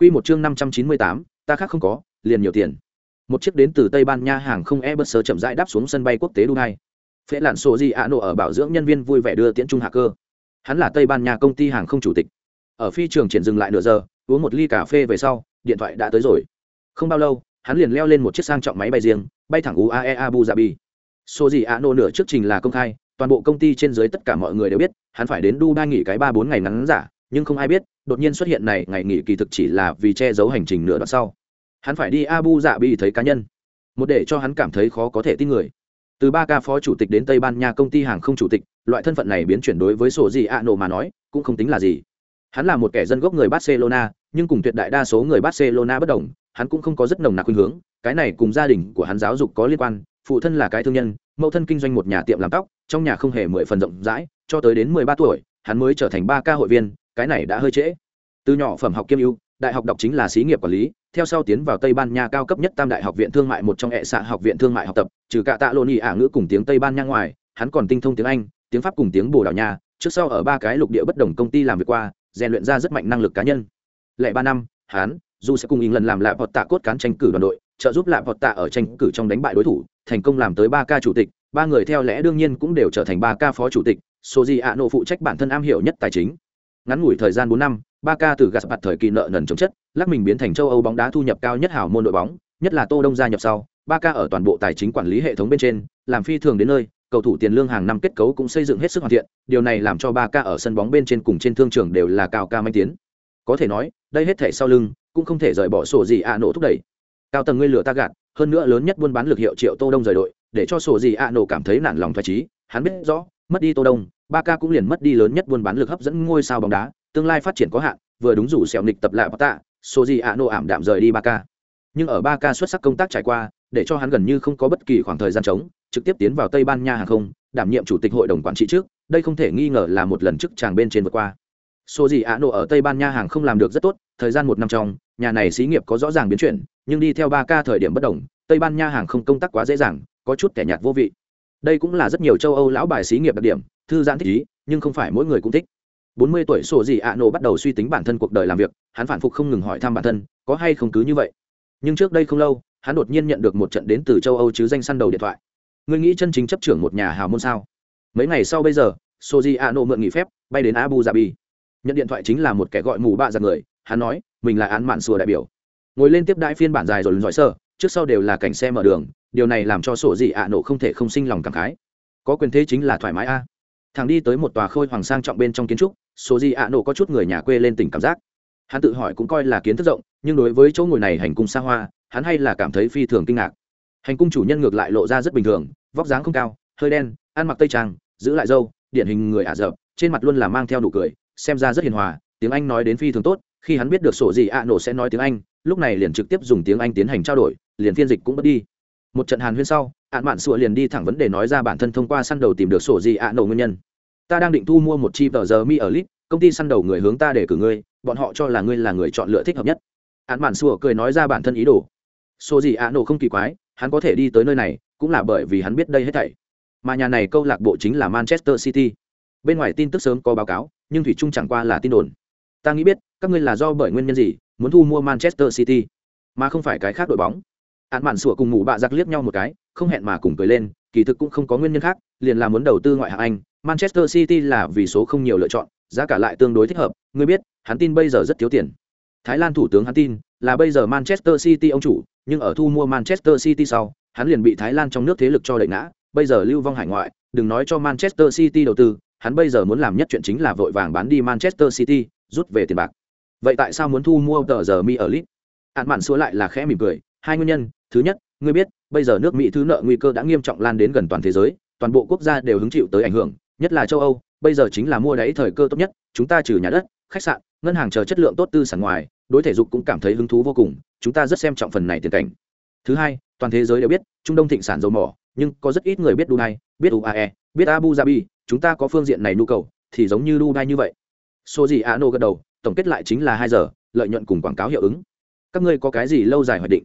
Quy một chương năm trăm chín mươi tám, ta khác không có, liền nhiều tiền. Một chiếc đến từ Tây Ban Nha hàng không Airbus chậm rãi đáp xuống sân bay quốc tế Dubai. Phế lạn sổ gì Ano nổ ở bảo dưỡng nhân viên vui vẻ đưa tiễn trung hạ cơ. Hắn là Tây Ban Nha công ty hàng không chủ tịch. Ở phi trường triển dừng lại nửa giờ, uống một ly cà phê về sau, điện thoại đã tới rồi. Không bao lâu, hắn liền leo lên một chiếc sang trọng máy bay riêng, bay thẳng UAE Abu Dhabi. Số gì Ano nổ nửa trước trình là công khai, toàn bộ công ty trên dưới tất cả mọi người đều biết, hắn phải đến Dubai nghỉ cái ba bốn ngày ngắn giả, nhưng không ai biết, đột nhiên xuất hiện này ngày nghỉ kỳ thực chỉ là vì che giấu hành trình nửa đoạn sau. Hắn phải đi abu dạ bị thấy cá nhân một để cho hắn cảm thấy khó có thể tin người. Từ ba ca phó chủ tịch đến tây ban nha công ty hàng không chủ tịch loại thân phận này biến chuyển đối với sổ gì ạ nổ mà nói cũng không tính là gì. Hắn là một kẻ dân gốc người barcelona nhưng cùng tuyệt đại đa số người barcelona bất đồng hắn cũng không có rất nồng nặc khuynh hướng cái này cùng gia đình của hắn giáo dục có liên quan phụ thân là cái thương nhân mẫu thân kinh doanh một nhà tiệm làm tóc trong nhà không hề mười phần rộng rãi cho tới đến mười ba tuổi hắn mới trở thành ba ca hội viên cái này đã hơi trễ. Từ nhỏ phẩm học kiêm ưu, đại học đọc chính là xí nghiệp quản lý, theo sau tiến vào tây ban nha cao cấp nhất tam đại học viện thương mại một trong hệ xạ học viện thương mại học tập, trừ cả tạ lộn ỉ ả ngữ cùng tiếng tây ban nha ngoài, hắn còn tinh thông tiếng anh, tiếng pháp cùng tiếng bồ đào nha, trước sau ở ba cái lục địa bất đồng công ty làm việc qua, rèn luyện ra rất mạnh năng lực cá nhân. Lệ ba năm, hắn, dù sẽ cùng ý lần làm lạp vọt tạ cốt cán tranh cử đoàn đội, trợ giúp lạp vọt tạ ở tranh cử trong đánh bại đối thủ, thành công làm tới ba ca chủ tịch, ba người theo lẽ đương nhiên cũng đều trở thành ba ca phó chủ tịch, số gì ạ nộ phụ trách bản thân am hiểu nhất tài chính ngắn ngủi thời gian bốn năm, ba ca từ gạt bạt thời kỳ nợ nần chống chất, lắc mình biến thành châu âu bóng đá thu nhập cao nhất hảo môn đội bóng, nhất là tô đông gia nhập sau, ba ca ở toàn bộ tài chính quản lý hệ thống bên trên, làm phi thường đến nơi, cầu thủ tiền lương hàng năm kết cấu cũng xây dựng hết sức hoàn thiện, điều này làm cho ba ca ở sân bóng bên trên cùng trên thương trường đều là cao ca manh tiến. Có thể nói, đây hết thể sau lưng, cũng không thể rời bỏ sổ gì ạ nổ thúc đẩy. Cao tầng ngươi lửa ta gạt, hơn nữa lớn nhất buôn bán lực hiệu triệu tô đông rời đội, để cho sổ gì ạ nổ cảm thấy nản lòng thoải trí, hắn biết rõ, mất đi tô đông Barca cũng liền mất đi lớn nhất buôn bán lực hấp dẫn ngôi sao bóng đá, tương lai phát triển có hạn, vừa đúng rủ xẻo nghịch tập lại bắt Sojiano ảm đạm rời đi Barca. nhưng ở Barca xuất sắc công tác trải qua, để cho hắn gần như không có bất kỳ khoảng thời gian trống, trực tiếp tiến vào tây ban nha hàng không, đảm nhiệm chủ tịch hội đồng quản trị trước, đây không thể nghi ngờ là một lần trước chàng bên trên vượt qua Sojiano ở tây ban nha hàng không làm được rất tốt, thời gian một năm trong, nhà này xí nghiệp có rõ ràng biến chuyển, nhưng đi theo Barca thời điểm bất đồng, tây ban nha hàng không công tác quá dễ dàng, có chút kẻ nhạt vô vị đây cũng là rất nhiều châu âu lão bài xí nghiệp đặc điểm, thư giãn thích ý, nhưng không phải mỗi người cũng thích. Bốn mươi tuổi sổ gì ạ nổ bắt đầu suy tính bản thân cuộc đời làm việc, hắn phản phục không ngừng hỏi thăm bản thân, có hay không cứ như vậy. Nhưng trước đây không lâu, hắn đột nhiên nhận được một trận đến từ châu âu chứ danh săn đầu điện thoại. Người nghĩ chân chính chấp trưởng một nhà hào môn sao? Mấy ngày sau bây giờ, sổ gì ạ nổ mượn nghỉ phép, bay đến abu dhabi. Nhận điện thoại chính là một kẻ gọi mù bạ giặc người, hắn nói, mình là án mạn sùa đại biểu. Ngồi lên tiếp đại phiên bản dài rồi lần giỏi sơ, trước sau đều là cảnh xe mở đường điều này làm cho sổ gì ạ nổ không thể không sinh lòng cảm khái. Có quyền thế chính là thoải mái a. Thằng đi tới một tòa khôi hoàng sang trọng bên trong kiến trúc, sổ gì ạ nổ có chút người nhà quê lên tỉnh cảm giác. Hắn tự hỏi cũng coi là kiến thức rộng, nhưng đối với chỗ ngồi này hành cung xa hoa, hắn hay là cảm thấy phi thường kinh ngạc. Hành cung chủ nhân ngược lại lộ ra rất bình thường, vóc dáng không cao, hơi đen, ăn mặc tây trang, giữ lại dâu điển hình người ả rợp trên mặt luôn là mang theo nụ cười, xem ra rất hiền hòa, tiếng anh nói đến phi thường tốt, khi hắn biết được sổ gì ạ nổ sẽ nói tiếng anh, lúc này liền trực tiếp dùng tiếng anh tiến hành trao đổi, liền phiên dịch cũng mất đi một trận hàn huyên sau ạn mạn sụa liền đi thẳng vấn đề nói ra bản thân thông qua săn đầu tìm được sổ gì ạ nổ nguyên nhân. Ta đang định thu mua một chi tờ giờ mi ở lit công ty săn đầu người hướng ta để cử ngươi, bọn họ cho là ngươi là người chọn lựa thích hợp nhất. Ạn mạn sụa cười nói ra bản thân ý đồ. Sổ gì ạ nổ không kỳ quái, hắn có thể đi tới nơi này, cũng là bởi vì hắn biết đây hết thảy. Mà nhà này câu lạc bộ chính là manchester city. Bên ngoài tin tức sớm có báo cáo, nhưng thủy trung chẳng qua là tin đồn. Ta nghĩ biết, các ngươi là do bởi nguyên nhân gì, muốn thu mua manchester city? Mà không phải cái khác đội bóng án mạn sủa cùng ngủ bạ giặc liếc nhau một cái, không hẹn mà cùng cười lên, kỳ thực cũng không có nguyên nhân khác, liền là muốn đầu tư ngoại hạng anh. Manchester city là vì số không nhiều lựa chọn, giá cả lại tương đối thích hợp. Ngươi biết, hắn tin bây giờ rất thiếu tiền. Thái lan thủ tướng hắn tin là bây giờ manchester city ông chủ, nhưng ở thu mua manchester city sau, hắn liền bị thái lan trong nước thế lực cho đẩy ngã. Bây giờ lưu vong hải ngoại, đừng nói cho manchester city đầu tư, hắn bây giờ muốn làm nhất chuyện chính là vội vàng bán đi manchester city, rút về tiền bạc. Vậy tại sao muốn thu mua tờ giờ mi ở lit hạn mạn sủa lại là khẽ mỉm cười, hai nguyên nhân thứ nhất, ngươi biết, bây giờ nước mỹ thứ nợ nguy cơ đã nghiêm trọng lan đến gần toàn thế giới, toàn bộ quốc gia đều hứng chịu tới ảnh hưởng, nhất là châu âu, bây giờ chính là mua đáy thời cơ tốt nhất, chúng ta trừ nhà đất, khách sạn, ngân hàng chờ chất lượng tốt tư sản ngoài, đối thể dục cũng cảm thấy hứng thú vô cùng, chúng ta rất xem trọng phần này tiền cảnh. Thứ hai, toàn thế giới đều biết, trung đông thịnh sản dầu mỏ, nhưng có rất ít người biết dubai, biết uae biết abu dhabi, chúng ta có phương diện này nhu cầu, thì giống như dubai như vậy. Số gì ano gật đầu, tổng kết lại chính là hai giờ, lợi nhuận cùng quảng cáo hiệu ứng. Các ngươi có cái gì lâu dài hoạch định?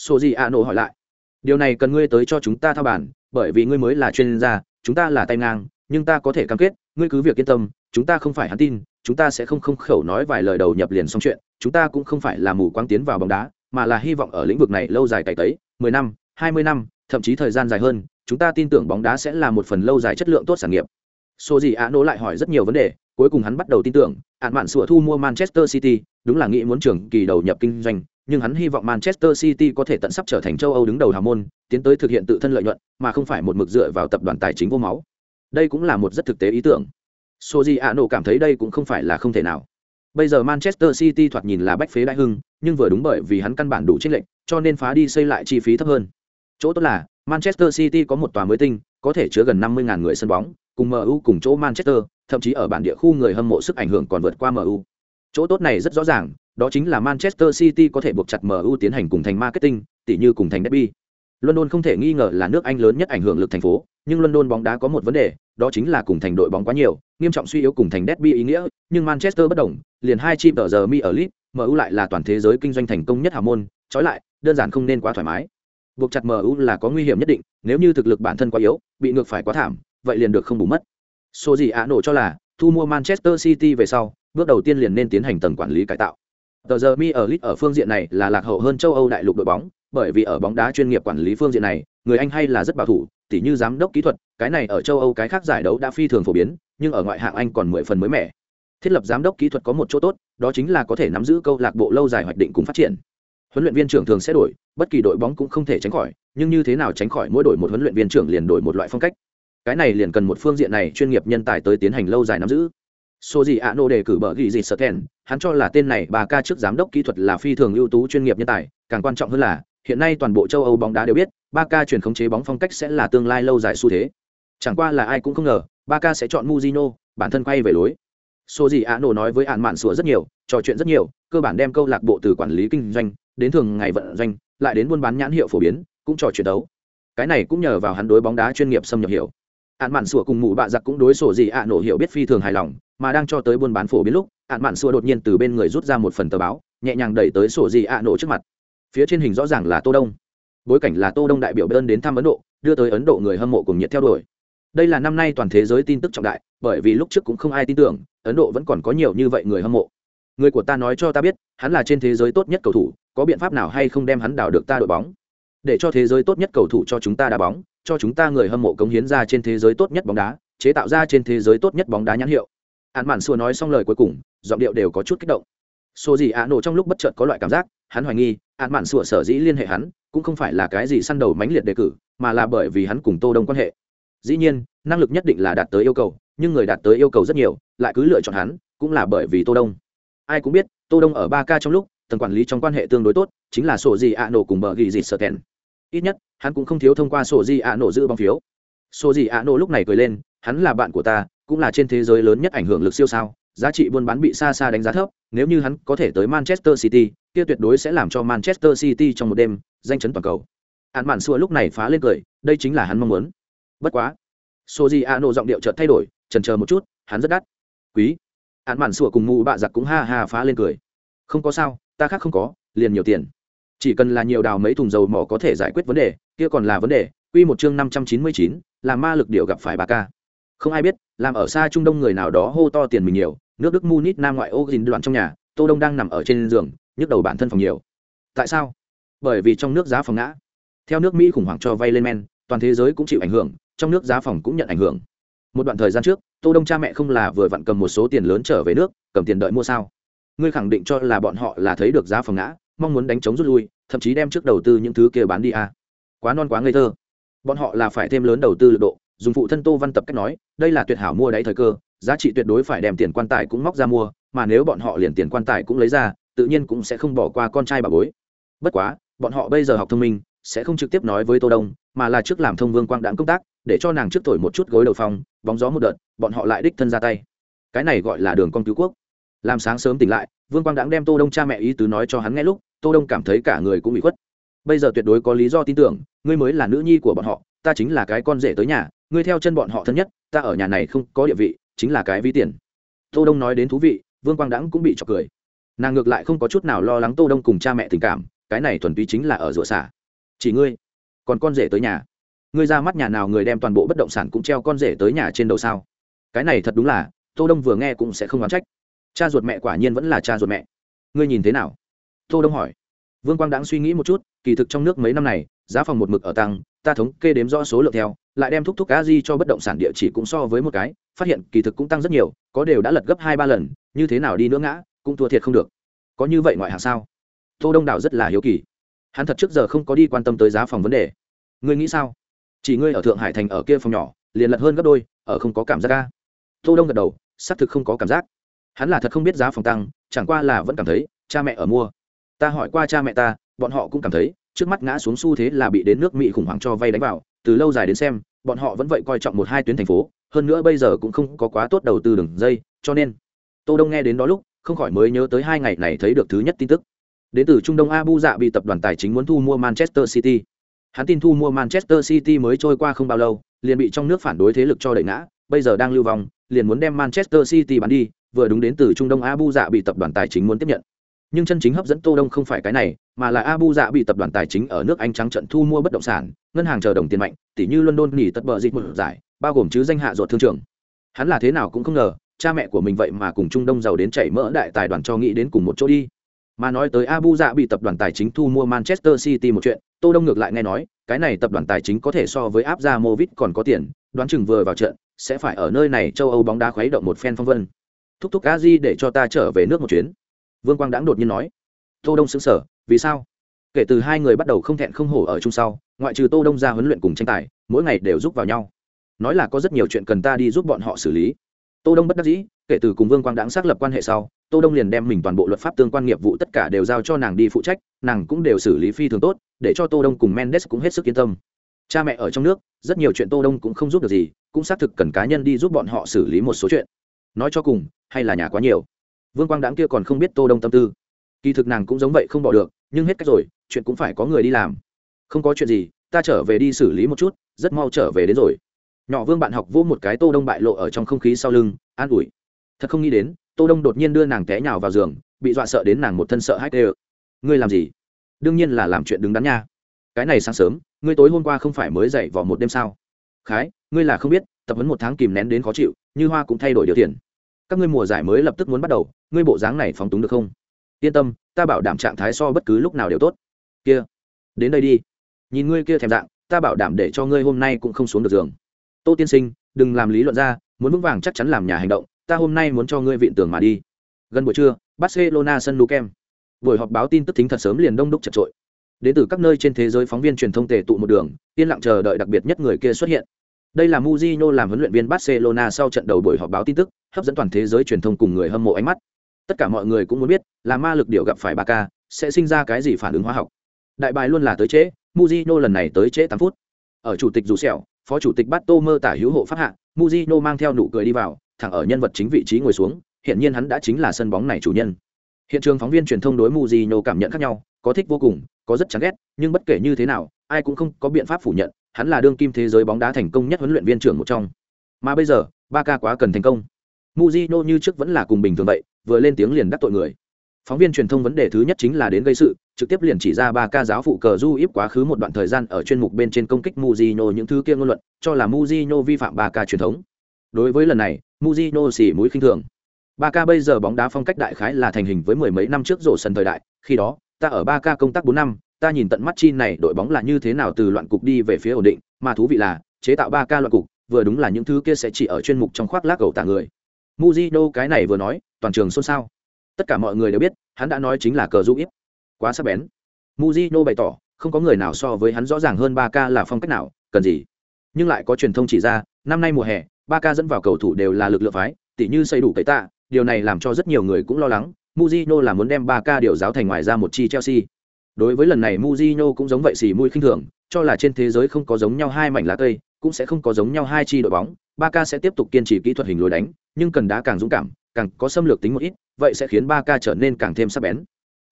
Số gì nổ hỏi lại. Điều này cần ngươi tới cho chúng ta thao bản bởi vì ngươi mới là chuyên gia, chúng ta là tay ngang, nhưng ta có thể cam kết, ngươi cứ việc yên tâm, chúng ta không phải hắn tin, chúng ta sẽ không không khẩu nói vài lời đầu nhập liền xong chuyện, chúng ta cũng không phải là mù quáng tiến vào bóng đá, mà là hy vọng ở lĩnh vực này lâu dài cày tấy mười năm, hai mươi năm, thậm chí thời gian dài hơn, chúng ta tin tưởng bóng đá sẽ là một phần lâu dài chất lượng tốt sản nghiệp. Số gì ạ nỗ lại hỏi rất nhiều vấn đề, cuối cùng hắn bắt đầu tin tưởng, ạn mạn sửa thu mua manchester city, đúng là nghĩ muốn trưởng kỳ đầu nhập kinh doanh nhưng hắn hy vọng manchester city có thể tận sắp trở thành châu âu đứng đầu hào môn, tiến tới thực hiện tự thân lợi nhuận, mà không phải một mực dựa vào tập đoàn tài chính vô máu. Đây cũng là một rất thực tế ý tưởng. Soji a cảm thấy đây cũng không phải là không thể nào. Bây giờ manchester city thoạt nhìn là bách phế đại hưng, nhưng vừa đúng bởi vì hắn căn bản đủ chiến lệnh cho nên phá đi xây lại chi phí thấp hơn. Chỗ tốt là, manchester city có một tòa mới tinh, có thể chứa gần 50.000 người sân bóng, cùng mu cùng chỗ manchester, thậm chí ở bản địa khu người hâm mộ sức ảnh hưởng còn vượt qua mu chỗ tốt này rất rõ ràng, đó chính là manchester city có thể buộc chặt mu tiến hành cùng thành marketing, tỉ như cùng thành derby. London không thể nghi ngờ là nước anh lớn nhất ảnh hưởng lực thành phố, nhưng london bóng đá có một vấn đề, đó chính là cùng thành đội bóng quá nhiều, nghiêm trọng suy yếu cùng thành derby ý nghĩa, nhưng manchester bất đồng, liền hai chim tờ giờ mi ở lit mu lại là toàn thế giới kinh doanh thành công nhất hào môn, trói lại, đơn giản không nên quá thoải mái. Buộc chặt mu là có nguy hiểm nhất định, nếu như thực lực bản thân quá yếu, bị ngược phải quá thảm, vậy liền được không bù mất. Số gì ạ, nổ cho là thu mua manchester city về sau, bước đầu tiên liền nên tiến hành tầng quản lý cải tạo. Tờ giờ mi ở Leeds ở phương diện này là lạc hậu hơn châu âu đại lục đội bóng, bởi vì ở bóng đá chuyên nghiệp quản lý phương diện này, người anh hay là rất bảo thủ, tỉ như giám đốc kỹ thuật, cái này ở châu âu cái khác giải đấu đã phi thường phổ biến, nhưng ở ngoại hạng anh còn mười phần mới mẻ. Thiết lập giám đốc kỹ thuật có một chỗ tốt, đó chính là có thể nắm giữ câu lạc bộ lâu dài hoạch định cùng phát triển. Huấn luyện viên trưởng thường sẽ đổi, bất kỳ đội bóng cũng không thể tránh khỏi, nhưng như thế nào tránh khỏi mỗi đổi một huấn luyện viên trưởng liền đổi một loại phong cách cái này liền cần một phương diện này chuyên nghiệp nhân tài tới tiến hành lâu dài nắm giữ. Số gì ạ nô đề cử bờ ghi gì sợ thèn, hắn cho là tên này bà ca trước giám đốc kỹ thuật là phi thường ưu tú chuyên nghiệp nhân tài càng quan trọng hơn là hiện nay toàn bộ châu âu bóng đá đều biết ba ca chuyển khống chế bóng phong cách sẽ là tương lai lâu dài xu thế. Chẳng qua là ai cũng không ngờ ba ca sẽ chọn muzino bản thân quay về lối. Số gì ạ nổ nói với ạn mạn sủa rất nhiều trò chuyện rất nhiều cơ bản đem câu lạc bộ từ quản lý kinh doanh đến thường ngày vận doanh lại đến buôn bán nhãn hiệu phổ biến cũng trò chuyện đấu. Cái này cũng nhờ vào hắn đối bóng đá chuyên nghiệp xâm nhập hiểu ạn mạn sủa cùng mụ bạ giặc cũng đối sổ gì ạ nổ hiểu biết phi thường hài lòng, mà đang cho tới buôn bán phổ biến lúc ạn mạn sủa đột nhiên từ bên người rút ra một phần tờ báo, nhẹ nhàng đẩy tới sổ gì ạ nổ trước mặt. Phía trên hình rõ ràng là tô đông. Bối cảnh là tô đông đại biểu ơn đến thăm ấn độ, đưa tới ấn độ người hâm mộ cùng nhiệt theo đuổi. Đây là năm nay toàn thế giới tin tức trọng đại, bởi vì lúc trước cũng không ai tin tưởng, ấn độ vẫn còn có nhiều như vậy người hâm mộ. Người của ta nói cho ta biết, hắn là trên thế giới tốt nhất cầu thủ, có biện pháp nào hay không đem hắn đào được ta đội bóng? Để cho thế giới tốt nhất cầu thủ cho chúng ta đá bóng cho chúng ta người hâm mộ cống hiến ra trên thế giới tốt nhất bóng đá, chế tạo ra trên thế giới tốt nhất bóng đá nhãn hiệu. Hạn mạn xua nói xong lời cuối cùng, giọng điệu đều có chút kích động. Số gì ạ nổ trong lúc bất chợt có loại cảm giác, hắn hoài nghi hạn mạn xua sở dĩ liên hệ hắn, cũng không phải là cái gì săn đầu mãnh liệt đề cử, mà là bởi vì hắn cùng tô đông quan hệ. Dĩ nhiên, năng lực nhất định là đạt tới yêu cầu, nhưng người đạt tới yêu cầu rất nhiều, lại cứ lựa chọn hắn, cũng là bởi vì tô đông. Ai cũng biết, tô đông ở ba k trong lúc, tầng quản lý trong quan hệ tương đối tốt, chính là sổ gì ạ nổ cùng bờ ghi gì sợ kèn ít nhất, hắn cũng không thiếu thông qua sổ gì ạ nổ giữ bóng phiếu. Sổ gì ạ nổ lúc này cười lên, hắn là bạn của ta, cũng là trên thế giới lớn nhất ảnh hưởng lực siêu sao, giá trị buôn bán bị xa xa đánh giá thấp, nếu như hắn có thể tới manchester city, kia tuyệt đối sẽ làm cho manchester city trong một đêm danh chấn toàn cầu. Hạn mạn xua lúc này phá lên cười, đây chính là hắn mong muốn. Bất quá sổ gì ạ nổ giọng điệu chợt thay đổi trần chờ một chút, hắn rất đắt. Quý. Hạn mạn xua cùng mụ bạ giặc cũng ha ha phá lên cười. Không có sao, ta khác không có, liền nhiều tiền chỉ cần là nhiều đào mấy thùng dầu mỏ có thể giải quyết vấn đề, kia còn là vấn đề. Quy một chương năm trăm chín mươi chín, là ma lực điệu gặp phải bà ca. Không ai biết, làm ở xa trung đông người nào đó hô to tiền mình nhiều, nước đức munich nam ngoại ô dình đoạn trong nhà, tô đông đang nằm ở trên giường, nhức đầu bản thân phòng nhiều. Tại sao? Bởi vì trong nước giá phòng ngã. Theo nước mỹ khủng hoảng cho vay lên men, toàn thế giới cũng chịu ảnh hưởng, trong nước giá phòng cũng nhận ảnh hưởng. Một đoạn thời gian trước, tô đông cha mẹ không là vừa vặn cầm một số tiền lớn trở về nước, cầm tiền đợi mua sao. Ngươi khẳng định cho là bọn họ là thấy được giá phòng ngã, mong muốn đánh chống rút lui thậm chí đem trước đầu tư những thứ kia bán đi à. quá non quá ngây thơ. Bọn họ là phải thêm lớn đầu tư lực độ, dùng phụ thân tô văn tập cách nói, đây là tuyệt hảo mua đáy thời cơ, giá trị tuyệt đối phải đem tiền quan tài cũng móc ra mua, mà nếu bọn họ liền tiền quan tài cũng lấy ra, tự nhiên cũng sẽ không bỏ qua con trai bà bối. Bất quá, bọn họ bây giờ học thông minh, sẽ không trực tiếp nói với tô đông, mà là trước làm thông vương quang đãng công tác, để cho nàng trước thổi một chút gối đầu phong, bóng gió một đợt, bọn họ lại đích thân ra tay. Cái này gọi là đường con cứu quốc. Làm sáng sớm tỉnh lại, vương quang đãng đem tô đông cha mẹ ý tứ nói cho hắn nghe lúc tô đông cảm thấy cả người cũng bị khuất. Bây giờ tuyệt đối có lý do tin tưởng, ngươi mới là nữ nhi của bọn họ, ta chính là cái con rể tới nhà, ngươi theo chân bọn họ thân nhất, ta ở nhà này không có địa vị, chính là cái ví tiền. Tô đông nói đến thú vị, vương quang đãng cũng bị chọc cười. Nàng ngược lại không có chút nào lo lắng tô đông cùng cha mẹ tình cảm, cái này thuần túy chính là ở rửa xả. Chỉ ngươi, còn con rể tới nhà. Ngươi ra mắt nhà nào người đem toàn bộ bất động sản cũng treo con rể tới nhà trên đầu sao? Cái này thật đúng là, tô đông vừa nghe cũng sẽ không oán trách. Cha ruột mẹ quả nhiên vẫn là cha ruột mẹ. Ngươi nhìn thế nào? Tô đông hỏi. Vương quang đãng suy nghĩ một chút, kỳ thực trong nước mấy năm này, giá phòng một mực ở tăng, ta thống kê đếm rõ số lượng theo, lại đem thúc thúc cá di cho bất động sản địa chỉ cũng so với một cái, phát hiện kỳ thực cũng tăng rất nhiều, có đều đã lật gấp hai ba lần, như thế nào đi nữa ngã, cũng thua thiệt không được. Có như vậy ngoại hạng sao? Tô đông đảo rất là hiếu kỳ. Hắn thật trước giờ không có đi quan tâm tới giá phòng vấn đề. Ngươi nghĩ sao? Chỉ ngươi ở thượng hải thành ở kia phòng nhỏ, liền lật hơn gấp đôi, ở không có cảm giác ca tô đông gật đầu, xác thực không có cảm giác. Hắn là thật không biết giá phòng tăng, chẳng qua là vẫn cảm thấy, cha mẹ ở mua ta hỏi qua cha mẹ ta, bọn họ cũng cảm thấy, trước mắt ngã xuống xu thế là bị đến nước mỹ khủng hoảng cho vay đánh vào, từ lâu dài đến xem, bọn họ vẫn vậy coi trọng một hai tuyến thành phố, hơn nữa bây giờ cũng không có quá tốt đầu tư đường dây, cho nên, tô đông nghe đến đó lúc, không khỏi mới nhớ tới hai ngày này thấy được thứ nhất tin tức. Đến từ trung đông abu dạ bị tập đoàn tài chính muốn thu mua manchester city. Hắn tin thu mua manchester city mới trôi qua không bao lâu, liền bị trong nước phản đối thế lực cho đẩy ngã, bây giờ đang lưu vong, liền muốn đem manchester city bán đi, vừa đúng đến từ trung đông abu dạ bị tập đoàn tài chính muốn tiếp nhận nhưng chân chính hấp dẫn tô đông không phải cái này, mà là abu dạ bị tập đoàn tài chính ở nước anh trắng trận thu mua bất động sản, ngân hàng chờ đồng tiền mạnh tỷ như london nghỉ tất bờ dịch một giải, bao gồm chứ danh hạ ruột thương trường hắn là thế nào cũng không ngờ, cha mẹ của mình vậy mà cùng trung đông giàu đến chảy mỡ đại tài đoàn cho nghĩ đến cùng một chỗ đi. Mà nói tới abu dạ bị tập đoàn tài chính thu mua manchester city một chuyện, tô đông ngược lại nghe nói, cái này tập đoàn tài chính có thể so với áp gia movit còn có tiền, đoán chừng vừa vào trận, sẽ phải ở nơi này châu âu bóng đá khuấy động một phen phong vân. Thúc thúc a di để cho ta trở về nước một chuyến vương quang đãng đột nhiên nói, tô đông sững sờ vì sao? Kể từ hai người bắt đầu không thẹn không hổ ở chung sau, ngoại trừ tô đông ra huấn luyện cùng tranh tài, mỗi ngày đều giúp vào nhau. Nói là có rất nhiều chuyện cần ta đi giúp bọn họ xử lý. Tô đông bất đắc dĩ, kể từ cùng vương quang đãng xác lập quan hệ sau, tô đông liền đem mình toàn bộ luật pháp tương quan nghiệp vụ tất cả đều giao cho nàng đi phụ trách, nàng cũng đều xử lý phi thường tốt, để cho tô đông cùng mendes cũng hết sức yên tâm. Cha mẹ ở trong nước, rất nhiều chuyện tô đông cũng không giúp được gì, cũng xác thực cần cá nhân đi giúp bọn họ xử lý một số chuyện. Nói cho cùng, hay là nhà quá nhiều vương quang đáng kia còn không biết tô đông tâm tư. Kỳ thực nàng cũng giống vậy không bỏ được, nhưng hết cách rồi, chuyện cũng phải có người đi làm. Không có chuyện gì, ta trở về đi xử lý một chút, rất mau trở về đến rồi. Nhỏ vương bạn học vô một cái tô đông bại lộ ở trong không khí sau lưng, an ủi. Thật không nghĩ đến, tô đông đột nhiên đưa nàng té nhào vào giường, bị dọa sợ đến nàng một thân sợ hãi tê ngươi làm gì? Đương nhiên là làm chuyện đứng đắn nha. Cái này sáng sớm, ngươi tối hôm qua không phải mới dậy vào một đêm sao? Khái, ngươi là không biết, tập huấn một tháng kìm nén đến khó chịu, như hoa cũng thay đổi điều tiền các ngươi mùa giải mới lập tức muốn bắt đầu, ngươi bộ dáng này phóng túng được không? Yên tâm, ta bảo đảm trạng thái so bất cứ lúc nào đều tốt. Kia, đến đây đi. Nhìn ngươi kia thèm dạng, ta bảo đảm để cho ngươi hôm nay cũng không xuống được giường. Tô tiên sinh, đừng làm lý luận ra, muốn vững vàng chắc chắn làm nhà hành động, ta hôm nay muốn cho ngươi viện tường mà đi. Gần buổi trưa, barcelona sân lukem buổi họp báo tin tức thính thật sớm liền đông đúc chật trội. Đến từ các nơi trên thế giới phóng viên truyền thông tề tụ một đường, yên lặng chờ đợi đặc biệt nhất người kia xuất hiện đây là Mujino làm huấn luyện viên Barcelona sau trận đầu buổi họp báo tin tức, hấp dẫn toàn thế giới truyền thông cùng người hâm mộ ánh mắt. Tất cả mọi người cũng muốn biết, là ma lực điệu gặp phải Barca, sẽ sinh ra cái gì phản ứng hóa học. Đại bài luôn là tới trễ, Mujino lần này tới trễ 8 phút. Ở chủ tịch dù sẹo, phó chủ tịch Bato mơ tả hữu hộ pháp hạ, Mujino mang theo nụ cười đi vào, thẳng ở nhân vật chính vị trí ngồi xuống, hiện nhiên hắn đã chính là sân bóng này chủ nhân. Hiện trường phóng viên truyền thông đối Mujino cảm nhận khác nhau, có thích vô cùng, có rất chán ghét, nhưng bất kể như thế nào, ai cũng không có biện pháp phủ nhận, hắn là đương kim thế giới bóng đá thành công nhất huấn luyện viên trưởng một trong. Mà bây giờ, Barca quá cần thành công. Mujino như trước vẫn là cùng bình thường vậy, vừa lên tiếng liền đắc tội người. Phóng viên truyền thông vấn đề thứ nhất chính là đến gây sự, trực tiếp liền chỉ ra Barca giáo phụ cờ du íp quá khứ một đoạn thời gian ở chuyên mục bên trên công kích Mujino những thứ kia ngôn luận, cho là Mujino vi phạm Barca truyền thống. Đối với lần này, Mujino xỉ mũi khinh thường. Barca bây giờ bóng đá phong cách đại khái là thành hình với mười mấy năm trước rổ sân thời đại, khi đó, ta ở Barca công tác bốn năm, ta nhìn tận mắt chi này đội bóng là như thế nào từ loạn cục đi về phía ổn định, mà thú vị là, chế tạo ba ca loạn cục, vừa đúng là những thứ kia sẽ chỉ ở chuyên mục trong khoác lác gầu tả người. Mujino cái này vừa nói, toàn trường xôn xao. Tất cả mọi người đều biết, hắn đã nói chính là cờ giúp ít. Quá sắc bén. Mujino bày tỏ, không có người nào so với hắn rõ ràng hơn ba ca là phong cách nào, cần gì. Nhưng lại có truyền thông chỉ ra, năm nay mùa hè, ba ca dẫn vào cầu thủ đều là lực lượng phái, tỉ như xây đủ cái tạ, điều này làm cho rất nhiều người cũng lo lắng, Mujino là muốn đem ba ca điều giáo thành ngoài ra một chi Chelsea. Đối với lần này Mujino cũng giống vậy xì mũi khinh thường, cho là trên thế giới không có giống nhau hai mảnh lá cây, cũng sẽ không có giống nhau hai chi đội bóng, Barca sẽ tiếp tục kiên trì kỹ thuật hình lối đánh, nhưng cần đá càng dũng cảm, càng có xâm lược tính một ít, vậy sẽ khiến Barca trở nên càng thêm sắc bén.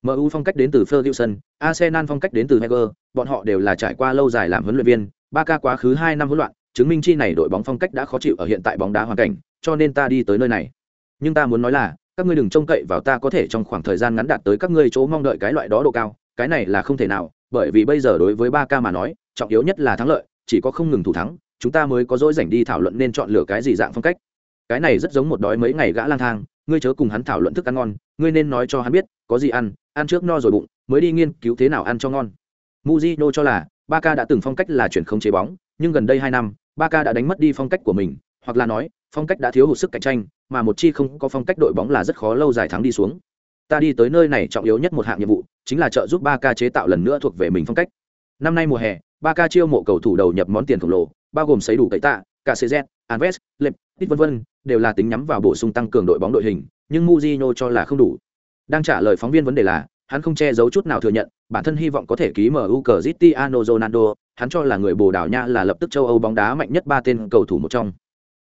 MU phong cách đến từ Ferguson, Arsenal phong cách đến từ Heger, bọn họ đều là trải qua lâu dài làm huấn luyện viên, Barca quá khứ hai năm hỗn loạn, chứng minh chi này đội bóng phong cách đã khó chịu ở hiện tại bóng đá hoàn cảnh, cho nên ta đi tới nơi này. Nhưng ta muốn nói là, các ngươi đừng trông cậy vào ta có thể trong khoảng thời gian ngắn đạt tới các ngươi chỗ mong đợi cái loại đó độ cao, cái này là không thể nào, bởi vì bây giờ đối với ba ca mà nói trọng yếu nhất là thắng lợi chỉ có không ngừng thủ thắng chúng ta mới có dỗi dành đi thảo luận nên chọn lựa cái gì dạng phong cách. Cái này rất giống một đói mấy ngày gã lang thang ngươi chớ cùng hắn thảo luận thức ăn ngon ngươi nên nói cho hắn biết có gì ăn ăn trước no rồi bụng mới đi nghiên cứu thế nào ăn cho ngon. Muzino cho là ba ca đã từng phong cách là chuyển không chế bóng nhưng gần đây hai năm ba ca đã đánh mất đi phong cách của mình hoặc là nói phong cách đã thiếu hụt sức cạnh tranh mà một chi không có phong cách đội bóng là rất khó lâu dài thắng đi xuống ta đi tới nơi này trọng yếu nhất một hạng nhiệm vụ chính là trợ giúp ba ca chế tạo lần nữa thuộc về mình phong cách năm nay mùa hè ba ca chiêu mộ cầu thủ đầu nhập món tiền khổng lồ bao gồm sấy đủ cậy tạ cả cz alves lệp ít vân vân đều là tính nhắm vào bổ sung tăng cường đội bóng đội hình nhưng muzino cho là không đủ đang trả lời phóng viên vấn đề là hắn không che giấu chút nào thừa nhận bản thân hy vọng có thể ký MU Cristiano Ronaldo, hắn cho là người Bồ Đào Nha là lập tức châu Âu bóng đá mạnh nhất ba tên cầu thủ một trong.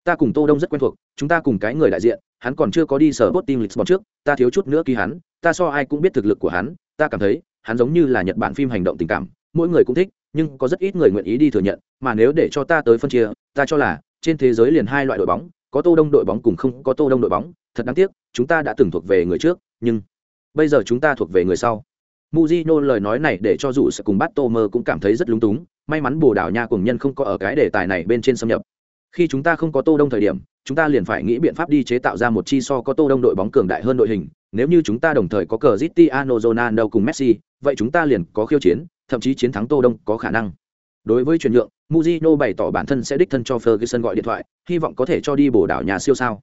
Ta cùng Tô Đông rất quen thuộc, chúng ta cùng cái người đại diện, hắn còn chưa có đi sở Sporting Lisbon trước, ta thiếu chút nữa ký hắn, ta so ai cũng biết thực lực của hắn, ta cảm thấy, hắn giống như là Nhật Bản phim hành động tình cảm, mỗi người cũng thích, nhưng có rất ít người nguyện ý đi thừa nhận, mà nếu để cho ta tới phân chia, ta cho là trên thế giới liền hai loại đội bóng, có Tô Đông đội bóng cùng không có Tô Đông đội bóng, thật đáng tiếc, chúng ta đã từng thuộc về người trước, nhưng bây giờ chúng ta thuộc về người sau. Mujino lời nói này để cho dù sẽ cùng Bát Tô Mơ cũng cảm thấy rất lúng túng, may mắn Bồ Đào Nha cùng nhân không có ở cái đề tài này bên trên xâm nhập. Khi chúng ta không có Tô Đông thời điểm, chúng ta liền phải nghĩ biện pháp đi chế tạo ra một chi so có Tô Đông đội bóng cường đại hơn đội hình, nếu như chúng ta đồng thời có Cristiano Ronaldo cùng Messi, vậy chúng ta liền có khiêu chiến, thậm chí chiến thắng Tô Đông có khả năng. Đối với chuyển nhượng, Mujino bày tỏ bản thân sẽ đích thân cho Ferguson gọi điện thoại, hy vọng có thể cho đi bổ đảo nhà siêu sao.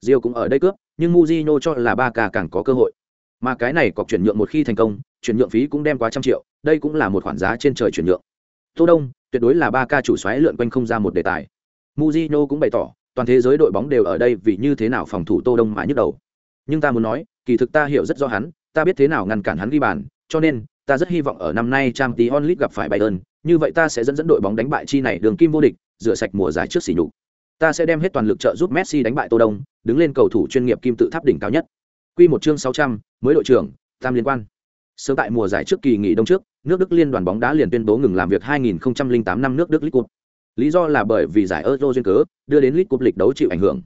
Rio cũng ở đây cướp, nhưng Mujino cho là Barca càng có cơ hội. Mà cái này có chuyển nhượng một khi thành công, chuyển nhượng phí cũng đem quá trăm triệu đây cũng là một khoản giá trên trời chuyển nhượng tô đông tuyệt đối là ba ca chủ xoáy lượn quanh không ra một đề tài Mujino cũng bày tỏ toàn thế giới đội bóng đều ở đây vì như thế nào phòng thủ tô đông mà nhức đầu. Nhưng ta muốn nói kỳ thực ta hiểu rất rõ hắn ta biết thế nào ngăn cản hắn ghi bàn cho nên ta rất hy vọng ở năm nay trang League gặp phải bayern như vậy ta sẽ dẫn dẫn đội bóng đánh bại chi này đường kim vô địch rửa sạch mùa giải trước sỉ nhục. Ta sẽ đem hết toàn lực trợ giúp messi đánh bại tô đông đứng lên cầu thủ chuyên nghiệp kim tự tháp đỉnh cao nhất. Quy một chương 600, mới đội trưởng tam liên quan. Sớm tại mùa giải trước kỳ nghỉ đông trước nước đức liên đoàn bóng đá liền tuyên bố ngừng làm việc 2008 năm nước đức league cup lý do là bởi vì giải euro duyên cớ đưa đến lit cup lịch đấu chịu ảnh hưởng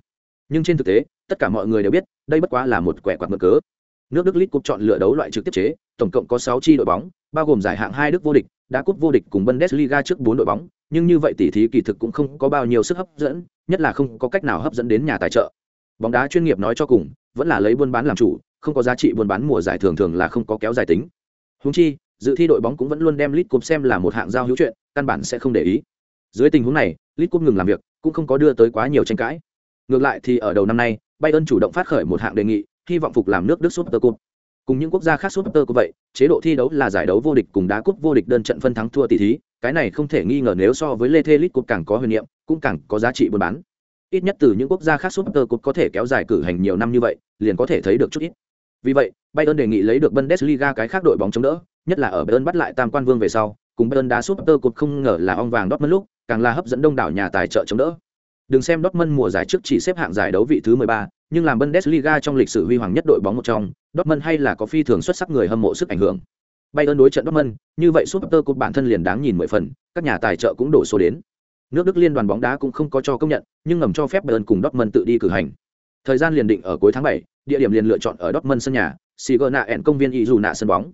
nhưng trên thực tế tất cả mọi người đều biết đây bất quá là một quẻ quạt mực cớ nước đức lit cup chọn lựa đấu loại trực tiếp chế tổng cộng có sáu chi đội bóng bao gồm giải hạng hai đức vô địch đá cúp vô địch cùng bundesliga trước bốn đội bóng nhưng như vậy tỷ thí kỳ thực cũng không có bao nhiêu sức hấp dẫn nhất là không có cách nào hấp dẫn đến nhà tài trợ bóng đá chuyên nghiệp nói cho cùng vẫn là lấy buôn bán làm chủ không có giá trị buôn bán mùa giải thường thường là không có kéo dài tính. húng chi, dự thi đội bóng cũng vẫn luôn đem lit Cup xem là một hạng giao hữu chuyện, căn bản sẽ không để ý. Dưới tình huống này, lit Cup ngừng làm việc, cũng không có đưa tới quá nhiều tranh cãi. Ngược lại thì ở đầu năm nay, Bayern chủ động phát khởi một hạng đề nghị, hy vọng phục làm nước Đức Super Cup. Cùng những quốc gia khác Super Cup vậy, chế độ thi đấu là giải đấu vô địch cùng đá cúp vô địch đơn trận phân thắng thua tỷ thí, cái này không thể nghi ngờ nếu so với Lê Thê lit Cup càng có huyền niệm, cũng càng có giá trị buôn bán. Ít nhất từ những quốc gia khác Super Cup có thể kéo dài cử hành nhiều năm như vậy, liền có thể thấy được chút ít. Vì vậy, Bayern đề nghị lấy được Bundesliga cái khác đội bóng chống đỡ, nhất là ở Bayern bắt lại tam quan vương về sau, cùng Bayern đá Super Cup không ngờ là ong vàng Dortmund lúc, càng là hấp dẫn đông đảo nhà tài trợ chống đỡ. Đừng xem Dortmund mùa giải trước chỉ xếp hạng giải đấu vị thứ 13, nhưng làm Bundesliga trong lịch sử huy hoàng nhất đội bóng một trong, Dortmund hay là có phi thường xuất sắc người hâm mộ sức ảnh hưởng. Bayern đối trận Dortmund, như vậy Super Cup bản thân liền đáng nhìn mười phần, các nhà tài trợ cũng đổ số đến. Nước Đức liên đoàn bóng đá cũng không có cho công nhận, nhưng ngầm cho phép Bayern cùng Dortmund tự đi cử hành. Thời gian liền định ở cuối tháng 7, địa điểm liền lựa chọn ở Dortmund sân nhà, Sigurna ẻn công viên y dù nạ sân bóng.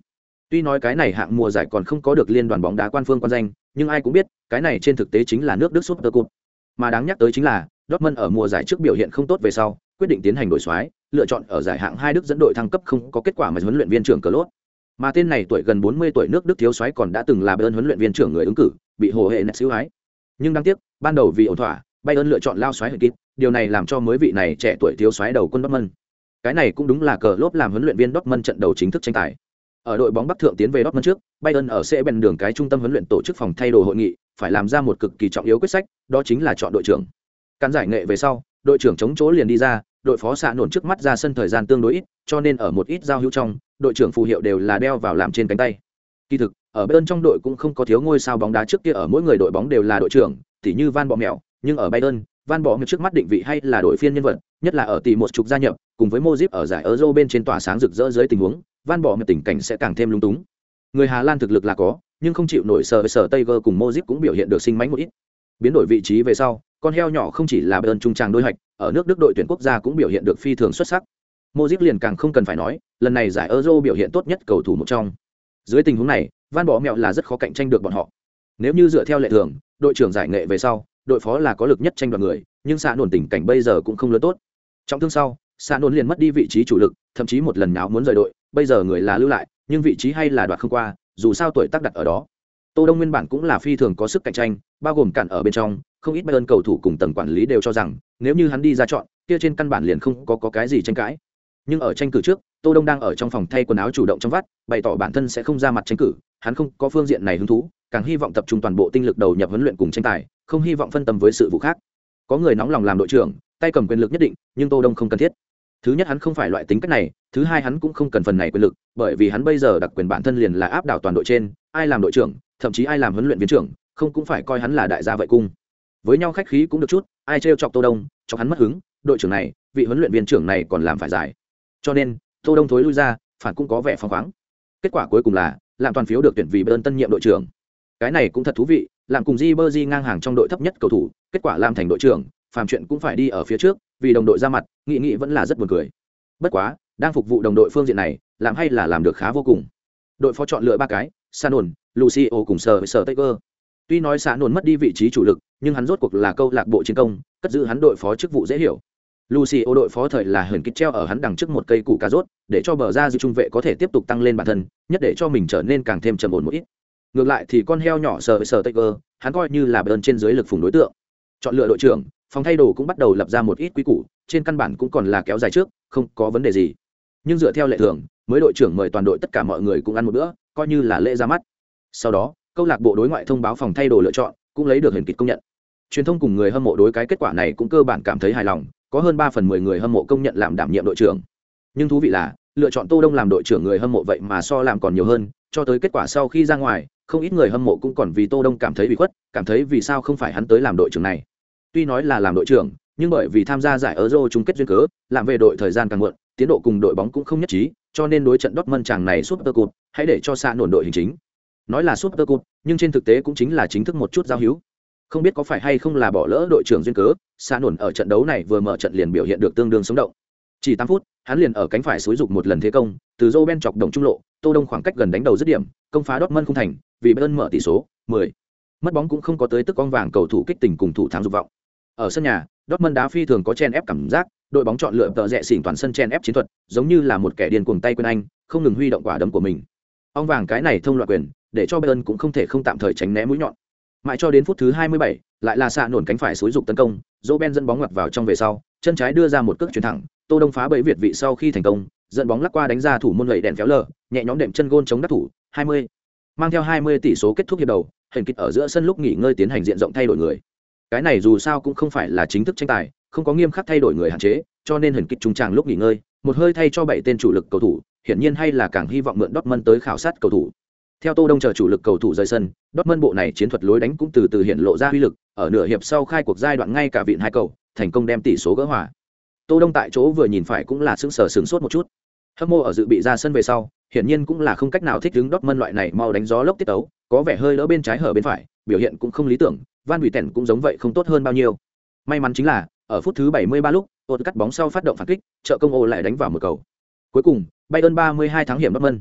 Tuy nói cái này hạng mùa giải còn không có được liên đoàn bóng đá quan phương quan danh, nhưng ai cũng biết, cái này trên thực tế chính là nước Đức Super Cup. Mà đáng nhắc tới chính là, Dortmund ở mùa giải trước biểu hiện không tốt về sau, quyết định tiến hành đổi soái, lựa chọn ở giải hạng hai Đức dẫn đội thăng cấp không có kết quả mà huấn luyện viên trưởng cờ lốt. Mà tên này tuổi gần 40 tuổi nước Đức thiếu soái còn đã từng là Bayern huấn luyện viên trưởng người ứng cử, bị hồ hệ nẹt xíu hái. Nhưng đáng tiếc, ban đầu vì ổn thỏa, Bayern lựa chọn lao soái kịp, điều này làm cho mới vị này trẻ tuổi thiếu soái đầu quân Dortmund. Cái này cũng đúng là cờ lốp làm huấn luyện viên Dortmund trận đầu chính thức tranh tài. Ở đội bóng Bắc thượng tiến về Dortmund trước, Bayern ở sẽ bèn đường cái trung tâm huấn luyện tổ chức phòng thay đồ hội nghị, phải làm ra một cực kỳ trọng yếu quyết sách, đó chính là chọn đội trưởng. Căn giải nghệ về sau, đội trưởng chống chỗ liền đi ra, đội phó xạ nổn trước mắt ra sân thời gian tương đối ít, cho nên ở một ít giao hữu trong, đội trưởng phù hiệu đều là đeo vào làm trên cánh tay. Kỳ thực, ở Bayern trong đội cũng không có thiếu ngôi sao bóng đá trước kia ở mỗi người đội bóng đều là đội trưởng, tỉ như Van Bọ Mèo, nhưng ở Bayern, Van Bọ Mèo trước mắt định vị hay là đội phiên nhân vật, nhất là ở tỷ một chục gia nhập, cùng với Modric ở giải Euro bên trên tỏa sáng rực rỡ dưới tình huống, Van bỏ Mèo tình cảnh sẽ càng thêm lung túng. Người Hà Lan thực lực là có, nhưng không chịu nổi sở với sở Tiger cùng Modric cũng biểu hiện được sinh mánh một ít. Biến đổi vị trí về sau, con heo nhỏ không chỉ là bên trung tràng đôi hạch, ở nước Đức đội tuyển quốc gia cũng biểu hiện được phi thường xuất sắc. Modric liền càng không cần phải nói, lần này giải Euro biểu hiện tốt nhất cầu thủ một trong. Dưới tình huống này, Van Bỏ Mèo là rất khó cạnh tranh được bọn họ. Nếu như dựa theo lệ thường, đội trưởng giải nghệ về sau đội phó là có lực nhất tranh đoạt người nhưng xạ nổn tình cảnh bây giờ cũng không lớn tốt trong thương sau xa nôn liền mất đi vị trí chủ lực thậm chí một lần nào muốn rời đội bây giờ người là lưu lại nhưng vị trí hay là đoạt không qua dù sao tuổi tác đặt ở đó. Tô đông nguyên bản cũng là phi thường có sức cạnh tranh bao gồm cản ở bên trong không ít bayern cầu thủ cùng tầng quản lý đều cho rằng nếu như hắn đi ra chọn kia trên căn bản liền không có, có cái gì tranh cãi. Nhưng ở tranh cử trước tô đông đang ở trong phòng thay quần áo chủ động trong vắt bày tỏ bản thân sẽ không ra mặt tranh cử hắn không có phương diện này hứng thú càng hy vọng tập trung toàn bộ tinh lực đầu nhập huấn luyện cùng tranh tài không hy vọng phân tâm với sự vụ khác. Có người nóng lòng làm đội trưởng tay cầm quyền lực nhất định nhưng tô đông không cần thiết thứ nhất hắn không phải loại tính cách này, thứ hai hắn cũng không cần phần này quyền lực, bởi vì hắn bây giờ đặc quyền bản thân liền là áp đảo toàn đội trên, ai làm đội trưởng, thậm chí ai làm huấn luyện viên trưởng, không cũng phải coi hắn là đại gia vậy cung. Với nhau khách khí cũng được chút, ai trêu chọc tô đông cho hắn mất hứng, đội trưởng này, vị huấn luyện viên trưởng này còn làm phải giải. Cho nên, tô đông thối lui ra, phản cũng có vẻ phăng khoáng. Kết quả cuối cùng là làm toàn phiếu được tuyển vì bơn tân nhiệm đội trưởng. Cái này cũng thật thú vị làm cùng di bơ di ngang hàng trong đội thấp nhất cầu thủ, kết quả làm thành đội trưởng, phàm chuyện cũng phải đi ở phía trước vì đồng đội ra mặt, nghị nghị vẫn là rất buồn cười. Bất quá, đang phục vụ đồng đội phương diện này, làm hay là làm được khá vô cùng. Đội phó chọn lựa ba cái sa lucio cùng sở sờ tây cơ tuy nói xã nồn mất đi vị trí chủ lực, nhưng hắn rốt cuộc là câu lạc bộ chiến công, cất giữ hắn đội phó chức vụ dễ hiểu. Lucio đội phó thời là hờn kích treo ở hắn đằng trước một cây củ cà rốt, để cho bờ ra giữ trung vệ có thể tiếp tục tăng lên bản thân, nhất để cho mình trở nên càng thêm trầm ổn một ít. Ngược lại thì con heo nhỏ sờ sờ tây cơ hắn coi như là bơn trên dưới lực phùng đối tượng. Chọn lựa đội trưởng phòng thay đồ cũng bắt đầu lập ra một ít quy củ, trên căn bản cũng còn là kéo dài trước, không có vấn đề gì. Nhưng dựa theo lệ thường, mới đội trưởng mời toàn đội tất cả mọi người cùng ăn một bữa, coi như là lễ ra mắt. Sau đó, câu lạc bộ đối ngoại thông báo phòng thay đồ lựa chọn, cũng lấy được hình kịch công nhận. Truyền thông cùng người hâm mộ đối cái kết quả này cũng cơ bản cảm thấy hài lòng, có hơn ba phần mười người hâm mộ công nhận làm đảm nhiệm đội trưởng. Nhưng thú vị là, lựa chọn tô đông làm đội trưởng người hâm mộ vậy mà so làm còn nhiều hơn, cho tới kết quả sau khi ra ngoài, không ít người hâm mộ cũng còn vì tô đông cảm thấy bị khuất, cảm thấy vì sao không phải hắn tới làm đội trưởng này tuy nói là làm đội trưởng nhưng bởi vì tham gia giải euro chung kết duyên cớ làm về đội thời gian càng muộn tiến độ cùng đội bóng cũng không nhất trí cho nên đối trận Dortmund chàng này Super Cup, hãy để cho xa nổn đội hình chính. Nói là Super Cup, nhưng trên thực tế cũng chính là chính thức một chút giao hữu. Không biết có phải hay không là bỏ lỡ đội trưởng duyên cớ, xa nổn ở trận đấu này vừa mở trận liền biểu hiện được tương đương sống động. Chỉ 8 phút, hắn liền ở cánh phải xối dục một lần thế công, từ Roben chọc đồng trung lộ, Tô Đông khoảng cách gần đánh đầu dứt điểm, công phá Dortmund không thành, vì Bayern mở tỷ số 10. Mất bóng cũng không có tới tức con vàng cầu thủ kích tình cùng thủ thắng dục vọng. Ở sân nhà, Dortmund đá phi thường có chen ép cảm giác, đội bóng chọn lựa tợ rẻ xỉn toàn sân chen ép chiến thuật, giống như là một kẻ điên cuồng tay quên anh, không ngừng huy động quả đấm của mình. Ông vàng cái này thông loạn quyền, để cho Bayern cũng không thể không tạm thời tránh né mũi nhọn. Mãi cho đến phút thứ 27, lại là xạ nổn cánh phải suối dục tấn công, Roben dẫn bóng ngoặt vào trong về sau, chân trái đưa ra một cước chuyển thẳng, Tô Đông phá bẫy Việt vị sau khi thành công, dẫn bóng lắc qua đánh ra thủ môn lẩy đèn phéo lờ, nhẹ nhõm đệm chân gôn chống đắc thủ, 20. Mang theo 20 tỷ số kết thúc hiệp đầu, hình kịch ở giữa sân lúc nghỉ ngơi tiến hành diện rộng thay đổi người. Cái này dù sao cũng không phải là chính thức tranh tài, không có nghiêm khắc thay đổi người hạn chế, cho nên hình kịch trung tràng lúc nghỉ ngơi, một hơi thay cho bảy tên chủ lực cầu thủ, hiển nhiên hay là càng hy vọng mượn Dortmund tới khảo sát cầu thủ. Theo Tô Đông chờ chủ lực cầu thủ rời sân, Dortmund bộ này chiến thuật lối đánh cũng từ từ hiện lộ ra uy lực, ở nửa hiệp sau khai cuộc giai đoạn ngay cả vịn hai cầu, thành công đem tỷ số gỡ hòa. Tô Đông tại chỗ vừa nhìn phải cũng là sững sờ sững sốt một chút. Hâm mộ ở dự bị ra sân về sau, hiển nhiên cũng là không cách nào thích ứng Dortmund loại này mau đánh gió lốc tiết tấu, có vẻ hơi đỡ bên trái hở bên phải, biểu hiện cũng không lý tưởng, Van Tèn cũng giống vậy không tốt hơn bao nhiêu. May mắn chính là, ở phút thứ 73 lúc, ột cắt bóng sau phát động phản kích, trợ công ô lại đánh vào một cầu. Cuối cùng, Bayern 32 tháng hiểm Dortmund.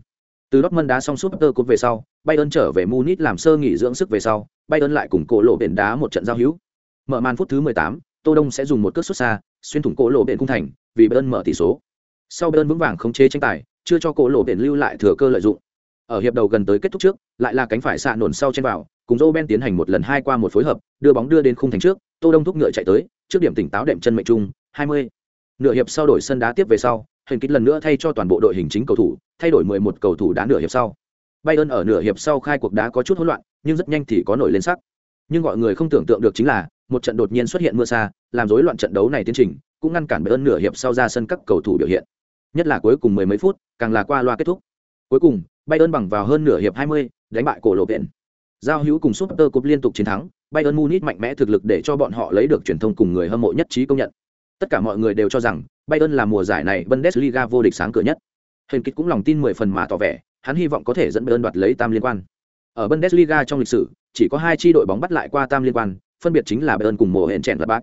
Từ Dortmund đá xong Super Cup về sau, Bayern trở về Munich làm sơ nghỉ dưỡng sức về sau, Bayern lại cùng cổ lộ biển đá một trận giao hữu. Mở màn phút thứ 18, Tô Đông sẽ dùng một cước xuất xa, xuyên thủng cổ lộ biển cung thành, vì Bayern mở tỷ số. Sau Bayern vững vàng khống chế tranh tài, chưa cho cổ lộ biển lưu lại thừa cơ lợi dụng. Ở hiệp đầu gần tới kết thúc trước, lại là cánh phải xạ nổn sau trên vào, cùng Roben tiến hành một lần hai qua một phối hợp, đưa bóng đưa đến khung thành trước, Tô Đông thúc ngựa chạy tới, trước điểm tỉnh táo đệm chân mệnh trung, 20. Nửa hiệp sau đổi sân đá tiếp về sau, hình kích lần nữa thay cho toàn bộ đội hình chính cầu thủ, thay đổi 11 cầu thủ đá nửa hiệp sau. Bayern ở nửa hiệp sau khai cuộc đá có chút hỗn loạn, nhưng rất nhanh thì có nổi lên sắc. Nhưng gọi người không tưởng tượng được chính là, một trận đột nhiên xuất hiện mưa xa, làm rối loạn trận đấu này tiến trình, cũng ngăn cản Bayern nửa hiệp sau ra sân các cầu thủ biểu hiện. Nhất là cuối cùng mười mấy phút, càng là qua loa kết thúc. Cuối cùng, Bayern bằng vào hơn nửa hiệp 20, đánh bại cổ lộ viện. Giao hữu cùng Super Cup liên tục chiến thắng, Bayern Munich mạnh mẽ thực lực để cho bọn họ lấy được truyền thông cùng người hâm mộ nhất trí công nhận. Tất cả mọi người đều cho rằng Bayern là mùa giải này Bundesliga vô địch sáng cửa nhất. Hình kịch cũng lòng tin 10 phần mà tỏ vẻ, hắn hy vọng có thể dẫn Bayern đoạt lấy tam liên quan. Ở Bundesliga trong lịch sử, chỉ có hai chi đội bóng bắt lại qua tam liên quan, phân biệt chính là Bayern cùng mùa hẹn chèn Gladbach.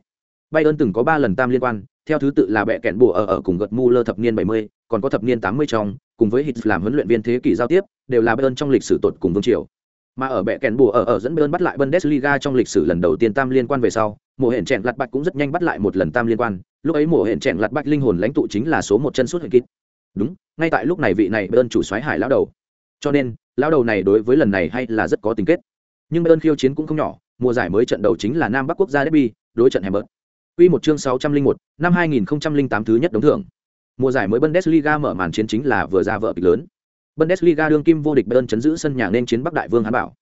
Bayern từng có 3 lần tam liên quan, theo thứ tự là bẻ kẹn bùa ở ở cùng gật Muller thập niên 70, còn có thập niên 80 trong, cùng với Hitz làm huấn luyện viên thế kỷ giao tiếp, đều là Bayern trong lịch sử tột cùng vương triều. Mà ở bệ kèn bùa ở ở dẫn Bayern bắt lại Bundesliga trong lịch sử lần đầu tiên tam liên quan về sau, mùa hẹn chèn lặt bạch cũng rất nhanh bắt lại một lần tam liên quan, lúc ấy mùa hẹn chèn lặt bạch linh hồn lãnh tụ chính là số một chân suốt hệ kít. Đúng, ngay tại lúc này vị này Bayern chủ soái hải lão đầu. Cho nên, lão đầu này đối với lần này hay là rất có tình kết. Nhưng Bayern khiêu chiến cũng không nhỏ, mùa giải mới trận đầu chính là Nam Bắc quốc gia derby, đối trận Hamburg. Quy một chương 601, năm 2008 thứ nhất đóng thưởng. Mùa giải mới Bundesliga mở màn chiến chính là vừa ra vợ kịch lớn. Bundesliga đương kim vô địch Bayern chấn giữ sân nhà nên chiến Bắc Đại Vương Hán Bảo.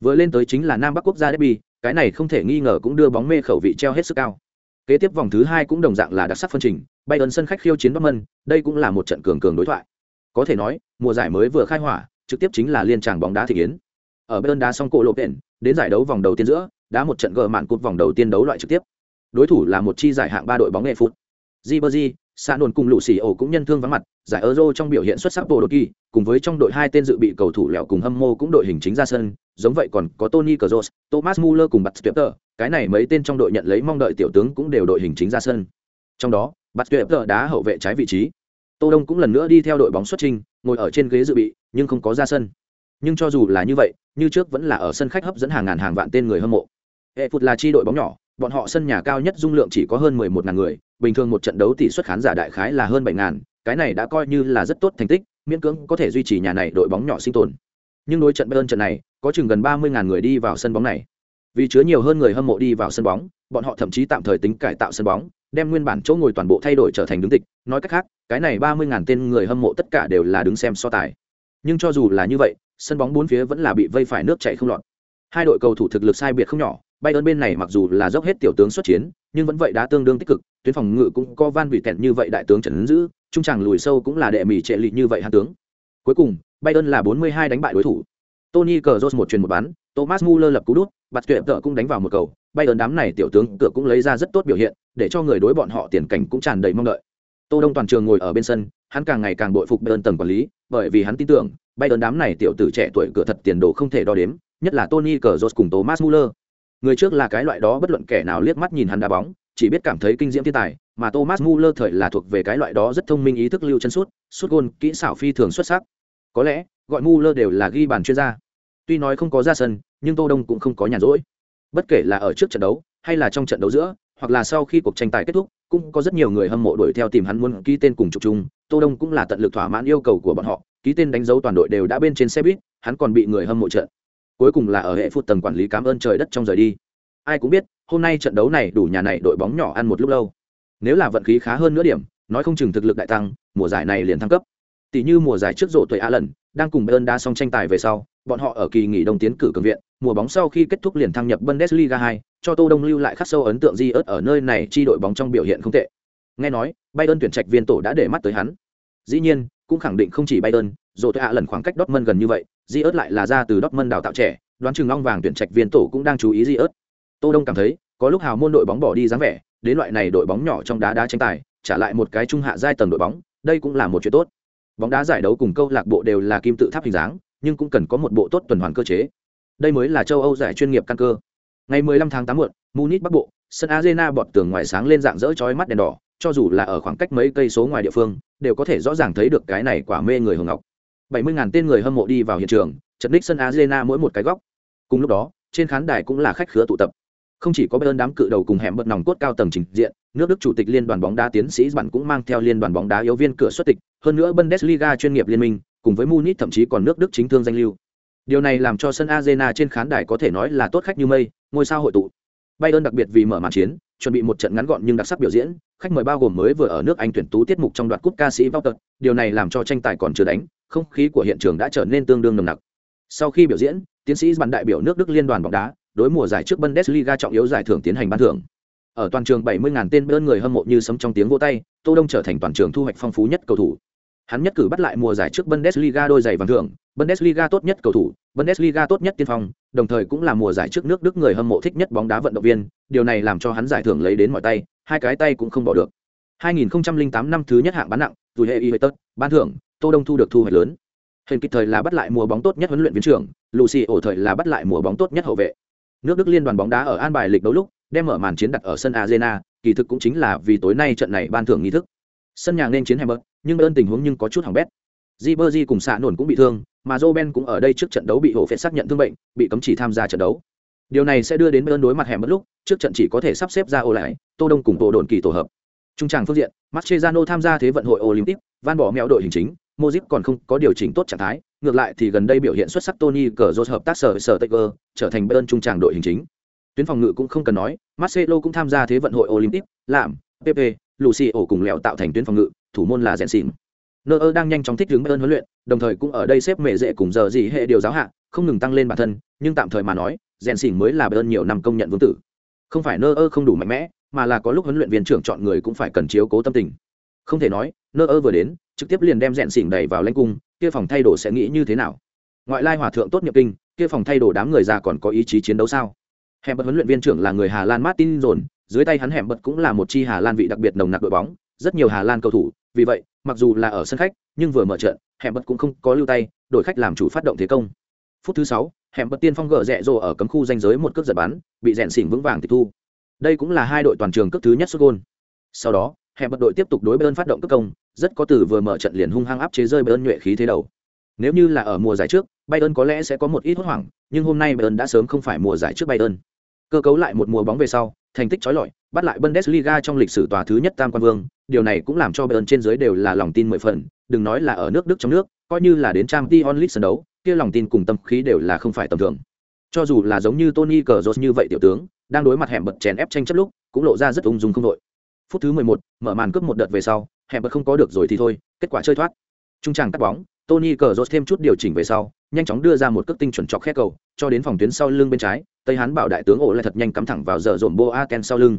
Vừa lên tới chính là Nam Bắc quốc gia derby, cái này không thể nghi ngờ cũng đưa bóng mê khẩu vị treo hết sức cao. Kế tiếp vòng thứ hai cũng đồng dạng là đặc sắc phân trình, Bayern sân khách khiêu chiến Dortmund, đây cũng là một trận cường cường đối thoại. Có thể nói, mùa giải mới vừa khai hỏa, trực tiếp chính là liên tràng bóng đá thị yến. Ở Bayern đá xong cổ lộ tiền, đến giải đấu vòng đầu tiên giữa, đá một trận gỡ mạn cột vòng đầu tiên đấu loại trực tiếp. Đối thủ là một chi giải hạng ba đội bóng nghệ phút. Ribery, xa nồn cùng lũ xì ổ cũng nhân thương vắng mặt, giải Euro trong biểu hiện xuất sắc bộ đột kỳ, cùng với trong đội hai tên dự bị cầu thủ lẹo cùng hâm mô cũng đội hình chính ra sân, giống vậy còn có Tony Kroos, Thomas Muller cùng bắt Tuyệt cái này mấy tên trong đội nhận lấy mong đợi tiểu tướng cũng đều đội hình chính ra sân. Trong đó, bắt Tuyệt đá hậu vệ trái vị trí. Tô Đông cũng lần nữa đi theo đội bóng xuất trình, ngồi ở trên ghế dự bị, nhưng không có ra sân. Nhưng cho dù là như vậy, như trước vẫn là ở sân khách hấp dẫn hàng ngàn hàng vạn tên người hâm mộ. Hệ Phụt là chi đội bóng nhỏ, bọn họ sân nhà cao nhất dung lượng chỉ có hơn 11 ngàn người, bình thường một trận đấu tỷ suất khán giả đại khái là hơn 7 ngàn, cái này đã coi như là rất tốt thành tích, miễn cưỡng có thể duy trì nhà này đội bóng nhỏ sinh tồn. Nhưng đối trận Bayern trận này, có chừng gần 30 ngàn người đi vào sân bóng này. Vì chứa nhiều hơn người hâm mộ đi vào sân bóng, bọn họ thậm chí tạm thời tính cải tạo sân bóng, đem nguyên bản chỗ ngồi toàn bộ thay đổi trở thành đứng tịch, nói cách khác, cái này 30 ngàn tên người hâm mộ tất cả đều là đứng xem so tài. Nhưng cho dù là như vậy, sân bóng bốn phía vẫn là bị vây phải nước chảy không lọt. Hai đội cầu thủ thực lực sai biệt không nhỏ, Bayern bên này mặc dù là dốc hết tiểu tướng xuất chiến, nhưng vẫn vậy đã tương đương tích cực, tuyến phòng ngự cũng có Van bị Tẹn như vậy đại tướng trấn giữ, trung tràng lùi sâu cũng là đệ mỉ trệ lị như vậy hạ tướng. Cuối cùng, Bayern là 42 đánh bại đối thủ. Tony Kroos một truyền một bán, Thomas Muller lập cú đút, bạt tuyệt tợ cũng đánh vào một cầu, Bayern đám này tiểu tướng cửa cũng lấy ra rất tốt biểu hiện, để cho người đối bọn họ tiền cảnh cũng tràn đầy mong đợi. Tô Đông toàn trường ngồi ở bên sân, hắn càng ngày càng bội phục Bayern tầng quản lý, bởi vì hắn tin tưởng, Bayern đám này tiểu tử trẻ tuổi cửa thật tiền đồ không thể đo đếm, nhất là Tony Kroos cùng Thomas Muller. Người trước là cái loại đó bất luận kẻ nào liếc mắt nhìn hắn đá bóng, chỉ biết cảm thấy kinh diễm thiên tài, mà Thomas Muller thời là thuộc về cái loại đó rất thông minh ý thức lưu chân sút, sút gôn, kỹ xảo phi thường xuất sắc. Có lẽ, gọi Muller đều là ghi bàn chuyên gia. Tuy nói không có ra sân, nhưng Tô Đông cũng không có nhàn rỗi. Bất kể là ở trước trận đấu, hay là trong trận đấu giữa, hoặc là sau khi cuộc tranh tài kết thúc, cũng có rất nhiều người hâm mộ đuổi theo tìm hắn muốn ký tên cùng chụp chung. Tô Đông cũng là tận lực thỏa mãn yêu cầu của bọn họ, ký tên đánh dấu toàn đội đều đã bên trên xe buýt, hắn còn bị người hâm mộ trận. Cuối cùng là ở hệ phút tầng quản lý cảm ơn trời đất trong rời đi. Ai cũng biết, hôm nay trận đấu này đủ nhà này đội bóng nhỏ ăn một lúc lâu. Nếu là vận khí khá hơn nữa điểm, nói không chừng thực lực đại tăng, mùa giải này liền thăng cấp. Tỷ như mùa giải trước rộ tuổi A lần, đang cùng Bayern đa xong tranh tài về sau, bọn họ ở kỳ nghỉ đông tiến cử cường viện, mùa bóng sau khi kết thúc liền thăng nhập Bundesliga 2, cho Tô Đông lưu lại khắc sâu ấn tượng di ớt ở nơi này chi đội bóng trong biểu hiện không tệ. Nghe nói, Bayern tuyển trạch viên tổ đã để mắt tới hắn. Dĩ nhiên, cũng khẳng định không chỉ Bayern, rộ tuổi a lần khoảng cách Dortmund gần như vậy, di ớt lại là ra từ Dortmund đào tạo trẻ, đoán chừng long vàng tuyển trạch viên tổ cũng đang chú ý di ớt. Tô Đông cảm thấy, có lúc hào môn đội bóng bỏ đi dáng vẻ, đến loại này đội bóng nhỏ trong đá đá tranh tài, trả lại một cái trung hạ giai tầng đội bóng, đây cũng là một chuyện tốt. Bóng đá giải đấu cùng câu lạc bộ đều là kim tự tháp hình dáng, nhưng cũng cần có một bộ tốt tuần hoàn cơ chế. Đây mới là châu Âu giải chuyên nghiệp căn cơ. Ngày 15 tháng 8 muộn, Munich Bắc Bộ, sân Arena bọt tường ngoài sáng lên dạng rỡ chói mắt đèn đỏ, cho dù là ở khoảng cách mấy cây số ngoài địa phương, đều có thể rõ ràng thấy được cái này quả mê người hồng ngọc. 70.000 tên người hâm mộ đi vào hiện trường, chật ních sân Arena mỗi một cái góc. Cùng lúc đó, trên khán đài cũng là khách khứa tụ tập. Không chỉ có bên đám cự đầu cùng hẻm bật nòng cốt cao tầng trình diện, nước Đức chủ tịch liên đoàn bóng đá tiến sĩ bản cũng mang theo liên đoàn bóng đá yếu viên cửa xuất tịch, hơn nữa Bundesliga chuyên nghiệp liên minh, cùng với Munich thậm chí còn nước Đức chính thương danh lưu. Điều này làm cho sân Arena trên khán đài có thể nói là tốt khách như mây, ngôi sao hội tụ. Bayern đặc biệt vì mở màn chiến, chuẩn bị một trận ngắn gọn nhưng đặc sắc biểu diễn, khách mời bao gồm mới vừa ở nước Anh tuyển tú tiết mục trong đoạt cúp ca sĩ Walter, điều này làm cho tranh tài còn chưa đánh, không khí của hiện trường đã trở nên tương đương nồng nặc. Sau khi biểu diễn, tiến sĩ bản đại biểu nước Đức liên đoàn bóng đá, đối mùa giải trước Bundesliga trọng yếu giải thưởng tiến hành ban thưởng. Ở toàn trường 70.000 tên bơn người hâm mộ như sấm trong tiếng vỗ tay, Tô Đông trở thành toàn trường thu hoạch phong phú nhất cầu thủ. Hắn nhất cử bắt lại mùa giải trước Bundesliga đôi giày vàng thưởng, Bundesliga tốt nhất cầu thủ, Bundesliga tốt nhất tiên phong, đồng thời cũng là mùa giải trước nước Đức người hâm mộ thích nhất bóng đá vận động viên, điều này làm cho hắn giải thưởng lấy đến mọi tay, hai cái tay cũng không bỏ được. 2008 năm thứ nhất hạng bán nặng, dù hệ y tất, ban thưởng, Tô Đông thu được thu hoạch lớn. Hình kịp thời là bắt lại mùa bóng tốt nhất huấn luyện viên trưởng, Lucy ổ thời là bắt lại mùa bóng tốt nhất hậu vệ. Nước Đức liên đoàn bóng đá ở an bài lịch đấu lúc, đem mở màn chiến đặt ở sân Arena, kỳ thực cũng chính là vì tối nay trận này ban thưởng nghi thức. Sân nhà nên chiến Hamburg, nhưng ơn tình huống nhưng có chút hỏng bét. Jibberjee cùng xạ nổn cũng bị thương, mà Roben cũng ở đây trước trận đấu bị hộ phệ xác nhận thương bệnh, bị cấm chỉ tham gia trận đấu. Điều này sẽ đưa đến Bayern đối mặt hẻm mất lúc, trước trận chỉ có thể sắp xếp ra ô lại, Tô Đông cùng Tô Đồn kỳ tổ hợp. Trung tràng phương diện, Mascherano tham gia thế vận hội Olympic, van bỏ mèo đội hình chính, Modric còn không có điều chỉnh tốt trạng thái, ngược lại thì gần đây biểu hiện xuất sắc Tony Cazorla hợp tác sở sở Tiger, trở thành Bayern trung tràng đội hình chính. Tuyến phòng ngự cũng không cần nói, Marcelo cũng tham gia thế vận hội Olympic, làm, PP, Lucio cùng lẹo tạo thành tuyến phòng ngự, thủ môn là Jensen. Neuer đang nhanh chóng thích ứng ơn huấn luyện, đồng thời cũng ở đây xếp mệ dễ cùng giờ gì hệ điều giáo hạ, không ngừng tăng lên bản thân, nhưng tạm thời mà nói, Jensen mới là ơn nhiều năm công nhận vương tử. Không phải nơ ơ không đủ mạnh mẽ, mà là có lúc huấn luyện viên trưởng chọn người cũng phải cần chiếu cố tâm tình. Không thể nói, nơ ơ vừa đến, trực tiếp liền đem Jensen đẩy vào lãnh cung, kia phòng thay đồ sẽ nghĩ như thế nào? Ngoại lai hòa thượng tốt nhập kinh, kia phòng thay đồ đám người già còn có ý chí chiến đấu sao? Hẻm bật huấn luyện viên trưởng là người Hà Lan Martin Dồn, dưới tay hắn hẻm bật cũng là một chi Hà Lan vị đặc biệt nồng nặc đội bóng, rất nhiều Hà Lan cầu thủ, vì vậy, mặc dù là ở sân khách, nhưng vừa mở trận, hẻm bật cũng không có lưu tay, đổi khách làm chủ phát động thế công. Phút thứ sáu, hẻm bật tiên phong gỡ rẽ rồ ở cấm khu danh giới một cước giật bắn, bị rèn xỉn vững vàng tịch thu. Đây cũng là hai đội toàn trường cước thứ nhất sút gol. Sau đó, hẻm bật đội tiếp tục đối Bayern phát động cước công, rất có từ vừa mở trận liền hung hăng áp chế rơi Bayern nhuệ khí thế đầu. Nếu như là ở mùa giải trước, Bayern có lẽ sẽ có một ít hốt hoảng, nhưng hôm nay Bayern đã sớm không phải mùa giải trước Bayern. Cơ cấu lại một mùa bóng về sau, thành tích chói lọi, bắt lại Bundesliga trong lịch sử tòa thứ nhất tam quan vương, điều này cũng làm cho Bayern trên dưới đều là lòng tin mười phần, đừng nói là ở nước Đức trong nước, coi như là đến Champions League sân đấu, kia lòng tin cùng tâm khí đều là không phải tầm thường. Cho dù là giống như Tony Kroos như vậy tiểu tướng, đang đối mặt hẻm bật chèn ép tranh chấp lúc, cũng lộ ra rất ung dung không đội. Phút thứ 11, mở màn cướp một đợt về sau, hẻm bật không có được rồi thì thôi, kết quả chơi thoát. Trung tràng cắt bóng, Tony Kroos thêm chút điều chỉnh về sau, nhanh chóng đưa ra một cước tinh chuẩn chọc khe cầu, cho đến phòng tuyến sau lưng bên trái, Tây Hán bảo đại tướng ổ lại thật nhanh cắm thẳng vào giờ dồn Boaken sau lưng.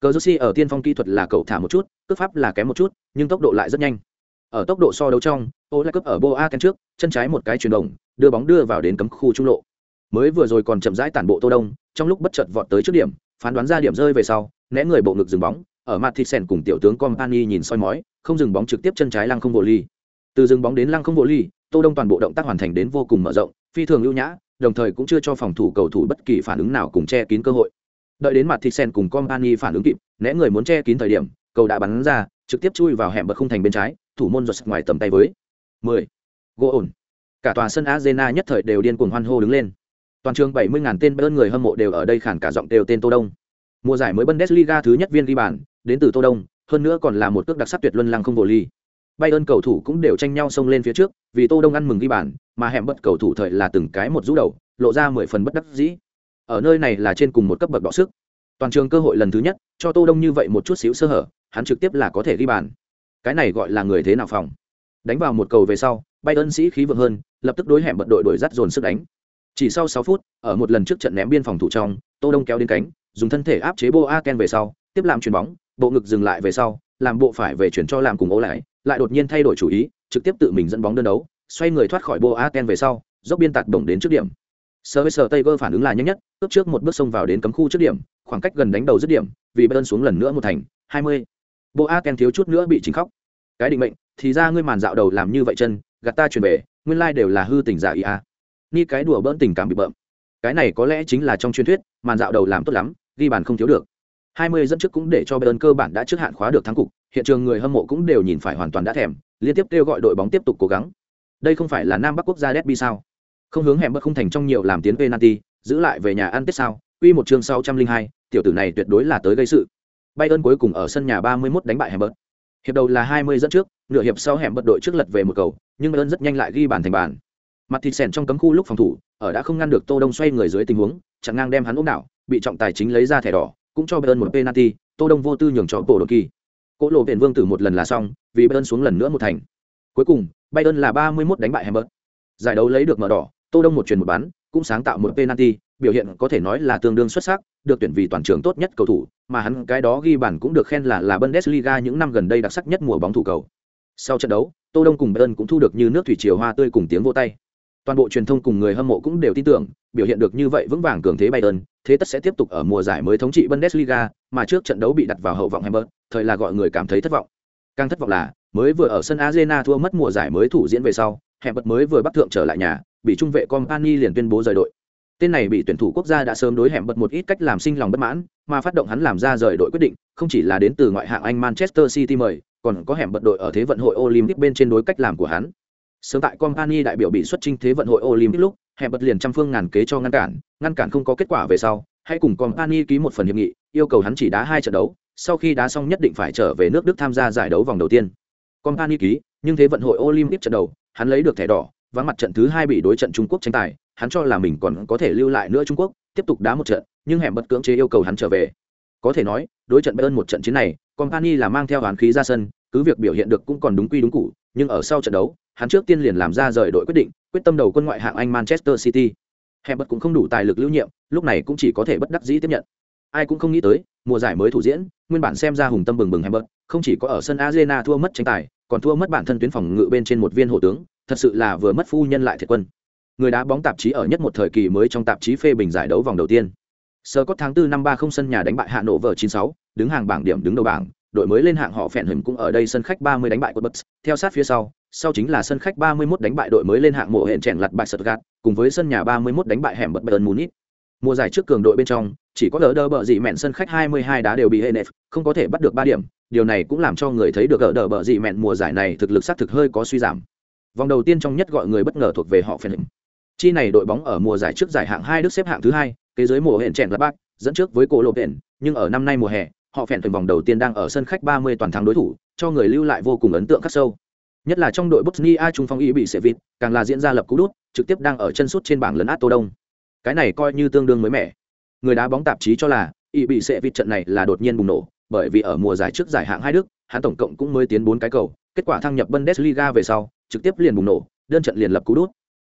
Kroos ở tiên phong kỹ thuật là cậu thả một chút, cước pháp là kém một chút, nhưng tốc độ lại rất nhanh. Ở tốc độ so đấu trong, ô lại cướp ở Boaken trước, chân trái một cái chuyển động, đưa bóng đưa vào đến cấm khu trung lộ. Mới vừa rồi còn chậm rãi tản bộ Tô Đông, trong lúc bất chợt vọt tới trước điểm, phán đoán ra điểm rơi về sau, né người bộ ngực dừng bóng, ở mặt thịt sèn cùng tiểu tướng Company nhìn soi mói, không dừng bóng trực tiếp chân trái lăng không bộ ly. Từ dừng bóng đến lăng không bộ ly, Tô Đông toàn bộ động tác hoàn thành đến vô cùng mở rộng, phi thường lưu nhã, đồng thời cũng chưa cho phòng thủ cầu thủ bất kỳ phản ứng nào cùng che kín cơ hội. Đợi đến mặt thịt sen cùng Company phản ứng kịp, né người muốn che kín thời điểm, cầu đã bắn ra, trực tiếp chui vào hẻm bậc không thành bên trái, thủ môn giật ngoài tầm tay với. 10. Gỗ ổn. Cả tòa sân Arena nhất thời đều điên cuồng hoan hô đứng lên. Toàn trường 70.000 tên Bayern người hâm mộ đều ở đây khản cả giọng đều tên Tô Đông. Mùa giải mới Bundesliga thứ nhất viên ghi bàn, đến từ Tô Đông, hơn nữa còn là một cước đặc sắc tuyệt luân lăng không vô ly. Bayern cầu thủ cũng đều tranh nhau xông lên phía trước, vì Tô Đông ăn mừng ghi bàn, mà hẻm bất cầu thủ thời là từng cái một rũ đầu, lộ ra mười phần bất đắc dĩ. Ở nơi này là trên cùng một cấp bậc đọ sức. Toàn trường cơ hội lần thứ nhất, cho Tô Đông như vậy một chút xíu sơ hở, hắn trực tiếp là có thể ghi bàn. Cái này gọi là người thế nào phòng. Đánh vào một cầu về sau, bay ơn sĩ khí vượng hơn, lập tức đối hẻm bật đội đổi dắt dồn sức đánh. Chỉ sau sáu phút, ở một lần trước trận ném biên phòng thủ trong, Tô Đông kéo đến cánh, dùng thân thể áp chế Boaken về sau, tiếp làm chuyền bóng, bộ ngực dừng lại về sau, làm bộ phải về chuyển cho làm cùng ố lại, lại đột nhiên thay đổi chủ ý, trực tiếp tự mình dẫn bóng đơn đấu, xoay người thoát khỏi Boaken về sau, dốc biên tạt đồng đến trước điểm. Sơ Tiger phản ứng là nhanh nhất, cướp trước một bước xông vào đến cấm khu trước điểm, khoảng cách gần đánh đầu dứt điểm, vì Bayern xuống lần nữa một thành, 20. Boaken thiếu chút nữa bị chính khóc. Cái định mệnh, thì ra ngươi màn dạo đầu làm như vậy chân, gạt ta truyền về, nguyên lai like đều là hư tình giả ý a. Ni cái đùa bỡn tình cảm bị bợm. Cái này có lẽ chính là trong truyền thuyết, màn dạo đầu làm tốt lắm, ghi bàn không thiếu được. 20 dẫn trước cũng để cho Bayern cơ bản đã trước hạn khóa được thắng cục, hiện trường người hâm mộ cũng đều nhìn phải hoàn toàn đã thèm, liên tiếp kêu gọi đội bóng tiếp tục cố gắng. Đây không phải là Nam Bắc quốc gia derby sao? Không hướng hẻm bất không thành trong nhiều làm tiến penalty, giữ lại về nhà ăn Tết sao? Quy một chương 602, tiểu tử này tuyệt đối là tới gây sự. Bayern cuối cùng ở sân nhà 31 đánh bại Hamburg. Hiệp đầu là 20 dẫn trước, nửa hiệp sau hẻm bật đội trước lật về một cầu, nhưng Bayern rất nhanh lại ghi bàn thành bàn. Mặt thịt sèn trong cấm khu lúc phòng thủ, ở đã không ngăn được Tô Đông xoay người dưới tình huống, chặn ngang đem hắn ôm đảo, bị trọng tài chính lấy ra thẻ đỏ, cũng cho Bayern một penalty, Tô Đông vô tư nhường cho bộ đội kỳ. Cố lộ viện vương tử một lần là xong, vì Bayern xuống lần nữa một thành. Cuối cùng, Bayern là 31 đánh bại Hamburg. Giải đấu lấy được mở đỏ, Tô Đông một chuyền một bán, cũng sáng tạo một penalty, biểu hiện có thể nói là tương đương xuất sắc, được tuyển vì toàn trường tốt nhất cầu thủ, mà hắn cái đó ghi bàn cũng được khen là là Bundesliga những năm gần đây đặc sắc nhất mùa bóng thủ cầu. Sau trận đấu, Tô Đông cùng Bayern cũng thu được như nước thủy triều hoa tươi cùng tiếng vỗ tay. Toàn bộ truyền thông cùng người hâm mộ cũng đều tin tưởng, biểu hiện được như vậy vững vàng cường thế Bayern, thế tất sẽ tiếp tục ở mùa giải mới thống trị Bundesliga, mà trước trận đấu bị đặt vào hậu vọng Hamburg, thời là gọi người cảm thấy thất vọng. Càng thất vọng là, mới vừa ở sân Arena thua mất mùa giải mới thủ diễn về sau, Hamburg mới vừa bắt thượng trở lại nhà, bị trung vệ Company liền tuyên bố rời đội. Tên này bị tuyển thủ quốc gia đã sớm đối hẻm bật một ít cách làm sinh lòng bất mãn, mà phát động hắn làm ra rời đội quyết định, không chỉ là đến từ ngoại hạng Anh Manchester City mời, còn có hẻm bật đội ở thế vận hội Olympic bên trên đối cách làm của hắn. sớm tại company đại biểu bị xuất trình thế vận hội olympic lúc hẹn bật liền trăm phương ngàn kế cho ngăn cản ngăn cản không có kết quả về sau hãy cùng company ký một phần hiệp nghị yêu cầu hắn chỉ đá hai trận đấu sau khi đá xong nhất định phải trở về nước đức tham gia giải đấu vòng đầu tiên company ký nhưng thế vận hội olympic trận đầu hắn lấy được thẻ đỏ vắng mặt trận thứ hai bị đối trận trung quốc tranh tài hắn cho là mình còn có thể lưu lại nữa trung quốc tiếp tục đá một trận nhưng hẻm bật cưỡng chế yêu cầu hắn trở về. Có thể nói đối trận bayern một trận chiến này company là mang theo hán khí ra sân cứ việc biểu hiện được cũng còn đúng quy đúng cũ, nhưng ở sau trận đấu hắn trước tiên liền làm ra rời đội quyết định quyết tâm đầu quân ngoại hạng anh manchester city. Hẻm bật cũng không đủ tài lực lưu nhiệm lúc này cũng chỉ có thể bất đắc dĩ tiếp nhận ai cũng không nghĩ tới mùa giải mới thủ diễn nguyên bản xem ra hùng tâm bừng bừng hẻm bớt. không chỉ có ở sân arena thua mất tranh tài còn thua mất bản thân tuyến phòng ngự bên trên một viên hộ tướng thật sự là vừa mất phu nhân lại thiệt quân người đá bóng tạp chí ở nhất một thời kỳ mới trong tạp chí phê bình giải đấu vòng đầu tiên sơ có tháng 4 năm 30 sân nhà đánh bại Hà Nội vở 96, đứng hàng bảng điểm đứng đầu bảng đội mới lên hạng họ phèn hình cũng ở đây sân khách 30 đánh bại của Bucks, theo sát phía sau sau chính là sân khách 31 đánh bại đội mới lên hạng mộ hẹn chèn lật bại Stuttgart, cùng với sân nhà 31 đánh bại hẻm bật Bayern Munich. Mùa giải trước cường đội bên trong, chỉ có lỡ đỡ bờ dị mẹn sân khách 22 đá đều bị Henef, không có thể bắt được 3 điểm, điều này cũng làm cho người thấy được đỡ đỡ bờ dị mẹn mùa giải này thực lực sát thực hơi có suy giảm. Vòng đầu tiên trong nhất gọi người bất ngờ thuộc về họ phèn. Chi này đội bóng ở mùa giải trước giải hạng 2 Đức xếp hạng thứ hai, kế dưới mùa hẹn chèn là bác dẫn trước với cổ lộ hẹn, nhưng ở năm nay mùa hè, họ phèn từng vòng đầu tiên đang ở sân khách 30 toàn thắng đối thủ, cho người lưu lại vô cùng ấn tượng khắc sâu. Nhất là trong đội Bosnia trung phong y bị sẽ vịt, càng là diễn ra lập cú đút, trực tiếp đang ở chân sút trên bảng lấn át Tô Đông. Cái này coi như tương đương mới mẻ. Người đá bóng tạp chí cho là, ỵ bị sẽ vịt trận này là đột nhiên bùng nổ, bởi vì ở mùa giải trước giải hạng hai Đức, hắn tổng cộng cũng mới tiến bốn cái cầu, kết quả thăng nhập Bundesliga về sau, trực tiếp liền bùng nổ, đơn trận liền lập cú đút.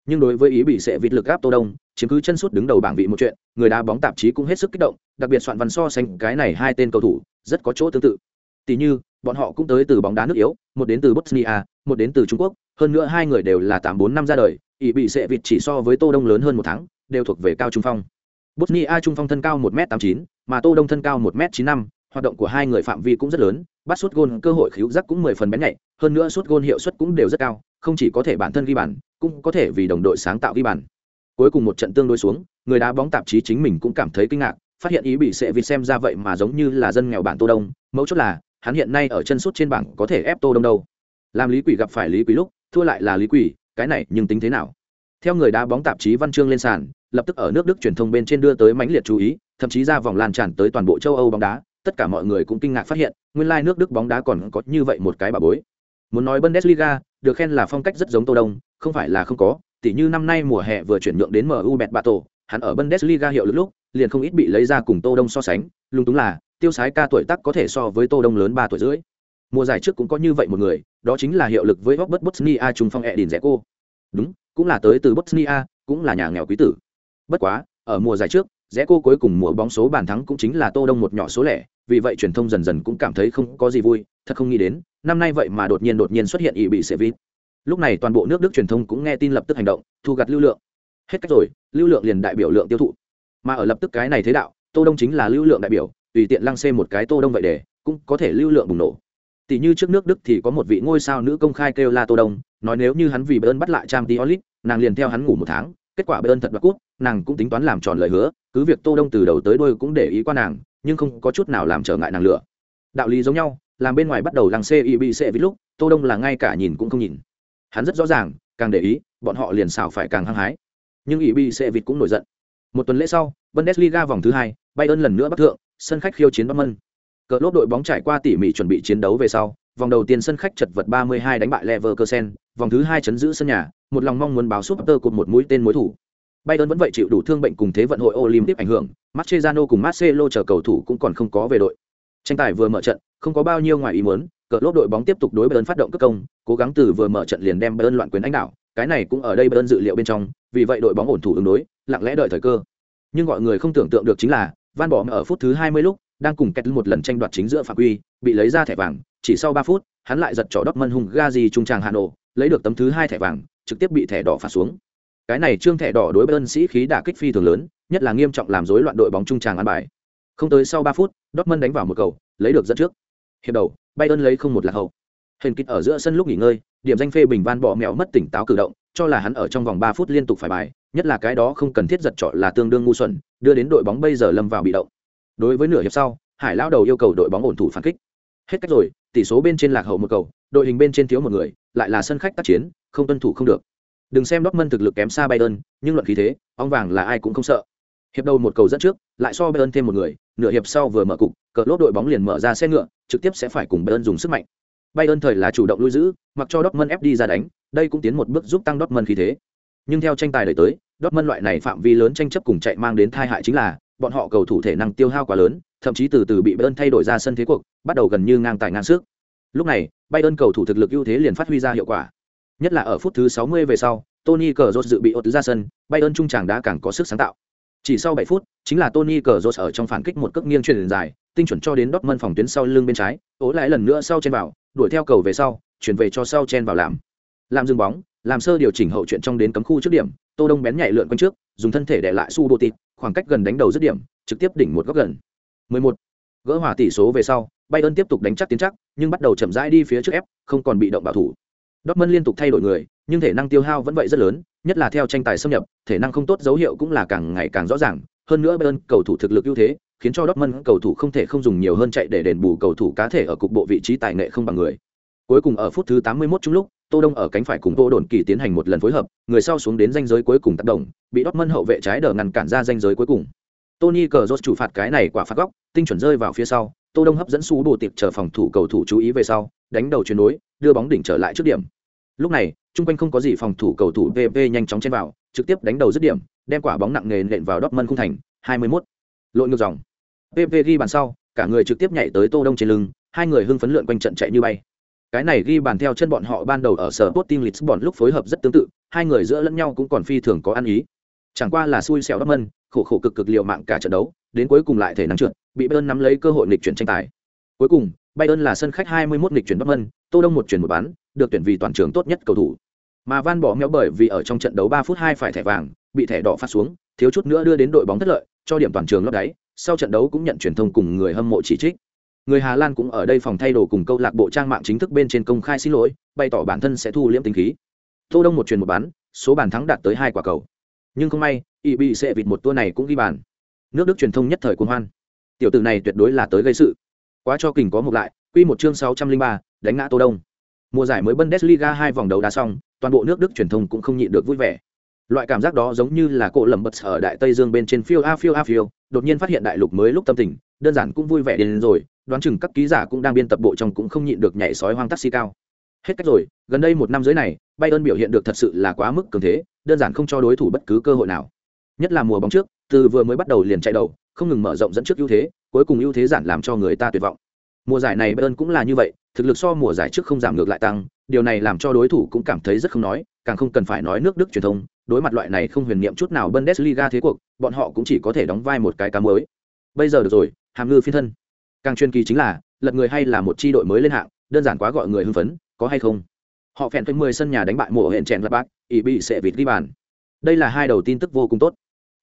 Nhưng đối với ý bị sẽ vịt lực áp Tô Đông, chiếm cứ chân sút đứng đầu bảng vị một chuyện, người đá bóng tạp chí cũng hết sức kích động, đặc biệt soạn văn so sánh cái này hai tên cầu thủ, rất có chỗ tương tự. Tỷ như, bọn họ cũng tới từ bóng đá nước yếu, một đến từ Bosnia, một đến từ Trung Quốc, hơn nữa hai người đều là tám bốn năm ra đời, ý bị sẽ vịt chỉ so với Tô Đông lớn hơn một tháng, đều thuộc về cao trung phong. Bosnia trung phong thân cao 1m89, mà Tô Đông thân cao 1m95, hoạt động của hai người phạm vi cũng rất lớn, bắt sút gôn cơ hội khiếu giác cũng 10 phần bén nhạy, hơn nữa sút gôn hiệu suất cũng đều rất cao, không chỉ có thể bản thân ghi bàn, cũng có thể vì đồng đội sáng tạo ghi bàn. Cuối cùng một trận tương đối xuống, người đá bóng tạp chí chính mình cũng cảm thấy kinh ngạc, phát hiện ý bị sẽ vịt xem ra vậy mà giống như là dân nghèo bản Tô Đông, mấu chốt là hắn hiện nay ở chân sút trên bảng có thể ép Tô Đông đâu. Làm Lý Quỷ gặp phải Lý Quỷ lúc, thua lại là Lý Quỷ, cái này nhưng tính thế nào? Theo người đá bóng tạp chí văn chương lên sàn, lập tức ở nước Đức truyền thông bên trên đưa tới mãnh liệt chú ý, thậm chí ra vòng lan tràn tới toàn bộ châu Âu bóng đá, tất cả mọi người cũng kinh ngạc phát hiện, nguyên lai nước Đức bóng đá còn có như vậy một cái bà bối. Muốn nói Bundesliga, được khen là phong cách rất giống Tô Đông, không phải là không có, tỉ như năm nay mùa hè vừa chuyển nhượng đến MU Bẹt Bạ Tổ, hắn ở Bundesliga hiệu lực lúc, liền không ít bị lấy ra cùng Tô Đông so sánh, lung túng là, tiêu sái ca tuổi tác có thể so với Tô Đông lớn ba tuổi rưỡi. Mùa giải trước cũng có như vậy một người, đó chính là hiệu lực với Robert Bosnia trung phong Edin Dzeko. Đúng, cũng là tới từ Bosnia, cũng là nhà nghèo quý tử. Bất quá, ở mùa giải trước, rẽ cô cuối cùng mùa bóng số bàn thắng cũng chính là Tô Đông một nhỏ số lẻ, vì vậy truyền thông dần dần cũng cảm thấy không có gì vui, thật không nghĩ đến, năm nay vậy mà đột nhiên đột nhiên xuất hiện ỷ bị Sevilla. Lúc này toàn bộ nước Đức truyền thông cũng nghe tin lập tức hành động, thu gặt lưu lượng. Hết cách rồi, lưu lượng liền đại biểu lượng tiêu thụ. Mà ở lập tức cái này thế đạo, Tô Đông chính là lưu lượng đại biểu, tùy tiện lăng xê một cái Tô Đông vậy để, cũng có thể lưu lượng bùng nổ. Tỷ như trước nước Đức thì có một vị ngôi sao nữ công khai kêu la Tô Đông, nói nếu như hắn vì Bayern bắt lại Champions League, nàng liền theo hắn ngủ một tháng, kết quả Bayern thật đoạt cút, nàng cũng tính toán làm tròn lời hứa, cứ việc Tô Đông từ đầu tới đuôi cũng để ý qua nàng, nhưng không có chút nào làm trở ngại nàng lựa. Đạo lý giống nhau, làm bên ngoài bắt đầu lăng xê y bị sẽ vít lúc, Tô Đông là ngay cả nhìn cũng không nhìn. Hắn rất rõ ràng, càng để ý, bọn họ liền xào phải càng hăng hái. Nhưng y bị sẽ vịt cũng nổi giận. Một tuần lễ sau, Bundesliga vòng thứ hai, Bayern lần nữa bắt thượng, sân khách khiêu chiến Dortmund. Cờ lốp đội bóng trải qua tỉ mỉ chuẩn bị chiến đấu về sau, vòng đầu tiên sân khách chật vật 32 đánh bại Leverkusen, vòng thứ hai chấn giữ sân nhà, một lòng mong muốn báo súp tơ cột một mũi tên mối thủ. Bayern vẫn vậy chịu đủ thương bệnh cùng thế vận hội Olympic ảnh hưởng, Mascherano cùng Marcelo chờ cầu thủ cũng còn không có về đội. Tranh tài vừa mở trận, không có bao nhiêu ngoài ý muốn, cờ lốp đội bóng tiếp tục đối Bayern phát động cất công, cố gắng từ vừa mở trận liền đem Bayern loạn quyền đánh đảo, cái này cũng ở đây Bayern dự liệu bên trong, vì vậy đội bóng ổn thủ ứng đối, lặng lẽ đợi thời cơ. Nhưng gọi người không tưởng tượng được chính là, Van Bommel ở phút thứ 20 lúc, đang cùng Kettle một lần tranh đoạt chính giữa phạm quy, bị lấy ra thẻ vàng, chỉ sau 3 phút, hắn lại giật trỏ Dortmund Gazi trung tràng Hà Nội, lấy được tấm thứ hai thẻ vàng, trực tiếp bị thẻ đỏ phạt xuống. Cái này trương thẻ đỏ đối Bayern sĩ khí đả kích phi thường lớn, nhất là nghiêm trọng làm rối loạn đội bóng trung tràng ăn bài. Không tới sau 3 phút, Dortmund đánh vào một cầu, lấy được dẫn trước. Hiệp đầu, Bayern lấy không một lạc hậu. Hèn kích ở giữa sân lúc nghỉ ngơi, điểm danh phê bình Van bỏ mèo mất tỉnh táo cử động, cho là hắn ở trong vòng 3 phút liên tục phải bài, nhất là cái đó không cần thiết giật trọ là tương đương ngu xuẩn, đưa đến đội bóng bây giờ lâm vào bị động. Đối với nửa hiệp sau, Hải lão đầu yêu cầu đội bóng ổn thủ phản kích. Hết cách rồi, tỷ số bên trên lạc hậu một cầu, đội hình bên trên thiếu một người, lại là sân khách tác chiến, không tuân thủ không được. Đừng xem Dortmund thực lực kém xa Bayern, nhưng luận khí thế, ông vàng là ai cũng không sợ. Hiệp đầu một cầu dẫn trước, lại so Bayern thêm một người, nửa hiệp sau vừa mở cục, cờ lốp đội bóng liền mở ra xe ngựa, trực tiếp sẽ phải cùng Bayern dùng sức mạnh. Bayern thời là chủ động lui giữ, mặc cho Dortmund ép đi ra đánh, đây cũng tiến một bước giúp tăng Dortmund khí thế. Nhưng theo tranh tài đợi tới, Dortmund loại này phạm vi lớn tranh chấp cùng chạy mang đến tai hại chính là, bọn họ cầu thủ thể năng tiêu hao quá lớn, thậm chí từ từ bị Bayern thay đổi ra sân thế cuộc, bắt đầu gần như ngang tài ngang sức. Lúc này, Bayern cầu thủ thực lực ưu thế liền phát huy ra hiệu quả. Nhất là ở phút thứ 60 về sau, Tony Cazorla dự bị ột ra sân, Bayern trung tràng đã càng có sức sáng tạo. Chỉ sau 7 phút, chính là Tony Cazorla ở trong phản kích một cước nghiêng truyền dài, tinh chuẩn cho đến Dortmund phòng tuyến sau lưng bên trái, ố lại lần nữa sau trên vào, đuổi theo cầu về sau, chuyển về cho sau chen vào làm. Làm dừng bóng, làm sơ điều chỉnh hậu chuyện trong đến cấm khu trước điểm, Tô Đông bén nhảy lượn quanh trước, dùng thân thể để lại su bộ tịt, khoảng cách gần đánh đầu dứt điểm, trực tiếp đỉnh một góc gần. 11. Gỡ hòa tỷ số về sau, Bayern tiếp tục đánh chắc tiến chắc, nhưng bắt đầu chậm rãi đi phía trước ép, không còn bị động bảo thủ. Dortmund liên tục thay đổi người, nhưng thể năng tiêu hao vẫn vậy rất lớn, nhất là theo tranh tài xâm nhập, thể năng không tốt dấu hiệu cũng là càng ngày càng rõ ràng, hơn nữa Bayern cầu thủ thực lực ưu thế, khiến cho Dortmund cầu thủ không thể không dùng nhiều hơn chạy để đền bù cầu thủ cá thể ở cục bộ vị trí tài nghệ không bằng người. Cuối cùng ở phút thứ 81 chung lúc, Tô Đông ở cánh phải cùng Tô Đồn Kỳ tiến hành một lần phối hợp, người sau xuống đến ranh giới cuối cùng tác động, bị Dortmund hậu vệ trái đỡ ngăn cản ra ranh giới cuối cùng. Tony Cazorla chủ phạt cái này quả phạt góc, tinh chuẩn rơi vào phía sau, Tô Đông hấp dẫn sú đồ tiệp chờ phòng thủ cầu thủ chú ý về sau, đánh đầu chuyển nối, đưa bóng đỉnh trở lại trước điểm. Lúc này, trung quanh không có gì phòng thủ cầu thủ VV nhanh chóng chen vào, trực tiếp đánh đầu dứt điểm, đem quả bóng nặng nề nện vào Dortmund khung thành, 21. Lội ngược dòng. VV ghi bàn sau, cả người trực tiếp nhảy tới Tô Đông trên lưng, hai người hưng phấn lượn quanh trận chạy như bay. Cái này ghi bàn theo chân bọn họ ban đầu ở sở Sporting Lisbon lúc phối hợp rất tương tự, hai người giữa lẫn nhau cũng còn phi thường có ăn ý. Chẳng qua là xui xẻo Dortmund, khổ khổ cực cực liều mạng cả trận đấu, đến cuối cùng lại thể năng trượt, bị Bayern nắm lấy cơ hội nghịch chuyển tranh tài. Cuối cùng, Bayern là sân khách 21 nghịch chuyển Dortmund, Tô Đông một chuyển một bán, được tuyển vì toàn trường tốt nhất cầu thủ. Mà Van bỏ méo bởi vì ở trong trận đấu 3 phút 2 phải thẻ vàng, bị thẻ đỏ phát xuống, thiếu chút nữa đưa đến đội bóng thất lợi, cho điểm toàn trường lót đáy, sau trận đấu cũng nhận truyền thông cùng người hâm mộ chỉ trích. Người Hà Lan cũng ở đây phòng thay đồ cùng câu lạc bộ trang mạng chính thức bên trên công khai xin lỗi, bày tỏ bản thân sẽ thu liễm tính khí. Tô Đông một truyền một bán, số bàn thắng đạt tới hai quả cầu. Nhưng không may, y bị sẽ vịt một tour này cũng ghi bàn. Nước đức truyền thông nhất thời cuồng hoan. Tiểu tử này tuyệt đối là tới gây sự. Quá cho kình có một lại quy một chương sáu trăm linh ba đánh ngã tô đông. Mùa giải mới bundesliga hai vòng đấu đá xong toàn bộ nước đức truyền thông cũng không nhịn được vui vẻ. Loại cảm giác đó giống như là cỗ lầm bật ở đại tây dương bên trên phiêu a phiêu a phiêu đột nhiên phát hiện đại lục mới lúc tâm tình đơn giản cũng vui vẻ đến rồi đoán chừng các ký giả cũng đang biên tập bộ trong cũng không nhịn được nhảy sói hoang taxi cao. Hết cách rồi, gần đây một năm dưới này bayern biểu hiện được thật sự là quá mức cường thế, đơn giản không cho đối thủ bất cứ cơ hội nào. Nhất là mùa bóng trước, từ vừa mới bắt đầu liền chạy đầu, không ngừng mở rộng dẫn trước ưu thế, cuối cùng ưu thế giản làm cho người ta tuyệt vọng. Mùa giải này bayern cũng là như vậy, thực lực so mùa giải trước không giảm ngược lại tăng, điều này làm cho đối thủ cũng cảm thấy rất không nói, càng không cần phải nói nước đức truyền thông, đối mặt loại này không huyền niệm chút nào bundesliga thế cuộc, bọn họ cũng chỉ có thể đóng vai một cái cá mới. Bây giờ được rồi, hàm ngư phi thân càng chuyên kỳ chính là, lật người hay là một chi đội mới lên hạng, đơn giản quá gọi người hưng phấn, có hay không? Họ phèn thêm mười sân nhà đánh bại mùa hẹn chèn lạp bác, ỷ bị sẽ vịt ghi bàn. Đây là hai đầu tin tức vô cùng tốt.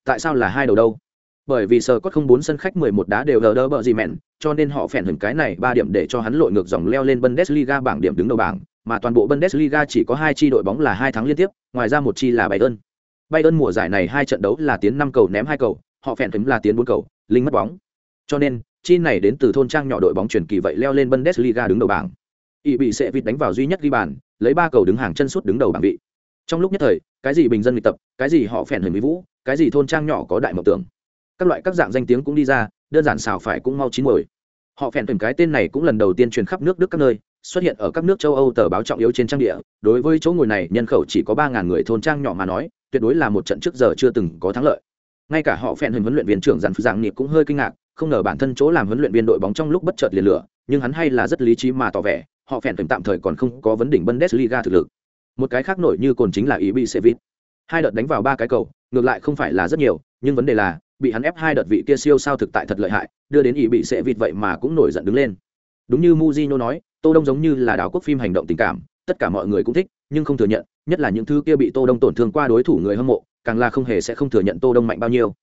Tại sao là hai đầu đâu? Bởi vì sờ có không bốn sân khách 11 đá đều lờ đỡ bợ gì mẹn, cho nên họ phèn hừng cái này ba điểm để cho hắn lội ngược dòng leo lên bundesliga bảng điểm đứng đầu bảng, mà toàn bộ bundesliga chỉ có hai chi đội bóng là hai tháng liên tiếp, ngoài ra một chi là bayern. Bayern mùa giải này hai trận đấu là tiến năm cầu ném hai cầu, họ phèn hừng là tiến bốn cầu, linh mất bóng. Cho nên chi này đến từ thôn trang nhỏ đội bóng truyền kỳ vậy leo lên bundesliga đứng đầu bảng. Y bị sẽ vịt đánh vào duy nhất ghi bàn, lấy ba cầu đứng hàng chân suốt đứng đầu bảng vị. Trong lúc nhất thời, cái gì bình dân nghịch tập, cái gì họ phèn hình mỹ vũ, cái gì thôn trang nhỏ có đại mộng tưởng. Các loại các dạng danh tiếng cũng đi ra, đơn giản xào phải cũng mau chín mồi. Họ phèn tuyển cái tên này cũng lần đầu tiên truyền khắp nước đức các nơi, xuất hiện ở các nước châu âu tờ báo trọng yếu trên trang địa. Đối với chỗ ngồi này, nhân khẩu chỉ có ba ngàn người thôn trang nhỏ mà nói, tuyệt đối là một trận trước giờ chưa từng có thắng lợi. Ngay cả họ phèn hình huấn luyện viên trưởng giàn giảng niệm cũng hơi kinh ngạc không ngờ bản thân chỗ làm huấn luyện viên đội bóng trong lúc bất chợt liền lửa, nhưng hắn hay là rất lý trí mà tỏ vẻ, họ phèn tạm thời còn không có vấn đỉnh bundesliga thực lực. Một cái khác nổi như cồn chính là Ibisevic. hai đợt đánh vào ba cái cầu, ngược lại không phải là rất nhiều, nhưng vấn đề là, bị hắn ép hai đợt vị kia siêu sao thực tại thật lợi hại, đưa đến Ibisevic vậy mà cũng nổi giận đứng lên. Đúng như Mujino nói, tô đông giống như là đảo quốc phim hành động tình cảm, tất cả mọi người cũng thích, nhưng không thừa nhận, nhất là những thứ kia bị tô đông tổn thương qua đối thủ người hâm mộ, càng là không hề sẽ không thừa nhận tô đông mạnh bao nhiêu.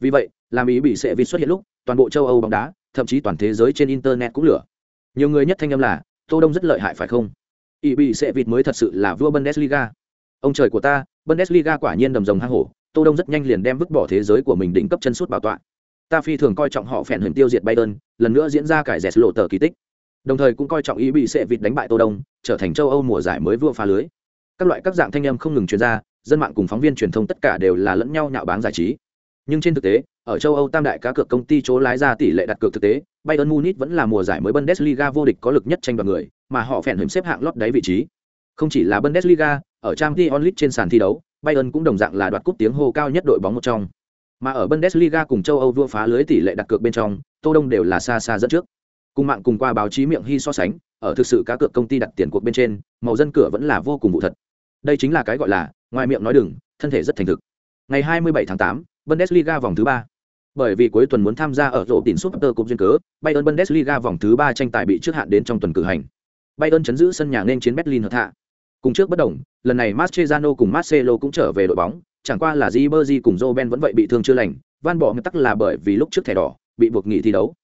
Vì vậy, làm ý bị sẽ vịt xuất hiện lúc toàn bộ châu âu bóng đá, thậm chí toàn thế giới trên internet cũng lửa nhiều người nhất thanh âm là, tô đông rất lợi hại phải không? Ý bị sẽ vịt mới thật sự là vua bundesliga. Ông trời của ta, bundesliga quả nhiên đầm rồng hang hổ, tô đông rất nhanh liền đem vứt bỏ thế giới của mình đỉnh cấp chân suốt bảo tọa. Ta phi thường coi trọng họ phèn hình tiêu diệt bayern, lần nữa diễn ra cải dẹt lộ tờ kỳ tích. Đồng thời cũng coi trọng ý bị sẽ vịt đánh bại tô đông, trở thành châu âu mùa giải mới vua phá lưới. Các loại các dạng thanh âm không ngừng truyền ra, dân mạng cùng phóng viên truyền thông tất cả đều là lẫn nhau nhạo báng giải trí nhưng trên thực tế ở châu âu tam đại cá cược công ty chỗ lái ra tỷ lệ đặt cược thực tế bayern munich vẫn là mùa giải mới bundesliga vô địch có lực nhất tranh đoạt người mà họ phèn hiểm xếp hạng lót đáy vị trí. Không chỉ là bundesliga ở Champions League trên sàn thi đấu bayern cũng đồng dạng là đoạt cúp tiếng hô cao nhất đội bóng một trong. Mà ở bundesliga cùng châu âu vua phá lưới tỷ lệ đặt cược bên trong tô đông đều là xa xa dẫn trước. Cùng mạng cùng qua báo chí miệng hy so sánh ở thực sự cá cược công ty đặt tiền cuộc bên trên màu dân cửa vẫn là vô cùng vụ thật. Đây chính là cái gọi là ngoài miệng nói đừng thân thể rất thành thực. Ngày 27 tháng 8, bundesliga vòng thứ ba. Bởi vì cuối tuần muốn tham gia ở rổ tiền super cup duyên cớ, bayern bundesliga vòng thứ ba tranh tài bị trước hạn đến trong tuần cử hành. Bayern chấn giữ sân nhà nên chiến berlin hợp hạ cùng trước bất đồng, lần này Mascherano cùng Marcelo cũng trở về đội bóng, chẳng qua là Ribery cùng Robben vẫn vậy bị thương chưa lành, van bỏ nguyên tắc là bởi vì lúc trước thẻ đỏ, bị buộc nghỉ thi đấu.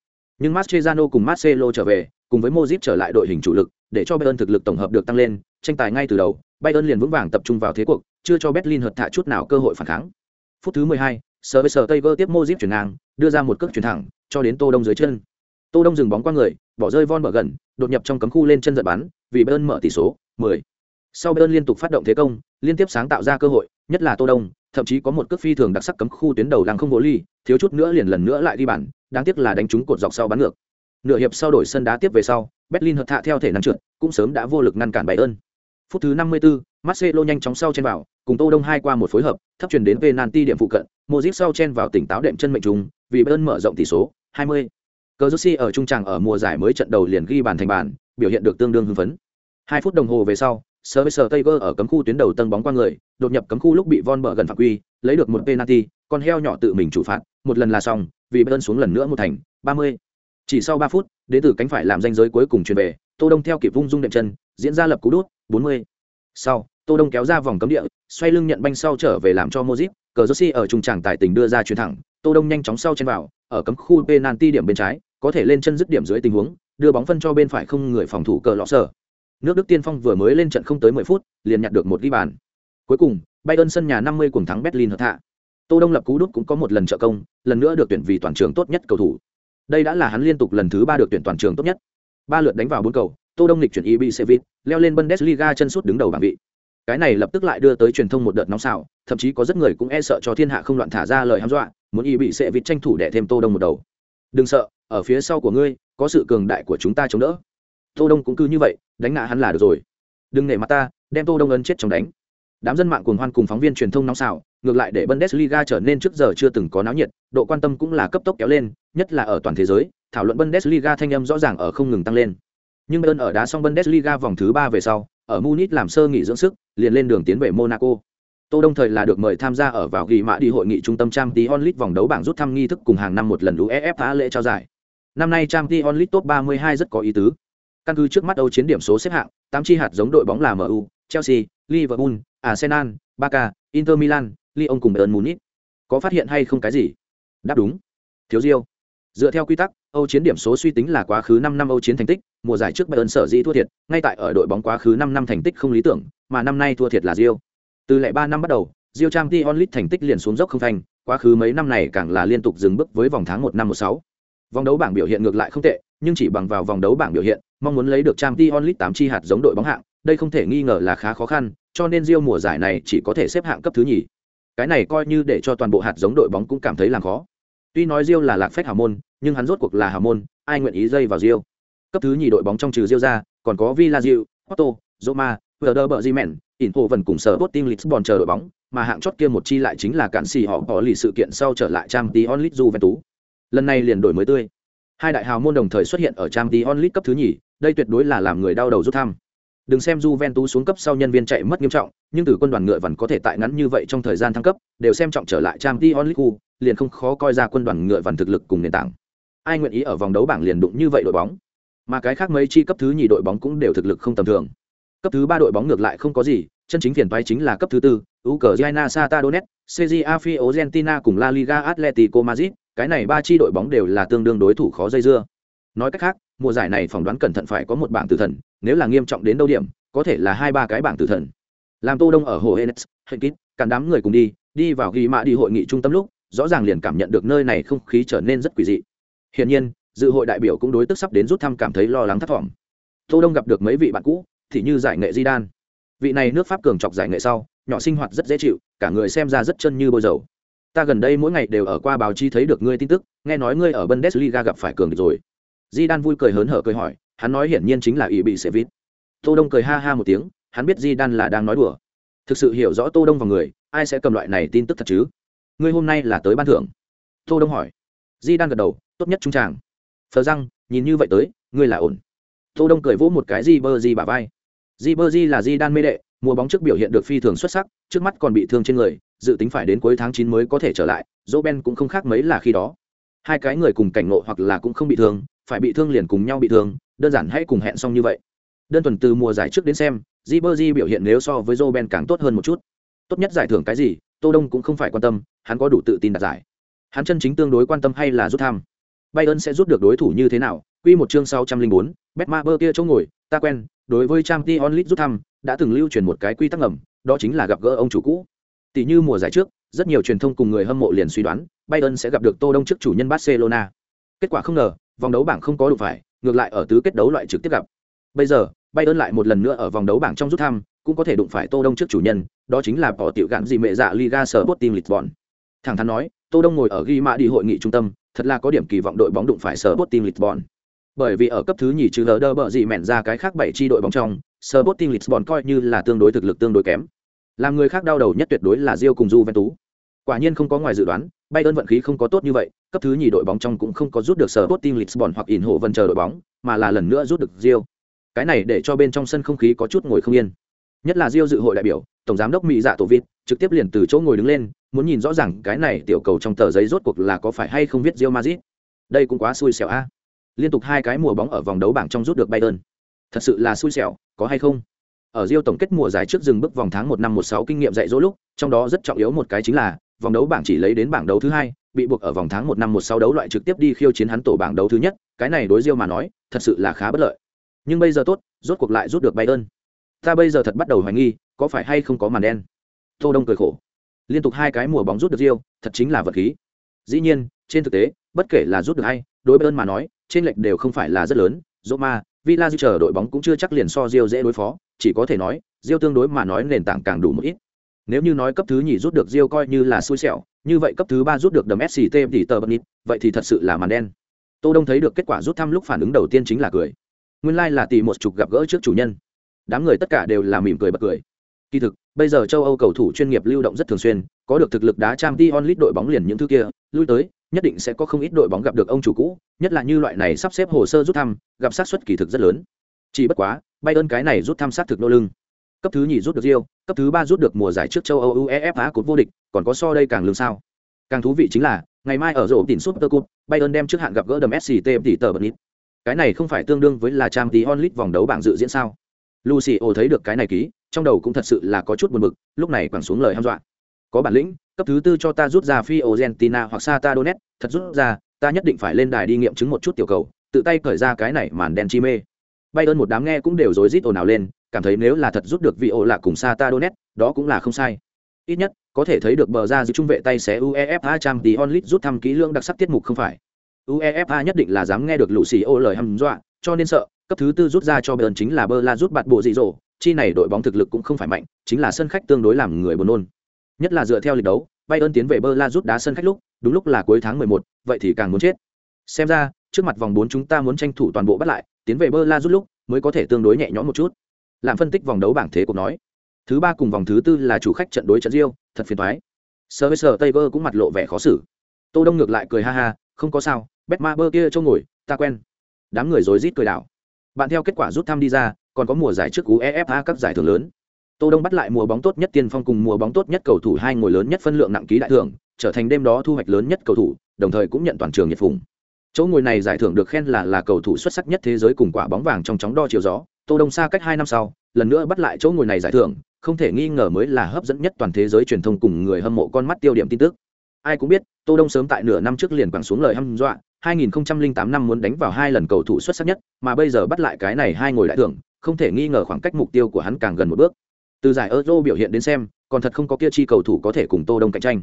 Nhưng Mascherano cùng Marcelo trở về, cùng với Modric trở lại đội hình chủ lực, để cho Bayern thực lực tổng hợp được tăng lên, tranh tài ngay từ đầu, Bayern liền vững vàng tập trung vào thế cuộc, chưa cho Berlin hợt thạ chút nào cơ hội phản kháng phút thứ 12, sở với sở tây vơ tiếp Modric chuyển ngang đưa ra một cước chuyển thẳng cho đến Tô Đông dưới chân. Tô Đông dừng bóng qua người bỏ rơi von mở gần đột nhập trong cấm khu lên chân giật bắn vì Bayern mở tỷ số 10. sau Bayern liên tục phát động thế công liên tiếp sáng tạo ra cơ hội nhất là Tô Đông thậm chí có một cước phi thường đặc sắc cấm khu tuyến đầu làng không vô ly thiếu chút nữa liền lần nữa lại đi bàn đáng tiếc là đánh trúng cột dọc sau bắn ngược. Nửa hiệp sau đổi sân đá tiếp về sau berlin hợp thạ theo thể năng trượt cũng sớm đã vô lực ngăn cản bayern. Phút thứ 54, marcelo nhanh chóng sau chen vào cùng tô đông hai qua một phối hợp thấp truyền đến penalty điểm phụ cận Modric sau chen vào tỉnh táo đệm chân mệnh trùng vì bayern mở rộng tỷ số 20. Cazorla ở trung tràng ở mùa giải mới trận đầu liền ghi bàn thành bàn, biểu hiện được tương đương hưng phấn. 2 phút đồng hồ về sau, Service Tiger ở cấm khu tuyến đầu tân bóng qua người, đột nhập cấm khu lúc bị Von bờ gần phạm quy, lấy được một penalty, con heo nhỏ tự mình chủ phạt, một lần là xong, vì Bayern xuống lần nữa một thành, 30. Chỉ sau 3 phút, đến từ cánh phải làm danh giới cuối cùng truyền về, Tô Đông theo kịp vung dung đệm chân, diễn ra lập cú đút, 40. Sau, Tô Đông kéo ra vòng cấm địa, xoay lưng nhận banh sau trở về làm cho Modric, cờ ở trung tràng tài tình đưa ra chuyền thẳng, Tô Đông nhanh chóng sau chân vào, ở cấm khu penalty điểm bên trái, có thể lên chân dứt điểm dưới tình huống, đưa bóng phân cho bên phải không người phòng thủ cờ lọ sở. Nước Đức tiên phong vừa mới lên trận không tới 10 phút, liền nhặt được một ghi bàn. Cuối cùng, Bayern sân nhà 50 cùng thắng Berlin hợp hạ. Tô Đông lập cú đút cũng có một lần trợ công, lần nữa được tuyển vì toàn trường tốt nhất cầu thủ. Đây đã là hắn liên tục lần thứ ba được tuyển toàn trường tốt nhất. Ba lượt đánh vào bốn cầu, Tô Đông lịch chuyển Ibisevit, leo lên Bundesliga chân sút đứng đầu bảng vị. Cái này lập tức lại đưa tới truyền thông một đợt nóng xạo thậm chí có rất người cũng e sợ cho thiên hạ không loạn thả ra lời hăm dọa, muốn Ibisevit tranh thủ để thêm Tô Đông một đầu. Đừng sợ, ở phía sau của ngươi, có sự cường đại của chúng ta chống đỡ. Tô Đông cũng cứ như vậy, đánh ngã hắn là được rồi. Đừng nể mặt ta, đem Tô Đông ấn chết trong đánh. Đám dân mạng cuồng hoan cùng phóng viên truyền thông nóng xạo ngược lại để Bundesliga trở nên trước giờ chưa từng có náo nhiệt, độ quan tâm cũng là cấp tốc kéo lên, nhất là ở toàn thế giới, thảo luận Bundesliga thanh âm rõ ràng ở không ngừng tăng lên. Nhưng Bayern ở đá xong Bundesliga vòng thứ ba về sau, ở Munich làm sơ nghỉ dưỡng sức, liền lên đường tiến về Monaco. Tô Đông thời là được mời tham gia ở vào ghi mã đi hội nghị trung tâm Champions League vòng đấu bảng rút thăm nghi thức cùng hàng năm một lần UEFA lễ trao giải. Năm nay Champions League top 32 rất có ý tứ. Căn cứ trước mắt Âu chiến điểm số xếp hạng, 8 chi hạt giống đội bóng là MU, Chelsea, Liverpool, Arsenal, Barca, Inter Milan, Lyon cùng Bayern Munich. Có phát hiện hay không cái gì? Đáp đúng. Thiếu Diêu. Dựa theo quy tắc, Âu chiến điểm số suy tính là quá khứ 5 năm Âu chiến thành tích, mùa giải trước Bayern sở dĩ thua thiệt, ngay tại ở đội bóng quá khứ 5 năm thành tích không lý tưởng, mà năm nay thua thiệt là Diêu. Từ lệ 3 năm bắt đầu, Diêu Champions League thành tích liền xuống dốc không thành, quá khứ mấy năm này càng là liên tục dừng bước với vòng tháng 1 năm 16. Vòng đấu bảng biểu hiện ngược lại không tệ, nhưng chỉ bằng vào vòng đấu bảng biểu hiện, mong muốn lấy được Champions League 8 chi hạt giống đội bóng hạng, đây không thể nghi ngờ là khá khó khăn, cho nên Rio mùa giải này chỉ có thể xếp hạng cấp thứ nhì. Cái này coi như để cho toàn bộ hạt giống đội bóng cũng cảm thấy là khó. Tuy nói Rio là lạc phách hào môn, nhưng hắn rốt cuộc là hào môn, ai nguyện ý dây vào Rio. Cấp thứ nhì đội bóng trong trừ Rio ra, còn có Villa Rio, Porto, Roma, Werder Bremen, Inter vẫn cùng sở Sporting Lisbon chờ đội bóng, mà hạng chót kia một chi lại chính là cản xì họ có lì sự kiện sau trở lại Champions League Juventus. Lần này liền đổi mới tươi. Hai đại hào môn đồng thời xuất hiện ở Champions League cấp thứ nhì, đây tuyệt đối là làm người đau đầu rút thăm. Đừng xem Juventus xuống cấp sau nhân viên chạy mất nghiêm trọng, nhưng từ quân đoàn ngựa vẫn có thể tại ngắn như vậy trong thời gian thăng cấp, đều xem trọng trở lại Champions League, liền không khó coi ra quân đoàn ngựa vẫn thực lực cùng nền tảng. Ai nguyện ý ở vòng đấu bảng liền đụng như vậy đội bóng. Mà cái khác mấy chi cấp thứ nhì đội bóng cũng đều thực lực không tầm thường. Cấp thứ ba đội bóng ngược lại không có gì, chân chính phiền toái chính là cấp thứ tư, Ukraine Sata Donetsk, CJA Fiorentina cùng La Liga Atletico Madrid, cái này ba chi đội bóng đều là tương đương đối thủ khó dây dưa. Nói cách khác, mùa giải này phỏng đoán cẩn thận phải có một bảng tử thần, nếu là nghiêm trọng đến đâu điểm, có thể là hai ba cái bảng tử thần. Làm Tô Đông ở hồ Enes, Henkit, cả đám người cùng đi, đi vào ghi mã đi hội nghị trung tâm lúc, rõ ràng liền cảm nhận được nơi này không khí trở nên rất quỷ dị. Hiển nhiên, dự hội đại biểu cũng đối tức sắp đến rút thăm cảm thấy lo lắng thất vọng. Tô Đông gặp được mấy vị bạn cũ, thì như giải nghệ Di Đan. vị này nước pháp cường chọc giải nghệ sau nhỏ sinh hoạt rất dễ chịu cả người xem ra rất chân như bôi dầu. Ta gần đây mỗi ngày đều ở qua báo chí thấy được ngươi tin tức nghe nói ngươi ở bundesliga gặp phải cường địch rồi. Di đan vui cười hớn hở cười hỏi hắn nói hiển nhiên chính là ý bị sẽ vít tô đông cười ha ha một tiếng hắn biết di đan là đang nói đùa. Thực sự hiểu rõ tô đông vào người ai sẽ cầm loại này tin tức thật chứ? Ngươi hôm nay là tới ban thưởng. Tô đông hỏi. Di đan gật đầu tốt nhất trung tràng phờ răng, nhìn như vậy tới, ngươi là ổn. Tô đông cười vỗ một cái di bơ di bả vai. Di bơ di là di đan mê đệ, mùa bóng trước biểu hiện được phi thường xuất sắc, trước mắt còn bị thương trên người, dự tính phải đến cuối tháng chín mới có thể trở lại, dỗ ben cũng không khác mấy là khi đó. Hai cái người cùng cảnh ngộ hoặc là cũng không bị thương, phải bị thương liền cùng nhau bị thương, đơn giản hãy cùng hẹn xong như vậy. Đơn thuần từ mùa giải trước đến xem di bơ di biểu hiện nếu so với dỗ ben càng tốt hơn một chút. Tốt nhất giải thưởng cái gì, tô đông cũng không phải quan tâm, hắn có đủ tự tin đạt giải. Hắn chân chính tương đối quan tâm hay là rút thăm? Bayern sẽ rút được đối thủ như thế nào? Quy một chương 604, betmaber kia chỗ ngồi ta quen đối với Champions League rút thăm đã từng lưu truyền một cái quy tắc ngầm đó chính là gặp gỡ ông chủ cũ. Tỷ như mùa giải trước rất nhiều truyền thông cùng người hâm mộ liền suy đoán bayern sẽ gặp được tô đông trước chủ nhân barcelona. Kết quả không ngờ vòng đấu bảng không có đủ phải ngược lại ở tứ kết đấu loại trực tiếp gặp. Bây giờ bayern lại một lần nữa ở vòng đấu bảng trong rút thăm cũng có thể đụng phải tô đông trước chủ nhân đó chính là bỏ tiểu gạn gì mẹ dạ liga sở team lisbon. Thẳng thắn nói tô đông ngồi ở ghi mã đi hội nghị trung tâm thật là có điểm kỳ vọng đội bóng đụng phải sở lisbon bởi vì ở cấp thứ nhì trừ lờ đơ bợ gì mèn ra cái khác bảy chi đội bóng trong Sporting Lisbon coi như là tương đối thực lực tương đối kém. Làm người khác đau đầu nhất tuyệt đối là Rio cùng Juventus. Quả nhiên không có ngoài dự đoán, Bayern vận khí không có tốt như vậy, cấp thứ nhì đội bóng trong cũng không có rút được Sporting Lisbon hoặc ỉn hộ vân chờ đội bóng, mà là lần nữa rút được Rio. Cái này để cho bên trong sân không khí có chút ngồi không yên. Nhất là Rio dự hội đại biểu, tổng giám đốc Mỹ Dạ Tổ Vịt, trực tiếp liền từ chỗ ngồi đứng lên, muốn nhìn rõ ràng cái này tiểu cầu trong tờ giấy rốt cuộc là có phải hay không viết Real Madrid. Đây cũng quá xui xẻo a. Liên tục hai cái mùa bóng ở vòng đấu bảng trong rút được Bayern. Thật sự là xui xẻo, có hay không? ở Real tổng kết mùa giải trước dừng bước vòng tháng một năm một sáu kinh nghiệm dạy dỗ lúc, trong đó rất trọng yếu một cái chính là vòng đấu bảng chỉ lấy đến bảng đấu thứ hai, bị buộc ở vòng tháng một năm một sáu đấu loại trực tiếp đi khiêu chiến hắn tổ bảng đấu thứ nhất, cái này đối Real mà nói, thật sự là khá bất lợi. Nhưng bây giờ tốt, rốt cuộc lại rút được Bayern. Ta bây giờ thật bắt đầu hoài nghi, có phải hay không có màn đen. Tô Đông cười khổ. Liên tục hai cái mùa bóng rút được Rio, thật chính là vật khí. Dĩ nhiên, trên thực tế, bất kể là rút được hay, đối Bayern mà nói, trên lệch đều không phải là rất lớn, Roma, Villa chờ đội bóng cũng chưa chắc liền so Rio dễ đối phó, chỉ có thể nói, Rio tương đối mà nói nền tảng càng đủ một ít. Nếu như nói cấp thứ nhì rút được Rio coi như là xui xẻo, như vậy cấp thứ ba rút được đầm SCT thì tờ bật vậy thì thật sự là màn đen. Tô Đông thấy được kết quả rút thăm lúc phản ứng đầu tiên chính là cười. Nguyên lai like là tỷ một chục gặp gỡ trước chủ nhân. Đám người tất cả đều là mỉm cười bật cười. Kỳ thực, bây giờ châu Âu cầu thủ chuyên nghiệp lưu động rất thường xuyên, có được thực lực đá Champions League đội bóng liền những thứ kia, lui tới, nhất định sẽ có không ít đội bóng gặp được ông chủ cũ, nhất là như loại này sắp xếp hồ sơ rút thăm, gặp xác suất kỳ thực rất lớn. Chỉ bất quá, Bayern cái này rút thăm sát thực nô lưng. Cấp thứ nhì rút được Rio, cấp thứ ba rút được mùa giải trước châu Âu UEFA cột vô địch, còn có so đây càng lương sao. Càng thú vị chính là, ngày mai ở rổ tỉnh Super Cup, Bayern đem trước hạn gặp gỡ đầm SCT tỷ tờ bật nít. Cái này không phải tương đương với là Champions League vòng đấu bảng dự diễn sao? Lucio thấy được cái này ký, trong đầu cũng thật sự là có chút buồn bực, lúc này quẳng xuống lời hăm dọa. Có bản lĩnh, cấp thứ tư cho ta rút ra Fiorentina hoặc Sata donet thật rút ra, ta nhất định phải lên đài đi nghiệm chứng một chút tiểu cầu, tự tay cởi ra cái này màn đen chi mê. Bayern một đám nghe cũng đều rối rít ồn ào lên, cảm thấy nếu là thật rút được vị ổ lạ cùng Sata donet đó cũng là không sai. Ít nhất, có thể thấy được bờ ra giữ trung vệ tay xé UEFA Champions League rút thăm kỹ lưỡng đặc sắc tiết mục không phải. UEFA nhất định là dám nghe được lũ xì ô lời hăm dọa, cho nên sợ, cấp thứ tư rút ra cho Bayern chính là bơ la rút bạt bộ dị dỗ, chi này đội bóng thực lực cũng không phải mạnh, chính là sân khách tương đối làm người buồn nôn. Nhất là dựa theo lịch đấu, Bayern tiến về bơ la rút đá sân khách lúc, đúng lúc là cuối tháng 11, vậy thì càng muốn chết. Xem ra, trước mặt vòng 4 chúng ta muốn tranh thủ toàn bộ bắt lại, tiến về bơ la rút lúc mới có thể tương đối nhẹ nhõm một chút. Làm phân tích vòng đấu bảng thế cuộc nói, thứ ba cùng vòng thứ tư là chủ khách trận đối trận Rio, thật phiền toái. tây bơ cũng mặt lộ vẻ khó xử. Tô Đông ngược lại cười ha ha, không có sao, Betmaber kia trông ngồi, ta quen. Đám người rối rít cười đảo. Bạn theo kết quả rút thăm đi ra, còn có mùa giải trước UEFA các giải thưởng lớn. Tô Đông bắt lại mùa bóng tốt nhất tiên phong cùng mùa bóng tốt nhất cầu thủ hai ngồi lớn nhất phân lượng nặng ký đại thưởng, trở thành đêm đó thu hoạch lớn nhất cầu thủ, đồng thời cũng nhận toàn trường nhiệt phùng. Chỗ ngồi này giải thưởng được khen là là cầu thủ xuất sắc nhất thế giới cùng quả bóng vàng trong chóng đo chiều gió. Tô Đông xa cách hai năm sau, lần nữa bắt lại chỗ ngồi này giải thưởng, không thể nghi ngờ mới là hấp dẫn nhất toàn thế giới truyền thông cùng người hâm mộ con mắt tiêu điểm tin tức. Ai cũng biết, Tô Đông sớm tại nửa năm trước liền quẳng xuống lời hăm dọa, 2008 năm muốn đánh vào hai lần cầu thủ xuất sắc nhất, mà bây giờ bắt lại cái này hai ngồi đại thưởng, không thể nghi ngờ khoảng cách mục tiêu của hắn càng gần một bước. Từ giải Euro biểu hiện đến xem, còn thật không có kia chi cầu thủ có thể cùng Tô Đông cạnh tranh.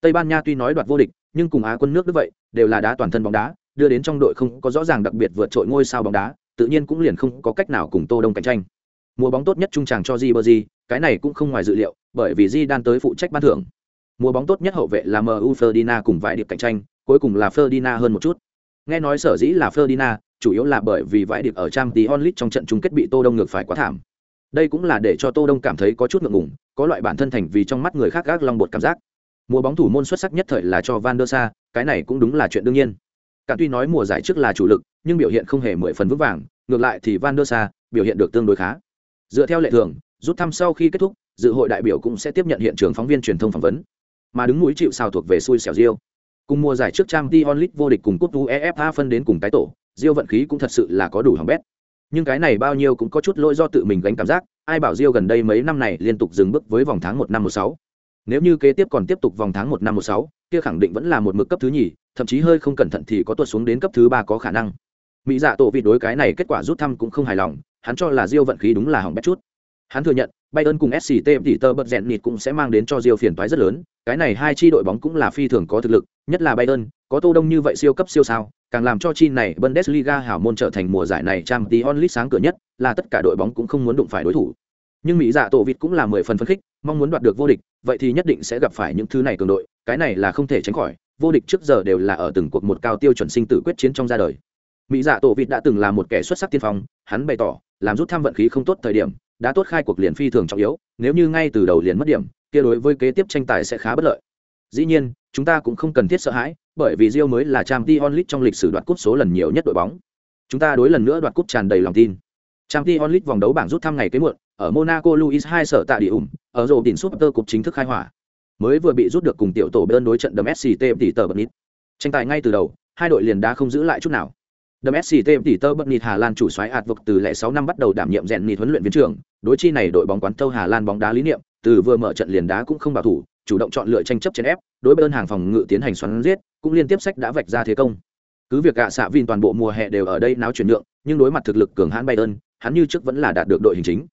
Tây Ban Nha tuy nói đoạt vô địch, nhưng cùng Á quân nước như vậy, đều là đá toàn thân bóng đá, đưa đến trong đội không có rõ ràng đặc biệt vượt trội ngôi sao bóng đá, tự nhiên cũng liền không có cách nào cùng Tô Đông cạnh tranh. Mùa bóng tốt nhất trung tràng cho Ribery, cái này cũng không ngoài dự liệu, bởi vì Zidane tới phụ trách ban thưởng. Mùa bóng tốt nhất hậu vệ là MU Ferdinand cùng vài điệp cạnh tranh, cuối cùng là Ferdinand hơn một chút. Nghe nói sở dĩ là Ferdinand, chủ yếu là bởi vì vãi điệp ở Champions League trong trận chung kết bị Tô Đông ngược phải quá thảm. Đây cũng là để cho Tô Đông cảm thấy có chút ngượng ngùng, có loại bản thân thành vì trong mắt người khác gác long bột cảm giác. Mùa bóng thủ môn xuất sắc nhất thời là cho Van der Sa, cái này cũng đúng là chuyện đương nhiên. Cả tuy nói mùa giải trước là chủ lực, nhưng biểu hiện không hề mười phần vững vàng, ngược lại thì Van der Sa biểu hiện được tương đối khá. Dựa theo lệ thường, rút thăm sau khi kết thúc, dự hội đại biểu cũng sẽ tiếp nhận hiện trường phóng viên truyền thông phỏng vấn. Mà đứng mũi chịu sào thuộc về xui xẻo Rio. Cùng mùa giải trước Champions League vô địch cùng cúp UEFA phân đến cùng cái tổ, Rio vận khí cũng thật sự là có đủ hỏng bét. Nhưng cái này bao nhiêu cũng có chút lỗi do tự mình gánh cảm giác, ai bảo Rio gần đây mấy năm này liên tục dừng bước với vòng tháng một năm một sáu. Nếu như kế tiếp còn tiếp tục vòng tháng một năm một sáu, kia khẳng định vẫn là một mực cấp thứ nhì, thậm chí hơi không cẩn thận thì có tuột xuống đến cấp thứ ba có khả năng. Mỹ Dạ tổ vị đối cái này kết quả rút thăm cũng không hài lòng, hắn cho là Rio vận khí đúng là hỏng bét chút. Hắn thừa nhận, Bayern cùng SCT tỷ bật rèn nịt cũng sẽ mang đến cho Real phiền toái rất lớn, cái này hai chi đội bóng cũng là phi thường có thực lực, nhất là Bayern, có Tô Đông như vậy siêu cấp siêu sao, càng làm cho chi này Bundesliga hảo môn trở thành mùa giải này Champions League sáng cửa nhất, là tất cả đội bóng cũng không muốn đụng phải đối thủ. Nhưng Mỹ Dạ tổ vịt cũng là mười phần phấn khích, mong muốn đoạt được vô địch, vậy thì nhất định sẽ gặp phải những thứ này cường đội, cái này là không thể tránh khỏi, vô địch trước giờ đều là ở từng cuộc một cao tiêu chuẩn sinh tử quyết chiến trong ra đời. Mỹ Dạ tổ vịt đã từng là một kẻ xuất sắc tiên phong, hắn bày tỏ, làm rút tham vận khí không tốt thời điểm, đã tốt khai cuộc liền phi thường trọng yếu, nếu như ngay từ đầu liền mất điểm, kia đối với kế tiếp tranh tài sẽ khá bất lợi. Dĩ nhiên, chúng ta cũng không cần thiết sợ hãi, bởi vì Rio mới là Champions League trong lịch sử đoạt cúp số lần nhiều nhất đội bóng. Chúng ta đối lần nữa đoạt cúp tràn đầy lòng tin. Champions League vòng đấu bảng rút thăm ngày kế muộn, ở Monaco Luis hai sở tại địa ủng, ở rổ đỉnh Super cục chính thức khai hỏa. Mới vừa bị rút được cùng tiểu tổ bên đối trận đấm SCT tỷ tờ bật nít. Tranh tài ngay từ đầu, hai đội liền đã không giữ lại chút nào. Đấm SCT tỷ tơ bất nịt Hà Lan chủ soái ạt vực từ lẻ 6 năm bắt đầu đảm nhiệm rèn nịt huấn luyện viên trưởng, đối chi này đội bóng quán tâu Hà Lan bóng đá lý niệm, từ vừa mở trận liền đá cũng không bảo thủ, chủ động chọn lựa tranh chấp trên ép, đối bên hàng phòng ngự tiến hành xoắn giết, cũng liên tiếp sách đã vạch ra thế công. Cứ việc gạ xạ Vin toàn bộ mùa hè đều ở đây náo chuyển nhượng, nhưng đối mặt thực lực cường hãn Bayern, hắn như trước vẫn là đạt được đội hình chính.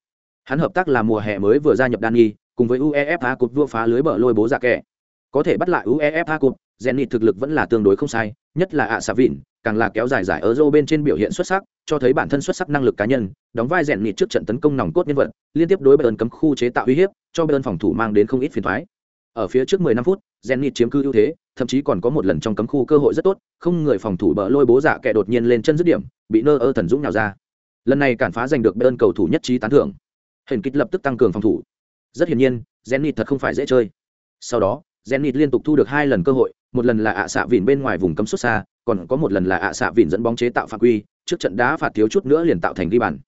Hắn hợp tác là mùa hè mới vừa gia nhập Dani, cùng với UEFA Cup vua phá lưới bờ lôi bố dạ kẻ. Có thể bắt lại UEFA Cup, Zenit thực lực vẫn là tương đối không sai, nhất là ạ xạ Vin, càng là kéo dài giải Euro bên trên biểu hiện xuất sắc, cho thấy bản thân xuất sắc năng lực cá nhân, đóng vai rèn nịt trước trận tấn công nòng cốt nhân vật, liên tiếp đối Bayern cấm khu chế tạo uy hiếp, cho Bayern phòng thủ mang đến không ít phiền toái. Ở phía trước 15 phút, Zenit chiếm cứ ưu thế, thậm chí còn có một lần trong cấm khu cơ hội rất tốt, không người phòng thủ bờ lôi bố dạ kẻ đột nhiên lên chân dứt điểm, bị nơ ơ thần dũng nhào ra. Lần này cản phá giành được Bayern cầu thủ nhất trí tán thưởng. Hình kích lập tức tăng cường phòng thủ. Rất hiển nhiên, Zenit thật không phải dễ chơi. Sau đó, Zenit liên tục thu được hai lần cơ hội, một lần là ạ xạ vịn bên ngoài vùng cấm xuất xa, còn có một lần là ạ xạ vịn dẫn bóng chế tạo phạm quy, trước trận đá phạt thiếu chút nữa liền tạo thành ghi bàn.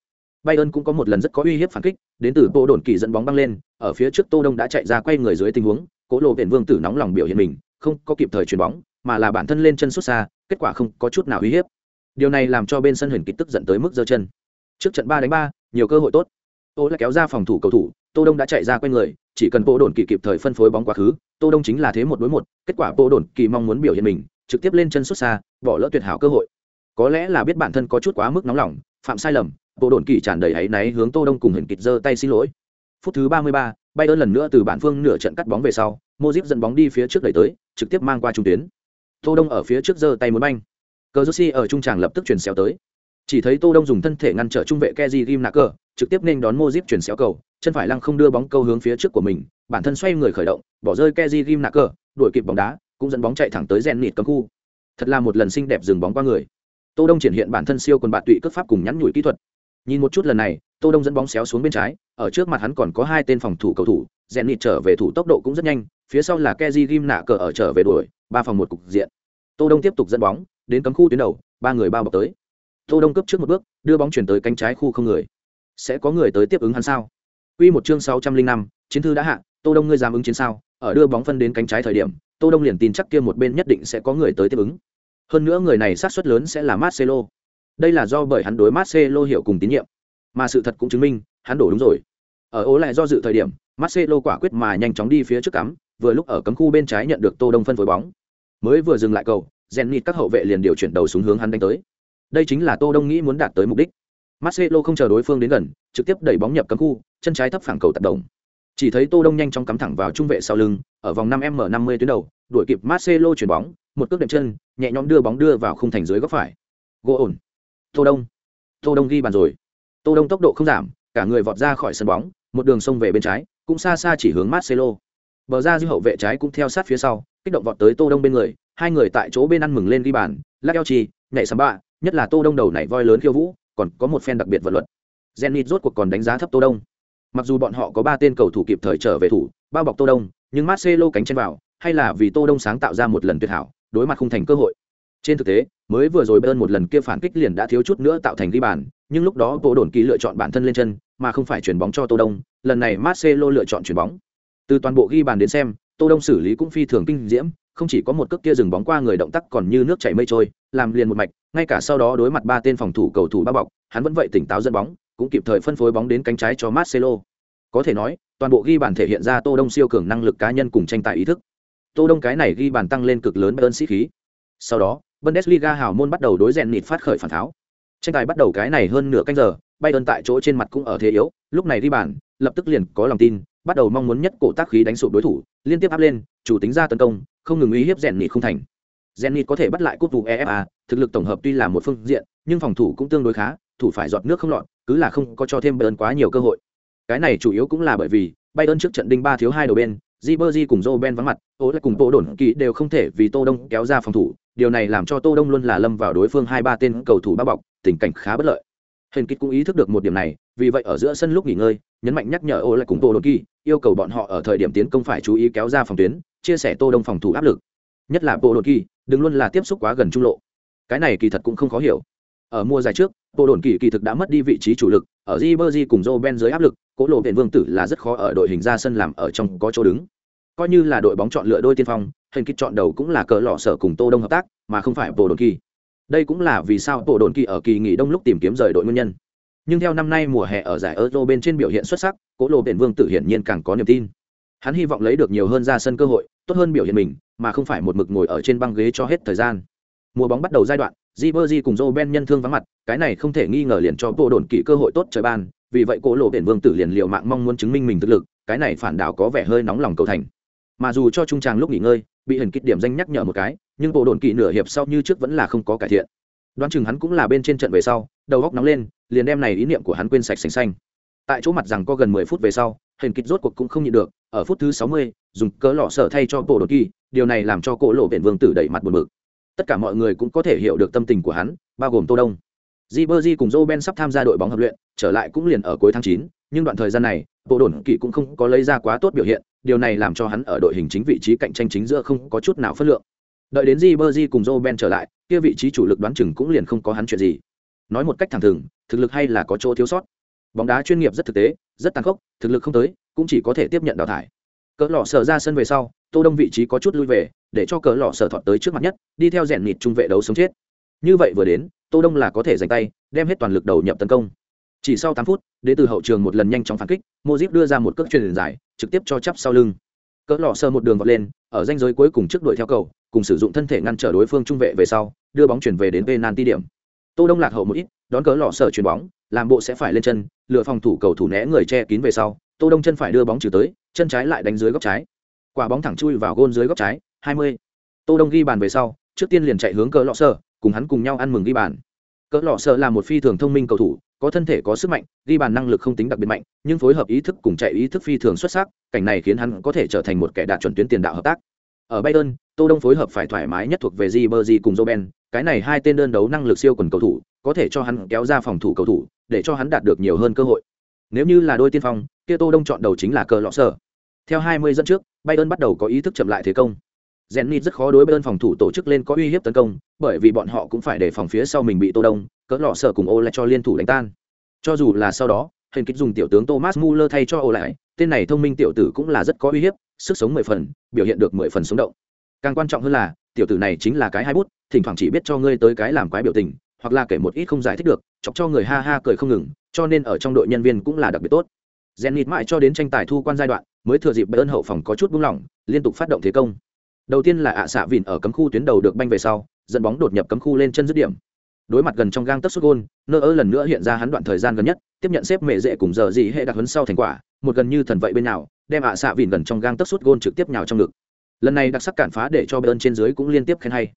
Bayern cũng có một lần rất có uy hiếp phản kích, đến từ Tô Đồn Kỳ dẫn bóng băng lên, ở phía trước Tô Đông đã chạy ra quay người dưới tình huống, Cố Lộ Viện Vương tử nóng lòng biểu hiện mình, không có kịp thời chuyền bóng, mà là bản thân lên chân xuất xa, kết quả không có chút nào uy hiếp. Điều này làm cho bên sân Huyền Kịch tức giận tới mức giơ chân. Trước trận 3 đánh 3, nhiều cơ hội tốt. Tô lại kéo ra phòng thủ cầu thủ, Tô Đông đã chạy ra quay người, chỉ cần bộ Đồn Kỳ kịp thời phân phối bóng quá khứ, Tô Đông chính là thế một đối một, kết quả bộ Đồn Kỳ mong muốn biểu hiện mình, trực tiếp lên chân xuất xa, bỏ lỡ tuyệt hảo cơ hội. Có lẽ là biết bản thân có chút quá mức nóng lòng, phạm sai lầm, bộ đồn kỳ tràn đầy áy náy hướng tô đông cùng hình kịch giơ tay xin lỗi phút thứ ba mươi ba, bay ơn lần nữa từ bản phương nửa trận cắt bóng về sau, mozip dẫn bóng đi phía trước đẩy tới, trực tiếp mang qua trung tuyến. Tô Đông ở phía trước giơ tay muốn banh. Cazorsi ở trung tràng lập tức chuyển xéo tới. Chỉ thấy Tô Đông dùng thân thể ngăn trở trung vệ Kezi Gimnaker, trực tiếp nên đón Modric chuyển xéo cầu, chân phải lăng không đưa bóng câu hướng phía trước của mình, bản thân xoay người khởi động, bỏ rơi Kezi Gimnaker, đuổi kịp bóng đá, cũng dẫn bóng chạy thẳng tới Zenit cấm khu. Thật là một lần xinh đẹp dừng bóng qua người. Tô Đông triển hiện bản thân siêu quần bạt tụy cước pháp cùng nhắn nhủi kỹ thuật, Nhìn một chút lần này, Tô Đông dẫn bóng xéo xuống bên trái, ở trước mặt hắn còn có hai tên phòng thủ cầu thủ, Zenit trở về thủ tốc độ cũng rất nhanh, phía sau là keji Gim nạ cờ ở trở về đuổi, ba phòng một cục diện. Tô Đông tiếp tục dẫn bóng, đến cấm khu tuyến đầu, ba người bao bọc tới. Tô Đông cấp trước một bước, đưa bóng chuyển tới cánh trái khu không người. Sẽ có người tới tiếp ứng hắn sao? Quy một chương 605, chiến thư đã hạ, Tô Đông ngươi dám ứng chiến sao? Ở đưa bóng phân đến cánh trái thời điểm, Tô Đông liền tin chắc kia một bên nhất định sẽ có người tới tiếp ứng. Hơn nữa người này sát suất lớn sẽ là Marcelo. Đây là do bởi hắn đối Marcelo hiểu cùng tín nhiệm. Mà sự thật cũng chứng minh, hắn đổ đúng rồi. Ở ố lại do dự thời điểm, Marcelo quả quyết mà nhanh chóng đi phía trước cắm, vừa lúc ở cấm khu bên trái nhận được Tô Đông phân phối bóng. Mới vừa dừng lại cầu, Zenit các hậu vệ liền điều chuyển đầu xuống hướng hắn đánh tới. Đây chính là Tô Đông nghĩ muốn đạt tới mục đích. Marcelo không chờ đối phương đến gần, trực tiếp đẩy bóng nhập cấm khu, chân trái thấp phẳng cầu tác động. Chỉ thấy Tô Đông nhanh chóng cắm thẳng vào trung vệ sau lưng, ở vòng 5m50 tuyến đầu, đuổi kịp Marcelo chuyển bóng, một cước đệm chân, nhẹ nhõm đưa bóng đưa vào khung thành dưới góc phải. Gỗ ổn tô đông tô đông ghi bàn rồi tô đông tốc độ không giảm cả người vọt ra khỏi sân bóng một đường sông về bên trái cũng xa xa chỉ hướng marcelo bờ ra dư hậu vệ trái cũng theo sát phía sau kích động vọt tới tô đông bên người hai người tại chỗ bên ăn mừng lên ghi bàn lắc eo chi nhảy sắm bạ nhất là tô đông đầu này voi lớn khiêu vũ, còn có một phen đặc biệt vật luật. Zenit rốt cuộc còn đánh giá thấp tô đông. Mặc dù bọn họ có ba tên cầu thủ kịp thời trở về thủ, bao bọc tô đông, nhưng marcelo cánh chân vào, hay là vì tô đông sáng tạo ra một lần tuyệt hảo, đối mặt không thành cơ hội. Trên thực tế, mới vừa rồi bayern một lần kia phản kích liền đã thiếu chút nữa tạo thành ghi bàn, nhưng lúc đó bộ đồn kỳ lựa chọn bản thân lên chân, mà không phải chuyển bóng cho tô đông, lần này marcelo lựa chọn chuyển bóng. Từ toàn bộ ghi bàn đến xem, tô đông xử lý cũng phi thường kinh diễm, không chỉ có một cước kia dừng bóng qua người động tác còn như nước chảy mây trôi làm liền một mạch, ngay cả sau đó đối mặt ba tên phòng thủ cầu thủ bao bọc, hắn vẫn vậy tỉnh táo dẫn bóng, cũng kịp thời phân phối bóng đến cánh trái cho marcelo. Có thể nói, toàn bộ ghi bàn thể hiện ra tô đông siêu cường năng lực cá nhân cùng tranh tài ý thức. Tô đông cái này ghi bàn tăng lên cực lớn bayern sĩ khí. Sau đó, bundesliga hào môn bắt đầu đối rèn nịt phát khởi phản tháo. Tranh tài bắt đầu cái này hơn nửa canh giờ, bayern tại chỗ trên mặt cũng ở thế yếu, lúc này ghi bàn, lập tức liền có lòng tin, bắt đầu mong muốn nhất cổ tác khí đánh sụp đối thủ, liên tiếp áp lên, chủ tính ra tấn công, không ngừng uy hiếp rèn nịt không thành. Jenny có thể bắt lại cúp vụ efa thực lực tổng hợp tuy là một phương diện nhưng phòng thủ cũng tương đối khá thủ phải giọt nước không lọt cứ là không có cho thêm bayern quá nhiều cơ hội cái này chủ yếu cũng là bởi vì bayern trước trận đinh ba thiếu hai đầu bên Ribery cùng Joe Ben vắng mặt, Ô lại cùng Tô Đồn Kỳ đều không thể vì Tô Đông kéo ra phòng thủ, điều này làm cho Tô Đông luôn là lâm vào đối phương hai ba tên cầu thủ bao bọc, tình cảnh khá bất lợi. Hình Kịch cũng ý thức được một điểm này, vì vậy ở giữa sân lúc nghỉ ngơi, nhấn mạnh nhắc nhở Ô lại cùng Tô Đồn Kỳ, yêu cầu bọn họ ở thời điểm tiến công phải chú ý kéo ra phòng tuyến, chia sẻ Tô Đông phòng thủ áp lực. Nhất là bộ Đồn Kỳ, đừng luôn là tiếp xúc quá gần trung lộ. Cái này kỳ thật cũng không khó hiểu. Ở mùa giải trước, bộ Đồn Kỳ kỳ thực đã mất đi vị trí chủ lực, ở Ribery cùng Joe Ben dưới áp lực, Cỗ lộ viện vương tử là rất khó ở đội hình ra sân làm ở trong có chỗ đứng coi như là đội bóng chọn lựa đôi tiên phong hình kích chọn đầu cũng là cờ lọ sở cùng tô đông hợp tác mà không phải bộ đồn kỳ đây cũng là vì sao bộ đồn kỳ ở kỳ nghỉ đông lúc tìm kiếm rời đội nguyên nhân nhưng theo năm nay mùa hè ở giải euro bên trên biểu hiện xuất sắc Cỗ lộ viện vương tử hiển nhiên càng có niềm tin hắn hy vọng lấy được nhiều hơn ra sân cơ hội tốt hơn biểu hiện mình mà không phải một mực ngồi ở trên băng ghế cho hết thời gian. Mùa bóng bắt đầu giai đoạn Ribery cùng Joe Ben nhân thương vắng mặt, cái này không thể nghi ngờ liền cho bộ đồn kỵ cơ hội tốt trời ban, vì vậy cố lộ biển vương tử liền liều mạng mong muốn chứng minh mình thực lực, cái này phản đảo có vẻ hơi nóng lòng cầu thành. Mà dù cho trung tràng lúc nghỉ ngơi bị hình kích điểm danh nhắc nhở một cái nhưng bộ đồn kỵ nửa hiệp sau như trước vẫn là không có cải thiện. Đoán chừng hắn cũng là bên trên trận về sau đầu góc nóng lên liền đem này ý niệm của hắn quên sạch sành xanh. Tại chỗ mặt rằng có gần mười phút về sau hình kích rốt cuộc cũng không nhịn được ở phút thứ sáu mươi dùng cớ lọ sở thay cho bộ đột kỳ điều này làm cho cỗ lộ biển vương tử đẩy mặt buồn bực tất cả mọi người cũng có thể hiểu được tâm tình của hắn bao gồm tô đông Ribery cùng Joe sắp tham gia đội bóng hợp luyện, trở lại cũng liền ở cuối tháng 9, nhưng đoạn thời gian này, bộ đồn kỳ cũng không có lấy ra quá tốt biểu hiện, điều này làm cho hắn ở đội hình chính vị trí cạnh tranh chính giữa không có chút nào phân lượng. Đợi đến Ribery cùng Joe trở lại, kia vị trí chủ lực đoán chừng cũng liền không có hắn chuyện gì. Nói một cách thẳng thừng, thực lực hay là có chỗ thiếu sót. Bóng đá chuyên nghiệp rất thực tế, rất tàn khốc, thực lực không tới, cũng chỉ có thể tiếp nhận đào thải. Cỡ lọ sở ra sân về sau, Tô Đông vị trí có chút lui về, để cho cỡ lọ sở thọt tới trước mặt nhất, đi theo rèn nịt trung vệ đấu sống chết. Như vậy vừa đến, Tô Đông là có thể giành tay, đem hết toàn lực đầu nhập tấn công. Chỉ sau 8 phút, đến từ hậu trường một lần nhanh chóng phản kích, Modric đưa ra một cước truyền dài, trực tiếp cho chắp sau lưng. Cỡ lọ sơ một đường vọt lên, ở ranh giới cuối cùng trước đuổi theo cầu, cùng sử dụng thân thể ngăn trở đối phương trung vệ về sau, đưa bóng chuyển về đến penalty điểm. Tô Đông lạc hậu một ít, đón cỡ lọ sơ chuyền bóng, làm bộ sẽ phải lên chân, lựa phòng thủ cầu thủ né người che kín về sau, Tô Đông chân phải đưa bóng trừ tới, chân trái lại đánh dưới góc trái. Quả bóng thẳng chui vào gôn dưới góc trái, 20. Tô Đông ghi bàn về sau, trước tiên liền chạy hướng cỡ lọ sơ, cùng hắn cùng nhau ăn mừng ghi bàn cỡ lọ sợ là một phi thường thông minh cầu thủ có thân thể có sức mạnh ghi bàn năng lực không tính đặc biệt mạnh nhưng phối hợp ý thức cùng chạy ý thức phi thường xuất sắc cảnh này khiến hắn có thể trở thành một kẻ đạt chuẩn tuyến tiền đạo hợp tác ở bayern tô đông phối hợp phải thoải mái nhất thuộc về Ribery cùng Robben cái này hai tên đơn đấu năng lực siêu quần cầu thủ có thể cho hắn kéo ra phòng thủ cầu thủ để cho hắn đạt được nhiều hơn cơ hội nếu như là đôi tiên phong kia tô đông chọn đầu chính là cờ lọ sở theo 20 dẫn trước bayern bắt đầu có ý thức chậm lại thế công Zenit rất khó đối bên phòng thủ tổ chức lên có uy hiếp tấn công, bởi vì bọn họ cũng phải để phòng phía sau mình bị Tô Đông, cỡ lọ sở cùng ô lại cho liên thủ đánh tan. Cho dù là sau đó, hình kích dùng tiểu tướng Thomas Muller thay cho ô lại, tên này thông minh tiểu tử cũng là rất có uy hiếp, sức sống mười phần, biểu hiện được mười phần sống động. Càng quan trọng hơn là, tiểu tử này chính là cái hai bút, thỉnh thoảng chỉ biết cho ngươi tới cái làm quái biểu tình, hoặc là kể một ít không giải thích được, chọc cho người ha ha cười không ngừng, cho nên ở trong đội nhân viên cũng là đặc biệt tốt. Zenit mãi cho đến tranh tài thu quan giai đoạn, mới thừa dịp Bayern hậu phòng có chút buông lỏng, liên tục phát động thế công. Đầu tiên là ạ xạ vìn ở cấm khu tuyến đầu được banh về sau dẫn bóng đột nhập cấm khu lên chân dứt điểm. Đối mặt gần trong gang tấc xuất gôn nơ ơ lần nữa hiện ra hắn đoạn thời gian gần nhất tiếp nhận xếp mệ dễ cùng giờ gì hệ đặc hấn sau thành quả một gần như thần vậy bên nào đem ạ xạ vìn gần trong gang tấc xuất gôn trực tiếp nhào trong ngực. Lần này đặc sắc cản phá để cho bên trên dưới cũng liên tiếp khen hay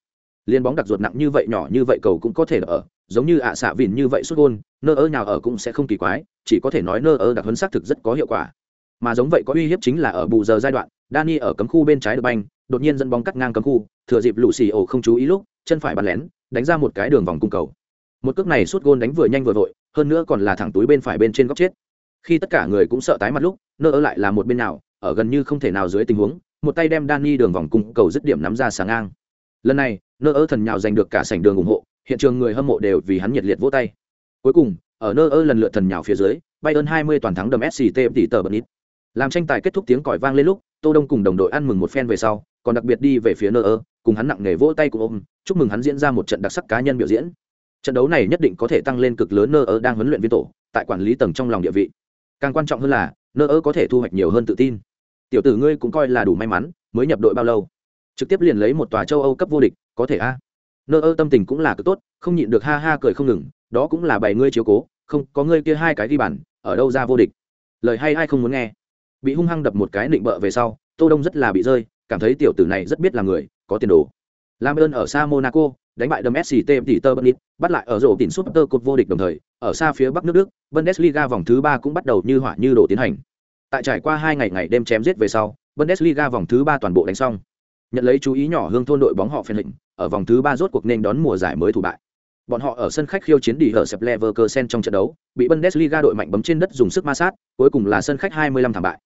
liên bóng đặc ruột nặng như vậy nhỏ như vậy cầu cũng có thể ở, giống như ạ xạ vìn như vậy xuất gôn, nơ ơ nào ở cũng sẽ không kỳ quái, chỉ có thể nói nơ ơ đặc huấn xác thực rất có hiệu quả. Mà giống vậy có uy hiếp chính là ở bù giờ giai đoạn, Dani ở cấm khu bên trái được banh, đột nhiên dẫn bóng cắt ngang cấm khu, thừa dịp lũ xì ổ không chú ý lúc, chân phải bắn lén, đánh ra một cái đường vòng cung cầu. Một cước này suốt gôn đánh vừa nhanh vừa vội, hơn nữa còn là thẳng túi bên phải bên trên góc chết. Khi tất cả người cũng sợ tái mặt lúc, nơ ơ lại là một bên nào, ở gần như không thể nào dưới tình huống, một tay đem Dani đường vòng cung cầu dứt điểm nắm ra sáng ngang lần này, nơ ơ thần nhào giành được cả sảnh đường ủng hộ, hiện trường người hâm mộ đều vì hắn nhiệt liệt vỗ tay. Cuối cùng, ở nơ ơ lần lượt thần nhào phía dưới bay ơn 20 toàn thắng đầm sct tỷ tờ bật nít làm tranh tài kết thúc tiếng còi vang lên lúc, tô đông cùng đồng đội ăn mừng một phen về sau, còn đặc biệt đi về phía nơ ơ, cùng hắn nặng nề vỗ tay cùng ôm, chúc mừng hắn diễn ra một trận đặc sắc cá nhân biểu diễn. Trận đấu này nhất định có thể tăng lên cực lớn nơ ơ đang huấn luyện viên tổ, tại quản lý tầng trong lòng địa vị. Càng quan trọng hơn là, nơ ơ có thể thu hoạch nhiều hơn tự tin. Tiểu tử ngươi cũng coi là đủ may mắn, mới nhập đội bao lâu? Trực tiếp liền lấy một tòa châu âu cấp vô địch, có thể a. Nơ ơ tâm tình cũng là cực tốt, không nhịn được ha ha cười không ngừng, đó cũng là bảy ngươi chiếu cố, không, có ngươi kia hai cái ghi bàn, ở đâu ra vô địch? Lời hay ai không muốn nghe? Bị hung hăng đập một cái định bợ về sau, tô đông rất là bị rơi, cảm thấy tiểu tử này rất biết là người, có tiền đồ. Làm ơn ở xa monaco, đánh bại đấm sct tỷ tơ bernit, bắt lại ở rổ tỉnh super cột vô địch đồng thời, ở xa phía bắc nước đức, bundesliga vòng thứ ba cũng bắt đầu như hỏa như đổ tiến hành. Tại trải qua hai ngày ngày đêm chém giết về sau, bundesliga vòng thứ ba toàn bộ đánh xong nhận lấy chú ý nhỏ hương thôn đội bóng họ phèn lịnh, ở vòng thứ ba rốt cuộc nên đón mùa giải mới thủ bại. Bọn họ ở sân khách khiêu chiến đi ở sep leverkusen trong trận đấu bị bundesliga đội mạnh bấm trên đất dùng sức ma sát cuối cùng là sân khách 25 thảm bại.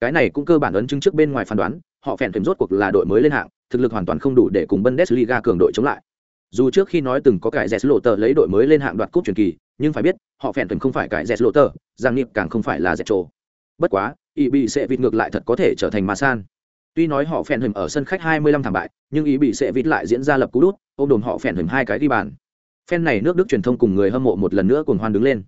Cái này cũng cơ bản ấn chứng trước bên ngoài phán đoán họ phèn thuyền rốt cuộc là đội mới lên hạng thực lực hoàn toàn không đủ để cùng bundesliga cường đội chống lại. Dù trước khi nói từng có cải dẹt lộ tờ lấy đội mới lên hạng đoạt cúp truyền kỳ nhưng phải biết họ phèn thuyền không phải cải dẹt lộ tờ giang niệm càng không phải là dẹt trổ bất quá ý bị sẽ vịt ngược lại thật có thể trở thành ma san tuy nói họ phèn hình ở sân khách 25 thảm bại nhưng ý bị sẽ vịt lại diễn ra lập cú đút ôm đồn họ phèn hình hai cái đi bàn. Phen này nước đức truyền thông cùng người hâm mộ một lần nữa cuồng hoan đứng lên.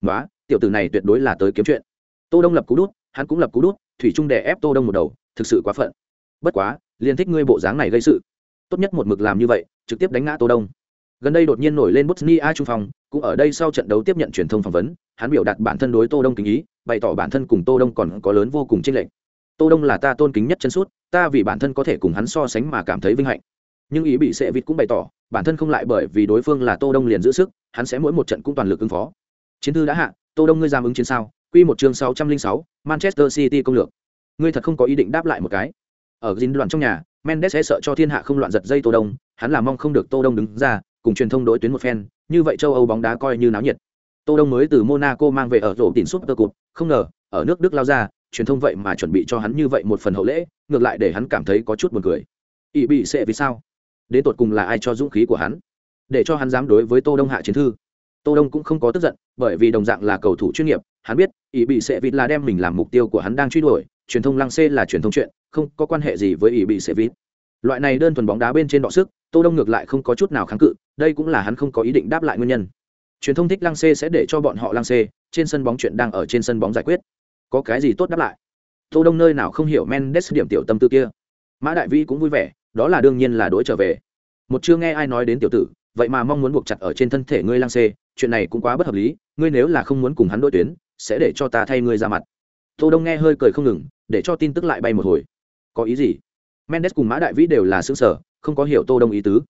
Ngoá, tiểu tử này tuyệt đối là tới kiếm chuyện. Tô đông lập cú đút hắn cũng lập cú đút thủy trung đè ép tô đông một đầu thực sự quá phận. Bất quá liên thích ngươi bộ dáng này gây sự. Tốt nhất một mực làm như vậy trực tiếp đánh ngã tô đông. Gần đây đột nhiên nổi lên bosnia trung phong cũng ở đây sau trận đấu tiếp nhận truyền thông phỏng vấn hắn biểu đạt bản thân đối tô đông kính ý bày tỏ bản thân cùng tô đông còn có lớn vô cùng chênh lệch tô đông là ta tôn kính nhất chân suốt ta vì bản thân có thể cùng hắn so sánh mà cảm thấy vinh hạnh. Nhưng ý bị sệ vịt cũng bày tỏ bản thân không lại bởi vì đối phương là tô đông liền giữ sức hắn sẽ mỗi một trận cũng toàn lực ứng phó. Chiến thư đã hạ tô đông ngươi giam ứng chiến sao? Quy một chương 606, manchester city công lược. Ngươi thật không có ý định đáp lại một cái. Ở dính đoàn trong nhà mendes sẽ sợ cho thiên hạ không loạn giật dây tô đông hắn là mong không được tô đông đứng ra cùng truyền thông đối tuyến một phen như vậy châu âu bóng đá coi như náo nhiệt. Tô đông mới từ monaco mang về ở rổ tiền suốt cơ cụt không ngờ ở nước đức lao ra truyền thông vậy mà chuẩn bị cho hắn như vậy một phần hậu lễ, ngược lại để hắn cảm thấy có chút buồn cười. Ỵ bị sẽ vì sao? Đến tột cùng là ai cho dũng khí của hắn? Để cho hắn dám đối với tô đông hạ chiến thư. Tô đông cũng không có tức giận, bởi vì đồng dạng là cầu thủ chuyên nghiệp, hắn biết ỵ bị sẽ vịt là đem mình làm mục tiêu của hắn đang truy đuổi, truyền thông lăng xê là truyền thông chuyện, không có quan hệ gì với ỵ bị sẽ vịt. Loại này đơn thuần bóng đá bên trên đọ sức, tô đông ngược lại không có chút nào kháng cự, đây cũng là hắn không có ý định đáp lại nguyên nhân. Truyền thông thích lăng xê sẽ để cho bọn họ lăng xê, trên sân bóng chuyện đang ở trên sân bóng giải quyết có cái gì tốt đáp lại? Tô đông nơi nào không hiểu mendes điểm tiểu tâm tư kia. Mã đại vĩ cũng vui vẻ, đó là đương nhiên là đối trở về. Một chưa nghe ai nói đến tiểu tử, vậy mà mong muốn buộc chặt ở trên thân thể ngươi lang xê, chuyện này cũng quá bất hợp lý, ngươi nếu là không muốn cùng hắn đối tuyến, sẽ để cho ta thay ngươi ra mặt. Tô đông nghe hơi cười không ngừng, để cho tin tức lại bay một hồi. Có ý gì? Mendes cùng mã đại vĩ đều là xứng sở, không có hiểu tô đông ý tứ.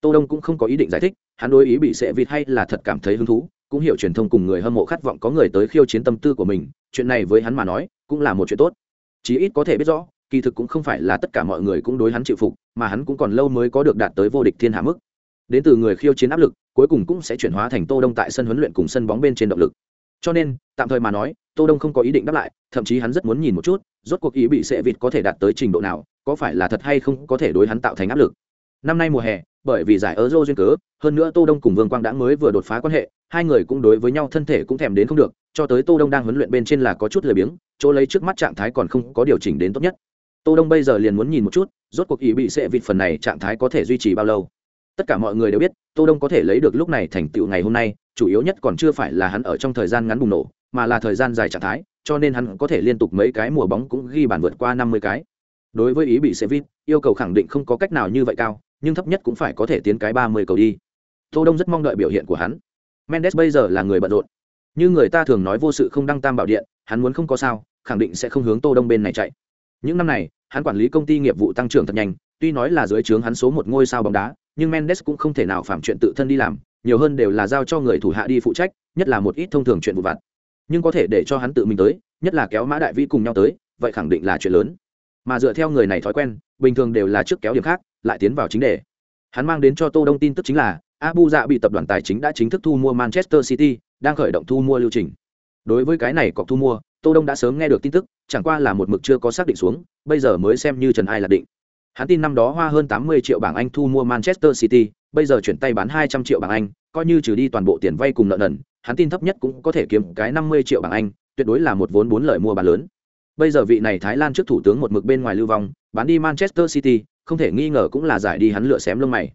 Tô đông cũng không có ý định giải thích, hắn đối ý bị sệ vịt hay là thật cảm thấy hứng thú cũng hiểu truyền thông cùng người hâm mộ khát vọng có người tới khiêu chiến tâm tư của mình, chuyện này với hắn mà nói, cũng là một chuyện tốt. Chí ít có thể biết rõ, kỳ thực cũng không phải là tất cả mọi người cũng đối hắn chịu phục, mà hắn cũng còn lâu mới có được đạt tới vô địch thiên hạ mức. Đến từ người khiêu chiến áp lực, cuối cùng cũng sẽ chuyển hóa thành tô đông tại sân huấn luyện cùng sân bóng bên trên động lực. Cho nên, tạm thời mà nói, tô đông không có ý định đáp lại, thậm chí hắn rất muốn nhìn một chút, rốt cuộc ý bị sệ vịt có thể đạt tới trình độ nào, có phải là thật hay không có thể đối hắn tạo thành áp lực năm nay mùa hè, bởi vì giải euro duyên cớ, hơn nữa tô đông cùng vương quang đã mới vừa đột phá quan hệ, hai người cũng đối với nhau thân thể cũng thèm đến không được, cho tới tô đông đang huấn luyện bên trên là có chút lười biếng, chỗ lấy trước mắt trạng thái còn không có điều chỉnh đến tốt nhất. Tô đông bây giờ liền muốn nhìn một chút, rốt cuộc ý bị sệ vịt phần này trạng thái có thể duy trì bao lâu. Tất cả mọi người đều biết, tô đông có thể lấy được lúc này thành tựu ngày hôm nay, chủ yếu nhất còn chưa phải là hắn ở trong thời gian ngắn bùng nổ, mà là thời gian dài trạng thái, cho nên hắn có thể liên tục mấy cái mùa bóng cũng ghi bàn vượt qua 50 cái. Đối với ý bị sệ vịt, yêu cầu khẳng định không có cách nào như vậy cao nhưng thấp nhất cũng phải có thể tiến cái 30 cầu đi. Tô đông rất mong đợi biểu hiện của hắn. Mendes bây giờ là người bận rộn. Như người ta thường nói vô sự không đăng tam bảo điện, hắn muốn không có sao, khẳng định sẽ không hướng tô đông bên này chạy. Những năm này, hắn quản lý công ty nghiệp vụ tăng trưởng thật nhanh, tuy nói là dưới trướng hắn số một ngôi sao bóng đá, nhưng mendes cũng không thể nào phạm chuyện tự thân đi làm, nhiều hơn đều là giao cho người thủ hạ đi phụ trách, nhất là một ít thông thường chuyện vụ vặt. Nhưng có thể để cho hắn tự mình tới, nhất là kéo mã đại vĩ cùng nhau tới, vậy khẳng định là chuyện lớn. Mà dựa theo người này thói quen, bình thường đều là trước kéo điểm khác lại tiến vào chính đề. Hắn mang đến cho tô đông tin tức chính là, abu dạ bị tập đoàn tài chính đã chính thức thu mua manchester city, đang khởi động thu mua lưu trình. Đối với cái này cọc thu mua, tô đông đã sớm nghe được tin tức, chẳng qua là một mực chưa có xác định xuống, bây giờ mới xem như trần ai là định. Hắn tin năm đó hoa hơn 80 triệu bảng anh thu mua manchester city, bây giờ chuyển tay bán 200 triệu bảng anh, coi như trừ đi toàn bộ tiền vay cùng nợ nần, hắn tin thấp nhất cũng có thể kiếm cái 50 triệu bảng anh, tuyệt đối là một vốn bốn lợi mua bán lớn. Bây giờ vị này thái lan trước thủ tướng một mực bên ngoài lưu vong, bán đi manchester city không thể nghi ngờ cũng là giải đi hắn lựa xém lông mày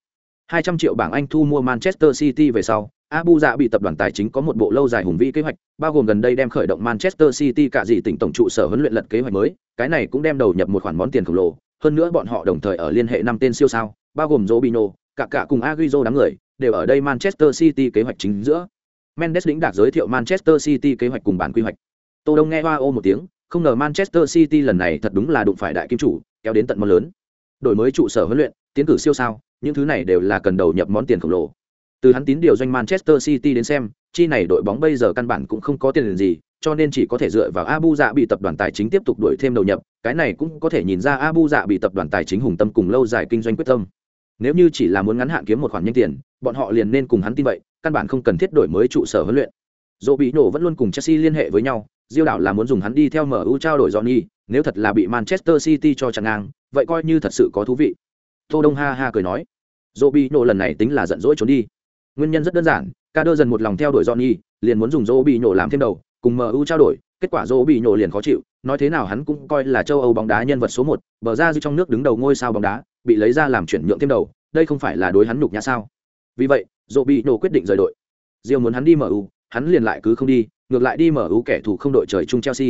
200 triệu bảng anh thu mua manchester city về sau Abu Dha bị tập đoàn tài chính có một bộ lâu dài hùng vĩ kế hoạch, bao gồm gần đây đem khởi động Manchester City cả gì tỉnh tổng trụ sở huấn luyện lật kế hoạch mới, cái này cũng đem đầu nhập một khoản món tiền khổng lồ, hơn nữa bọn họ đồng thời ở liên hệ năm tên siêu sao, bao gồm Robinho, cả cả cùng Agüero đám người, đều ở đây Manchester City kế hoạch chính giữa. Mendes lĩnh đạt giới thiệu Manchester City kế hoạch cùng bản quy hoạch. Tô Đông nghe hoa ô một tiếng, không ngờ Manchester City lần này thật đúng là đụng phải đại kim chủ, kéo đến tận món lớn. Đổi mới trụ sở huấn luyện, tiến cử siêu sao, những thứ này đều là cần đầu nhập món tiền khổng lồ. Từ hắn tín điều doanh Manchester City đến xem, chi này đội bóng bây giờ căn bản cũng không có tiền gì, cho nên chỉ có thể dựa vào Abu Dạ bị tập đoàn tài chính tiếp tục đuổi thêm đầu nhập, cái này cũng có thể nhìn ra Abu Dạ bị tập đoàn tài chính hùng tâm cùng lâu dài kinh doanh quyết tâm. Nếu như chỉ là muốn ngắn hạn kiếm một khoản nhanh tiền, bọn họ liền nên cùng hắn tin vậy, căn bản không cần thiết đổi mới trụ sở huấn luyện. Dỗ bị nổ vẫn luôn cùng Chelsea liên hệ với nhau, Diêu đảo là muốn dùng hắn đi theo MU trao đổi Johnny, nếu thật là bị Manchester City cho chặn ngang, vậy coi như thật sự có thú vị. Tô Đông ha ha cười nói, Robinho nổ lần này tính là giận dỗi trốn đi. Nguyên nhân rất đơn giản, ca đơ dần một lòng theo đuổi Johnny, liền muốn dùng Robinho nổ làm thêm đầu, cùng MU trao đổi, kết quả Robinho nổ liền khó chịu, nói thế nào hắn cũng coi là châu Âu bóng đá nhân vật số một, bờ ra dư trong nước đứng đầu ngôi sao bóng đá, bị lấy ra làm chuyển nhượng thêm đầu, đây không phải là đối hắn nhục nhã sao? Vì vậy, Robinho nổ quyết định rời đội. Diêu muốn hắn đi MU, hắn liền lại cứ không đi, ngược lại đi mở ưu kẻ thù không đội trời chung Chelsea.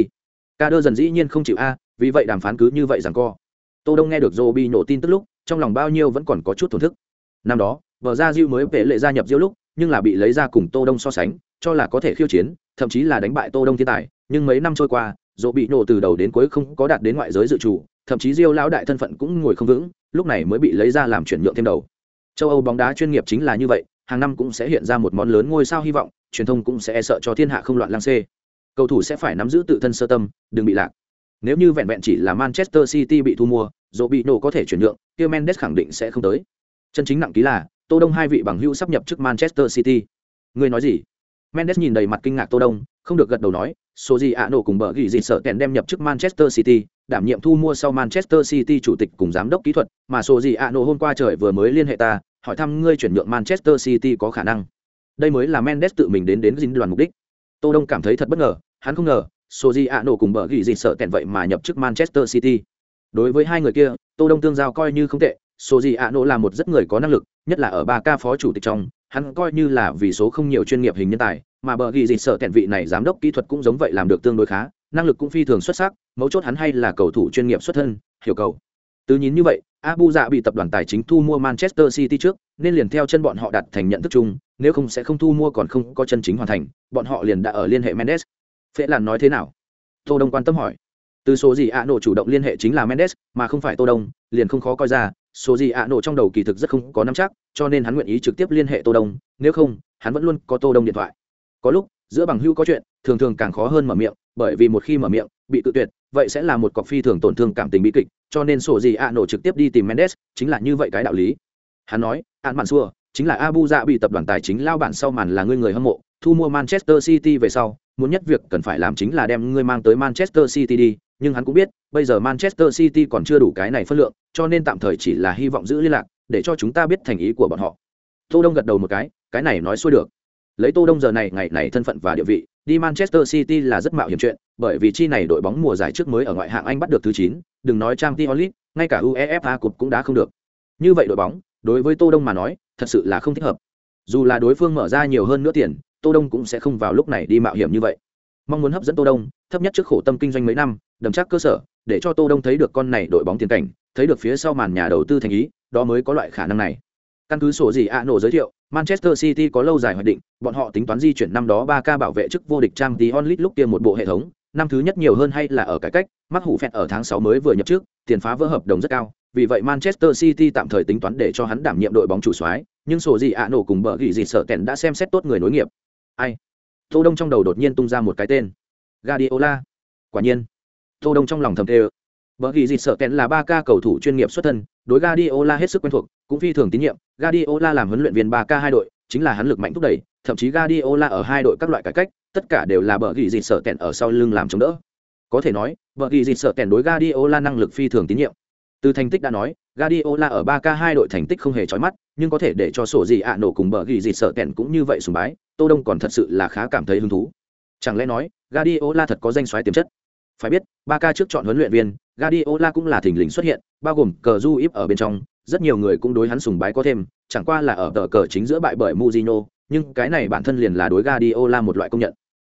Ca đơ dần dĩ nhiên không chịu a, vì vậy đàm phán cứ như vậy rằng co. Tô Đông nghe được Dỗ nổ tin tức lúc, trong lòng bao nhiêu vẫn còn có chút thổn thức. Năm đó, vợ ra Diêu mới về lệ gia nhập Diêu lúc, nhưng là bị lấy ra cùng Tô Đông so sánh, cho là có thể khiêu chiến, thậm chí là đánh bại Tô Đông thiên tài, nhưng mấy năm trôi qua, Dỗ bị nổ từ đầu đến cuối không có đạt đến ngoại giới dự chủ, thậm chí Diêu lão đại thân phận cũng ngồi không vững, lúc này mới bị lấy ra làm chuyển nhượng thêm đầu. Châu Âu bóng đá chuyên nghiệp chính là như vậy, hàng năm cũng sẽ hiện ra một món lớn ngôi sao hy vọng, truyền thông cũng sẽ e sợ cho thiên hạ không loạn lang xê. Cầu thủ sẽ phải nắm giữ tự thân sơ tâm, đừng bị lạc. Nếu như vẹn vẹn chỉ là Manchester City bị thu mua, Dỗ bị nổ có thể chuyển nhượng, kia Mendes khẳng định sẽ không tới. Chân chính nặng ký là, Tô Đông hai vị bằng hữu sắp nhập chức Manchester City. Ngươi nói gì? Mendes nhìn đầy mặt kinh ngạc Tô Đông, không được gật đầu nói, số gì ạ nổ cùng bờ gỉ gì sợ kèn đem nhập chức Manchester City, đảm nhiệm thu mua sau Manchester City chủ tịch cùng giám đốc kỹ thuật, mà số gì ạ nổ hôm qua trời vừa mới liên hệ ta, hỏi thăm ngươi chuyển nhượng Manchester City có khả năng. Đây mới là Mendes tự mình đến đến dính đoàn mục đích. Tô Đông cảm thấy thật bất ngờ, hắn không ngờ, soji gì nổ cùng bờ gỉ gì sợ tẹn vậy mà nhập chức Manchester City. Đối với hai người kia, Tô Đông tương giao coi như không tệ, soji gì nổ là một rất người có năng lực, nhất là ở ba ca phó chủ tịch trong, hắn coi như là vì số không nhiều chuyên nghiệp hình nhân tài, mà bờ ghi gì sợ kẹn vị này giám đốc kỹ thuật cũng giống vậy làm được tương đối khá năng lực cũng phi thường xuất sắc mấu chốt hắn hay là cầu thủ chuyên nghiệp xuất thân hiểu cầu từ nhìn như vậy abu dạ bị tập đoàn tài chính thu mua manchester city trước nên liền theo chân bọn họ đặt thành nhận thức chung nếu không sẽ không thu mua còn không có chân chính hoàn thành, bọn họ liền đã ở liên hệ mendes. Phễ làn nói thế nào? Tô đông quan tâm hỏi. Từ số gì ạ nổ chủ động liên hệ chính là mendes, mà không phải tô đông, liền không khó coi ra, số gì ạ nổ trong đầu kỳ thực rất không có nắm chắc, cho nên hắn nguyện ý trực tiếp liên hệ tô đông, nếu không, hắn vẫn luôn có tô đông điện thoại. Có lúc, giữa bằng hữu có chuyện, thường thường càng khó hơn mở miệng, bởi vì một khi mở miệng, bị tự tuyệt, vậy sẽ là một cọc phi thường tổn thương cảm tình bi kịch, cho nên sổ gì ạ nổ trực tiếp đi tìm mendes, chính là như vậy cái đạo lý. Hắn nói an mạn xua chính là abu dạ bị tập đoàn tài chính lao bản sau màn là ngươi người hâm mộ thu mua manchester city về sau muốn nhất việc cần phải làm chính là đem ngươi mang tới manchester city đi nhưng hắn cũng biết bây giờ manchester city còn chưa đủ cái này phân lượng cho nên tạm thời chỉ là hy vọng giữ liên lạc để cho chúng ta biết thành ý của bọn họ. Tô đông gật đầu một cái cái này nói xuôi được. Lấy tô đông giờ này ngày này thân phận và địa vị đi manchester city là rất mạo hiểm chuyện bởi vì chi này đội bóng mùa giải trước mới ở ngoại hạng anh bắt được thứ 9, đừng nói trang t ngay cả uefa cục cũng đã không được. Như vậy đội bóng đối với tô đông mà nói thật sự là không thích hợp. Dù là đối phương mở ra nhiều hơn nữa tiền tô đông cũng sẽ không vào lúc này đi mạo hiểm như vậy. Mong muốn hấp dẫn tô đông thấp nhất trước khổ tâm kinh doanh mấy năm đầm chắc cơ sở để cho tô đông thấy được con này đội bóng tiền cảnh thấy được phía sau màn nhà đầu tư thành ý đó mới có loại khả năng này. Căn cứ sổ gì ạ nổ giới thiệu Manchester City có lâu dài hoạch định, bọn họ tính toán di chuyển năm đó ba ca bảo vệ chức vô địch trang Champions onlit lúc kia một bộ hệ thống, năm thứ nhất nhiều hơn hay là ở cải cách, mắc hủ phẹt ở tháng sáu mới vừa nhập trước, tiền phá vỡ hợp đồng rất cao, vì vậy Manchester City tạm thời tính toán để cho hắn đảm nhiệm đội bóng chủ soái, nhưng sổ gì ạ nổ cùng bờ gỉ gì sợ tèn đã xem xét tốt người nối nghiệp. Ai? Tô đông trong đầu đột nhiên tung ra một cái tên. Guardiola. Quả nhiên. Tô đông trong lòng thầm thề bờ gỉ gì sợ tèn là 3K cầu thủ chuyên nghiệp xuất thân đối Guardiola hết sức quen thuộc cũng phi thường tín nhiệm. Guardiola làm huấn luyện viên 3K hai đội chính là hắn lực mạnh thúc đẩy thậm chí Guardiola ở hai đội các loại cải cách tất cả đều là bờ gỉ gì sợ tèn ở sau lưng làm chống đỡ. Có thể nói bờ gỉ gì sợ tèn đối Guardiola năng lực phi thường tín nhiệm từ thành tích đã nói Guardiola ở 3K2 đội thành tích không hề chói mắt, nhưng có thể để cho sổ gì ạ nổ cùng bờ gỉ gì sợ kẹn cũng như vậy sùng bái, Tô Đông còn thật sự là khá cảm thấy hứng thú. Chẳng lẽ nói, Guardiola thật có danh soái tiềm chất? Phải biết, 3K trước chọn huấn luyện viên, Guardiola cũng là thình lình xuất hiện, bao gồm cờ du íp ở bên trong, rất nhiều người cũng đối hắn sùng bái có thêm, chẳng qua là ở tờ cờ chính giữa bại bởi Mourinho, nhưng cái này bản thân liền là đối Guardiola một loại công nhận.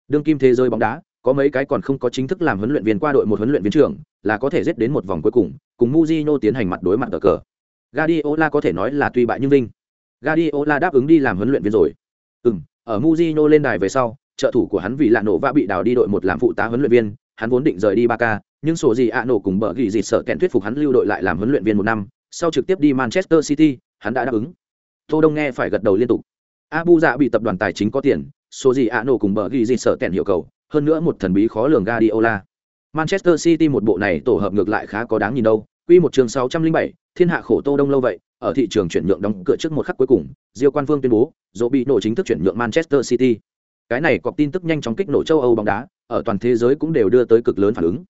Đương kim thế giới bóng đá, có mấy cái còn không có chính thức làm huấn luyện viên qua đội một huấn luyện viên trưởng, là có thể giết đến một vòng cuối cùng, cùng Mujino tiến hành mặt đối mặt ở cờ. Guardiola có thể nói là tuy bại nhưng vinh. Guardiola đáp ứng đi làm huấn luyện viên rồi. Ừm, ở Mujino lên đài về sau, trợ thủ của hắn vì lạ nổ và bị đào đi đội một làm phụ tá huấn luyện viên, hắn vốn định rời đi Barca, nhưng số gì ạ nổ cùng bờ gỉ gì sợ kẹn thuyết phục hắn lưu đội lại làm huấn luyện viên một năm, sau trực tiếp đi Manchester City, hắn đã đáp ứng. Tô Đông nghe phải gật đầu liên tục. Abu Dạ bị tập đoàn tài chính có tiền, số gì ạ nổ cùng bờ gỉ gì sợ kẹn hiệu cầu, hơn nữa một thần bí khó lường Guardiola. Manchester City một bộ này tổ hợp ngược lại khá có đáng nhìn đâu. Quy một trường 607, thiên hạ khổ Tô Đông lâu vậy, ở thị trường chuyển nhượng đóng cửa trước một khắc cuối cùng, Diêu Quan Vương tuyên bố, dỗ bị nổ chính thức chuyển nhượng Manchester City. Cái này có tin tức nhanh chóng kích nổ châu Âu bóng đá, ở toàn thế giới cũng đều đưa tới cực lớn phản ứng.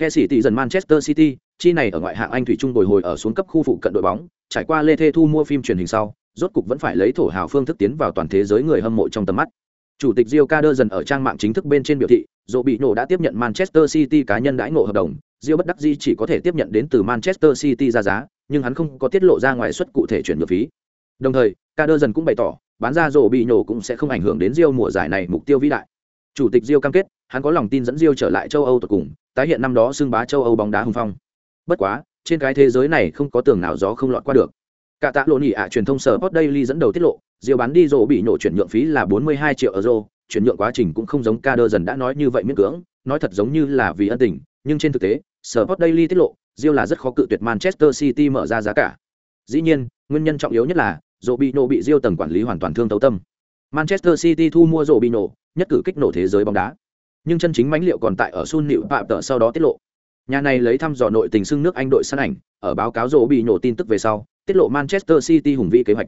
Theo sĩ tỷ dần Manchester City, chi này ở ngoại hạng Anh thủy trung bồi hồi ở xuống cấp khu phụ cận đội bóng, trải qua Lê Thê thu mua phim truyền hình sau, rốt cục vẫn phải lấy thổ hào phương thức tiến vào toàn thế giới người hâm mộ trong tầm mắt. Chủ tịch Rio Kader dần ở trang mạng chính thức bên trên biểu thị, dỗ bị nổ đã tiếp nhận Manchester City cá nhân đãi ngộ hợp đồng, Rio bất đắc dĩ chỉ có thể tiếp nhận đến từ Manchester City ra giá, nhưng hắn không có tiết lộ ra ngoài suất cụ thể chuyển nhượng phí. Đồng thời, Kader dần cũng bày tỏ, bán ra dỗ bị nổ cũng sẽ không ảnh hưởng đến Rio mùa giải này mục tiêu vĩ đại. Chủ tịch Rio cam kết, hắn có lòng tin dẫn Rio trở lại châu Âu tụ cùng, tái hiện năm đó xưng bá châu Âu bóng đá hùng phong. Bất quá, trên cái thế giới này không có tường nào gió không lọt qua được. Cả tạ lộ nhị ạ truyền thông sở Sport Daily dẫn đầu tiết lộ, Rio bán đi rổ bị nhổ chuyển nhượng phí là 42 triệu euro, chuyển nhượng quá trình cũng không giống Kader dần đã nói như vậy miễn cưỡng, nói thật giống như là vì ân tình, nhưng trên thực tế, Sport Daily tiết lộ, Rio là rất khó cự tuyệt Manchester City mở ra giá cả. Dĩ nhiên, nguyên nhân trọng yếu nhất là Robinho bị Rio tầng quản lý hoàn toàn thương tấu tâm. Manchester City thu mua Robinho, nhất cử kích nổ thế giới bóng đá. Nhưng chân chính mãnh liệu còn tại ở Sun Liệu Phạm tợ sau đó tiết lộ. Nhà này lấy thăm dò nội tình xưng nước Anh đội săn ảnh, ở báo cáo Robinho tin tức về sau, tiết lộ Manchester City hùng vĩ kế hoạch.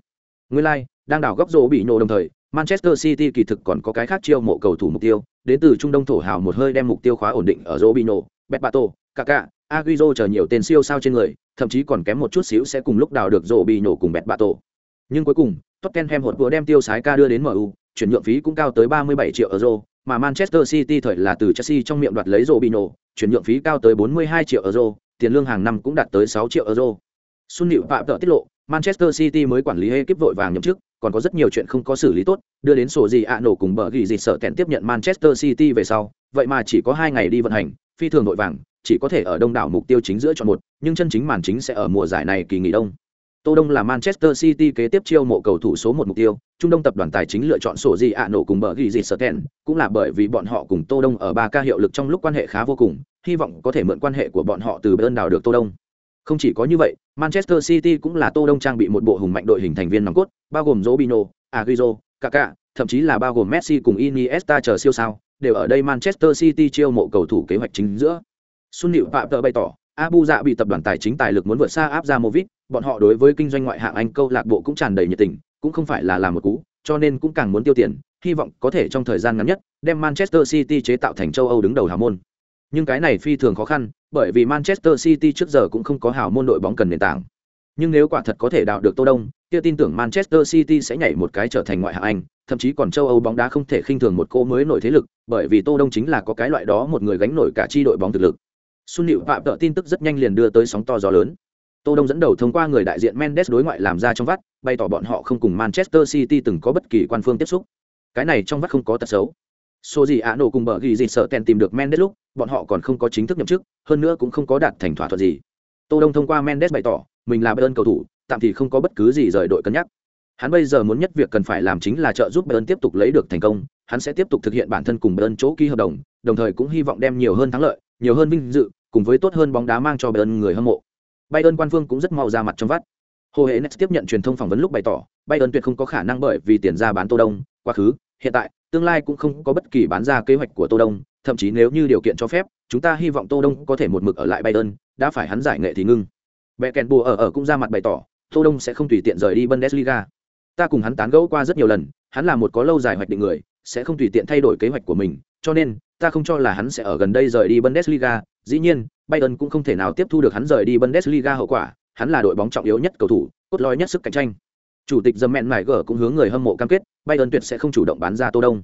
Nguyên lai, like, đang đảo góc rổ bị nổ đồng thời, Manchester City kỳ thực còn có cái khác chiêu mộ cầu thủ mục tiêu, đến từ Trung Đông thổ hào một hơi đem mục tiêu khóa ổn định ở rổ bị nổ. Beto, kaka Agüero chờ nhiều tên siêu sao trên người, thậm chí còn kém một chút xíu sẽ cùng lúc đào được rổ bị nổ cùng Beto. Nhưng cuối cùng, Tottenham hột vừa đem tiêu sái ca đưa đến MU, chuyển nhượng phí cũng cao tới 37 triệu euro, mà Manchester City thời là từ Chelsea trong miệng đoạt lấy rổ bị nổ, chuyển nhượng phí cao tới 42 triệu euro, tiền lương hàng năm cũng đạt tới 6 triệu euro. Sun Liễu Phạm tự tiết lộ, Manchester City mới quản lý ekip vội vàng nhậm chức, còn có rất nhiều chuyện không có xử lý tốt, đưa đến sổ gì ạ nổ cùng bờ ghi gì sợ kẹn tiếp nhận Manchester City về sau, vậy mà chỉ có hai ngày đi vận hành, phi thường nội vàng, chỉ có thể ở đông đảo mục tiêu chính giữa chọn một, nhưng chân chính màn chính sẽ ở mùa giải này kỳ nghỉ đông. Tô Đông là Manchester City kế tiếp chiêu mộ cầu thủ số một mục tiêu, Trung Đông tập đoàn tài chính lựa chọn sổ gì ạ nổ cùng bờ ghi gì sợ kẹn, cũng là bởi vì bọn họ cùng Tô Đông ở ba ca hiệu lực trong lúc quan hệ khá vô cùng, hy vọng có thể mượn quan hệ của bọn họ từ bên đào được Tô Đông. Không chỉ có như vậy, Manchester City cũng là Tô Đông trang bị một bộ hùng mạnh đội hình thành viên nòng cốt, bao gồm Robinho, Agüero, Kaká, thậm chí là bao gồm Messi cùng Iniesta chờ siêu sao, đều ở đây Manchester City chiêu mộ cầu thủ kế hoạch chính giữa. Xuân Liễu Phạm tự bày tỏ, Abu Dạ bị tập đoàn tài chính tài lực muốn vượt xa áp ra Movit, bọn họ đối với kinh doanh ngoại hạng Anh câu lạc bộ cũng tràn đầy nhiệt tình, cũng không phải là làm một cú, cho nên cũng càng muốn tiêu tiền, hy vọng có thể trong thời gian ngắn nhất đem Manchester City chế tạo thành châu Âu đứng đầu hào môn. Nhưng cái này phi thường khó khăn, bởi vì Manchester City trước giờ cũng không có hào môn đội bóng cần nền tảng. Nhưng nếu quả thật có thể đào được Tô Đông, kia tin tưởng Manchester City sẽ nhảy một cái trở thành ngoại hạng Anh, thậm chí còn châu Âu bóng đá không thể khinh thường một cô mới nổi thế lực, bởi vì Tô Đông chính là có cái loại đó một người gánh nổi cả chi đội bóng thực lực. Sun Liễu Phạm tự tin tức rất nhanh liền đưa tới sóng to gió lớn. Tô Đông dẫn đầu thông qua người đại diện Mendes đối ngoại làm ra trong vắt, bày tỏ bọn họ không cùng Manchester City từng có bất kỳ quan phương tiếp xúc. Cái này trong vắt không có tật xấu. Số gì ạ nổ cùng bờ ghi gì sợ tèn tìm được Mendes lúc, bọn họ còn không có chính thức nhậm chức, hơn nữa cũng không có đạt thành thỏa thuận gì. Tô Đông thông qua Mendes bày tỏ, mình là Bayern cầu thủ, tạm thì không có bất cứ gì rời đội cân nhắc. Hắn bây giờ muốn nhất việc cần phải làm chính là trợ giúp Bayern tiếp tục lấy được thành công, hắn sẽ tiếp tục thực hiện bản thân cùng Bayern chỗ ký hợp đồng, đồng thời cũng hy vọng đem nhiều hơn thắng lợi, nhiều hơn vinh dự, cùng với tốt hơn bóng đá mang cho Bayern người hâm mộ. Bayern quan phương cũng rất mau ra mặt trong vắt. hồ hệ net tiếp nhận truyền thông phỏng vấn lúc bày tỏ bayern tuyệt không có khả năng bởi vì tiền ra bán tô đông quá khứ hiện tại tương lai cũng không có bất kỳ bán ra kế hoạch của tô đông, thậm chí nếu như điều kiện cho phép, chúng ta hy vọng tô đông có thể một mực ở lại bayern, đã phải hắn giải nghệ thì ngưng. Bẹ kèn bùa ở ở cũng ra mặt bày tỏ, tô đông sẽ không tùy tiện rời đi bundesliga. Ta cùng hắn tán gẫu qua rất nhiều lần, hắn là một có lâu dài hoạch định người, sẽ không tùy tiện thay đổi kế hoạch của mình, cho nên, ta không cho là hắn sẽ ở gần đây rời đi bundesliga. Dĩ nhiên, bayern cũng không thể nào tiếp thu được hắn rời đi bundesliga hậu quả, hắn là đội bóng trọng yếu nhất cầu thủ, cốt lõi nhất sức cạnh tranh chủ tịch dầm mẹn mải gở cũng hướng người hâm mộ cam kết bayern tuyệt sẽ không chủ động bán ra tô đông.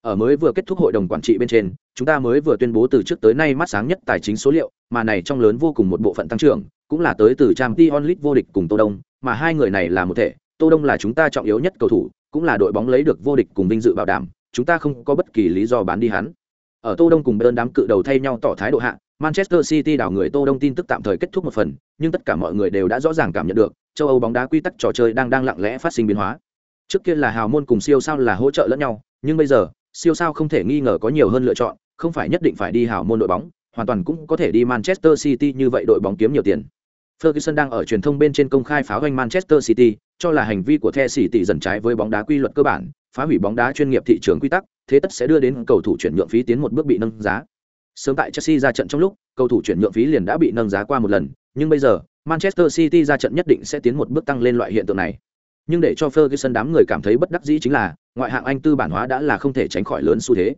Ở mới vừa kết thúc hội đồng quản trị bên trên, chúng ta mới vừa tuyên bố từ trước tới nay mắt sáng nhất tài chính số liệu, mà này trong lớn vô cùng một bộ phận tăng trưởng, cũng là tới từ trang t onlit vô địch cùng tô đông, mà hai người này là một thể, tô đông là chúng ta trọng yếu nhất cầu thủ, cũng là đội bóng lấy được vô địch cùng vinh dự bảo đảm, chúng ta không có bất kỳ lý do bán đi hắn. Ở tô đông cùng bayern đám cự đầu thay nhau tỏ thái độ hạ, manchester city đảo người tô đông tin tức tạm thời kết thúc một phần, nhưng tất cả mọi người đều đã rõ ràng cảm nhận được châu âu bóng đá quy tắc trò chơi đang đang lặng lẽ phát sinh biến hóa trước kia là hào môn cùng siêu sao là hỗ trợ lẫn nhau nhưng bây giờ siêu sao không thể nghi ngờ có nhiều hơn lựa chọn không phải nhất định phải đi hào môn đội bóng hoàn toàn cũng có thể đi manchester city như vậy đội bóng kiếm nhiều tiền Ferguson đang ở truyền thông bên trên công khai phá hoành Manchester City, cho là hành vi của The City dần trái với bóng đá quy luật cơ bản, phá hủy bóng đá chuyên nghiệp thị trường quy tắc, thế tất sẽ đưa đến cầu thủ chuyển nhượng phí tiến một bước bị nâng giá. Sớm tại Chelsea ra trận trong lúc, cầu thủ chuyển nhượng phí liền đã bị nâng giá qua một lần, nhưng bây giờ, Manchester City ra trận nhất định sẽ tiến một bước tăng lên loại hiện tượng này. Nhưng để cho Ferguson đám người cảm thấy bất đắc dĩ chính là, ngoại hạng Anh tư bản hóa đã là không thể tránh khỏi lớn xu thế.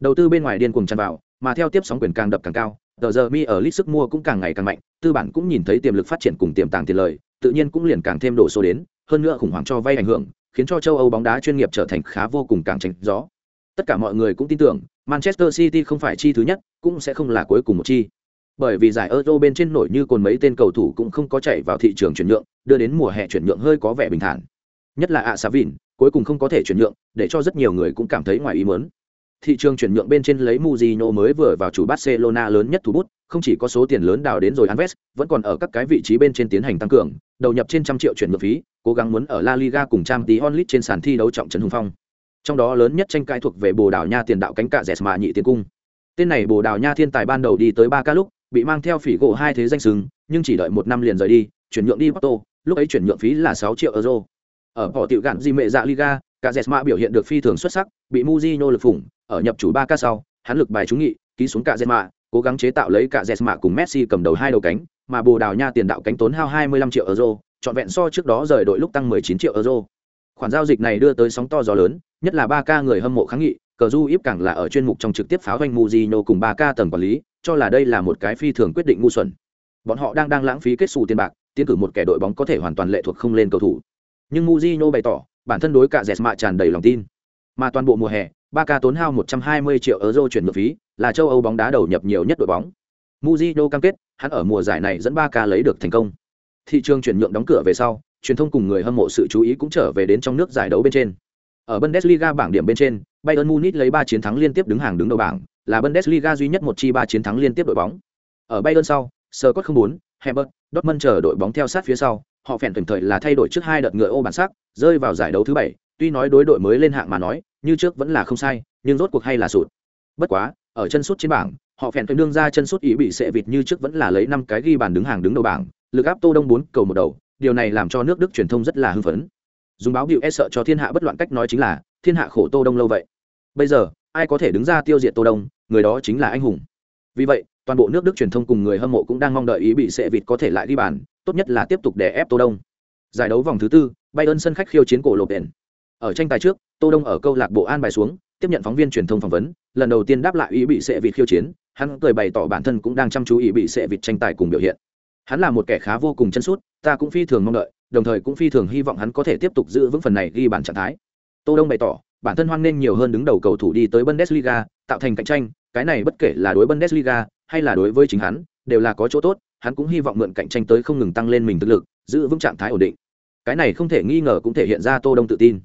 Đầu tư bên ngoài điên cuồng tràn vào, mà theo tiếp sóng quyền càng đập càng cao, tờ giờ mi ở lít sức mua cũng càng ngày càng mạnh, tư bản cũng nhìn thấy tiềm lực phát triển cùng tiềm tàng tiền lợi, tự nhiên cũng liền càng thêm đổ số đến, hơn nữa khủng hoảng cho vay ảnh hưởng, khiến cho châu Âu bóng đá chuyên nghiệp trở thành khá vô cùng càng tránh gió. Tất cả mọi người cũng tin tưởng, Manchester City không phải chi thứ nhất, cũng sẽ không là cuối cùng một chi. Bởi vì giải Euro bên trên nổi như còn mấy tên cầu thủ cũng không có chạy vào thị trường chuyển nhượng, đưa đến mùa hè chuyển nhượng hơi có vẻ bình thản. Nhất là Asavin, cuối cùng không có thể chuyển nhượng, để cho rất nhiều người cũng cảm thấy ngoài ý muốn. Thị trường chuyển nhượng bên trên lấy Mujino mới vừa vào chủ Barcelona lớn nhất thủ bút, không chỉ có số tiền lớn đào đến rồi Anves, vẫn còn ở các cái vị trí bên trên tiến hành tăng cường, đầu nhập trên trăm triệu chuyển nhượng phí, cố gắng muốn ở La Liga cùng Champions League trên sàn thi đấu trọng trấn hùng phong. Trong đó lớn nhất tranh cãi thuộc về Bồ Đào Nha tiền đạo cánh cạ Jesma nhị tiền cung. Tên này Bồ Đào Nha thiên tài ban đầu đi tới ba ca lúc, bị mang theo phỉ gỗ hai thế danh xứng, nhưng chỉ đợi một năm liền rời đi, chuyển nhượng đi Porto, lúc ấy chuyển nhượng phí là 6 triệu euro. Ở bỏ tiểu gạn di mệ dạ Liga, cả Jesma biểu hiện được phi thường xuất sắc, bị muzino lực phủng, ở nhập chủ ba ca sau, hắn lực bài trúng nghị, ký xuống cả Jesma, cố gắng chế tạo lấy cả Jesma cùng Messi cầm đầu hai đầu cánh, mà Bồ Đào Nha tiền đạo cánh tốn hao 25 triệu euro, trọn vẹn so trước đó rời đội lúc tăng 19 triệu euro. Khoản giao dịch này đưa tới sóng to gió lớn, nhất là ba ca người hâm mộ kháng nghị, cờ du íp càng là ở chuyên mục trong trực tiếp pháo doanh muzino cùng ba ca tầng quản lý, cho là đây là một cái phi thường quyết định ngu xuẩn. Bọn họ đang đang lãng phí kết xù tiền bạc, tiến cử một kẻ đội bóng có thể hoàn toàn lệ thuộc không lên cầu thủ. Nhưng Mujino bày tỏ, bản thân đối cả Jesma tràn đầy lòng tin. Mà toàn bộ mùa hè, Barca tốn hao 120 triệu euro chuyển nhượng phí, là châu Âu bóng đá đầu nhập nhiều nhất đội bóng. Mujino cam kết, hắn ở mùa giải này dẫn Barca lấy được thành công. Thị trường chuyển nhượng đóng cửa về sau, truyền thông cùng người hâm mộ sự chú ý cũng trở về đến trong nước giải đấu bên trên. Ở Bundesliga bảng điểm bên trên, Bayern Munich lấy 3 chiến thắng liên tiếp đứng hàng đứng đầu bảng, là Bundesliga duy nhất một chi 3 chiến thắng liên tiếp đội bóng. Ở Bayern sau, Scott 04, Hebert, Dortmund chờ đội bóng theo sát phía sau, họ phèn tuyển thời là thay đổi trước hai đợt ngựa ô bản sắc, rơi vào giải đấu thứ 7, tuy nói đối đội mới lên hạng mà nói, như trước vẫn là không sai, nhưng rốt cuộc hay là sụt. Bất quá, ở chân sút trên bảng, họ phèn tuyển đương ra chân sút ý bị sệ vịt như trước vẫn là lấy 5 cái ghi bàn đứng hàng đứng đầu bảng, lực áp Tô Đông 4 cầu một đầu, điều này làm cho nước Đức truyền thông rất là hưng phấn. Dùng báo biểu e sợ cho thiên hạ bất loạn cách nói chính là, thiên hạ khổ Tô Đông lâu vậy. Bây giờ, ai có thể đứng ra tiêu diệt Tô Đông, người đó chính là anh hùng. Vì vậy, toàn bộ nước Đức truyền thông cùng người hâm mộ cũng đang mong đợi ý bị sệ vịt có thể lại đi bàn, tốt nhất là tiếp tục đè ép Tô Đông. Giải đấu vòng thứ tư, Bayern sân khách khiêu chiến cổ lộp đền. Ở tranh tài trước, Tô Đông ở câu lạc bộ an bài xuống, tiếp nhận phóng viên truyền thông phỏng vấn, lần đầu tiên đáp lại ý bị sệ vịt khiêu chiến, hắn cười bày tỏ bản thân cũng đang chăm chú ý bị sệ vịt tranh tài cùng biểu hiện. Hắn là một kẻ khá vô cùng chân sút, ta cũng phi thường mong đợi, đồng thời cũng phi thường hy vọng hắn có thể tiếp tục giữ vững phần này ghi bản trạng thái. Tô Đông bày tỏ, bản thân hoan nên nhiều hơn đứng đầu cầu thủ đi tới Bundesliga, tạo thành cạnh tranh, cái này bất kể là đối Bundesliga hay là đối với chính hắn, đều là có chỗ tốt, hắn cũng hy vọng mượn cạnh tranh tới không ngừng tăng lên mình thực lực, giữ vững trạng thái ổn định. Cái này không thể nghi ngờ cũng thể hiện ra Tô Đông tự tin.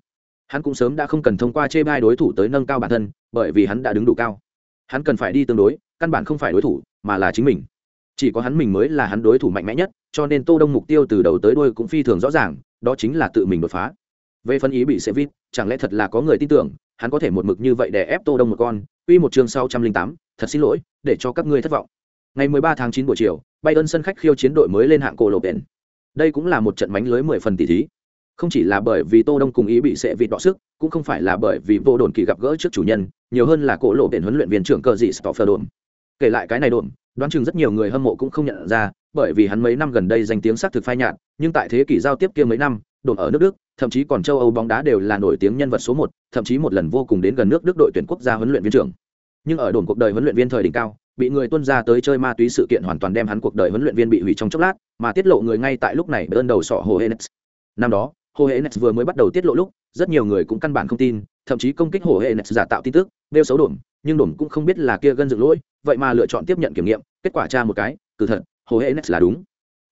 Hắn cũng sớm đã không cần thông qua chê bai đối thủ tới nâng cao bản thân, bởi vì hắn đã đứng đủ cao. Hắn cần phải đi tương đối, căn bản không phải đối thủ, mà là chính mình. Chỉ có hắn mình mới là hắn đối thủ mạnh mẽ nhất, cho nên Tô Đông mục tiêu từ đầu tới đuôi cũng phi thường rõ ràng, đó chính là tự mình đột phá. Về phân ý bị xe vít, chẳng lẽ thật là có người tin tưởng, hắn có thể một mực như vậy để ép Tô Đông một con, Quy một chương 608, thật xin lỗi, để cho các ngươi thất vọng. Ngày 13 tháng 9 buổi chiều, Bayern sân khách khiêu chiến đội mới lên hạng cổ lộ biển. đây cũng là một trận mánh lưới mười phần tỷ thí không chỉ là bởi vì tô đông cùng ý bị sẽ vịt đọ sức cũng không phải là bởi vì vô đồn kỳ gặp gỡ trước chủ nhân nhiều hơn là cổ lộ biển huấn luyện viên trưởng cờ dị stoffer đồn kể lại cái này đồn đoán chừng rất nhiều người hâm mộ cũng không nhận ra, bởi vì hắn mấy năm gần đây danh tiếng xác thực phai nhạt, nhưng tại thế kỷ giao tiếp kia mấy năm, đồn ở nước đức, thậm chí còn châu âu bóng đá đều là nổi tiếng nhân vật số một, thậm chí một lần vô cùng đến gần nước đức đội tuyển quốc gia huấn luyện viên trưởng nhưng ở đồn cuộc đời huấn luyện viên thời đỉnh cao, bị người tuân ra tới chơi ma túy sự kiện hoàn toàn đem hắn cuộc đời huấn luyện viên bị hủy trong chốc lát, mà tiết lộ người ngay tại lúc này ơn đầu sọ hồ Hennes. năm đó, hồ Hennes vừa mới bắt đầu tiết lộ lúc, rất nhiều người cũng căn bản không tin, thậm chí công kích hồ Hennes giả tạo tin tức đeo xấu đồn, nhưng đồn cũng không biết là kia gân dựng lỗi vậy mà lựa chọn tiếp nhận kiểm nghiệm, kết quả tra một cái, từ thật, hồ Hennes là đúng.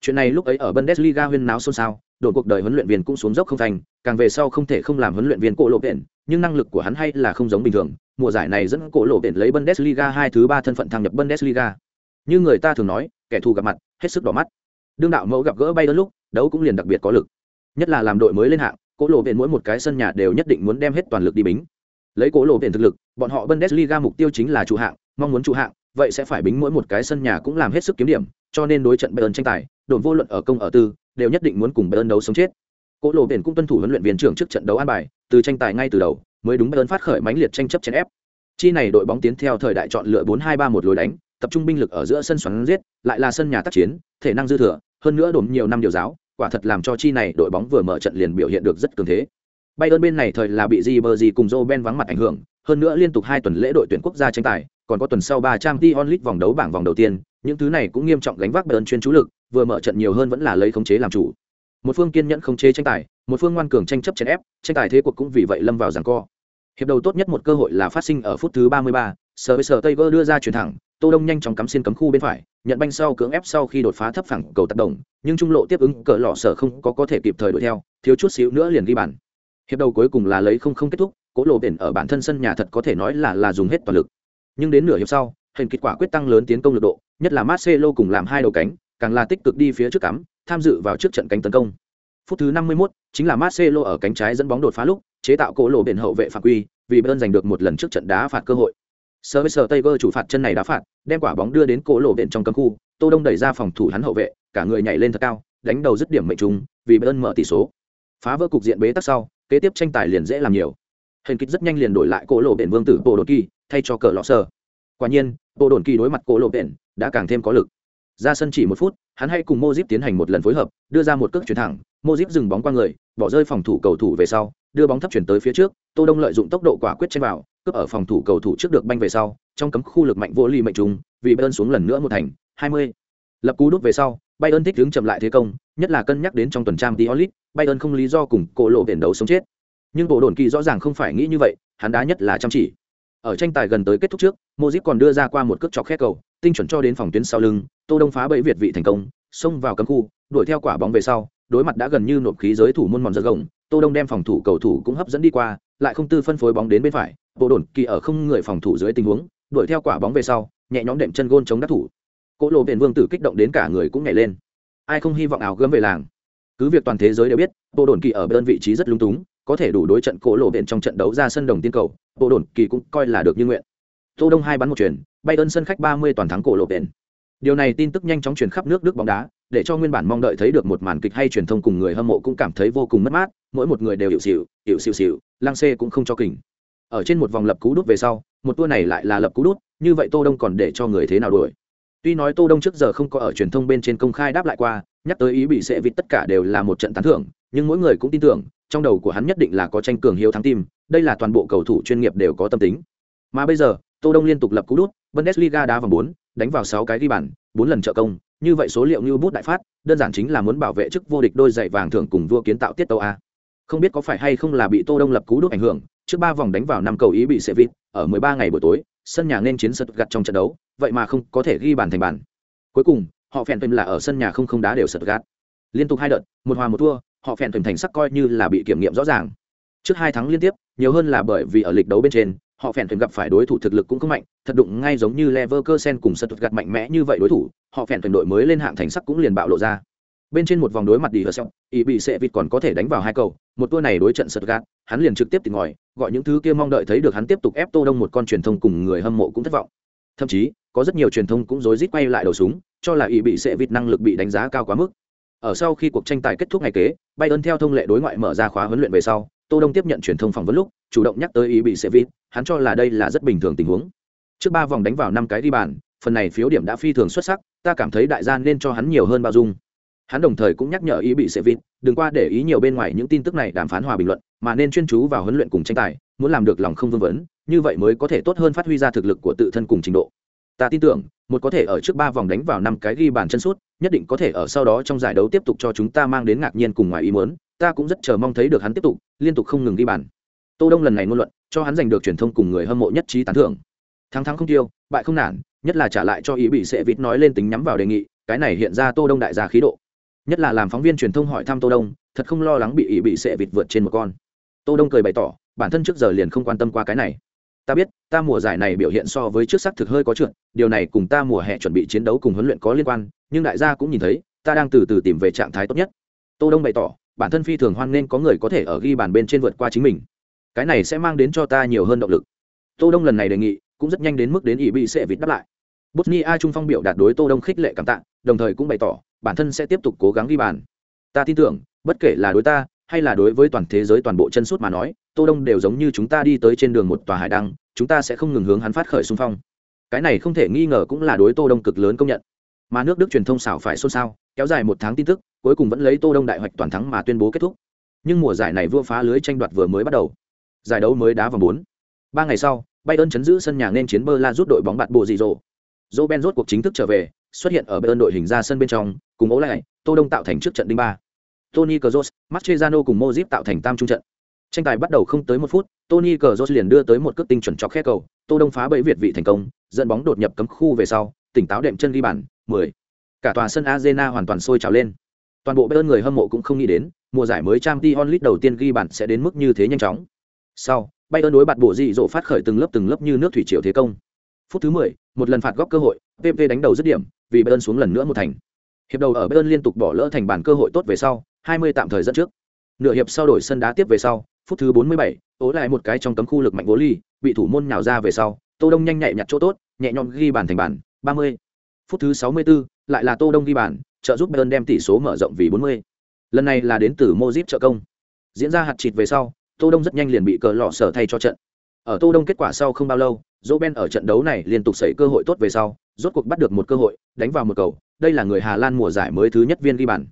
Chuyện này lúc ấy ở bundesliga huyên náo xôn xao, đội cuộc đời huấn luyện viên cũng xuống dốc không thành, càng về sau không thể không làm huấn luyện viên cổ lộ biển nhưng năng lực của hắn hay là không giống bình thường, mùa giải này dẫn cổ lộ biển lấy bundesliga hai thứ ba thân phận thăng nhập bundesliga. Như người ta thường nói, kẻ thù gặp mặt, hết sức đỏ mắt. Đương đạo mẫu gặp gỡ bay đến lúc, đấu cũng liền đặc biệt có lực. Nhất là làm đội mới lên hạng, cổ lộ biển mỗi một cái sân nhà đều nhất định muốn đem hết toàn lực đi bính. Lấy cổ lộ biển thực lực, bọn họ bundesliga mục tiêu chính là chủ hạng, mong muốn chủ hạng vậy sẽ phải bính mỗi một cái sân nhà cũng làm hết sức kiếm điểm cho nên đối trận bayern tranh tài đồn vô luận ở công ở tư đều nhất định muốn cùng bayern đấu sống chết Cố Lộ Biển cũng tuân thủ huấn luyện viên trưởng trước trận đấu an bài, từ tranh tài ngay từ đầu, mới đúng Bayern phát khởi mãnh liệt tranh chấp chèn ép. Chi này đội bóng tiến theo thời đại chọn lựa 4-2-3-1 lối đánh, tập trung binh lực ở giữa sân xoắn giết, lại là sân nhà tác chiến, thể năng dư thừa, hơn nữa đồn nhiều năm điều giáo, quả thật làm cho chi này đội bóng vừa mở trận liền biểu hiện được rất cường thế. Bayern bên này thời là bị Ribery cùng Robben vắng mặt ảnh hưởng, hơn nữa liên tục hai tuần lễ đội tuyển quốc gia tranh tài, còn có tuần sau 300 Champions League vòng đấu bảng vòng đầu tiên, những thứ này cũng nghiêm trọng gánh vác Bayern chuyên chú lực, vừa mở trận nhiều hơn vẫn là lấy khống chế làm chủ. Một phương kiên nhẫn khống chế tranh tài, một phương ngoan cường tranh chấp chèn ép, tranh tài thế cuộc cũng vì vậy lâm vào giằng co. Hiệp đầu tốt nhất một cơ hội là phát sinh ở phút thứ 33, tây Tiger đưa ra chuyển thẳng, Tô Đông nhanh chóng cắm xuyên cấm khu bên phải, nhận banh sau cưỡng ép sau khi đột phá thấp phẳng cầu tác động, nhưng trung lộ tiếp ứng cỡ lọ sở không có có thể kịp thời đuổi theo, thiếu chút xíu nữa liền ghi bàn. Hiệp đầu cuối cùng là lấy không không kết thúc, cố lộ biển ở bản thân sân nhà thật có thể nói là là dùng hết toàn lực. Nhưng đến nửa hiệp sau, hình kết quả quyết tăng lớn tiến công lực độ, nhất là Marcelo cùng làm hai đầu cánh, càng là tích cực đi phía trước cắm, tham dự vào trước trận cánh tấn công. Phút thứ 51, chính là Marcelo ở cánh trái dẫn bóng đột phá lúc, chế tạo cố lộ biển hậu vệ phạm quy, vì Bayern giành được một lần trước trận đá phạt cơ hội. Sơ Tiger chủ phạt chân này đá phạt, đem quả bóng đưa đến cố lộ biển trong cấm khu, Tô Đông đẩy ra phòng thủ hắn hậu vệ, cả người nhảy lên thật cao, đánh đầu dứt điểm mệnh trung, vì Bayern mở tỷ số. Phá vỡ cục diện bế tắc sau, kế tiếp tranh tài liền dễ làm nhiều. Hình kích rất nhanh liền đổi lại cố lộ biển vương tử Bộ Đột Kỳ, thay cho cờ lọ sờ. Quả nhiên, Bộ đồn Kỳ đối mặt cố lộ biển, đã càng thêm có lực. Ra sân chỉ một phút, hắn hay cùng Mojip tiến hành một lần phối hợp, đưa ra một cước chuyển thẳng, Mojip dừng bóng qua người, bỏ rơi phòng thủ cầu thủ về sau, đưa bóng thấp chuyển tới phía trước, Tô Đông lợi dụng tốc độ quả quyết chen vào, cướp ở phòng thủ cầu thủ trước được banh về sau, trong cấm khu lực mạnh vô ly mệnh trùng, vì Bayern xuống lần nữa một thành, 20. Lập cú đút về sau, Bayern thích đứng chậm lại thế công, nhất là cân nhắc đến trong tuần trang Diolit, Bayern không lý do cùng cổ lộ biển đấu sống chết. Nhưng bộ đồn kỳ rõ ràng không phải nghĩ như vậy, hắn đá nhất là chăm chỉ. Ở tranh tài gần tới kết thúc trước, mozip còn đưa ra qua một cước chọc khét cầu, tinh chuẩn cho đến phòng tuyến sau lưng, Tô Đông phá bẫy Việt vị thành công, xông vào cấm khu, đuổi theo quả bóng về sau, đối mặt đã gần như nộp khí giới thủ môn mòn giật gồng, Tô Đông đem phòng thủ cầu thủ cũng hấp dẫn đi qua, lại không tư phân phối bóng đến bên phải, bộ đồn kỳ ở không người phòng thủ dưới tình huống, đuổi theo quả bóng về sau, nhẹ nhõm đệm chân gôn chống đắc thủ. cỗ Lộ Biển Vương tử kích động đến cả người cũng nhảy lên. Ai không hy vọng ảo gươm về làng. Cứ việc toàn thế giới đều biết, bộ đồn kỳ ở bên vị trí rất lung túng, có thể đủ đối trận cỗ Lộ Biển trong trận đấu ra sân đồng tiên cầu, bộ đồn kỳ cũng coi là được như nguyện. Tô Đông hai bắn một chuyển, bay ơn sân khách 30 toàn thắng cỗ Lộ Biển. Điều này tin tức nhanh chóng truyền khắp nước Đức bóng đá, để cho nguyên bản mong đợi thấy được một màn kịch hay truyền thông cùng người hâm mộ cũng cảm thấy vô cùng mất mát, mỗi một người đều hiểu xỉu, hiểu xỉu xỉu, lang Xê cũng không cho kình. Ở trên một vòng lập cú đút về sau, một tour này lại là lập cú đút, như vậy Tô Đông còn để cho người thế nào đuổi. Tuy nói Tô Đông trước giờ không có ở truyền thông bên trên công khai đáp lại qua, nhắc tới ý bị sẽ vịt tất cả đều là một trận tán thưởng, nhưng mỗi người cũng tin tưởng, trong đầu của hắn nhất định là có tranh cường hiếu thắng tim, đây là toàn bộ cầu thủ chuyên nghiệp đều có tâm tính. Mà bây giờ, Tô Đông liên tục lập cú đút, Bundesliga đá vòng 4, đánh vào 6 cái ghi bàn, 4 lần trợ công, như vậy số liệu như bút đại phát, đơn giản chính là muốn bảo vệ chức vô địch đôi giày vàng thưởng cùng vua kiến tạo tiết tấu a. Không biết có phải hay không là bị Tô Đông lập cú đút ảnh hưởng, trước ba vòng đánh vào năm cầu ý bị sẽ vịt, ở 13 ngày buổi tối, sân nhà nên chiến sật gặt trong trận đấu, vậy mà không có thể ghi bàn thành bàn. Cuối cùng, họ phèn tuyển là ở sân nhà không không đá đều sật gạt. Liên tục hai đợt, một hòa một thua, họ phèn tuyển thành sắc coi như là bị kiểm nghiệm rõ ràng. Trước hai thắng liên tiếp, nhiều hơn là bởi vì ở lịch đấu bên trên, họ phèn tuyển gặp phải đối thủ thực lực cũng không mạnh, thật đụng ngay giống như Leverkusen cùng Stuttgart mạnh mẽ như vậy đối thủ, họ phèn tuyển đội mới lên hạng thành sắc cũng liền bạo lộ ra. Bên trên một vòng đối mặt đi hờ xong, ý bị sệ vịt còn có thể đánh vào hai cầu, một tour này đối trận Stuttgart, hắn liền trực tiếp tỉnh ngòi, gọi những thứ kia mong đợi thấy được hắn tiếp tục ép Tô Đông một con truyền thông cùng người hâm mộ cũng thất vọng. Thậm chí, có rất nhiều truyền thông cũng rối rít quay lại đầu súng, cho là ý bị sệ vịt năng lực bị đánh giá cao quá mức. Ở sau khi cuộc tranh tài kết thúc ngày kế, Bayern theo thông lệ đối ngoại mở ra khóa huấn luyện về sau, Tô Đông tiếp nhận truyền thông phỏng vấn lúc, chủ động nhắc tới ý bị Sevilla, hắn cho là đây là rất bình thường tình huống. Trước ba vòng đánh vào năm cái đi bàn, phần này phiếu điểm đã phi thường xuất sắc, ta cảm thấy đại gia nên cho hắn nhiều hơn bao dung. Hắn đồng thời cũng nhắc nhở ý bị Sevilla, đừng qua để ý nhiều bên ngoài những tin tức này đàm phán hòa bình luận, mà nên chuyên chú vào huấn luyện cùng tranh tài, muốn làm được lòng không vương vấn, như vậy mới có thể tốt hơn phát huy ra thực lực của tự thân cùng trình độ. Ta tin tưởng, một có thể ở trước ba vòng đánh vào năm cái ghi bàn chân suốt, nhất định có thể ở sau đó trong giải đấu tiếp tục cho chúng ta mang đến ngạc nhiên cùng ngoài ý muốn, ta cũng rất chờ mong thấy được hắn tiếp tục, liên tục không ngừng ghi bàn. Tô Đông lần này ngôn luận, cho hắn giành được truyền thông cùng người hâm mộ nhất trí tán thưởng. Thắng thắng không tiêu, bại không nản, nhất là trả lại cho ý bị sệ vít nói lên tính nhắm vào đề nghị, cái này hiện ra Tô Đông đại gia khí độ. Nhất là làm phóng viên truyền thông hỏi thăm Tô Đông, thật không lo lắng bị ý bị sệ vịt vượt trên một con. Tô Đông cười bày tỏ, bản thân trước giờ liền không quan tâm qua cái này ta biết, ta mùa giải này biểu hiện so với trước sắc thực hơi có trượt, điều này cùng ta mùa hè chuẩn bị chiến đấu cùng huấn luyện có liên quan, nhưng đại gia cũng nhìn thấy, ta đang từ từ tìm về trạng thái tốt nhất. Tô đông bày tỏ, bản thân phi thường hoan nên có người có thể ở ghi bàn bên trên vượt qua chính mình. Cái này sẽ mang đến cho ta nhiều hơn động lực. Tô đông lần này đề nghị, cũng rất nhanh đến mức đến ỷ bị sẽ vịt đáp lại. Bosnia trung phong biểu đạt đối tô đông khích lệ cảm tạ, đồng thời cũng bày tỏ, bản thân sẽ tiếp tục cố gắng ghi bàn. Ta tin tưởng, bất kể là đối ta, hay là đối với toàn thế giới toàn bộ chân suốt mà nói tô đông đều giống như chúng ta đi tới trên đường một tòa hải đăng, chúng ta sẽ không ngừng hướng hắn phát khởi xung phong. Cái này không thể nghi ngờ cũng là đối tô đông cực lớn công nhận. Mà nước đức truyền thông xảo phải xôn xao, kéo dài một tháng tin tức, cuối cùng vẫn lấy tô đông đại hoạch toàn thắng mà tuyên bố kết thúc. Nhưng mùa giải này vua phá lưới tranh đoạt vừa mới bắt đầu. Giải đấu mới đá vòng bốn. Ba ngày sau, bayern chấn giữ sân nhà nên chiến bơ la rút đội bóng bạt bộ dị dỗ. Dỗ ben rốt cuộc chính thức trở về, xuất hiện ở bayern đội hình ra sân bên trong, cùng ố lại tô đông tạo thành trước trận đinh ba. Tony cazos mastrezano cùng mozip tạo thành tam trung trận tranh tài bắt đầu không tới một phút tony cờ liền đưa tới một cước tinh chuẩn chọc khe cầu tô đông phá bẫy việt vị thành công dẫn bóng đột nhập cấm khu về sau tỉnh táo đệm chân ghi bàn 10. cả tòa sân arena hoàn toàn sôi trào lên. Toàn bộ bayern người hâm mộ cũng không nghĩ đến mùa giải mới trang t onlit đầu tiên ghi bàn sẽ đến mức như thế nhanh chóng. Sau bayern đối bạt bộ dị dỗ phát khởi từng lớp từng lớp như nước thủy triều thế công. Phút thứ 10, một lần phạt góc cơ hội pp đánh đầu dứt điểm vì bayern xuống lần nữa một thành. Hiệp đầu ở bayern liên tục bỏ lỡ thành bàn cơ hội tốt về sau 20 tạm thời dẫn trước. Nửa hiệp sau đổi sân đá tiếp về sau phút thứ 47, ố lại một cái trong tấm khu lực mạnh vô ly bị thủ môn nhào ra về sau tô đông nhanh nhạy nhặt chỗ tốt nhẹ nhõm ghi bàn thành bàn 30. phút thứ 64, lại là tô đông ghi bàn trợ giúp bayern đem tỷ số mở rộng vì 40. lần này là đến từ mozip trợ công diễn ra hạt chịt về sau tô đông rất nhanh liền bị cờ lọ sở thay cho trận ở tô đông kết quả sau không bao lâu dỗ ở trận đấu này liên tục xảy cơ hội tốt về sau rốt cuộc bắt được một cơ hội đánh vào một cầu đây là người hà lan mùa giải mới thứ nhất viên ghi bàn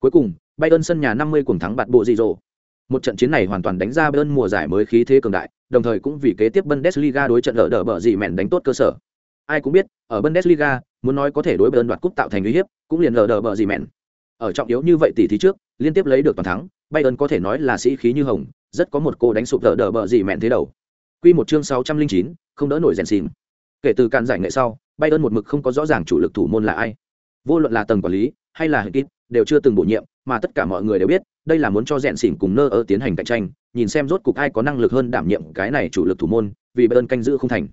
cuối cùng bayern sân nhà 50 cùng thắng bạt bộ gì rồi một trận chiến này hoàn toàn đánh ra Bayern mùa giải mới khí thế cường đại, đồng thời cũng vì kế tiếp Bundesliga đối trận lỡ đỡ bở gì mèn đánh tốt cơ sở. Ai cũng biết, ở Bundesliga, muốn nói có thể đối Bayern đoạt cúp tạo thành uy hiếp, cũng liền lỡ đỡ bở gì mèn. Ở trọng yếu như vậy tỷ thí trước, liên tiếp lấy được toàn thắng, Bayern có thể nói là sĩ khí như hồng, rất có một cô đánh sụp lỡ đỡ bở gì mèn thế đầu. Quy một chương 609, không đỡ nổi rèn xìm. Kể từ càn giải nghệ sau, Bayern một mực không có rõ ràng chủ lực thủ môn là ai. Vô luận là tầng quản lý hay là Hinkit, đều chưa từng bổ nhiệm, mà tất cả mọi người đều biết, đây là muốn cho rèn xỉn cùng nơ ở tiến hành cạnh tranh nhìn xem rốt cục ai có năng lực hơn đảm nhiệm cái này chủ lực thủ môn vì bayern canh giữ không thành.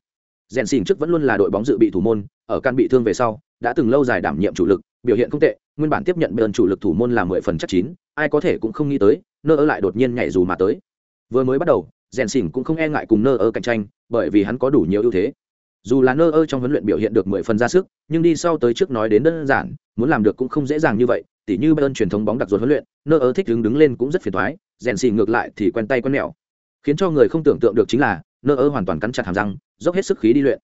Rèn xỉn trước vẫn luôn là đội bóng dự bị thủ môn ở căn bị thương về sau đã từng lâu dài đảm nhiệm chủ lực biểu hiện không tệ nguyên bản tiếp nhận bayern chủ lực thủ môn là mười phần chắc chín ai có thể cũng không nghĩ tới nơ ở lại đột nhiên nhảy dù mà tới. Vừa mới bắt đầu rèn xỉn cũng không e ngại cùng nơ ở cạnh tranh bởi vì hắn có đủ nhiều ưu thế. Dù là nơ ơ trong huấn luyện biểu hiện được mười phần ra sức nhưng đi sau tới trước nói đến đơn giản muốn làm được cũng không dễ dàng như vậy tỉ như bayern truyền thống bóng đặc ruột huấn luyện, nơ ơ thích đứng đứng lên cũng rất phiền thoái, rèn xì ngược lại thì quen tay quen mẹo. Khiến cho người không tưởng tượng được chính là, nơ ơ hoàn toàn cắn chặt hàm răng, dốc hết sức khí đi luyện.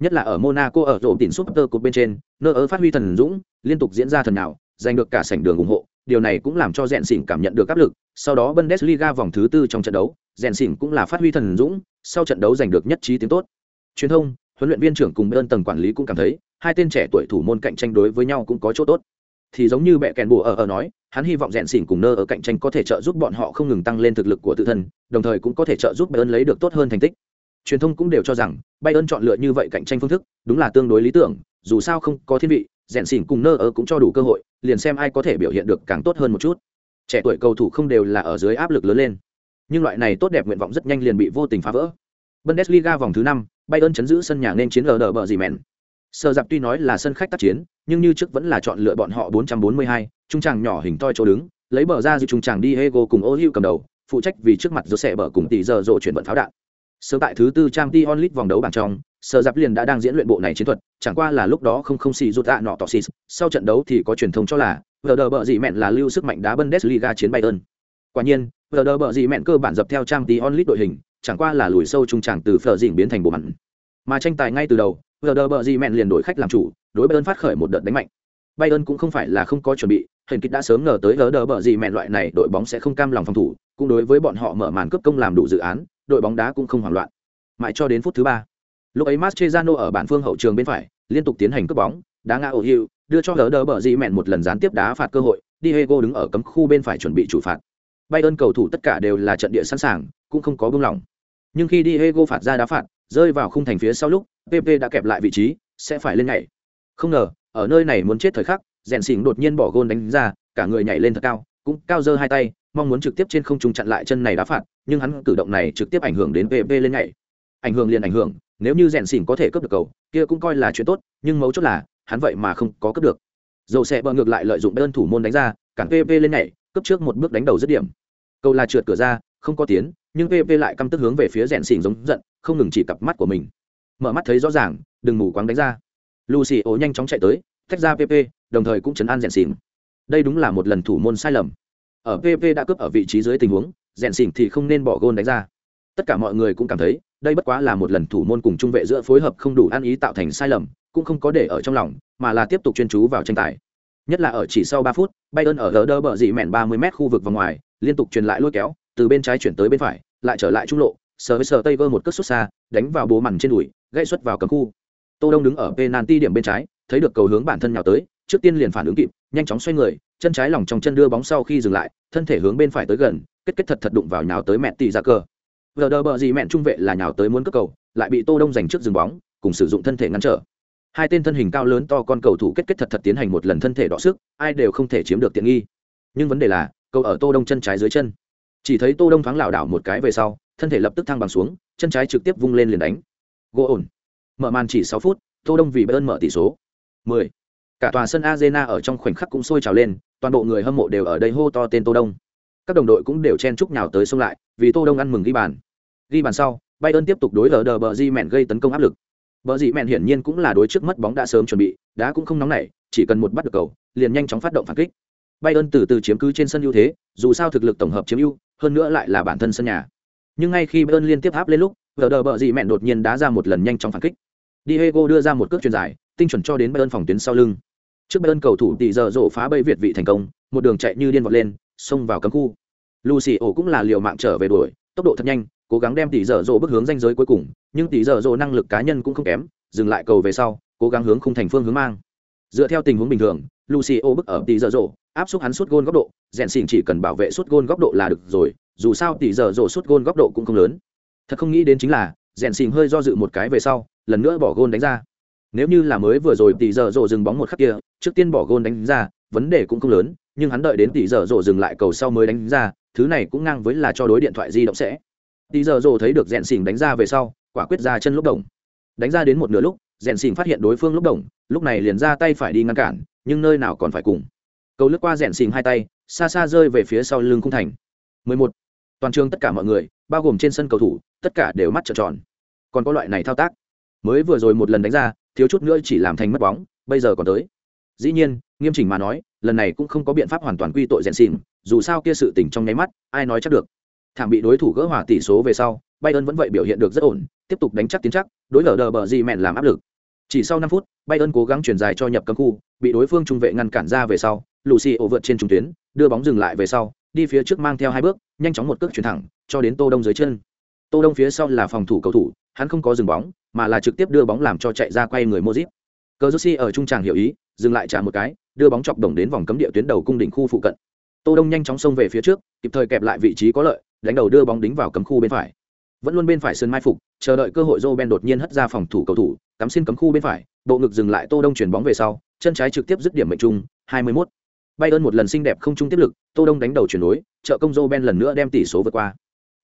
Nhất là ở monaco ở rổ tỉnh super cột bên trên, nơ ơ phát huy thần dũng, liên tục diễn ra thần nào, giành được cả sảnh đường ủng hộ. Điều này cũng làm cho rèn xỉn cảm nhận được áp lực, sau đó bundesliga vòng thứ tư trong trận đấu, rèn xỉn cũng là phát huy thần dũng, sau trận đấu giành được nhất trí tiếng tốt. Truyền thông, huấn luyện viên trưởng cùng bên tầng quản lý cũng cảm thấy, hai tên trẻ tuổi thủ môn cạnh tranh đối với nhau cũng có chỗ tốt thì giống như bệ kèn bùa ở ở nói, hắn hy vọng rèn xỉn cùng nơ ở cạnh tranh có thể trợ giúp bọn họ không ngừng tăng lên thực lực của tự thân, đồng thời cũng có thể trợ giúp bayern lấy được tốt hơn thành tích. Truyền thông cũng đều cho rằng, bayern chọn lựa như vậy cạnh tranh phương thức, đúng là tương đối lý tưởng, dù sao không có thiên vị, rèn xỉn cùng nơ ở cũng cho đủ cơ hội, liền xem ai có thể biểu hiện được càng tốt hơn một chút. Trẻ tuổi cầu thủ không đều là ở dưới áp lực lớn lên. Nhưng loại này tốt đẹp nguyện vọng rất nhanh liền bị vô tình phá vỡ. Bundesliga vòng thứ năm, bayern chấn giữ sân nhà nên chiến lờ đờ bờ gì mèn Sở Dạp tuy nói là sân khách tác chiến, nhưng như trước vẫn là chọn lựa bọn họ 442, trung tràng nhỏ hình toi chỗ đứng, lấy bờ ra dư trung tràng Diego cùng Ohiu cầm đầu, phụ trách vì trước mặt sẽ bờ cùng tỷ giờ rộ chuyển vận pháo đạn. sớm tại thứ tư trang t League vòng đấu bảng trong sở dạp liền đã đang diễn luyện bộ này chiến thuật chẳng qua là lúc đó không không xì rụt tạ nọ tỏ xì. Sau trận đấu thì có truyền thông cho là vờ đờ bờ gì mẹn là lưu sức mạnh đá bundesliga chiến bayern. Quả nhiên vờ đờ bờ gì mẹn cơ bản dập theo trang t League đội hình chẳng qua là lùi sâu trung tràng từ phở dỉnh biến thành bộ mặn mà tranh tài ngay từ đầu giờ đờ bờ gì mẹn liền đổi khách làm chủ, đối bayern phát khởi một đợt đánh mạnh. Bayern cũng không phải là không có chuẩn bị hình kích đã sớm ngờ tới giờ đờ bờ gì mẹn loại này đội bóng sẽ không cam lòng phòng thủ, cũng đối với bọn họ mở màn cướp công làm đủ dự án, đội bóng đá cũng không hoảng loạn. Mãi cho đến phút thứ ba, lúc ấy Mascherano ở bản phương hậu trường bên phải, liên tục tiến hành cướp bóng, đá ngã ổ hiệu đưa cho lỡ đỡ bờ dị mẹn một lần gián tiếp đá phạt cơ hội, Diego đứng ở cấm khu bên phải chuẩn bị chủ phạt. Bayern cầu thủ tất cả đều là trận địa sẵn sàng, cũng không có buông lỏng. Nhưng khi Diego phạt ra đá phạt rơi vào khung thành phía sau lúc PP đã kẹp lại vị trí, sẽ phải lên nhảy. Không ngờ, ở nơi này muốn chết thời khắc, rèn xỉn đột nhiên bỏ gôn đánh ra, cả người nhảy lên thật cao, cũng cao giơ hai tay, mong muốn trực tiếp trên không trung chặn lại chân này đá phạt, nhưng hắn cử động này trực tiếp ảnh hưởng đến PP lên nhảy. Ảnh hưởng liền ảnh hưởng, nếu như rèn xỉn có thể cướp được cầu, kia cũng coi là chuyện tốt, nhưng mấu chốt là, hắn vậy mà không có cướp được. Dầu xe bờ ngược lại lợi dụng đơn thủ môn đánh ra, cản pp lên nhảy, cướp trước một bước đánh đầu dứt điểm. Cầu là trượt cửa ra, không có tiến, nhưng pp lại căm tức hướng về phía rèn xỉn giống giận không ngừng chỉ cặp mắt của mình. Mở mắt thấy rõ ràng, đừng ngủ quáng đánh ra. Lucy ố nhanh chóng chạy tới, tách ra pp đồng thời cũng chấn an rèn xỉn. Đây đúng là một lần thủ môn sai lầm. Ở pp đã cướp ở vị trí dưới tình huống, rèn xỉn thì không nên bỏ gôn đánh ra. Tất cả mọi người cũng cảm thấy, đây bất quá là một lần thủ môn cùng trung vệ giữa phối hợp không đủ ăn ý tạo thành sai lầm, cũng không có để ở trong lòng, mà là tiếp tục chuyên chú vào tranh tài. Nhất là ở chỉ sau ba phút, bayern ở gờ đơ bờ dị mẹn ba mươi m khu vực vòng ngoài, liên tục truyền lại lôi kéo, từ bên trái chuyển tới bên phải, lại trở lại trung lộ sờ với sờ tây vơ một cất xuất xa, đánh vào bố mằn trên đùi gây xuất vào cấm khu. Tô đông đứng ở penalty điểm bên trái, thấy được cầu hướng bản thân nhào tới, trước tiên liền phản ứng kịp, nhanh chóng xoay người, chân trái lòng trong chân đưa bóng sau khi dừng lại, thân thể hướng bên phải tới gần, kết kết thật thật đụng vào nhào tới mẹ tỷ ra cờ. Vờ đờ bờ gì mẹ trung vệ là nhào tới muốn cất cầu, lại bị tô đông giành trước dừng bóng, cùng sử dụng thân thể ngăn trở. Hai tên thân hình cao lớn to con cầu thủ kết kết thật thật tiến hành một lần thân thể đọ sức, ai đều không thể chiếm được tiện nghi. Nhưng vấn đề là, cầu ở tô đông chân trái dưới chân. Chỉ thấy tô đông thoáng lảo đảo một cái về sau thân thể lập tức thăng bằng xuống, chân trái trực tiếp vung lên liền đánh. Gỗ ổn. Mở màn chỉ sáu phút, tô đông vì bayern mở tỷ số. 10. cả tòa sân arena ở trong khoảnh khắc cũng sôi trào lên, toàn bộ người hâm mộ đều ở đây hô to tên tô đông. Các đồng đội cũng đều chen chúc nhào tới xông lại, vì tô đông ăn mừng ghi bàn. Ghi bàn sau, bayern tiếp tục đối lờ đờ bờ di mẹn gây tấn công áp lực. Bờ di mẹn hiển nhiên cũng là đối trước mất bóng đã sớm chuẩn bị, đá cũng không nóng nảy, chỉ cần một bắt được cầu, liền nhanh chóng phát động phản kích. Bayern từ từ chiếm cứ trên sân ưu thế, dù sao thực lực tổng hợp chiếm ưu, hơn nữa lại là bản thân sân nhà nhưng ngay khi bayern liên tiếp áp lên lúc vờ đờ bờ dị mẹn đột nhiên đá ra một lần nhanh chóng phản kích. Diego đưa ra một cước truyền dài, tinh chuẩn cho đến bayern phòng tuyến sau lưng. Trước bayern cầu thủ tỷ giờ rổ phá bẫy việt vị thành công, một đường chạy như điên vọt lên, xông vào cấm khu. Lucy ổ cũng là liều mạng trở về đuổi, tốc độ thật nhanh, cố gắng đem tỷ giờ dỗ bước hướng danh giới cuối cùng, nhưng tỷ giờ dỗ năng lực cá nhân cũng không kém, dừng lại cầu về sau, cố gắng hướng khung thành phương hướng mang. Dựa theo tình huống bình thường lucio bước ở tỷ giờ rổ, áp suất hắn suốt gôn góc độ rèn xỉn chỉ cần bảo vệ suốt gôn góc độ là được rồi dù sao tỷ giờ rổ suốt gôn góc độ cũng không lớn. Thật không nghĩ đến chính là rèn xỉn hơi do dự một cái về sau lần nữa bỏ gôn đánh ra. Nếu như là mới vừa rồi tỷ giờ rổ dừng bóng một khắc kia trước tiên bỏ gôn đánh ra vấn đề cũng không lớn nhưng hắn đợi đến tỷ giờ rổ dừng lại cầu sau mới đánh ra thứ này cũng ngang với là cho đối điện thoại di động sẽ. Tỷ giờ rổ thấy được rèn xỉn đánh ra về sau quả quyết ra chân lúc đồng đánh ra đến một nửa lúc rèn xỉn phát hiện đối phương lúc đồng lúc này liền ra tay phải đi ngăn cản nhưng nơi nào còn phải cùng. Cầu lướt qua rèn xỉn hai tay, xa xa rơi về phía sau lưng khung thành. 11. toàn trường tất cả mọi người, bao gồm trên sân cầu thủ, tất cả đều mắt trợn tròn. Còn có loại này thao tác. Mới vừa rồi một lần đánh ra, thiếu chút nữa chỉ làm thành mất bóng, bây giờ còn tới. Dĩ nhiên, nghiêm chỉnh mà nói, lần này cũng không có biện pháp hoàn toàn quy tội rèn xìm dù sao kia sự tình trong nháy mắt, ai nói chắc được. Thảm bị đối thủ gỡ hòa tỷ số về sau, bayern vẫn vậy biểu hiện được rất ổn, tiếp tục đánh chắc tiến chắc, đối lờ đờ bờ gì mẹn làm áp lực. Chỉ sau năm phút bayern cố gắng chuyển dài cho nhập cấm khu, bị đối phương trung vệ ngăn cản ra về sau, lucy ổ vượt trên trung tuyến, đưa bóng dừng lại về sau, đi phía trước mang theo hai bước, nhanh chóng một cước chuyển thẳng, cho đến tô đông dưới chân. Tô đông phía sau là phòng thủ cầu thủ, hắn không có dừng bóng, mà là trực tiếp đưa bóng làm cho chạy ra quay người mozip cờ ở trung tràng hiểu ý, dừng lại trả một cái, đưa bóng chọc đồng đến vòng cấm địa tuyến đầu cung đỉnh khu phụ cận. Tô đông nhanh chóng xông về phía trước, kịp thời kẹp lại vị trí có lợi, đánh đầu đưa bóng đính vào cấm khu bên phải vẫn luôn bên phải sườn mai phục chờ đợi cơ hội joe ben đột nhiên hất ra phòng thủ cầu thủ cắm xin cấm khu bên phải bộ ngực dừng lại tô đông chuyển bóng về sau chân trái trực tiếp dứt điểm mệnh trung 21. Bayern một lần xinh đẹp không trung tiếp lực, Tô Đông đánh đầu chuyển đối trợ công Joe Ben lần nữa đem tỷ số vượt qua.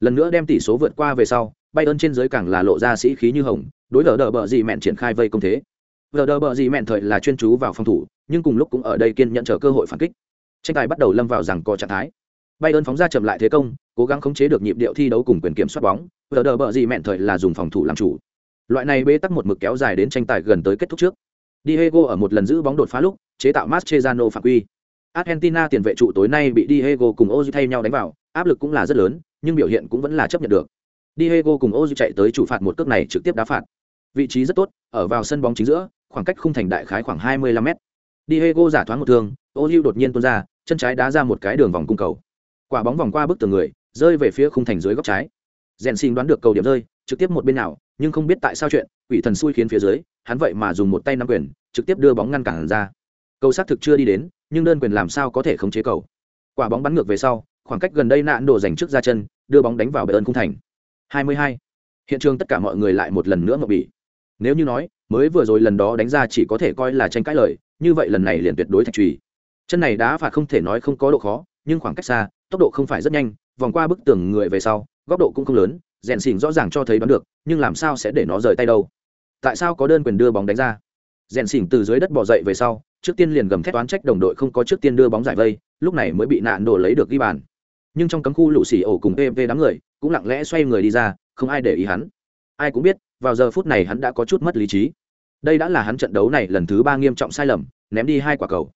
Lần nữa đem tỷ số vượt qua về sau, bay ơn trên dưới càng là lộ ra sĩ khí như hồng, đối lờ đờ bờ gì mẹn triển khai vây công thế. Lờ đờ bờ gì mẹn thời là chuyên chú vào phòng thủ, nhưng cùng lúc cũng ở đây kiên nhận chờ cơ hội phản kích tranh tài bắt đầu lâm vào rằng có trạng thái Bayern phóng ra chậm lại thế công, cố gắng khống chế được nhịp điệu thi đấu cùng quyền kiểm soát bóng, vừa đỡ bợ gì mẹn thời là dùng phòng thủ làm chủ. Loại này bế tắc một mực kéo dài đến tranh tài gần tới kết thúc trước. Diego ở một lần giữ bóng đột phá lúc, chế tạo Mascherano phạm quy. Argentina tiền vệ trụ tối nay bị Diego cùng Ozil thay nhau đánh vào, áp lực cũng là rất lớn, nhưng biểu hiện cũng vẫn là chấp nhận được. Diego cùng Ozil chạy tới chủ phạt một cước này trực tiếp đá phạt. Vị trí rất tốt, ở vào sân bóng chính giữa, khoảng cách khung thành đại khái khoảng 25m. Diego giả thoáng một thương, Ozil đột nhiên tuôn ra, chân trái đá ra một cái đường vòng cung cầu. Quả bóng vòng qua bức tường người, rơi về phía khung thành dưới góc trái. Rèn xin đoán được cầu điểm rơi, trực tiếp một bên nào, nhưng không biết tại sao chuyện, quỷ thần xui khiến phía dưới, hắn vậy mà dùng một tay nắm quyền, trực tiếp đưa bóng ngăn cản ra. Cầu sát thực chưa đi đến, nhưng đơn quyền làm sao có thể khống chế cầu. Quả bóng bắn ngược về sau, khoảng cách gần đây nạn đổ dành trước ra chân, đưa bóng đánh vào bệ ơn khung thành. 22. Hiện trường tất cả mọi người lại một lần nữa ngộp bị. Nếu như nói, mới vừa rồi lần đó đánh ra chỉ có thể coi là tranh cãi lời, như vậy lần này liền tuyệt đối thạch trùy. Chân này đá phạt không thể nói không có độ khó, nhưng khoảng cách xa, tốc độ không phải rất nhanh, vòng qua bức tường người về sau, góc độ cũng không lớn, rèn xỉn rõ ràng cho thấy đoán được, nhưng làm sao sẽ để nó rời tay đâu? Tại sao có đơn quyền đưa bóng đánh ra? Rèn xỉn từ dưới đất bò dậy về sau, trước tiên liền gầm thét toán trách đồng đội không có trước tiên đưa bóng giải vây, lúc này mới bị nạn đổ lấy được ghi bàn. Nhưng trong cấm khu lũ xỉ ổ cùng PV đám người, cũng lặng lẽ xoay người đi ra, không ai để ý hắn. Ai cũng biết, vào giờ phút này hắn đã có chút mất lý trí. Đây đã là hắn trận đấu này lần thứ ba nghiêm trọng sai lầm, ném đi hai quả cầu.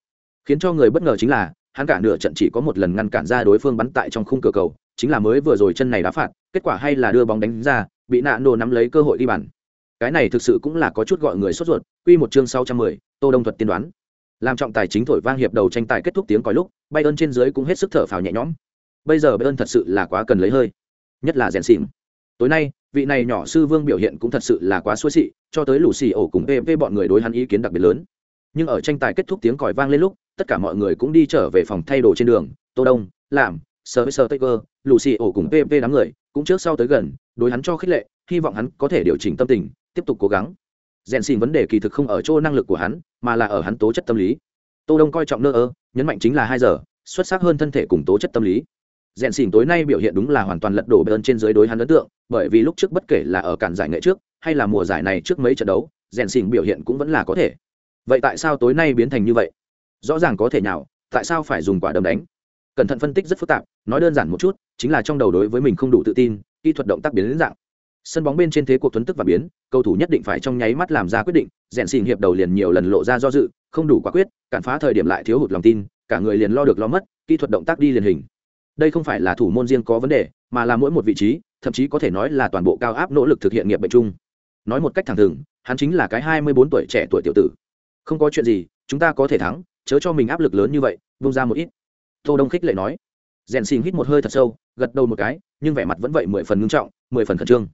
Khiến cho người bất ngờ chính là, hắn cả nửa trận chỉ có một lần ngăn cản ra đối phương bắn tại trong khung cửa cầu, chính là mới vừa rồi chân này đá phạt, kết quả hay là đưa bóng đánh ra, bị nạ nổ nắm lấy cơ hội đi bàn. Cái này thực sự cũng là có chút gọi người sốt ruột, quy một chương 610, Tô Đông thuật tiên đoán. Làm trọng tài chính thổi vang hiệp đầu tranh tài kết thúc tiếng còi lúc, bay ơn trên dưới cũng hết sức thở phào nhẹ nhõm. Bây giờ bay ơn thật sự là quá cần lấy hơi, nhất là rèn xỉn. Tối nay, vị này nhỏ sư vương biểu hiện cũng thật sự là quá xuôi xị, cho tới lũ xì ổ cùng PV bọn người đối hắn ý kiến đặc biệt lớn. Nhưng ở tranh tài kết thúc tiếng còi vang lên lúc, tất cả mọi người cũng đi trở về phòng thay đồ trên đường, Tô Đông, làm, sơ với sơ tây cơ lù xì ổ cùng PV đám người, cũng trước sau tới gần, đối hắn cho khích lệ, hy vọng hắn có thể điều chỉnh tâm tình, tiếp tục cố gắng. Rèn xin vấn đề kỳ thực không ở chỗ năng lực của hắn, mà là ở hắn tố chất tâm lý. Tô Đông coi trọng nơ ơ, nhấn mạnh chính là hai giờ, xuất sắc hơn thân thể cùng tố chất tâm lý rèn xỉn tối nay biểu hiện đúng là hoàn toàn lật đổ bên trên dưới đối hắn ấn tượng bởi vì lúc trước bất kể là ở cản giải nghệ trước hay là mùa giải này trước mấy trận đấu rèn xỉn biểu hiện cũng vẫn là có thể vậy tại sao tối nay biến thành như vậy rõ ràng có thể nào tại sao phải dùng quả đấm đánh? Cẩn thận phân tích rất phức tạp, nói đơn giản một chút, chính là trong đầu đối với mình không đủ tự tin, kỹ thuật động tác biến đến dạng. Sân bóng bên trên thế cuộc tuấn tức và biến, cầu thủ nhất định phải trong nháy mắt làm ra quyết định, rèn xỉn hiệp đầu liền nhiều lần lộ ra do dự, không đủ quả quyết, cản phá thời điểm lại thiếu hụt lòng tin, cả người liền lo được lo mất, kỹ thuật động tác đi liền hình. Đây không phải là thủ môn riêng có vấn đề, mà là mỗi một vị trí, thậm chí có thể nói là toàn bộ cao áp nỗ lực thực hiện nghiệp bệnh chung. Nói một cách thẳng thừng, hắn chính là cái hai mươi bốn tuổi trẻ tuổi tiểu tử. Không có chuyện gì, chúng ta có thể thắng chớ cho mình áp lực lớn như vậy, vung ra một ít. Tô đông khích lệ nói. Rèn xin hít một hơi thật sâu, gật đầu một cái, nhưng vẻ mặt vẫn vậy mười phần ngưng trọng, mười phần khẩn trương.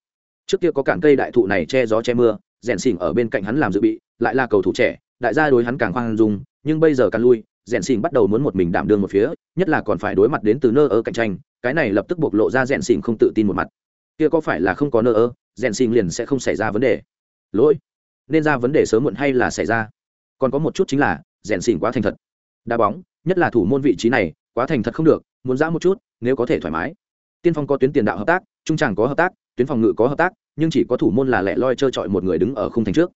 Trước kia có cản cây đại thụ này che gió che mưa, rèn xỉn ở bên cạnh hắn làm dự bị, lại là cầu thủ trẻ, đại gia đối hắn càng khoan dung, nhưng bây giờ càng lui, rèn xỉn bắt đầu muốn một mình đảm đương một phía, nhất là còn phải đối mặt đến từ nơ ơ cạnh tranh, cái này lập tức bộc lộ ra rèn xỉn không tự tin một mặt. Kia có phải là không có nơ ơ, rèn xỉn liền sẽ không xảy ra vấn đề. Lỗi. Nên ra vấn đề sớm muộn hay là xảy ra? Còn có một chút chính là rèn xỉn quá thành thật. Đá bóng nhất là thủ môn vị trí này quá thành thật không được muốn giã một chút nếu có thể thoải mái. Tiên phong có tuyến tiền đạo hợp tác trung tràng có hợp tác tuyến phòng ngự có hợp tác nhưng chỉ có thủ môn là lẻ loi trơ trọi một người đứng ở khung thành trước.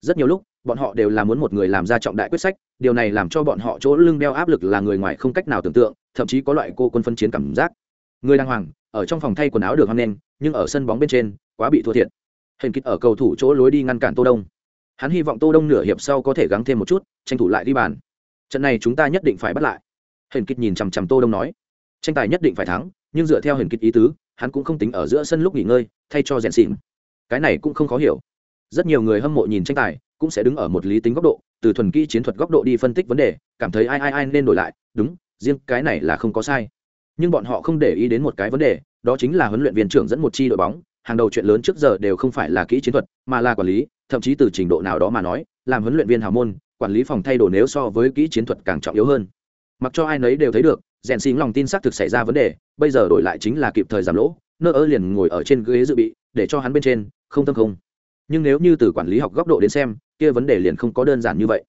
Rất nhiều lúc bọn họ đều là muốn một người làm ra trọng đại quyết sách điều này làm cho bọn họ chỗ lưng đeo áp lực là người ngoài không cách nào tưởng tượng thậm chí có loại cô quân phân chiến cảm giác. Người đàng hoàng ở trong phòng thay quần áo được hoang lên, nhưng ở sân bóng bên trên quá bị thua thiệt. Hình kích ở cầu thủ chỗ lối đi ngăn cản tô đông hắn hy vọng tô đông nửa hiệp sau có thể gắng thêm một chút, tranh thủ lại đi bàn. Trận này chúng ta nhất định phải bắt lại. Hển kịch nhìn chằm chằm tô đông nói. Tranh tài nhất định phải thắng, nhưng dựa theo hển kịch ý tứ, hắn cũng không tính ở giữa sân lúc nghỉ ngơi, thay cho rèn xịn cái này cũng không khó hiểu. Rất nhiều người hâm mộ nhìn tranh tài, cũng sẽ đứng ở một lý tính góc độ, từ thuần kỹ chiến thuật góc độ đi phân tích vấn đề, cảm thấy ai ai ai nên đổi lại, đúng, riêng cái này là không có sai. Nhưng bọn họ không để ý đến một cái vấn đề, đó chính là huấn luyện viên trưởng dẫn một chi đội bóng, hàng đầu chuyện lớn trước giờ đều không phải là kỹ chiến thuật, mà là quản lý thậm chí từ trình độ nào đó mà nói, làm huấn luyện viên hào môn, quản lý phòng thay đồ nếu so với kỹ chiến thuật càng trọng yếu hơn. Mặc cho ai nấy đều thấy được, rèn xính lòng tin xác thực xảy ra vấn đề, bây giờ đổi lại chính là kịp thời giảm lỗ, nơ ơ liền ngồi ở trên ghế dự bị, để cho hắn bên trên, không tâm không. Nhưng nếu như từ quản lý học góc độ đến xem, kia vấn đề liền không có đơn giản như vậy.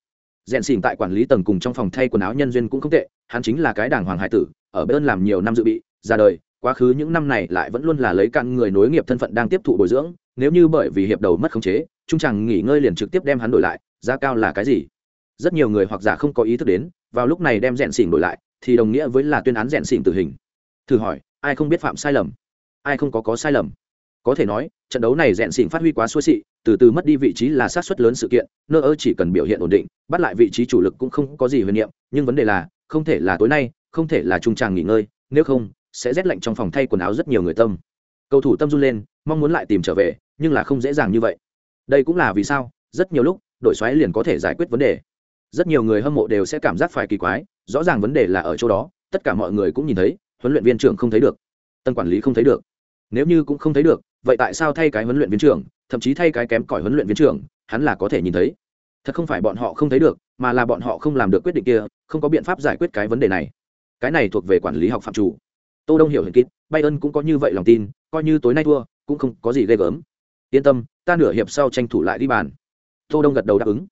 Rèn xỉn tại quản lý tầng cùng trong phòng thay quần áo nhân duyên cũng không tệ, hắn chính là cái đảng hoàng hải tử, ở bên làm nhiều năm dự bị, ra đời quá khứ những năm này lại vẫn luôn là lấy cạn người nối nghiệp thân phận đang tiếp thụ bồi dưỡng, nếu như bởi vì hiệp đầu mất khống chế, trung chàng nghỉ ngơi liền trực tiếp đem hắn đổi lại, giá cao là cái gì? Rất nhiều người hoặc giả không có ý thức đến, vào lúc này đem rèn xỉn đổi lại, thì đồng nghĩa với là tuyên án rèn xỉn tử hình. Thử hỏi, ai không biết phạm sai lầm? Ai không có có sai lầm? Có thể nói, trận đấu này rèn xỉn phát huy quá xuôi xị, từ từ mất đi vị trí là sát xuất lớn sự kiện, nơ ơ chỉ cần biểu hiện ổn định, bắt lại vị trí chủ lực cũng không có gì huyền niệm, nhưng vấn đề là, không thể là tối nay, không thể là trung tràng nghỉ ngơi, nếu không sẽ rét lạnh trong phòng thay quần áo rất nhiều người tâm. Cầu thủ tâm run lên, mong muốn lại tìm trở về, nhưng là không dễ dàng như vậy. Đây cũng là vì sao, rất nhiều lúc, đội xoáy liền có thể giải quyết vấn đề. Rất nhiều người hâm mộ đều sẽ cảm giác phải kỳ quái, rõ ràng vấn đề là ở chỗ đó, tất cả mọi người cũng nhìn thấy, huấn luyện viên trưởng không thấy được. Tân quản lý không thấy được. Nếu như cũng không thấy được, vậy tại sao thay cái huấn luyện viên trưởng, thậm chí thay cái kém cỏi huấn luyện viên trưởng, hắn là có thể nhìn thấy? Thật không phải bọn họ không thấy được, mà là bọn họ không làm được quyết định kia, không có biện pháp giải quyết cái vấn đề này. Cái này thuộc về quản lý học phạm chủ tô đông hiểu hình Bay bayern cũng có như vậy lòng tin, coi như tối nay thua, cũng không có gì ghê gớm. Yên tâm, ta nửa hiệp sau tranh thủ lại đi bàn. Tô đông gật đầu đáp ứng.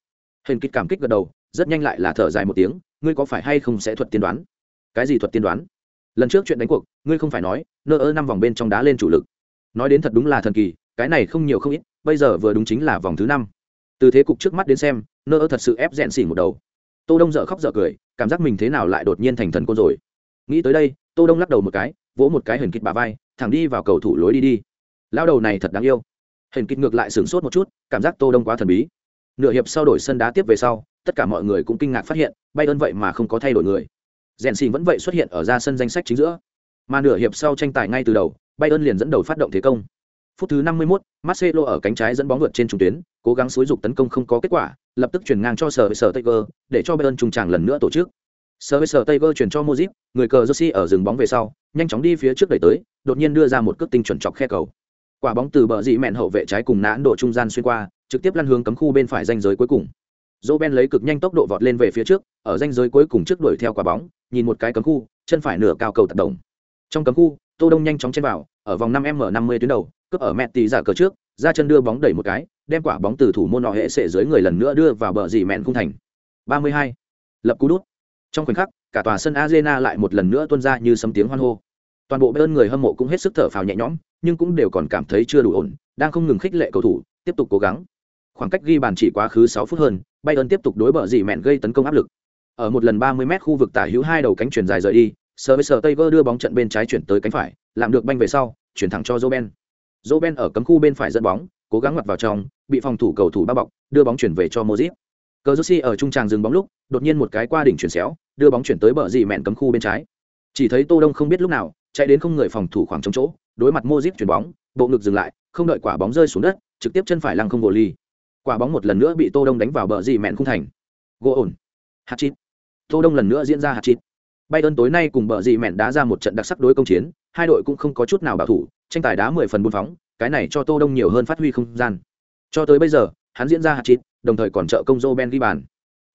Hình kít cảm kích gật đầu, rất nhanh lại là thở dài một tiếng, ngươi có phải hay không sẽ thuật tiên đoán? Cái gì thuật tiên đoán? Lần trước chuyện đánh cuộc, ngươi không phải nói, nơ ơ năm vòng bên trong đá lên chủ lực. Nói đến thật đúng là thần kỳ, cái này không nhiều không ít, bây giờ vừa đúng chính là vòng thứ năm. Từ thế cục trước mắt đến xem, nơ ơ thật sự ép rẽn xỉ một đầu. Tô đông dở khóc dở cười, cảm giác mình thế nào lại đột nhiên thành thần côn rồi. Nghĩ tới đây tô đông lắc đầu một cái vỗ một cái huyền kịch bà vai thẳng đi vào cầu thủ lối đi đi. Lao đầu này thật đáng yêu. Huyền kịch ngược lại sửng sốt một chút cảm giác tô đông quá thần bí. Nửa hiệp sau đổi sân đá tiếp về sau tất cả mọi người cũng kinh ngạc phát hiện bay ơn vậy mà không có thay đổi người. Rèn xì vẫn vậy xuất hiện ở ra sân danh sách chính giữa. Mà nửa hiệp sau tranh tài ngay từ đầu Bay ơn liền dẫn đầu phát động thế công. Phút thứ 51, Marcelo ở cánh trái dẫn bóng vượt trên trung tuyến cố gắng xúi dục tấn công không có kết quả lập tức chuyển ngang cho sở sở Tiger để cho bayern trung tràng lần nữa tổ chức sơ sơ tay gơ chuyển cho mozip người cờ Jersey ở rừng bóng về sau nhanh chóng đi phía trước đẩy tới đột nhiên đưa ra một cước tinh chuẩn chọc khe cầu quả bóng từ bờ dị mẹn hậu vệ trái cùng nãn độ trung gian xuyên qua trực tiếp lăn hướng cấm khu bên phải danh giới cuối cùng Roben lấy cực nhanh tốc độ vọt lên về phía trước, ở ranh giới cuối cùng trước đuổi theo quả bóng, nhìn một cái cấm khu, chân phải nửa cao cầu tập động. Trong cấm khu, Tô Đông nhanh chóng chen vào, ở vòng 5m50 tuyến đầu, cướp ở mẹ tỷ giả cờ trước, ra chân đưa bóng đẩy một cái, đem quả bóng từ thủ môn nọ hệ sệ dưới người lần nữa đưa vào bờ dì mẹn khung thành. 32. Lập cú đút. Trong khoảnh khắc, cả tòa sân Arena lại một lần nữa tuôn ra như sấm tiếng hoan hô. Toàn bộ bên người hâm mộ cũng hết sức thở phào nhẹ nhõm, nhưng cũng đều còn cảm thấy chưa đủ ổn, đang không ngừng khích lệ cầu thủ, tiếp tục cố gắng. Khoảng cách ghi bàn chỉ quá khứ 6 phút hơn, Bayern tiếp tục đối bờ dì mẹn gây tấn công áp lực. Ở một lần 30m khu vực tả hữu hai đầu cánh chuyển dài rời đi, sờ với sờ Taylor đưa bóng trận bên trái chuyển tới cánh phải, làm được banh về sau, chuyển thẳng cho joben joben ở cấm khu bên phải dẫn bóng, cố gắng ngoặt vào trong, bị phòng thủ cầu thủ bao bọc, đưa bóng chuyển về cho cờ jersey ở trung tràng dừng bóng lúc, đột nhiên một cái qua đỉnh chuyển xéo, đưa bóng chuyển tới bờ dì mẹn cấm khu bên trái. Chỉ thấy Tô Đông không biết lúc nào, chạy đến không người phòng thủ khoảng trống chỗ, đối mặt Modric chuyển bóng, bộ ngực dừng lại, không đợi quả bóng rơi xuống đất, trực tiếp chân phải lăng không gỗ ly. Quả bóng một lần nữa bị tô đông đánh vào bờ dì mẹn khung thành. Gỗ ổn. Hạt chít tô đông lần nữa diễn ra hạt chít bayern tối nay cùng bờ dì mẹn đá ra một trận đặc sắc đối công chiến hai đội cũng không có chút nào bảo thủ tranh tài đá mười phần buôn phóng cái này cho tô đông nhiều hơn phát huy không gian. Cho tới bây giờ hắn diễn ra hạt chít đồng thời còn trợ công joe ben ghi bàn.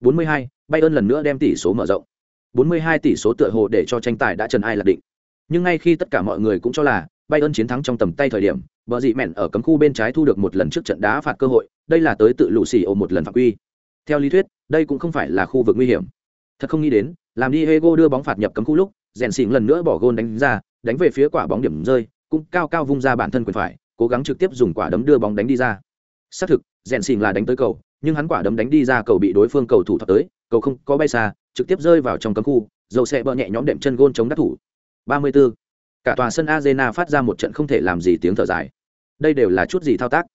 42, bayern lần nữa đem tỷ số mở rộng. 42 tỷ số tựa hồ để cho tranh tài đã trần ai là định. Nhưng ngay khi tất cả mọi người cũng cho là bayern chiến thắng trong tầm tay thời điểm bờ dị mẹn ở cấm khu bên trái thu được một lần trước trận đá phạt cơ hội đây là tới tự lụ xì ổ một lần phạm quy. Theo lý thuyết đây cũng không phải là khu vực nguy hiểm. Thật không nghĩ đến làm đi hego đưa bóng phạt nhập cấm khu lúc rèn xỉn lần nữa bỏ gôn đánh ra đánh về phía quả bóng điểm rơi cũng cao cao vung ra bản thân quyền phải cố gắng trực tiếp dùng quả đấm đưa bóng đánh đi ra. Xác thực rèn xỉn là đánh tới cầu, nhưng hắn quả đấm đánh đi ra cầu bị đối phương cầu thủ thọc tới, cầu không có bay xa, trực tiếp rơi vào trong cấm khu, dầu xe bỡ nhẹ nhõm đệm chân gôn chống đắc thủ. 34. cả tòa sân arena phát ra một trận không thể làm gì tiếng thở dài. Đây đều là chút gì thao tác?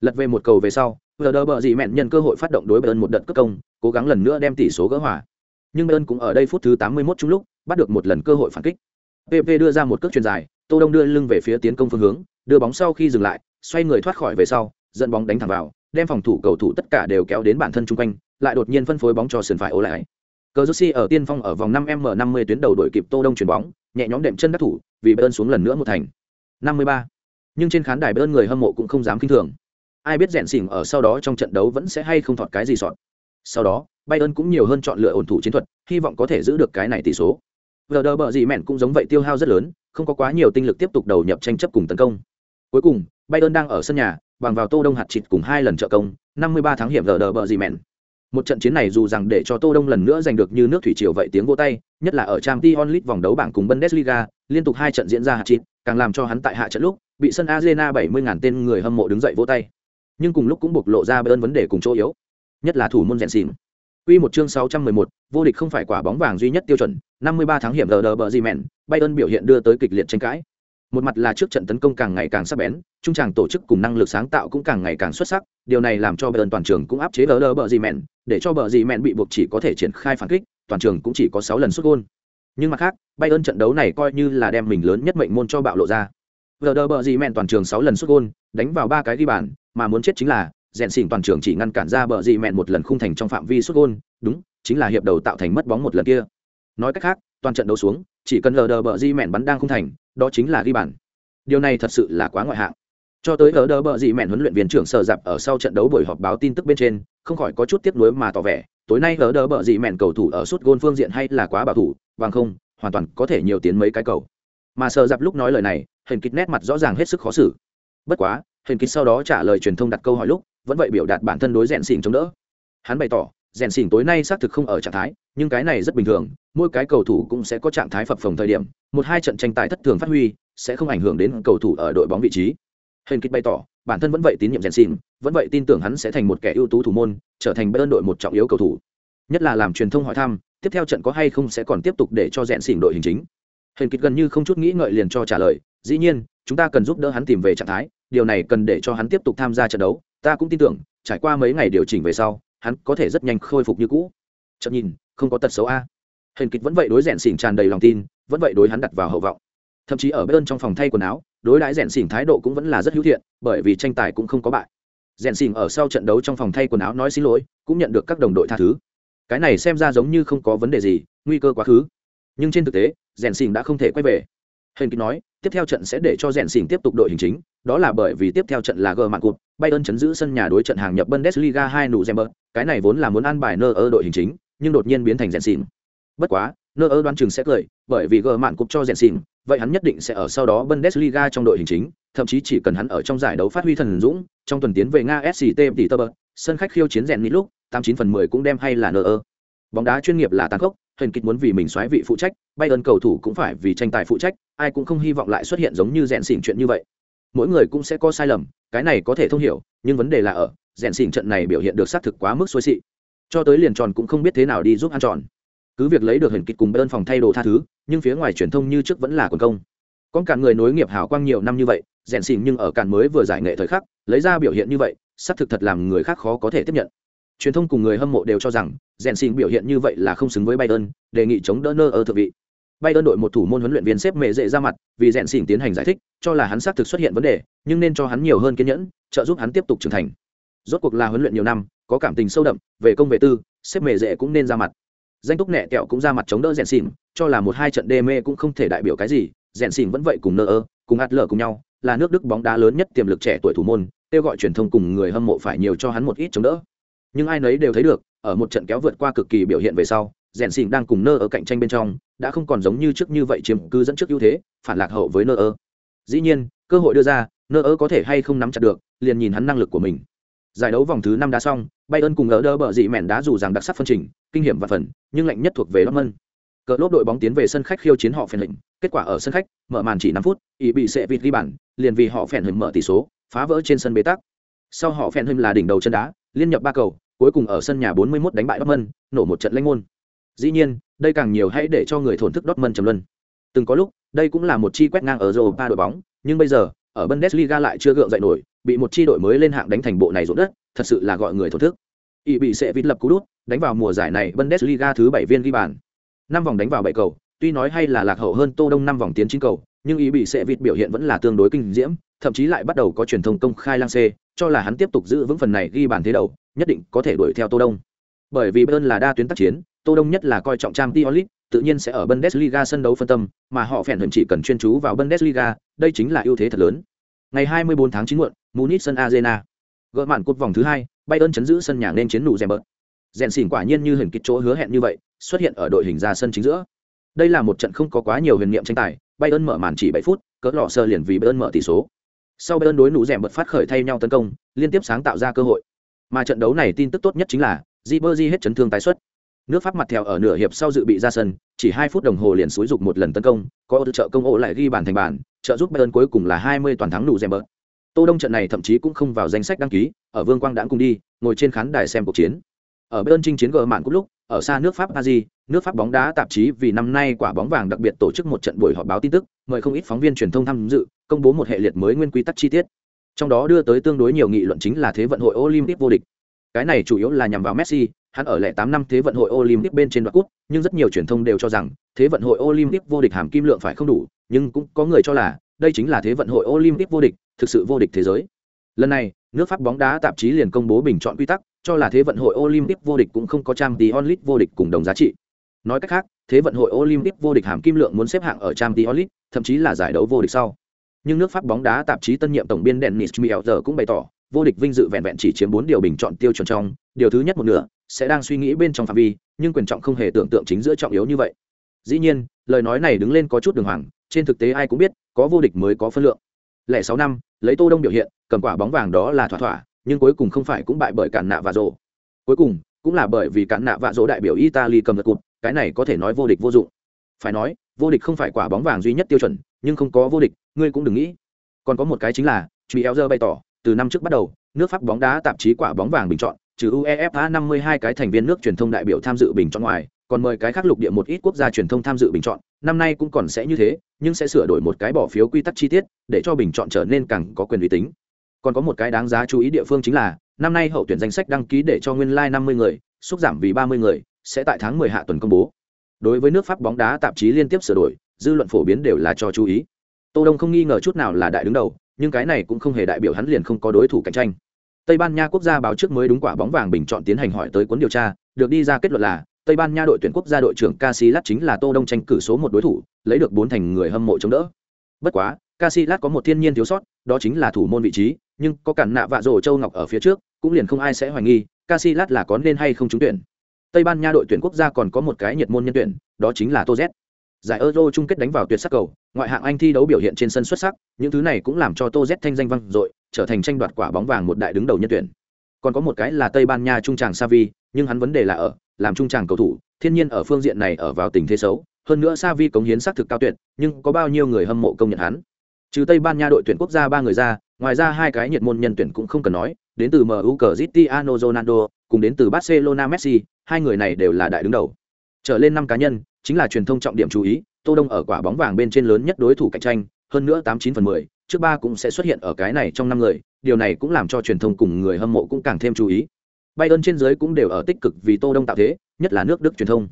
Lật về một cầu về sau, vừa đỡ bờ gì mẹn nhân cơ hội phát động đối bayern một đợt cất công, cố gắng lần nữa đem tỷ số gỡ hòa. Nhưng bayern cũng ở đây phút thứ 81 chung lúc, bắt được một lần cơ hội phản kích. Pp đưa ra một cước chuyền dài, tô đông đưa lưng về phía tiến công phương hướng, đưa bóng sau khi dừng lại, xoay người thoát khỏi về sau, dẫn bóng đánh thẳng vào đem phòng thủ cầu thủ tất cả đều kéo đến bản thân chung quanh, lại đột nhiên phân phối bóng cho sườn phải ô lại cờ ở tiên phong ở vòng 5 m 50 tuyến đầu đội kịp tô đông chuyển bóng, nhẹ nhõm đệm chân đắc thủ, vì bayern xuống lần nữa một thành. 53. nhưng trên khán đài bayern người hâm mộ cũng không dám kinh thường. Ai biết rèn xỉn ở sau đó trong trận đấu vẫn sẽ hay không thọt cái gì sọt. Sau đó, bayern cũng nhiều hơn chọn lựa ổn thủ chiến thuật, hy vọng có thể giữ được cái này tỷ số. Werder bở gì mẹn cũng giống vậy tiêu hao rất lớn, không có quá nhiều tinh lực tiếp tục đầu nhập tranh chấp cùng tấn công. Cuối cùng, bayern đang ở sân nhà bằng vào tô đông hạt chịt cùng hai lần trợ công 53 tháng hiểm gờ đờ bờ gì mẹn. Một trận chiến này dù rằng để cho tô đông lần nữa giành được như nước thủy triều vậy tiếng vô tay nhất là ở trang t onlit vòng đấu bảng cùng bundesliga liên tục hai trận diễn ra hạt chịt càng làm cho hắn tại hạ trận lúc bị sân arena 70.000 tên người hâm mộ đứng dậy vỗ tay. Nhưng cùng lúc cũng bộc lộ ra ơn vấn đề cùng chỗ yếu nhất là thủ môn rèn xỉn. Quy một chương 611, vô địch không phải quả bóng vàng duy nhất tiêu chuẩn, 53 tháng hiểm đờ bờ gì mèn, Bayern biểu hiện đưa tới kịch liệt tranh cãi. Một mặt là trước trận tấn công càng ngày càng sắc bén, trung tràng tổ chức cùng năng lực sáng tạo cũng càng ngày càng xuất sắc, điều này làm cho Bayern toàn trường cũng áp chế lờ đờ bờ dì mèn, để cho bờ dì mèn bị buộc chỉ có thể triển khai phản kích, toàn trường cũng chỉ có sáu lần xuất gol. Nhưng mặt khác, Bayern trận đấu này coi như là đem mình lớn nhất mệnh môn cho bạo lộ ra. lờ Đờ bờ dì mèn toàn trường sáu lần xuất gol, đánh vào ba cái ghi bàn, mà muốn chết chính là rèn xỉn toàn trường chỉ ngăn cản ra bờ dì mẹn một lần khung thành trong phạm vi xuất gôn đúng chính là hiệp đầu tạo thành mất bóng một lần kia nói cách khác toàn trận đấu xuống chỉ cần lờ đờ bờ di mẹn bắn đang khung thành đó chính là ghi bàn. Điều này thật sự là quá ngoại hạng. Cho tới ở đỡ bờ di mẹn huấn luyện viên trưởng sở dạp ở sau trận đấu buổi họp báo tin tức bên trên, không khỏi có chút tiếc nuối mà tỏ vẻ, tối nay ở đỡ bờ di mẹn cầu thủ ở suốt gôn phương diện hay là quá bảo thủ, bằng không, hoàn toàn có thể nhiều tiến mấy cái cầu. Mà sở dạp lúc nói lời này hình kịch nét mặt rõ ràng hết sức khó xử. Bất quá hình kịch sau đó trả lời truyền thông đặt câu hỏi lúc, vẫn vậy biểu đạt bản thân đối rèn xỉn chống đỡ. Hắn bày tỏ rèn xỉn tối nay xác thực không ở trạng thái, nhưng cái này rất bình thường, mỗi cái cầu thủ cũng sẽ có trạng thái phập phồng thời điểm, một hai trận tranh tài thất thường phát huy, sẽ không ảnh hưởng đến cầu thủ ở đội bóng vị trí. Hên kích bày tỏ, bản thân vẫn vậy tín nhiệm rèn xỉn, vẫn vậy tin tưởng hắn sẽ thành một kẻ ưu tú thủ môn, trở thành bên đội một trọng yếu cầu thủ. Nhất là làm truyền thông hỏi thăm, tiếp theo trận có hay không sẽ còn tiếp tục để cho rèn xỉn đội hình chính. Hên kích gần như không chút nghĩ ngợi liền cho trả lời, dĩ nhiên, chúng ta cần giúp đỡ hắn tìm về trạng thái, điều này cần để cho hắn tiếp tục tham gia trận đấu, ta cũng tin tưởng, trải qua mấy ngày điều chỉnh về sau hắn có thể rất nhanh khôi phục như cũ. Chậm nhìn, không có tật xấu a. Hình kịch vẫn vậy đối rèn xỉn tràn đầy lòng tin, vẫn vậy đối hắn đặt vào hậu vọng. Thậm chí ở bên trong phòng thay quần áo, đối đãi rèn xỉn thái độ cũng vẫn là rất hữu thiện, bởi vì tranh tài cũng không có bại. Rèn xỉn ở sau trận đấu trong phòng thay quần áo nói xin lỗi, cũng nhận được các đồng đội tha thứ. Cái này xem ra giống như không có vấn đề gì, nguy cơ quá khứ. Nhưng trên thực tế, rèn xỉn đã không thể quay về. Hên kịch nói, tiếp theo trận sẽ để cho rèn xỉn tiếp tục đội hình chính, đó là bởi vì tiếp theo trận là gờ mạng cụt, bayern chấn giữ sân nhà đối trận hàng nhập bundesliga hai nụ gember cái này vốn là muốn ăn bài nơ ơ đội hình chính, nhưng đột nhiên biến thành rèn xỉn. Bất quá, nơ ơ đoán chừng sẽ cười, bởi vì gờ mạng cụt cho rèn xỉn, vậy hắn nhất định sẽ ở sau đó bundesliga trong đội hình chính, thậm chí chỉ cần hắn ở trong giải đấu phát huy thần dũng, trong tuần tiến về nga sct tỷ tơ sân khách khiêu chiến rèn nít lúc, tám chín phần mười cũng đem hay là nơ ơ. Bóng đá chuyên nghiệp là tàn khốc Huyền kịch muốn vì mình xoáy vị phụ trách bay ơn cầu thủ cũng phải vì tranh tài phụ trách, ai cũng không hy vọng lại xuất hiện giống như rèn xỉn chuyện như vậy. Mỗi người cũng sẽ có sai lầm, cái này có thể thông hiểu, nhưng vấn đề là ở, rèn xỉn trận này biểu hiện được xác thực quá mức xuôi xị. Cho tới liền tròn cũng không biết thế nào đi giúp ăn tròn. Cứ việc lấy được Huyền kịch cùng bên phòng thay đồ tha thứ, nhưng phía ngoài truyền thông như trước vẫn là quần công. Con cả người nối nghiệp hào quang nhiều năm như vậy, rèn xỉn nhưng ở cản mới vừa giải nghệ thời khắc, lấy ra biểu hiện như vậy, xác thực thật làm người khác khó có thể tiếp nhận truyền thông cùng người hâm mộ đều cho rằng, rèn xin biểu hiện như vậy là không xứng với bayern, đề nghị chống đỡ nơ ở thượng vị. Bayern đội một thủ môn huấn luyện viên xếp mệ dễ ra mặt, vì rèn xin tiến hành giải thích, cho là hắn xác thực xuất hiện vấn đề, nhưng nên cho hắn nhiều hơn kiên nhẫn, trợ giúp hắn tiếp tục trưởng thành. Rốt cuộc là huấn luyện nhiều năm, có cảm tình sâu đậm, về công về tư, xếp mệ dễ cũng nên ra mặt. Danh túc nẹ kẹo cũng ra mặt chống đỡ rèn xỉn, cho là một hai trận đê mê cũng không thể đại biểu cái gì, rèn xỉn vẫn vậy cùng nơ ơ cùng ạt lở cùng nhau, là nước đức bóng đá lớn nhất tiềm lực trẻ tuổi thủ môn, kêu gọi truyền thông cùng người hâm mộ phải nhiều cho hắn một ít chống đỡ nhưng ai nấy đều thấy được, ở một trận kéo vượt qua cực kỳ biểu hiện về sau, rèn xỉn đang cùng nơ ở cạnh tranh bên trong, đã không còn giống như trước như vậy chiếm cứ dẫn trước ưu thế, phản lạc hậu với nơ ơ dĩ nhiên, cơ hội đưa ra, nơ ơ có thể hay không nắm chặt được, liền nhìn hắn năng lực của mình. Giải đấu vòng thứ năm đã xong, bayern cùng ở đỡ bờ dị mẹn đá dù rằng đặc sắc phân trình, kinh hiểm và phần, nhưng lạnh nhất thuộc về dortmund. Cờ lốp đội bóng tiến về sân khách khiêu chiến họ phèn hình kết quả ở sân khách, mở màn chỉ năm phút ý bị sệ vịt ghi bản liền vì họ phèn hình mở tỷ số, phá vỡ trên sân bế tắc. Sau họ phèn hình là đỉnh đầu chân đá, liên nhập ba cầu cuối cùng ở sân nhà 41 đánh bại Dortmund, nổ một trận lãnh môn. Dĩ nhiên, đây càng nhiều hãy để cho người thổn thức Dortmund trầm luân. Từng có lúc, đây cũng là một chi quét ngang ở Europa đội bóng, nhưng bây giờ, ở Bundesliga lại chưa gượng dậy nổi, bị một chi đội mới lên hạng đánh thành bộ này rộn đất, thật sự là gọi người thổn thức. Ý bị sẽ vịt lập cú đút, đánh vào mùa giải này Bundesliga thứ 7 viên ghi bàn. Năm vòng đánh vào 7 cầu, tuy nói hay là lạc hậu hơn Tô Đông năm vòng tiến 9 cầu, nhưng ý bị sẽ vịt biểu hiện vẫn là tương đối kinh diễm, thậm chí lại bắt đầu có truyền thông công khai lang xê, cho là hắn tiếp tục giữ vững phần này ghi bàn thế đầu, nhất định có thể đuổi theo Tô Đông. Bởi vì Bayern là đa tuyến tác chiến, Tô Đông nhất là coi trọng trang tiolit tự nhiên sẽ ở Bundesliga sân đấu phân tâm, mà họ phèn hận chỉ cần chuyên chú vào Bundesliga, đây chính là ưu thế thật lớn. Ngày 24 tháng 9 muộn, Munich sân Arena. Gỡ màn cột vòng thứ hai, Bayern chấn giữ sân nhà nên chiến nụ rèm bợt. Rèn xỉn quả nhiên như hình kịch chỗ hứa hẹn như vậy, xuất hiện ở đội hình ra sân chính giữa. Đây là một trận không có quá nhiều huyền niệm tranh tài, Bayern mở màn chỉ 7 phút, cỡ lọ sơ liền vì Bayern mở tỷ số. Sau Bayern đối nụ rèm bật phát khởi thay nhau tấn công, liên tiếp sáng tạo ra cơ hội. Mà trận đấu này tin tức tốt nhất chính là Ribery hết chấn thương tái xuất. Nước Pháp mặt theo ở nửa hiệp sau dự bị ra sân, chỉ 2 phút đồng hồ liền xúi dục một lần tấn công, có ô trợ công ổ lại ghi bàn thành bàn, trợ giúp Bayern cuối cùng là 20 toàn thắng nụ rèm bật. Tô Đông trận này thậm chí cũng không vào danh sách đăng ký, ở Vương Quang đãng cùng đi, ngồi trên khán đài xem cuộc chiến. ở Bayern chinh chiến gờ mạn cúp lúc ở xa nước pháp paris, nước pháp bóng đá tạp chí vì năm nay quả bóng vàng đặc biệt tổ chức một trận buổi họp báo tin tức, mời không ít phóng viên truyền thông tham dự, công bố một hệ liệt mới nguyên quy tắc chi tiết. Trong đó đưa tới tương đối nhiều nghị luận chính là thế vận hội olympic vô địch. Cái này chủ yếu là nhằm vào messi, hắn ở lẻ tám năm thế vận hội olympic bên trên đoạt cúp, nhưng rất nhiều truyền thông đều cho rằng, thế vận hội olympic vô địch hàm kim lượng phải không đủ, nhưng cũng có người cho là, đây chính là thế vận hội olympic vô địch, thực sự vô địch thế giới. Lần này, nước pháp bóng đá tạp chí liền công bố bình chọn quy tắc cho là thế vận hội olympic vô địch cũng không có trang tí onlit vô địch cùng đồng giá trị. Nói cách khác, thế vận hội olympic vô địch hàm kim lượng muốn xếp hạng ở trang tí onlit thậm chí là giải đấu vô địch sau. Nhưng nước pháp bóng đá tạp chí tân nhiệm tổng biên dennis miel giờ cũng bày tỏ, vô địch vinh dự vẹn vẹn chỉ chiếm bốn điều bình chọn tiêu chuẩn trong, điều thứ nhất một nửa, sẽ đang suy nghĩ bên trong phạm vi, nhưng quyền trọng không hề tưởng tượng chính giữa trọng yếu như vậy. Dĩ nhiên, lời nói này đứng lên có chút đường hoàng, trên thực tế ai cũng biết, có vô địch mới có phân lượng. Lẻ sáu năm, lấy tô đông biểu hiện, cầm quả bóng vàng đó là thỏa thỏa nhưng cuối cùng không phải cũng bại bởi cản nạ và rộ cuối cùng, cũng là bởi vì cản nạ và rộ đại biểu italy cầm được cụt cái này có thể nói vô địch vô dụng. Phải nói, vô địch không phải quả bóng vàng duy nhất tiêu chuẩn, nhưng không có vô địch, ngươi cũng đừng nghĩ. Còn có một cái chính là truy eo bày tỏ, từ năm trước bắt đầu, nước pháp bóng đá tạp chí quả bóng vàng bình chọn, trừ uefa 52 cái thành viên nước truyền thông đại biểu tham dự bình chọn ngoài, còn mời cái khác lục địa một ít quốc gia truyền thông tham dự bình chọn. Năm nay cũng còn sẽ như thế, nhưng sẽ sửa đổi một cái bỏ phiếu quy tắc chi tiết, để cho bình chọn trở nên càng có quyền uy tín còn có một cái đáng giá chú ý địa phương chính là, năm nay hậu tuyển danh sách đăng ký để cho nguyên lai năm mươi người, xúc giảm vì 30 người, sẽ tại tháng 10 hạ tuần công bố. Đối với nước pháp bóng đá tạp chí liên tiếp sửa đổi, dư luận phổ biến đều là cho chú ý. Tô đông không nghi ngờ chút nào là đại đứng đầu, nhưng cái này cũng không hề đại biểu hắn liền không có đối thủ cạnh tranh. Tây ban nha quốc gia báo trước mới đúng quả bóng vàng bình chọn tiến hành hỏi tới cuốn điều tra, được đi ra kết luận là, tây ban nha đội tuyển quốc gia đội trưởng casilat chính là tô đông tranh cử số một đối thủ, lấy được bốn thành người hâm mộ chống đỡ. Bất quá casilat có một thiên nhiên thiếu sót, đó chính là thủ môn vị trí, nhưng có cản nạ vạ rổ châu ngọc ở phía trước, cũng liền không ai sẽ hoài nghi casilat là có nên hay không trúng tuyển. Tây ban nha đội tuyển quốc gia còn có một cái nhiệt môn nhân tuyển, đó chính là tô giải euro chung kết đánh vào tuyệt sắc cầu, ngoại hạng anh thi đấu biểu hiện trên sân xuất sắc, những thứ này cũng làm cho tô thanh danh vang dội, trở thành tranh đoạt quả bóng vàng một đại đứng đầu nhân tuyển. Còn có một cái là tây ban nha trung tràng savi nhưng hắn vấn đề là ở, làm trung tràng cầu thủ, thiên nhiên ở phương diện này ở vào tình thế xấu, hơn nữa savi cống hiến xác thực cao tuyệt, nhưng có bao nhiêu người hâm mộ công nhận hắn? Trừ tây ban nha đội tuyển quốc gia ba người ra ngoài ra hai cái nhiệt môn nhân tuyển cũng không cần nói đến từ mu cristiano ronaldo cùng đến từ barcelona messi hai người này đều là đại đứng đầu trở lên năm cá nhân chính là truyền thông trọng điểm chú ý tô đông ở quả bóng vàng bên trên lớn nhất đối thủ cạnh tranh hơn nữa tám chín phần mười trước ba cũng sẽ xuất hiện ở cái này trong năm người điều này cũng làm cho truyền thông cùng người hâm mộ cũng càng thêm chú ý Bayern trên dưới cũng đều ở tích cực vì Tô Đông tạo thế, nhất là nước Đức truyền thông.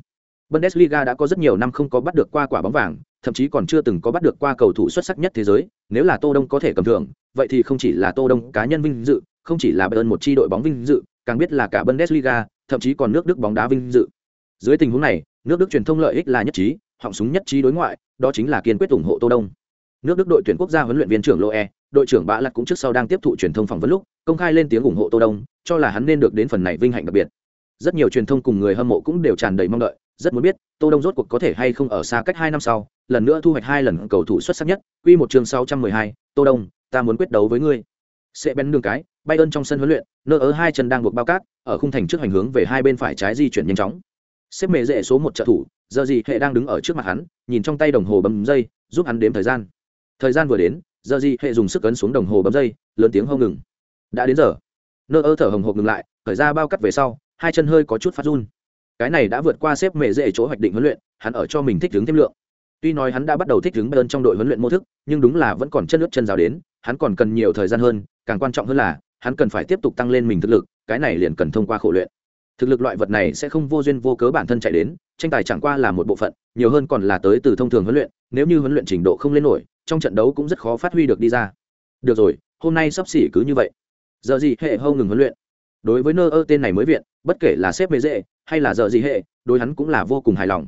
Bundesliga đã có rất nhiều năm không có bắt được qua quả bóng vàng, thậm chí còn chưa từng có bắt được qua cầu thủ xuất sắc nhất thế giới, nếu là Tô Đông có thể cầm thưởng, vậy thì không chỉ là Tô Đông cá nhân vinh dự, không chỉ là Bayern một chi đội bóng vinh dự, càng biết là cả Bundesliga, thậm chí còn nước Đức bóng đá vinh dự. Dưới tình huống này, nước Đức truyền thông lợi ích là nhất trí, họng súng nhất trí đối ngoại, đó chính là kiên quyết ủng hộ Tô Đông. Nước Đức đội tuyển quốc gia huấn luyện viên trưởng Loe, đội trưởng Bạ Lật cũng trước sau đang tiếp thụ truyền thông phỏng vấn lúc, công khai lên tiếng ủng hộ Tô Đông, cho là hắn nên được đến phần này vinh hạnh đặc biệt. Rất nhiều truyền thông cùng người hâm mộ cũng đều tràn đầy mong đợi, rất muốn biết Tô Đông rốt cuộc có thể hay không ở xa cách hai năm sau, lần nữa thu hoạch hai lần cầu thủ xuất sắc nhất. Quy một chương 612, Tô Đông, ta muốn quyết đấu với ngươi. Sẽ bén đường cái, bay ơn trong sân huấn luyện, nơ ở hai chân đang buộc bao cát, ở khung thành trước hành hướng về hai bên phải trái di chuyển nhanh chóng. Xếp mề dễ số một trợ thủ, giờ gì hệ đang đứng ở trước mặt hắn, nhìn trong tay đồng hồ bấm dây, giúp hắn đếm thời gian. Thời gian vừa đến, giờ gì hệ dùng sức ấn xuống đồng hồ bấm dây, lớn tiếng hô ngừng. Đã đến giờ. Nơ ơ thở hồng hộc ngừng lại, thời ra bao cắt về sau, hai chân hơi có chút phát run. Cái này đã vượt qua xếp mệ dễ chỗ hoạch định huấn luyện, hắn ở cho mình thích ứng thêm lượng. Tuy nói hắn đã bắt đầu thích ứng Bayern trong đội huấn luyện mô thức, nhưng đúng là vẫn còn chân nước chân rào đến, hắn còn cần nhiều thời gian hơn, càng quan trọng hơn là hắn cần phải tiếp tục tăng lên mình thực lực cái này liền cần thông qua khổ luyện. Thực lực loại vật này sẽ không vô duyên vô cớ bản thân chạy đến tranh tài chẳng qua là một bộ phận nhiều hơn còn là tới từ thông thường huấn luyện nếu như huấn luyện trình độ không lên nổi trong trận đấu cũng rất khó phát huy được đi ra. Được rồi hôm nay sắp xỉ cứ như vậy. Giờ gì hệ hâu ngừng huấn luyện. Đối với nơ ơ tên này mới viện bất kể là xếp về dễ hay là giờ gì hệ, đối hắn cũng là vô cùng hài lòng.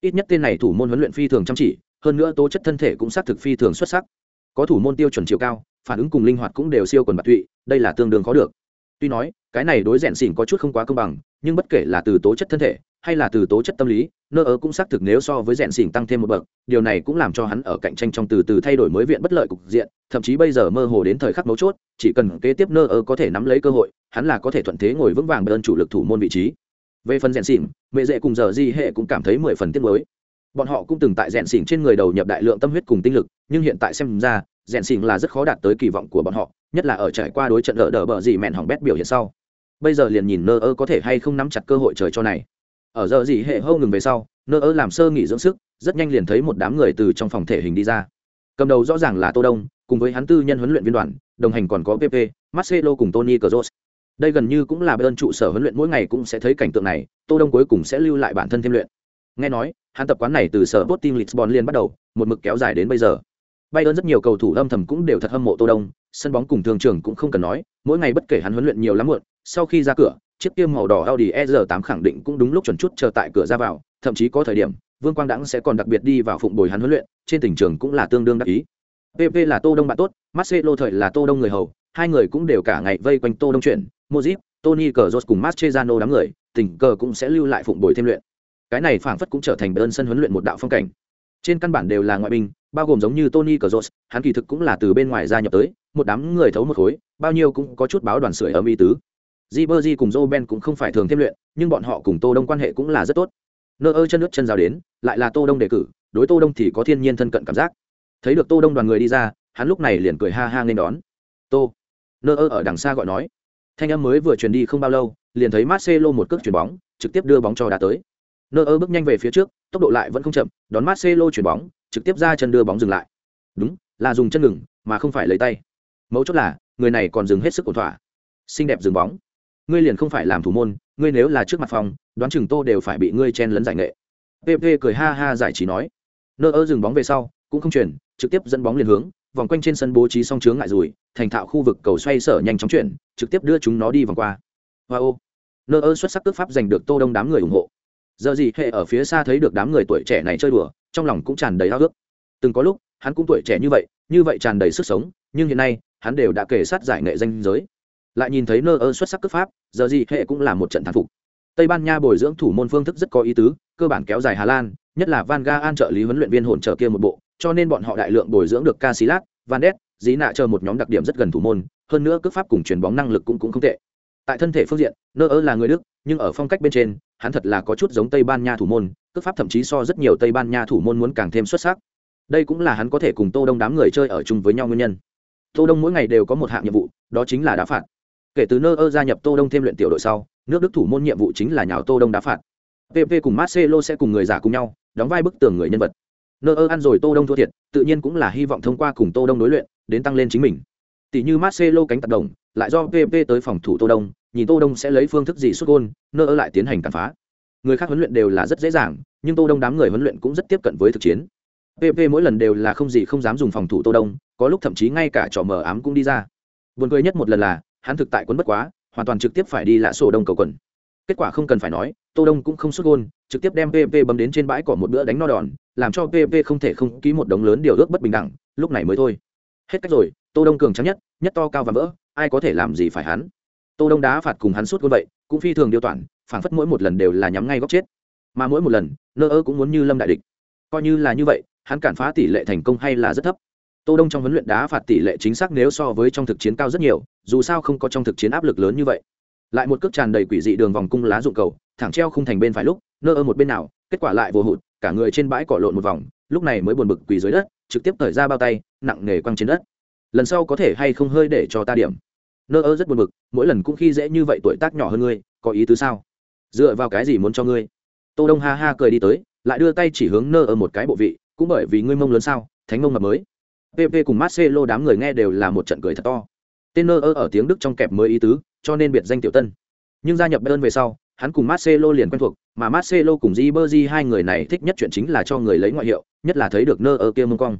Ít nhất tên này thủ môn huấn luyện phi thường chăm chỉ, hơn nữa tố chất thân thể cũng xác thực phi thường xuất sắc. Có thủ môn tiêu chuẩn chiều cao, phản ứng cùng linh hoạt cũng đều siêu quần bạc tụy, đây là tương đương khó được tuy nói, cái này đối rèn xỉn có chút không quá công bằng, nhưng bất kể là từ tố chất thân thể, hay là từ tố chất tâm lý, nơ ớ cũng xác thực nếu so với rèn xỉn tăng thêm một bậc, điều này cũng làm cho hắn ở cạnh tranh trong từ từ thay đổi mới viện bất lợi cục diện, thậm chí bây giờ mơ hồ đến thời khắc mấu chốt, chỉ cần kế tiếp nơ ớ có thể nắm lấy cơ hội, hắn là có thể thuận thế ngồi vững vàng bên chủ lực thủ môn vị trí. Về phần rèn xỉn, mẹ dễ cùng giờ di hệ cũng cảm thấy mười phần tiết mới bọn họ cũng từng tại rèn xỉn trên người đầu nhập đại lượng tâm huyết cùng tinh lực, nhưng hiện tại xem ra, rèn xỉn là rất khó đạt tới kỳ vọng của bọn họ nhất là ở trải qua đối trận lỡ đỡ bờ gì mẹn hỏng bét biểu hiện sau. Bây giờ liền nhìn nơ ơ có thể hay không nắm chặt cơ hội trời cho này. Ở giờ gì hệ hâu ngừng về sau, nơ ơ làm sơ nghỉ dưỡng sức, rất nhanh liền thấy một đám người từ trong phòng thể hình đi ra. Cầm đầu rõ ràng là tô đông, cùng với hắn tư nhân huấn luyện viên đoàn, đồng hành còn có pp marcelo cùng tony kroos. Đây gần như cũng là bên trụ sở huấn luyện, mỗi ngày cũng sẽ thấy cảnh tượng này, tô đông cuối cùng sẽ lưu lại bản thân thêm luyện. Nghe nói, hắn tập quán này từ sở Sporting Lisbon liên bắt đầu, một mực kéo dài đến bây giờ. Bayern rất nhiều cầu thủ âm thầm cũng đều thật hâm mộ Tô Đông, sân bóng cùng thường trường cũng không cần nói, mỗi ngày bất kể hắn huấn luyện nhiều lắm muộn, sau khi ra cửa, chiếc kia màu đỏ Audi R8 khẳng định cũng đúng lúc chuẩn chút chờ tại cửa ra vào, thậm chí có thời điểm, Vương Quang Đãng sẽ còn đặc biệt đi vào phụng bồi hắn huấn luyện, trên tỉnh trường cũng là tương đương đắc ý. PP là Tô Đông bạn tốt, Marcelo thời là Tô Đông người hầu, hai người cũng đều cả ngày vây quanh Tô Đông chuyện, Modric, Tony Cazorla cùng Mascherano đám người, tình cờ cũng sẽ lưu lại phụng bồi thêm luyện. Cái này phảng phất cũng trở thành đơn sân huấn luyện một đạo phong cảnh. Trên căn bản đều là ngoại binh, bao gồm giống như Tony Cazorla, hắn kỳ thực cũng là từ bên ngoài gia nhập tới, một đám người thấu một khối, bao nhiêu cũng có chút báo đoàn sưởi ấm y tứ. Ribery cùng Joe Ben cũng không phải thường thêm luyện, nhưng bọn họ cùng Tô Đông quan hệ cũng là rất tốt. Nơ ơ chân nước chân rào đến, lại là Tô Đông đề cử, đối Tô Đông thì có thiên nhiên thân cận cảm giác. Thấy được Tô Đông đoàn người đi ra, hắn lúc này liền cười ha ha nên đón. "Tô." Nơ ơ ở đằng xa gọi nói. Thanh âm mới vừa truyền đi không bao lâu, liền thấy Marcelo một cước chuyền bóng, trực tiếp đưa bóng cho đá tới. Nơ ơ bước nhanh về phía trước, tốc độ lại vẫn không chậm, đón Marcelo chuyển bóng, trực tiếp ra chân đưa bóng dừng lại. Đúng, là dùng chân ngừng, mà không phải lấy tay. Mấu chốt là, người này còn dừng hết sức ổn thỏa. Xinh đẹp dừng bóng. Ngươi liền không phải làm thủ môn, ngươi nếu là trước mặt phòng, đoán chừng Tô đều phải bị ngươi chen lấn giải nghệ. PP cười ha ha giải trí nói. Nơ ơ dừng bóng về sau, cũng không chuyển, trực tiếp dẫn bóng liền hướng, vòng quanh trên sân bố trí song chướng ngại rùi, thành thạo khu vực cầu xoay sở nhanh chóng chuyển, trực tiếp đưa chúng nó đi vòng qua. Wow. Nơ ơ xuất sắc cước pháp giành được Tô Đông đám người ủng hộ. Giờ gì hệ ở phía xa thấy được đám người tuổi trẻ này chơi đùa, trong lòng cũng tràn đầy háo ước. Từng có lúc, hắn cũng tuổi trẻ như vậy, như vậy tràn đầy sức sống, nhưng hiện nay, hắn đều đã kể sát giải nghệ danh giới. Lại nhìn thấy Nơ ơ xuất sắc cấp pháp, giờ gì hệ cũng là một trận thắng phục. Tây Ban Nha bồi dưỡng thủ môn phương thức rất có ý tứ, cơ bản kéo dài Hà Lan, nhất là Van Gaal trợ lý huấn luyện viên hồn trợ kia một bộ, cho nên bọn họ đại lượng bồi dưỡng được Casillas, Van Ness, dí nạ chờ một nhóm đặc điểm rất gần thủ môn, hơn nữa cước pháp cùng chuyền bóng năng lực cũng cũng không tệ. Tại thân thể phương diện, Nơ ơ là người Đức, nhưng ở phong cách bên trên, hắn thật là có chút giống Tây Ban Nha thủ môn, cước pháp thậm chí so rất nhiều Tây Ban Nha thủ môn muốn càng thêm xuất sắc. Đây cũng là hắn có thể cùng Tô Đông đám người chơi ở chung với nhau nguyên nhân. Tô Đông mỗi ngày đều có một hạng nhiệm vụ, đó chính là đá phạt. Kể từ Nơ ơ gia nhập Tô Đông thêm luyện tiểu đội sau, nước Đức thủ môn nhiệm vụ chính là nhào Tô Đông đá phạt. PP cùng Marcelo sẽ cùng người giả cùng nhau, đóng vai bức tường người nhân vật. Nơ ơ ăn rồi Tô Đông thua thiệt, tự nhiên cũng là hy vọng thông qua cùng Tô Đông đối luyện, đến tăng lên chính mình. Tỷ như Marcelo cánh tạt đồng, lại do PP tới phòng thủ Tô Đông, nhìn Tô Đông sẽ lấy phương thức gì xuất gôn, Nơ ơ lại tiến hành cản phá. Người khác huấn luyện đều là rất dễ dàng, nhưng Tô Đông đám người huấn luyện cũng rất tiếp cận với thực chiến. PP mỗi lần đều là không gì không dám dùng phòng thủ Tô Đông, có lúc thậm chí ngay cả trò mờ ám cũng đi ra. Buồn cười nhất một lần là, hắn thực tại quấn bất quá, hoàn toàn trực tiếp phải đi lạ sổ đông cầu quần kết quả không cần phải nói tô đông cũng không xuất gôn trực tiếp đem pp bấm đến trên bãi cỏ một bữa đánh no đòn làm cho pp không thể không ký một đống lớn điều ước bất bình đẳng lúc này mới thôi hết cách rồi tô đông cường trắng nhất nhất to cao và vỡ ai có thể làm gì phải hắn tô đông đá phạt cùng hắn suốt gôn vậy, cũng phi thường điều toàn, phảng phất mỗi một lần đều là nhắm ngay góc chết. Mà mỗi một lần, nơ ơ cũng muốn như lâm đại địch. Coi như là như vậy, hắn cản phá tỷ lệ thành công hay là rất thấp. Tô đông trong huấn luyện đá phạt tỷ lệ chính xác nếu so với trong thực chiến cao rất nhiều, dù sao không có trong thực chiến áp lực lớn như vậy. Lại một cước tràn đầy quỷ dị đường vòng cung lá dụng cầu, thẳng treo không thành bên phải lúc, nơ ơ một bên nào, kết quả lại vô hụt, cả người trên bãi cỏ lộn một vòng, lúc này mới buồn bực quỳ dưới đất, trực tiếp thời ra bao tay, nặng nề quăng trên đất. Lần sau có thể hay không hơi để cho ta điểm? Nơ ơ rất buồn bực, mỗi lần cũng khi dễ như vậy tuổi tác nhỏ hơn ngươi, có ý tứ sao? Dựa vào cái gì muốn cho ngươi? Tô đông ha ha cười đi tới, lại đưa tay chỉ hướng nơ ơ một cái bộ vị, cũng bởi vì ngươi mông lớn sao, thánh mông mập mới. Pp cùng marcelo đám người nghe đều là một trận cười thật to. Tên nơ ơ ở tiếng đức trong kẹp mới ý tứ, cho nên biệt danh tiểu tân. Nhưng gia nhập bayern về sau, hắn cùng marcelo liền quen thuộc, mà marcelo cùng Ribery hai người này thích nhất chuyện chính là cho người lấy ngoại hiệu, nhất là thấy được nơ ơ kia mông cong.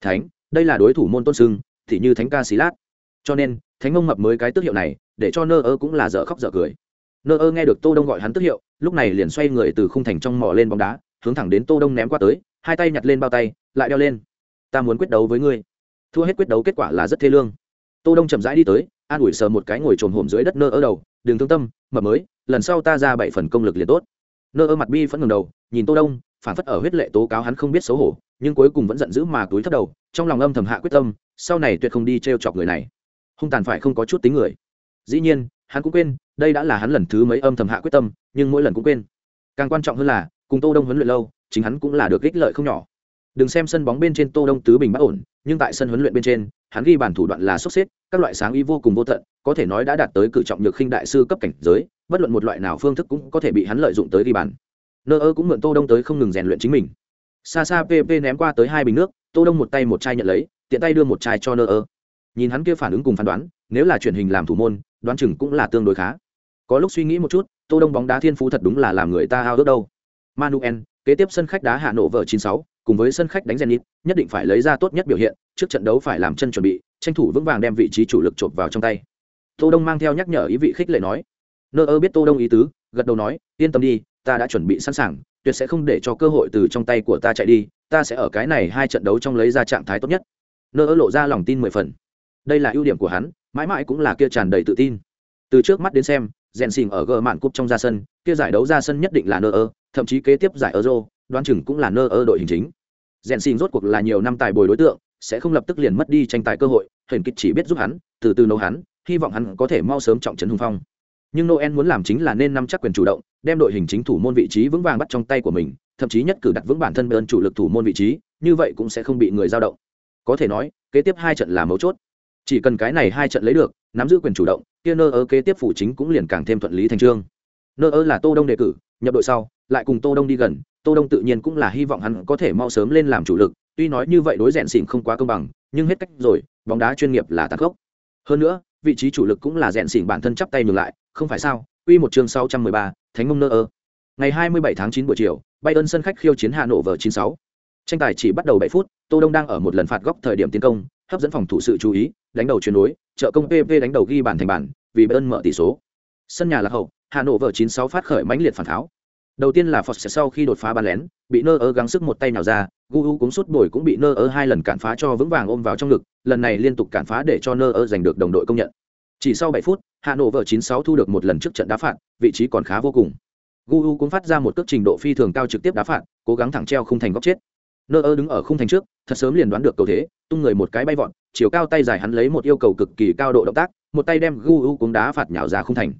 Thánh, đây là đối thủ môn tôn sưng, thì như thánh ca xí lát cho nên, thánh ông mập mới cái tước hiệu này, để cho nơ ơ cũng là dở khóc dở cười. Nơ ơ nghe được tô đông gọi hắn tước hiệu, lúc này liền xoay người từ khung thành trong mỏ lên bóng đá, hướng thẳng đến tô đông ném qua tới, hai tay nhặt lên bao tay, lại đeo lên. Ta muốn quyết đấu với ngươi. Thua hết quyết đấu kết quả là rất thê lương. Tô đông chậm rãi đi tới, an ủi sờ một cái ngồi trồn hổm dưới đất nơ ơ đầu, đừng thương tâm, mập mới, lần sau ta ra bảy phần công lực liền tốt. Nơ ơ mặt bi vẫn ngầm đầu, nhìn tô đông, phản phất ở huyết lệ tố cáo hắn không biết xấu hổ, nhưng cuối cùng vẫn giận dữ mà túi thấp đầu, trong lòng âm thầm hạ quyết tâm, sau này tuyệt không đi trêu chọc người này hung tàn phải không có chút tính người. Dĩ nhiên, hắn cũng quên, đây đã là hắn lần thứ mấy âm thầm hạ quyết tâm, nhưng mỗi lần cũng quên. Càng quan trọng hơn là, cùng tô đông huấn luyện lâu, chính hắn cũng là được ích lợi không nhỏ. Đừng xem sân bóng bên trên tô đông tứ bình bất ổn, nhưng tại sân huấn luyện bên trên, hắn ghi bàn thủ đoạn là xuất sắc các loại sáng ý vô cùng vô tận, có thể nói đã đạt tới cử trọng nhược khinh đại sư cấp cảnh giới, bất luận một loại nào phương thức cũng có thể bị hắn lợi dụng tới ghi bàn. Nơ ơ cũng mượn tô đông tới không ngừng rèn luyện chính mình. Xa xa pp ném qua tới hai bình nước, tô đông một tay một chai nhận lấy, tiện tay đưa một chai cho nơ ơ nhìn hắn kia phản ứng cùng phán đoán nếu là truyền hình làm thủ môn đoán chừng cũng là tương đối khá có lúc suy nghĩ một chút tô đông bóng đá thiên phú thật đúng là làm người ta ao ước đâu manuel kế tiếp sân khách đá hạ nổ vở 96, cùng với sân khách đánh Zenit, nhất định phải lấy ra tốt nhất biểu hiện, trước trận đấu phải làm chân chuẩn bị, tranh thủ vững vàng đem vị trí chủ lực chộp vào trong tay. Tô Đông mang theo nhắc nhở ý vị khích lệ nói. Nơ ơ biết Tô Đông ý tứ, gật đầu nói, yên tâm đi, ta đã chuẩn bị sẵn sàng, tuyệt sẽ không để cho cơ hội từ trong tay của ta chạy đi, ta sẽ ở cái này hai trận đấu trong lấy ra trạng thái tốt nhất. Nơ ơ lộ ra lòng tin mười phần. Đây là ưu điểm của hắn, mãi mãi cũng là kia tràn đầy tự tin. Từ trước mắt đến xem, rèn xỉn ở gờ mạn cúp trong ra sân, kia giải đấu ra sân nhất định là Nơ ơ, thậm chí kế tiếp giải Euro, đoán chừng cũng là Nơ ơ đội hình chính. Rèn xỉn rốt cuộc là nhiều năm tài bồi đối tượng, sẽ không lập tức liền mất đi tranh tài cơ hội, Huyền Kịch chỉ biết giúp hắn, từ từ nấu hắn, hy vọng hắn có thể mau sớm trọng trấn hùng phong nhưng noel muốn làm chính là nên nắm chắc quyền chủ động đem đội hình chính thủ môn vị trí vững vàng bắt trong tay của mình thậm chí nhất cử đặt vững bản thân bên chủ lực thủ môn vị trí như vậy cũng sẽ không bị người giao động có thể nói kế tiếp hai trận là mấu chốt chỉ cần cái này hai trận lấy được nắm giữ quyền chủ động kia nơ ơ kế tiếp phủ chính cũng liền càng thêm thuận lý thành trương nơ ơ là tô đông đề cử nhập đội sau lại cùng tô đông đi gần tô đông tự nhiên cũng là hy vọng hắn có thể mau sớm lên làm chủ lực tuy nói như vậy đối rèn xỉn không quá công bằng nhưng hết cách rồi bóng đá chuyên nghiệp là tàn khốc hơn nữa vị trí chủ lực cũng là rèn xỉn bản thân chắp tay ngược lại không phải sao Quy một chương 613, Thánh Mông Nơ ơ. Ngày 27 tháng 9 buổi chiều, Bayern sân khách khiêu chiến Hà Nội vở 96. Tranh tài chỉ bắt đầu 7 phút, Tô Đông đang ở một lần phạt góc thời điểm tiến công, hấp dẫn phòng thủ sự chú ý, đánh đầu chuyển đối, trợ công PV đánh đầu ghi bàn thành bàn, vì Bayern mở tỷ số. Sân nhà là hậu, Hà Nội vở 96 phát khởi mãnh liệt phản tháo. Đầu tiên là Fox sau khi đột phá bàn lén, bị Nơ ơ gắng sức một tay nhào ra, Gu cũng sút bồi cũng bị Nơ ơ hai lần cản phá cho vững vàng ôm vào trong lực. lần này liên tục cản phá để cho Nơ ơ giành được đồng đội công nhận. Chỉ sau 7 phút, Hà Nội vợ 96 thu được một lần trước trận đá phạt, vị trí còn khá vô cùng. Gu cũng phát ra một cước trình độ phi thường cao trực tiếp đá phạt, cố gắng thẳng treo khung thành góc chết. Nơ ơ đứng ở khung thành trước, thật sớm liền đoán được cầu thế, tung người một cái bay vọt, chiều cao tay dài hắn lấy một yêu cầu cực kỳ cao độ động tác, một tay đem Gu cũng đá phạt nhào ra không thành.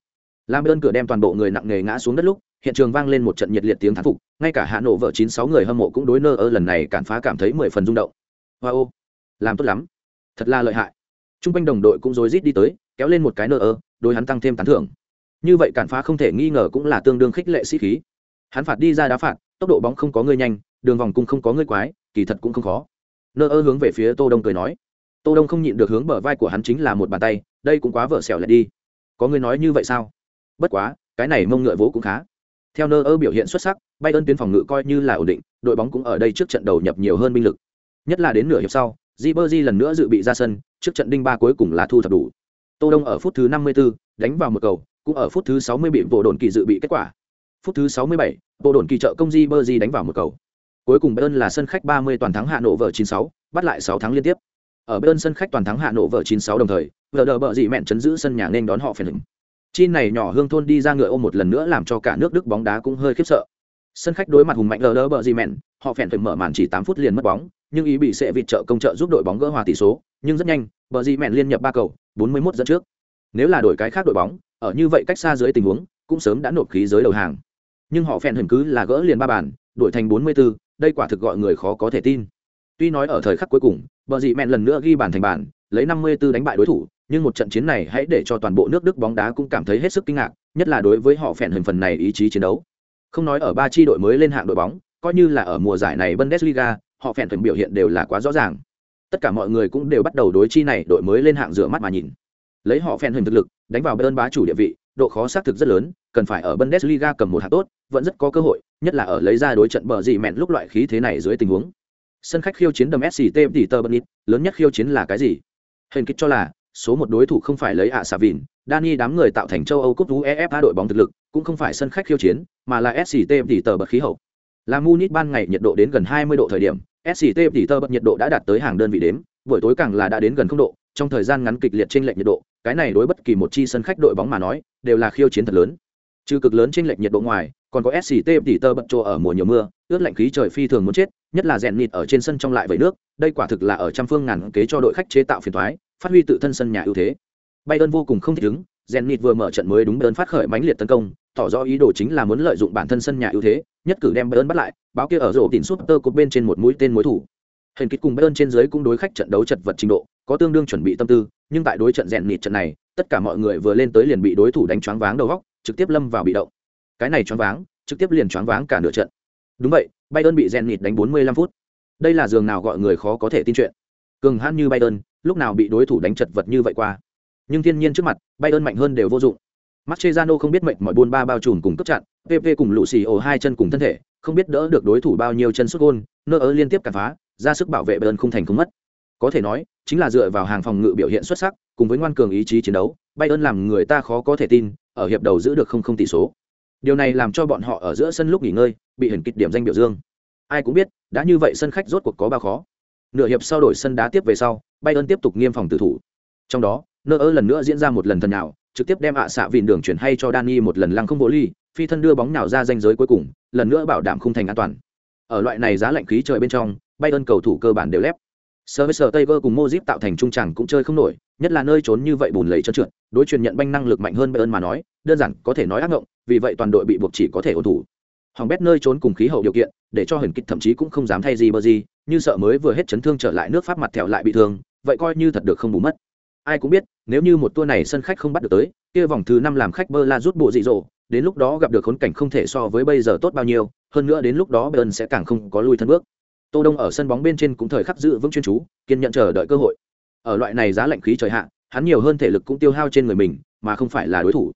Làm ơn cửa đem toàn bộ người nặng nề ngã xuống đất lúc, hiện trường vang lên một trận nhiệt liệt tiếng thán phục, ngay cả Hà Nội vợ 96 người hâm mộ cũng đối Nơ ơ lần này cản phá cảm thấy mười phần rung động. Wow, làm tốt lắm, thật là lợi hại. Trung quanh đồng đội cũng rối rít đi tới, kéo lên một cái nơ ơ đôi hắn tăng thêm tán thưởng như vậy cản phá không thể nghi ngờ cũng là tương đương khích lệ sĩ khí hắn phạt đi ra đá phạt tốc độ bóng không có người nhanh đường vòng cung không có người quái kỳ thật cũng không khó nơ ơ hướng về phía tô đông cười nói tô đông không nhịn được hướng bờ vai của hắn chính là một bàn tay đây cũng quá vợ xẻo lại đi có người nói như vậy sao bất quá cái này mông ngựa vỗ cũng khá theo nơ ơ biểu hiện xuất sắc bay ơn tuyến phòng ngự coi như là ổn định đội bóng cũng ở đây trước trận đầu nhập nhiều hơn binh lực nhất là đến nửa hiệp sau Di lần nữa dự bị ra sân, trước trận đinh ba cuối cùng là thu thập đủ. Tô Đông ở phút thứ 54, đánh vào một cầu, cũng ở phút thứ 60 bị bộ đồn kỳ dự bị kết quả. Phút thứ 67, bộ đồn kỳ trợ công Di đánh vào một cầu. Cuối cùng Bayern là sân khách 30 toàn thắng Hạ Nội vợ 96, bắt lại 6 thắng liên tiếp. Ở Bayern sân khách toàn thắng Hạ Nội vợ 96 đồng thời, vừa đỡ bợ dị mẹn chấn giữ sân nhà nên đón họ phèn hình. Chi này nhỏ hương thôn đi ra ngựa ôm một lần nữa làm cho cả nước Đức bóng đá cũng hơi khiếp sợ. Sân khách đối mặt hùng mạnh lờ đỡ bợ gì mẹn, họ phèn phải mở màn chỉ 8 phút liền mất bóng, nhưng ý bị sẽ vịt trợ công trợ giúp đội bóng gỡ hòa tỷ số, nhưng rất nhanh, bợ gì mẹn liên nhập 3 cầu, 41 dẫn trước nếu là đổi cái khác đội bóng ở như vậy cách xa dưới tình huống cũng sớm đã nộp khí giới đầu hàng nhưng họ phèn hình cứ là gỡ liền ba bàn đổi thành bốn mươi 44, đây quả thực gọi người khó có thể tin. Tuy nói ở thời khắc cuối cùng, bờ dị mẹn lần nữa ghi bàn thành bàn, lấy năm mươi 54 đánh bại đối thủ, nhưng một trận chiến này hãy để cho toàn bộ nước đức bóng đá cũng cảm thấy hết sức kinh ngạc, nhất là đối với họ phèn hình phần này ý chí chiến đấu. Không nói ở ba chi đội mới lên hạng đội bóng, coi như là ở mùa giải này bundesliga, họ phèn hình biểu hiện đều là quá rõ ràng. Tất cả mọi người cũng đều bắt đầu đối chi này đội mới lên hạng rửa mắt mà nhìn. Lấy họ phèn hình thực lực, đánh vào Bayern bá chủ địa vị, độ khó xác thực rất lớn cần phải ở Bundesliga cầm một hạng tốt vẫn rất có cơ hội nhất là ở lấy ra đối trận bờ gì mẹn lúc loại khí thế này dưới tình huống. Sân khách khiêu chiến đầm SCT tỷ tơ bật lớn nhất khiêu chiến là cái gì? Hình kích cho là số một đối thủ không phải lấy ạ xà vịn, Dani đám người tạo thành châu Âu cúp UEFA đội bóng thực lực cũng không phải sân khách khiêu chiến mà là SCT tỷ tờ bật khí hậu. Là Munich ban ngày nhiệt độ đến gần 20 độ thời điểm SCT tỷ tờ bật nhiệt độ đã đạt tới hàng đơn vị đếm buổi tối càng là đã đến gần không độ trong thời gian ngắn kịch liệt trên lệnh nhiệt độ cái này đối bất kỳ một chi sân khách đội bóng mà nói đều là khiêu chiến thật lớn trừ cực lớn trên lệch nhiệt độ ngoài, còn có sct tỉ tơ bận trộ ở mùa nhiều mưa, ướt lạnh khí trời phi thường muốn chết, nhất là rèn nịt ở trên sân trong lại vẩy nước, đây quả thực là ở trăm phương ngàn kế cho đội khách chế tạo phiền thoái, phát huy tự thân sân nhà ưu thế. Bayern vô cùng không thích ứng, rèn nịt vừa mở trận mới đúng đơn phát khởi mãnh liệt tấn công, tỏ rõ ý đồ chính là muốn lợi dụng bản thân sân nhà ưu thế, nhất cử đem bayern bắt lại, báo kia ở rổ tỉn súp tơ cột bên trên một mũi tên mối thủ. Hình kích cùng bayern trên dưới cũng đối khách trận đấu chật vật trình độ, có tương đương chuẩn bị tâm tư, nhưng tại đối trận rèn nịt trận này, tất cả mọi người vừa lên tới liền bị đối thủ đánh choáng váng đầu góc trực tiếp lâm vào bị động. Cái này choáng váng trực tiếp liền choáng váng cả nửa trận. Đúng vậy bayern bị rèn nịt đánh 45 phút. Đây là giường nào gọi người khó có thể tin chuyện. Cường hãn như bayern lúc nào bị đối thủ đánh chật vật như vậy qua. Nhưng thiên nhiên trước mặt bayern mạnh hơn đều vô dụng. Mascherano không biết mệnh mọi buôn ba bao trùm cùng cấp chặn, PP cùng lũ xì ổ hai chân cùng thân thể, không biết đỡ được đối thủ bao nhiêu chân sút gôn, nơ ớ liên tiếp cản phá, ra sức bảo vệ Bayern không thành không mất. Có thể nói, chính là dựa vào hàng phòng ngự biểu hiện xuất sắc, cùng với ngoan cường ý chí chiến đấu, Bayern làm người ta khó có thể tin, ở hiệp đầu giữ được không không tỷ số. Điều này làm cho bọn họ ở giữa sân lúc nghỉ ngơi, bị hình kịch điểm danh biểu dương. Ai cũng biết, đã như vậy sân khách rốt cuộc có bao khó. Nửa hiệp sau đổi sân đá tiếp về sau, Bayern tiếp tục nghiêm phòng tử thủ. Trong đó, nơ ơ lần nữa diễn ra một lần thần nào, trực tiếp đem ạ xạ vìn đường chuyển hay cho Dani một lần lăng không bộ ly, phi thân đưa bóng nào ra danh giới cuối cùng, lần nữa bảo đảm khung thành an toàn. Ở loại này giá lạnh khí trời bên trong, Bayern cầu thủ cơ bản đều lép. Service vơ cùng Modric tạo thành trung tràng cũng chơi không nổi, nhất là nơi trốn như vậy bùn lầy trơn trượt, đối truyền nhận banh năng lực mạnh hơn Bayern mà nói, đơn giản có thể nói ác ngộng, vì vậy toàn đội bị buộc chỉ có thể ổn thủ. Hoàng bét nơi trốn cùng khí hậu điều kiện, để cho Huyền Kịch thậm chí cũng không dám thay gì bơ gì, như sợ mới vừa hết chấn thương trở lại nước Pháp mặt thẹo lại bị thương, vậy coi như thật được không bù mất. Ai cũng biết, nếu như một tour này sân khách không bắt được tới, kia vòng thứ năm làm khách bơ la rút bộ dị dỗ, đến lúc đó gặp được khốn cảnh không thể so với bây giờ tốt bao nhiêu, hơn nữa đến lúc đó Bayern sẽ càng không có lui thân bước. Tô Đông ở sân bóng bên trên cũng thời khắc giữ vững chuyên chú, kiên nhẫn chờ đợi cơ hội. Ở loại này giá lạnh khí trời hạ, hắn nhiều hơn thể lực cũng tiêu hao trên người mình, mà không phải là đối thủ.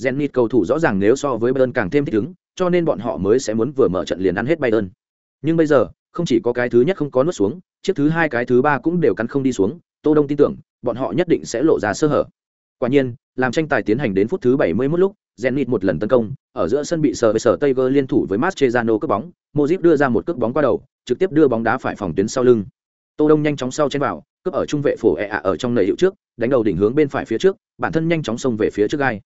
Zenit cầu thủ rõ ràng nếu so với Bayern càng thêm thích ứng, cho nên bọn họ mới sẽ muốn vừa mở trận liền ăn hết Bayern. Nhưng bây giờ, không chỉ có cái thứ nhất không có nuốt xuống, chiếc thứ hai cái thứ ba cũng đều cắn không đi xuống, Tô Đông tin tưởng, bọn họ nhất định sẽ lộ ra sơ hở. Quả nhiên, làm tranh tài tiến hành đến phút thứ 71 lúc, Zenit một lần tấn công, ở giữa sân bị sờ với sở Tiger liên thủ với Mascherano cướp bóng, Modric đưa ra một cước bóng qua đầu, trực tiếp đưa bóng đá phải phòng tuyến sau lưng. Tô Đông nhanh chóng sau chen vào, cướp ở trung vệ phổ ẹ e ở trong nầy hiệu trước, đánh đầu đỉnh hướng bên phải phía trước, bản thân nhanh chóng xông về phía trước gai.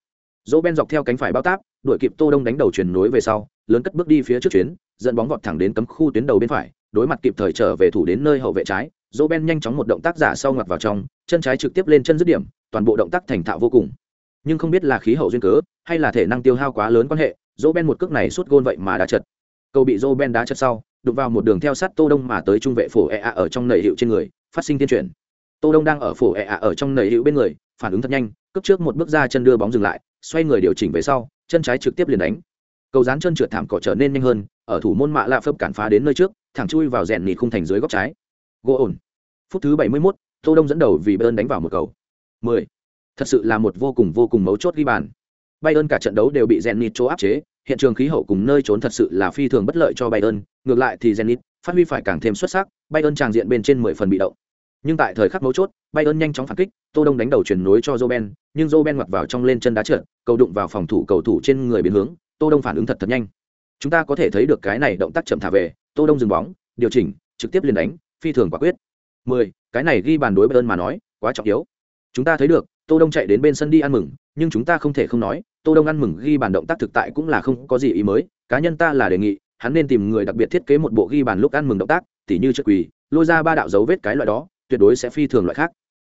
Dỗ Ben dọc theo cánh phải bao táp, đuổi kịp Tô Đông đánh đầu chuyển nối về sau, lớn cất bước đi phía trước chuyến, dẫn bóng vọt thẳng đến cấm khu tuyến đầu bên phải, đối mặt kịp thời trở về thủ đến nơi hậu vệ trái, Dỗ Ben nhanh chóng một động tác giả sau ngoặt vào trong, chân trái trực tiếp lên chân dứt điểm, toàn bộ động tác thành thạo vô cùng. Nhưng không biết là khí hậu duyên cớ, hay là thể năng tiêu hao quá lớn quan hệ, Dỗ Ben một cước này suốt gôn vậy mà đã chật. Cầu bị Dỗ Ben đá chật sau, đụng vào một đường theo sát Tô Đông mà tới trung vệ phổ EA ở trong nầy hiệu trên người, phát sinh tiên chuyển. Tô Đông đang ở phổ EA ở trong nầy hiệu bên người, phản ứng thật nhanh, cấp trước một bước ra chân đưa bóng dừng lại, xoay người điều chỉnh về sau, chân trái trực tiếp liền đánh. Cầu dán chân trượt thảm cỏ trở nên nhanh hơn, ở thủ môn mạ lạ phấp cản phá đến nơi trước, thẳng chui vào rèn nịt khung thành dưới góc trái. Gỗ ổn. Phút thứ 71, Tô Đông dẫn đầu vì Bayern đánh vào một cầu. 10. Thật sự là một vô cùng vô cùng mấu chốt ghi bàn. Bayern cả trận đấu đều bị Zenit chỗ áp chế, hiện trường khí hậu cùng nơi trốn thật sự là phi thường bất lợi cho Bayern, ngược lại thì Zenit phát huy phải càng thêm xuất sắc, Bayern tràng diện bên trên 10 phần bị động. Nhưng tại thời khắc mấu chốt, Bayern nhanh chóng phản kích, Tô Đông đánh đầu chuyển nối cho Roben, nhưng Roben ngoặt vào trong lên chân đá trượt, cầu đụng vào phòng thủ cầu thủ trên người biến hướng, Tô Đông phản ứng thật thật nhanh. Chúng ta có thể thấy được cái này động tác chậm thả về, Tô Đông dừng bóng, điều chỉnh, trực tiếp liền đánh, phi thường quả quyết. 10. Cái này ghi bàn đối Bayern mà nói, quá trọng yếu. Chúng ta thấy được, Tô Đông chạy đến bên sân đi ăn mừng, nhưng chúng ta không thể không nói, Tô Đông ăn mừng ghi bàn động tác thực tại cũng là không có gì ý mới, cá nhân ta là đề nghị, hắn nên tìm người đặc biệt thiết kế một bộ ghi bàn lúc ăn mừng động tác, tỉ như trước quỳ, lôi ra ba đạo dấu vết cái loại đó, tuyệt đối sẽ phi thường loại khác.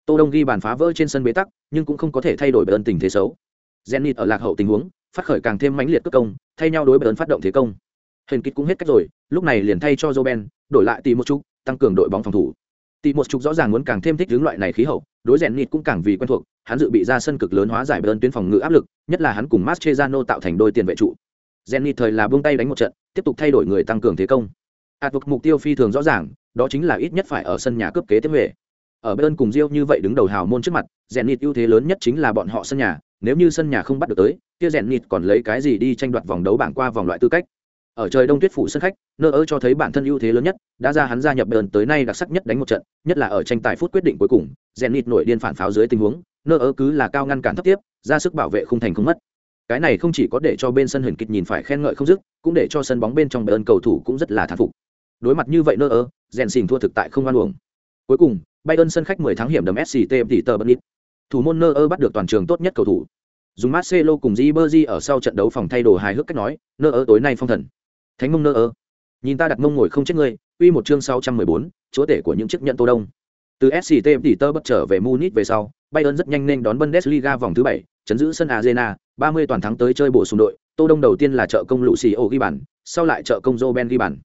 Tô Đông ghi bàn phá vỡ trên sân bế tắc, nhưng cũng không có thể thay đổi ơn tình thế xấu. Zenit ở lạc hậu tình huống, phát khởi càng thêm mãnh liệt cất công, thay nhau đối ơn phát động thế công. Hình kịch cũng hết cách rồi, lúc này liền thay cho joben đổi lại tìm một chút, tăng cường đội bóng phòng thủ. Tỷ một chút rõ ràng muốn càng thêm thích ứng loại này khí hậu, đối rèn nịt cũng càng vì quen thuộc, hắn dự bị ra sân cực lớn hóa giải bơn tuyến phòng ngự áp lực, nhất là hắn cùng Mascherano tạo thành đôi tiền vệ trụ. Jenny thời là buông tay đánh một trận, tiếp tục thay đổi người tăng cường thế công. hạt vực mục tiêu phi thường rõ ràng, đó chính là ít nhất phải ở sân nhà cướp kế tiếp về. Ở bên cùng Rio như vậy đứng đầu hào môn trước mặt, Jenny ưu thế lớn nhất chính là bọn họ sân nhà, nếu như sân nhà không bắt được tới, kia Jenny còn lấy cái gì đi tranh đoạt vòng đấu bảng qua vòng loại tư cách ở trời đông tuyết phủ sân khách nơ ơ cho thấy bản thân ưu thế lớn nhất đã ra hắn gia nhập bờn tới nay đặc sắc nhất đánh một trận nhất là ở tranh tài phút quyết định cuối cùng rèn nịt nổi điên phản pháo dưới tình huống nơ ơ cứ là cao ngăn cản thấp tiếp ra sức bảo vệ không thành không mất cái này không chỉ có để cho bên sân huyền kịch nhìn phải khen ngợi không dứt cũng để cho sân bóng bên trong bờn cầu thủ cũng rất là thán phục. Đối mặt như vậy nơ ơ rèn xỉn thua thực tại không oan uổng. Cuối cùng bayern sân khách 10 tháng hiểm đầm sct tỷ tờ bật thủ môn nơ ơ bắt được toàn trường tốt nhất cầu thủ. Dùng Marcelo cùng Ribery ở sau trận đấu phòng thay đồ hài hước cách nói, nơ ơ tối nay phong thần. Thánh mông nơ ơ. Nhìn ta đặt mông ngồi không chết ngươi uy một chương sáu trăm mười bốn chúa tể của những chiếc nhận tô đông. Từ sct tỷ tơ bất trở về munich về sau bayern rất nhanh nên đón bundesliga vòng thứ bảy chấn giữ sân arena, ba mươi toàn thắng tới chơi bổ sung đội, tô đông đầu tiên là trợ công lũ xì ghi bàn, sau lại trợ công Roben ghi bàn.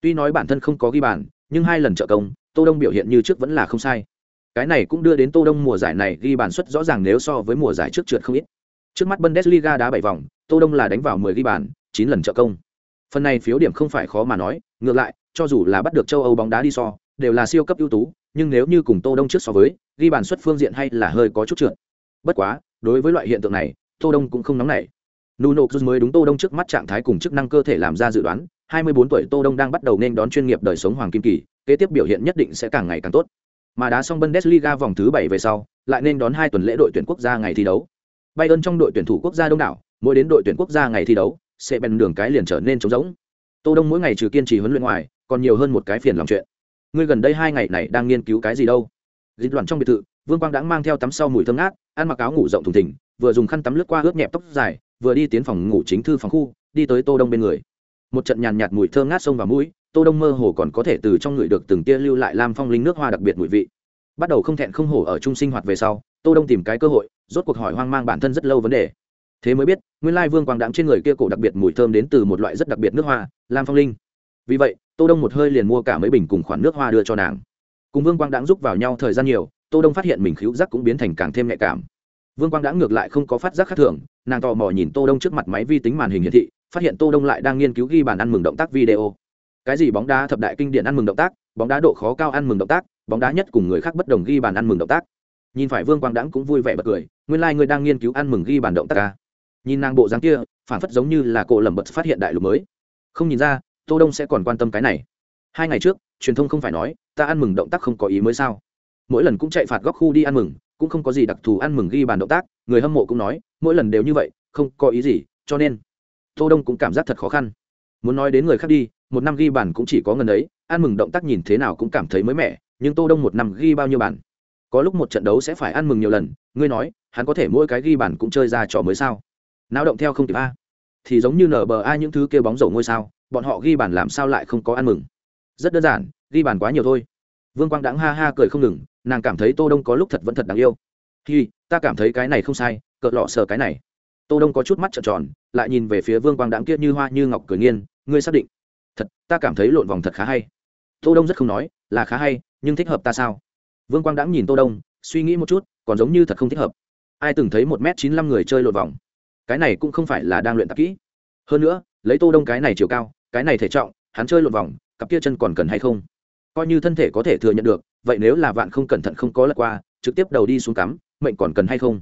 Tuy nói bản thân không có ghi bàn, nhưng hai lần trợ công, tô đông biểu hiện như trước vẫn là không sai. Cái này cũng đưa đến tô đông mùa giải này ghi bàn suất rõ ràng nếu so với mùa giải trước trượt không ít. Trước mắt bundesliga đá bảy vòng, tô đông là đánh vào 10 ghi bàn 9 lần trợ công. Phần này phiếu điểm không phải khó mà nói, ngược lại, cho dù là bắt được châu âu bóng đá đi so, đều là siêu cấp ưu tú, nhưng nếu như cùng tô đông trước so với, ghi bàn suất phương diện hay là hơi có chút trượt. Bất quá đối với loại hiện tượng này, tô đông cũng không nóng nảy. Nuno cruz mới đúng tô đông trước mắt trạng thái cùng chức năng cơ thể làm ra dự đoán 24 tuổi tô đông đang bắt đầu nên đón chuyên nghiệp đời sống hoàng kim kỳ, kế tiếp biểu hiện nhất định sẽ càng ngày càng tốt. Mà đá xong bundesliga vòng thứ 7 về sau, lại nên đón hai tuần lễ đội tuyển quốc gia ngày thi đấu. Bayern trong đội tuyển thủ quốc gia đông đảo, mỗi đến đội tuyển quốc gia ngày thi đấu, sẽ bèn đường cái liền trở nên trống rỗng. Tô đông mỗi ngày trừ kiên trì huấn luyện ngoài, còn nhiều hơn một cái phiền lòng chuyện. Ngươi gần đây hai ngày này đang nghiên cứu cái gì đâu? Dịch đoạn trong biệt thự vương quang đãng mang theo tắm sau mùi thơm ngát, ăn mặc áo ngủ rộng thùng thình, vừa dùng khăn tắm lướt qua ướt nhẹp tóc dài, vừa đi tiến phòng ngủ chính thư phòng khu, đi tới tô đông bên người. Một trận nhàn nhạt mùi thơm ngát xông vào mũi, tô đông mơ hồ còn có thể từ trong người được từng tia lưu lại lam phong linh nước hoa đặc biệt mùi vị. Bắt đầu không thẹn không hổ ở chung sinh hoạt về sau, tô đông tìm cái cơ hội, rốt cuộc hỏi hoang mang bản thân rất lâu vấn đề. Thế mới biết, nguyên lai vương quang đãng trên người kia cổ đặc biệt mùi thơm đến từ một loại rất đặc biệt nước hoa, lam phong linh. Vì vậy, tô đông một hơi liền mua cả mấy bình cùng khoản nước hoa đưa cho nàng. Cùng vương quang đãng giúp vào nhau thời gian nhiều tô đông phát hiện mình khíu giác cũng biến thành càng thêm nhạy cảm. Vương quang đãng ngược lại không có phát giác khác thường, nàng tò mò nhìn tô đông trước mặt máy vi tính màn hình hiển thị, phát hiện tô đông lại đang nghiên cứu ghi bàn ăn mừng động tác video. Cái gì bóng đá thập đại kinh điển ăn mừng động tác, bóng đá độ khó cao ăn mừng động tác, bóng đá nhất cùng người khác bất đồng ghi bàn ăn mừng động tác. Nhìn phải vương quang đãng cũng vui vẻ bật cười, nguyên lai like người đang nghiên cứu ăn mừng ghi bàn động tác ca nhìn nàng bộ dáng kia, phản phất giống như là cổ lẩm bật phát hiện đại lục mới. Không nhìn ra, tô đông sẽ còn quan tâm cái này. Hai ngày trước, truyền thông không phải nói, ta ăn mừng động tác không có ý mới sao? Mỗi lần cũng chạy phạt góc khu đi ăn mừng, cũng không có gì đặc thù ăn mừng ghi bàn động tác, người hâm mộ cũng nói, mỗi lần đều như vậy, không có ý gì, cho nên, tô đông cũng cảm giác thật khó khăn. Muốn nói đến người khác đi, một năm ghi bàn cũng chỉ có ngần ấy, ăn mừng động tác nhìn thế nào cũng cảm thấy mới mẻ, nhưng tô đông một năm ghi bao nhiêu bàn? Có lúc một trận đấu sẽ phải ăn mừng nhiều lần, ngươi nói, hắn có thể mỗi cái ghi bàn cũng chơi ra trò mới sao? Náo động theo không kịp a. Thì giống như nở bờ a những thứ kia bóng rổ ngôi sao, bọn họ ghi bàn làm sao lại không có ăn mừng? Rất đơn giản, ghi bàn quá nhiều thôi. Vương quang đãng ha ha cười không ngừng nàng cảm thấy tô đông có lúc thật vẫn thật đáng yêu. Hi, ta cảm thấy cái này không sai cợt lọ sờ cái này. Tô đông có chút mắt trợn tròn, lại nhìn về phía vương quang đãng kia như hoa như ngọc cười nghiên ngươi xác định. Thật, ta cảm thấy lộn vòng thật khá hay. Tô đông rất không nói, là khá hay, nhưng thích hợp ta sao? Vương quang đãng nhìn tô đông, suy nghĩ một chút, còn giống như thật không thích hợp. Ai từng thấy một m chín mươi người chơi lộn vòng? Cái này cũng không phải là đang luyện tập kỹ. Hơn nữa, lấy tô đông cái này chiều cao, cái này thể trọng, hắn chơi lộn vòng, cặp kia chân còn cần hay không? Coi như thân thể có thể thừa nhận được vậy nếu là vạn không cẩn thận không có lật qua, trực tiếp đầu đi xuống cắm, mệnh còn cần hay không?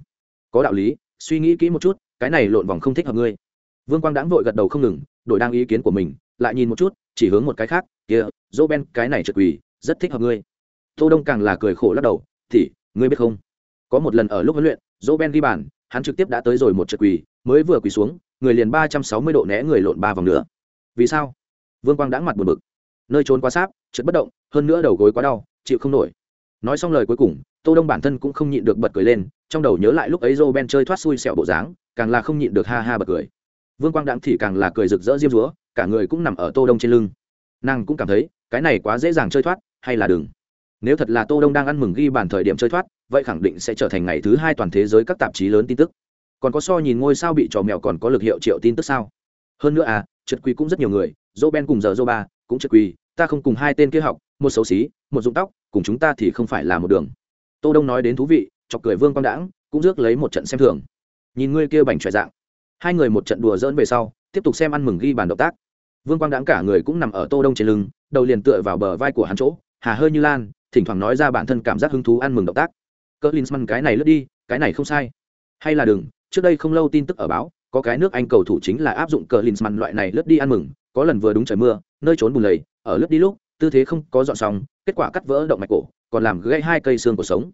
Có đạo lý, suy nghĩ kỹ một chút, cái này lộn vòng không thích hợp ngươi. Vương quang đãng vội gật đầu không ngừng, đổi đang ý kiến của mình, lại nhìn một chút, chỉ hướng một cái khác, kia, dỗ ben, cái này trượt quỳ, rất thích hợp ngươi. Tô đông càng là cười khổ lắc đầu, thì, ngươi biết không? Có một lần ở lúc huấn luyện, dỗ ben ghi bàn, hắn trực tiếp đã tới rồi một trượt quỳ, mới vừa quỳ xuống, người liền ba trăm sáu mươi độ né người lộn ba vòng nữa. Vì sao? Vương quang đãng mặt buồn bực. Nơi trốn quá sáp, trượt bất động, hơn nữa đầu gối quá đau chịu không nổi. Nói xong lời cuối cùng, tô đông bản thân cũng không nhịn được bật cười lên, trong đầu nhớ lại lúc ấy joe ben chơi thoát xui xẻo bộ dáng, càng là không nhịn được ha ha bật cười. Vương quang đãng thì càng là cười rực rỡ diêm dúa, cả người cũng nằm ở tô đông trên lưng. Nàng cũng cảm thấy, cái này quá dễ dàng chơi thoát, hay là đừng. Nếu thật là tô đông đang ăn mừng ghi bàn thời điểm chơi thoát, vậy khẳng định sẽ trở thành ngày thứ hai toàn thế giới các tạp chí lớn tin tức. Còn có so nhìn ngôi sao bị trò mèo còn có lực hiệu triệu tin tức sao? Hơn nữa à trượt quỳ cũng rất nhiều người dô ben cùng giờ dô ba cũng trượt quỳ ta không cùng hai tên kia học, một xấu xí, một dụng tóc, cùng chúng ta thì không phải là một đường. Tô đông nói đến thú vị, chọc cười vương quang đãng, cũng rước lấy một trận xem thường. Nhìn ngươi kia bảnh tròi dạng. Hai người một trận đùa dỡn về sau, tiếp tục xem ăn mừng ghi bàn động tác. Vương quang đãng cả người cũng nằm ở tô đông trên lưng, đầu liền tựa vào bờ vai của hắn chỗ, hà hơi như lan, thỉnh thoảng nói ra bản thân cảm giác hứng thú ăn mừng động tác. Cỡ linsman cái này lướt đi, cái này không sai. Hay là đừng, trước đây không lâu tin tức ở báo, có cái nước anh cầu thủ chính là áp dụng cờ linsman loại này lướt đi ăn mừng, có lần vừa đúng trời mưa, nơi trốn bùn lầy ở lướt đi lúc, tư thế không có dọn xong, kết quả cắt vỡ động mạch cổ, còn làm gãy hai cây xương cuộc sống.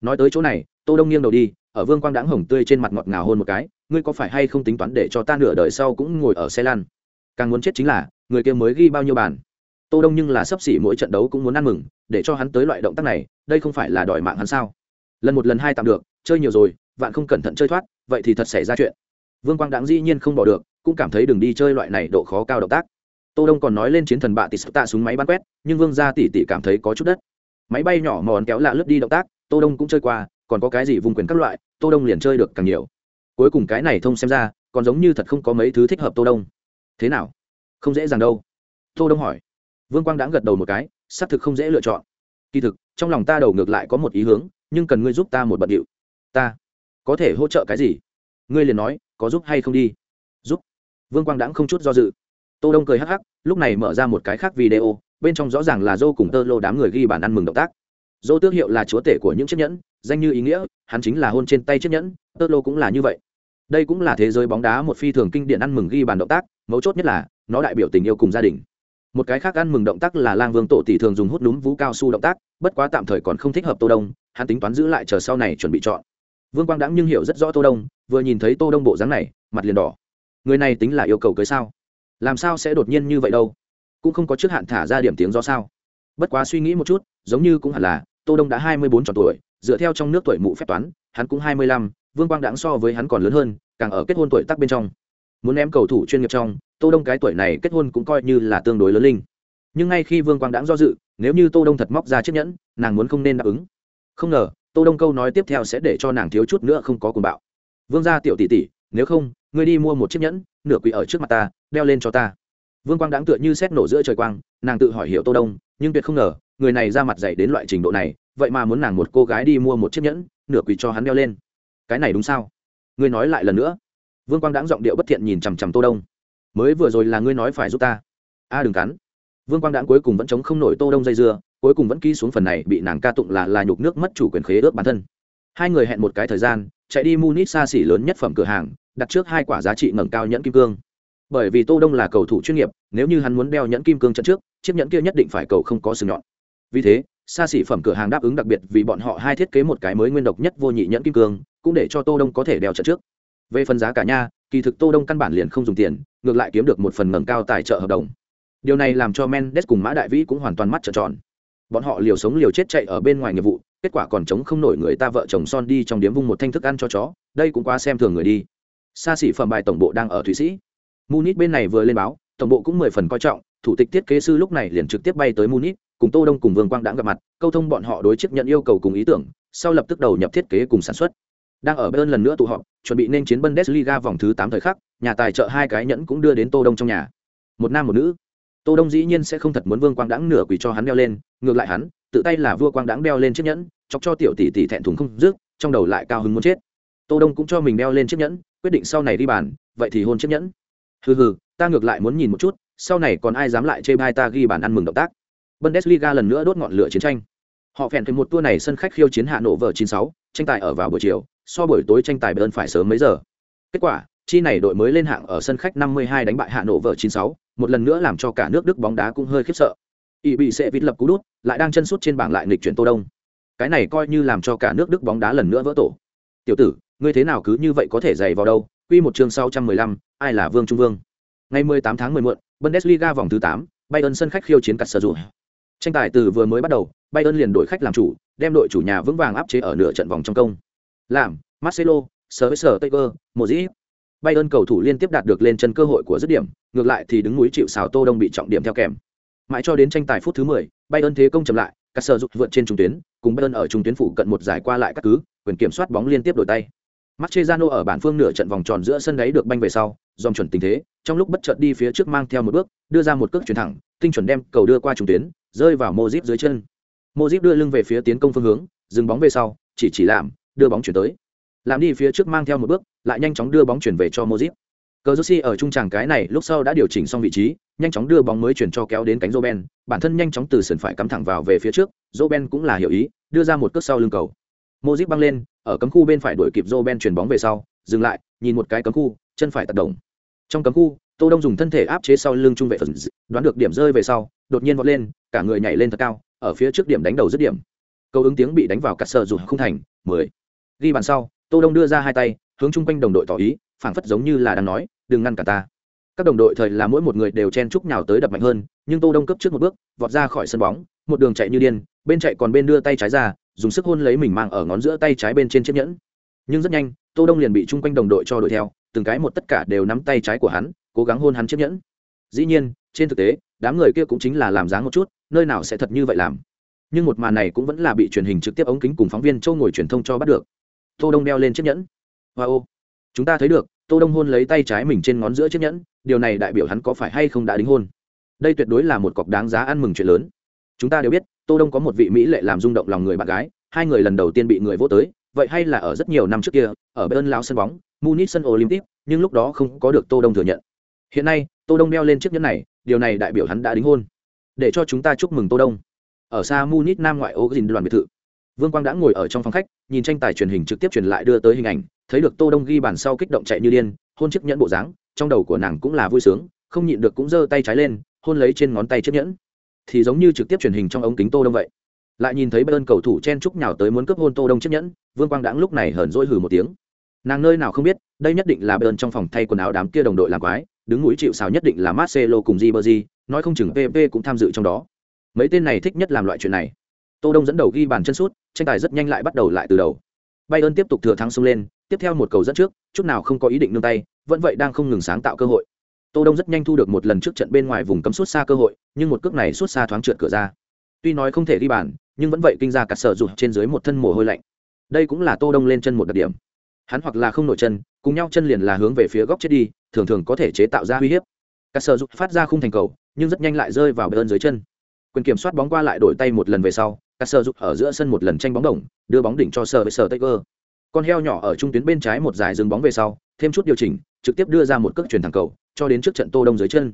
Nói tới chỗ này, tô đông nghiêng đầu đi, ở vương quang đãng hồng tươi trên mặt ngọt ngào hôn một cái, ngươi có phải hay không tính toán để cho ta nửa đời sau cũng ngồi ở xe lăn? Càng muốn chết chính là, người kia mới ghi bao nhiêu bàn tô đông nhưng là sắp xỉ mỗi trận đấu cũng muốn ăn mừng, để cho hắn tới loại động tác này, đây không phải là đòi mạng hắn sao? Lần một lần hai tạm được, chơi nhiều rồi, vạn không cẩn thận chơi thoát, vậy thì thật xảy ra chuyện. Vương quang đãng dĩ nhiên không bỏ được, cũng cảm thấy đừng đi chơi loại này độ khó cao động tác tô đông còn nói lên chiến thần bạ tỷ tạ súng máy bắn quét, nhưng vương gia tỷ tỷ cảm thấy có chút đất. Máy bay nhỏ mòn kéo lạ lướt đi động tác, tô đông cũng chơi qua, còn có cái gì vùng quyền các loại, tô đông liền chơi được càng nhiều. Cuối cùng cái này thông xem ra, còn giống như thật không có mấy thứ thích hợp tô đông. Thế nào? Không dễ dàng đâu. Tô đông hỏi. Vương quang đã gật đầu một cái, xác thực không dễ lựa chọn. Kỳ thực, trong lòng ta đầu ngược lại có một ý hướng, nhưng cần ngươi giúp ta một bận điệu. Ta có thể hỗ trợ cái gì? Ngươi liền nói, có giúp hay không đi? Giúp. Vương quang đãng không chút do dự tô đông cười hắc hắc, lúc này mở ra một cái khác video, bên trong rõ ràng là dô cùng tơ lô đám người ghi bản ăn mừng động tác. Dô tước hiệu là chúa tể của những chiếc nhẫn, danh như ý nghĩa, hắn chính là hôn trên tay chiếc nhẫn, tơ lô cũng là như vậy. Đây cũng là thế giới bóng đá một phi thường kinh điển ăn mừng ghi bàn động tác, mấu chốt nhất là, nó đại biểu tình yêu cùng gia đình. Một cái khác ăn mừng động tác là lang vương tổ tỷ thường dùng hút núm vũ cao su động tác, bất quá tạm thời còn không thích hợp tô đông, hắn tính toán giữ lại chờ sau này chuẩn bị chọn. Vương quang đãng nhưng hiểu rất rõ tô đông, vừa nhìn thấy tô đông bộ dáng này, mặt liền đỏ. Người này tính là yêu cầu cưới sao? Làm sao sẽ đột nhiên như vậy đâu? Cũng không có trước hạn thả ra điểm tiếng do sao? Bất quá suy nghĩ một chút, giống như cũng hẳn là, tô đông đã hai mươi bốn tròn tuổi, dựa theo trong nước tuổi mụ phép toán, hắn cũng hai mươi lăm, vương quang đãng so với hắn còn lớn hơn, càng ở kết hôn tuổi tác bên trong. Muốn ném cầu thủ chuyên nghiệp trong, tô đông cái tuổi này kết hôn cũng coi như là tương đối lớn linh. Nhưng ngay khi vương quang đãng do dự, nếu như tô đông thật móc ra chiếc nhẫn, nàng muốn không nên đáp ứng. Không ngờ, tô đông câu nói tiếp theo sẽ để cho nàng thiếu chút nữa không có cuồng bạo. Vương gia tiểu tỷ tỷ, nếu không, ngươi đi mua một chiếc nhẫn nửa quỳ ở trước mặt ta, đeo lên cho ta. Vương quang đáng tựa như xét nổ giữa trời quang, nàng tự hỏi hiểu tô đông, nhưng tuyệt không ngờ, người này ra mặt dày đến loại trình độ này, vậy mà muốn nàng một cô gái đi mua một chiếc nhẫn, nửa quỳ cho hắn đeo lên. Cái này đúng sao? Ngươi nói lại lần nữa. Vương quang đáng giọng điệu bất thiện nhìn chằm chằm tô đông. Mới vừa rồi là ngươi nói phải giúp ta. A, đừng cắn. Vương quang đáng cuối cùng vẫn chống không nổi tô đông dây dưa, cuối cùng vẫn ký xuống phần này, bị nàng ca tụng là là nhục nước mất chủ quyền khế ước bản thân. Hai người hẹn một cái thời gian, chạy đi munich xa xỉ lớn nhất phẩm cửa hàng đặt trước hai quả giá trị ngẩng cao nhẫn kim cương. Bởi vì tô đông là cầu thủ chuyên nghiệp, nếu như hắn muốn đeo nhẫn kim cương trận trước, chiếc nhẫn kia nhất định phải cầu không có sừng nhọn. Vì thế, xa xỉ phẩm cửa hàng đáp ứng đặc biệt vì bọn họ hai thiết kế một cái mới nguyên độc nhất vô nhị nhẫn kim cương, cũng để cho tô đông có thể đeo trận trước. Về phần giá cả nha, kỳ thực tô đông căn bản liền không dùng tiền, ngược lại kiếm được một phần ngẩng cao tài trợ hợp đồng. Điều này làm cho mendes cùng mã đại vĩ cũng hoàn toàn mắt trợn tròn. Bọn họ liều sống liều chết chạy ở bên ngoài nghiệp vụ, kết quả còn chống không nổi người ta vợ chồng son đi trong điếm vung một thanh thức ăn cho chó, đây cũng quá xem thường người đi xa xỉ phẩm bài tổng bộ đang ở thụy sĩ. Munich bên này vừa lên báo, tổng bộ cũng mười phần coi trọng, thủ tịch thiết kế sư lúc này liền trực tiếp bay tới munich, cùng tô đông cùng vương quang đã gặp mặt, câu thông bọn họ đối chức nhận yêu cầu cùng ý tưởng, sau lập tức đầu nhập thiết kế cùng sản xuất. Đang ở bên lần nữa tụ họp, chuẩn bị nên chiến bundesliga vòng thứ tám thời khắc, nhà tài trợ hai cái nhẫn cũng đưa đến tô đông trong nhà. Một nam một nữ. Tô đông dĩ nhiên sẽ không thật muốn vương quang đãng nửa quỳ cho hắn đeo lên, ngược lại hắn, tự tay là vua quang đãng đeo lên chiếc nhẫn, chọc cho tiểu tỷ tỷ thẹn thùng không dứt, trong đầu lại cao hứng muốn chết tô đông cũng cho mình đeo lên chiếc nhẫn quyết định sau này đi bàn vậy thì hôn chiếc nhẫn. Hừ hừ ta ngược lại muốn nhìn một chút sau này còn ai dám lại chê bai ta ghi bàn ăn mừng động tác. Bundesliga lần nữa đốt ngọn lửa chiến tranh. Họ phèn thêm một tour này sân khách khiêu chiến hạ nổ vở 96, tranh tài ở vào buổi chiều so buổi tối tranh tài bơn phải sớm mấy giờ. Kết quả chi này đội mới lên hạng ở sân khách 52 đánh bại hạ nổ vở 96, một lần nữa làm cho cả nước đức bóng đá cũng hơi khiếp sợ. Y bị sẽ vịt lập cú đút lại đang chân sút trên bảng lại nghịch chuyển tô đông. Cái này coi như làm cho cả nước đức bóng đá lần nữa vỡ tổ. Tiểu tử ngươi thế nào cứ như vậy có thể dày vào đâu? Quy một chương 615, ai là vương trung vương? Ngày 18 tháng 10 muộn bundesliga vòng thứ 8, bayern sân khách khiêu chiến cắt sở dụ. Tranh tài từ vừa mới bắt đầu bayern liền đổi khách làm chủ đem đội chủ nhà vững vàng áp chế ở nửa trận vòng trong công. Làm marcelo sờ Tiger, modric. Bayern cầu thủ liên tiếp đạt được lên chân cơ hội của dứt điểm ngược lại thì đứng núi chịu sào tô đông bị trọng điểm theo kèm. Mãi cho đến tranh tài phút thứ 10, bayern thế công chậm lại cắt sở dục vượt trên trung tuyến cùng bayern ở trung tuyến phụ cận một giải qua lại các cứ quyền kiểm soát bóng liên tiếp đổi tay. Mascherano ở bản phương nửa trận vòng tròn giữa sân đấy được banh về sau, dòng chuẩn tình thế, trong lúc bất chợt đi phía trước mang theo một bước, đưa ra một cước chuyển thẳng, tinh chuẩn đem cầu đưa qua trung tuyến, rơi vào Modric dưới chân. Modric đưa lưng về phía tiến công phương hướng, dừng bóng về sau, chỉ chỉ làm, đưa bóng chuyển tới. Làm đi phía trước mang theo một bước, lại nhanh chóng đưa bóng chuyển về cho Modric. Cazorci ở trung tràng cái này lúc sau đã điều chỉnh xong vị trí, nhanh chóng đưa bóng mới chuyển cho kéo đến cánh Roben, bản thân nhanh chóng từ sườn phải cắm thẳng vào về phía trước, Roben cũng là hiểu ý, đưa ra một cước sau lưng cầu. Modric băng lên, ở cấm khu bên phải đuổi kịp Roben chuyển bóng về sau, dừng lại, nhìn một cái cấm khu, chân phải tác động. Trong cấm khu, Tô Đông dùng thân thể áp chế sau lưng trung vệ phần, đoán được điểm rơi về sau, đột nhiên vọt lên, cả người nhảy lên thật cao, ở phía trước điểm đánh đầu dứt điểm. cầu ứng tiếng bị đánh vào cắt sờ dù không thành, 10. Ghi bàn sau, Tô Đông đưa ra hai tay, hướng trung quanh đồng đội tỏ ý, phảng phất giống như là đang nói, đừng ngăn cả ta. Các đồng đội thời là mỗi một người đều chen chúc nhào tới đập mạnh hơn, nhưng Tô Đông cấp trước một bước, vọt ra khỏi sân bóng, một đường chạy như điên, bên chạy còn bên đưa tay trái ra, dùng sức hôn lấy mình mang ở ngón giữa tay trái bên trên chiếc nhẫn. Nhưng rất nhanh, tô đông liền bị chung quanh đồng đội cho đuổi theo, từng cái một tất cả đều nắm tay trái của hắn, cố gắng hôn hắn chiếc nhẫn. Dĩ nhiên, trên thực tế, đám người kia cũng chính là làm dáng một chút, nơi nào sẽ thật như vậy làm. Nhưng một màn này cũng vẫn là bị truyền hình trực tiếp ống kính cùng phóng viên châu ngồi truyền thông cho bắt được. Tô đông đeo lên chiếc nhẫn. Wow chúng ta thấy được, tô đông hôn lấy tay trái mình trên ngón giữa chiếc nhẫn, điều này đại biểu hắn có phải hay không đã đính hôn. Đây tuyệt đối là một cọc đáng giá ăn mừng chuyện lớn chúng ta đều biết, tô đông có một vị mỹ lệ làm rung động lòng người bạn gái, hai người lần đầu tiên bị người vô tới, vậy hay là ở rất nhiều năm trước kia, ở bên lao sân bóng, munich sân olympic, nhưng lúc đó không có được tô đông thừa nhận. Hiện nay, tô đông đeo lên chiếc nhẫn này, điều này đại biểu hắn đã đính hôn. Để cho chúng ta chúc mừng tô đông. Ở xa munich nam ngoại ô gìn đoàn biệt thự. Vương quang đã ngồi ở trong phòng khách, nhìn tranh tài truyền hình trực tiếp truyền lại đưa tới hình ảnh, thấy được tô đông ghi bàn sau kích động chạy như điên, hôn chiếc nhẫn bộ dáng, trong đầu của nàng cũng là vui sướng, không nhịn được cũng giơ tay trái lên, hôn lấy trên ngón tay chiếc nhẫn thì giống như trực tiếp truyền hình trong ống kính tô đông vậy. Lại nhìn thấy bayern cầu thủ chen trúc nhào tới muốn cướp hôn tô đông chiếc nhẫn vương quang đãng lúc này hờn dỗi hừ một tiếng. Nàng nơi nào không biết đây nhất định là bayern trong phòng thay quần áo đám kia đồng đội làm quái đứng mũi chịu sào nhất định là marcelo cùng Ribery, nói không chừng pp cũng tham dự trong đó. Mấy tên này thích nhất làm loại chuyện này. Tô đông dẫn đầu ghi bàn chân sút tranh tài rất nhanh lại bắt đầu lại từ đầu. Bayern tiếp tục thừa thắng xông lên tiếp theo một cầu dẫn trước chút nào không có ý định nương tay vẫn vậy đang không ngừng sáng tạo cơ hội tô đông rất nhanh thu được một lần trước trận bên ngoài vùng cấm suốt xa cơ hội, nhưng một cước này suốt xa thoáng trượt cửa ra. Tuy nói không thể ghi bàn, nhưng vẫn vậy kinh ra cả sở rụt trên dưới một thân mồ hôi lạnh. Đây cũng là tô đông lên chân một đặc điểm. Hắn hoặc là không nổi chân, cùng nhau chân liền là hướng về phía góc chết đi, thường thường có thể chế tạo ra uy hiếp. Cả sở rụt phát ra khung thành cầu, nhưng rất nhanh lại rơi vào bờ ơn dưới chân. Quyền kiểm soát bóng qua lại đổi tay một lần về sau, cả sở rụt ở giữa sân một lần tranh bóng đồng, đưa bóng đỉnh cho sở với sở tay cơ con heo nhỏ ở trung tuyến bên trái một giải dừng bóng về sau, thêm chút điều chỉnh trực tiếp đưa ra một cước chuyển thẳng cầu, cho đến trước trận tô đông dưới chân.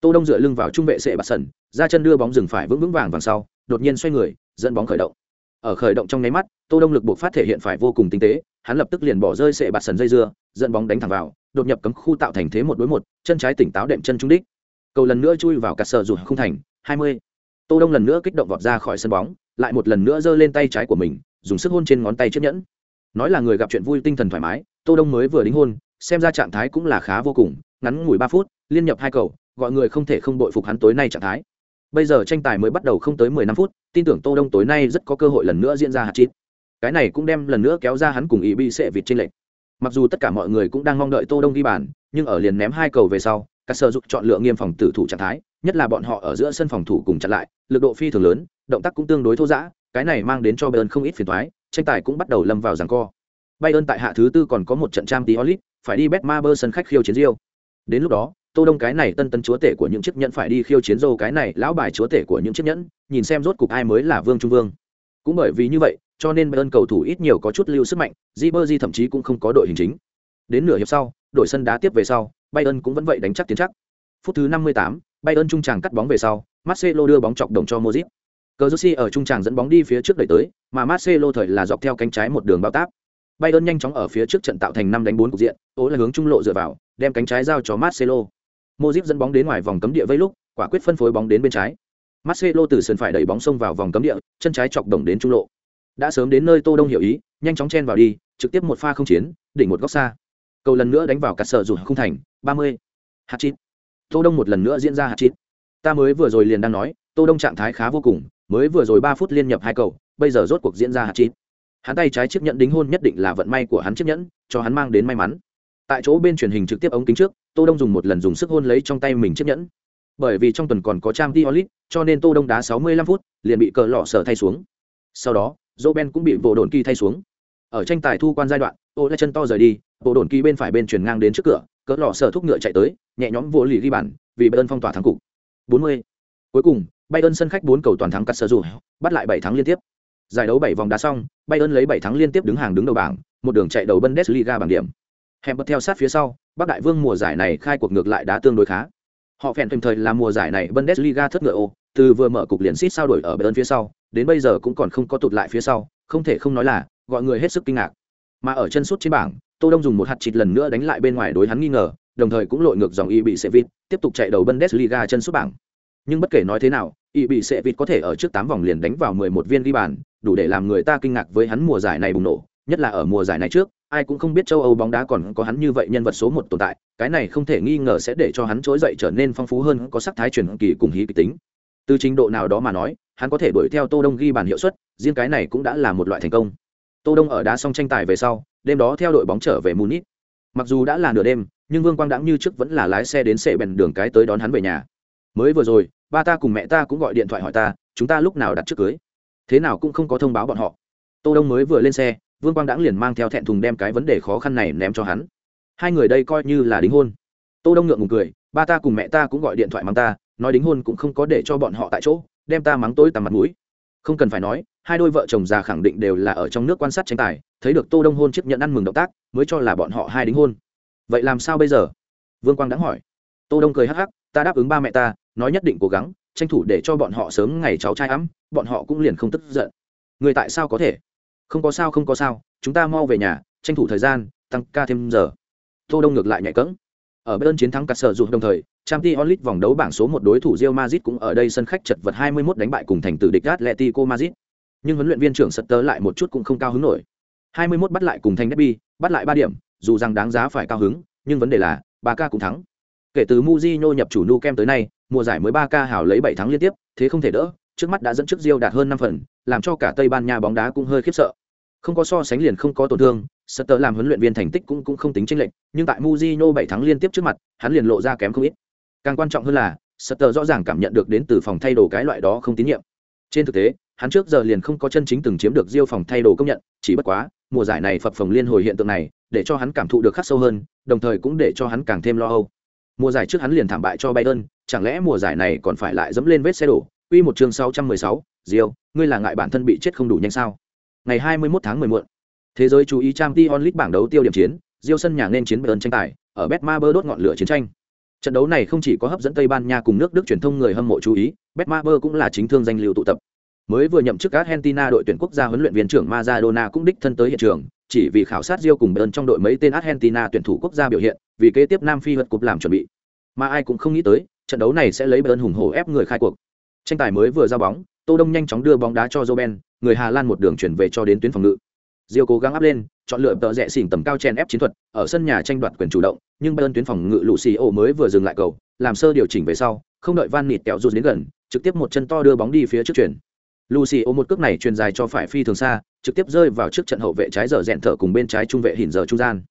Tô đông dựa lưng vào trung vệ sệ bạt sần ra chân đưa bóng dừng phải vững vững vàng vàng sau, đột nhiên xoay người, dẫn bóng khởi động. Ở khởi động trong nháy mắt, tô đông lực buộc phát thể hiện phải vô cùng tinh tế, hắn lập tức liền bỏ rơi sệ bạt sần dây dưa, dẫn bóng đánh thẳng vào, đột nhập cấm khu tạo thành thế một đối một, chân trái tỉnh táo đệm chân trung đích. Cầu lần nữa chui vào cắt sờ dù không thành, hai mươi. Tô đông lần nữa kích động vọt ra khỏi sân bóng, lại một lần nữa giơ lên tay trái của mình, dùng sức hôn trên ngón tay chiếc nhẫn. Nói là người gặp chuyện vui tinh thần thoải mái, tô đông mới vừa đính hôn xem ra trạng thái cũng là khá vô cùng, ngắn ngủi ba phút, liên nhập hai cầu, gọi người không thể không bội phục hắn tối nay trạng thái. Bây giờ tranh tài mới bắt đầu không tới mười năm phút, tin tưởng tô đông tối nay rất có cơ hội lần nữa diễn ra hạt chít cái này cũng đem lần nữa kéo ra hắn cùng ý bị sệ vịt trên lệnh mặc dù tất cả mọi người cũng đang mong đợi tô đông ghi bàn, nhưng ở liền ném hai cầu về sau các sở dục chọn lựa nghiêm phòng tử thủ trạng thái, nhất là bọn họ ở giữa sân phòng thủ cùng chặn lại, lực độ phi thường lớn, động tác cũng tương đối thô giã, cái này mang đến cho bayern không ít phiền toái, tranh tài cũng bắt đầu lâm vào giằng co. Bayern tại hạ thứ tư còn có một trận trang tí olit phải đi betmaber sân khách khiêu chiến rio đến lúc đó tô đông cái này tân tân chúa tể của những chiếc nhẫn phải đi khiêu chiến dâu cái này lão bài chúa tể của những chiếc nhẫn nhìn xem rốt cục ai mới là vương trung vương. Cũng bởi vì như vậy cho nên bayern cầu thủ ít nhiều có chút lưu sức mạnh Ribery thậm chí cũng không có đội hình chính. Đến nửa hiệp sau đội sân đá tiếp về sau bayern cũng vẫn vậy đánh chắc tiến chắc. Phút thứ 58, bayern trung tràng cắt bóng về sau marcelo đưa bóng chọc đồng cho modric. Cờ ở trung tràng dẫn bóng đi phía trước đẩy tới mà marcelo thời là dọc theo cánh trái một đường bao táp bayern nhanh chóng ở phía trước trận tạo thành năm đánh bốn cục diện ố là hướng trung lộ dựa vào đem cánh trái giao cho marcelo Modric dẫn bóng đến ngoài vòng cấm địa vây lúc, quả quyết phân phối bóng đến bên trái. Marcelo từ sân phải đẩy bóng xông vào vòng cấm địa, chân trái chọc đồng đến trung lộ. Đã sớm đến nơi Tô Đông hiểu ý, nhanh chóng chen vào đi, trực tiếp một pha không chiến, đỉnh một góc xa. Cầu lần nữa đánh vào cắt sở dù không thành, 30. Hạt chít. Tô Đông một lần nữa diễn ra hạt chít. Ta mới vừa rồi liền đang nói, Tô Đông trạng thái khá vô cùng, mới vừa rồi 3 phút liên nhập hai cầu, bây giờ rốt cuộc diễn ra hạt chít. Hắn tay trái chiếc nhẫn đính hôn nhất định là vận may của hắn chiếc nhẫn, cho hắn mang đến may mắn. Tại chỗ bên truyền hình trực tiếp ống kính trước tô đông dùng một lần dùng sức hôn lấy trong tay mình chiếc nhẫn. Bởi vì trong tuần còn có trang diolit cho nên tô đông đá 65 phút liền bị cờ lọ sở thay xuống. Sau đó joben cũng bị bộ đồn kỳ thay xuống. Ở tranh tài thu quan giai đoạn ô lại chân to rời đi bộ đồn kỳ bên phải bên truyền ngang đến trước cửa cỡ lọ sở thúc ngựa chạy tới nhẹ nhõm vô lì ghi bàn vì bayern phong tỏa thắng cục. 40. cuối cùng bayern sân khách 4 cầu toàn thắng cắt sở dù bắt lại 7 thắng liên tiếp giải đấu 7 vòng đá xong, bayern lấy 7 thắng liên tiếp đứng hàng đứng đầu bảng, một đường chạy đầu bundesliga bảng điểm. Hẻm bật theo sát phía sau, bắc đại vương mùa giải này khai cuộc ngược lại đã tương đối khá. Họ phèn thêm thời là mùa giải này bundesliga thất ngựa ô, từ vừa mở cục liền xít sao đổi ở bayern phía sau, đến bây giờ cũng còn không có tụt lại phía sau, không thể không nói là, gọi người hết sức kinh ngạc. Mà ở chân sút trên bảng, tô đông dùng một hạt chịt lần nữa đánh lại bên ngoài đối hắn nghi ngờ, đồng thời cũng lội ngược dòng y bị Sevilla tiếp tục chạy đầu bundesliga chân sút bảng. Nhưng bất kể nói thế nào ỵ bị Sevilla có thể ở trước tám vòng liền đánh vào 11 viên ghi bàn đủ để làm người ta kinh ngạc với hắn mùa giải này bùng nổ nhất là ở mùa giải này trước ai cũng không biết châu Âu bóng đá còn có hắn như vậy nhân vật số một tồn tại, cái này không thể nghi ngờ sẽ để cho hắn trỗi dậy trở nên phong phú hơn, có sắc thái truyền kỳ cùng hí kịch tính. Từ trình độ nào đó mà nói, hắn có thể đuổi theo Tô Đông ghi bàn hiệu suất, riêng cái này cũng đã là một loại thành công. Tô Đông ở đá xong tranh tài về sau, đêm đó theo đội bóng trở về Munich. Mặc dù đã là nửa đêm, nhưng Vương Quang đãng như trước vẫn là lái xe đến sệ bèn đường cái tới đón hắn về nhà. Mới vừa rồi, ba ta cùng mẹ ta cũng gọi điện thoại hỏi ta, chúng ta lúc nào đặt trước cưới. Thế nào cũng không có thông báo bọn họ. Tô Đông mới vừa lên xe, vương quang đãng liền mang theo thẹn thùng đem cái vấn đề khó khăn này ném cho hắn. Hai người đây coi như là đính hôn. Tô đông ngượng ngùng cười ba ta cùng mẹ ta cũng gọi điện thoại mắng ta nói đính hôn cũng không có để cho bọn họ tại chỗ đem ta mắng tối tằm mặt mũi. Không cần phải nói hai đôi vợ chồng già khẳng định đều là ở trong nước quan sát tranh tài thấy được tô đông hôn chiếc nhận ăn mừng động tác mới cho là bọn họ hai đính hôn. Vậy làm sao bây giờ? Vương quang Đãng hỏi. Tô đông cười hắc hắc ta đáp ứng ba mẹ ta nói nhất định cố gắng tranh thủ để cho bọn họ sớm ngày cháu trai ấm bọn họ cũng liền không tức giận người tại sao có thể không có sao không có sao chúng ta mau về nhà tranh thủ thời gian tăng ca thêm giờ tô đông ngược lại nhạy cẫng ở bên chiến thắng cắt sở dù đồng thời Champions League vòng đấu bảng số một đối thủ Real Madrid cũng ở đây sân khách chật vật 21 đánh bại cùng thành tử địch Atletico Madrid. Nhưng huấn luyện viên trưởng Sutter lại một chút cũng không cao hứng nổi. 21 bắt lại cùng thành derby, bắt lại 3 điểm, dù rằng đáng giá phải cao hứng, nhưng vấn đề là, Barca cũng thắng. Kể từ Mujinho nhập chủ Nou Camp tới nay, mùa giải mới 3K hảo lấy 7 thắng liên tiếp, thế không thể đỡ, trước mắt đã dẫn trước Real đạt hơn 5 phần, làm cho cả Tây Ban Nha bóng đá cũng hơi khiếp sợ. Không có so sánh liền không có tổn thương, Sutter làm huấn luyện viên thành tích cũng cũng không tính chênh lệch, nhưng tại Mujinho 7 thắng liên tiếp trước mặt, hắn liền lộ ra kém không ít. Càng quan trọng hơn là Sutter rõ ràng cảm nhận được đến từ phòng thay đồ cái loại đó không tín nhiệm. Trên thực tế hắn trước giờ liền không có chân chính từng chiếm được diêu phòng thay đồ công nhận chỉ bất quá mùa giải này phập phòng liên hồi hiện tượng này để cho hắn cảm thụ được khắc sâu hơn đồng thời cũng để cho hắn càng thêm lo âu mùa giải trước hắn liền thảm bại cho Bayern chẳng lẽ mùa giải này còn phải lại dẫm lên vết xe đổ Quy một chương 616, Diêu, ngươi là ngại bản thân bị chết không đủ nhanh sao? Ngày 21 tháng 10 muộn. Thế giới chú ý Champions League bảng đấu tiêu điểm chiến, Diêu sân nhà nên chiến Bayern tranh tài, ở Betmaber đốt ngọn lửa chiến tranh. Trận đấu này không chỉ có hấp dẫn Tây Ban Nha cùng nước Đức truyền thông người hâm mộ chú ý, Betmaber cũng là chính thương danh lưu tụ tập. Mới vừa nhậm chức Argentina đội tuyển quốc gia huấn luyện viên trưởng Maradona cũng đích thân tới hiện trường, chỉ vì khảo sát Rio cùng Bayern trong đội mấy tên Argentina tuyển thủ quốc gia biểu hiện, vì kế tiếp Nam Phi vượt cúp làm chuẩn bị. Mà ai cũng không nghĩ tới, trận đấu này sẽ lấy Bayern hùng hổ ép người khai cuộc. Tranh tài mới vừa ra bóng, Tô Đông nhanh chóng đưa bóng đá cho Roben, người Hà Lan một đường chuyển về cho đến tuyến phòng ngự. diêu cố gắng áp lên, chọn lựa tợ rẽ xỉn tầm cao chen ép chiến thuật, ở sân nhà tranh đoạt quyền chủ động, nhưng Bayern tuyến phòng ngự Lucio mới vừa dừng lại cầu, làm sơ điều chỉnh về sau, không đợi Van Nịt kẹo rụt đến gần, trực tiếp một chân to đưa bóng đi phía trước chuyển. Lucio một cước này truyền dài cho phải phi thường xa, trực tiếp rơi vào trước trận hậu vệ trái giờ rèn thở cùng bên trái trung vệ hình giờ trung gian.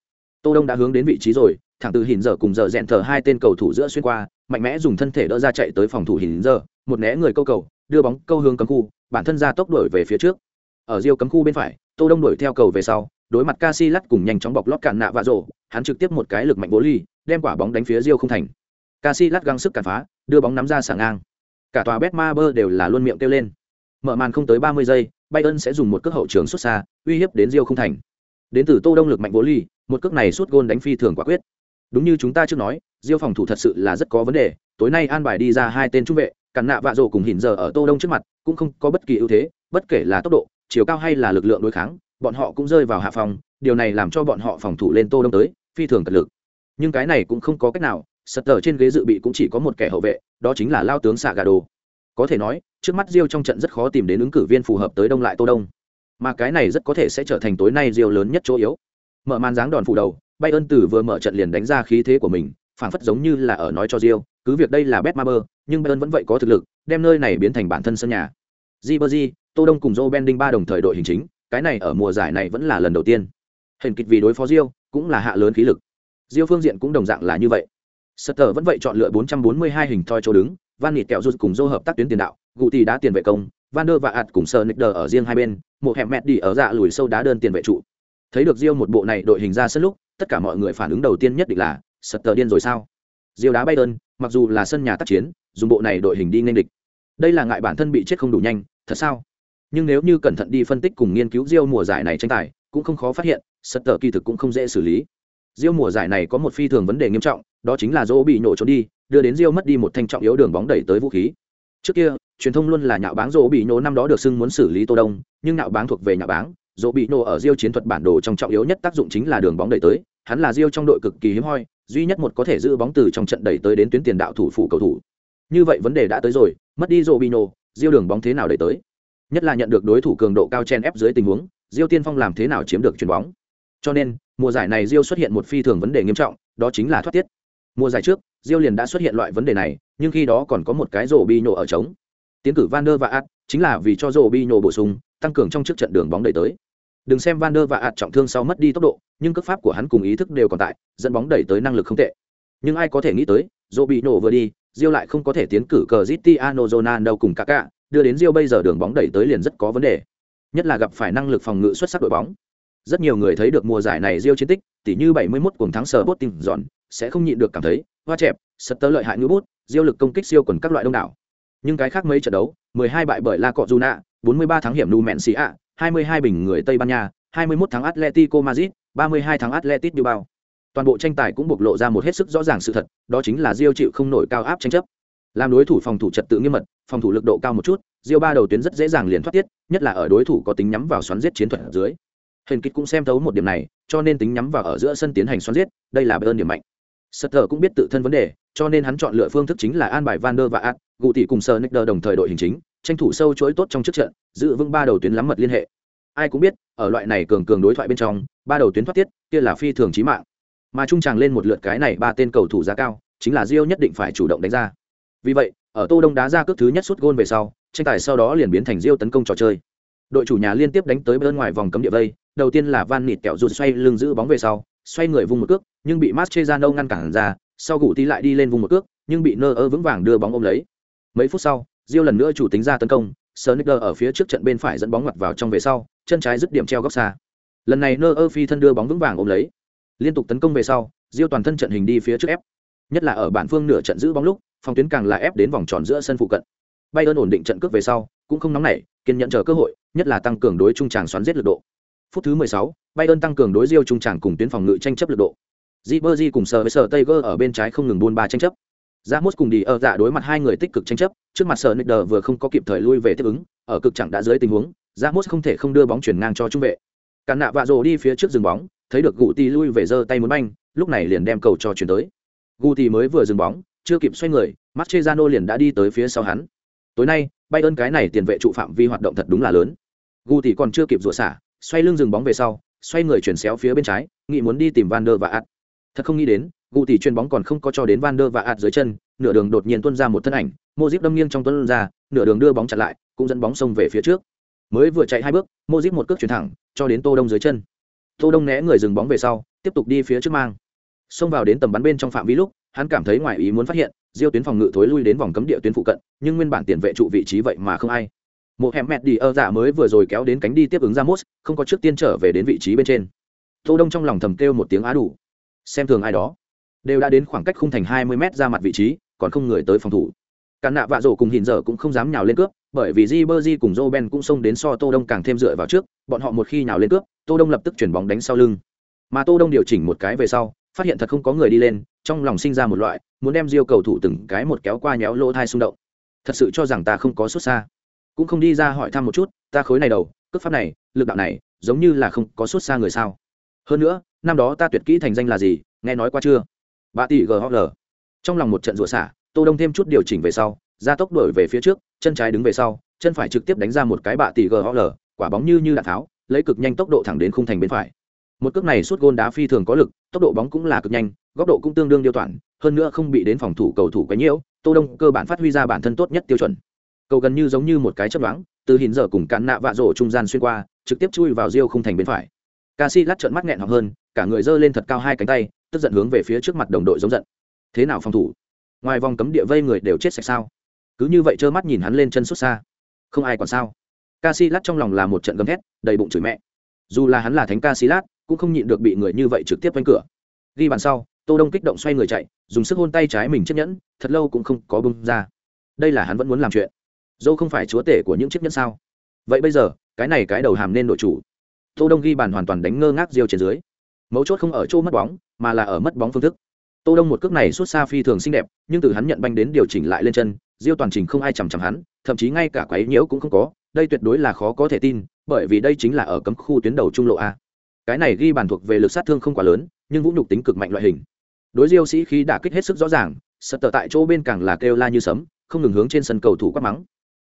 Tô Đông đã hướng đến vị trí rồi, thẳng từ hình giờ cùng giờ rèn thờ hai tên cầu thủ giữa xuyên qua, mạnh mẽ dùng thân thể đỡ ra chạy tới phòng thủ hình giờ, một né người câu cầu, đưa bóng câu hướng cấm khu, bản thân ra tốc đuổi về phía trước. Ở riêu cấm khu bên phải, Tô Đông đuổi theo cầu về sau, đối mặt Casillas cùng nhanh chóng bọc lót cản nạ và rổ, hắn trực tiếp một cái lực mạnh bố ly, đem quả bóng đánh phía riêu không thành. Casillas găng sức cản phá, đưa bóng nắm ra sảng ngang. Cả tòa Betmaber đều là luôn miệng kêu lên. Mở màn không tới 30 giây, Bayern sẽ dùng một cước hậu trường xuất xa, uy hiếp đến riêu không thành. Đến từ Tô Đông lực mạnh bố ly, một cước này sút gôn đánh phi thường quả quyết. Đúng như chúng ta trước nói, diêu phòng thủ thật sự là rất có vấn đề, tối nay an bài đi ra hai tên trung vệ, cản nạ vạ rổ cùng hình giờ ở Tô Đông trước mặt, cũng không có bất kỳ ưu thế, bất kể là tốc độ, chiều cao hay là lực lượng đối kháng, bọn họ cũng rơi vào hạ phòng, điều này làm cho bọn họ phòng thủ lên Tô Đông tới, phi thường cật lực. Nhưng cái này cũng không có cách nào, Sutter trên ghế dự bị cũng chỉ có một kẻ hậu vệ, đó chính là lao tướng xạ Gà Đồ. Có thể nói, trước mắt diêu trong trận rất khó tìm đến ứng cử viên phù hợp tới đông lại Tô Đông. Mà cái này rất có thể sẽ trở thành tối nay diêu lớn nhất chỗ yếu. Mở màn dáng đòn phủ đầu, Bayern tử vừa mở trận liền đánh ra khí thế của mình, phảng phất giống như là ở nói cho Rio, cứ việc đây là Betmaber, nhưng Bayern vẫn vậy có thực lực, đem nơi này biến thành bản thân sân nhà. Ribery, Tô Đông cùng Joe Bending ba đồng thời đội hình chính, cái này ở mùa giải này vẫn là lần đầu tiên. Hình kịch vì đối phó Rio, cũng là hạ lớn khí lực. Rio phương diện cũng đồng dạng là như vậy. Sutter vẫn vậy chọn lựa 442 hình thoi chỗ đứng, Van Nịt kẹo rút cùng Joe hợp tác tuyến tiền đạo, Gù tỷ đá tiền vệ công, Van der và ạt cùng Sir Nicker ở riêng hai bên, một hẻm mẹ đi ở dạ lùi sâu đá đơn tiền vệ trụ. Thấy được Rio một bộ này đội hình ra sân lúc, tất cả mọi người phản ứng đầu tiên nhất định là Sutter điên rồi sao? diều đá bay đơn mặc dù là sân nhà tác chiến, dùng bộ này đội hình đi nên địch. Đây là ngại bản thân bị chết không đủ nhanh, thật sao? nhưng nếu như cẩn thận đi phân tích cùng nghiên cứu diêu mùa giải này tranh tài, cũng không khó phát hiện, Sutter kỳ thực cũng không dễ xử lý. diêu mùa giải này có một phi thường vấn đề nghiêm trọng, đó chính là dỗ bị nổ trốn đi, đưa đến diêu mất đi một thanh trọng yếu đường bóng đẩy tới vũ khí. Trước kia, truyền thông luôn là nhạo báng dỗ bị nổ năm đó được xưng muốn xử lý Tô Đông, nhưng nhạo báng thuộc về nhạo báng, dỗ bị nổ ở diêu chiến thuật bản đồ trong trọng yếu nhất tác dụng chính là đường bóng đẩy tới, hắn là Rio trong đội cực kỳ hiếm hoi, duy nhất một có thể giữ bóng từ trong trận đẩy tới đến tuyến tiền đạo thủ phủ cầu thủ. Như vậy vấn đề đã tới rồi, mất đi Robinho, Diêu Rio đường bóng thế nào đẩy tới? nhất là nhận được đối thủ cường độ cao chen ép dưới tình huống diêu tiên phong làm thế nào chiếm được chuyền bóng cho nên mùa giải này diêu xuất hiện một phi thường vấn đề nghiêm trọng đó chính là thoát tiết mùa giải trước diêu liền đã xuất hiện loại vấn đề này nhưng khi đó còn có một cái Robinho ở trống tiến cử van der và At, chính là vì cho Robinho bổ sung tăng cường trong trước trận đường bóng đẩy tới đừng xem van der và At trọng thương sau mất đi tốc độ nhưng cấp pháp của hắn cùng ý thức đều còn tại dẫn bóng đẩy tới năng lực không tệ nhưng ai có thể nghĩ tới rổ bị nổ vừa đi diêu lại không có thể tiến cử cờ Zitiano Ronaldo cùng Kaká, đưa đến Rio bây giờ đường bóng đẩy tới liền rất có vấn đề. Nhất là gặp phải năng lực phòng ngự xuất sắc đội bóng. Rất nhiều người thấy được mùa giải này Rio chiến tích, tỉ như 71 cuồng thắng sở Sporting dọn, sẽ không nhịn được cảm thấy, hoa chẹp, sật tớ lợi hại ngữ bút, Rio lực công kích siêu quần các loại đông đảo. Nhưng cái khác mấy trận đấu, 12 bại bởi La Cọ Juna, 43 thắng hiểm Numancia, 22 bình người Tây Ban Nha, 21 thắng Atletico Madrid, 32 tháng Atletico Bilbao. Toàn bộ tranh tài cũng bộc lộ ra một hết sức rõ ràng sự thật, đó chính là Rio chịu không nổi cao áp tranh chấp. Làm đối thủ phòng thủ trật tự nghiêm mật, phòng thủ lực độ cao một chút, Rio ba đầu tuyến rất dễ dàng liền thoát tiết, nhất là ở đối thủ có tính nhắm vào xoắn giết chiến thuật ở dưới. Huyền Kịch cũng xem thấu một điểm này, cho nên tính nhắm vào ở giữa sân tiến hành xoắn giết, đây là Bayern điểm mạnh. Sutter cũng biết tự thân vấn đề, cho nên hắn chọn lựa phương thức chính là an bài Van der và Ad, Gụ tỷ cùng Sonicer đồng thời đội hình chính, tranh thủ sâu chuỗi tốt trong trước trận, giữ vững ba đầu tuyến lắm mật liên hệ. Ai cũng biết, ở loại này cường cường đối thoại bên trong, ba đầu tuyến thoát tiết, kia là phi thường chí mạng. Mà trung tràng lên một lượt cái này ba tên cầu thủ giá cao, chính là Rio nhất định phải chủ động đánh ra. Vì vậy, ở Tô Đông đá ra cước thứ nhất sút gôn về sau, tranh tài sau đó liền biến thành Rio tấn công trò chơi. Đội chủ nhà liên tiếp đánh tới bên ngoài vòng cấm địa vây, đầu tiên là Van Nịt kẹo rụt xoay lưng giữ bóng về sau, xoay người vung một cước, nhưng bị Mascherano ngăn cản ra, sau gụ tí lại đi lên vùng một cước, nhưng bị Nơ ơ vững vàng đưa bóng ôm lấy. Mấy phút sau, Rio lần nữa chủ tính ra tấn công, Sonicer ở phía trước trận bên phải dẫn bóng ngoặt vào trong về sau, chân trái dứt điểm treo góc xa. Lần này Nơ ơ phi thân đưa bóng vững vàng ôm lấy. Liên tục tấn công về sau, Rio toàn thân trận hình đi phía trước ép. Nhất là ở bản phương nửa trận giữ bóng lúc, phòng tuyến càng là ép đến vòng tròn giữa sân phụ cận. Bayern ổn định trận cước về sau, cũng không nóng nảy, kiên nhẫn chờ cơ hội, nhất là tăng cường đối trung tràng xoắn giết lực độ. Phút thứ 16, Bayern tăng cường đối Rio trung tràng cùng tuyến phòng ngự tranh chấp lực độ. Ribery cùng sở với sở Tiger ở bên trái không ngừng buôn ba tranh chấp. Ramos cùng đi ở dạ đối mặt hai người tích cực tranh chấp, trước mặt sở Nicker vừa không có kịp thời lui về tiếp ứng, ở cực chẳng đã dưới tình huống, Dạ Ramos không thể không đưa bóng chuyển ngang cho trung vệ. Cản nạ vạ rồ đi phía trước dừng bóng, thấy được Guti lui về giơ tay muốn banh, lúc này liền đem cầu cho chuyển tới. Guti mới vừa dừng bóng, chưa kịp xoay người, Mascherano liền đã đi tới phía sau hắn. Tối nay, bay ơn cái này tiền vệ trụ phạm vi hoạt động thật đúng là lớn. Guti còn chưa kịp rửa xả, xoay lưng dừng bóng về sau, xoay người chuyển xéo phía bên trái, nghĩ muốn đi tìm Van der và Ad. Thật không nghĩ đến, gù tỷ chuyền bóng còn không có cho đến van der và ạt dưới chân nửa đường đột nhiên tuôn ra một thân ảnh mô díp đâm nghiêng trong tuân ra nửa đường đưa bóng chặn lại cũng dẫn bóng xông về phía trước mới vừa chạy hai bước, mô díp một cước chuyển thẳng, cho đến tô đông dưới chân. Tô đông né người dừng bóng về sau, tiếp tục đi phía trước mang. Xông vào đến tầm bắn bên trong phạm vi lúc, hắn cảm thấy ngoài ý muốn phát hiện, diêu tuyến phòng ngự thối lui đến vòng cấm địa tuyến phụ cận, nhưng nguyên bản tiền vệ trụ vị trí vậy mà không ai. Một hẻm mẹt đi ơ giả mới vừa rồi kéo đến cánh đi tiếp ứng ra mốt không có trước tiên trở về đến vị trí bên trên. Tô đông trong lòng thầm kêu một tiếng á đủ. Xem thường ai đó. Đều đã đến khoảng cách khung thành hai mươi m ra mặt vị trí, còn không người tới phòng thủ. Cả nạ vạ rổ cùng hình dở cũng không dám nhào lên cướp bởi vì Ribery cùng joe cũng xông đến so tô đông càng thêm dựa vào trước, bọn họ một khi nhào lên cướp, tô đông lập tức chuyển bóng đánh sau lưng. Mà tô đông điều chỉnh một cái về sau, phát hiện thật không có người đi lên, trong lòng sinh ra một loại muốn đem diêu cầu thủ từng cái một kéo qua nhéo lỗ thai xung động. Thật sự cho rằng ta không có xuất xa. Cũng không đi ra hỏi thăm một chút, ta khối này đầu cước pháp này, lực đạo này, giống như là không có xuất xa người sao. Hơn nữa, năm đó ta tuyệt kỹ thành danh là gì, nghe nói qua chưa? Bà tỷ ghl trong lòng một trận rủa xả, tô đông thêm chút điều chỉnh về sau ra tốc đổi về phía trước, chân trái đứng về sau, chân phải trực tiếp đánh ra một cái bạ tỷ gl quả bóng như như đạn tháo, lấy cực nhanh tốc độ thẳng đến khung thành bên phải. Một cước này suốt gôn đá phi thường có lực, tốc độ bóng cũng là cực nhanh, góc độ cũng tương đương điêu toàn, hơn nữa không bị đến phòng thủ cầu thủ quấy nhiễu tô đông cơ bản phát huy ra bản thân tốt nhất tiêu chuẩn. Cầu gần như giống như một cái chấp đoán từ hình giờ cùng cán nạ vạ rổ trung gian xuyên qua, trực tiếp chui vào riêu khung thành bên phải. Ca si lát trợn mắt nghẹn hoặc hơn, cả người giơ lên thật cao hai cánh tay, tức giận hướng về phía trước mặt đồng đội giống giận. Thế nào phòng thủ? Ngoài vòng cấm địa vây người đều chết sạch sao? Cứ như vậy trơ mắt nhìn hắn lên chân xuất xa. Không ai còn sao. Ca si lát trong lòng là một trận gầm thét, đầy bụng chửi mẹ. Dù là hắn là thánh ca si lát cũng không nhịn được bị người như vậy trực tiếp quanh cửa. Ghi bàn sau, tô đông kích động xoay người chạy, dùng sức hôn tay trái mình chiếc nhẫn, thật lâu cũng không có bung ra. Đây là hắn vẫn muốn làm chuyện. Dâu không phải chúa tể của những chiếc nhẫn sao? Vậy bây giờ, cái này cái đầu hàm nên đội chủ. Tô đông ghi bàn hoàn toàn đánh ngơ ngác diêu trên dưới. Mấu chốt không ở chỗ mất bóng, mà là ở mất bóng phương thức. Tô đông một cước này xuất xa phi thường xinh đẹp, nhưng từ hắn nhận banh đến điều chỉnh lại lên chân diêu toàn trình không ai chằm chằm hắn, thậm chí ngay cả quấy nhiễu cũng không có, đây tuyệt đối là khó có thể tin, bởi vì đây chính là ở cấm khu tuyến đầu trung lộ a. Cái này ghi bàn thuộc về lực sát thương không quá lớn, nhưng vũ nhục tính cực mạnh loại hình. Đối diêu sĩ khí đã kích hết sức rõ ràng sật tờ tại chỗ bên càng là kêu la như sấm, không ngừng hướng trên sân cầu thủ quát mắng.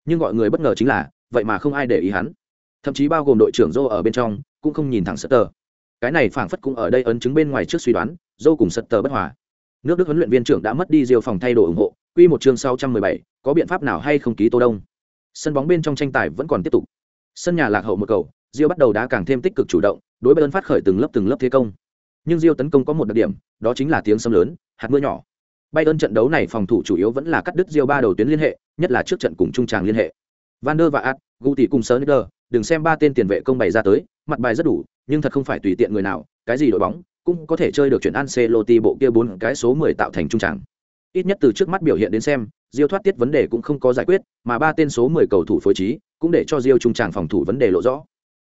Nhưng gọi người bất ngờ chính là, vậy mà không ai để ý hắn. Thậm chí bao gồm đội trưởng dô ở bên trong, cũng không nhìn thẳng sật tờ. Cái này phảng phất cũng ở đây ấn chứng bên ngoài trước suy đoán Dô cùng sật tờ bất hòa. Nước đức huấn luyện viên trưởng đã mất đi diêu phòng thay đổi ủng hộ quy một chương sáu trăm mười bảy có biện pháp nào hay không ký tô đông? Sân bóng bên trong tranh tài vẫn còn tiếp tục. Sân nhà lạc hậu một cầu diêu bắt đầu đá càng thêm tích cực chủ động đối bên phát khởi từng lớp từng lớp thế công. Nhưng diêu tấn công có một đặc điểm đó chính là tiếng sấm lớn hạt mưa nhỏ. Bay trận đấu này phòng thủ chủ yếu vẫn là cắt đứt diêu ba đầu tuyến liên hệ nhất là trước trận cùng trung tràng liên hệ. Van der và At, guti cùng Sörner, đừng xem ba tên tiền vệ công bày ra tới mặt bài rất đủ nhưng thật không phải tùy tiện người nào cái gì đội bóng cũng có thể chơi được chuyển Ancelotti bộ kia bốn cái số 10 tạo thành trung tràng. Ít nhất từ trước mắt biểu hiện đến xem, Diêu thoát tiết vấn đề cũng không có giải quyết, mà ba tên số 10 cầu thủ phối trí, cũng để cho Diêu trung tràng phòng thủ vấn đề lộ rõ.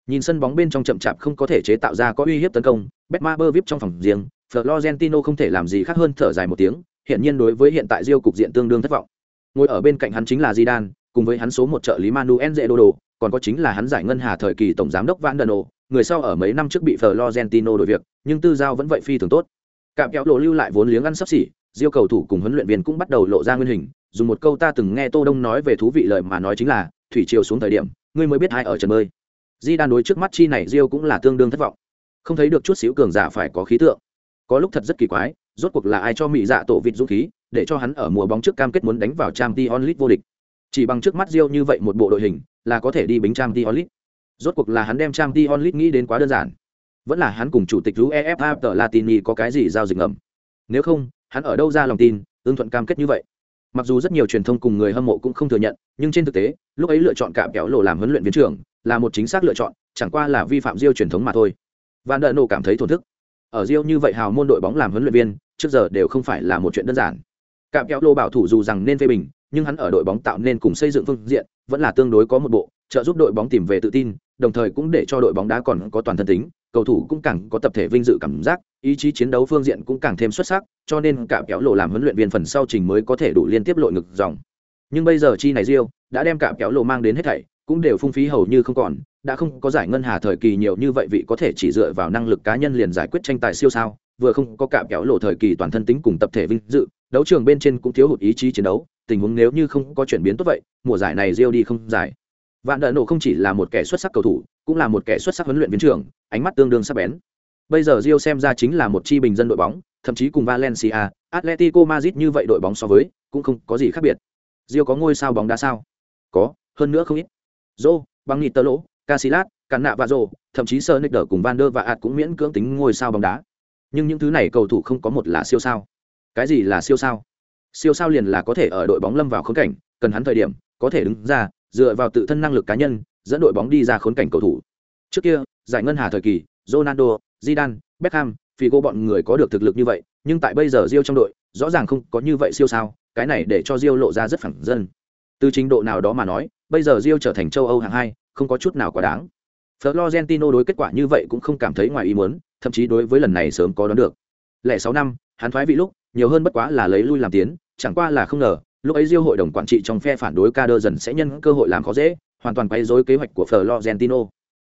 Nhìn sân bóng bên trong chậm chạp không có thể chế tạo ra có uy hiếp tấn công, Betmaber VIP trong phòng riêng, Florentino không thể làm gì khác hơn thở dài một tiếng, hiện nhiên đối với hiện tại Diêu cục diện tương đương thất vọng. Ngồi ở bên cạnh hắn chính là Zidane, cùng với hắn số một trợ lý Manuel Zedodo, còn có chính là hắn giải ngân hà thời kỳ tổng giám đốc Van Dano, người sau ở mấy năm trước bị Florentino đổi việc, nhưng tư giao vẫn vậy phi thường tốt. Cạm kéo lộ lưu lại vốn liếng ăn sắp xỉ, Diêu cầu thủ cùng huấn luyện viên cũng bắt đầu lộ ra nguyên hình, dùng một câu ta từng nghe Tô Đông nói về thú vị lời mà nói chính là, thủy triều xuống thời điểm, ngươi mới biết ai ở trần bơi. Di đan đối trước mắt chi này Diêu cũng là tương đương thất vọng. Không thấy được chút xíu cường giả phải có khí tượng. Có lúc thật rất kỳ quái, rốt cuộc là ai cho mỹ dạ tổ vịt dũng khí, để cho hắn ở mùa bóng trước cam kết muốn đánh vào Champions League vô địch. Chỉ bằng trước mắt Diêu như vậy một bộ đội hình, là có thể đi bính Champions League. Rốt cuộc là hắn đem Champions League nghĩ đến quá đơn giản. Vẫn là hắn cùng chủ tịch UEFA tờ Latini có cái gì giao dịch ngầm. Nếu không, hắn ở đâu ra lòng tin, ương thuận cam kết như vậy. Mặc dù rất nhiều truyền thông cùng người hâm mộ cũng không thừa nhận, nhưng trên thực tế, lúc ấy lựa chọn cạm kéo lộ làm huấn luyện viên trưởng, là một chính xác lựa chọn, chẳng qua là vi phạm Diêu truyền thống mà thôi. Van der Nô cảm thấy thổn thức. Ở Diêu như vậy hào môn đội bóng làm huấn luyện viên, trước giờ đều không phải là một chuyện đơn giản. Cạm kéo lô bảo thủ dù rằng nên phê bình, nhưng hắn ở đội bóng tạo nên cùng xây dựng phương diện, vẫn là tương đối có một bộ, trợ giúp đội bóng tìm về tự tin, đồng thời cũng để cho đội bóng đá còn có toàn thân tính, cầu thủ cũng càng có tập thể vinh dự cảm giác, ý chí chiến đấu phương diện cũng càng thêm xuất sắc, cho nên cả kéo lộ làm huấn luyện viên phần sau trình mới có thể đủ liên tiếp lội ngực dòng. Nhưng bây giờ chi này riêu đã đem cả kéo lộ mang đến hết thảy, cũng đều phung phí hầu như không còn, đã không có giải ngân hà thời kỳ nhiều như vậy vị có thể chỉ dựa vào năng lực cá nhân liền giải quyết tranh tài siêu sao, vừa không có cả kéo lộ thời kỳ toàn thân tính cùng tập thể vinh dự, đấu trường bên trên cũng thiếu hụt ý chí chiến đấu, tình huống nếu như không có chuyển biến tốt vậy, mùa giải này riêu đi không giải. Vạn Đợ Nổ không chỉ là một kẻ xuất sắc cầu thủ, cũng là một kẻ xuất sắc huấn luyện viên trưởng, ánh mắt tương đương sắc bén. Bây giờ Rio xem ra chính là một chi bình dân đội bóng, thậm chí cùng Valencia, Atletico Madrid như vậy đội bóng so với, cũng không có gì khác biệt. Rio có ngôi sao bóng đá sao? Có, hơn nữa không ít. Rô, bằng nịt tơ lỗ, Casillas, Cản nạ và rô thậm chí Sơ Nick cùng Van der và Ạt cũng miễn cưỡng tính ngôi sao bóng đá. Nhưng những thứ này cầu thủ không có một là siêu sao. Cái gì là siêu sao? Siêu sao liền là có thể ở đội bóng lâm vào khốn cảnh, cần hắn thời điểm, có thể đứng ra, dựa vào tự thân năng lực cá nhân, dẫn đội bóng đi ra khốn cảnh cầu thủ. Trước kia, giải ngân hà thời kỳ, Ronaldo, Zidane, Beckham, Figo bọn người có được thực lực như vậy, nhưng tại bây giờ Rio trong đội, rõ ràng không có như vậy siêu sao, cái này để cho Rio lộ ra rất phẳng dân. Từ trình độ nào đó mà nói, bây giờ Rio trở thành châu Âu hạng hai, không có chút nào quá đáng. Florentino đối kết quả như vậy cũng không cảm thấy ngoài ý muốn, thậm chí đối với lần này sớm có đoán được. Lẻ sáu năm, hắn thoái vị lúc, nhiều hơn bất quá là lấy lui làm tiến, chẳng qua là không ngờ, lúc ấy diêu hội đồng quản trị trong phe phản đối Kader dần sẽ nhân cơ hội làm khó dễ, hoàn toàn quay rối kế hoạch của Florentino.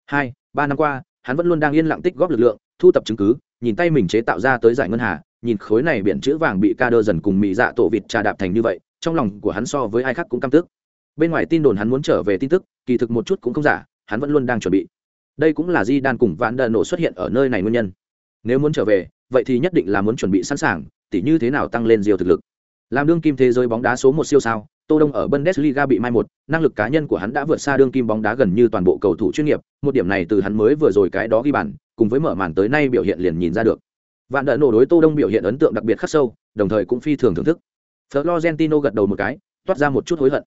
Hai, ba năm qua, hắn vẫn luôn đang yên lặng tích góp lực lượng, thu tập chứng cứ, nhìn tay mình chế tạo ra tới giải ngân hà, nhìn khối này biển chữ vàng bị Kader dần cùng mỹ dạ tổ vịt trà đạp thành như vậy, trong lòng của hắn so với ai khác cũng căm tức. Bên ngoài tin đồn hắn muốn trở về tin tức, kỳ thực một chút cũng không giả, hắn vẫn luôn đang chuẩn bị. Đây cũng là Di Đan cùng Vạn Đờ nổ xuất hiện ở nơi này nguyên nhân. Nếu muốn trở về, vậy thì nhất định là muốn chuẩn bị sẵn sàng, tỉ như thế nào tăng lên diều thực lực. Làm đương kim thế giới bóng đá số một siêu sao, Tô Đông ở Bundesliga bị mai một, năng lực cá nhân của hắn đã vượt xa đương kim bóng đá gần như toàn bộ cầu thủ chuyên nghiệp, một điểm này từ hắn mới vừa rồi cái đó ghi bàn, cùng với mở màn tới nay biểu hiện liền nhìn ra được. Vạn đỡ nổ đối Tô Đông biểu hiện ấn tượng đặc biệt khắc sâu, đồng thời cũng phi thường thưởng thức. Florentino gật đầu một cái, toát ra một chút hối hận.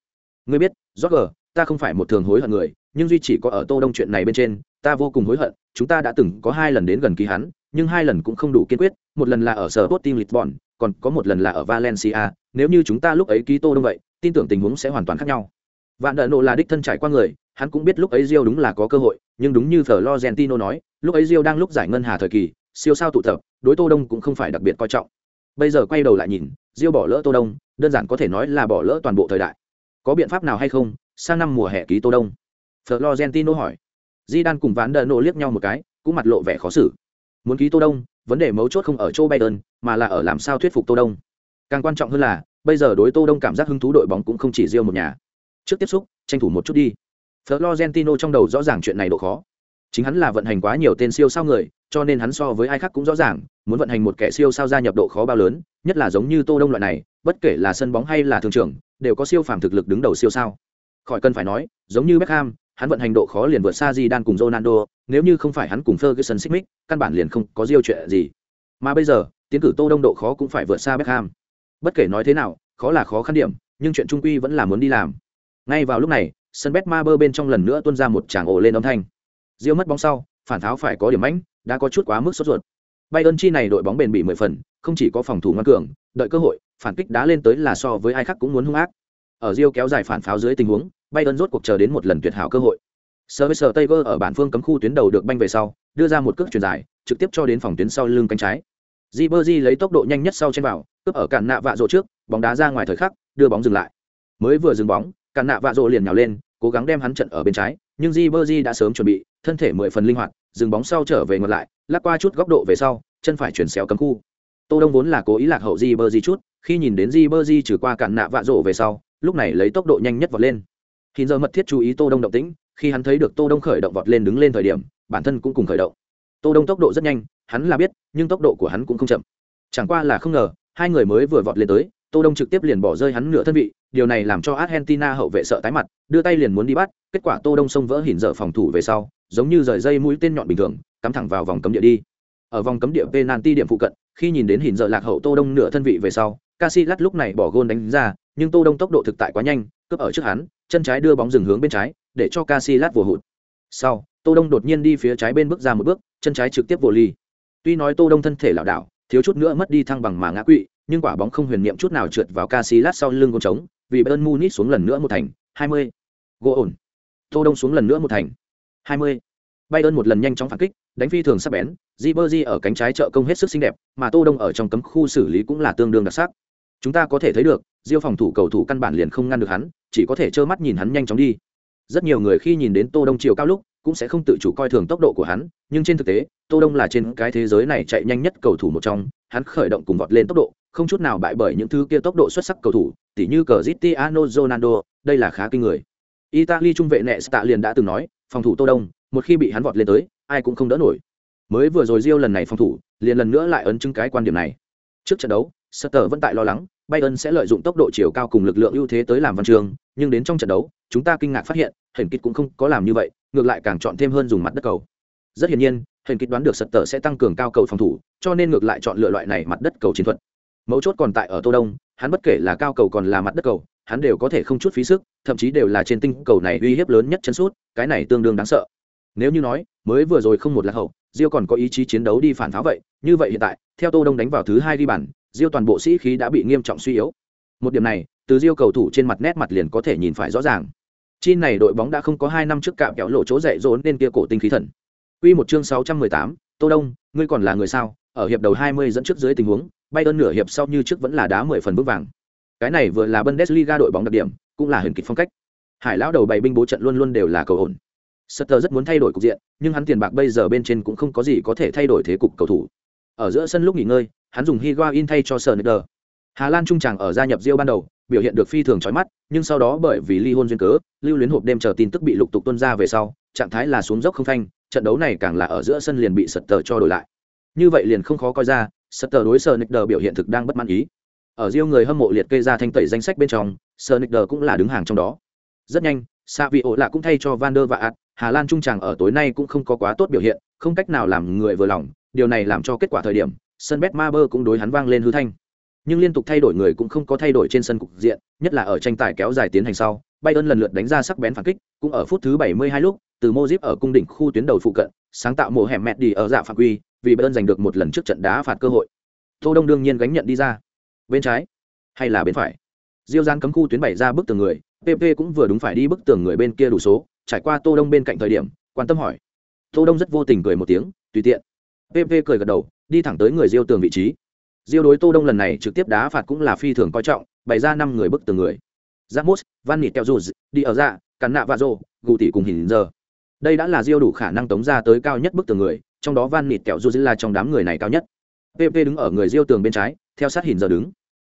Ngươi biết, Roger, ta không phải một thường hối hận người, nhưng duy chỉ có ở Tô Đông chuyện này bên trên, ta vô cùng hối hận, chúng ta đã từng có hai lần đến gần ký hắn, nhưng hai lần cũng không đủ kiên quyết, một lần là ở sở Sporting Lisbon, còn có một lần là ở Valencia, nếu như chúng ta lúc ấy ký Tô Đông vậy, tin tưởng tình huống sẽ hoàn toàn khác nhau. Vạn Đợ Nộ là đích thân trải qua người, hắn cũng biết lúc ấy Rio đúng là có cơ hội, nhưng đúng như Florentino nói, lúc ấy Rio đang lúc giải ngân hà thời kỳ, siêu sao tụ tập, đối Tô Đông cũng không phải đặc biệt coi trọng. Bây giờ quay đầu lại nhìn, Rio bỏ lỡ Tô Đông, đơn giản có thể nói là bỏ lỡ toàn bộ thời đại. Có biện pháp nào hay không? Sang năm mùa hè ký Tô Đông. Florentino hỏi di đan cùng Ván Đờ Nô liếc nhau một cái, cũng mặt lộ vẻ khó xử. Muốn ký Tô Đông, vấn đề mấu chốt không ở chỗ Biden, mà là ở làm sao thuyết phục Tô Đông. Càng quan trọng hơn là, bây giờ đối Tô Đông cảm giác hứng thú đội bóng cũng không chỉ riêng một nhà. Trước tiếp xúc, tranh thủ một chút đi. Florentino trong đầu rõ ràng chuyện này độ khó. Chính hắn là vận hành quá nhiều tên siêu sao người, cho nên hắn so với ai khác cũng rõ ràng, muốn vận hành một kẻ siêu sao gia nhập độ khó bao lớn, nhất là giống như Tô Đông loại này, bất kể là sân bóng hay là thường trường, đều có siêu phàm thực lực đứng đầu siêu sao. Khỏi cần phải nói, giống như Beckham, hắn vận hành độ khó liền vượt xa Zidane cùng Ronaldo, nếu như không phải hắn cùng Ferguson xích mích, căn bản liền không có diêu chuyện gì. Mà bây giờ, tiến cử Tô Đông độ khó cũng phải vượt xa Beckham. Bất kể nói thế nào, khó là khó khăn điểm, nhưng chuyện trung quy vẫn là muốn đi làm. Ngay vào lúc này, sân Betmaber bên trong lần nữa tuôn ra một tràng ồ lên âm thanh. Diêu mất bóng sau, phản tháo phải có điểm mạnh, đã có chút quá mức sốt ruột. Bayern chi này đội bóng bền bỉ mười phần, không chỉ có phòng thủ ngoan cường, đợi cơ hội, phản kích đá lên tới là so với ai khác cũng muốn hung ác ở Rio kéo dài phản pháo dưới tình huống Bayern rốt cuộc chờ đến một lần tuyệt hảo cơ hội. Sơ Tiger ở bản phương cấm khu tuyến đầu được banh về sau, đưa ra một cước chuyền dài, trực tiếp cho đến phòng tuyến sau lưng cánh trái. Ribery lấy tốc độ nhanh nhất sau trên vào, cướp ở cản nạ vạ rộ trước, bóng đá ra ngoài thời khắc, đưa bóng dừng lại. Mới vừa dừng bóng, cản nạ vạ rộ liền nhào lên, cố gắng đem hắn trận ở bên trái, nhưng Ribery đã sớm chuẩn bị, thân thể mười phần linh hoạt, dừng bóng sau trở về ngược lại, lắc qua chút góc độ về sau, chân phải chuyển xéo cấm khu. Tô đông vốn là cố ý lạc hậu Ribery chút, khi nhìn đến Ribery trừ qua cản nạ vạ rộ về sau, lúc này lấy tốc độ nhanh nhất vọt lên hiện giờ mật thiết chú ý tô đông động tĩnh, khi hắn thấy được tô đông khởi động vọt lên đứng lên thời điểm, bản thân cũng cùng khởi động. Tô đông tốc độ rất nhanh, hắn là biết, nhưng tốc độ của hắn cũng không chậm. Chẳng qua là không ngờ, hai người mới vừa vọt lên tới, tô đông trực tiếp liền bỏ rơi hắn nửa thân vị, điều này làm cho argentina hậu vệ sợ tái mặt, đưa tay liền muốn đi bắt, kết quả tô đông xông vỡ hình dở phòng thủ về sau, giống như rời dây mũi tên nhọn bình thường, cắm thẳng vào vòng cấm địa đi. Ở vòng cấm địa penalty điểm phụ cận, khi nhìn đến hình dở lạc hậu tô đông nửa thân vị về sau Casillas lúc này bỏ gôn đánh ra, nhưng tô đông tốc độ thực tại quá nhanh, cướp ở trước hắn, chân trái đưa bóng dừng hướng bên trái, để cho Casillas vừa hụt sau, tô đông đột nhiên đi phía trái bên bước ra một bước, chân trái trực tiếp vô ly tuy nói tô đông thân thể lảo đảo, thiếu chút nữa mất đi thăng bằng mà ngã quỵ, nhưng quả bóng không huyền niệm chút nào trượt vào Casillas sau lưng gôn trống, vì Bayern Munich xuống lần nữa một thành 20. gỗ ổn tô đông xuống lần nữa một thành 20. Bayern một lần nhanh chóng phản kích, đánh phi thường sắc bén, Ribery ở cánh trái trợ công hết sức xinh đẹp, mà tô đông ở trong cấm khu xử lý cũng là tương đương đặc sắc chúng ta có thể thấy được, diêu phòng thủ cầu thủ căn bản liền không ngăn được hắn, chỉ có thể trơ mắt nhìn hắn nhanh chóng đi. Rất nhiều người khi nhìn đến tô đông chiều cao lúc, cũng sẽ không tự chủ coi thường tốc độ của hắn, nhưng trên thực tế, tô đông là trên cái thế giới này chạy nhanh nhất cầu thủ một trong, hắn khởi động cùng vọt lên tốc độ, không chút nào bại bởi những thứ kia tốc độ xuất sắc cầu thủ, tỉ như Cristiano Ronaldo, đây là khá kinh người. Italy trung vệ Nesta liền đã từng nói, phòng thủ tô đông, một khi bị hắn vọt lên tới, ai cũng không đỡ nổi. Mới vừa rồi Rio lần này phòng thủ, liền lần nữa lại ấn chứng cái quan điểm này. Trước trận đấu Sutter vẫn tại lo lắng Bayern sẽ lợi dụng tốc độ chiều cao cùng lực lượng ưu thế tới làm văn trường, nhưng đến trong trận đấu, chúng ta kinh ngạc phát hiện, Hển Kịch cũng không có làm như vậy, ngược lại càng chọn thêm hơn dùng mặt đất cầu. Rất hiển nhiên, Hển Kịch đoán được Sutter sẽ tăng cường cao cầu phòng thủ, cho nên ngược lại chọn lựa loại này mặt đất cầu chiến thuật. Mấu chốt còn tại ở Tô Đông, hắn bất kể là cao cầu còn là mặt đất cầu, hắn đều có thể không chút phí sức, thậm chí đều là trên tinh cầu này uy hiếp lớn nhất chân sút, cái này tương đương đáng sợ. Nếu như nói, mới vừa rồi không một là hậu, Diêu còn có ý chí chiến đấu đi phản pháo vậy, như vậy hiện tại, theo Tô Đông đánh vào thứ hai đi bàn, diêu toàn bộ sĩ khí đã bị nghiêm trọng suy yếu một điểm này từ diêu cầu thủ trên mặt nét mặt liền có thể nhìn phải rõ ràng chi này đội bóng đã không có hai năm trước cạm kéo lộ chỗ dạy dỗ nên kia cổ tinh khí thần Quy một chương 618, Tô Đông, ngươi còn là người sao? Ở hiệp đầu 20 dẫn trước dưới tình huống, Bayern nửa hiệp sau như trước vẫn là đá 10 phần bước vàng. Cái này vừa là Bundesliga đội bóng đặc điểm, cũng là hình kịch phong cách. Hải lão đầu bày binh bố trận luôn luôn đều là cầu ổn. Sutter rất muốn thay đổi cục diện, nhưng hắn tiền bạc bây giờ bên trên cũng không có gì có thể thay đổi thế cục cầu thủ. Ở giữa sân lúc nghỉ ngơi, hắn dùng Higuain thay cho Sneijder. Hà Lan trung tràng ở gia nhập Real ban đầu, biểu hiện được phi thường chói mắt, nhưng sau đó bởi vì ly hôn duyên cớ, lưu luyến hộp đêm chờ tin tức bị lục tục tuôn ra về sau, trạng thái là xuống dốc không phanh, trận đấu này càng là ở giữa sân liền bị sật tờ cho đổi lại. Như vậy liền không khó coi ra, sật tờ đối Sneijder biểu hiện thực đang bất mãn ý. Ở Real người hâm mộ liệt kê ra thanh tẩy danh sách bên trong, Sneijder cũng là đứng hàng trong đó. Rất nhanh, Savio là cũng thay cho Van der Vaart, Hà Lan trung tràng ở tối nay cũng không có quá tốt biểu hiện, không cách nào làm người vừa lòng, điều này làm cho kết quả thời điểm, sân bet ma cũng đối hắn vang lên hư thanh. Nhưng liên tục thay đổi người cũng không có thay đổi trên sân cục diện, nhất là ở tranh tài kéo dài tiến hành sau, bayern lần lượt đánh ra sắc bén phản kích, cũng ở phút thứ 72 lúc, từ mozip ở cung đỉnh khu tuyến đầu phụ cận, sáng tạo mổ hẻm mẹt đi ở dạ phạm quy, vì bayern giành được một lần trước trận đá phạt cơ hội. Tô đông đương nhiên gánh nhận đi ra. Bên trái, hay là bên phải? Diêu gian cấm khu tuyến bảy ra bức tường người pp cũng vừa đúng phải đi bức tường người bên kia đủ số, trải qua tô đông bên cạnh thời điểm, quan tâm hỏi. Tô đông rất vô tình cười một tiếng, tùy tiện. Pp cười gật đầu đi thẳng tới người diêu tường vị trí diêu đối tô đông lần này trực tiếp đá phạt cũng là phi thường coi trọng bày ra năm người bức tường người Ramos, Van Nịt Keo Dù, đi ở dạ, Cắn Nạ và Rô, Gù Tỷ cùng Hình giờ. Đây đã là Diêu đủ khả năng tống ra tới cao nhất bức tường người, trong đó Van Nịt Keo Dù là trong đám người này cao nhất. PP đứng ở người Diêu tường bên trái, theo sát Hình giờ đứng.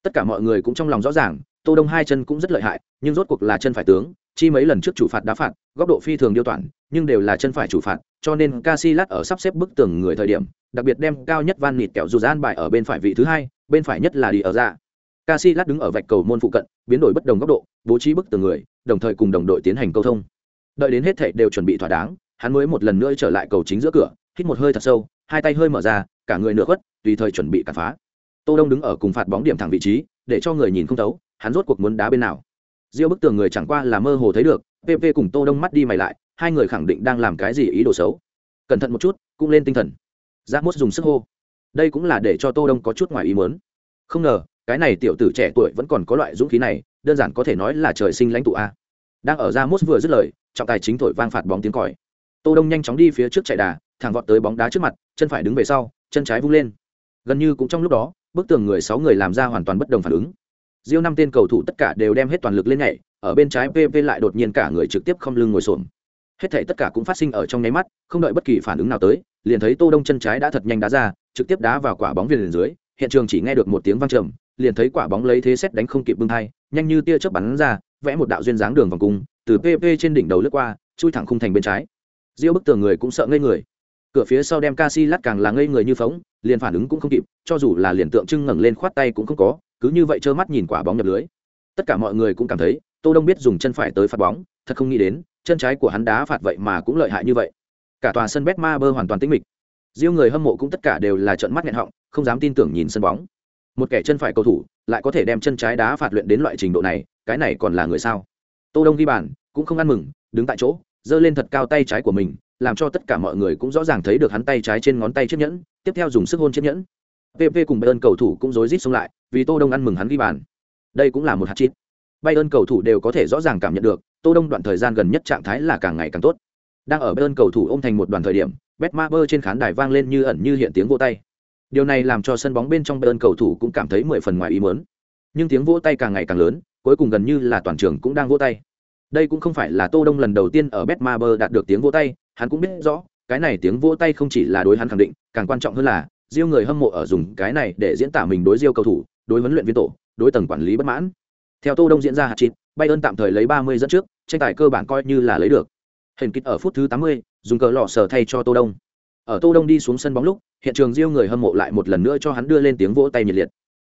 Tất cả mọi người cũng trong lòng rõ ràng, Tô Đông hai chân cũng rất lợi hại, nhưng rốt cuộc là chân phải tướng, chi mấy lần trước chủ phạt đá phạt, góc độ phi thường điêu toàn nhưng đều là chân phải chủ phạt, cho nên Casillas ở sắp xếp bức tường người thời điểm, đặc biệt đem cao nhất Van Nịt kẹo dù gian bài ở bên phải vị thứ hai, bên phải nhất là đi ở ra. Casillas đứng ở vạch cầu môn phụ cận, biến đổi bất đồng góc độ, bố trí bức tường người, đồng thời cùng đồng đội tiến hành câu thông. Đợi đến hết thảy đều chuẩn bị thỏa đáng, hắn mới một lần nữa trở lại cầu chính giữa cửa, hít một hơi thật sâu, hai tay hơi mở ra, cả người nửa khuất, tùy thời chuẩn bị cản phá. Tô Đông đứng ở cùng phạt bóng điểm thẳng vị trí, để cho người nhìn không thấu, hắn rốt cuộc muốn đá bên nào. Diêu bức tường người chẳng qua là mơ hồ thấy được, PP cùng Tô Đông mắt đi mày lại, hai người khẳng định đang làm cái gì ý đồ xấu. Cẩn thận một chút, cũng lên tinh thần. Giác Mốt dùng sức hô. Đây cũng là để cho Tô Đông có chút ngoài ý muốn. Không ngờ, cái này tiểu tử trẻ tuổi vẫn còn có loại dũng khí này đơn giản có thể nói là trời sinh lãnh tụ a đang ở ra mốt vừa dứt lời trọng tài chính thổi vang phạt bóng tiếng còi tô đông nhanh chóng đi phía trước chạy đà thẳng vọt tới bóng đá trước mặt chân phải đứng về sau chân trái vung lên gần như cũng trong lúc đó bức tường người sáu người làm ra hoàn toàn bất đồng phản ứng Diêu năm tên cầu thủ tất cả đều đem hết toàn lực lên nhảy, ở bên trái PV lại đột nhiên cả người trực tiếp không lưng ngồi xổm. Hết thảy tất cả cũng phát sinh ở trong nháy mắt, không đợi bất kỳ phản ứng nào tới, liền thấy Tô Đông chân trái đã thật nhanh đá ra, trực tiếp đá vào quả bóng viền dưới, hiện trường chỉ nghe được một tiếng vang trầm, liền thấy quả bóng lấy thế xét đánh không kịp bưng hai, nhanh như tia chớp bắn ra, vẽ một đạo duyên dáng đường vòng cung, từ PP trên đỉnh đầu lướt qua, chui thẳng khung thành bên trái. Diêu bức tường người cũng sợ ngây người. Cửa phía sau đem Casillas càng là ngây người như phóng, liền phản ứng cũng không kịp, cho dù là liền tượng trưng ngẩng lên khoát tay cũng không có, cứ như vậy trơ mắt nhìn quả bóng nhập lưới. Tất cả mọi người cũng cảm thấy tô đông biết dùng chân phải tới phạt bóng thật không nghĩ đến chân trái của hắn đá phạt vậy mà cũng lợi hại như vậy. Cả tòa sân bet ma bơ hoàn toàn tĩnh mịch. Riêng người hâm mộ cũng tất cả đều là trợn mắt nghẹn họng không dám tin tưởng nhìn sân bóng. Một kẻ chân phải cầu thủ lại có thể đem chân trái đá phạt luyện đến loại trình độ này cái này còn là người sao? Tô đông ghi bàn cũng không ăn mừng đứng tại chỗ giơ lên thật cao tay trái của mình làm cho tất cả mọi người cũng rõ ràng thấy được hắn tay trái trên ngón tay chiếc nhẫn, tiếp theo dùng sức hôn chiếc nhẫn. Pp cùng bayern cầu thủ cũng rối rít xông lại, vì tô đông ăn mừng hắn ghi bàn. Đây cũng là một hạt chít bayern cầu thủ đều có thể rõ ràng cảm nhận được, tô đông đoạn thời gian gần nhất trạng thái là càng ngày càng tốt. Đang ở bayern cầu thủ ôm thành một đoàn thời điểm betmaber trên khán đài vang lên như ẩn như hiện tiếng vỗ tay. Điều này làm cho sân bóng bên trong bayern cầu thủ cũng cảm thấy mười phần ngoài ý muốn. Nhưng tiếng vỗ tay càng ngày càng lớn, cuối cùng gần như là toàn trường cũng đang vỗ tay. Đây cũng không phải là tô đông lần đầu tiên ở betmaber đạt được tiếng vỗ tay hắn cũng biết rõ cái này tiếng vỗ tay không chỉ là đối hắn khẳng định càng quan trọng hơn là riêng người hâm mộ ở dùng cái này để diễn tả mình đối riêng cầu thủ đối huấn luyện viên tổ đối tầng quản lý bất mãn. Theo tô đông diễn ra hạt chít bayern tạm thời lấy 30 dẫn trước tranh tài cơ bản coi như là lấy được. Hình kịch ở phút thứ 80, dùng cờ lọ sở thay cho tô đông. Ở tô đông đi xuống sân bóng lúc hiện trường riêng người hâm mộ lại một lần nữa cho hắn đưa lên tiếng vỗ tay nhiệt liệt.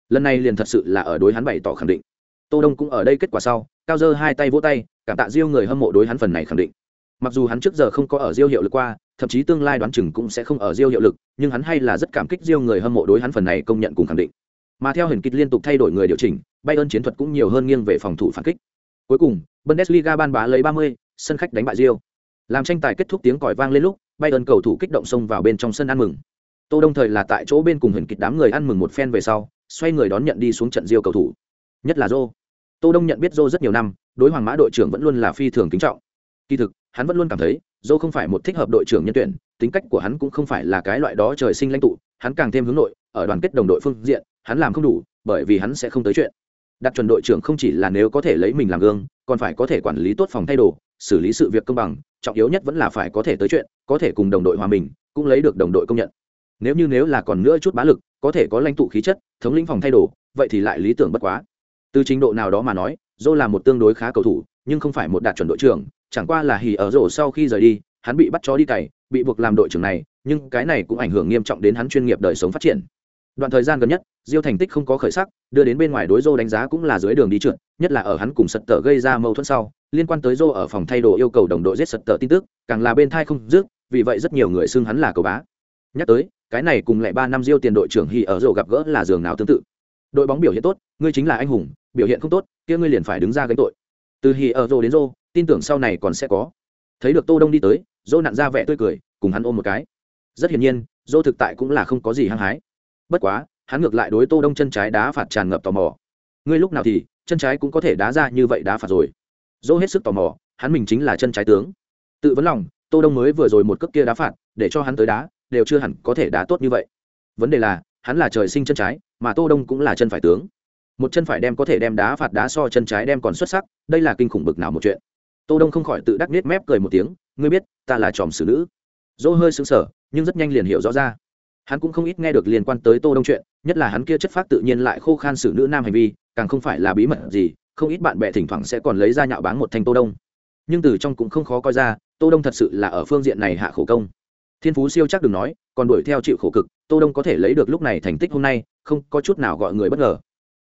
Lần này liền thật sự là ở đối hắn bày tỏ khẳng định. Tô đông cũng ở đây kết quả sau cao dơ hai tay vỗ tay cảm tạ riêng người hâm mộ đối hắn phần này khẳng định mặc dù hắn trước giờ không có ở diêu hiệu lực qua thậm chí tương lai đoán chừng cũng sẽ không ở diêu hiệu lực nhưng hắn hay là rất cảm kích diêu người hâm mộ đối hắn phần này công nhận cùng khẳng định. Mà theo hình kịch liên tục thay đổi người điều chỉnh bayern chiến thuật cũng nhiều hơn nghiêng về phòng thủ phản kích. Cuối cùng bundesliga ban bá lấy 30, sân khách đánh bại diêu. Làm tranh tài kết thúc tiếng còi vang lên lúc bayern cầu thủ kích động xông vào bên trong sân ăn mừng. Tô đồng thời là tại chỗ bên cùng hình kịch đám người ăn mừng một phen về sau xoay người đón nhận đi xuống trận diêu cầu thủ. Nhất là Zô. tô đông nhận biết Zô rất nhiều năm đối hoàng mã đội trưởng vẫn luôn là phi thường kính trọng. Kỳ thực hắn vẫn luôn cảm thấy dô không phải một thích hợp đội trưởng nhân tuyển, tính cách của hắn cũng không phải là cái loại đó trời sinh lãnh tụ, hắn càng thêm hướng nội, ở đoàn kết đồng đội phương diện, hắn làm không đủ, bởi vì hắn sẽ không tới chuyện. Đặt chuẩn đội trưởng không chỉ là nếu có thể lấy mình làm gương, còn phải có thể quản lý tốt phòng thay đồ, xử lý sự việc công bằng, trọng yếu nhất vẫn là phải có thể tới chuyện, có thể cùng đồng đội hòa mình, cũng lấy được đồng đội công nhận. Nếu như nếu là còn nữa chút bá lực, có thể có lãnh tụ khí chất, thống lĩnh phòng thay đồ, vậy thì lại lý tưởng bất quá. Từ trình độ nào đó mà nói dô là một tương đối khá cầu thủ, nhưng không phải một đạt chuẩn đội trưởng chẳng qua là hỉ ở rổ sau khi rời đi, hắn bị bắt chó đi cày, bị buộc làm đội trưởng này, nhưng cái này cũng ảnh hưởng nghiêm trọng đến hắn chuyên nghiệp đời sống phát triển. Đoạn thời gian gần nhất, diêu thành tích không có khởi sắc, đưa đến bên ngoài đối dô đánh giá cũng là dưới đường đi trượt, nhất là ở hắn cùng sật tờ gây ra mâu thuẫn sau, liên quan tới dô ở phòng thay đồ yêu cầu đồng đội giết sật tờ tin tức, càng là bên thai không dứt, vì vậy rất nhiều người xưng hắn là cầu bá. Nhắc tới, cái này cùng lại ba năm diêu tiền đội trưởng hỉ ở rổ gặp gỡ là giường nào tương tự. Đội bóng biểu hiện tốt, ngươi chính là anh hùng, biểu hiện không tốt, kia ngươi liền phải đứng ra gánh tội. Từ hỉ ở rổ đến rô tin tưởng sau này còn sẽ có. Thấy được tô đông đi tới dô nặn ra vẻ tươi cười, cùng hắn ôm một cái. Rất hiển nhiên dô thực tại cũng là không có gì hăng hái. Bất quá, hắn ngược lại đối tô đông chân trái đá phạt tràn ngập tò mò. Ngươi lúc nào thì, chân trái cũng có thể đá ra như vậy đá phạt rồi. Dô hết sức tò mò, hắn mình chính là chân trái tướng. Tự vấn lòng, tô đông mới vừa rồi một cước kia đá phạt, để cho hắn tới đá, đều chưa hẳn có thể đá tốt như vậy. Vấn đề là, hắn là trời sinh chân trái, mà tô đông cũng là chân phải tướng. Một chân phải đem có thể đem đá phạt đá so chân trái đem còn xuất sắc, đây là kinh khủng bực nào một chuyện tô đông không khỏi tự đắc nết mép cười một tiếng, ngươi biết, ta là tròm xử nữ. Dỗ hơi sững sờ, nhưng rất nhanh liền hiểu rõ ra. Hắn cũng không ít nghe được liên quan tới tô đông chuyện, nhất là hắn kia chất phát tự nhiên lại khô khan xử nữ nam hành vi, càng không phải là bí mật gì, không ít bạn bè thỉnh thoảng sẽ còn lấy ra nhạo báng một thanh tô đông. Nhưng từ trong cũng không khó coi ra, tô đông thật sự là ở phương diện này hạ khổ công. Thiên phú siêu chắc đừng nói, còn đuổi theo chịu khổ cực, tô đông có thể lấy được lúc này thành tích hôm nay, không có chút nào gọi người bất ngờ.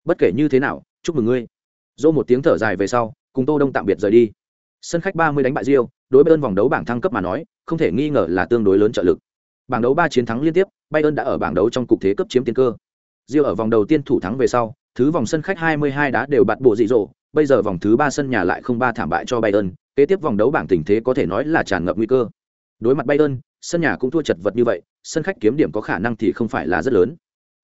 Bất kể như thế nào, chúc mừng ngươi. Dỗ một tiếng thở dài về sau, cùng tô đông tạm biệt rời đi sân khách 30 đánh bại Rio, đối Bayern vòng đấu bảng thăng cấp mà nói, không thể nghi ngờ là tương đối lớn trợ lực. Bảng đấu 3 chiến thắng liên tiếp, Bayern đã ở bảng đấu trong cục thế cấp chiếm tiên cơ. Rio ở vòng đầu tiên thủ thắng về sau, thứ vòng sân khách 22 đã đều bạt bộ dị dỗ, bây giờ vòng thứ 3 sân nhà lại không ba thảm bại cho Bayern, kế tiếp vòng đấu bảng tình thế có thể nói là tràn ngập nguy cơ. Đối mặt Bayern, sân nhà cũng thua chật vật như vậy, sân khách kiếm điểm có khả năng thì không phải là rất lớn.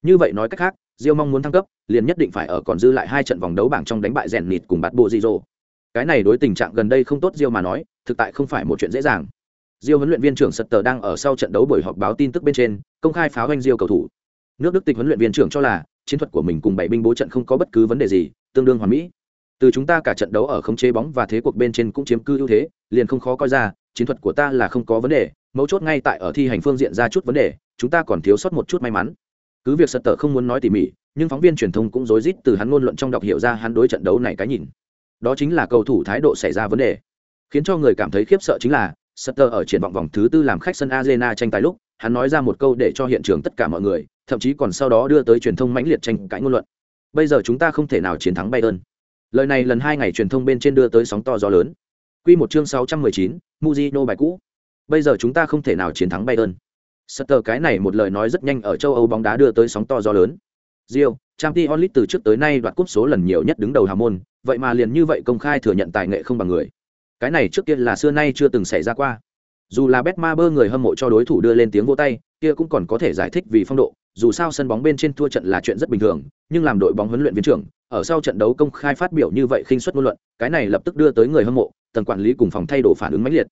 Như vậy nói cách khác, Rio mong muốn thăng cấp, liền nhất định phải ở còn dư lại hai trận vòng đấu bảng trong đánh bại rèn nịt cùng bạt bộ dị dỗ. Cái này đối tình trạng gần đây không tốt diêu mà nói, thực tại không phải một chuyện dễ dàng. diêu huấn luyện viên trưởng sật tờ đang ở sau trận đấu buổi họp báo tin tức bên trên, công khai pháo anh diêu cầu thủ. Nước Đức tịch huấn luyện viên trưởng cho là, chiến thuật của mình cùng bảy binh bố trận không có bất cứ vấn đề gì, tương đương hoàn mỹ. Từ chúng ta cả trận đấu ở khống chế bóng và thế cuộc bên trên cũng chiếm cư ưu thế, liền không khó coi ra, chiến thuật của ta là không có vấn đề, mấu chốt ngay tại ở thi hành phương diện ra chút vấn đề, chúng ta còn thiếu sót một chút may mắn. Cứ việc sật tờ không muốn nói tỉ mỉ, nhưng phóng viên truyền thông cũng rối rít từ hắn ngôn luận trong đọc hiểu ra hắn đối trận đấu này cái nhìn. Đó chính là cầu thủ thái độ xảy ra vấn đề. Khiến cho người cảm thấy khiếp sợ chính là, Sutter ở triển vọng vòng thứ tư làm khách sân Arena tranh tài lúc, hắn nói ra một câu để cho hiện trường tất cả mọi người, thậm chí còn sau đó đưa tới truyền thông mãnh liệt tranh cãi ngôn luận. Bây giờ chúng ta không thể nào chiến thắng Bayern. Lời này lần hai ngày truyền thông bên trên đưa tới sóng to gió lớn. Quy một chương 619, Mujino bài cũ. Bây giờ chúng ta không thể nào chiến thắng Bayern. Sutter cái này một lời nói rất nhanh ở châu Âu bóng đá đưa tới sóng to gió lớn. Rio, Champions League từ trước tới nay đoạt cúp số lần nhiều nhất đứng đầu hào môn, vậy mà liền như vậy công khai thừa nhận tài nghệ không bằng người. Cái này trước kia là xưa nay chưa từng xảy ra qua. Dù là Betmaber người hâm mộ cho đối thủ đưa lên tiếng vỗ tay, kia cũng còn có thể giải thích vì phong độ, dù sao sân bóng bên trên thua trận là chuyện rất bình thường, nhưng làm đội bóng huấn luyện viên trưởng, ở sau trận đấu công khai phát biểu như vậy khinh suất ngôn luận, cái này lập tức đưa tới người hâm mộ, tầng quản lý cùng phòng thay đổi phản ứng mãnh liệt.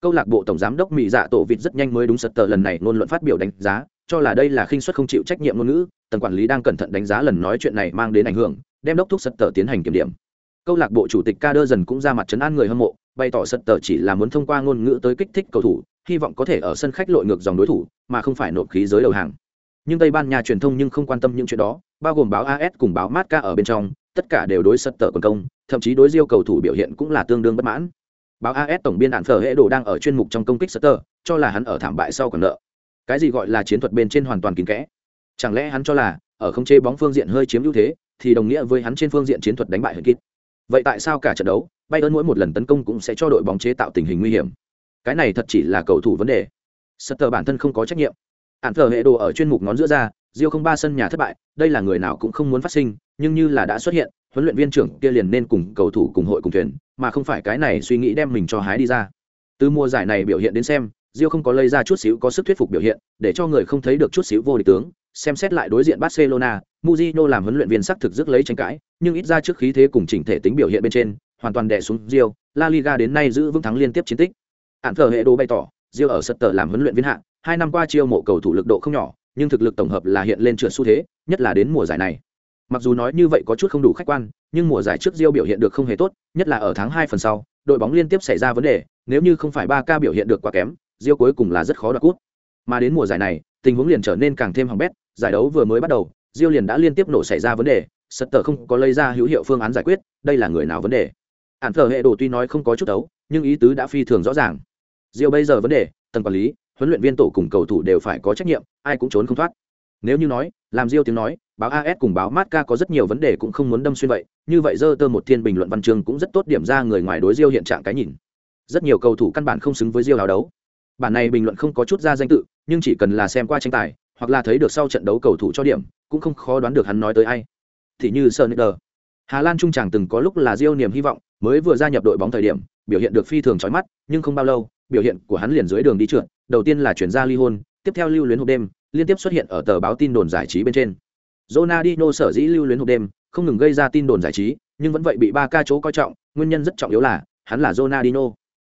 Câu lạc bộ tổng giám đốc Mỹ Dạ Tổ Vịt rất nhanh mới đúng sật tờ lần này ngôn luận phát biểu đánh giá, cho là đây là khinh suất không chịu trách nhiệm ngôn ngữ, tầng quản lý đang cẩn thận đánh giá lần nói chuyện này mang đến ảnh hưởng, đem đốc thúc sật tờ tiến hành kiểm điểm. Câu lạc bộ chủ tịch Kader dần cũng ra mặt chấn an người hâm mộ, bày tỏ sật tờ chỉ là muốn thông qua ngôn ngữ tới kích thích cầu thủ, hy vọng có thể ở sân khách lội ngược dòng đối thủ, mà không phải nộp khí giới đầu hàng. Nhưng Tây Ban Nha truyền thông nhưng không quan tâm những chuyện đó, bao gồm báo AS cùng báo Marca ở bên trong, tất cả đều đối sật tờ quần công, thậm chí đối Diêu cầu thủ biểu hiện cũng là tương đương bất mãn. Báo AS tổng biên đạn phở hệ đồ đang ở chuyên mục trong công kích Sutter, cho là hắn ở thảm bại sau còn nợ. Cái gì gọi là chiến thuật bên trên hoàn toàn kín kẽ? Chẳng lẽ hắn cho là ở không chế bóng phương diện hơi chiếm ưu thế, thì đồng nghĩa với hắn trên phương diện chiến thuật đánh bại Hurkit. Vậy tại sao cả trận đấu, bay ơn mỗi một lần tấn công cũng sẽ cho đội bóng chế tạo tình hình nguy hiểm? Cái này thật chỉ là cầu thủ vấn đề. Sutter bản thân không có trách nhiệm. Ản thờ hệ đồ ở chuyên mục ngón giữa ra, diêu không ba sân nhà thất bại, đây là người nào cũng không muốn phát sinh, nhưng như là đã xuất hiện, huấn luyện viên trưởng kia liền nên cùng cầu thủ cùng hội cùng thuyền, mà không phải cái này suy nghĩ đem mình cho hái đi ra. Từ mùa giải này biểu hiện đến xem, diêu không có lây ra chút xíu có sức thuyết phục biểu hiện, để cho người không thấy được chút xíu vô địch tướng. Xem xét lại đối diện Barcelona, Mourinho làm huấn luyện viên sắc thực rất lấy tranh cãi, nhưng ít ra trước khí thế cùng chỉnh thể tính biểu hiện bên trên, hoàn toàn đè xuống Rio. La Liga đến nay giữ vững thắng liên tiếp chiến tích. Ản thờ hệ đồ bày tỏ, Rio ở Sutter làm huấn luyện viên hạng, hai năm qua chiêu mộ cầu thủ lực độ không nhỏ, nhưng thực lực tổng hợp là hiện lên trượt xu thế, nhất là đến mùa giải này. Mặc dù nói như vậy có chút không đủ khách quan, nhưng mùa giải trước Rio biểu hiện được không hề tốt, nhất là ở tháng hai phần sau, đội bóng liên tiếp xảy ra vấn đề, nếu như không phải ba ca biểu hiện được quá kém, Rio cuối cùng là rất khó đoạt cúp. Mà đến mùa giải này, tình huống liền trở nên càng thêm hỏng bét, giải đấu vừa mới bắt đầu, Rio liền đã liên tiếp nổ xảy ra vấn đề, Sutter không có lấy ra hữu hiệu phương án giải quyết, đây là người nào vấn đề? Ản thờ hệ đồ tuy nói không có chút đấu, nhưng ý tứ đã phi thường rõ ràng. Rio bây giờ vấn đề, tầng quản lý, huấn luyện viên tổ cùng cầu thủ đều phải có trách nhiệm, ai cũng trốn không thoát. Nếu như nói, làm Rio tiếng nói, báo AS cùng báo Matka có rất nhiều vấn đề cũng không muốn đâm xuyên vậy, như vậy dơ tơ một thiên bình luận văn chương cũng rất tốt điểm ra người ngoài đối Rio hiện trạng cái nhìn. Rất nhiều cầu thủ căn bản không xứng với Rio nào đấu. Bản này bình luận không có chút ra danh tự, nhưng chỉ cần là xem qua tranh tài, hoặc là thấy được sau trận đấu cầu thủ cho điểm, cũng không khó đoán được hắn nói tới ai. Thì như Sonicer. Hà Lan trung tràng từng có lúc là Rio niềm hy vọng, mới vừa gia nhập đội bóng thời điểm, biểu hiện được phi thường chói mắt, nhưng không bao lâu, biểu hiện của hắn liền dưới đường đi trượt, đầu tiên là chuyển ra ly hôn, tiếp theo lưu luyến hộp đêm, liên tiếp xuất hiện ở tờ báo tin đồn giải trí bên trên. Ronaldinho sở dĩ lưu luyến hộp đêm, không ngừng gây ra tin đồn giải trí, nhưng vẫn vậy bị ba ca chỗ coi trọng, nguyên nhân rất trọng yếu là hắn là Ronaldinho.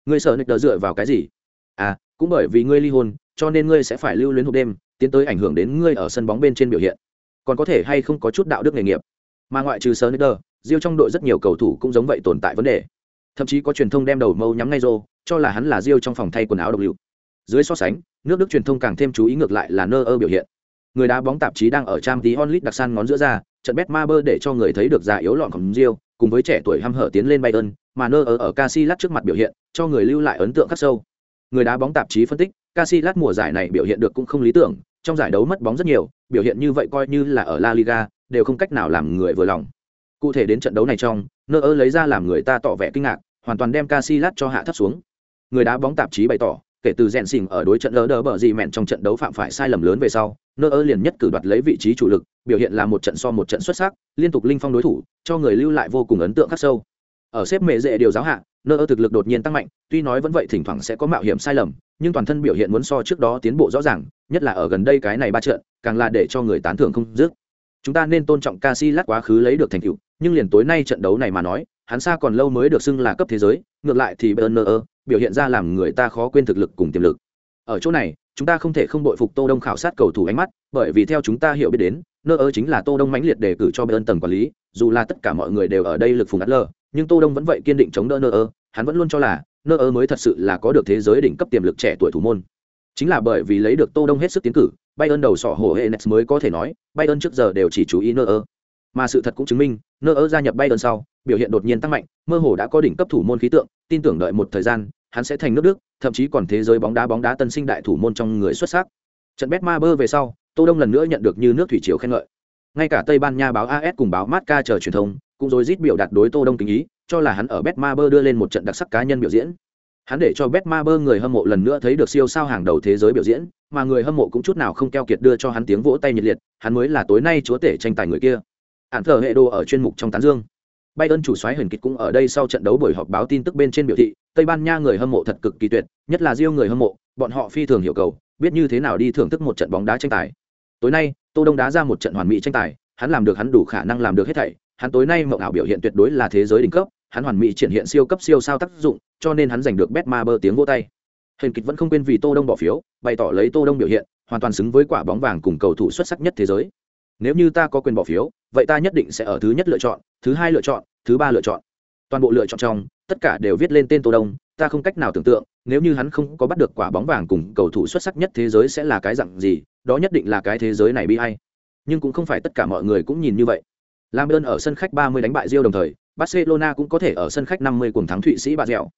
Ngươi sở nịch dựa vào cái gì? À, cũng bởi vì ngươi ly hôn, cho nên ngươi sẽ phải lưu luyến hộp đêm, tiến tới ảnh hưởng đến ngươi ở sân bóng bên trên biểu hiện. Còn có thể hay không có chút đạo đức nghề nghiệp. Mà ngoại trừ sơ nơ riêu trong đội rất nhiều cầu thủ cũng giống vậy tồn tại vấn đề. Thậm chí có truyền thông đem đầu mâu nhắm ngay rô cho là hắn là riêu trong phòng thay quần áo độc lưu. Dưới so sánh nước đức truyền thông càng thêm chú ý ngược lại là nơ ơ biểu hiện. Người đá bóng tạp chí đang ở trang tí onlit đặc san ngón giữa ra trận bet ma bơ để cho người thấy được già yếu lọn khổng riêu cùng với trẻ tuổi hăm hở tiến lên bay ơn, mà nơ ở ở Casillas trước mặt biểu hiện, cho người lưu lại ấn tượng khắc sâu. Người đá bóng tạp chí phân tích, Casillas mùa giải này biểu hiện được cũng không lý tưởng, trong giải đấu mất bóng rất nhiều, biểu hiện như vậy coi như là ở La Liga, đều không cách nào làm người vừa lòng. Cụ thể đến trận đấu này trong nơ ơ lấy ra làm người ta tỏ vẻ kinh ngạc, hoàn toàn đem Casillas cho hạ thấp xuống. Người đá bóng tạp chí bày tỏ, kể từ rèn xình ở đối trận lỡ đỡ bờ gì mẹn trong trận đấu phạm phải sai lầm lớn về sau nơ ơ liền nhất cử đoạt lấy vị trí chủ lực, biểu hiện là một trận so một trận xuất sắc, liên tục linh phong đối thủ, cho người lưu lại vô cùng ấn tượng khắc sâu. Ở xếp mệ dễ điều giáo hạ nơ ơ thực lực đột nhiên tăng mạnh, tuy nói vẫn vậy thỉnh thoảng sẽ có mạo hiểm sai lầm, nhưng toàn thân biểu hiện muốn so trước đó tiến bộ rõ ràng, nhất là ở gần đây cái này ba trận, càng là để cho người tán thưởng không dứt. Chúng ta nên tôn trọng Casillas quá khứ lấy được thành tựu, nhưng liền tối nay trận đấu này mà nói, hắn xa còn lâu mới được xưng là cấp thế giới, ngược lại thì bernner biểu hiện ra làm người ta khó quên thực lực cùng tiềm lực. Ở chỗ này, chúng ta không thể không đội phục tô đông khảo sát cầu thủ ánh mắt, bởi vì theo chúng ta hiểu biết đến nơ ơ chính là tô đông mãnh liệt đề cử cho bên tầng quản lý, dù là tất cả mọi người đều ở đây lực phùng ắt lơ nhưng tô đông vẫn vậy kiên định chống đỡ nơ ơ, hắn vẫn luôn cho là nơ ơ mới thật sự là có được thế giới đỉnh cấp tiềm lực trẻ tuổi thủ môn. Chính là bởi vì lấy được tô đông hết sức tiến cử, bayern đầu sỏ hổ hệ next mới có thể nói, bayern trước giờ đều chỉ chú ý nơ ơ. Mà sự thật cũng chứng minh, nơ ơ gia nhập bayern sau, biểu hiện đột nhiên tăng mạnh, mơ hồ đã có đỉnh cấp thủ môn khí tượng, tin tưởng đợi một thời gian, hắn sẽ thành nước đức, thậm chí còn thế giới bóng đá bóng đá tân sinh đại thủ môn trong người xuất sắc. Trận bet ma bơ về sau, tô đông lần nữa nhận được như nước thủy triều khen ngợi. Ngay cả tây ban nha báo as cùng báo marca chờ truyền thông cũng rồi rít biểu đạt đối tô đông kính ý cho là hắn ở Betmaber đưa lên một trận đặc sắc cá nhân biểu diễn. Hắn để cho Betmaber người hâm mộ lần nữa thấy được siêu sao hàng đầu thế giới biểu diễn mà người hâm mộ cũng chút nào không keo kiệt đưa cho hắn tiếng vỗ tay nhiệt liệt hắn mới là tối nay chúa tể tranh tài người kia. Hạn thờ hệ đồ ở chuyên mục trong tán dương. Bayern chủ soái Huyền Kịch cũng ở đây sau trận đấu buổi họp báo tin tức bên trên biểu thị, Tây Ban Nha người hâm mộ thật cực kỳ tuyệt, nhất là Rio người hâm mộ, bọn họ phi thường hiểu cầu, biết như thế nào đi thưởng thức một trận bóng đá tranh tài. Tối nay, Tô Đông đá ra một trận hoàn mỹ tranh tài, hắn làm được hắn đủ khả năng làm được hết thảy, hắn tối nay mộng ảo biểu hiện tuyệt đối là thế giới đỉnh cấp, hắn hoàn mỹ triển hiện siêu cấp siêu sao tác dụng, cho nên hắn giành được Betmaber tiếng vỗ tay. Huyền Kịch vẫn không quên vì Tô Đông bỏ phiếu, bày tỏ lấy Tô Đông biểu hiện, hoàn toàn xứng với quả bóng vàng cùng cầu thủ xuất sắc nhất thế giới. Nếu như ta có quyền bỏ phiếu, vậy ta nhất định sẽ ở thứ nhất lựa chọn, thứ hai lựa chọn, thứ ba lựa chọn toàn bộ lựa chọn trong tất cả đều viết lên tên tô đông ta không cách nào tưởng tượng nếu như hắn không có bắt được quả bóng vàng cùng cầu thủ xuất sắc nhất thế giới sẽ là cái dạng gì đó nhất định là cái thế giới này bi hay nhưng cũng không phải tất cả mọi người cũng nhìn như vậy Lam ơn ở sân khách 30 đánh bại Real đồng thời Barcelona cũng có thể ở sân khách 50 cùng thắng Thụy Sĩ bà dẻo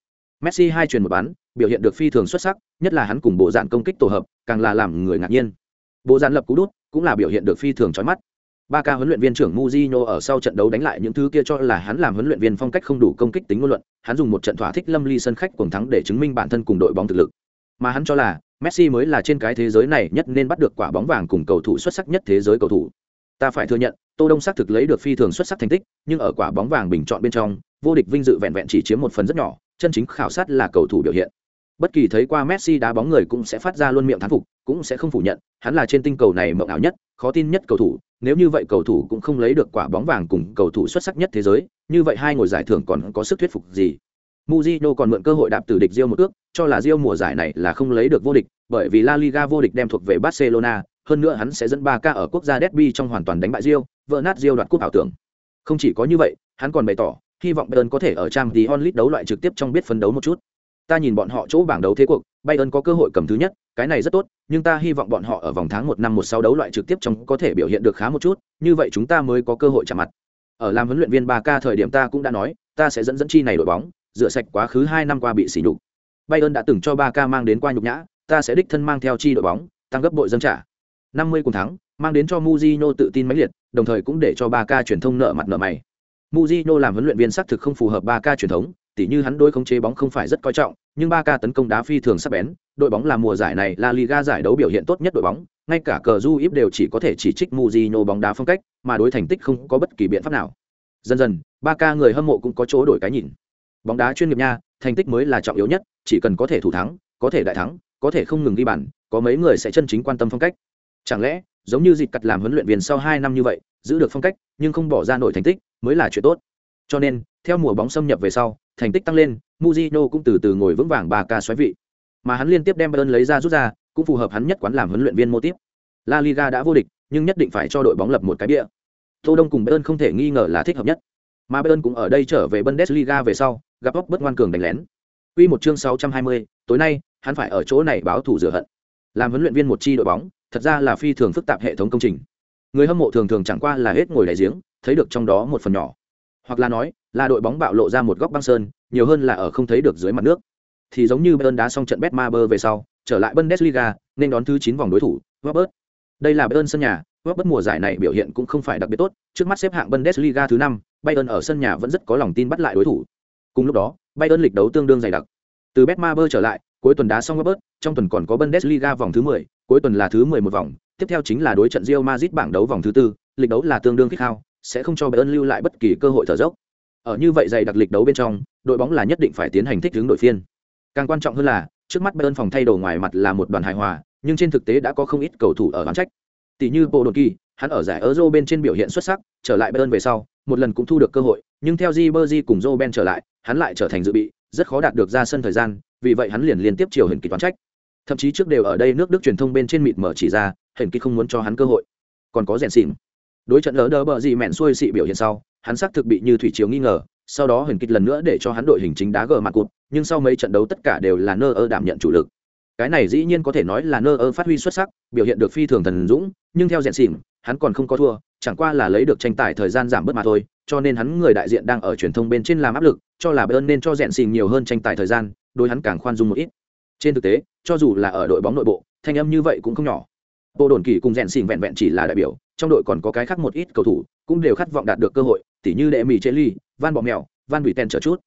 Messi hai truyền một bán, biểu hiện được phi thường xuất sắc nhất là hắn cùng bộ dạng công kích tổ hợp càng là làm người ngạc nhiên bộ dạng lập cú đút cũng là biểu hiện được phi thường chói mắt ba ca huấn luyện viên trưởng Mujino ở sau trận đấu đánh lại những thứ kia cho là hắn làm huấn luyện viên phong cách không đủ công kích tính ngôn luận, hắn dùng một trận thỏa thích lâm ly sân khách cuồng thắng để chứng minh bản thân cùng đội bóng thực lực. Mà hắn cho là Messi mới là trên cái thế giới này nhất nên bắt được quả bóng vàng cùng cầu thủ xuất sắc nhất thế giới cầu thủ. Ta phải thừa nhận, Tô Đông xác thực lấy được phi thường xuất sắc thành tích, nhưng ở quả bóng vàng bình chọn bên trong, vô địch vinh dự vẹn vẹn chỉ chiếm một phần rất nhỏ, chân chính khảo sát là cầu thủ biểu hiện. Bất kỳ thấy qua Messi đá bóng người cũng sẽ phát ra luôn miệng thán phục, cũng sẽ không phủ nhận, hắn là trên tinh cầu này mộng ảo nhất, khó tin nhất cầu thủ, nếu như vậy cầu thủ cũng không lấy được quả bóng vàng cùng cầu thủ xuất sắc nhất thế giới, như vậy hai ngồi giải thưởng còn có sức thuyết phục gì? Mujino còn mượn cơ hội đạp từ địch Real một ước, cho là Real mùa giải này là không lấy được vô địch, bởi vì La Liga vô địch đem thuộc về Barcelona, hơn nữa hắn sẽ dẫn ba ca ở quốc gia derby trong hoàn toàn đánh bại Real, vỡ nát Real đoạt cúp ảo tưởng. Không chỉ có như vậy, hắn còn bày tỏ, hy vọng Bayern có thể ở trang The Only đấu loại trực tiếp trong biết phấn đấu một chút. Ta nhìn bọn họ chỗ bảng đấu thế cuộc, Bayern có cơ hội cầm thứ nhất, cái này rất tốt, nhưng ta hy vọng bọn họ ở vòng tháng một năm một sau đấu loại trực tiếp trong có thể biểu hiện được khá một chút, như vậy chúng ta mới có cơ hội chạm mặt. Ở làm huấn luyện viên 3K thời điểm ta cũng đã nói, ta sẽ dẫn dẫn chi này đội bóng, rửa sạch quá khứ 2 năm qua bị sỉ nhục. Bayern đã từng cho 3K mang đến qua nhục nhã, ta sẽ đích thân mang theo chi đội bóng, tăng gấp bội dâng trả. 50 cùng thắng, mang đến cho Mujino tự tin mãnh liệt, đồng thời cũng để cho 3K truyền thông nợ mặt nợ mày. Mujino làm huấn luyện viên xác thực không phù hợp 3K truyền thống, tỉ như hắn đối khống chế bóng không phải rất coi trọng, nhưng 3K tấn công đá phi thường sắc bén, đội bóng là mùa giải này La Liga giải đấu biểu hiện tốt nhất đội bóng, ngay cả cờ du íp đều chỉ có thể chỉ trích Mujino bóng đá phong cách, mà đối thành tích không có bất kỳ biện pháp nào. Dần dần, 3K người hâm mộ cũng có chỗ đổi cái nhìn. Bóng đá chuyên nghiệp nha, thành tích mới là trọng yếu nhất, chỉ cần có thể thủ thắng, có thể đại thắng, có thể không ngừng ghi bàn, có mấy người sẽ chân chính quan tâm phong cách. Chẳng lẽ, giống như dịp cặt làm huấn luyện viên sau hai năm như vậy, giữ được phong cách, nhưng không bỏ ra nổi thành tích, mới là chuyện tốt. Cho nên, theo mùa bóng xâm nhập về sau, thành tích tăng lên, muzino cũng từ từ ngồi vững vàng ba ca xoáy vị. Mà hắn liên tiếp đem Bayern lấy ra rút ra, cũng phù hợp hắn nhất quán làm huấn luyện viên mô tiếp. La Liga đã vô địch, nhưng nhất định phải cho đội bóng lập một cái bia. Tô Đông cùng Bayern không thể nghi ngờ là thích hợp nhất. Mà Bayern cũng ở đây trở về Bundesliga về sau, gặp ốc bất ngoan cường đánh lén. Quy một chương 620, tối nay, hắn phải ở chỗ này báo thủ rửa hận. Làm huấn luyện viên một chi đội bóng, thật ra là phi thường phức tạp hệ thống công trình. Người hâm mộ thường thường chẳng qua là hết ngồi đáy giếng, thấy được trong đó một phần nhỏ. Hoặc là nói, là đội bóng bạo lộ ra một góc băng sơn, nhiều hơn là ở không thấy được dưới mặt nước. Thì giống như Bayern đá xong trận Betmaber về sau, trở lại Bundesliga, nên đón thứ chín vòng đối thủ, Robert. Đây là Bayern sân nhà, Robert mùa giải này biểu hiện cũng không phải đặc biệt tốt, trước mắt xếp hạng Bundesliga thứ năm Bayern ở sân nhà vẫn rất có lòng tin bắt lại đối thủ. Cùng lúc đó, Bayern lịch đấu tương đương dày đặc. Từ Betmaber trở lại, cuối tuần đá xong Robert, trong tuần còn có Bundesliga vòng thứ 10, cuối tuần là thứ 11 vòng, tiếp theo chính là đối trận Real Madrid bảng đấu vòng thứ tư, lịch đấu là tương đương khích hao, sẽ không cho Bayern lưu lại bất kỳ cơ hội thở dốc. Ở như vậy dày đặc lịch đấu bên trong, đội bóng là nhất định phải tiến hành thích ứng đội phiên. Càng quan trọng hơn là, trước mắt Bayern phòng thay đồ ngoài mặt là một đoàn hài hòa, nhưng trên thực tế đã có không ít cầu thủ ở bán trách. Tỷ như Bộ Đột Kỳ, hắn ở giải Euro bên trên biểu hiện xuất sắc, trở lại Bayern về sau, một lần cũng thu được cơ hội, nhưng theo Ribery cùng Robben trở lại, hắn lại trở thành dự bị, rất khó đạt được ra sân thời gian, vì vậy hắn liền liên tiếp chiều hình kỳ toán trách. Thậm chí trước đều ở đây nước Đức truyền thông bên trên mịt mở chỉ ra, hển kỳ không muốn cho hắn cơ hội. Còn có rèn xỉn. Đối trận lỡ đỡ bờ gì mẹn xuôi xị biểu hiện sau, hắn xác thực bị như thủy chiếu nghi ngờ, sau đó hển kịch lần nữa để cho hắn đội hình chính đá gờ mặt cụt, nhưng sau mấy trận đấu tất cả đều là nơ ơ đảm nhận chủ lực cái này dĩ nhiên có thể nói là nơ ơ phát huy xuất sắc biểu hiện được phi thường thần dũng nhưng theo rèn xỉn hắn còn không có thua chẳng qua là lấy được tranh tài thời gian giảm bớt mà thôi cho nên hắn người đại diện đang ở truyền thông bên trên làm áp lực cho là bơn nên cho rèn xỉn nhiều hơn tranh tài thời gian đối hắn càng khoan dung một ít trên thực tế, cho dù là ở đội bóng nội bộ, thanh âm như vậy cũng không nhỏ. Bộ đồn kỳ cùng rèn xỉn vẹn vẹn chỉ là đại biểu, trong đội còn có cái khác một ít cầu thủ, cũng đều khát vọng đạt được cơ hội, tỉ như đệ mỹ chế ly, van bọ mèo, van bị ten trở chút.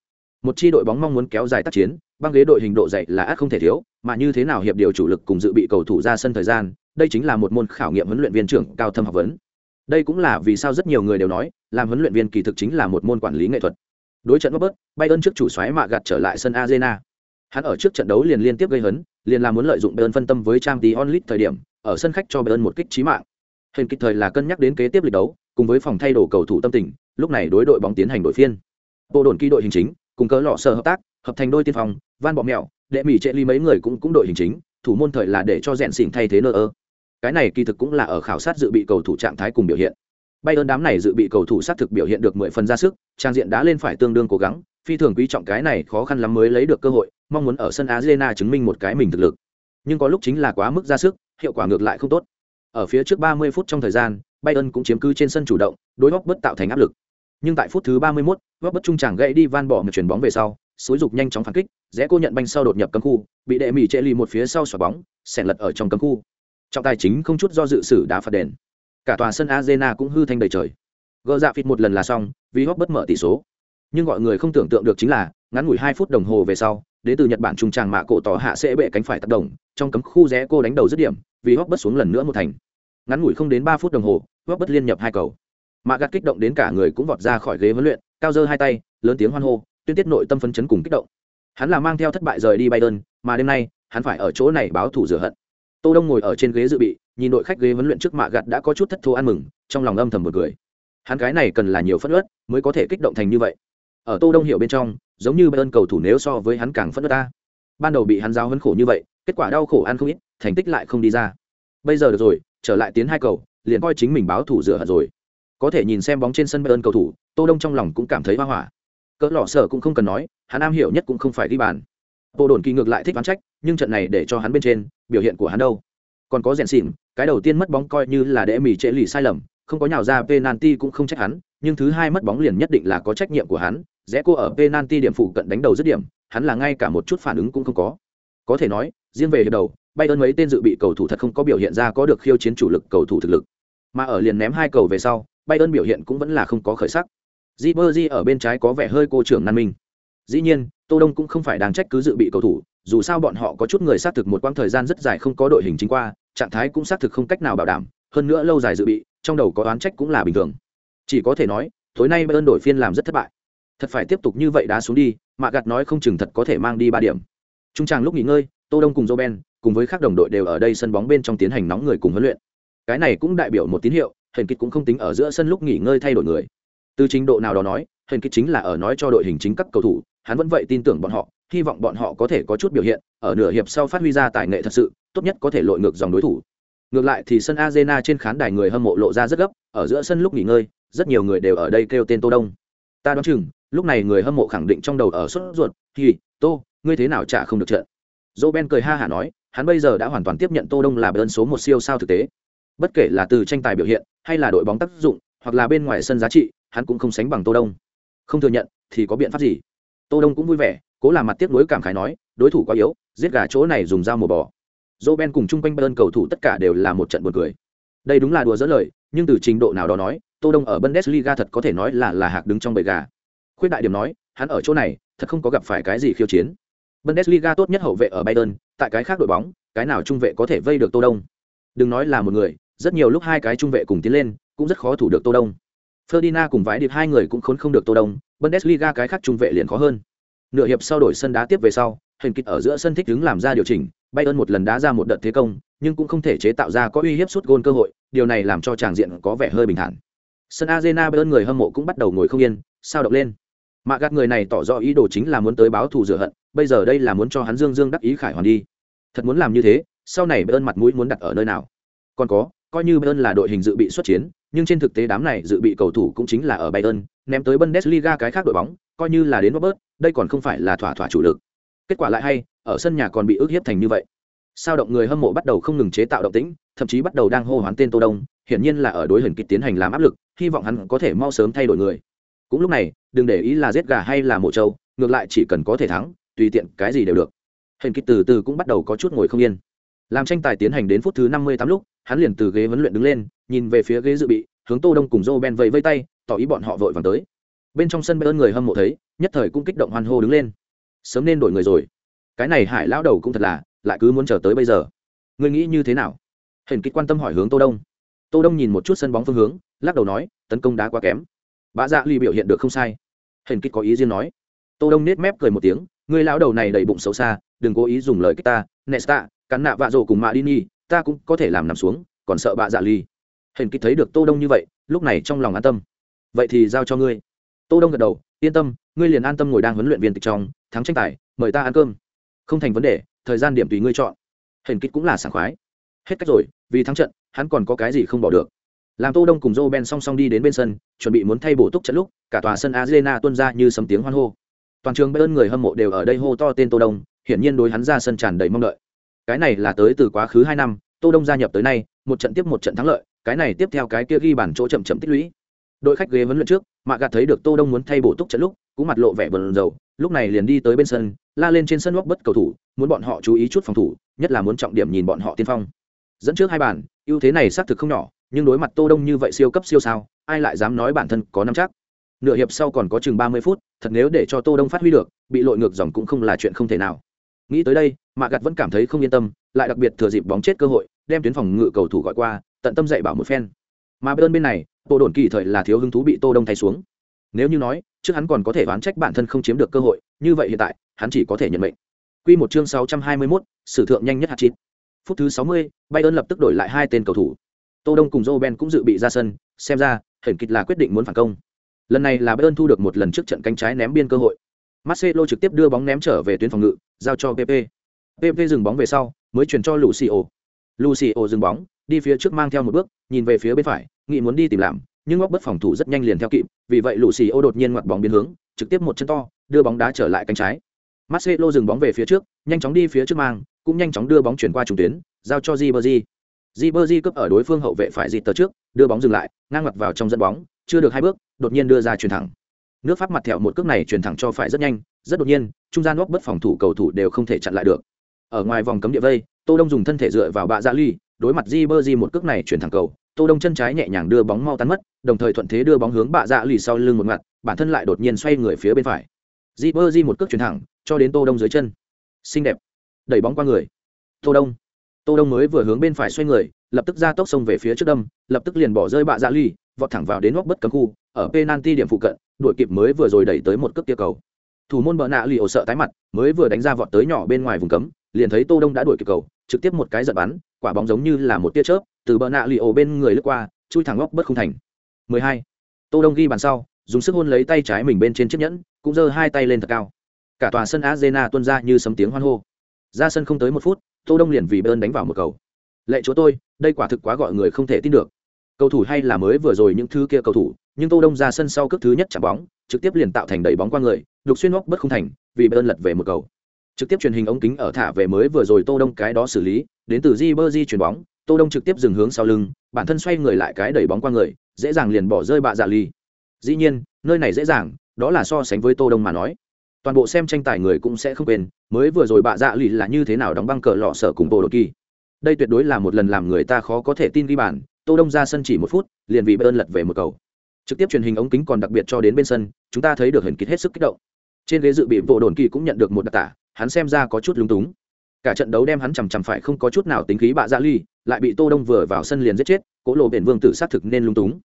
Một chi đội bóng mong muốn kéo dài tác chiến, băng ghế đội hình độ dậy là ác không thể thiếu, mà như thế nào hiệp điều chủ lực cùng dự bị cầu thủ ra sân thời gian, đây chính là một môn khảo nghiệm huấn luyện viên trưởng cao thâm học vấn. Đây cũng là vì sao rất nhiều người đều nói, làm huấn luyện viên kỳ thực chính là một môn quản lý nghệ thuật. Đối trận robert bayern trước chủ xoáy mạ gạt trở lại sân arena hắn ở trước trận đấu liền liên tiếp gây hấn liền làm muốn lợi dụng bayern phân tâm với trang tí onlit thời điểm ở sân khách cho bayern một kích trí mạng. Hình kịp thời là cân nhắc đến kế tiếp lịch đấu cùng với phòng thay đồ cầu thủ tâm tình lúc này đối đội bóng tiến hành đội phiên. Bộ đồn kỳ đội hình chính cùng cỡ lọ sở hợp tác hợp thành đôi tiên phòng, van bọ mẹo đệ mỹ trệ ly mấy người cũng cũng đội hình chính thủ môn thời là để cho rèn xỉn thay thế nơ ơ. Cái này kỳ thực cũng là ở khảo sát dự bị cầu thủ trạng thái cùng biểu hiện. Bay ơn đám này dự bị cầu thủ sát thực biểu hiện được mười phần ra sức trang diện đã lên phải tương đương cố gắng phi thường quý trọng cái này khó khăn lắm mới lấy được cơ hội mong muốn ở sân arena chứng minh một cái mình thực lực. Nhưng có lúc chính là quá mức ra sức hiệu quả ngược lại không tốt. Ở phía trước 30 phút trong thời gian bayern cũng chiếm cứ trên sân chủ động đối góc bất tạo thành áp lực. Nhưng tại phút thứ 31, góc bất trung chẳng gãy đi van bỏ một chuyển bóng về sau xúi dục nhanh chóng phản kích rẽ cô nhận banh sau đột nhập cấm khu bị đệ mỹ trệ lì một phía sau xòa bóng xẻn lật ở trong cấm khu. Trọng tài chính không chút do dự xử đá phạt đền. Cả tòa sân arena cũng hư thanh đầy trời. Gỡ dạ phịt một lần là xong vì hóc bất mở tỷ số nhưng gọi người không tưởng tượng được chính là ngắn ngủi hai phút đồng hồ về sau đến từ nhật bản trung tràng mạ cổ tỏ hạ sẽ bệ cánh phải tác động trong cấm khu rẽ cô đánh đầu dứt điểm vì hóc bất xuống lần nữa một thành. Ngắn ngủi không đến ba phút đồng hồ hóc bất liên nhập hai cầu. Mạ gạt kích động đến cả người cũng vọt ra khỏi ghế huấn luyện cao dơ hai tay lớn tiếng hoan hô tuyên tiết nội tâm phấn chấn cùng kích động. Hắn là mang theo thất bại rời đi Bayern, mà đêm nay hắn phải ở chỗ này báo thủ rửa hận. Tô đông ngồi ở trên ghế dự bị nhìn đội khách ghế huấn luyện trước mạ gạt đã có chút thất thố ăn mừng trong lòng âm thầm một cười. Hắn cái này cần là nhiều phất ớt mới có thể kích động thành như vậy ở tô đông hiểu bên trong, giống như Bayern cầu thủ nếu so với hắn càng phẫn nộ ta. Ban đầu bị hắn giáo hấn khổ như vậy, kết quả đau khổ ăn không ít, thành tích lại không đi ra. Bây giờ được rồi, trở lại tiến hai cầu, liền coi chính mình báo thủ rửa hận rồi. Có thể nhìn xem bóng trên sân Bayern cầu thủ, tô đông trong lòng cũng cảm thấy hoa hỏa. Cỡ lọ sở cũng không cần nói, hắn am hiểu nhất cũng không phải ghi bàn. Bộ đồn kỳ ngược lại thích ván trách, nhưng trận này để cho hắn bên trên, biểu hiện của hắn đâu? Còn có rèn xỉn, cái đầu tiên mất bóng coi như là để mì trễ lì sai lầm không có nhào ra penalty cũng không trách hắn nhưng thứ hai mất bóng liền nhất định là có trách nhiệm của hắn rẽ cô ở penalty điểm phụ cận đánh đầu dứt điểm hắn là ngay cả một chút phản ứng cũng không có. Có thể nói riêng về hiệp đầu bay ơn mấy tên dự bị cầu thủ thật không có biểu hiện ra có được khiêu chiến chủ lực cầu thủ thực lực. Mà ở liền ném hai cầu về sau bay ơn biểu hiện cũng vẫn là không có khởi sắc. Ribery ở bên trái có vẻ hơi cô trưởng nan minh. Dĩ nhiên, Tô Đông cũng không phải đang trách cứ dự bị cầu thủ, dù sao bọn họ có chút người xác thực một quãng thời gian rất dài không có đội hình chính qua, trạng thái cũng xác thực không cách nào bảo đảm, hơn nữa lâu dài dự bị, trong đầu có oán trách cũng là bình thường. Chỉ có thể nói, tối nay Bayern đổi phiên làm rất thất bại. Thật phải tiếp tục như vậy đá xuống đi, Mạ Gạt nói không chừng thật có thể mang đi ba điểm. Trung tràng lúc nghỉ ngơi, Tô Đông cùng Roben, cùng với các đồng đội đều ở đây sân bóng bên trong tiến hành nóng người cùng huấn luyện. Cái này cũng đại biểu một tín hiệu, Hình Kịch cũng không tính ở giữa sân lúc nghỉ ngơi thay đổi người từ trình độ nào đó nói hình kịch chính là ở nói cho đội hình chính các cầu thủ hắn vẫn vậy tin tưởng bọn họ hy vọng bọn họ có thể có chút biểu hiện ở nửa hiệp sau phát huy ra tài nghệ thật sự tốt nhất có thể lội ngược dòng đối thủ ngược lại thì sân arena trên khán đài người hâm mộ lộ ra rất gấp, ở giữa sân lúc nghỉ ngơi, rất nhiều người đều ở đây kêu tên tô đông. Ta đoán chừng, lúc này người hâm mộ khẳng định trong đầu ở suốt ruột thì tô, ngươi thế nào chả không được trận? Dỗ ben cười ha hả nói, hắn bây giờ đã hoàn toàn tiếp nhận tô đông là bên số một siêu sao thực tế. Bất kể là từ tranh tài biểu hiện, hay là đội bóng tác dụng, hoặc là bên ngoài sân giá trị, hắn cũng không sánh bằng tô đông. Không thừa nhận, thì có biện pháp gì? Tô đông cũng vui vẻ, cố làm mặt tiếc nuối cảm khái nói, đối thủ quá yếu, giết gà chỗ này dùng dao mổ bò dô ben cùng chung quanh Bayern cầu thủ tất cả đều là một trận buồn cười. Đây đúng là đùa dỡ lời nhưng từ trình độ nào đó nói tô đông ở bundesliga thật có thể nói là là hạc đứng trong bầy gà. Khuyết đại điểm nói hắn ở chỗ này thật không có gặp phải cái gì khiêu chiến. Bundesliga tốt nhất hậu vệ ở bayern tại cái khác đội bóng cái nào trung vệ có thể vây được tô đông? Đừng nói là một người rất nhiều lúc hai cái trung vệ cùng tiến lên cũng rất khó thủ được tô đông. Ferdinand cùng vãi điệp hai người cũng khốn không được Tô Đông, Bundesliga cái khác trung vệ liền khó hơn. Nửa hiệp sau đổi sân đá tiếp về sau, hình kịch ở giữa sân thích đứng làm ra điều chỉnh, Bayern một lần đá ra một đợt thế công, nhưng cũng không thể chế tạo ra có uy hiếp sút gôn cơ hội điều này làm cho tràng diện có vẻ hơi bình thản. Sân arena Bayern người hâm mộ cũng bắt đầu ngồi không yên sao động lên. Mạ gạt người này tỏ rõ ý đồ chính là muốn tới báo thù rửa hận bây giờ đây là muốn cho hắn dương dương đắc ý khải hoàn đi. Thật muốn làm như thế sau này Bayern mặt mũi muốn đặt ở nơi nào? Còn có coi như Bayern là đội hình dự bị xuất chiến, nhưng trên thực tế đám này dự bị cầu thủ cũng chính là ở Bayern, ném tới Bundesliga cái khác đội bóng, coi như là đến Robert, đây còn không phải là thỏa thỏa chủ lực. Kết quả lại hay, ở sân nhà còn bị ức hiếp thành như vậy. Sao động người hâm mộ bắt đầu không ngừng chế tạo động tĩnh, thậm chí bắt đầu đang hô hoán tên Tô Đông, hiển nhiên là ở đối hình kịch tiến hành làm áp lực, hy vọng hắn có thể mau sớm thay đổi người. Cũng lúc này, đừng để ý là giết gà hay là mổ trâu, ngược lại chỉ cần có thể thắng, tùy tiện cái gì đều được. Hình kịch từ từ cũng bắt đầu có chút ngồi không yên làm tranh tài tiến hành đến phút thứ năm mươi tám lúc hắn liền từ ghế huấn luyện đứng lên nhìn về phía ghế dự bị hướng tô đông cùng joe ben vẫy vây tay tỏ ý bọn họ vội vàng tới bên trong sân bayern người hâm mộ thấy nhất thời cũng kích động hoan hô đứng lên sớm nên đổi người rồi cái này hải lão đầu cũng thật là, lại cứ muốn chờ tới bây giờ. Ngươi nghĩ như thế nào? Hình kích quan tâm hỏi hướng tô đông. Tô đông nhìn một chút sân bóng phương hướng, lắc đầu nói, tấn công đá quá kém. Bạ dạ ly biểu hiện được không sai. Hình kích có ý riêng nói. Tô đông nết mép cười một tiếng, ngươi lão đầu này đầy bụng xấu xa, đừng cố ý dùng lời kích ta. Nesta, cắn nạ vạ rổ cùng mạ đi nhi, ta cũng có thể làm nằm xuống, còn sợ bạ dạ ly. Hình kích thấy được tô đông như vậy, lúc này trong lòng an tâm. Vậy thì giao cho ngươi. Tô đông gật đầu, yên tâm, ngươi liền an tâm ngồi đang huấn luyện viên tịch trong, thắng tranh tài, mời ta ăn cơm không thành vấn đề, thời gian điểm tùy ngươi chọn. Hển kích cũng là sảng khoái. Hết cách rồi, vì thắng trận, hắn còn có cái gì không bỏ được. Làm tô đông cùng joe ben song song đi đến bên sân, chuẩn bị muốn thay bổ túc trận lúc, cả tòa sân arena tuôn ra như sấm tiếng hoan hô. Toàn trường bayern người hâm mộ đều ở đây hô to tên tô đông, hiển nhiên đối hắn ra sân tràn đầy mong đợi. Cái này là tới từ quá khứ hai năm, tô đông gia nhập tới nay, một trận tiếp một trận thắng lợi, cái này tiếp theo cái kia ghi bản chỗ chậm chậm tích lũy. Đội khách ghế vấn luyện trước, mạ gạt thấy được tô đông muốn thay bổ túc trận lúc, cũng mặt lộ vẻ bần dầu lúc này liền đi tới bên sân la lên trên sân góc bất cầu thủ, muốn bọn họ chú ý chút phòng thủ, nhất là muốn trọng điểm nhìn bọn họ tiên phong. Dẫn trước hai bàn, ưu thế này xác thực không nhỏ, nhưng đối mặt tô đông như vậy siêu cấp siêu sao, ai lại dám nói bản thân có năm chắc? Nửa hiệp sau còn có chừng ba mươi phút, thật nếu để cho tô đông phát huy được, bị lội ngược dòng cũng không là chuyện không thể nào. Nghĩ tới đây mạ gặt vẫn cảm thấy không yên tâm, lại đặc biệt thừa dịp bóng chết cơ hội, đem tuyến phòng ngự cầu thủ gọi qua, tận tâm dạy bảo một phen. Mà bên bên này, bộ đồn kỳ thời là thiếu hứng thú bị tô đông thay xuống nếu như nói trước hắn còn có thể đoán trách bản thân không chiếm được cơ hội như vậy hiện tại hắn chỉ có thể nhận mệnh. Quy một chương 621, sử thượng nhanh nhất hạt chín phút thứ 60, bayern lập tức đổi lại hai tên cầu thủ. Tô đông cùng joe ben cũng dự bị ra sân xem ra hình kịch là quyết định muốn phản công. Lần này là bayern thu được một lần trước trận cánh trái ném biên cơ hội. Marcelo trực tiếp đưa bóng ném trở về tuyến phòng ngự giao cho pp pp dừng bóng về sau mới chuyển cho lucio. Lucio dừng bóng đi phía trước mang theo một bước nhìn về phía bên phải nghĩ muốn đi tìm làm nhưng góc bất phòng thủ rất nhanh liền theo kịp vì vậy lucio đột nhiên ngoặt bóng biến hướng trực tiếp một chân to đưa bóng đá trở lại cánh trái. Marcelo dừng bóng về phía trước nhanh chóng đi phía trước mang cũng nhanh chóng đưa bóng chuyển qua trung tuyến giao cho jibberji jibberji cướp ở đối phương hậu vệ phải dịt tờ trước, đưa bóng dừng lại, ngang mặt vào trong dẫn bóng, chưa được hai bước, đột nhiên đưa ra chuyển thẳng. Nước Pháp mặt thẹo một cước này chuyển thẳng cho phải rất nhanh, rất đột nhiên, trung gian góc bất phòng thủ cầu thủ đều không thể chặn lại được. Ở ngoài vòng cấm địa vây tô đông dùng thân thể dựa vào bạ dạ ly đối mặt di di một cước này chuyển thẳng cầu tô đông chân trái nhẹ nhàng đưa bóng mau tán mất đồng thời thuận thế đưa bóng hướng bạ dạ lì sau lưng một ngặt bản thân lại đột nhiên xoay người phía bên phải. Di bơ di một cước chuyển thẳng cho đến tô đông dưới chân. Xinh đẹp. Đẩy bóng qua người. Tô đông. Tô đông mới vừa hướng bên phải xoay người lập tức ra tốc xông về phía trước đâm lập tức liền bỏ rơi bạ dạ lì, vọt thẳng vào đến góc bất cấm khu ở penalty điểm phụ cận đuổi kịp mới vừa rồi đẩy tới một cước kia cầu. Thủ môn bờ nạ lì ổ sợ tái mặt mới vừa đánh ra vọt tới nhỏ bên ngoài vùng cấm liền thấy tô đông đã đuổi kịp cầu trực tiếp một cái giật bắn quả bóng giống như là một tia chớp từ bờ nạ lì ổ bên người lướt qua, chui thẳng góc bất không thành. 12. tô đông ghi bàn sau, dùng sức hôn lấy tay trái mình bên trên chiếc nhẫn, cũng giơ hai tay lên thật cao. Cả tòa sân arena tuôn ra như sấm tiếng hoan hô. Ra sân không tới một phút, tô đông liền vì bơn đánh vào một cầu. Lệ chúa tôi, đây quả thực quá gọi người không thể tin được. Cầu thủ hay là mới vừa rồi những thứ kia cầu thủ, nhưng tô đông ra sân sau cước thứ nhất chạm bóng, trực tiếp liền tạo thành đẩy bóng qua người, đục xuyên góc bất không thành, vì bơn lật về một cầu. Trực tiếp truyền hình ống kính ở thả về mới vừa rồi tô đông cái đó xử lý, đến từ di bơ di chuyền bóng tô đông trực tiếp dừng hướng sau lưng, bản thân xoay người lại cái đẩy bóng qua người, dễ dàng liền bỏ rơi bạ dạ ly dĩ nhiên, nơi này dễ dàng, đó là so sánh với tô đông mà nói. Toàn bộ xem tranh tài người cũng sẽ không quên, mới vừa rồi bạ dạ lì là như thế nào đóng băng cờ lọ sở cùng bộ đột kỳ. Đây tuyệt đối là một lần làm người ta khó có thể tin ghi bàn, tô đông ra sân chỉ một phút, liền vì bayern lật về một cầu. Trực tiếp truyền hình ống kính còn đặc biệt cho đến bên sân, chúng ta thấy được hình kịch hết sức kích động. Trên ghế dự bị bộ đồn kỳ cũng nhận được một đặc tả, hắn xem ra có chút lúng túng. Cả trận đấu đem hắn chằm chằm phải không có chút nào tính khí bạ dạ ly lại bị tô đông vừa vào sân liền giết chết, cố lộ biển vương tử sát thực nên lung túng.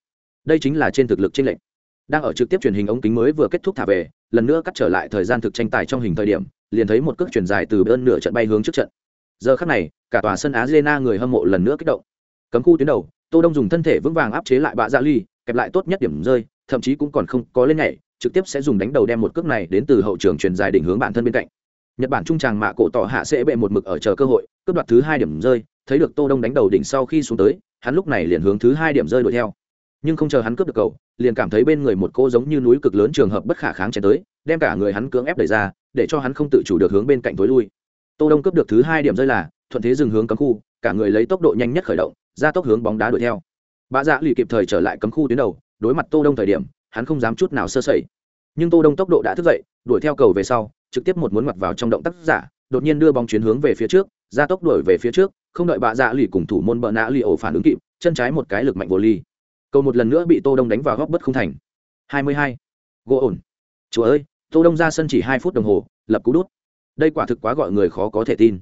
Đây chính là trên thực lực trên lệnh đang ở trực tiếp truyền hình ống kính mới vừa kết thúc thả về, lần nữa cắt trở lại thời gian thực tranh tài trong hình thời điểm, liền thấy một cước truyền dài từ bên nửa trận bay hướng trước trận. Giờ khắc này, cả tòa sân arena người hâm mộ lần nữa kích động. Cấm khu tuyến đầu, tô đông dùng thân thể vững vàng áp chế lại bạ dạ ly, kẹp lại tốt nhất điểm rơi, thậm chí cũng còn không có lên nhảy, trực tiếp sẽ dùng đánh đầu đem một cước này đến từ hậu trường truyền dài định hướng bản thân bên cạnh. Nhật bản trung tràng mạ cổ tỏ hạ sẽ bệ một mực ở chờ cơ hội, cướp đoạt thứ hai điểm rơi thấy được tô đông đánh đầu đỉnh sau khi xuống tới, hắn lúc này liền hướng thứ hai điểm rơi đuổi theo. Nhưng không chờ hắn cướp được cầu, liền cảm thấy bên người một cô giống như núi cực lớn trường hợp bất khả kháng chém tới, đem cả người hắn cưỡng ép đẩy ra, để cho hắn không tự chủ được hướng bên cạnh tối lui. Tô đông cướp được thứ hai điểm rơi là, thuận thế dừng hướng cấm khu, cả người lấy tốc độ nhanh nhất khởi động, ra tốc hướng bóng đá đuổi theo. Bà dạ lì kịp thời trở lại cấm khu tuyến đầu, đối mặt tô đông thời điểm, hắn không dám chút nào sơ sẩy. Nhưng tô đông tốc độ đã thức dậy, đuổi theo cầu về sau, trực tiếp một muốn mặt vào trong động tác giả, đột nhiên đưa bóng chuyến hướng về phía trước, ra tốc đuổi về phía trước không đợi bà dạ lì cùng thủ môn bờ nã lì ổ phản ứng kịp, chân trái một cái lực mạnh vô ly. Cầu một lần nữa bị tô đông đánh vào góc bất không thành. 22. gỗ ổn. Chúa ơi, tô đông ra sân chỉ hai phút đồng hồ, lập cú đút. Đây quả thực quá gọi người khó có thể tin.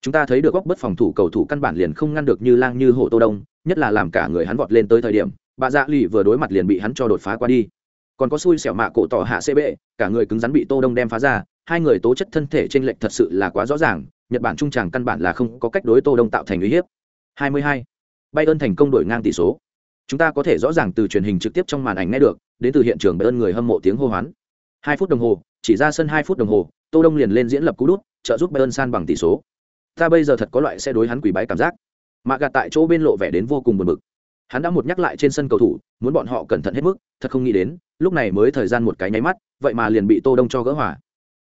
Chúng ta thấy được góc bất phòng thủ cầu thủ căn bản liền không ngăn được như lang như hổ tô đông, nhất là làm cả người hắn vọt lên tới thời điểm, bà dạ lì vừa đối mặt liền bị hắn cho đột phá qua đi. Còn có xui xẻo mạ cổ tỏ hạ cb cả người cứng rắn bị tô đông đem phá ra, hai người tố chất thân thể trên lệch thật sự là quá rõ ràng nhật bản trung tràng căn bản là không có cách đối tô đông tạo thành uy hiếp. 22. bayern thành công đổi ngang tỷ số. Chúng ta có thể rõ ràng từ truyền hình trực tiếp trong màn ảnh nghe được, đến từ hiện trường bayern người hâm mộ tiếng hô hoán. 2 phút đồng hồ, chỉ ra sân 2 phút đồng hồ, tô đông liền lên diễn lập cú đút, trợ giúp bayern san bằng tỷ số. Ta bây giờ thật có loại sẽ đối hắn quỷ bái cảm giác. Mạc gạt tại chỗ bên lộ vẻ đến vô cùng buồn bực. Hắn đã một nhắc lại trên sân cầu thủ, muốn bọn họ cẩn thận hết mức, thật không nghĩ đến, lúc này mới thời gian một cái nháy mắt, vậy mà liền bị tô đông cho gỡ hòa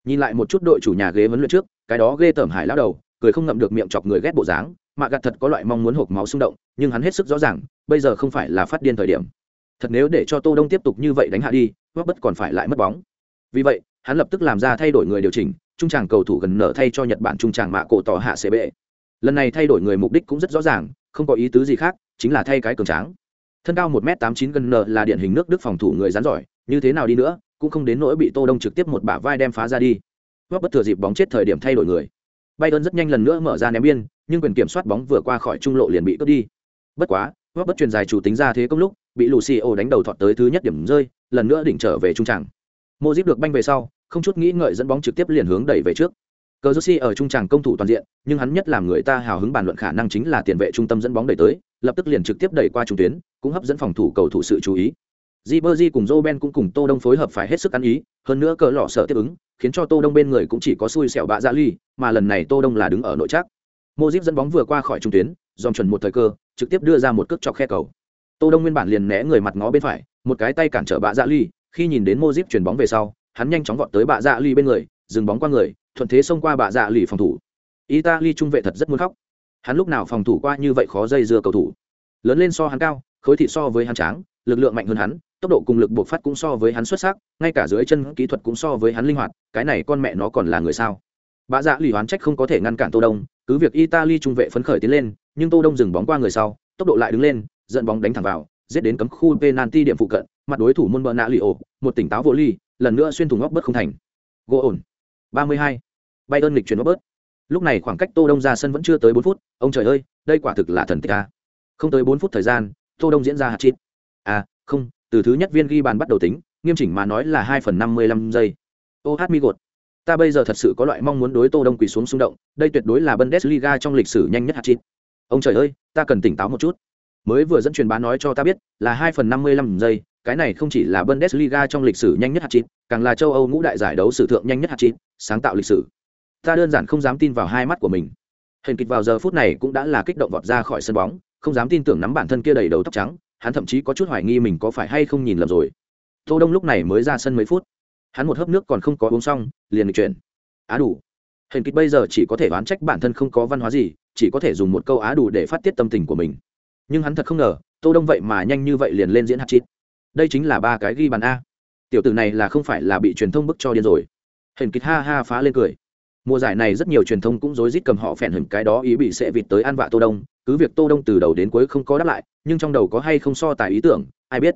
nhìn lại một chút đội chủ nhà ghế vấn luyện trước, cái đó ghê tởm hải lao đầu, cười không ngậm được miệng chọc người ghét bộ dáng mạ gạt thật có loại mong muốn hộp máu xung động, nhưng hắn hết sức rõ ràng, bây giờ không phải là phát điên thời điểm. Thật nếu để cho tô đông tiếp tục như vậy đánh hạ đi góp bất còn phải lại mất bóng. Vì vậy, hắn lập tức làm ra thay đổi người điều chỉnh, trung tràng cầu thủ gần nở thay cho nhật bản trung tràng mạ cổ tỏ hạ cb lần này thay đổi người mục đích cũng rất rõ ràng, không có ý tứ gì khác, chính là thay cái cường tráng. Thân cao một m tám chín gần nở là điển hình nước đức phòng thủ người rắn giỏi, như thế nào đi nữa cũng không đến nỗi bị tô đông trực tiếp một bả vai đem phá ra đi góp bất thừa dịp bóng chết thời điểm thay đổi người Bayern rất nhanh lần nữa mở ra ném biên, nhưng quyền kiểm soát bóng vừa qua khỏi trung lộ liền bị cướp đi. Bất quá, góp bất truyền dài chủ tính ra thế công lúc, bị Lucio đánh đầu thọt tới thứ nhất điểm rơi, lần nữa đỉnh trở về trung tràng. Modric được banh về sau, không chút nghĩ ngợi dẫn bóng trực tiếp liền hướng đẩy về trước. Cờ ở trung tràng công thủ toàn diện, nhưng hắn nhất làm người ta hào hứng bàn luận khả năng chính là tiền vệ trung tâm dẫn bóng đẩy tới, lập tức liền trực tiếp đẩy qua trung tuyến, cũng hấp dẫn phòng thủ cầu thủ sự chú ý. Jibberjee cùng Roben cũng cùng Tô Đông phối hợp phải hết sức ăn ý, hơn nữa cờ lọ sợ tiếp ứng, khiến cho Tô Đông bên người cũng chỉ có xui xẻo bạ dạ ly, mà lần này Tô Đông là đứng ở nội trác. Modric dẫn bóng vừa qua khỏi trung tuyến, dòm chuẩn một thời cơ, trực tiếp đưa ra một cước chọc khe cầu. Tô Đông nguyên bản liền né người mặt ngó bên phải, một cái tay cản trở bạ dạ ly, khi nhìn đến Modric chuyển bóng về sau, hắn nhanh chóng vọt tới bạ dạ ly bên người, dừng bóng qua người, thuận thế xông qua bạ dạ ly phòng thủ. Italy trung vệ thật rất muốn khóc. Hắn lúc nào phòng thủ qua như vậy khó dây dưa cầu thủ. Lớn lên so hắn cao, khối thịt so với hắn tráng, lực lượng mạnh hơn hắn, tốc độ cùng lực buộc phát cũng so với hắn xuất sắc, ngay cả dưới chân kỹ thuật cũng so với hắn linh hoạt, cái này con mẹ nó còn là người sao? Bà dạ lì hoán trách không có thể ngăn cản tô đông, cứ việc italy trung vệ phấn khởi tiến lên, nhưng tô đông dừng bóng qua người sau, tốc độ lại đứng lên, dẫn bóng đánh thẳng vào, giết đến cấm khu penalty điểm phụ cận, mặt đối thủ môn bờ nạ lì ổ, một tỉnh táo vô ly, lần nữa xuyên thủng góc bớt không thành. Gỗ ổn. 32. Bayern lịch chuyển ngóc bớt. Lúc này khoảng cách tô đông ra sân vẫn chưa tới 4 phút, ông trời ơi, đây quả thực là thần tích a. Không tới 4 phút thời gian, tô đông diễn ra hạt chít à không từ thứ nhất viên ghi bàn bắt đầu tính, nghiêm chỉnh mà nói là hai phần năm mươi lăm giây. Ô hát mi gột. Ta bây giờ thật sự có loại mong muốn đối tô đông quỳ xuống xung động, đây tuyệt đối là bundesliga trong lịch sử nhanh nhất hạt chít ông trời ơi, ta cần tỉnh táo một chút. Mới vừa dẫn truyền bá nói cho ta biết là hai phần năm mươi lăm giây, cái này không chỉ là bundesliga trong lịch sử nhanh nhất hạt chít càng là châu âu ngũ đại giải đấu sử thượng nhanh nhất hạt chít sáng tạo lịch sử. Ta đơn giản không dám tin vào hai mắt của mình. Hình kịch vào giờ phút này cũng đã là kích động vọt ra khỏi sân bóng, không dám tin tưởng nắm bản thân kia đầy đầu tóc trắng hắn thậm chí có chút hoài nghi mình có phải hay không nhìn lầm rồi. Tô đông lúc này mới ra sân mấy phút. Hắn một hớp nước còn không có uống xong, liền được chuyển. Á đủ. Hình kịch bây giờ chỉ có thể đoán trách bản thân không có văn hóa gì, chỉ có thể dùng một câu á đủ để phát tiết tâm tình của mình. Nhưng hắn thật không ngờ, tô đông vậy mà nhanh như vậy liền lên diễn hát chít. Đây chính là ba cái ghi bàn a. Tiểu tử này là không phải là bị truyền thông bức cho điên rồi. Hình kịch ha ha phá lên cười. Mùa giải này rất nhiều truyền thông cũng rối rít cầm họ phèn hình cái đó ý bị sẽ vịt tới ăn vạ tô đông. Cứ việc tô đông từ đầu đến cuối không có đáp lại nhưng trong đầu có hay không so tài ý tưởng, ai biết.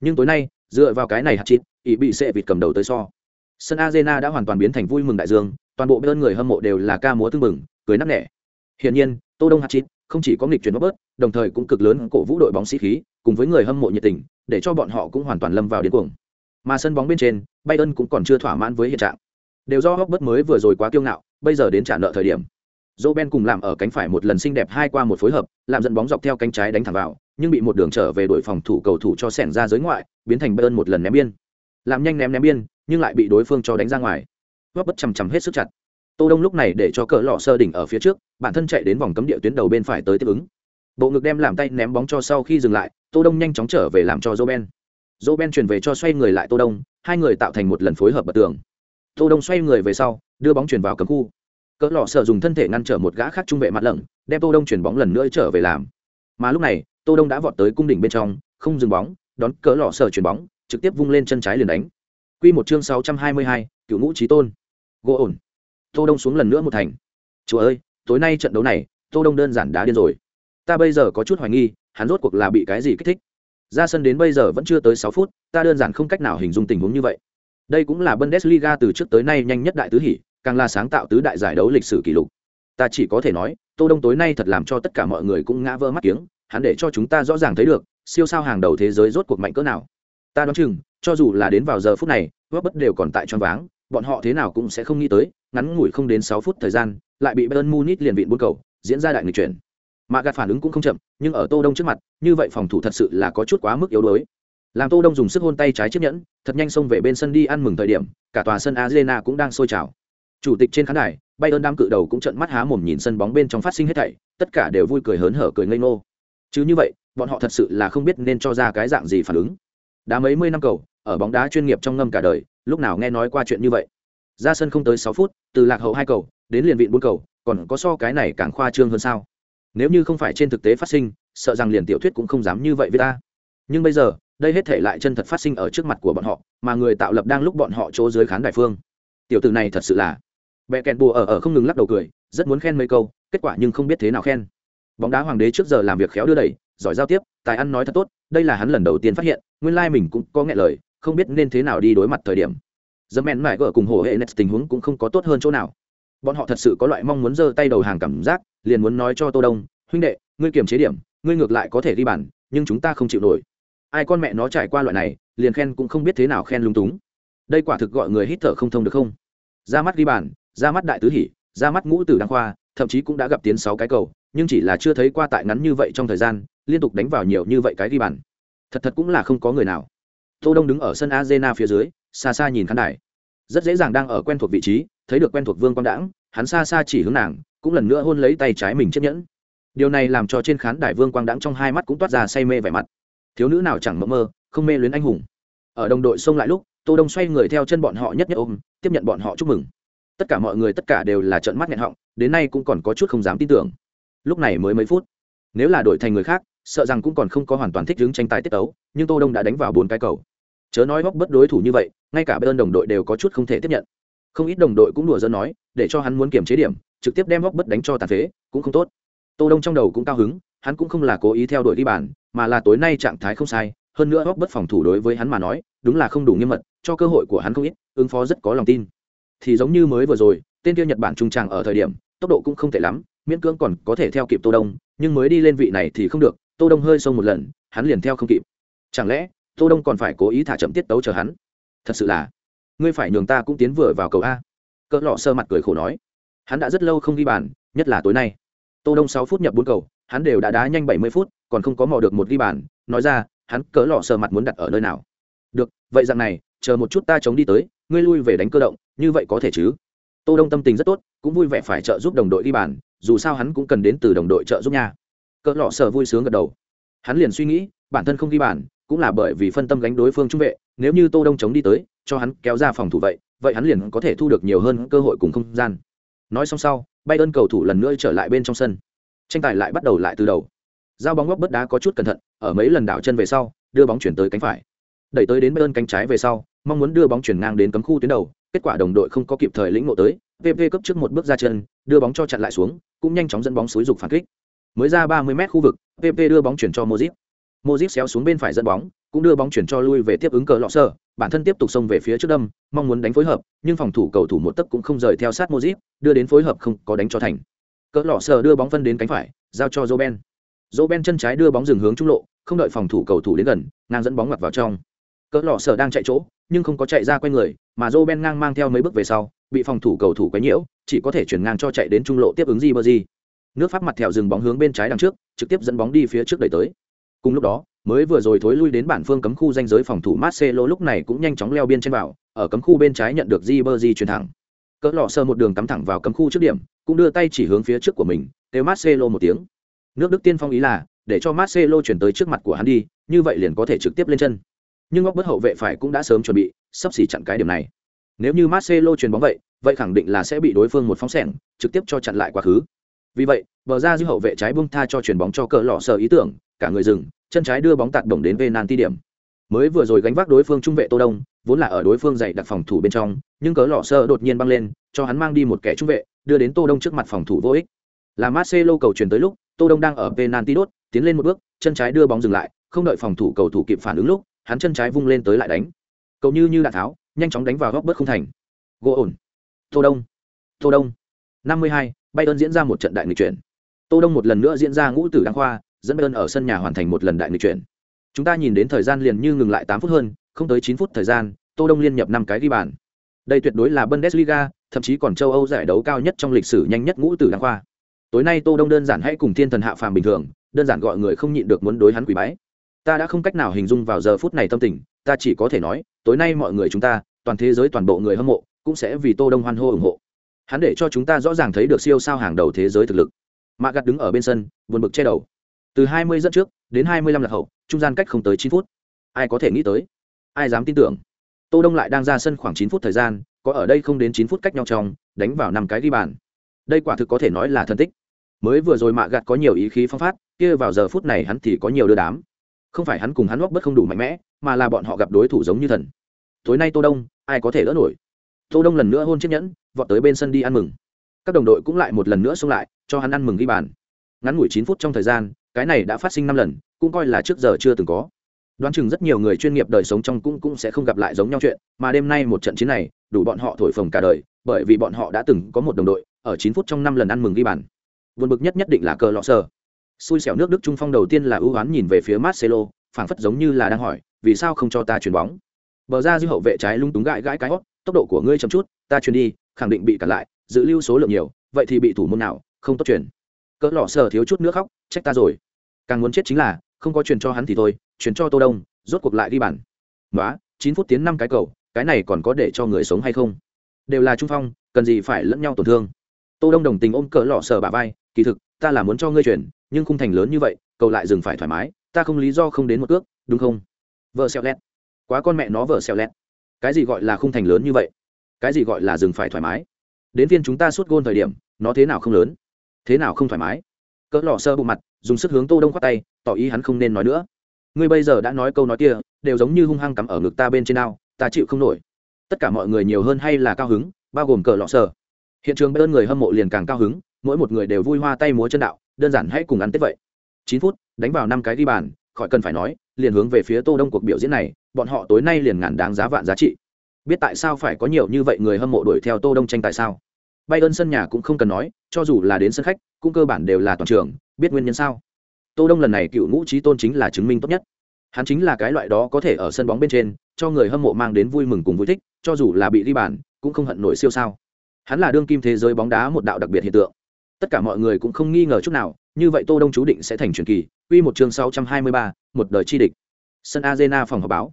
Nhưng tối nay, dựa vào cái này hạt chít ý bị sẽ vịt cầm đầu tới so. Sân arena đã hoàn toàn biến thành vui mừng đại dương, toàn bộ bên người hâm mộ đều là ca múa tưng mừng cười nắc nẻ. Hiển nhiên, tô đông hạt chít không chỉ có nghịch chuyển bớt, đồng thời cũng cực lớn cổ vũ đội bóng sĩ khí, cùng với người hâm mộ nhiệt tình, để cho bọn họ cũng hoàn toàn lâm vào điên cuồng. Mà sân bóng bên trên, bayern cũng còn chưa thỏa mãn với hiện trạng. Đều do hóc bớt mới vừa rồi quá kiêu ngạo, bây giờ đến trả nợ thời điểm. Joe ben cùng làm ở cánh phải một lần xinh đẹp hai qua một phối hợp, làm dẫn bóng dọc theo cánh trái đánh thẳng vào nhưng bị một đường trở về đội phòng thủ cầu thủ cho sẻn ra giới ngoại, biến thành bơn một lần ném biên. Làm nhanh ném ném biên, nhưng lại bị đối phương cho đánh ra ngoài. Góp bất chằm chằm hết sức chặt. Tô đông lúc này để cho cỡ lọ sơ đỉnh ở phía trước, bản thân chạy đến vòng cấm địa tuyến đầu bên phải tới tiếp ứng. Bộ ngực đem làm tay ném bóng cho sau khi dừng lại, tô đông nhanh chóng trở về làm cho joben joben chuyển về cho xoay người lại tô đông, hai người tạo thành một lần phối hợp bật tường. Tô đông xoay người về sau, đưa bóng chuyển vào cấm khu. Cỡ lọ sợ dùng thân thể ngăn trở một gã khác trung vệ mặt lửng đem tô đông chuyển bóng lần nữa trở về làm. Mà lúc này tô đông đã vọt tới cung đỉnh bên trong không dừng bóng đón cỡ lọ sở chuyển bóng trực tiếp vung lên chân trái liền đánh. Quy một chương 622, cựu ngũ chí tôn. Gỗ ổn. Tô đông xuống lần nữa một thành. Chúa ơi tối nay trận đấu này tô đông đơn giản đã điên rồi. Ta bây giờ có chút hoài nghi hắn rốt cuộc là bị cái gì kích thích? Ra sân đến bây giờ vẫn chưa tới sáu phút ta đơn giản không cách nào hình dung tình huống như vậy. Đây cũng là bundesliga từ trước tới nay nhanh nhất đại tứ hỷ càng là sáng tạo tứ đại giải đấu lịch sử kỷ lục. Ta chỉ có thể nói tô đông tối nay thật làm cho tất cả mọi người cũng ngã vỡ mắt kiếng hắn để cho chúng ta rõ ràng thấy được, siêu sao hàng đầu thế giới rốt cuộc mạnh cỡ nào. Ta đoán chừng, cho dù là đến vào giờ phút này góp bất đều còn tại choáng váng, bọn họ thế nào cũng sẽ không nghĩ tới, ngắn ngủi không đến sáu phút thời gian, lại bị bayern munich liền vịn buôn cầu, diễn ra đại nghịch chuyển. Mà gạt phản ứng cũng không chậm, nhưng ở tô đông trước mặt, như vậy phòng thủ thật sự là có chút quá mức yếu đuối. Làm tô đông dùng sức hôn tay trái chiếc nhẫn, thật nhanh xông về bên sân đi ăn mừng thời điểm, cả tòa sân arena cũng đang sôi trào. Chủ tịch trên khán đài, bayern đám cự đầu cũng trợn mắt há mồm nhìn sân bóng bên trong phát sinh hết thảy, tất cả đều vui cười hớn hở cười ngây ngô chứ như vậy, bọn họ thật sự là không biết nên cho ra cái dạng gì phản ứng. Đá mấy mươi năm cầu, ở bóng đá chuyên nghiệp trong ngâm cả đời, lúc nào nghe nói qua chuyện như vậy. Ra sân không tới sáu phút, từ lạc hậu hai cầu, đến liền vịn bốn cầu, còn có so cái này càng khoa trương hơn sao? Nếu như không phải trên thực tế phát sinh, sợ rằng liền tiểu thuyết cũng không dám như vậy với ta. Nhưng bây giờ, đây hết thể lại chân thật phát sinh ở trước mặt của bọn họ, mà người tạo lập đang lúc bọn họ chỗ dưới khán đại phương. Tiểu tử này thật sự là. Bẹ kèn bùa ở ở không ngừng lắc đầu cười, rất muốn khen mấy câu, kết quả nhưng không biết thế nào khen bóng đá hoàng đế trước giờ làm việc khéo đưa đẩy, giỏi giao tiếp, tài ăn nói thật tốt, đây là hắn lần đầu tiên phát hiện, nguyên lai mình cũng có nghe lời, không biết nên thế nào đi đối mặt thời điểm. Dơ men mải gỡ cùng hồ hệ nets tình huống cũng không có tốt hơn chỗ nào. Bọn họ thật sự có loại mong muốn giơ tay đầu hàng cảm giác, liền muốn nói cho tô đông, huynh đệ, ngươi kiềm chế điểm, ngươi ngược lại có thể ghi bản nhưng chúng ta không chịu nổi. Ai con mẹ nó trải qua loại này, liền khen cũng không biết thế nào khen lung túng. Đây quả thực gọi người hít thở không thông được không? Ra mắt ghi bàn, ra mắt đại tứ hỉ, ra mắt ngũ tử đăng khoa, thậm chí cũng đã gặp tiến sáu cái cầu nhưng chỉ là chưa thấy qua tại ngắn như vậy trong thời gian, liên tục đánh vào nhiều như vậy cái ghi bàn. Thật thật cũng là không có người nào. Tô đông đứng ở sân arena phía dưới, xa xa nhìn khán đài. Rất dễ dàng đang ở quen thuộc vị trí, thấy được quen thuộc vương quang đãng, hắn xa xa chỉ hướng nàng, cũng lần nữa hôn lấy tay trái mình chiếc nhẫn. Điều này làm cho trên khán đài vương quang đãng trong hai mắt cũng toát ra say mê vẻ mặt. Thiếu nữ nào chẳng mơ mơ, không mê luyến anh hùng. Ở đồng đội xông lại lúc, tô đông xoay người theo chân bọn họ nhất nhất ôm, tiếp nhận bọn họ chúc mừng. Tất cả mọi người, tất cả đều là trợn mắt nghẹn họng, đến nay cũng còn có chút không dám tin tưởng lúc này mới mấy phút. Nếu là đổi thành người khác, sợ rằng cũng còn không có hoàn toàn thích ứng tranh tài tiết tấu, nhưng tô đông đã đánh vào bốn cái cầu. Chớ nói bóc bất đối thủ như vậy, ngay cả bên đồng đội đều có chút không thể tiếp nhận. Không ít đồng đội cũng đùa dân nói, để cho hắn muốn kiềm chế điểm, trực tiếp đem bóc bất đánh cho tàn phế, cũng không tốt. Tô đông trong đầu cũng cao hứng, hắn cũng không là cố ý theo đuổi đi bàn, mà là tối nay trạng thái không sai, hơn nữa bóc bất phòng thủ đối với hắn mà nói, đúng là không đủ nghiêm mật, cho cơ hội của hắn không ít, ứng phó rất có lòng tin. Thì giống như mới vừa rồi, tên kia nhật bản trung tràng ở thời điểm, tốc độ cũng không tệ lắm miễn cưỡng còn có thể theo kịp tô đông, nhưng mới đi lên vị này thì không được, tô đông hơi sông một lần, hắn liền theo không kịp. Chẳng lẽ, tô đông còn phải cố ý thả chậm tiết tấu chờ hắn? Thật sự là, ngươi phải nhường ta cũng tiến vừa vào cầu a. Cỡ lọ sơ mặt cười khổ nói. Hắn đã rất lâu không ghi bàn, nhất là tối nay. Tô đông sáu phút nhập bốn cầu, hắn đều đã đá nhanh bảy mươi phút, còn không có mò được một ghi bàn, nói ra, hắn cỡ lọ sơ mặt muốn đặt ở nơi nào? Được, vậy rằng này, chờ một chút ta chống đi tới, ngươi lui về đánh cơ động, như vậy có thể chứ? Tô đông tâm tình rất tốt cũng vui vẻ phải trợ giúp đồng đội đi bàn, dù sao hắn cũng cần đến từ đồng đội trợ giúp nha. Cỡ lọ sở vui sướng gật đầu. Hắn liền suy nghĩ, bản thân không ghi bàn, cũng là bởi vì phân tâm gánh đối phương trung vệ, nếu như tô đông chống đi tới, cho hắn kéo ra phòng thủ vậy vậy hắn liền có thể thu được nhiều hơn cơ hội cùng không gian. Nói xong sau, bay ơn cầu thủ lần nữa trở lại bên trong sân. Tranh tài lại bắt đầu lại từ đầu. Giao bóng góc bất đá có chút cẩn thận, ở mấy lần đảo chân về sau, đưa bóng chuyển tới cánh phải. Đẩy tới đến bay ơn cánh trái về sau, mong muốn đưa bóng chuyển ngang đến cấm khu tuyến đầu, kết quả đồng đội không có kịp thời lĩnh ngộ tới pp cấp trước một bước ra chân đưa bóng cho chặn lại xuống cũng nhanh chóng dẫn bóng xúi dục phản kích. Mới ra 30 m khu vực pp đưa bóng chuyển cho mozip mozip xéo xuống bên phải dẫn bóng cũng đưa bóng chuyển cho lui về tiếp ứng cờ lọ sở, bản thân tiếp tục xông về phía trước đâm mong muốn đánh phối hợp nhưng phòng thủ cầu thủ một tấc cũng không rời theo sát mozip đưa đến phối hợp không có đánh cho thành. Cờ lọ sở đưa bóng phân đến cánh phải giao cho Roben. Roben chân trái đưa bóng dừng hướng trung lộ không đợi phòng thủ cầu thủ đến gần ngang dẫn bóng ngoặt vào trong. Cỡ lọ sở đang chạy chỗ nhưng không có chạy ra quay người mà Roben ngang mang theo mấy bước về sau bị phòng thủ cầu thủ quấy nhiễu, chỉ có thể chuyển ngang cho chạy đến trung lộ tiếp ứng di nước pháp mặt theo dừng bóng hướng bên trái đằng trước, trực tiếp dẫn bóng đi phía trước đẩy tới. Cùng lúc đó, mới vừa rồi thối lui đến bản phương cấm khu danh giới phòng thủ Marcelo lúc này cũng nhanh chóng leo biên trên vào, ở cấm khu bên trái nhận được di bơ chuyển thẳng. Cỡ lọ sơ một đường cắm thẳng vào cấm khu trước điểm, cũng đưa tay chỉ hướng phía trước của mình, kêu Marcelo một tiếng. Nước đức tiên phong ý là, để cho Marcelo chuyển tới trước mặt của hắn đi, như vậy liền có thể trực tiếp lên chân. Nhưng góc bất hậu vệ phải cũng đã sớm chuẩn bị, sắp xỉ chặn cái điểm này nếu như Marcelo chuyền bóng vậy vậy khẳng định là sẽ bị đối phương một phóng sẻng, trực tiếp cho chặn lại quá khứ. Vì vậy, bờ ra dư hậu vệ trái bung tha cho chuyền bóng cho cỡ lọ sờ ý tưởng, cả người dừng, chân trái đưa bóng tạt đồng đến penalty điểm. Mới vừa rồi gánh vác đối phương trung vệ tô đông, vốn là ở đối phương dày đặt phòng thủ bên trong, nhưng cỡ lọ sở đột nhiên băng lên, cho hắn mang đi một kẻ trung vệ, đưa đến tô đông trước mặt phòng thủ vô ích. Là marcelo cầu truyền tới lúc, tô đông đang ở penalty đốt, tiến lên một bước, chân trái đưa bóng dừng lại, không đợi phòng thủ cầu thủ kịp phản ứng lúc, hắn chân trái vung lên tới lại đánh. Cầu như như đạn tháo nhanh chóng đánh vào góc bớt không thành. Gỗ ổn. Tô đông. Tô đông. năm mươi hai bay ơn diễn ra một trận đại nghịch chuyển. Tô đông một lần nữa diễn ra ngũ tử đăng khoa, dẫn ơn ở sân nhà hoàn thành một lần đại nghịch chuyển. Chúng ta nhìn đến thời gian liền như ngừng lại tám phút hơn, không tới chín phút thời gian, tô đông liên nhập năm cái ghi bàn. Đây tuyệt đối là bundesliga, thậm chí còn châu âu giải đấu cao nhất trong lịch sử nhanh nhất ngũ tử đăng khoa. Tối nay tô đông đơn giản hãy cùng thiên thần hạ phàm bình thường, đơn giản gọi người không nhịn được muốn đối hắn quỷ bái. Ta đã không cách nào hình dung vào giờ phút này tâm tình ta chỉ có thể nói, tối nay mọi người chúng ta, toàn thế giới toàn bộ người hâm mộ, cũng sẽ vì tô đông hoan hô ủng hộ. Hắn để cho chúng ta rõ ràng thấy được siêu sao hàng đầu thế giới thực lực. Mạ gặt đứng ở bên sân, buồn bực che đầu. Từ 20 dẫn trước, đến 25 lạc hậu, trung gian cách không tới 9 phút. Ai có thể nghĩ tới? Ai dám tin tưởng? Tô đông lại đang ra sân khoảng 9 phút thời gian, có ở đây không đến 9 phút cách nhau trong, đánh vào năm cái ghi bàn. Đây quả thực có thể nói là thần tích. Mới vừa rồi mạ gặt có nhiều ý khí phong phát, kia vào giờ phút này hắn thì có nhiều đưa đám không phải hắn cùng hắn ngóc bất không đủ mạnh mẽ, mà là bọn họ gặp đối thủ giống như thần. Tối nay tô đông, ai có thể đỡ nổi? Tô đông lần nữa hôn chiếc nhẫn, vọt tới bên sân đi ăn mừng. Các đồng đội cũng lại một lần nữa xông lại, cho hắn ăn mừng ghi bàn. Ngắn ngủi chín phút trong thời gian, cái này đã phát sinh năm lần, cũng coi là trước giờ chưa từng có. Đoán chừng rất nhiều người chuyên nghiệp đời sống trong cũng cũng sẽ không gặp lại giống nhau chuyện, mà đêm nay một trận chiến này, đủ bọn họ thổi phồng cả đời, bởi vì bọn họ đã từng có một đồng đội, ở chín phút trong năm lần ăn mừng ghi bàn. Vượt bực nhất nhất định là cờ lọ sờ xui xẻo nước đức trung phong đầu tiên là ưu hoán nhìn về phía marcelo, phảng phất giống như là đang hỏi, vì sao không cho ta chuyền bóng? Bờ ra dư hậu vệ trái lung túng gãi gãi cái hót tốc độ của ngươi chậm chút, ta chuyền đi, khẳng định bị cản lại giữ lưu số lượng nhiều, vậy thì bị thủ môn nào, không tốt chuyển cỡ lọ sờ thiếu chút nữa khóc, trách ta rồi. Càng muốn chết chính là, không có chuyển cho hắn thì thôi chuyển cho tô đông, rốt cuộc lại đi bàn. Nói chín phút tiến năm cái cầu, cái này còn có để cho người sống hay không? Đều là trung phong, cần gì phải lẫn nhau tổn thương? Tô đông đồng tình ôm cỡ lọ sờ bà vai, kỳ thực, ta là muốn cho ngươi chuyển nhưng khung thành lớn như vậy, cầu lại dừng phải thoải mái, ta không lý do không đến một cước, đúng không? Vợ xẹo lẹt. Quá con mẹ nó vợ xẹo lẹt. Cái gì gọi là khung thành lớn như vậy? Cái gì gọi là dừng phải thoải mái? Đến phiên chúng ta suốt gôn thời điểm, nó thế nào không lớn? Thế nào không thoải mái? Cỡ lọ sơ bộ mặt, dùng sức hướng tô đông khoát tay, tỏ ý hắn không nên nói nữa. Ngươi bây giờ đã nói câu nói kia, đều giống như hung hăng cắm ở ngực ta bên trên ao, ta chịu không nổi. Tất cả mọi người nhiều hơn hay là cao hứng, bao gồm cỡ lọ sơ. Hiện trường bên người hâm mộ liền càng cao hứng, mỗi một người đều vui hoa tay múa chân đạo đơn giản hãy cùng ăn tết vậy chín phút đánh vào năm cái ghi bàn khỏi cần phải nói liền hướng về phía tô đông cuộc biểu diễn này bọn họ tối nay liền ngàn đáng giá vạn giá trị biết tại sao phải có nhiều như vậy người hâm mộ đuổi theo tô đông tranh tại sao Bayern sân nhà cũng không cần nói, cho dù là đến sân khách, cũng cơ bản đều là toàn trường, biết nguyên nhân sao. Tô Đông lần này cựu ngũ trí tôn chính là chứng minh tốt nhất. Hắn chính là cái loại đó có thể ở sân bóng bên trên, cho người hâm mộ mang đến vui mừng cùng vui thích, cho dù là bị đi bàn, cũng không hận nổi siêu sao. Hắn là đương kim thế giới bóng đá một đạo đặc biệt hiện tượng. Tất cả mọi người cũng không nghi ngờ chút nào, như vậy Tô Đông chú định sẽ thành truyền kỳ. Quy một chương 623, một đời chi địch. Sân Arena phòng họp báo.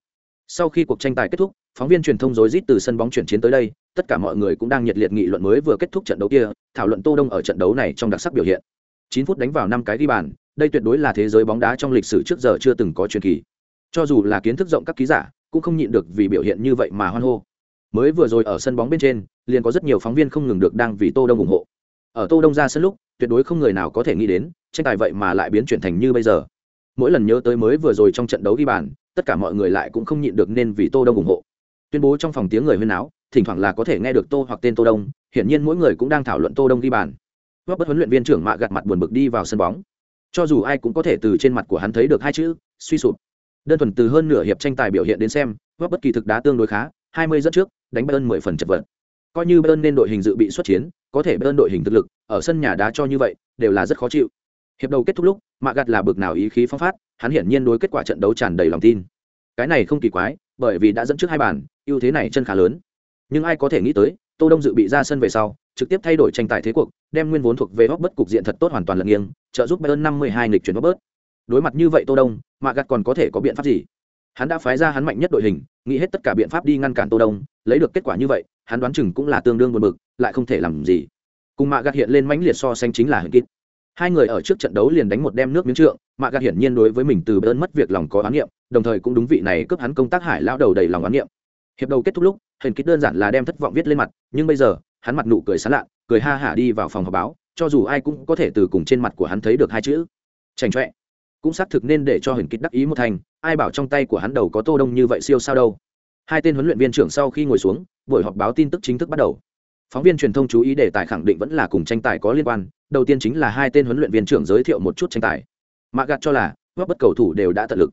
Sau khi cuộc tranh tài kết thúc, phóng viên truyền thông rối rít từ sân bóng chuyển chiến tới đây, tất cả mọi người cũng đang nhiệt liệt nghị luận mới vừa kết thúc trận đấu kia, thảo luận Tô Đông ở trận đấu này trong đặc sắc biểu hiện. 9 phút đánh vào năm cái ghi bàn, đây tuyệt đối là thế giới bóng đá trong lịch sử trước giờ chưa từng có truyền kỳ. Cho dù là kiến thức rộng các ký giả, cũng không nhịn được vì biểu hiện như vậy mà hoan hô. Mới vừa rồi ở sân bóng bên trên, liền có rất nhiều phóng viên không ngừng được đang vì Tô Đông ủng hộ. Ở Tô Đông ra sân lúc, tuyệt đối không người nào có thể nghĩ đến, tranh tài vậy mà lại biến chuyển thành như bây giờ. Mỗi lần nhớ tới mới vừa rồi trong trận đấu ghi bàn, tất cả mọi người lại cũng không nhịn được nên vì Tô Đông ủng hộ. Tuyên bố trong phòng tiếng người huyên áo thỉnh thoảng là có thể nghe được tô hoặc tên tô đông hiển nhiên mỗi người cũng đang thảo luận tô đông ghi bàn. Góp bất huấn luyện viên trưởng mạ gạt mặt buồn bực đi vào sân bóng. Cho dù ai cũng có thể từ trên mặt của hắn thấy được hai chữ suy sụp. Đơn thuần từ hơn nửa hiệp tranh tài biểu hiện đến xem góp bất kỳ thực đá tương đối khá hai mươi dẫn trước đánh bayern mười phần chật vật. Coi như bayern nên đội hình dự bị xuất chiến có thể bayern đội hình thực lực, ở sân nhà đá cho như vậy, đều là rất khó chịu. Hiệp đầu kết thúc lúc, mạ gạt là bực nào ý khí phong phát, hắn hiển nhiên đối kết quả trận đấu tràn đầy lòng tin. Cái này không kỳ quái, bởi vì đã dẫn trước hai bàn, ưu thế này chân khá lớn. Nhưng ai có thể nghĩ tới, tô đông dự bị ra sân về sau, trực tiếp thay đổi tranh tài thế cuộc, đem nguyên vốn thuộc về góc bất cục diện thật tốt hoàn toàn lật nghiêng, trợ giúp bayern 52 nghịch chuyển hóc bớt đối mặt như vậy tô đông, mạ gạt còn có thể có biện pháp gì? Hắn đã phái ra hắn mạnh nhất đội hình, nghĩ hết tất cả biện pháp đi ngăn cản tô đông, lấy được kết quả như vậy hắn đoán chừng cũng là tương đương buồn bực, lại không thể làm gì. Cùng mạ gạt hiện lên mãnh liệt so sánh chính là Huyền kít hai người ở trước trận đấu liền đánh một đem nước miếng trượng, mạ gạt hiển nhiên đối với mình từ bơn mất việc lòng có oán niệm, đồng thời cũng đúng vị này cướp hắn công tác hải lão đầu đầy lòng oán niệm. Hiệp đầu kết thúc lúc, Huyền kít đơn giản là đem thất vọng viết lên mặt, nhưng bây giờ, hắn mặt nụ cười sáng lạ cười ha hả đi vào phòng họp báo, cho dù ai cũng có thể từ cùng trên mặt của hắn thấy được hai chữ. Chảnh chọe. Cũng xác thực nên để cho Huyền Kít đắc ý một thành, ai bảo trong tay của hắn đầu có tô đông như vậy siêu sao đâu hai tên huấn luyện viên trưởng sau khi ngồi xuống, buổi họp báo tin tức chính thức bắt đầu. Phóng viên truyền thông chú ý đề tài khẳng định vẫn là cùng tranh tài có liên quan, đầu tiên chính là hai tên huấn luyện viên trưởng giới thiệu một chút tranh tài. Mạ gạt cho là góp bất cầu thủ đều đã tận lực.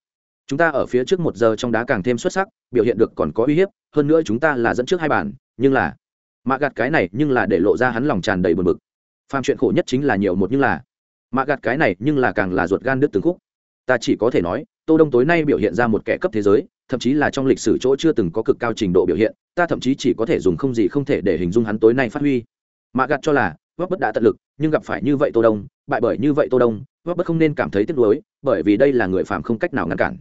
Chúng ta ở phía trước một giờ trong đá càng thêm xuất sắc, biểu hiện được còn có uy hiếp, hơn nữa chúng ta là dẫn trước hai bàn, nhưng là mạ gạt cái này nhưng là để lộ ra hắn lòng tràn đầy bờ bực. Phàm chuyện khổ nhất chính là nhiều một nhưng là mạ gạt cái này nhưng là càng là ruột gan đứt từng khúc. Ta chỉ có thể nói, tô đông tối nay biểu hiện ra một kẻ cấp thế giới thậm chí là trong lịch sử chỗ chưa từng có cực cao trình độ biểu hiện, ta thậm chí chỉ có thể dùng không gì không thể để hình dung hắn tối nay phát huy. Mạ gạt cho là góp bất đã tận lực, nhưng gặp phải như vậy tô đông, bại bởi như vậy tô đông góp bất không nên cảm thấy tiếc nuối, bởi vì đây là người phạm không cách nào ngăn cản.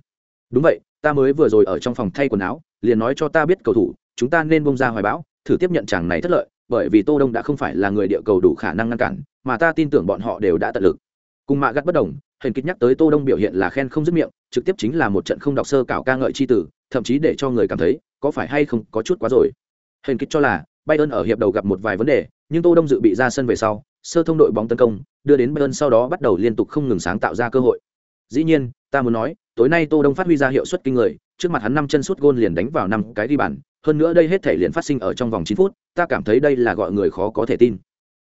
Đúng vậy, ta mới vừa rồi ở trong phòng thay quần áo, liền nói cho ta biết cầu thủ, chúng ta nên bông ra hoài bão, thử tiếp nhận chàng này thất lợi, bởi vì tô đông đã không phải là người địa cầu đủ khả năng ngăn cản, mà ta tin tưởng bọn họ đều đã tận lực. Cùng mạ gắt bất đồng hình kích nhắc tới tô đông biểu hiện là khen không dứt miệng, trực tiếp chính là một trận không đọc sơ cảo ca ngợi chi tử, thậm chí để cho người cảm thấy, có phải hay không có chút quá rồi. Hình kích cho là, bayern ở hiệp đầu gặp một vài vấn đề, nhưng tô đông dự bị ra sân về sau, sơ thông đội bóng tấn công, đưa đến bayern sau đó bắt đầu liên tục không ngừng sáng tạo ra cơ hội. Dĩ nhiên, ta muốn nói, tối nay tô đông phát huy ra hiệu suất kinh người, trước mặt hắn năm chân sút gôn liền đánh vào năm cái đi bàn, hơn nữa đây hết thể liền phát sinh ở trong vòng chín phút, ta cảm thấy đây là gọi người khó có thể tin.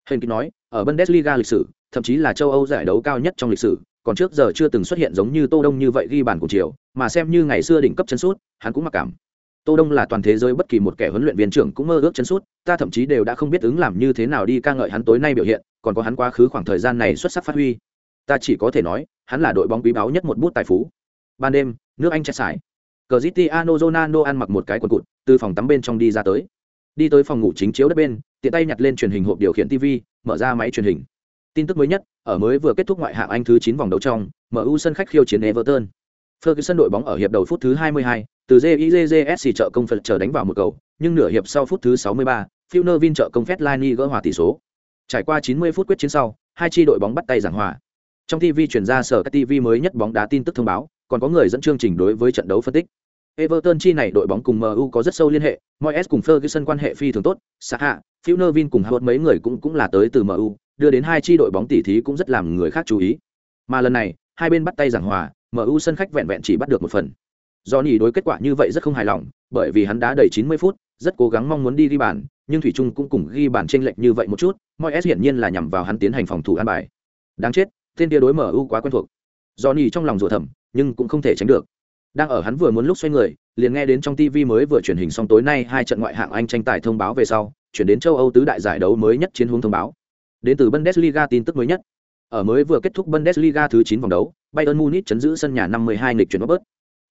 Hình kích nói, ở bundesliga lịch sử, thậm chí là châu âu giải đấu cao nhất trong lịch sử còn trước giờ chưa từng xuất hiện giống như tô đông như vậy ghi bàn của chiều, mà xem như ngày xưa đỉnh cấp chân sút, hắn cũng mặc cảm. Tô đông là toàn thế giới bất kỳ một kẻ huấn luyện viên trưởng cũng mơ ước chân sút, ta thậm chí đều đã không biết ứng làm như thế nào đi ca ngợi hắn tối nay biểu hiện, còn có hắn quá khứ khoảng thời gian này xuất sắc phát huy. Ta chỉ có thể nói, hắn là đội bóng quý báu nhất một bút tài phú. Ban đêm, nước anh chạy xài. Cristiano Ronaldo ăn mặc một cái quần cụt, từ phòng tắm bên trong đi ra tới. Đi tới phòng ngủ chính chiếu đất bên, tiện tay nhặt lên truyền hình hộp điều khiển tv mở ra máy truyền hình tin tức mới nhất ở mới vừa kết thúc ngoại hạng anh thứ 9 vòng đấu trong mu sân khách khiêu chiến everton. Ferguson đội bóng ở hiệp đầu phút thứ 22, từ jizsc trợ công phật chờ đánh vào một cầu nhưng nửa hiệp sau phút thứ 63, Filner Vin trợ công Fetlani gỡ hòa tỷ số. Trải qua 90 phút quyết chiến sau hai chi đội bóng bắt tay giảng hòa. Trong tv chuyển ra sở các tv mới nhất bóng đá tin tức thông báo còn có người dẫn chương trình đối với trận đấu phân tích. Everton chi này đội bóng cùng MU có rất sâu liên hệ, Moyes cùng Ferguson quan hệ phi thường tốt, Saha, Filner cùng Howard mấy người cũng cũng là tới từ MU, đưa đến hai chi đội bóng tỷ thí cũng rất làm người khác chú ý. Mà lần này, hai bên bắt tay giảng hòa, MU sân khách vẹn vẹn chỉ bắt được một phần. Johnny đối kết quả như vậy rất không hài lòng, bởi vì hắn đã đầy 90 phút, rất cố gắng mong muốn đi ghi bàn, nhưng thủy chung cũng cùng ghi bàn chênh lệch như vậy một chút, Moyes hiển nhiên là nhằm vào hắn tiến hành phòng thủ an bài. Đáng chết, tên kia đối MU quá quen thuộc. Johnny trong lòng rủa thầm, nhưng cũng không thể tránh được đang ở hắn vừa muốn lúc xoay người liền nghe đến trong tv mới vừa truyền hình xong tối nay hai trận ngoại hạng anh tranh tài thông báo về sau chuyển đến châu âu tứ đại giải đấu mới nhất chiến hướng thông báo đến từ bundesliga tin tức mới nhất. Ở mới vừa kết thúc bundesliga thứ 9 vòng đấu, bayern munich chấn giữ sân nhà 52 nghịch chuyển bớt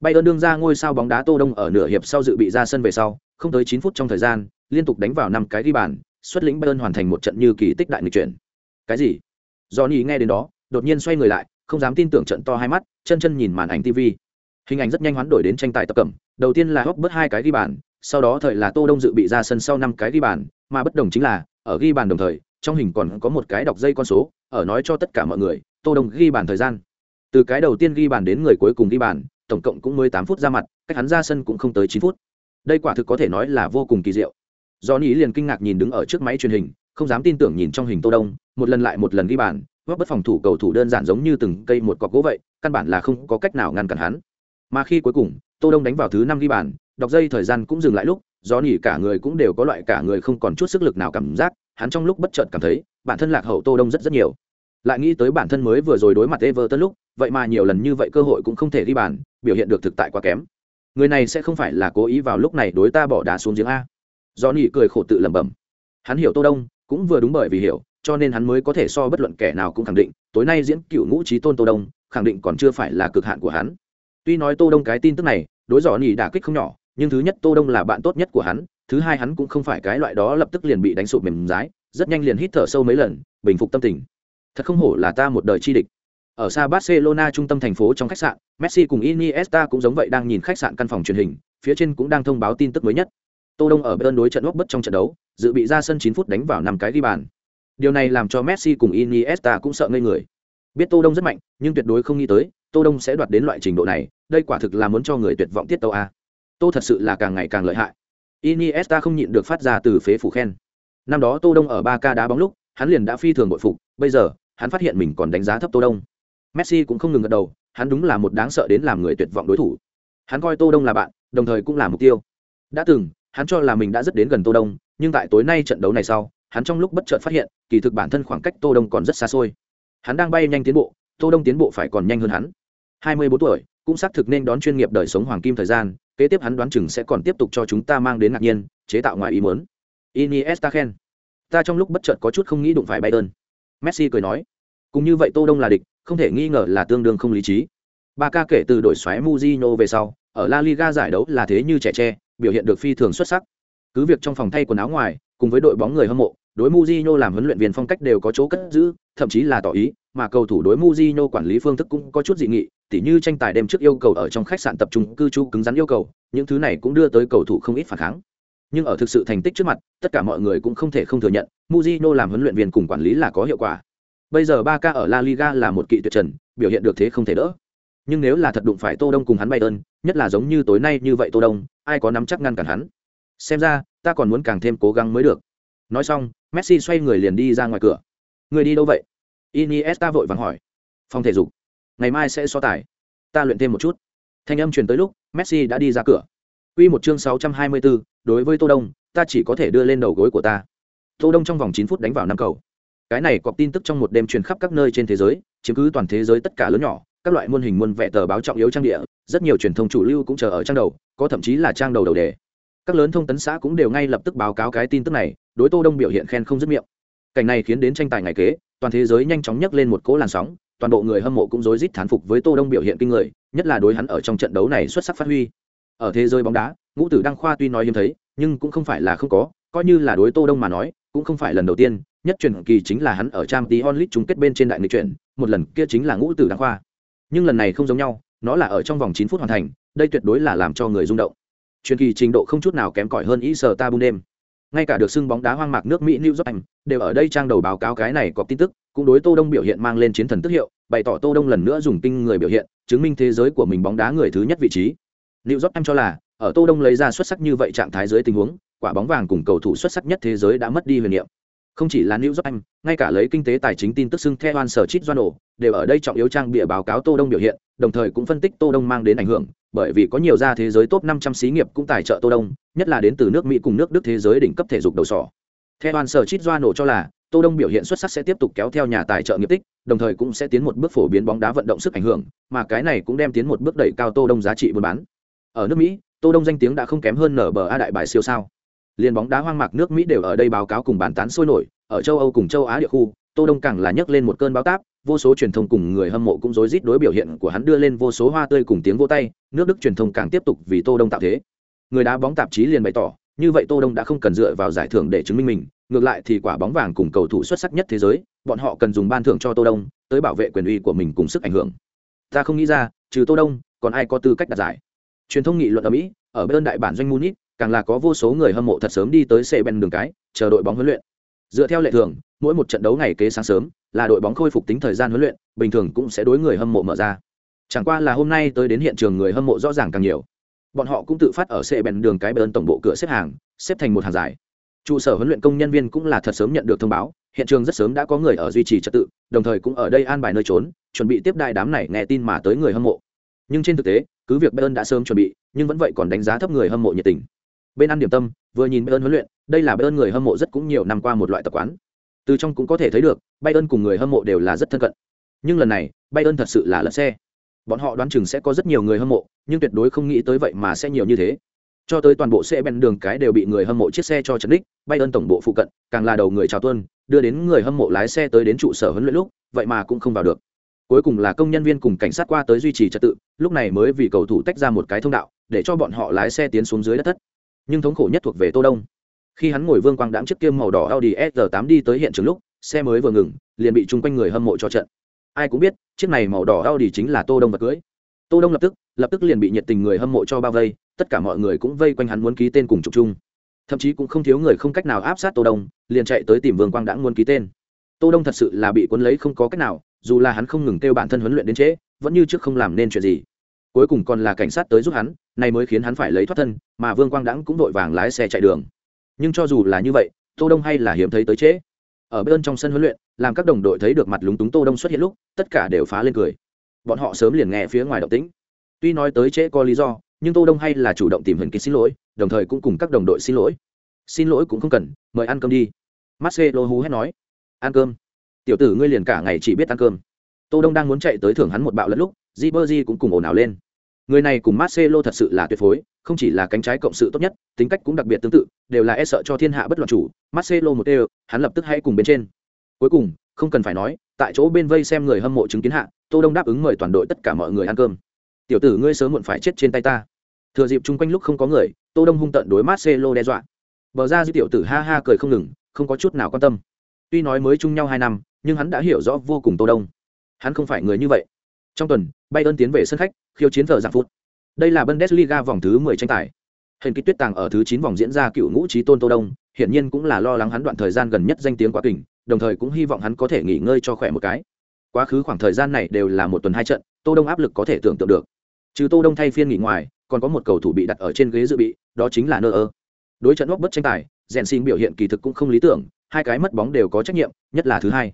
bayern đương ra ngôi sao bóng đá tô đông ở nửa hiệp sau dự bị ra sân về sau, không tới 9 phút trong thời gian, liên tục đánh vào năm cái ghi bàn, xuất lĩnh bayern hoàn thành một trận như kỳ tích đại nghịch chuyển. Cái gì? Johnny nghe đến đó, đột nhiên xoay người lại, không dám tin tưởng trận to hai mắt, chân chân nhìn màn ảnh tv hình ảnh rất nhanh hoán đổi đến tranh tài tập cẩm, đầu tiên là hóc bớt hai cái ghi bàn, sau đó thời là tô đông dự bị ra sân sau năm cái ghi bàn, mà bất đồng chính là, ở ghi bàn đồng thời trong hình còn có một cái đọc dây con số, ở nói cho tất cả mọi người, tô đông ghi bàn thời gian. Từ cái đầu tiên ghi bàn đến người cuối cùng ghi bàn, tổng cộng cũng mới tám phút ra mặt, cách hắn ra sân cũng không tới chín phút. Đây quả thực có thể nói là vô cùng kỳ diệu. Do ý liền kinh ngạc nhìn đứng ở trước máy truyền hình, không dám tin tưởng nhìn trong hình tô đông, một lần lại một lần ghi bàn góp bất phòng thủ cầu thủ đơn giản giống như từng cây một cọc gỗ vậy, căn bản là không có cách nào ngăn cản hắn. Mà khi cuối cùng, tô đông đánh vào thứ năm ghi bàn, đọc dây thời gian cũng dừng lại lúc do nhỉ cả người cũng đều có loại cả người không còn chút sức lực nào cảm giác hắn trong lúc bất chợt cảm thấy, bản thân lạc hậu tô đông rất rất nhiều. Lại nghĩ tới bản thân mới vừa rồi đối mặt Everton lúc, vậy mà nhiều lần như vậy cơ hội cũng không thể ghi bàn, biểu hiện được thực tại quá kém. Người này sẽ không phải là cố ý vào lúc này đối ta bỏ đá xuống giếng a. Do nhỉ cười khổ tự lẩm bẩm. Hắn hiểu tô đông, cũng vừa đúng bởi vì hiểu, cho nên hắn mới có thể so bất luận kẻ nào cũng khẳng định, tối nay diễn cựu ngũ trí tôn tô đông, khẳng định còn chưa phải là cực hạn của hắn. Tuy nói tô đông cái tin tức này, đối dò nỉ đả kích không nhỏ, nhưng thứ nhất tô đông là bạn tốt nhất của hắn thứ hai hắn cũng không phải cái loại đó lập tức liền bị đánh sụp mềm rái rất nhanh liền hít thở sâu mấy lần, bình phục tâm tình. Thật không hổ là ta một đời chi địch. Ở xa barcelona trung tâm thành phố trong khách sạn, messi cùng iniesta cũng giống vậy đang nhìn khách sạn căn phòng truyền hình, phía trên cũng đang thông báo tin tức mới nhất. Tô đông ở bên đối trận góc bất trong trận đấu, dự bị ra sân 9 phút đánh vào năm cái ghi bàn. Điều này làm cho messi cùng iniesta cũng sợ ngây người. Biết tô đông rất mạnh, nhưng tuyệt đối không nghĩ tới, tô đông sẽ đoạt đến loại trình độ này, đây quả thực là muốn cho người tuyệt vọng tiết tâu a. Tô thật sự là càng ngày càng lợi hại iniesta không nhịn được phát ra từ phế phủ khen. Năm đó tô đông ở ba ca đá bóng lúc, hắn liền đã phi thường bội phục, bây giờ, hắn phát hiện mình còn đánh giá thấp tô đông. Messi cũng không ngừng gật đầu, hắn đúng là một đáng sợ đến làm người tuyệt vọng đối thủ. Hắn coi tô đông là bạn, đồng thời cũng là mục tiêu. Đã từng, hắn cho là mình đã rất đến gần tô đông, nhưng tại tối nay trận đấu này sau, hắn trong lúc bất chợt phát hiện, kỳ thực bản thân khoảng cách tô đông còn rất xa xôi. Hắn đang bay nhanh tiến bộ, tô đông tiến bộ phải còn nhanh hơn hắn. 24 tuổi, cũng xác thực nên đón chuyên nghiệp đời sống hoàng kim thời gian kế tiếp hắn đoán chừng sẽ còn tiếp tục cho chúng ta mang đến ngạc nhiên chế tạo ngoài ý muốn. Iniesta khen. Ta trong lúc bất chợt có chút không nghĩ đụng phải bayern. Messi cười nói. Cũng như vậy tô đông là địch không thể nghi ngờ là tương đương không lý trí. Ba ca kể từ đổi xoáy muzino về sau ở la liga giải đấu là thế như trẻ tre biểu hiện được phi thường xuất sắc. Cứ việc trong phòng thay quần áo ngoài cùng với đội bóng người hâm mộ đối Mujino làm huấn luyện viên phong cách đều có chỗ cất giữ, thậm chí là tỏ ý, mà cầu thủ đối Mujino quản lý phương thức cũng có chút dị nghị, tỉ như tranh tài đêm trước yêu cầu ở trong khách sạn tập trung cư trú cứng rắn yêu cầu, những thứ này cũng đưa tới cầu thủ không ít phản kháng. Nhưng ở thực sự thành tích trước mặt, tất cả mọi người cũng không thể không thừa nhận, Mujino làm huấn luyện viên cùng quản lý là có hiệu quả. Bây giờ Barca ở La Liga là một kỵ tuyệt trần, biểu hiện được thế không thể đỡ. Nhưng nếu là thật đụng phải Tô Đông cùng hắn Bayern, nhất là giống như tối nay như vậy Tô Đông, ai có nắm chắc ngăn cản hắn. Xem ra, ta còn muốn càng thêm cố gắng mới được. Nói xong, Messi xoay người liền đi ra ngoài cửa. Người đi đâu vậy? Iniesta vội vàng hỏi. Phòng thể dục. Ngày mai sẽ so tài. Ta luyện thêm một chút. Thanh âm truyền tới lúc, Messi đã đi ra cửa. Quy một chương 624, đối với Tô Đông, ta chỉ có thể đưa lên đầu gối của ta. Tô Đông trong vòng 9 phút đánh vào năm cầu. Cái này có tin tức trong một đêm truyền khắp các nơi trên thế giới, chiếm cứ toàn thế giới tất cả lớn nhỏ, các loại muôn hình muôn vẻ tờ báo trọng yếu trang địa, rất nhiều truyền thông chủ lưu cũng chờ ở trang đầu, có thậm chí là trang đầu đầu đề. Các lớn thông tấn xã cũng đều ngay lập tức báo cáo cái tin tức này, đối tô đông biểu hiện khen không dứt miệng cảnh này khiến đến tranh tài ngày kế toàn thế giới nhanh chóng nhấc lên một cỗ làn sóng toàn bộ người hâm mộ cũng rối rít thán phục với tô đông biểu hiện kinh người, nhất là đối hắn ở trong trận đấu này xuất sắc phát huy. Ở thế giới bóng đá, ngũ tử đăng khoa tuy nói hiếm thấy, nhưng cũng không phải là không có, coi như là đối tô đông mà nói, cũng không phải lần đầu tiên, nhất truyền kỳ chính là hắn ở trang tí onlit chung kết bên trên đại nghịch chuyển, một lần kia chính là ngũ tử đăng khoa. Nhưng lần này không giống nhau, nó là ở trong vòng 9 phút hoàn thành, đây tuyệt đối là làm cho người rung động. Truyền kỳ trình độ không chút nào kém cỏi hơn ý sở ngay cả được xưng bóng đá hoang mạc nước mỹ new york anh đều ở đây trang đầu báo cáo cái này có tin tức cũng đối tô đông biểu hiện mang lên chiến thần tức hiệu bày tỏ tô đông lần nữa dùng kinh người biểu hiện chứng minh thế giới của mình bóng đá người thứ nhất vị trí liệu dốc anh cho là ở tô đông lấy ra xuất sắc như vậy trạng thái dưới tình huống quả bóng vàng cùng cầu thủ xuất sắc nhất thế giới đã mất đi huyền niệm không chỉ là new york anh ngay cả lấy kinh tế tài chính tin tức xưng theo an sở Chit journal đều ở đây trọng yếu trang bịa báo cáo tô đông biểu hiện đồng thời cũng phân tích tô đông mang đến ảnh hưởng bởi vì có nhiều gia thế giới top 500 xí nghiệp cũng tài trợ Tô Đông, nhất là đến từ nước Mỹ cùng nước Đức thế giới đỉnh cấp thể dục đầu sỏ. Theo An Sở Chit nổ cho là, Tô Đông biểu hiện xuất sắc sẽ tiếp tục kéo theo nhà tài trợ nghiệp tích, đồng thời cũng sẽ tiến một bước phổ biến bóng đá vận động sức ảnh hưởng, mà cái này cũng đem tiến một bước đẩy cao Tô Đông giá trị buôn bán. Ở nước Mỹ, Tô Đông danh tiếng đã không kém hơn NBA A đại bài siêu sao. Liên bóng đá hoang mạc nước Mỹ đều ở đây báo cáo cùng bàn tán sôi nổi, ở châu Âu cùng châu Á địa khu, Tô Đông càng là nhấc lên một cơn báo táp, vô số truyền thông cùng người hâm mộ cũng rối rít đối biểu hiện của hắn đưa lên vô số hoa tươi cùng tiếng vỗ tay, nước Đức truyền thông càng tiếp tục vì Tô Đông tạo thế. Người đá bóng tạp chí liền bày tỏ, như vậy Tô Đông đã không cần dựa vào giải thưởng để chứng minh mình, ngược lại thì quả bóng vàng cùng cầu thủ xuất sắc nhất thế giới, bọn họ cần dùng ban thưởng cho Tô Đông, tới bảo vệ quyền uy của mình cùng sức ảnh hưởng. Ta không nghĩ ra, trừ Tô Đông, còn ai có tư cách đạt giải. Truyền thông nghị luận ở Mỹ, ở bên đại bản doanh Munich, càng là có vô số người hâm mộ thật sớm đi tới xe bên đường cái, chờ đội bóng huấn luyện. Dựa theo lệ thường, mỗi một trận đấu ngày kế sáng sớm, là đội bóng khôi phục tính thời gian huấn luyện, bình thường cũng sẽ đối người hâm mộ mở ra. Chẳng qua là hôm nay tới đến hiện trường người hâm mộ rõ ràng càng nhiều. Bọn họ cũng tự phát ở xe bèn đường cái bên tổng bộ cửa xếp hàng, xếp thành một hàng dài. Trụ sở huấn luyện công nhân viên cũng là thật sớm nhận được thông báo, hiện trường rất sớm đã có người ở duy trì trật tự, đồng thời cũng ở đây an bài nơi trốn, chuẩn bị tiếp đại đám này nghe tin mà tới người hâm mộ. Nhưng trên thực tế, cứ việc Bayern đã sớm chuẩn bị, nhưng vẫn vậy còn đánh giá thấp người hâm mộ nhiệt tình. Bên ăn điểm tâm, vừa nhìn Bayern huấn luyện, đây là Bayern người hâm mộ rất cũng nhiều năm qua một loại tập quán từ trong cũng có thể thấy được bayern cùng người hâm mộ đều là rất thân cận nhưng lần này bayern thật sự là lật xe bọn họ đoán chừng sẽ có rất nhiều người hâm mộ nhưng tuyệt đối không nghĩ tới vậy mà sẽ nhiều như thế cho tới toàn bộ xe bên đường cái đều bị người hâm mộ chiếc xe cho trấn đích ơn tổng bộ phụ cận, càng là đầu người chào tuân, đưa đến người hâm mộ lái xe tới đến trụ sở huấn luyện lúc, vậy mà cũng không vào được. Cuối cùng là công nhân viên cùng cảnh sát qua tới duy trì trật tự, lúc này mới vì cầu thủ tách ra một cái thông đạo, để cho bọn họ lái xe tiến xuống dưới đất thất. Nhưng thống khổ nhất thuộc về tô đông. Khi hắn ngồi vương quang đãng chiếc kia màu đỏ audi s 8 đi tới hiện trường lúc, xe mới vừa ngừng, liền bị chung quanh người hâm mộ cho trận. Ai cũng biết, chiếc này màu đỏ audi chính là tô đông vật cưới. Tô đông lập tức lập tức liền bị nhiệt tình người hâm mộ cho bao vây tất cả mọi người cũng vây quanh hắn muốn ký tên cùng chụp chung. Thậm chí cũng không thiếu người không cách nào áp sát tô đông, liền chạy tới tìm vương quang đãng muốn ký tên. Tô đông thật sự là bị cuốn lấy không có cách nào, dù là hắn không ngừng kêu bản thân huấn luyện đến trễ, vẫn như trước không làm nên chuyện gì. Cuối cùng còn là cảnh sát tới giúp hắn này mới khiến hắn phải lấy thoát thân, mà vương quang đãng cũng vội vàng lái xe chạy đường. Nhưng cho dù là như vậy, tô đông hay là hiếm thấy tới trễ. Ở bên trong sân huấn luyện, làm các đồng đội thấy được mặt lúng túng tô đông xuất hiện lúc, tất cả đều phá lên cười. Bọn họ sớm liền nghe phía ngoài động tĩnh. Tuy nói tới trễ có lý do nhưng tô đông hay là chủ động tìm hình kịch xin lỗi, đồng thời cũng cùng các đồng đội xin lỗi. Xin lỗi cũng không cần, mời ăn cơm đi. Marcelo hú hét nói. Ăn cơm. Tiểu tử ngươi liền cả ngày chỉ biết ăn cơm. Tô đông đang muốn chạy tới thưởng hắn một bạo lẫn lúc di cũng cùng ồn ào lên. Người này cùng marcelo thật sự là tuyệt phối, không chỉ là cánh trái cộng sự tốt nhất, tính cách cũng đặc biệt tương tự, đều là e sợ cho thiên hạ bất loạn chủ. Marcelo một đều, hắn lập tức hãy cùng bên trên. Cuối cùng, không cần phải nói, tại chỗ bên vây xem người hâm mộ chứng kiến hạ, tô đông đáp ứng mời toàn đội tất cả mọi người ăn cơm. Tiểu tử ngươi sớm muộn phải chết trên tay ta thừa dịp chung quanh lúc không có người, tô đông hung tận đối marcelo đe dọa. Bờ ra dư tiểu tử ha ha cười không ngừng, không có chút nào quan tâm. Tuy nói mới chung nhau hai năm, nhưng hắn đã hiểu rõ vô cùng tô đông. Hắn không phải người như vậy. Trong tuần, bayern tiến về sân khách, khiêu chiến thờ giặc phút. Đây là bundesliga vòng thứ 10 tranh tài. Hình kích tuyết tàng ở thứ 9 vòng diễn ra cựu ngũ trí tôn tô đông, hiển nhiên cũng là lo lắng hắn đoạn thời gian gần nhất danh tiếng quá kình, đồng thời cũng hy vọng hắn có thể nghỉ ngơi cho khỏe một cái. Quá khứ khoảng thời gian này đều là một tuần hai trận, tô đông áp lực có thể tưởng tượng được. Trừ tô đông thay phiên nghỉ ngoài còn có một cầu thủ bị đặt ở trên ghế dự bị, đó chính là nơ đối trận ốc bất tranh tài, rèn xin biểu hiện kỳ thực cũng không lý tưởng, hai cái mất bóng đều có trách nhiệm, nhất là thứ hai.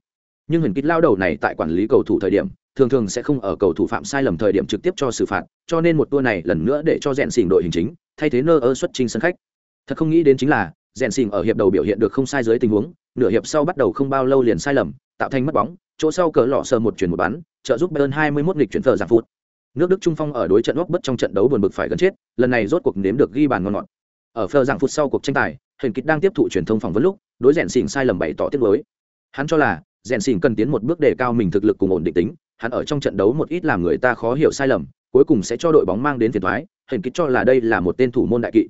Nhưng Huyền kích lao đầu này tại quản lý cầu thủ thời điểm, thường thường sẽ không ở cầu thủ phạm sai lầm thời điểm trực tiếp cho xử phạt, cho nên một tour này lần nữa để cho rèn xin đội hình chính, thay thế nơ xuất trình sân khách. Thật không nghĩ đến chính là, rèn xin ở hiệp đầu biểu hiện được không sai dưới tình huống, nửa hiệp sau bắt đầu không bao lâu liền sai lầm, tạo thành mất bóng, chỗ sau cỡ lọ sờ một chuyển một bắn, trợ giúp bayern 21 nghịch chuyển thờ giảm phút nước đức trung phong ở đối trận ốc bất trong trận đấu buồn bực phải gần chết, lần này rốt cuộc nếm được ghi bàn ngon ngọt. Ở phờ dạng phút sau cuộc tranh tài hình kịch đang tiếp thụ truyền thông phỏng vấn lúc, đối rèn xỉn sai lầm bày tỏ tiết mới hắn cho là, rèn xỉn cần tiến một bước đề cao mình thực lực cùng ổn định tính, hắn ở trong trận đấu một ít làm người ta khó hiểu sai lầm, cuối cùng sẽ cho đội bóng mang đến phiền thoái hình kịch cho là đây là một tên thủ môn đại kỵ.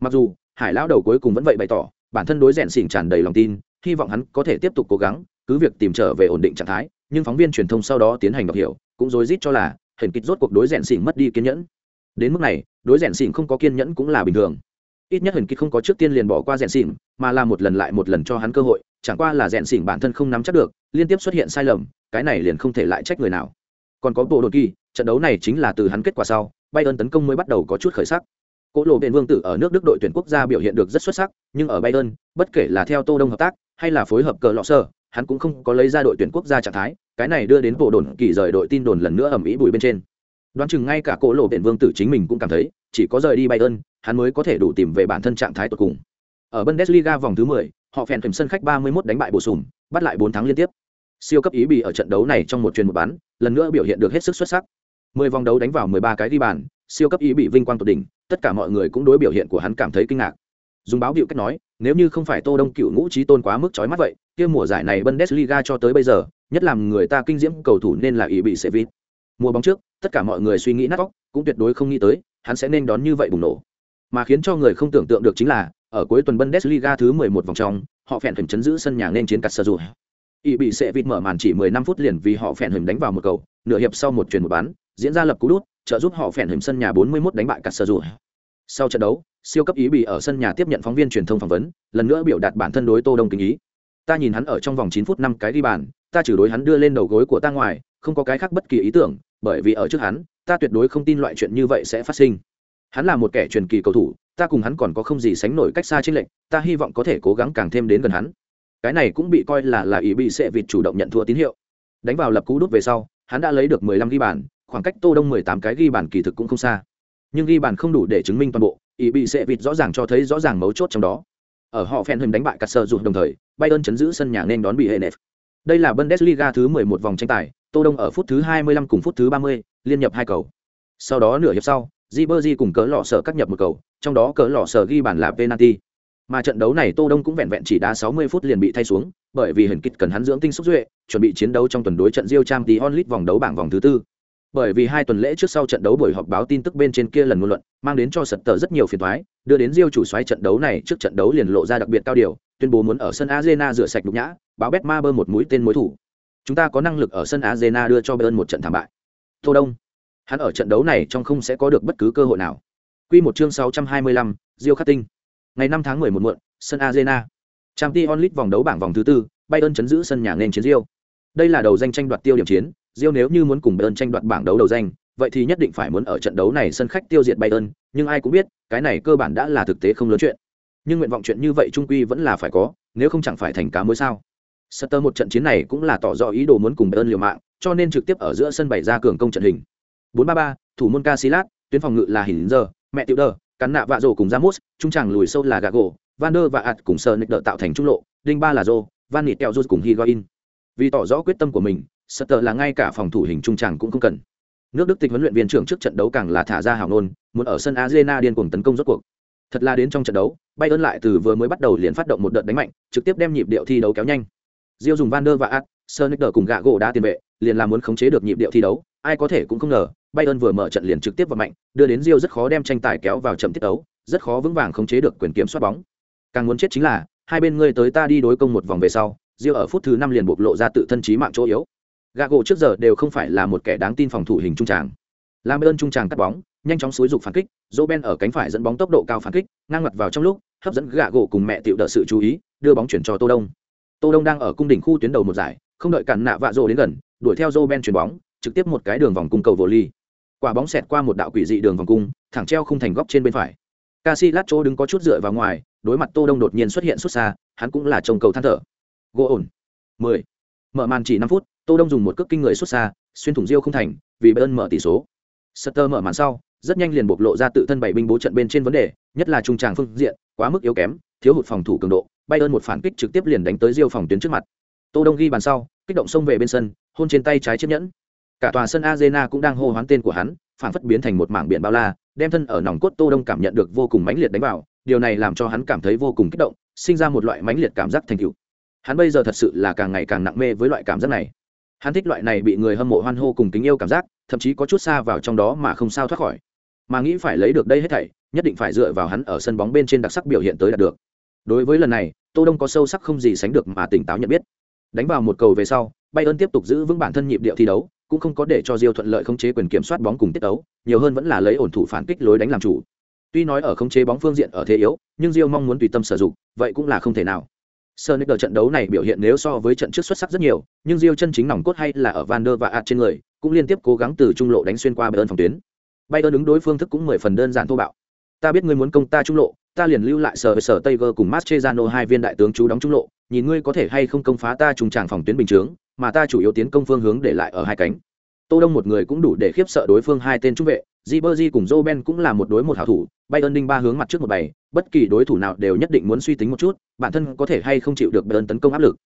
Mặc dù, hải lão đầu cuối cùng vẫn vậy bày tỏ, bản thân đối rèn xỉn tràn đầy lòng tin, hy vọng hắn có thể tiếp tục cố gắng, cứ việc tìm trở về ổn định trạng thái, nhưng phóng viên truyền thông sau đó tiến hành đọc hiểu, cũng rối rít cho là hển kịch rốt cuộc đối rèn xỉn mất đi kiên nhẫn. Đến mức này, đối rèn xỉn không có kiên nhẫn cũng là bình thường. Ít nhất hển kịch không có trước tiên liền bỏ qua rèn xỉn, mà là một lần lại một lần cho hắn cơ hội, chẳng qua là rèn xỉn bản thân không nắm chắc được, liên tiếp xuất hiện sai lầm, cái này liền không thể lại trách người nào. Còn có bộ đột kỳ, trận đấu này chính là từ hắn kết quả sau, bayern tấn công mới bắt đầu có chút khởi sắc. Cỗ lộ biện vương tử ở nước đức đội tuyển quốc gia biểu hiện được rất xuất sắc, nhưng ở bayern, bất kể là theo tô đông hợp tác, hay là phối hợp cờ lọ sơ hắn cũng không có lấy ra đội tuyển quốc gia trạng thái cái này đưa đến bộ đồn kỳ rời đội tin đồn lần nữa ầm ĩ bùi bên trên. Đoán chừng ngay cả cỗ lộ biển vương tử chính mình cũng cảm thấy chỉ có rời đi bayern hắn mới có thể đủ tìm về bản thân trạng thái tột cùng. Ở bundesliga vòng thứ 10, họ phèn thềm sân khách 31 đánh bại bổ sung bắt lại 4 thắng liên tiếp. Siêu cấp ý bị ở trận đấu này trong một truyền một bán lần nữa biểu hiện được hết sức xuất sắc. 10 vòng đấu đánh vào 13 cái ghi bàn siêu cấp ý bị vinh quang tột đỉnh tất cả mọi người cũng đối biểu hiện của hắn cảm thấy kinh ngạc dùng báo hiệu cách nói, nếu như không phải tô đông cựu ngũ trí tôn quá mức chói mắt vậy, kia mùa giải này bundesliga cho tới bây giờ, nhất làm người ta kinh diễm cầu thủ nên là ý bị sẽ vít. Mùa bóng trước, tất cả mọi người suy nghĩ nát óc, cũng tuyệt đối không nghĩ tới, hắn sẽ nên đón như vậy bùng nổ. Mà khiến cho người không tưởng tượng được chính là, ở cuối tuần bundesliga thứ 11 vòng trong, họ phèn hình chấn giữ sân nhà nên chiến cắt sơ dù. Ý bị sẽ Vít mở màn chỉ 15 phút liền vì họ phèn hình đánh vào một cầu, nửa hiệp sau một truyền một bán, diễn ra lập cú đút, trợ giúp họ phèn hình sân nhà 41 đánh bại cắt sơ dù. Sau trận đấu siêu cấp ý bị ở sân nhà tiếp nhận phóng viên truyền thông phỏng vấn, lần nữa biểu đạt bản thân đối tô đông kính ý. Ta nhìn hắn ở trong vòng 9 phút năm cái đi bàn, ta chỉ đối hắn đưa lên đầu gối của ta ngoài, không có cái khác bất kỳ ý tưởng, bởi vì ở trước hắn, ta tuyệt đối không tin loại chuyện như vậy sẽ phát sinh. Hắn là một kẻ truyền kỳ cầu thủ, ta cùng hắn còn có không gì sánh nổi cách xa trên lệnh ta hy vọng có thể cố gắng càng thêm đến gần hắn. Cái này cũng bị coi là là ý bị sẽ vịt chủ động nhận thua tín hiệu. Đánh vào lập cú đút về sau, hắn đã lấy được 15 ghi bàn, khoảng cách tô đông 18 cái ghi bàn kỳ thực cũng không xa. Nhưng ghi bàn không đủ để chứng minh toàn bộ ý bị sẽ vịt rõ ràng cho thấy rõ ràng mấu chốt trong đó ở họ phen hình đánh bại cắt sơ dụng đồng thời bayern chấn giữ sân nhà nên đón bị hệ nệp đây là bundesliga thứ 11 vòng tranh tài tô đông ở phút thứ 25 cùng phút thứ 30, liên nhập hai cầu sau đó nửa hiệp sau Ribery cùng cỡ lọ sở cắt nhập một cầu, trong đó cỡ lọ sở ghi bàn là penalty. Mà trận đấu này Tô Đông cũng vẹn vẹn chỉ đá 60 phút liền bị thay xuống, bởi vì hình kịch cần hắn dưỡng tinh xúc duệ, chuẩn bị chiến đấu trong tuần đối trận Rio Champions League vòng đấu bảng vòng thứ tư bởi vì hai tuần lễ trước sau trận đấu buổi họp báo tin tức bên trên kia lần ngôn luận mang đến cho sật tờ rất nhiều phiền thoái đưa đến diêu chủ xoáy trận đấu này trước trận đấu liền lộ ra đặc biệt cao điều tuyên bố muốn ở sân arena rửa sạch nhục nhã báo bet ma bơ một mũi tên mối thủ. Chúng ta có năng lực ở sân arena đưa cho bayern một trận thảm bại. Tô đông hắn ở trận đấu này trong không sẽ có được bất cứ cơ hội nào. Quy một chương 625, diêu khắc tinh. Ngày 5 tháng 11 muộn sân arena. Champions onlit vòng đấu bảng vòng thứ tư bayern chấn giữ sân nhà nên chiến diêu, đây là đầu danh tranh đoạt tiêu điểm chiến Real nếu như muốn cùng Bayern tranh đoạt bảng đấu đầu danh, vậy thì nhất định phải muốn ở trận đấu này sân khách tiêu diệt Bayern, nhưng ai cũng biết, cái này cơ bản đã là thực tế không lớn chuyện. Nhưng nguyện vọng chuyện như vậy trung quy vẫn là phải có, nếu không chẳng phải thành cá mối sao. Sutter một trận chiến này cũng là tỏ rõ ý đồ muốn cùng Bayern liều mạng, cho nên trực tiếp ở giữa sân bày ra cường công trận hình. 4-3-3, thủ môn Casillas, tuyến phòng ngự là Hinzer, mẹ tiểu đờ, cắn nạ vạ rổ cùng Ramos, trung tràng lùi sâu là Gago, Van der và Art cùng Sonic đỡ tạo thành trung lộ, đinh ba là Zô, Van Nịt Teo cùng Higuain. Vì tỏ rõ quyết tâm của mình, Sutter là ngay cả phòng thủ hình trung tràng cũng không cần. Nước Đức tịch huấn luyện viên trưởng trước trận đấu càng là thả ra hào nôn, muốn ở sân Arena điên cuồng tấn công rốt cuộc. Thật là đến trong trận đấu, bay ơn lại từ vừa mới bắt đầu liền phát động một đợt đánh mạnh, trực tiếp đem nhịp điệu thi đấu kéo nhanh. Diêu dùng Van der và Art, Sonic cùng gạ gỗ đã tiền vệ, liền là muốn khống chế được nhịp điệu thi đấu, ai có thể cũng không ngờ, bay ơn vừa mở trận liền trực tiếp vào mạnh, đưa đến Diêu rất khó đem tranh tài kéo vào chậm tiết đấu, rất khó vững vàng khống chế được quyền kiểm soát bóng. Càng muốn chết chính là, hai bên ngươi tới ta đi đối công một vòng về sau, Diêu ở phút thứ năm liền bộc lộ ra tự thân trí mạng chỗ yếu. Gà gỗ trước giờ đều không phải là một kẻ đáng tin phòng thủ hình trung tràng. Làm ơn trung tràng cắt bóng, nhanh chóng xúi dục phản kích, Roben ở cánh phải dẫn bóng tốc độ cao phản kích, ngang mặt vào trong lúc, hấp dẫn gà gỗ cùng mẹ tiệu đỡ sự chú ý, đưa bóng chuyển cho Tô Đông. Tô Đông đang ở cung đỉnh khu tuyến đầu một giải, không đợi cản nạ vạ rộ đến gần, đuổi theo Roben chuyển bóng, trực tiếp một cái đường vòng cung cầu vô ly. Quả bóng xẹt qua một đạo quỷ dị đường vòng cung, thẳng treo không thành góc trên bên phải. Casillas chỗ đứng có chút dựa vào ngoài, đối mặt Tô Đông đột nhiên xuất hiện xuất xa, hắn cũng là trông cầu than thở. Gỗ ổn. 10. Mở màn chỉ 5 phút, Tô Đông dùng một cước kinh người xuất xa, xuyên thủng Diêu không thành, vì Bayern mở tỷ số. Sutter mở màn sau, rất nhanh liền bộc lộ ra tự thân bảy binh bố trận bên trên vấn đề, nhất là trung tràng phương diện, quá mức yếu kém, thiếu hụt phòng thủ cường độ, Bayern một phản kích trực tiếp liền đánh tới Diêu phòng tuyến trước mặt. Tô Đông ghi bàn sau, kích động xông về bên sân, hôn trên tay trái chiếc nhẫn. Cả tòa sân Arena cũng đang hô hoán tên của hắn, phản phất biến thành một mảng biển bao la, đem thân ở nòng cốt Tô Đông cảm nhận được vô cùng mãnh liệt đánh vào, điều này làm cho hắn cảm thấy vô cùng kích động, sinh ra một loại mãnh liệt cảm giác thành tựu. Hắn bây giờ thật sự là càng ngày càng nặng mê với loại cảm giác này. Hắn thích loại này bị người hâm mộ hoan hô cùng kính yêu cảm giác, thậm chí có chút xa vào trong đó mà không sao thoát khỏi. Mà nghĩ phải lấy được đây hết thảy, nhất định phải dựa vào hắn ở sân bóng bên trên đặc sắc biểu hiện tới đạt được. Đối với lần này, Tô Đông có sâu sắc không gì sánh được mà tỉnh táo nhận biết. Đánh vào một cầu về sau, Bayern tiếp tục giữ vững bản thân nhịp điệu thi đấu, cũng không có để cho Diêu thuận lợi khống chế quyền kiểm soát bóng cùng tiết đấu, nhiều hơn vẫn là lấy ổn thủ phản kích lối đánh làm chủ. Tuy nói ở khống chế bóng phương diện ở thế yếu, nhưng Diêu mong muốn tùy tâm sử dụng, vậy cũng là không thể nào. Sonic trận đấu này biểu hiện nếu so với trận trước xuất sắc rất nhiều, nhưng Rio chân chính nòng cốt hay là ở Van der và At trên người, cũng liên tiếp cố gắng từ trung lộ đánh xuyên qua Bayern phòng tuyến. Bayern đứng đối phương thức cũng mười phần đơn giản thô bạo. Ta biết ngươi muốn công ta trung lộ, ta liền lưu lại sở sở Tiger cùng Mascherano hai viên đại tướng chú đóng trung lộ, nhìn ngươi có thể hay không công phá ta trùng tràng phòng tuyến bình chướng, mà ta chủ yếu tiến công phương hướng để lại ở hai cánh. Tô Đông một người cũng đủ để khiếp sợ đối phương hai tên trung vệ, Ribery cùng Roben cũng là một đối một hảo thủ, Bayern đinh ba hướng mặt trước một bảy, bất kỳ đối thủ nào đều nhất định muốn suy tính một chút, bản thân có thể hay không chịu được Bayern tấn công áp lực.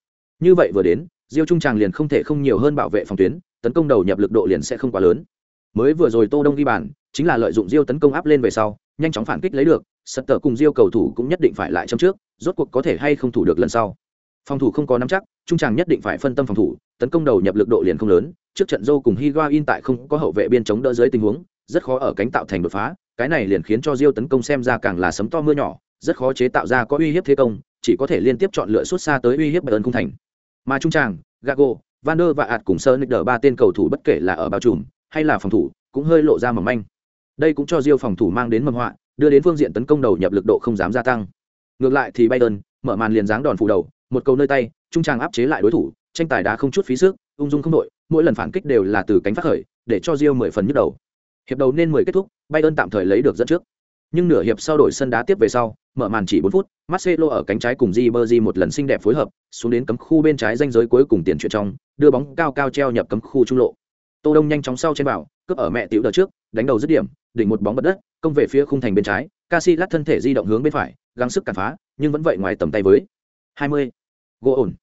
Như vậy vừa đến, Diêu trung tràng liền không thể không nhiều hơn bảo vệ phòng tuyến, tấn công đầu nhập lực độ liền sẽ không quá lớn. Mới vừa rồi Tô Đông ghi bàn, chính là lợi dụng Diêu tấn công áp lên về sau, nhanh chóng phản kích lấy được, sật tờ cùng Diêu cầu thủ cũng nhất định phải lại trong trước, rốt cuộc có thể hay không thủ được lần sau. Phòng thủ không có nắm chắc, trung tràng nhất định phải phân tâm phòng thủ, tấn công đầu nhập lực độ liền không lớn, trước trận dâu cùng Higuain tại không có hậu vệ biên chống đỡ dưới tình huống, rất khó ở cánh tạo thành đột phá, cái này liền khiến cho Diêu tấn công xem ra càng là sấm to mưa nhỏ, rất khó chế tạo ra có uy hiếp thế công, chỉ có thể liên tiếp chọn lựa suốt xa tới uy hiếp Bayern cung thành. Mà trung tràng, Gago, Van der và ạt cùng sơ nick đờ ba tên cầu thủ bất kể là ở bao trùm hay là phòng thủ, cũng hơi lộ ra mầm manh. Đây cũng cho Diêu phòng thủ mang đến mầm họa, đưa đến phương diện tấn công đầu nhập lực độ không dám gia tăng. Ngược lại thì Bayern, mở màn liền dáng đòn phủ đầu, một cầu nơi tay, trung tràng áp chế lại đối thủ, tranh tài đã không chút phí sức, ung dung không đội, mỗi lần phản kích đều là từ cánh phát khởi, để cho Rio mười phần nhức đầu. Hiệp đầu nên mười kết thúc, Bayern tạm thời lấy được dẫn trước. Nhưng nửa hiệp sau đổi sân đá tiếp về sau, mở màn chỉ bốn phút, Marcelo ở cánh trái cùng Ribery một lần xinh đẹp phối hợp, xuống đến cấm khu bên trái ranh giới cuối cùng tiền chuyện trong, đưa bóng cao cao treo nhập cấm khu trung lộ. Tô Đông nhanh chóng sau trên bảo, cướp ở mẹ tiểu đờ trước, đánh đầu dứt điểm, đỉnh một bóng bật đất, công về phía khung thành bên trái, Casillas thân thể di động hướng bên phải, gắng sức cản phá, nhưng vẫn vậy ngoài tầm tay với. 20. Gỗ ổn.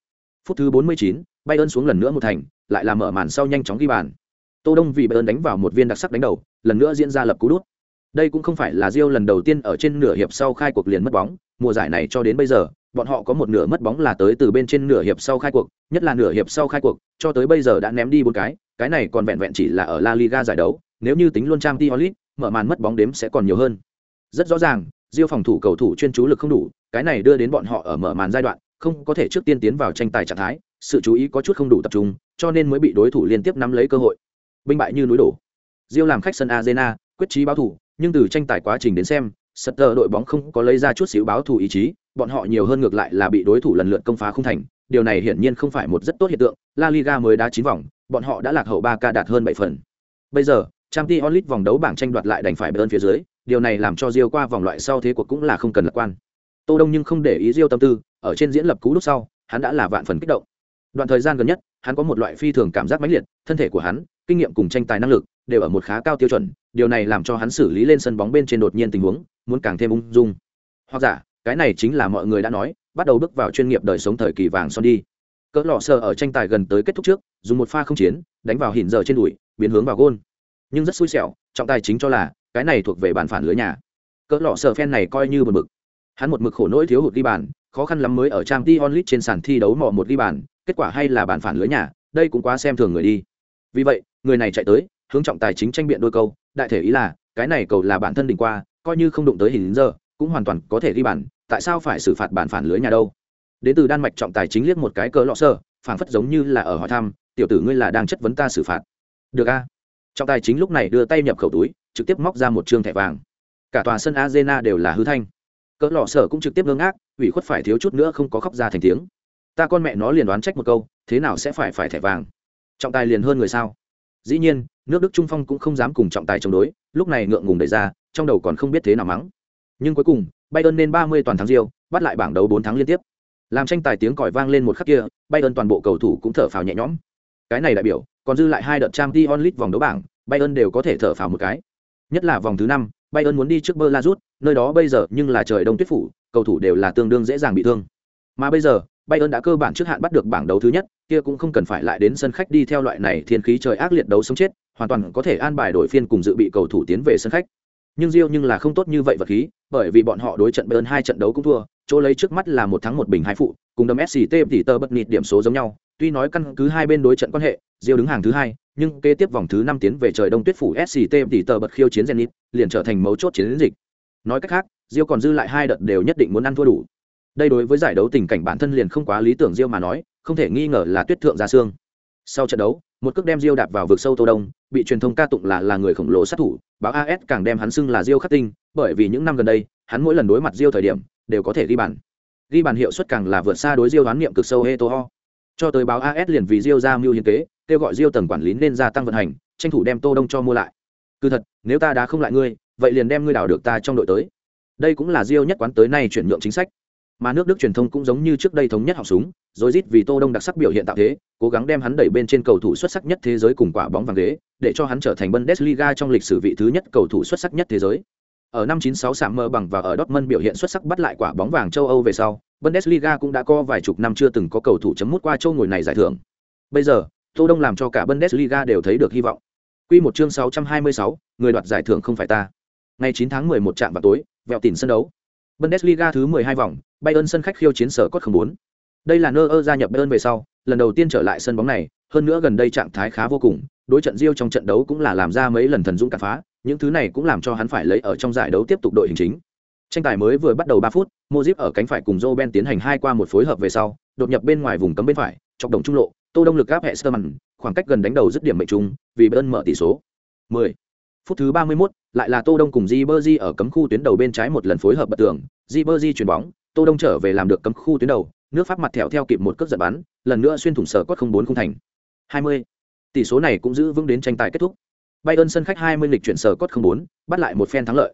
Phút thứ 49, Bayern xuống lần nữa một thành, lại là mở màn sau nhanh chóng ghi bàn. Tô Đông vì Bayern đánh vào một viên đặc sắc đánh đầu, lần nữa diễn ra lập cú đút. Đây cũng không phải là Rio lần đầu tiên ở trên nửa hiệp sau khai cuộc liền mất bóng, mùa giải này cho đến bây giờ, bọn họ có một nửa mất bóng là tới từ bên trên nửa hiệp sau khai cuộc, nhất là nửa hiệp sau khai cuộc, cho tới bây giờ đã ném đi bốn cái, cái này còn vẹn vẹn chỉ là ở La Liga giải đấu, nếu như tính luôn Champions League, mở màn mất bóng đếm sẽ còn nhiều hơn. Rất rõ ràng, Diêu phòng thủ cầu thủ chuyên chú lực không đủ, cái này đưa đến bọn họ ở mở màn giai đoạn, không có thể trước tiên tiến vào tranh tài trạng thái, sự chú ý có chút không đủ tập trung, cho nên mới bị đối thủ liên tiếp nắm lấy cơ hội. Binh bại như núi đổ. Diêu làm khách sân Arena, quyết chí báo thủ, nhưng từ tranh tài quá trình đến xem, Sutter đội bóng không có lấy ra chút xíu báo thủ ý chí, bọn họ nhiều hơn ngược lại là bị đối thủ lần lượt công phá không thành, điều này hiển nhiên không phải một rất tốt hiện tượng, La Liga mới đá chín vòng, bọn họ đã lạc hậu ba ca đạt hơn bảy phần. Bây giờ, Champions League vòng đấu bảng tranh đoạt lại đành phải bên phía dưới, điều này làm cho Rio qua vòng loại sau thế cuộc cũng là không cần lạc quan. Tô Đông nhưng không để ý Rio tâm tư, ở trên diễn lập cú lúc sau, hắn đã là vạn phần kích động. Đoạn thời gian gần nhất, hắn có một loại phi thường cảm giác mãnh liệt, thân thể của hắn, kinh nghiệm cùng tranh tài năng lực đều ở một khá cao tiêu chuẩn, điều này làm cho hắn xử lý lên sân bóng bên trên đột nhiên tình huống, muốn càng thêm ung dung. Hoặc giả, cái này chính là mọi người đã nói, bắt đầu bước vào chuyên nghiệp đời sống thời kỳ vàng son đi. Cỡ lọ sờ ở tranh tài gần tới kết thúc trước, dùng một pha không chiến, đánh vào hình giờ trên đùi, biến hướng vào gôn. Nhưng rất xui xẻo, trọng tài chính cho là cái này thuộc về bàn phản lưới nhà. Cỡ lọ sờ phen này coi như một mực. Hắn một mực khổ nỗi thiếu hụt ghi bàn, khó khăn lắm mới ở trang Champions trên sàn thi đấu mò một ghi bàn, kết quả hay là bàn phản lưới nhà, đây cũng quá xem thường người đi. Vì vậy, người này chạy tới, hướng trọng tài chính tranh biện đôi câu, đại thể ý là, cái này cầu là bản thân đỉnh qua, coi như không đụng tới hình giờ, cũng hoàn toàn có thể ghi bàn, tại sao phải xử phạt bàn phản lưới nhà đâu? Đến từ Đan Mạch trọng tài chính liếc một cái cờ lọ sơ, phảng phất giống như là ở hỏi thăm, tiểu tử ngươi là đang chất vấn ta xử phạt. Được a. Trọng tài chính lúc này đưa tay nhập khẩu túi, trực tiếp móc ra một trương thẻ vàng. Cả tòa sân Arena đều là hư thanh. Cỡ lọ sở cũng trực tiếp ngơ ngác, ủy khuất phải thiếu chút nữa không có khóc ra thành tiếng. Ta con mẹ nó liền đoán trách một câu, thế nào sẽ phải phải thẻ vàng? Trọng tài liền hơn người sao? Dĩ nhiên, nước Đức Trung Phong cũng không dám cùng trọng tài chống đối, lúc này ngượng ngùng đẩy ra, trong đầu còn không biết thế nào mắng. Nhưng cuối cùng, Bayern nên 30 toàn thắng Rio, bắt lại bảng đấu 4 thắng liên tiếp. Làm tranh tài tiếng còi vang lên một khắc kia, Bayern toàn bộ cầu thủ cũng thở phào nhẹ nhõm. Cái này đại biểu, còn dư lại hai đợt trang t onlit vòng đấu bảng, Bayern đều có thể thở phào một cái. Nhất là vòng thứ năm. Bayern muốn đi trước Belarus, nơi đó bây giờ nhưng là trời đông tuyết phủ, cầu thủ đều là tương đương dễ dàng bị thương. Mà bây giờ, Bayern đã cơ bản trước hạn bắt được bảng đấu thứ nhất, kia cũng không cần phải lại đến sân khách đi theo loại này thiên khí trời ác liệt đấu sống chết, hoàn toàn có thể an bài đổi phiên cùng dự bị cầu thủ tiến về sân khách. Nhưng Rio nhưng là không tốt như vậy vật khí, bởi vì bọn họ đối trận Bayern hai trận đấu cũng thua, chỗ lấy trước mắt là một thắng một bình hai phụ, cùng đấm SCT tỷ tơ bất nịt điểm số giống nhau, tuy nói căn cứ hai bên đối trận quan hệ, Rio đứng hàng thứ hai, nhưng kế tiếp vòng thứ năm tiến về trời đông tuyết phủ SCT tỷ tơ bật khiêu chiến Zenit, liền trở thành mấu chốt chiến dịch. Nói cách khác, Rio còn dư lại hai đợt đều nhất định muốn ăn thua đủ. Đây đối với giải đấu tình cảnh bản thân liền không quá lý tưởng Rio mà nói, không thể nghi ngờ là tuyết thượng ra xương. Sau trận đấu, một cước đem Rio đạp vào vực sâu Tô Đông, bị truyền thông ca tụng là là người khổng lồ sát thủ, báo AS càng đem hắn xưng là Rio khắc tinh, bởi vì những năm gần đây, hắn mỗi lần đối mặt Rio thời điểm, đều có thể ghi bàn. Ghi bàn hiệu suất càng là vượt xa đối diêu đoán niệm cực sâu Eto'o. Cho tới báo AS liền vì diêu ra mưu hiến kế, kêu gọi diêu tầng quản lý nên gia tăng vận hành, tranh thủ đem Tô Đông cho mua lại. Cứ thật, nếu ta đã không lại ngươi, vậy liền đem ngươi đảo được ta trong đội tới. Đây cũng là diêu nhất quán tới nay chuyển nhượng chính sách mà nước đức truyền thông cũng giống như trước đây thống nhất học súng rồi rít vì tô đông đặc sắc biểu hiện tạo thế cố gắng đem hắn đẩy bên trên cầu thủ xuất sắc nhất thế giới cùng quả bóng vàng ghế để cho hắn trở thành bundesliga trong lịch sử vị thứ nhất cầu thủ xuất sắc nhất thế giới ở năm 96 sạm mơ bằng và ở Dortmund biểu hiện xuất sắc bắt lại quả bóng vàng châu Âu về sau, Bundesliga cũng đã có vài chục năm chưa từng có cầu thủ chấm mút qua châu ngồi này giải thưởng. Bây giờ, Tô Đông làm cho cả Bundesliga đều thấy được hy vọng. Quy một chương 626, người đoạt giải thưởng không phải ta. Ngày 9 tháng 11 trạm vào tối, vẹo tỉnh sân đấu. Bundesliga thứ 12 vòng, Bayern sân khách khiêu chiến sở cốt không muốn. Đây là Neuer gia nhập Bayern về sau, lần đầu tiên trở lại sân bóng này, hơn nữa gần đây trạng thái khá vô cùng, đối trận Rio trong trận đấu cũng là làm ra mấy lần thần dũng cản phá, những thứ này cũng làm cho hắn phải lấy ở trong giải đấu tiếp tục đội hình chính. Tranh tài mới vừa bắt đầu 3 phút, Modric ở cánh phải cùng Roben tiến hành hai qua một phối hợp về sau, đột nhập bên ngoài vùng cấm bên phải, chọc đồng trung lộ, Tô Đông lực áp hệ Sterman, khoảng cách gần đánh đầu dứt điểm mệnh trung, vì bơn mở tỷ số. 10. Phút thứ 31, lại là Tô Đông cùng Ribery ở cấm khu tuyến đầu bên trái một lần phối hợp bật tường, Ribery chuyển bóng, Tô Đông trở về làm được cấm khu tuyến đầu, nước Pháp mặt thẹo theo kịp một cước giật bắn, lần nữa xuyên thủng sở cốt không bốn không thành. 20. Tỷ số này cũng giữ vững đến tranh tài kết thúc. Bayern sân khách 20 lịch chuyển sở cốt không bốn, bắt lại một phen thắng lợi.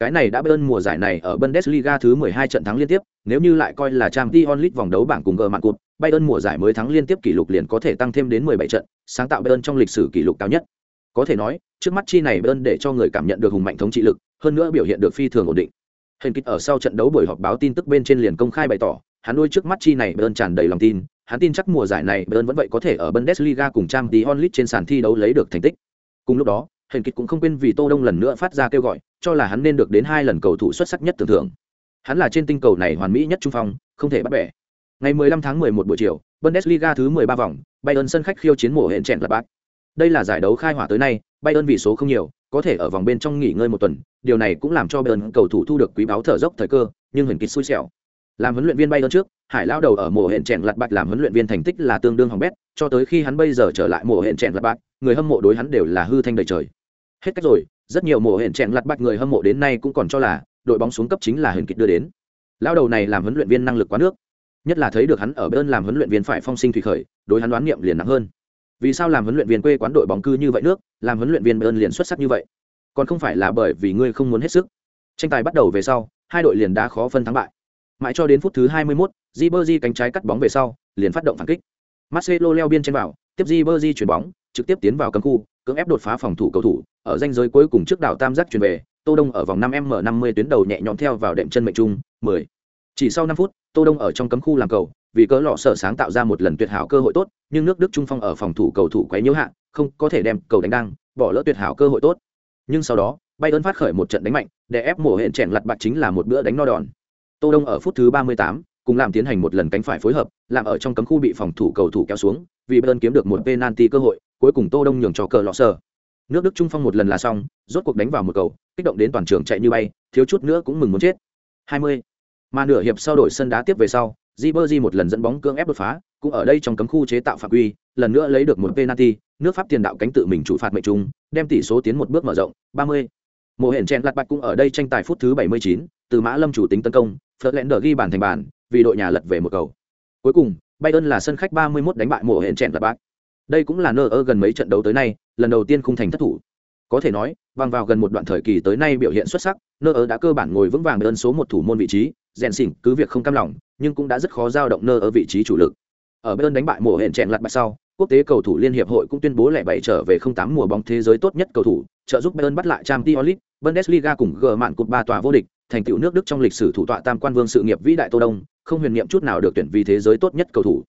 Cái này đã Bayern mùa giải này ở Bundesliga thứ 12 trận thắng liên tiếp, nếu như lại coi là Champions League vòng đấu bảng cùng gờ mạng cụt, Bayern mùa giải mới thắng liên tiếp kỷ lục liền có thể tăng thêm đến 17 trận, sáng tạo Bayern trong lịch sử kỷ lục cao nhất. Có thể nói, trước mắt chi này Bayern để cho người cảm nhận được hùng mạnh thống trị lực, hơn nữa biểu hiện được phi thường ổn định. Hình kịch ở sau trận đấu buổi họp báo tin tức bên trên liền công khai bày tỏ, hắn nuôi trước mắt chi này Bayern tràn đầy lòng tin, hắn tin chắc mùa giải này Bayern vẫn vậy có thể ở Bundesliga cùng Champions League trên sàn thi đấu lấy được thành tích. Cùng lúc đó, hển kịch cũng không quên vì Tô Đông lần nữa phát ra kêu gọi, cho là hắn nên được đến hai lần cầu thủ xuất sắc nhất tưởng thưởng. Hắn là trên tinh cầu này hoàn mỹ nhất trung phong, không thể bắt bẻ. Ngày 15 tháng 11 buổi chiều, Bundesliga thứ 13 vòng, Bayern sân khách khiêu chiến mùa hẹn chèn là bát. Đây là giải đấu khai hỏa tới nay, Bayern vì số không nhiều, có thể ở vòng bên trong nghỉ ngơi một tuần, điều này cũng làm cho Bayern cầu thủ thu được quý báo thở dốc thời cơ, nhưng hển kịch xui xẻo. Làm huấn luyện viên bay hơn trước, Hải lao đầu ở mùa hẹn trẻn lật bạch làm huấn luyện viên thành tích là tương đương hỏng bét, cho tới khi hắn bây giờ trở lại mùa hẹn trẻn lật bạch, người hâm mộ đối hắn đều là hư thanh đầy trời. Hết cách rồi, rất nhiều mùa hẹn trẻn lật bạch người hâm mộ đến nay cũng còn cho là đội bóng xuống cấp chính là huyền kịch đưa đến. Lao đầu này làm huấn luyện viên năng lực quá nước, nhất là thấy được hắn ở bên làm huấn luyện viên phải phong sinh thủy khởi đối hắn đoán niệm liền nặng hơn. Vì sao làm huấn luyện viên quê quán đội bóng cư như vậy nước làm huấn luyện viên bên liền xuất sắc như vậy? Còn không phải là bởi vì ngươi không muốn hết sức. Tranh tài bắt đầu về sau hai đội liền đã khó phân thắng bại mãi cho đến phút thứ 21, Ribery cánh trái cắt bóng về sau liền phát động phản kích. Marcelo leo biên trên vào tiếp Ribery chuyển bóng trực tiếp tiến vào cấm khu cưỡng ép đột phá phòng thủ cầu thủ. Ở danh giới cuối cùng trước đảo tam giác chuyển về tô đông ở vòng 5 m 50 tuyến đầu nhẹ nhõm theo vào đệm chân mệnh trung 10. chỉ sau 5 phút tô đông ở trong cấm khu làm cầu vì cỡ lọ sở sáng tạo ra một lần tuyệt hảo cơ hội tốt nhưng nước đức trung phong ở phòng thủ cầu thủ quấy nhiễu hạ không có thể đem cầu đánh đăng bỏ lỡ tuyệt hảo cơ hội tốt. Nhưng sau đó bayern phát khởi một trận đánh mạnh để ép mổ hẹn chèn lật bạc chính là một bữa đánh no đòn tô đông ở phút thứ 38, cùng làm tiến hành một lần cánh phải phối hợp làm ở trong cấm khu bị phòng thủ cầu thủ kéo xuống vì bayern kiếm được một penalty cơ hội cuối cùng tô đông nhường cho cờ lọ sở nước đức trung phong một lần là xong rốt cuộc đánh vào một cầu kích động đến toàn trường chạy như bay thiếu chút nữa cũng mừng muốn chết 20. Mà nửa hiệp sau đổi sân đá tiếp về sau, Ribery một lần dẫn bóng cưỡng ép đột phá, cũng ở đây trong cấm khu chế tạo phạm quy, lần nữa lấy được một penalty, nước Pháp tiền đạo cánh tự mình chủ phạt mệnh trung, đem tỷ số tiến một bước mở rộng, 30. Mộ Hển Chen lật bạch cũng ở đây tranh tài phút thứ 79, từ Mã Lâm chủ tính tấn công, Fletcher ghi bàn thành bàn, vì đội nhà lật về một cầu. Cuối cùng, Bayern là sân khách 31 đánh bại Mộ hẹn Chen lật bác Đây cũng là nơ gần mấy trận đấu tới nay, lần đầu tiên khung thành thất thủ. Có thể nói, bằng vào gần một đoạn thời kỳ tới nay biểu hiện xuất sắc, nơ đã cơ bản ngồi vững vàng ơn số một thủ môn vị trí, rèn xỉn cứ việc không cam lòng nhưng cũng đã rất khó giao động nơ ở vị trí chủ lực ở bên đánh bại mùa hẹn chèn lặt bại sau quốc tế cầu thủ liên hiệp hội cũng tuyên bố lẻ bảy trở về không tám mùa bóng thế giới tốt nhất cầu thủ trợ giúp Bayern bắt lại Champions League, Bundesliga cùng G mạn cột ba tòa vô địch, thành tựu nước Đức trong lịch sử thủ tọa tam quan vương sự nghiệp vĩ đại Tô Đông, không huyền niệm chút nào được tuyển vì thế giới tốt nhất cầu thủ.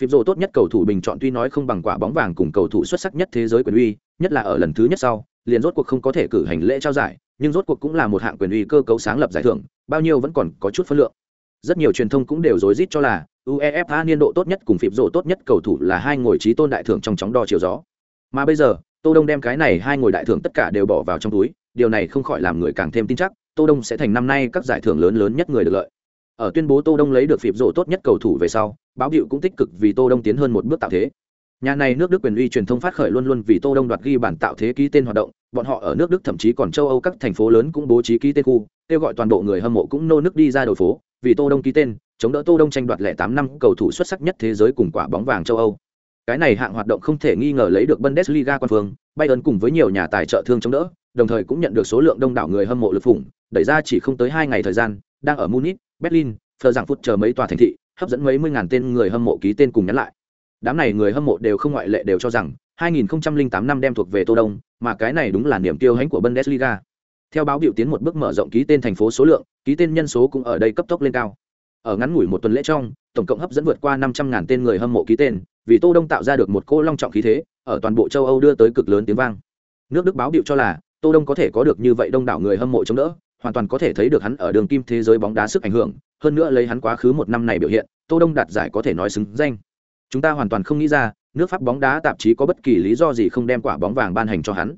Phịp rồ tốt nhất cầu thủ bình chọn tuy nói không bằng quả bóng vàng cùng cầu thủ xuất sắc nhất thế giới quyền uy, nhất là ở lần thứ nhất sau, liền rốt cuộc không có thể cử hành lễ trao giải, nhưng rốt cuộc cũng là một hạng quyền uy cơ cấu sáng lập giải thưởng, bao nhiêu vẫn còn có chút phân lượng rất nhiều truyền thông cũng đều rối rít cho là uefa niên độ tốt nhất cùng phịp rổ tốt nhất cầu thủ là hai ngồi trí tôn đại thưởng trong chóng đo chiều gió. Mà bây giờ tô đông đem cái này hai ngồi đại thưởng tất cả đều bỏ vào trong túi điều này không khỏi làm người càng thêm tin chắc tô đông sẽ thành năm nay các giải thưởng lớn lớn nhất người được lợi. Ở tuyên bố tô đông lấy được phịp rổ tốt nhất cầu thủ về sau báo hiệu cũng tích cực vì tô đông tiến hơn một bước tạo thế. Nhà này nước đức quyền uy truyền thông phát khởi luôn luôn vì tô đông đoạt ghi bản tạo thế ký tên hoạt động bọn họ ở nước đức thậm chí còn châu âu các thành phố lớn cũng bố trí ký tên khu kêu gọi toàn bộ người hâm mộ cũng nô nước đi ra đầu phố vì Tô Đông ký tên, chống đỡ Tô Đông tranh đoạt lẻ tám năm cầu thủ xuất sắc nhất thế giới cùng quả bóng vàng châu Âu. Cái này hạng hoạt động không thể nghi ngờ lấy được Bundesliga quan phương, Bayern cùng với nhiều nhà tài trợ thương chống đỡ, đồng thời cũng nhận được số lượng đông đảo người hâm mộ lực phủng đẩy ra chỉ không tới hai ngày thời gian, đang ở Munich, Berlin, Phờ giảng phút chờ mấy tòa thành thị, hấp dẫn mấy mươi ngàn tên người hâm mộ ký tên cùng nhắn lại. Đám này người hâm mộ đều không ngoại lệ đều cho rằng 2008 năm đem thuộc về Tô Đông, mà cái này đúng là niềm tiêu hãnh của Bundesliga. Theo báo biểu tiến một bước mở rộng ký tên thành phố số lượng, ký tên nhân số cũng ở đây cấp tốc lên cao. Ở ngắn ngủi một tuần lễ trong, tổng cộng hấp dẫn vượt qua 500.000 tên người hâm mộ ký tên, vì Tô Đông tạo ra được một cô long trọng khí thế, ở toàn bộ châu Âu đưa tới cực lớn tiếng vang. Nước Đức báo biểu cho là, Tô Đông có thể có được như vậy đông đảo người hâm mộ chống đỡ, hoàn toàn có thể thấy được hắn ở đường kim thế giới bóng đá sức ảnh hưởng, hơn nữa lấy hắn quá khứ một năm này biểu hiện, Tô Đông đạt giải có thể nói xứng danh. Chúng ta hoàn toàn không nghĩ ra, nước Pháp bóng đá tạp chí có bất kỳ lý do gì không đem quả bóng vàng ban hành cho hắn.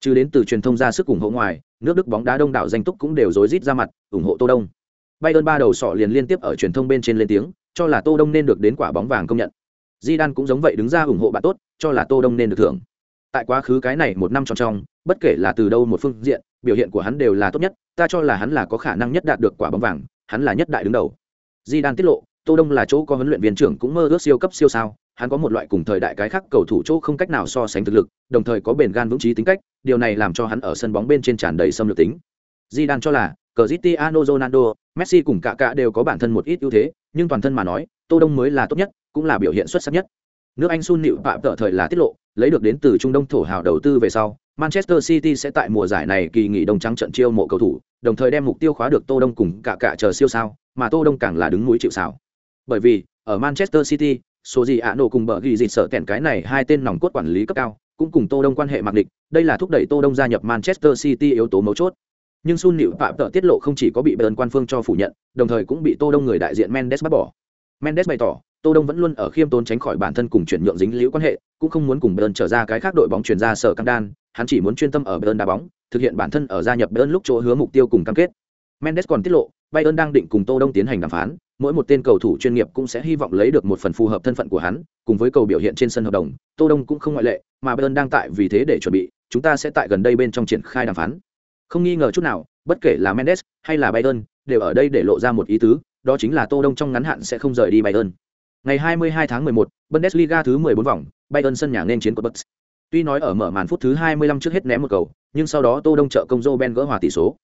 Trừ đến từ truyền thông ra sức ủng hộ ngoài, nước Đức bóng đá đông đảo danh túc cũng đều rối rít ra mặt, ủng hộ Tô Đông. Bayern ba đầu sọ liền liên tiếp ở truyền thông bên trên lên tiếng, cho là Tô Đông nên được đến quả bóng vàng công nhận. Zidane cũng giống vậy đứng ra ủng hộ bạn tốt, cho là Tô Đông nên được thưởng. Tại quá khứ cái này một năm tròn trong, bất kể là từ đâu một phương diện, biểu hiện của hắn đều là tốt nhất, ta cho là hắn là có khả năng nhất đạt được quả bóng vàng, hắn là nhất đại đứng đầu. Zidane tiết lộ, Tô Đông là chỗ có huấn luyện viên trưởng cũng mơ ước siêu cấp siêu sao, hắn có một loại cùng thời đại cái khác cầu thủ chỗ không cách nào so sánh thực lực, đồng thời có bền gan vững chí tính cách, điều này làm cho hắn ở sân bóng bên trên tràn đầy xâm lược tính. Zidane cho là, Cristiano Ronaldo, Messi cùng cả cả đều có bản thân một ít ưu thế, nhưng toàn thân mà nói, Tô Đông mới là tốt nhất, cũng là biểu hiện xuất sắc nhất. Nước Anh Sun Nịu Phạm tợ thời là tiết lộ, lấy được đến từ Trung Đông thổ hào đầu tư về sau, Manchester City sẽ tại mùa giải này kỳ nghỉ đông trắng trận chiêu mộ cầu thủ, đồng thời đem mục tiêu khóa được Tô Đông cùng cả cả chờ siêu sao, mà Tô Đông càng là đứng núi chịu sào. Bởi vì, ở Manchester City, số gì ạ nổ cùng bở ghi dịch sợ kèn cái này hai tên nòng cốt quản lý cấp cao, cũng cùng Tô Đông quan hệ mặc định, đây là thúc đẩy Tô Đông gia nhập Manchester City yếu tố mấu chốt nhưng sun nịu phạm tợ tiết lộ không chỉ có bị bayern quan phương cho phủ nhận, đồng thời cũng bị tô đông người đại diện mendes bác bỏ. Mendes bày tỏ, tô đông vẫn luôn ở khiêm tốn tránh khỏi bản thân cùng chuyển nhượng dính liễu quan hệ, cũng không muốn cùng bayern trở ra cái khác đội bóng chuyển ra sở căng đan, hắn chỉ muốn chuyên tâm ở bayern đá bóng, thực hiện bản thân ở gia nhập bayern lúc chỗ hứa mục tiêu cùng cam kết. Mendes còn tiết lộ, bayern đang định cùng tô đông tiến hành đàm phán, mỗi một tên cầu thủ chuyên nghiệp cũng sẽ hy vọng lấy được một phần phù hợp thân phận của hắn, cùng với cầu biểu hiện trên sân hợp đồng, tô đông cũng không ngoại lệ, mà bayern đang tại vì thế để chuẩn bị, chúng ta sẽ tại gần đây bên trong triển khai đàm phán không nghi ngờ chút nào bất kể là mendes hay là bayern đều ở đây để lộ ra một ý tứ đó chính là tô đông trong ngắn hạn sẽ không rời đi bayern. Ngày 22 tháng 11, bundesliga thứ 14 vòng bayern sân nhà nên chiến của bucks tuy nói ở mở màn phút thứ 25 trước hết ném một cầu nhưng sau đó tô đông trợ công joe ben gỡ hòa tỷ số.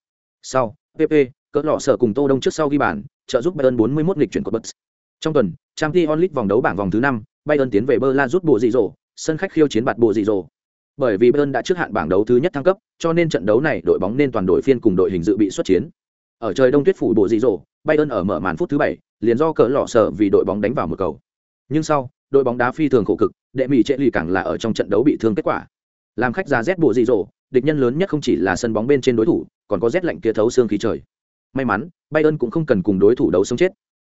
Sau pp cỡ lọ sở cùng tô đông trước sau ghi bàn trợ giúp bayern 41 lịch chuyển của bucks trong tuần champions league vòng đấu bảng vòng thứ 5, bayern tiến về berlin rút bộ dị dỗ sân khách khiêu chiến bạt bộ dị dỗ bởi vì Bayern đã trước hạn bảng đấu thứ nhất thăng cấp, cho nên trận đấu này đội bóng nên toàn đội phiên cùng đội hình dự bị xuất chiến. Ở trời đông tuyết phủ bộ dị rồ, Bayern ở mở màn phút thứ bảy, liền do cỡ lọ sợ vì đội bóng đánh vào một cầu. Nhưng sau, đội bóng đá phi thường khổ cực, đệ mỹ trệ lì càng là ở trong trận đấu bị thương kết quả. Làm khách ra rét bộ dị rồ, địch nhân lớn nhất không chỉ là sân bóng bên trên đối thủ, còn có rét lạnh kia thấu xương khí trời. May mắn, Bayern cũng không cần cùng đối thủ đấu sống chết.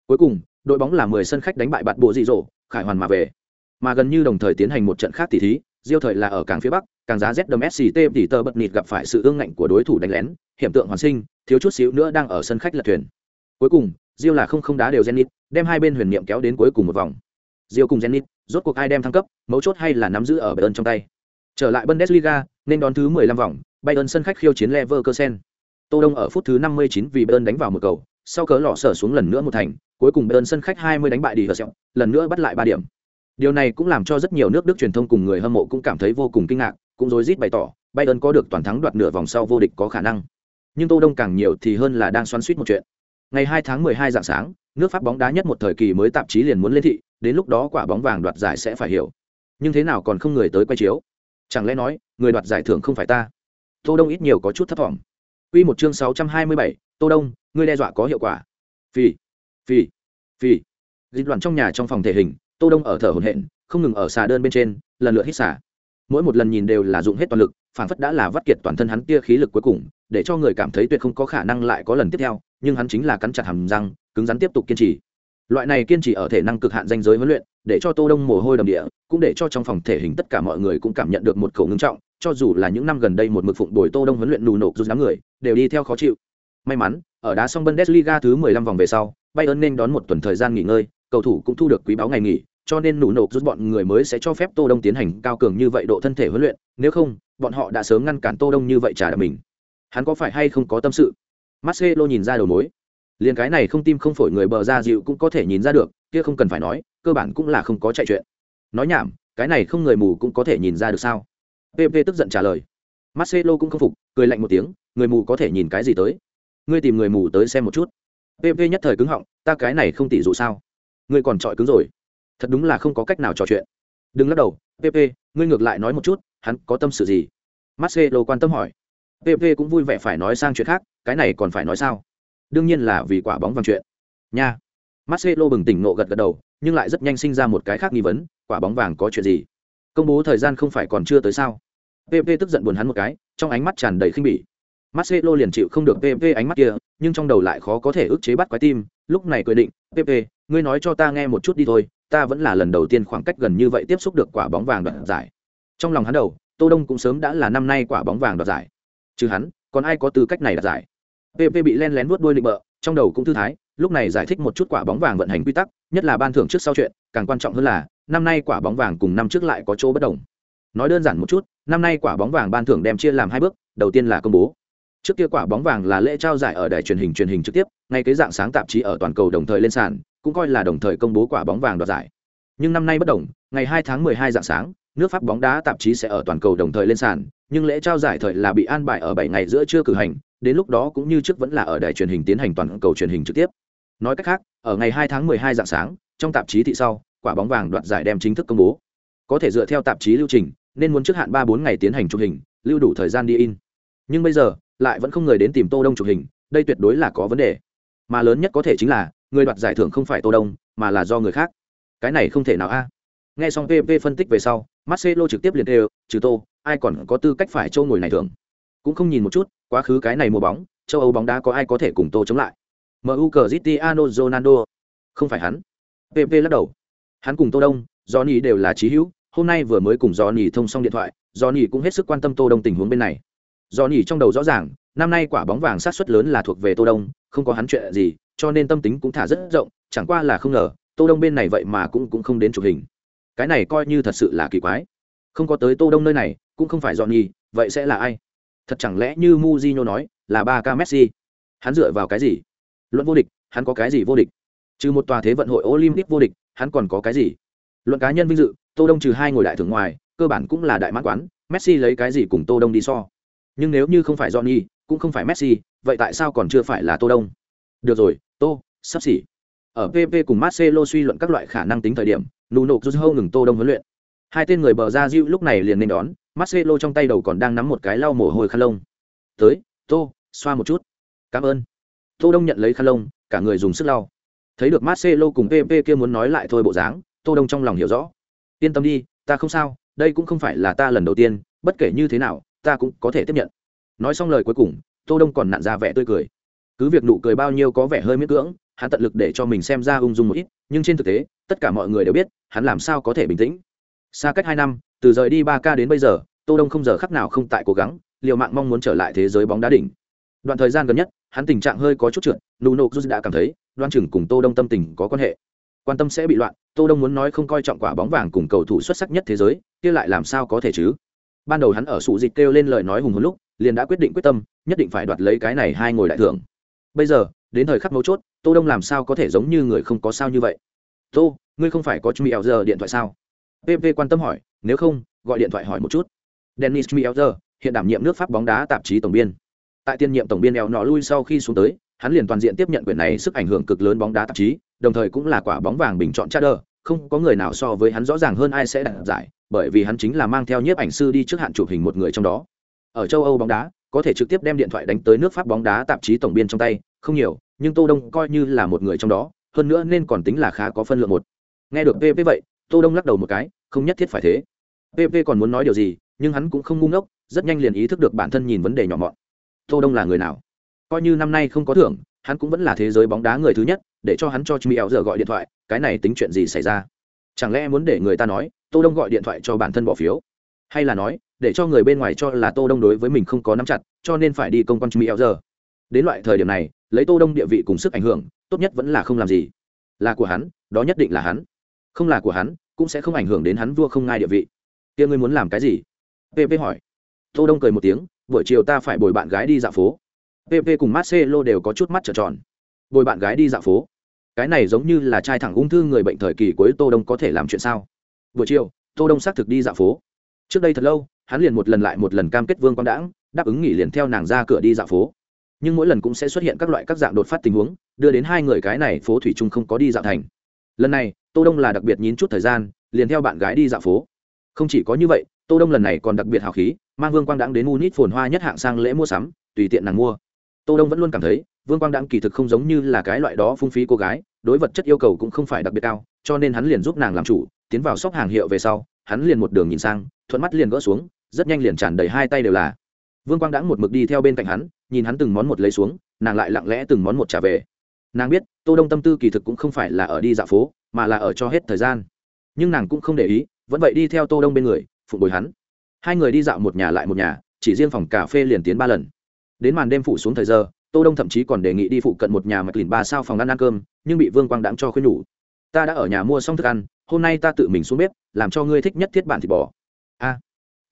Cuối cùng, đội bóng là 10 sân khách đánh bại bạn bộ dị rồ, khải hoàn mà về. Mà gần như đồng thời tiến hành một trận khác tỷ thí, diêu thời là ở càng phía bắc, càng giá rét đầm sct thì tờ bật nịt gặp phải sự ương ngạnh của đối thủ đánh lén, hiểm tượng hoàn sinh, thiếu chút xíu nữa đang ở sân khách lật thuyền. Cuối cùng, diêu là không không đá đều zenit, đem hai bên huyền niệm kéo đến cuối cùng một vòng. Diêu cùng zenit, rốt cuộc ai đem thăng cấp, mấu chốt hay là nắm giữ ở bayern trong tay. Trở lại bundesliga, nên đón thứ 15 vòng, bayern sân khách khiêu chiến leverkusen. Tô đông ở phút thứ 59 vì bayern đánh vào một cầu, sau cớ lọ sở xuống lần nữa một thành, cuối cùng bayern sân khách 20 đánh bại đi lần nữa bắt lại ba điểm. Điều này cũng làm cho rất nhiều nước Đức truyền thông cùng người hâm mộ cũng cảm thấy vô cùng kinh ngạc, cũng rối rít bày tỏ, Bayern có được toàn thắng đoạt nửa vòng sau vô địch có khả năng. Nhưng Tô Đông càng nhiều thì hơn là đang xoắn xuýt một chuyện. Ngày 2 tháng 12 dạng sáng, nước Pháp bóng đá nhất một thời kỳ mới tạp chí liền muốn lên thị, đến lúc đó quả bóng vàng đoạt giải sẽ phải hiểu. Nhưng thế nào còn không người tới quay chiếu? Chẳng lẽ nói, người đoạt giải thưởng không phải ta? Tô Đông ít nhiều có chút thất vọng. Quy một chương 627, Tô Đông, ngươi đe dọa có hiệu quả. Phì, phì, phì. Dịch loạn trong nhà trong phòng thể hình, tô đông ở thở hổn hển, không ngừng ở xà đơn bên trên, lần lượt hít xả mỗi một lần nhìn đều là dụng hết toàn lực phản phất đã là vắt kiệt toàn thân hắn tia khí lực cuối cùng, để cho người cảm thấy tuyệt không có khả năng lại có lần tiếp theo, nhưng hắn chính là cắn chặt hàm răng, cứng rắn tiếp tục kiên trì. Loại này kiên trì ở thể năng cực hạn danh giới huấn luyện, để cho tô đông mồ hôi đầm địa, cũng để cho trong phòng thể hình tất cả mọi người cũng cảm nhận được một khẩu ngưng trọng, cho dù là những năm gần đây một mực phụng bồi tô đông huấn luyện nù nộp rút đám người, đều đi theo khó chịu. May mắn, ở đá xong bundesliga thứ 15 vòng về sau, bayern nên đón một tuần thời gian nghỉ ngơi cầu thủ cũng thu được quý báo ngày nghỉ, cho nên nụ nộp rút bọn người mới sẽ cho phép tô đông tiến hành cao cường như vậy độ thân thể huấn luyện, nếu không, bọn họ đã sớm ngăn cản tô đông như vậy trả đạp mình. Hắn có phải hay không có tâm sự? Marcelo nhìn ra đầu mối. Liền cái này không tim không phổi người bờ ra dịu cũng có thể nhìn ra được, kia không cần phải nói, cơ bản cũng là không có chạy chuyện. Nói nhảm, cái này không người mù cũng có thể nhìn ra được sao? Pp tức giận trả lời. Marcelo cũng không phục, cười lạnh một tiếng, người mù có thể nhìn cái gì tới? Ngươi tìm người mù tới xem một chút. Pp nhất thời cứng họng, ta cái này không tỷ dụ sao? Ngươi còn trọi cứng rồi. Thật đúng là không có cách nào trò chuyện. Đừng lắc đầu pp ngươi ngược lại nói một chút, hắn có tâm sự gì? Marcelo quan tâm hỏi. Pp cũng vui vẻ phải nói sang chuyện khác, cái này còn phải nói sao? Đương nhiên là vì quả bóng vàng chuyện. Nha. Marcelo bừng tỉnh nộ gật gật đầu, nhưng lại rất nhanh sinh ra một cái khác nghi vấn, quả bóng vàng có chuyện gì? Công bố thời gian không phải còn chưa tới sao? Pp tức giận buồn hắn một cái, trong ánh mắt tràn đầy khinh bỉ. Marcelo liền chịu không được pp ánh mắt kia, nhưng trong đầu lại khó có thể ức chế bắt quái tim, lúc này quyết định pp ngươi nói cho ta nghe một chút đi thôi, ta vẫn là lần đầu tiên khoảng cách gần như vậy tiếp xúc được quả bóng vàng đoạt giải. Trong lòng hắn đầu, tô đông cũng sớm đã là năm nay quả bóng vàng đoạt giải. Trừ hắn, còn ai có tư cách này đoạt giải? Pp bị len lén vuốt đuôi định bợ, trong đầu cũng thư thái, lúc này giải thích một chút quả bóng vàng vận hành quy tắc, nhất là ban thưởng trước sau chuyện, càng quan trọng hơn là, năm nay quả bóng vàng cùng năm trước lại có chỗ bất đồng. Nói đơn giản một chút, năm nay quả bóng vàng ban thưởng đem chia làm hai bước, đầu tiên là công bố. Trước kia quả bóng vàng là lễ trao giải ở đài truyền hình truyền hình trực tiếp, ngay cái dạng sáng tạp chí ở toàn cầu đồng thời lên sàn cũng coi là đồng thời công bố quả bóng vàng đoạt giải. Nhưng năm nay bất đồng, ngày 2 tháng 12 dạng sáng, nước pháp bóng đá tạp chí sẽ ở toàn cầu đồng thời lên sàn, nhưng lễ trao giải thời là bị an bài ở 7 ngày giữa chưa cử hành, đến lúc đó cũng như trước vẫn là ở đài truyền hình tiến hành toàn cầu truyền hình trực tiếp. Nói cách khác, ở ngày 2 tháng 12 dạng sáng, trong tạp chí thị sau, quả bóng vàng đoạt giải đem chính thức công bố. Có thể dựa theo tạp chí lưu trình, nên muốn trước hạn ba bốn ngày tiến hành chụp hình, lưu đủ thời gian đi in. Nhưng bây giờ, lại vẫn không người đến tìm tô đông chụp hình, đây tuyệt đối là có vấn đề. Mà lớn nhất có thể chính là người đoạt giải thưởng không phải tô đông, mà là do người khác. Cái này không thể nào a. Nghe xong pp phân tích về sau, marcelo trực tiếp liền đều trừ tô, ai còn có tư cách phải châu ngồi này thưởng? Cũng không nhìn một chút, quá khứ cái này mùa bóng, châu âu bóng đá có ai có thể cùng tô chống lại? Mu cristiano ronaldo. Không phải hắn. Pp lắc đầu. Hắn cùng tô đông, johnny đều là trí hữu, hôm nay vừa mới cùng johnny thông xong điện thoại, johnny cũng hết sức quan tâm tô đông tình huống bên này. Johnny trong đầu rõ ràng, năm nay quả bóng vàng sát suất lớn là thuộc về tô đông không có hắn chuyện gì, cho nên tâm tính cũng thả rất rộng, chẳng qua là không ngờ, tô đông bên này vậy mà cũng cũng không đến chụp hình. Cái này coi như thật sự là kỳ quái. Không có tới tô đông nơi này, cũng không phải johnny vậy sẽ là ai? Thật chẳng lẽ như Mujinho nói, là ba ca Messi? Hắn dựa vào cái gì? Luận vô địch, hắn có cái gì vô địch? Trừ một tòa thế vận hội olympic vô địch, hắn còn có cái gì? Luận cá nhân vinh dự, tô đông trừ hai ngồi đại thưởng ngoài, cơ bản cũng là đại mãn quán, messi lấy cái gì cùng tô đông đi so? Nhưng nếu như không phải johnny cũng không phải messi, vậy tại sao còn chưa phải là tô đông? Được rồi, tô, sắp xỉ. Ở pp cùng marcelo suy luận các loại khả năng tính thời điểm, nuno juzho ngừng tô đông huấn luyện. Hai tên người bờ ra diệu lúc này liền nên đón, marcelo trong tay đầu còn đang nắm một cái lau mồ hôi khăn lông. Tới, tô, xoa một chút. Cảm ơn. Tô đông nhận lấy khăn lông, cả người dùng sức lau. Thấy được marcelo cùng pp kia muốn nói lại thôi bộ dáng, tô đông trong lòng hiểu rõ. Yên tâm đi, ta không sao, đây cũng không phải là ta lần đầu tiên, bất kể như thế nào, ta cũng có thể tiếp nhận nói xong lời cuối cùng, tô đông còn nặn ra vẻ tươi cười. Cứ việc nụ cười bao nhiêu có vẻ hơi miễn cưỡng, hắn tận lực để cho mình xem ra ung dung một ít, nhưng trên thực tế, tất cả mọi người đều biết, hắn làm sao có thể bình tĩnh. Xa cách hai năm, từ rời đi ba k đến bây giờ, tô đông không giờ khắc nào không tại cố gắng, liều mạng mong muốn trở lại thế giới bóng đá đỉnh. Đoạn thời gian gần nhất, hắn tình trạng hơi có chút trượt nuno rút đã cảm thấy, đoan chừng cùng tô đông tâm tình có quan hệ. Quan tâm sẽ bị loạn, tô đông muốn nói không coi trọng quả bóng vàng cùng cầu thủ xuất sắc nhất thế giới, kia lại làm sao có thể chứ? Ban đầu hắn ở sụ dịch kêu lên lời nói hùng hồn lúc liền đã quyết định quyết tâm, nhất định phải đoạt lấy cái này hai ngồi đại thưởng. Bây giờ, đến thời khắc mấu chốt, tô đông làm sao có thể giống như người không có sao như vậy? Tô, ngươi không phải có chmi giờ điện thoại sao? Pv quan tâm hỏi, nếu không, gọi điện thoại hỏi một chút. Dennis chmi giờ hiện đảm nhiệm nước pháp bóng đá tạp chí tổng biên. Tại tiên nhiệm tổng biên eo nọ lui sau khi xuống tới, hắn liền toàn diện tiếp nhận quyền này sức ảnh hưởng cực lớn bóng đá tạp chí, đồng thời cũng là quả bóng vàng bình chọn chatter, không có người nào so với hắn rõ ràng hơn ai sẽ đạt giải, bởi vì hắn chính là mang theo nhiếp ảnh sư đi trước hạn chụp hình một người trong đó ở châu âu bóng đá, có thể trực tiếp đem điện thoại đánh tới nước pháp bóng đá tạp chí tổng biên trong tay, không nhiều, nhưng tô đông coi như là một người trong đó, hơn nữa nên còn tính là khá có phân lượng một. Nghe được pp vậy, tô đông lắc đầu một cái, không nhất thiết phải thế. Pp còn muốn nói điều gì, nhưng hắn cũng không ngu ngốc, rất nhanh liền ý thức được bản thân nhìn vấn đề nhỏ mọn. Tô đông là người nào? Coi như năm nay không có thưởng, hắn cũng vẫn là thế giới bóng đá người thứ nhất, để cho hắn cho Chmiel giờ gọi điện thoại, cái này tính chuyện gì xảy ra? Chẳng lẽ muốn để người ta nói, tô đông gọi điện thoại cho bản thân bỏ phiếu? Hay là nói để cho người bên ngoài cho là tô đông đối với mình không có nắm chặt, cho nên phải đi công quan Chmiel giờ. Đến loại thời điểm này, lấy tô đông địa vị cùng sức ảnh hưởng, tốt nhất vẫn là không làm gì. Là của hắn, đó nhất định là hắn. Không là của hắn, cũng sẽ không ảnh hưởng đến hắn vua không ngai địa vị. Kia ngươi muốn làm cái gì? Pp hỏi. Tô đông cười một tiếng, buổi chiều ta phải bồi bạn gái đi dạo phố. Pp cùng marcelo đều có chút mắt trợn tròn. Bồi bạn gái đi dạo phố? Cái này giống như là trai thẳng ung thư người bệnh thời kỳ cuối tô đông có thể làm chuyện sao? Buổi chiều, tô đông xác thực đi dạo phố. Trước đây thật lâu hắn liền một lần lại một lần cam kết vương quang đãng, đáp ứng nghỉ liền theo nàng ra cửa đi dạo phố. Nhưng mỗi lần cũng sẽ xuất hiện các loại các dạng đột phát tình huống, đưa đến hai người cái này phố thủy trung không có đi dạo thành. Lần này, tô đông là đặc biệt nhín chút thời gian, liền theo bạn gái đi dạo phố. Không chỉ có như vậy, tô đông lần này còn đặc biệt hào khí, mang vương quang đãng đến unit phồn hoa nhất hạng sang lễ mua sắm, tùy tiện nàng mua. Tô đông vẫn luôn cảm thấy, vương quang đãng kỳ thực không giống như là cái loại đó phung phí cô gái, đối vật chất yêu cầu cũng không phải đặc biệt cao, cho nên hắn liền giúp nàng làm chủ, tiến vào shop hàng hiệu về sau, hắn liền một đường nhìn sang, thuận mắt liền gỡ xuống rất nhanh liền tràn đầy hai tay đều là. Vương quang đãng một mực đi theo bên cạnh hắn, nhìn hắn từng món một lấy xuống, nàng lại lặng lẽ từng món một trả về. Nàng biết, tô đông tâm tư kỳ thực cũng không phải là ở đi dạo phố, mà là ở cho hết thời gian. Nhưng nàng cũng không để ý, vẫn vậy đi theo tô đông bên người, phụng bồi hắn. Hai người đi dạo một nhà lại một nhà, chỉ riêng phòng cà phê liền tiến ba lần. Đến màn đêm phủ xuống thời giờ, tô đông thậm chí còn đề nghị đi phụ cận một nhà mạch lìn ba sao phòng ăn ăn cơm, nhưng bị vương quang đãng cho khuyên nhủ. Ta đã ở nhà mua xong thức ăn, hôm nay ta tự mình xuống bếp, làm cho ngươi thích nhất thiết bản thịt bò. A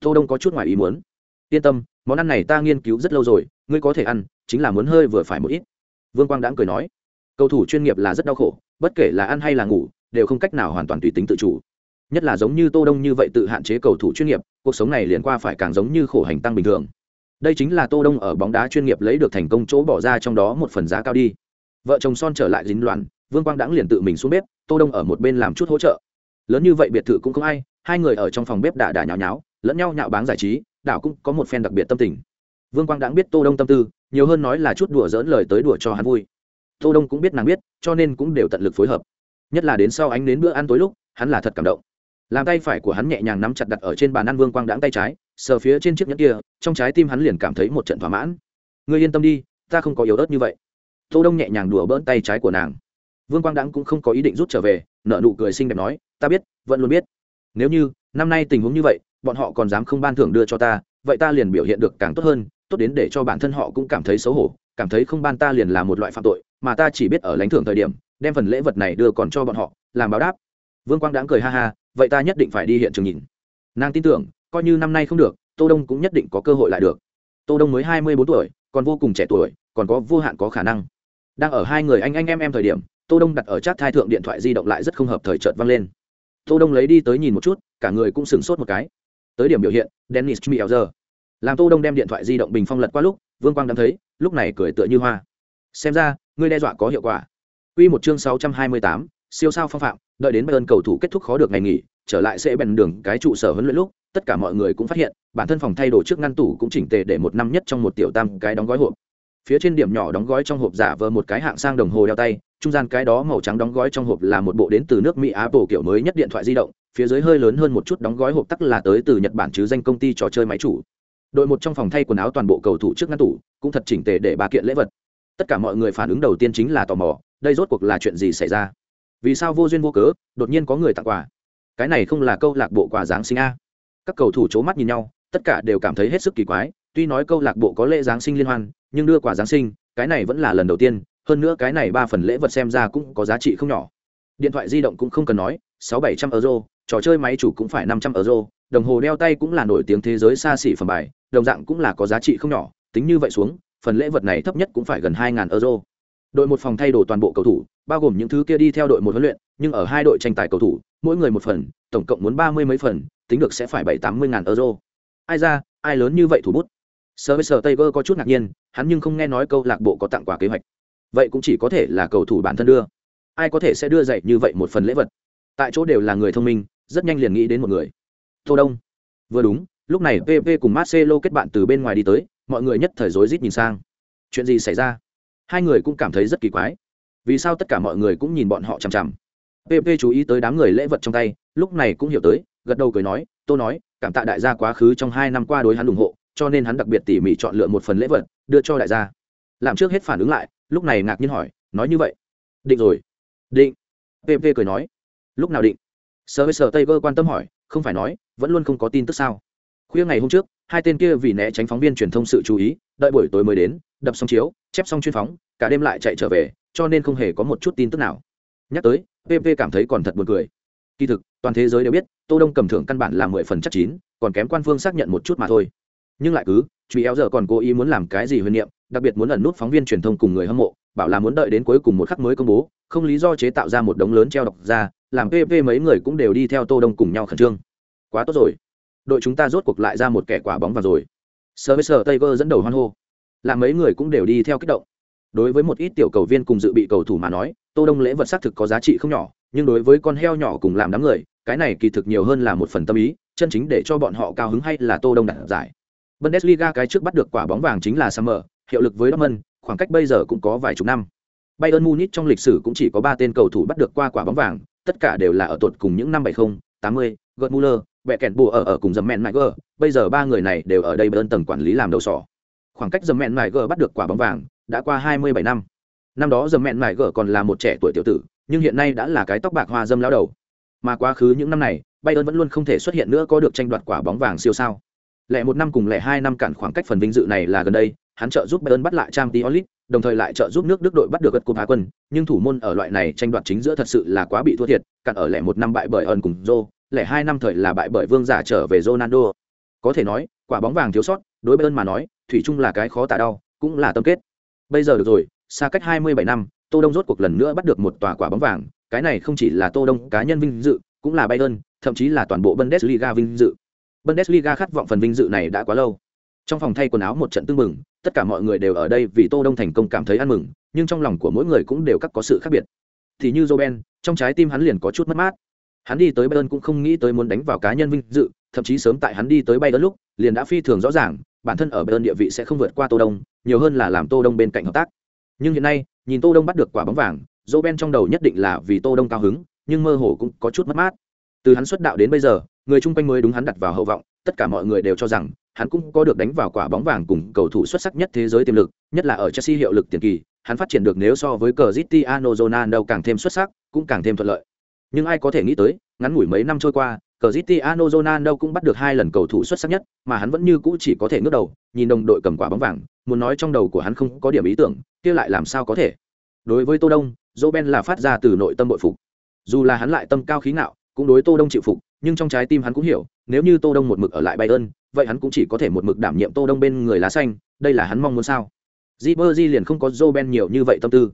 tô đông có chút ngoài ý muốn. Yên tâm, món ăn này ta nghiên cứu rất lâu rồi, ngươi có thể ăn, chính là muốn hơi vừa phải một ít. Vương quang đãng cười nói. Cầu thủ chuyên nghiệp là rất đau khổ, bất kể là ăn hay là ngủ, đều không cách nào hoàn toàn tùy tính tự chủ. Nhất là giống như tô đông như vậy tự hạn chế cầu thủ chuyên nghiệp, cuộc sống này liền qua phải càng giống như khổ hành tăng bình thường. Đây chính là tô đông ở bóng đá chuyên nghiệp lấy được thành công chỗ bỏ ra trong đó một phần giá cao đi. Vợ chồng son trở lại dính loạn, vương quang đãng liền tự mình xuống bếp, tô đông ở một bên làm chút hỗ trợ. Lớn như vậy biệt thự cũng không ai, hai người ở trong phòng bếp đả đả nháo nháo lẫn nhau nhạo báng giải trí, đảo cũng có một phen đặc biệt tâm tình. Vương quang đãng biết tô đông tâm tư, nhiều hơn nói là chút đùa dỡn lời tới đùa cho hắn vui. Tô đông cũng biết nàng biết, cho nên cũng đều tận lực phối hợp. Nhất là đến sau ánh đến bữa ăn tối lúc, hắn là thật cảm động. Làm tay phải của hắn nhẹ nhàng nắm chặt đặt ở trên bàn ăn vương quang đãng tay trái, sờ phía trên chiếc nhẫn kia, trong trái tim hắn liền cảm thấy một trận thỏa mãn. Ngươi yên tâm đi, ta không có yếu ớt như vậy. Tô đông nhẹ nhàng đùa bỡn tay trái của nàng. Vương quang đãng cũng không có ý định rút trở về nợ nụ cười xinh đẹp nói, ta biết, vẫn luôn biết. Nếu như, năm nay tình huống như vậy bọn họ còn dám không ban thưởng đưa cho ta, vậy ta liền biểu hiện được càng tốt hơn, tốt đến để cho bản thân họ cũng cảm thấy xấu hổ, cảm thấy không ban ta liền là một loại phạm tội, mà ta chỉ biết ở lãnh thưởng thời điểm, đem phần lễ vật này đưa còn cho bọn họ, làm báo đáp. Vương quang đáng cười ha ha, vậy ta nhất định phải đi hiện trường nhìn. Nàng tin tưởng, coi như năm nay không được, tô đông cũng nhất định có cơ hội lại được. Tô đông mới hai mươi bốn tuổi, còn vô cùng trẻ tuổi, còn có vô hạn có khả năng. Đang ở hai người anh anh em em thời điểm, tô đông đặt ở chát thai thượng điện thoại di động lại rất không hợp thời chợt văng lên. Tô đông lấy đi tới nhìn một chút, cả người cũng sửng sốt một cái tới điểm biểu hiện dennis giờ làm tô đông đem điện thoại di động bình phong lật qua lúc vương quang đang thấy lúc này cười tựa như hoa. Xem ra ngươi đe dọa có hiệu quả. Quy một chương 628, siêu sao phong phạm đợi đến bayern cầu thủ kết thúc khó được ngày nghỉ trở lại sẽ bèn đường cái trụ sở huấn luyện lúc tất cả mọi người cũng phát hiện bản thân phòng thay đồ trước ngăn tủ cũng chỉnh tề để một năm nhất trong một tiểu tam cái đóng gói hộp. Phía trên điểm nhỏ đóng gói trong hộp giả vờ một cái hạng sang đồng hồ đeo tay trung gian cái đó màu trắng đóng gói trong hộp là một bộ đến từ nước mỹ apple kiểu mới nhất điện thoại di động phía dưới hơi lớn hơn một chút đóng gói hộp tắc là tới từ nhật bản chứ danh công ty trò chơi máy chủ. Đội một trong phòng thay quần áo toàn bộ cầu thủ trước ngăn tủ, cũng thật chỉnh tề để ba kiện lễ vật. Tất cả mọi người phản ứng đầu tiên chính là tò mò, đây rốt cuộc là chuyện gì xảy ra? Vì sao vô duyên vô cớ, đột nhiên có người tặng quà? Cái này không là câu lạc bộ quà giáng sinh a? Các cầu thủ c h ố mắt nhìn nhau, tất cả đều cảm thấy hết sức kỳ quái, tuy nói câu lạc bộ có lễ giáng sinh liên hoan, nhưng đưa quà giáng sinh, cái này vẫn là lần đầu tiên, hơn nữa cái này ba phần lễ vật xem ra cũng có giá trị không nhỏ. Điện thoại di động cũng không cần nói, sáu bảy trăm euro trò chơi máy chủ cũng phải năm trăm euro, đồng hồ đeo tay cũng là nổi tiếng thế giới xa xỉ phẩm bài, đồng dạng cũng là có giá trị không nhỏ, tính như vậy xuống, phần lễ vật này thấp nhất cũng phải gần hai euro. Đội một phòng thay đồ toàn bộ cầu thủ, bao gồm những thứ kia đi theo đội một huấn luyện, nhưng ở hai đội tranh tài cầu thủ, mỗi người một phần, tổng cộng muốn ba mươi mấy phần, tính được sẽ phải bảy tám mươi ngàn euro. Ai ra, ai lớn như vậy thủ bút? Sơ với sơ tây có chút ngạc nhiên, hắn nhưng không nghe nói câu lạc bộ có tặng quà kế hoạch. Vậy cũng chỉ có thể là cầu thủ bản thân đưa. Ai có thể sẽ đưa dạy như vậy một phần lễ vật? Tại chỗ đều là người thông minh rất nhanh liền nghĩ đến một người. Tô đông. Vừa đúng, lúc này pp cùng marcelo kết bạn từ bên ngoài đi tới, mọi người nhất thời rối rít nhìn sang. Chuyện gì xảy ra? Hai người cũng cảm thấy rất kỳ quái. Vì sao tất cả mọi người cũng nhìn bọn họ chằm chằm? Pp chú ý tới đám người lễ vật trong tay, lúc này cũng hiểu tới, gật đầu cười nói tôi nói, cảm tạ đại gia quá khứ trong hai năm qua đối hắn ủng hộ, cho nên hắn đặc biệt tỉ mỉ chọn lựa một phần lễ vật, đưa cho đại gia. Làm trước hết phản ứng lại, lúc này ngạc nhiên hỏi, nói như vậy? Định rồi. Định. Pp cười nói. Lúc nào định? Sơ với sơ tây vơ quan tâm hỏi, không phải nói, vẫn luôn không có tin tức sao? Khuya ngày hôm trước, hai tên kia vì né tránh phóng viên truyền thông sự chú ý, đợi buổi tối mới đến, đập xong chiếu, chép xong chuyên phóng, cả đêm lại chạy trở về, cho nên không hề có một chút tin tức nào. Nhắc tới pp cảm thấy còn thật buồn cười. Kỳ thực, toàn thế giới đều biết, tô đông cầm thưởng căn bản là mười phần chắc chín, còn kém quan phương xác nhận một chút mà thôi. Nhưng lại cứ truy éo giờ còn cố ý muốn làm cái gì huyền niệm, đặc biệt muốn ẩn nút phóng viên truyền thông cùng người hâm mộ, bảo là muốn đợi đến cuối cùng một khắc mới công bố, không lý do chế tạo ra một đống lớn treo đọc ra làm pp mấy người cũng đều đi theo tô đông cùng nhau khẩn trương. Quá tốt rồi. Đội chúng ta rốt cuộc lại ra một kẻ quả bóng vào rồi. Sơ với sơ tây dẫn đầu hoan hô. Làm mấy người cũng đều đi theo kích động. Đối với một ít tiểu cầu viên cùng dự bị cầu thủ mà nói, tô đông lễ vật xác thực có giá trị không nhỏ, nhưng đối với con heo nhỏ cùng làm đám người, cái này kỳ thực nhiều hơn là một phần tâm ý, chân chính để cho bọn họ cao hứng hay là tô đông đạt giải. Bundesliga cái trước bắt được quả bóng vàng chính là summer, hiệu lực với dortmund, khoảng cách bây giờ cũng có vài chục năm. Bayern munich trong lịch sử cũng chỉ có ba tên cầu thủ bắt được qua quả bóng vàng tất cả đều là ở tuột cùng những năm 70, 80, Gerd Muller, bẹ kẹn bùa ở ở cùng dầm mẹn mại gờ bây giờ ba người này đều ở đây bên tầng quản lý làm đầu sỏ. Khoảng cách dầm mẹn mại gờ bắt được quả bóng vàng đã qua hai mươi bảy năm. Năm đó dầm mẹn mại gờ còn là một trẻ tuổi tiểu tử nhưng hiện nay đã là cái tóc bạc hoa dâm lao đầu. Mà quá khứ những năm này bayern vẫn luôn không thể xuất hiện nữa có được tranh đoạt quả bóng vàng siêu sao. Lẻ một năm cùng lẻ hai năm cản khoảng cách phần vinh dự này là gần đây hắn trợ giúp bayern bắt lại trang t đồng thời lại trợ giúp nước đức đội bắt được gật cúp Á quân, nhưng thủ môn ở loại này tranh đoạt chính giữa thật sự là quá bị thua thiệt, cản ở lẻ một năm bại bởi ơn cùng Zô, lẻ hai năm thời là bại bởi vương giả trở về Ronaldo. Có thể nói, quả bóng vàng thiếu sót, đối Bayern mà nói, thủy chung là cái khó tả đau, cũng là tâm kết. Bây giờ được rồi, xa cách 27 năm, Tô Đông rốt cuộc lần nữa bắt được một tòa quả bóng vàng, cái này không chỉ là Tô Đông cá nhân vinh dự, cũng là Bayern, thậm chí là toàn bộ Bundesliga vinh dự. Bundesliga khát vọng phần vinh dự này đã quá lâu. Trong phòng thay quần áo một trận tương mừng, tất cả mọi người đều ở đây vì Tô Đông thành công cảm thấy ăn mừng, nhưng trong lòng của mỗi người cũng đều các có sự khác biệt. Thì như Roben, trong trái tim hắn liền có chút mất mát. Hắn đi tới Bayern cũng không nghĩ tới muốn đánh vào cá nhân vinh dự, thậm chí sớm tại hắn đi tới Bayern lúc, liền đã phi thường rõ ràng, bản thân ở Bayern địa vị sẽ không vượt qua Tô Đông, nhiều hơn là làm Tô Đông bên cạnh hợp tác. Nhưng hiện nay, nhìn Tô Đông bắt được quả bóng vàng, Roben trong đầu nhất định là vì Tô Đông cao hứng, nhưng mơ hồ cũng có chút mất mát. Từ hắn xuất đạo đến bây giờ, người chung quanh mới đúng hắn đặt vào hậu vọng, tất cả mọi người đều cho rằng hắn cũng có được đánh vào quả bóng vàng cùng cầu thủ xuất sắc nhất thế giới tiềm lực, nhất là ở Chelsea hiệu lực tiền kỳ, hắn phát triển được nếu so với Cristiano Ronaldo càng thêm xuất sắc, cũng càng thêm thuận lợi. Nhưng ai có thể nghĩ tới, ngắn ngủi mấy năm trôi qua, Cristiano Ronaldo cũng bắt được hai lần cầu thủ xuất sắc nhất, mà hắn vẫn như cũ chỉ có thể ngước đầu, nhìn đồng đội cầm quả bóng vàng, muốn nói trong đầu của hắn không có điểm ý tưởng, kia lại làm sao có thể? Đối với Tô Đông, Roben là phát ra từ nội tâm bội phục. Dù là hắn lại tâm cao khí ngạo, cũng đối Tô Đông chịu phục, nhưng trong trái tim hắn cũng hiểu, nếu như Tô Đông một mực ở lại Bayern, vậy hắn cũng chỉ có thể một mực đảm nhiệm Tô Đông bên người lá xanh, đây là hắn mong muốn sao? Ribery liền không có Roben nhiều như vậy tâm tư.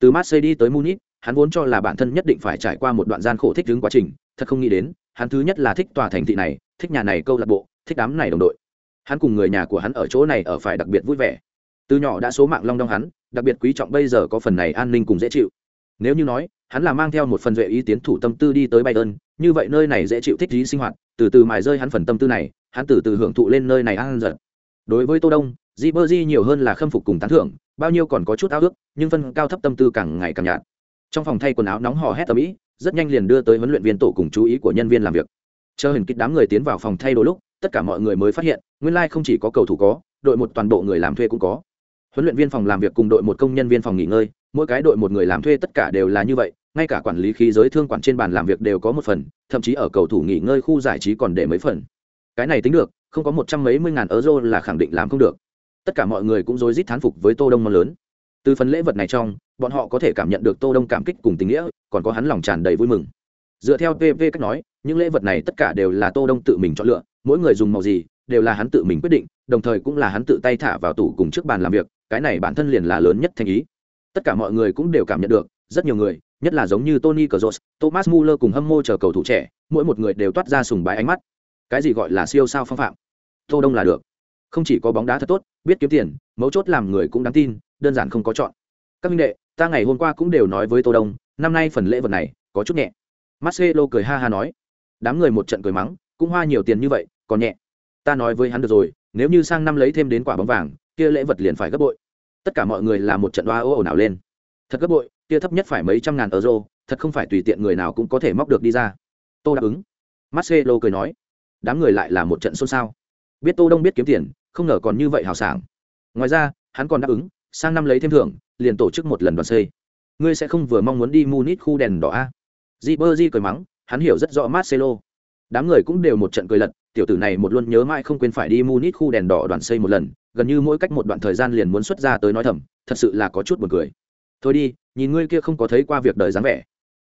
Từ Marseille đi tới Munich, hắn vốn cho là bản thân nhất định phải trải qua một đoạn gian khổ thích ứng quá trình, thật không nghĩ đến, hắn thứ nhất là thích tòa thành thị này, thích nhà này câu lạc bộ, thích đám này đồng đội. Hắn cùng người nhà của hắn ở chỗ này ở phải đặc biệt vui vẻ. Từ nhỏ đã số mạng long đong hắn, đặc biệt quý trọng bây giờ có phần này an ninh cùng dễ chịu. Nếu như nói, hắn là mang theo một phần duệ ý tiến thủ tâm tư đi tới Bayern, như vậy nơi này dễ chịu thích trí sinh hoạt, từ từ mài rơi hắn phần tâm tư này, hắn từ từ hưởng thụ lên nơi này an giật. Đối với Tô Đông, Di Bơ Di nhiều hơn là khâm phục cùng tán thưởng, bao nhiêu còn có chút ao ước, nhưng phân cao thấp tâm tư càng ngày càng nhạt. Trong phòng thay quần áo nóng hò hét tầm ĩ rất nhanh liền đưa tới huấn luyện viên tổ cùng chú ý của nhân viên làm việc. Chờ hình kích đám người tiến vào phòng thay đồ lúc, tất cả mọi người mới phát hiện, nguyên lai like không chỉ có cầu thủ có, đội một toàn bộ người làm thuê cũng có. Huấn luyện viên phòng làm việc cùng đội một công nhân viên phòng nghỉ ngơi, mỗi cái đội một người làm thuê tất cả đều là như vậy, ngay cả quản lý khí giới thương quản trên bàn làm việc đều có một phần, thậm chí ở cầu thủ nghỉ ngơi khu giải trí còn để mấy phần. Cái này tính được, không có một trăm mấy mươi ngàn euro là khẳng định làm không được. Tất cả mọi người cũng rối rít thán phục với tô đông mong lớn. Từ phần lễ vật này trong bọn họ có thể cảm nhận được tô đông cảm kích cùng tình nghĩa còn có hắn lòng tràn đầy vui mừng. Dựa theo pv cách nói những lễ vật này tất cả đều là tô đông tự mình chọn lựa mỗi người dùng màu gì đều là hắn tự mình quyết định đồng thời cũng là hắn tự tay thả vào tủ cùng trước bàn làm việc cái này bản thân liền là lớn nhất thành ý. Tất cả mọi người cũng đều cảm nhận được rất nhiều người nhất là giống như tony cazorla thomas muller cùng hâm mô chờ cầu thủ trẻ mỗi một người đều toát ra sùng bái ánh mắt cái gì gọi là siêu sao phong phạm? Tô đông là được. Không chỉ có bóng đá thật tốt, biết kiếm tiền, mấu chốt làm người cũng đáng tin, đơn giản không có chọn. Các minh đệ, ta ngày hôm qua cũng đều nói với tô đông, năm nay phần lễ vật này có chút nhẹ. Marcelo cười ha ha nói. Đám người một trận cười mắng, cũng hoa nhiều tiền như vậy, còn nhẹ. Ta nói với hắn được rồi, nếu như sang năm lấy thêm đến quả bóng vàng, kia lễ vật liền phải gấp bội. Tất cả mọi người là một trận hoa ô ồn ào lên. Thật gấp bội, kia thấp nhất phải mấy trăm ngàn euro, thật không phải tùy tiện người nào cũng có thể móc được đi ra. Tô đáp ứng. Marcelo cười nói đám người lại là một trận xôn xao. Biết tô đông biết kiếm tiền, không ngờ còn như vậy hào sảng. Ngoài ra, hắn còn đáp ứng, sang năm lấy thêm thưởng, liền tổ chức một lần đoàn xây. Ngươi sẽ không vừa mong muốn đi munich khu đèn đỏ a? Di bơ di cười mắng, hắn hiểu rất rõ marcelo. Đám người cũng đều một trận cười lật, tiểu tử này một luôn nhớ mãi không quên phải đi munich khu đèn đỏ đoàn xây một lần, gần như mỗi cách một đoạn thời gian liền muốn xuất ra tới nói thầm, thật sự là có chút buồn cười. Thôi đi, nhìn ngươi kia không có thấy qua việc đời dáng vẻ.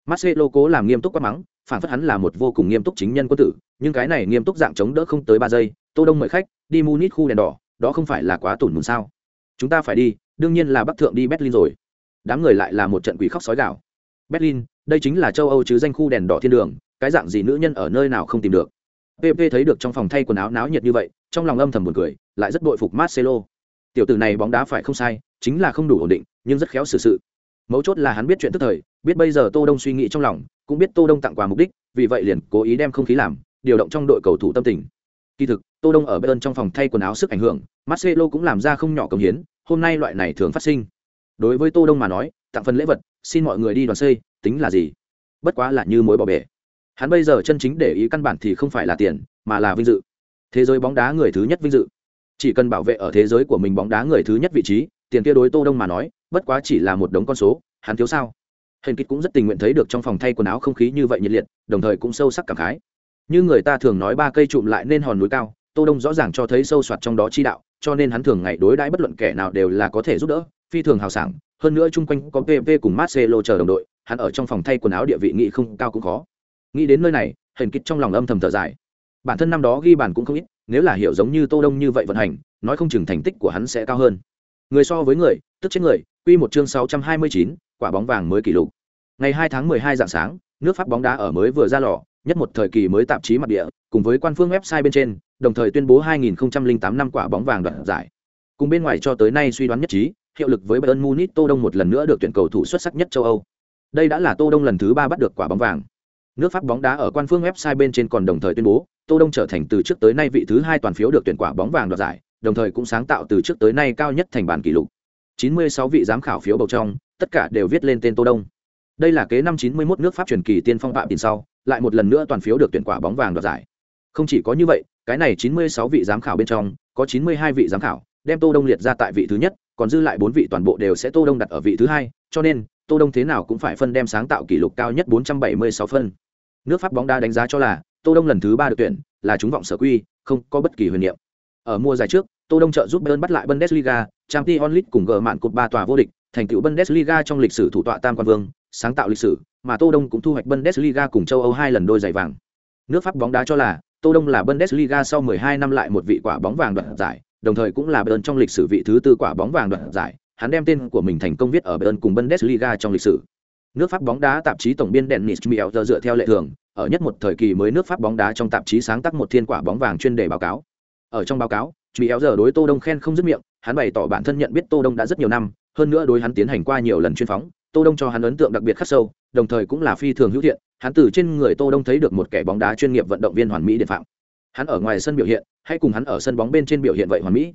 Marcelo cố làm nghiêm túc quá mắng phản phất hắn là một vô cùng nghiêm túc chính nhân quân tử, nhưng cái này nghiêm túc dạng chống đỡ không tới ba giây, tô đông mời khách, đi munich khu đèn đỏ, đó không phải là quá tủn mùn sao? Chúng ta phải đi, đương nhiên là bắc thượng đi berlin rồi. Đám người lại là một trận quỷ khóc sói gạo berlin, đây chính là châu âu chứ danh khu đèn đỏ thiên đường, cái dạng gì nữ nhân ở nơi nào không tìm được? Pp thấy được trong phòng thay quần áo náo nhiệt như vậy, trong lòng âm thầm buồn cười, lại rất bội phục marcelo. Tiểu tử này bóng đá phải không sai, chính là không đủ ổn định, nhưng rất khéo xử sự. Mấu chốt là hắn biết chuyện tức thời, biết bây giờ tô đông suy nghĩ trong lòng cũng biết tô đông tặng quà mục đích, vì vậy liền cố ý đem không khí làm, điều động trong đội cầu thủ tâm tình. Kỳ thực, tô đông ở bên trong phòng thay quần áo sức ảnh hưởng, marcelo cũng làm ra không nhỏ công hiến, hôm nay loại này thường phát sinh. Đối với tô đông mà nói, tặng phần lễ vật, xin mọi người đi đoàn xây, tính là gì? Bất quá là như mối bỏ bể. Hắn bây giờ chân chính để ý căn bản thì không phải là tiền, mà là vinh dự. Thế giới bóng đá người thứ nhất vinh dự. Chỉ cần bảo vệ ở thế giới của mình bóng đá người thứ nhất vị trí, tiền kia đối tô đông mà nói, bất quá chỉ là một đống con số, hắn thiếu sao? Hình kích cũng rất tình nguyện thấy được trong phòng thay quần áo không khí như vậy nhiệt liệt đồng thời cũng sâu sắc cảm khái. Như người ta thường nói ba cây trụm lại nên hòn núi cao tô đông rõ ràng cho thấy sâu soạt trong đó chi đạo cho nên hắn thường ngày đối đãi bất luận kẻ nào đều là có thể giúp đỡ phi thường hào sảng. Hơn nữa chung quanh có pv cùng marcelo chờ đồng đội hắn ở trong phòng thay quần áo địa vị nghị không cao cũng khó. Nghĩ đến nơi này hình kích trong lòng âm thầm thở dài. Bản thân năm đó ghi bàn cũng không ít nếu là hiểu giống như tô đông như vậy vận hành nói không chừng thành tích của hắn sẽ cao hơn. Người so với người tức chết người quy một chương 629, quả bóng vàng mới kỷ lục ngày 2 tháng 12 dạng sáng, nước pháp bóng đá ở mới vừa ra lò, nhất một thời kỳ mới tạp chí mặt địa, cùng với quan phương website bên trên, đồng thời tuyên bố 2008 năm quả bóng vàng đoạt giải. Cùng bên ngoài cho tới nay suy đoán nhất trí, hiệu lực với Bayern Munich Tô Đông một lần nữa được tuyển cầu thủ xuất sắc nhất châu Âu. Đây đã là Tô Đông lần thứ ba bắt được quả bóng vàng. Nước pháp bóng đá ở quan phương website bên trên còn đồng thời tuyên bố, Tô Đông trở thành từ trước tới nay vị thứ hai toàn phiếu được tuyển quả bóng vàng đoạt giải, đồng thời cũng sáng tạo từ trước tới nay cao nhất thành bản kỷ lục. 96 vị giám khảo phiếu bầu trong, tất cả đều viết lên tên Tô Đông đây là kế năm 91 nước pháp truyền kỳ tiên phong phạm tiền sau lại một lần nữa toàn phiếu được tuyển quả bóng vàng đoạt giải Không chỉ có như vậy, cái này 96 vị giám khảo bên trong, có 92 vị giám khảo, đem Tô Đông liệt ra tại vị thứ nhất, còn dư lại 4 vị toàn bộ đều sẽ Tô Đông đặt ở vị thứ hai, cho nên, Tô Đông thế nào cũng phải phân đem sáng tạo kỷ lục cao nhất 476 phân. Nước Pháp bóng đá đánh giá cho là, Tô Đông lần thứ 3 được tuyển, là chúng vọng sở quy, không có bất kỳ huyền niệm. Ở mùa giải trước, Tô Đông trợ giúp Bayern bắt lại Bundesliga, Champions League cùng gỡ mạn cột ba tòa vô địch, thành tựu Bundesliga trong lịch sử thủ tọa tam quan vương, sáng tạo lịch sử, mà Tô Đông cũng thu hoạch Bundesliga cùng châu Âu hai lần đôi giày vàng. Nước Pháp bóng đá cho là, Tô Đông là Bundesliga sau 12 năm lại một vị quả bóng vàng đoạt giải, đồng thời cũng là Bayern trong lịch sử vị thứ tư quả bóng vàng đoạt giải, hắn đem tên của mình thành công viết ở Bayern cùng Bundesliga trong lịch sử. Nước Pháp bóng đá tạp chí tổng biên Dennis Miel dựa theo lệ thường, ở nhất một thời kỳ mới nước Pháp bóng đá trong tạp chí sáng tác một thiên quả bóng vàng chuyên đề báo cáo. Ở trong báo cáo, Miel giờ đối Tô Đông khen không dứt miệng, hắn bày tỏ bản thân nhận biết Tô Đông đã rất nhiều năm, hơn nữa đối hắn tiến hành qua nhiều lần chuyên phóng, Tô Đông cho hắn ấn tượng đặc biệt khắc sâu, đồng thời cũng là phi thường hữu thiện, hắn từ trên người Tô Đông thấy được một kẻ bóng đá chuyên nghiệp vận động viên hoàn mỹ điện phạm. Hắn ở ngoài sân biểu hiện, hay cùng hắn ở sân bóng bên trên biểu hiện vậy hoàn mỹ.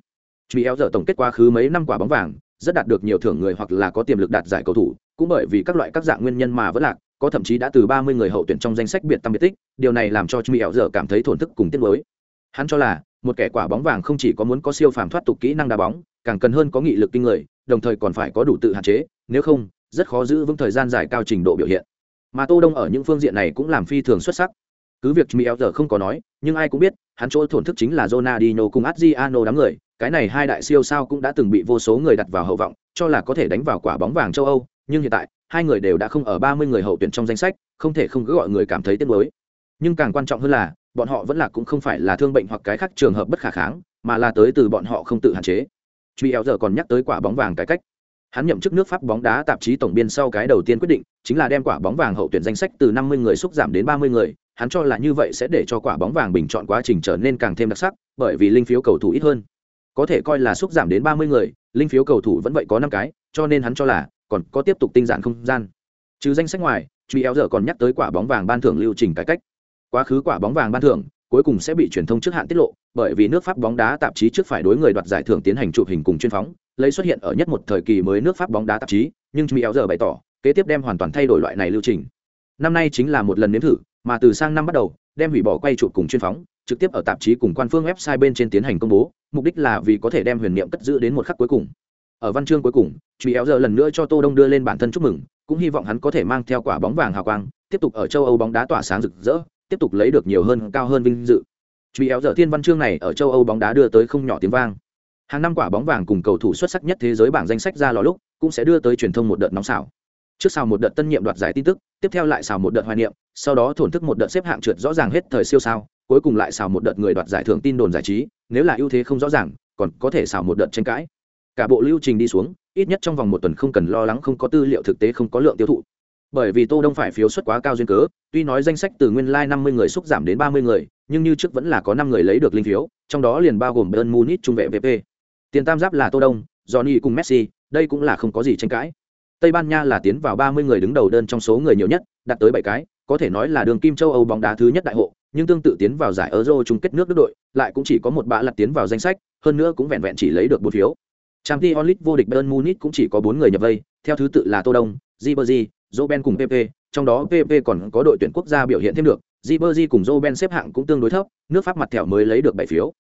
Miel giờ tổng kết quá khứ mấy năm quả bóng vàng, rất đạt được nhiều thưởng người hoặc là có tiềm lực đạt giải cầu thủ, cũng bởi vì các loại các dạng nguyên nhân mà vẫn lạc, có thậm chí đã từ 30 người hậu tuyển trong danh sách biệt tăng biệt tích, điều này làm cho Miel giờ cảm thấy thổn thức cùng tiếc nuối. Hắn cho là, một kẻ quả bóng vàng không chỉ có muốn có siêu phàm thoát tục kỹ năng đá bóng, càng cần hơn có nghị lực kinh người, đồng thời còn phải có đủ tự hạn chế, nếu không, rất khó giữ vững thời gian dài cao trình độ biểu hiện. Mà Tô Đông ở những phương diện này cũng làm phi thường xuất sắc. Cứ việc Miel giờ không có nói, nhưng ai cũng biết, hắn chỗ thổn thức chính là Ronaldinho cùng Adriano đám người, cái này hai đại siêu sao cũng đã từng bị vô số người đặt vào hậu vọng, cho là có thể đánh vào quả bóng vàng châu Âu, nhưng hiện tại, hai người đều đã không ở 30 người hậu tuyển trong danh sách, không thể không cứ gọi người cảm thấy tiếc nuối. Nhưng càng quan trọng hơn là, bọn họ vẫn là cũng không phải là thương bệnh hoặc cái khác trường hợp bất khả kháng, mà là tới từ bọn họ không tự hạn chế. Truy giờ còn nhắc tới quả bóng vàng cái cách. Hắn nhậm chức nước Pháp bóng đá tạp chí tổng biên sau cái đầu tiên quyết định, chính là đem quả bóng vàng hậu tuyển danh sách từ 50 người xúc giảm đến 30 người, hắn cho là như vậy sẽ để cho quả bóng vàng bình chọn quá trình trở nên càng thêm đặc sắc, bởi vì linh phiếu cầu thủ ít hơn. Có thể coi là xúc giảm đến 30 người, linh phiếu cầu thủ vẫn vậy có 5 cái, cho nên hắn cho là còn có tiếp tục tinh giản không gian. Trừ danh sách ngoài, Truy giờ còn nhắc tới quả bóng vàng ban thưởng lưu trình cải cách. Quá khứ quả bóng vàng ban thưởng, cuối cùng sẽ bị truyền thông trước hạn tiết lộ, bởi vì nước Pháp bóng đá tạp chí trước phải đối người đoạt giải thưởng tiến hành chụp hình cùng chuyên phóng, lấy xuất hiện ở nhất một thời kỳ mới nước Pháp bóng đá tạp chí, nhưng Miel giờ bày tỏ, kế tiếp đem hoàn toàn thay đổi loại này lưu trình. Năm nay chính là một lần nếm thử, mà từ sang năm bắt đầu, đem hủy bỏ quay chụp cùng chuyên phóng, trực tiếp ở tạp chí cùng quan phương website bên trên tiến hành công bố, mục đích là vì có thể đem huyền niệm cất giữ đến một khắc cuối cùng. Ở văn chương cuối cùng, Miel giờ lần nữa cho Tô Đông đưa lên bản thân chúc mừng, cũng hy vọng hắn có thể mang theo quả bóng vàng hào quang, tiếp tục ở châu Âu bóng đá tỏa sáng rực rỡ, tiếp tục lấy được nhiều hơn cao hơn vinh dự. Truy éo giờ thiên văn chương này ở châu Âu bóng đá đưa tới không nhỏ tiếng vang. Hàng năm quả bóng vàng cùng cầu thủ xuất sắc nhất thế giới bảng danh sách ra lò lúc, cũng sẽ đưa tới truyền thông một đợt nóng xảo. Trước sau một đợt tân nhiệm đoạt giải tin tức, tiếp theo lại xào một đợt hoài niệm, sau đó thổn thức một đợt xếp hạng trượt rõ ràng hết thời siêu sao, cuối cùng lại xào một đợt người đoạt giải thưởng tin đồn giải trí, nếu là ưu thế không rõ ràng, còn có thể xào một đợt tranh cãi. Cả bộ lưu trình đi xuống, ít nhất trong vòng một tuần không cần lo lắng không có tư liệu thực tế không có lượng tiêu thụ. Bởi vì tô đông phải phiếu suất quá cao duyên cớ tuy nói danh sách từ nguyên lai like 50 người xúc giảm đến 30 người nhưng như trước vẫn là có năm người lấy được linh phiếu trong đó liền bao gồm bayern munich trung vệ vp tiền tam giáp là tô đông johnny cùng messi đây cũng là không có gì tranh cãi tây ban nha là tiến vào 30 người đứng đầu đơn trong số người nhiều nhất đạt tới bảy cái có thể nói là đường kim châu âu bóng đá thứ nhất đại hộ nhưng tương tự tiến vào giải euro chung kết nước đức đội lại cũng chỉ có một bạ lật tiến vào danh sách hơn nữa cũng vẹn vẹn chỉ lấy được bốn phiếu Champions League vô địch Bayern Munich cũng chỉ có bốn người nhập vây, theo thứ tự là Tô Đông, Ribery, Robben cùng PP, trong đó PP còn có đội tuyển quốc gia biểu hiện thêm được, Ribery cùng Robben xếp hạng cũng tương đối thấp, nước Pháp mặt thẻo mới lấy được 7 phiếu.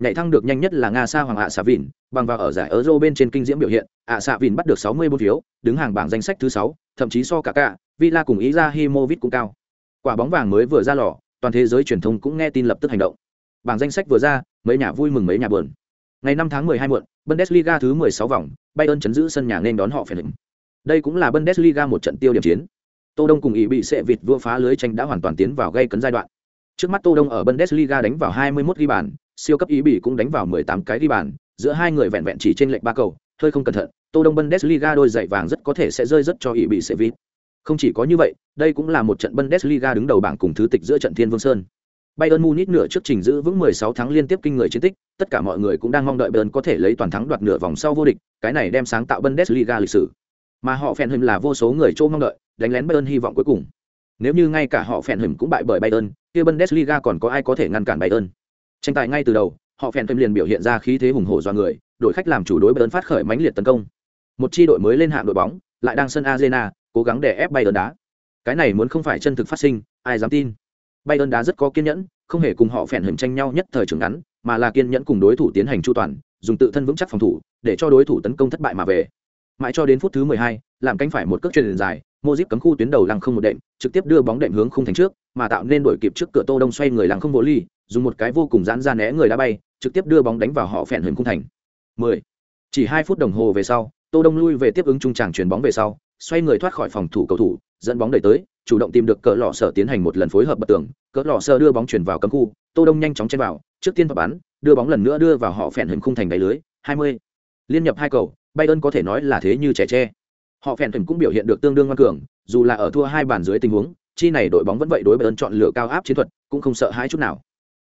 Nhảy thăng được nhanh nhất là Nga Sa Hoàng ạ xạ vìn bằng vào ở giải Euro bên trên kinh diễm biểu hiện, ạ xạ vìn bắt được 64 phiếu, đứng hàng bảng danh sách thứ 6, thậm chí so cả cả, Villa cùng ý ra Izahimovic cũng cao. Quả bóng vàng mới vừa ra lò, toàn thế giới truyền thông cũng nghe tin lập tức hành động. Bảng danh sách vừa ra, mấy nhà vui mừng mấy nhà buồn. Ngày 5 tháng 12 muộn, Bundesliga thứ 16 vòng, Bayern chấn giữ sân nhà nên đón họ phải lĩnh. Đây cũng là Bundesliga một trận tiêu điểm chiến. Tô Đông cùng ý bị sệ vịt vua phá lưới tranh đã hoàn toàn tiến vào gây cấn giai đoạn. Trước mắt Tô Đông ở Bundesliga đánh vào 21 ghi bàn, siêu cấp ý Bỉ cũng đánh vào 18 cái ghi bàn, giữa hai người vẹn vẹn chỉ trên lệch ba cầu, hơi không cẩn thận, Tô Đông Bundesliga đôi giày vàng rất có thể sẽ rơi rất cho ý Bỉ sẽ vịt. Không chỉ có như vậy, đây cũng là một trận Bundesliga đứng đầu bảng cùng thứ tịch giữa trận Thiên Vương Sơn. Bayern Munich nửa trước trình giữ vững 16 tháng liên tiếp kinh người chiến tích, tất cả mọi người cũng đang mong đợi Bayern có thể lấy toàn thắng đoạt nửa vòng sau vô địch, cái này đem sáng tạo Bundesliga lịch sử. Mà họ phèn hình là vô số người trông mong đợi, đánh lén Bayern hy vọng cuối cùng. Nếu như ngay cả họ phèn hình cũng bại bởi Bayern, kia Bundesliga còn có ai có thể ngăn cản Bayern? Tranh tài ngay từ đầu, họ phèn thêm liền biểu hiện ra khí thế hùng hổ do người, đội khách làm chủ đối Bayern phát khởi mãnh liệt tấn công. Một chi đội mới lên hạng đội bóng, lại đang sân Arena, cố gắng để ép Bayern đá. Cái này muốn không phải chân thực phát sinh, ai dám tin? Bayern đá rất có kiên nhẫn, không hề cùng họ phèn hình tranh nhau nhất thời trường ngắn mà là kiên nhẫn cùng đối thủ tiến hành chu toàn dùng tự thân vững chắc phòng thủ để cho đối thủ tấn công thất bại mà về mãi cho đến phút thứ 12, làm cánh phải một cước truyền dài Modric cấm khu tuyến đầu lăng không một đệm, trực tiếp đưa bóng đệm hướng khung thành trước, mà tạo nên đổi kịp trước cửa Tô Đông xoay người lăng không vô ly, dùng một cái vô cùng giãn ra né người đá bay, trực tiếp đưa bóng đánh vào họ phèn hừng khung thành. 10. Chỉ 2 phút đồng hồ về sau, Tô Đông lui về tiếp ứng trung tràng chuyển bóng về sau, xoay người thoát khỏi phòng thủ cầu thủ, dẫn bóng đẩy tới, chủ động tìm được cỡ lọ sở tiến hành một lần phối hợp bật tường, cỡ lọ sở đưa bóng chuyển vào cấm khu, Tô Đông nhanh chóng chen vào, trước tiên vào bắn, đưa bóng lần nữa đưa vào họ phèn hình khung thành đáy lưới, 20. Liên nhập hai cầu, Bayern có thể nói là thế như trẻ tre họ phèn thuyền cũng biểu hiện được tương đương ngoan cường dù là ở thua hai bàn dưới tình huống chi này đội bóng vẫn vậy đối với ơn chọn lựa cao áp chiến thuật cũng không sợ hãi chút nào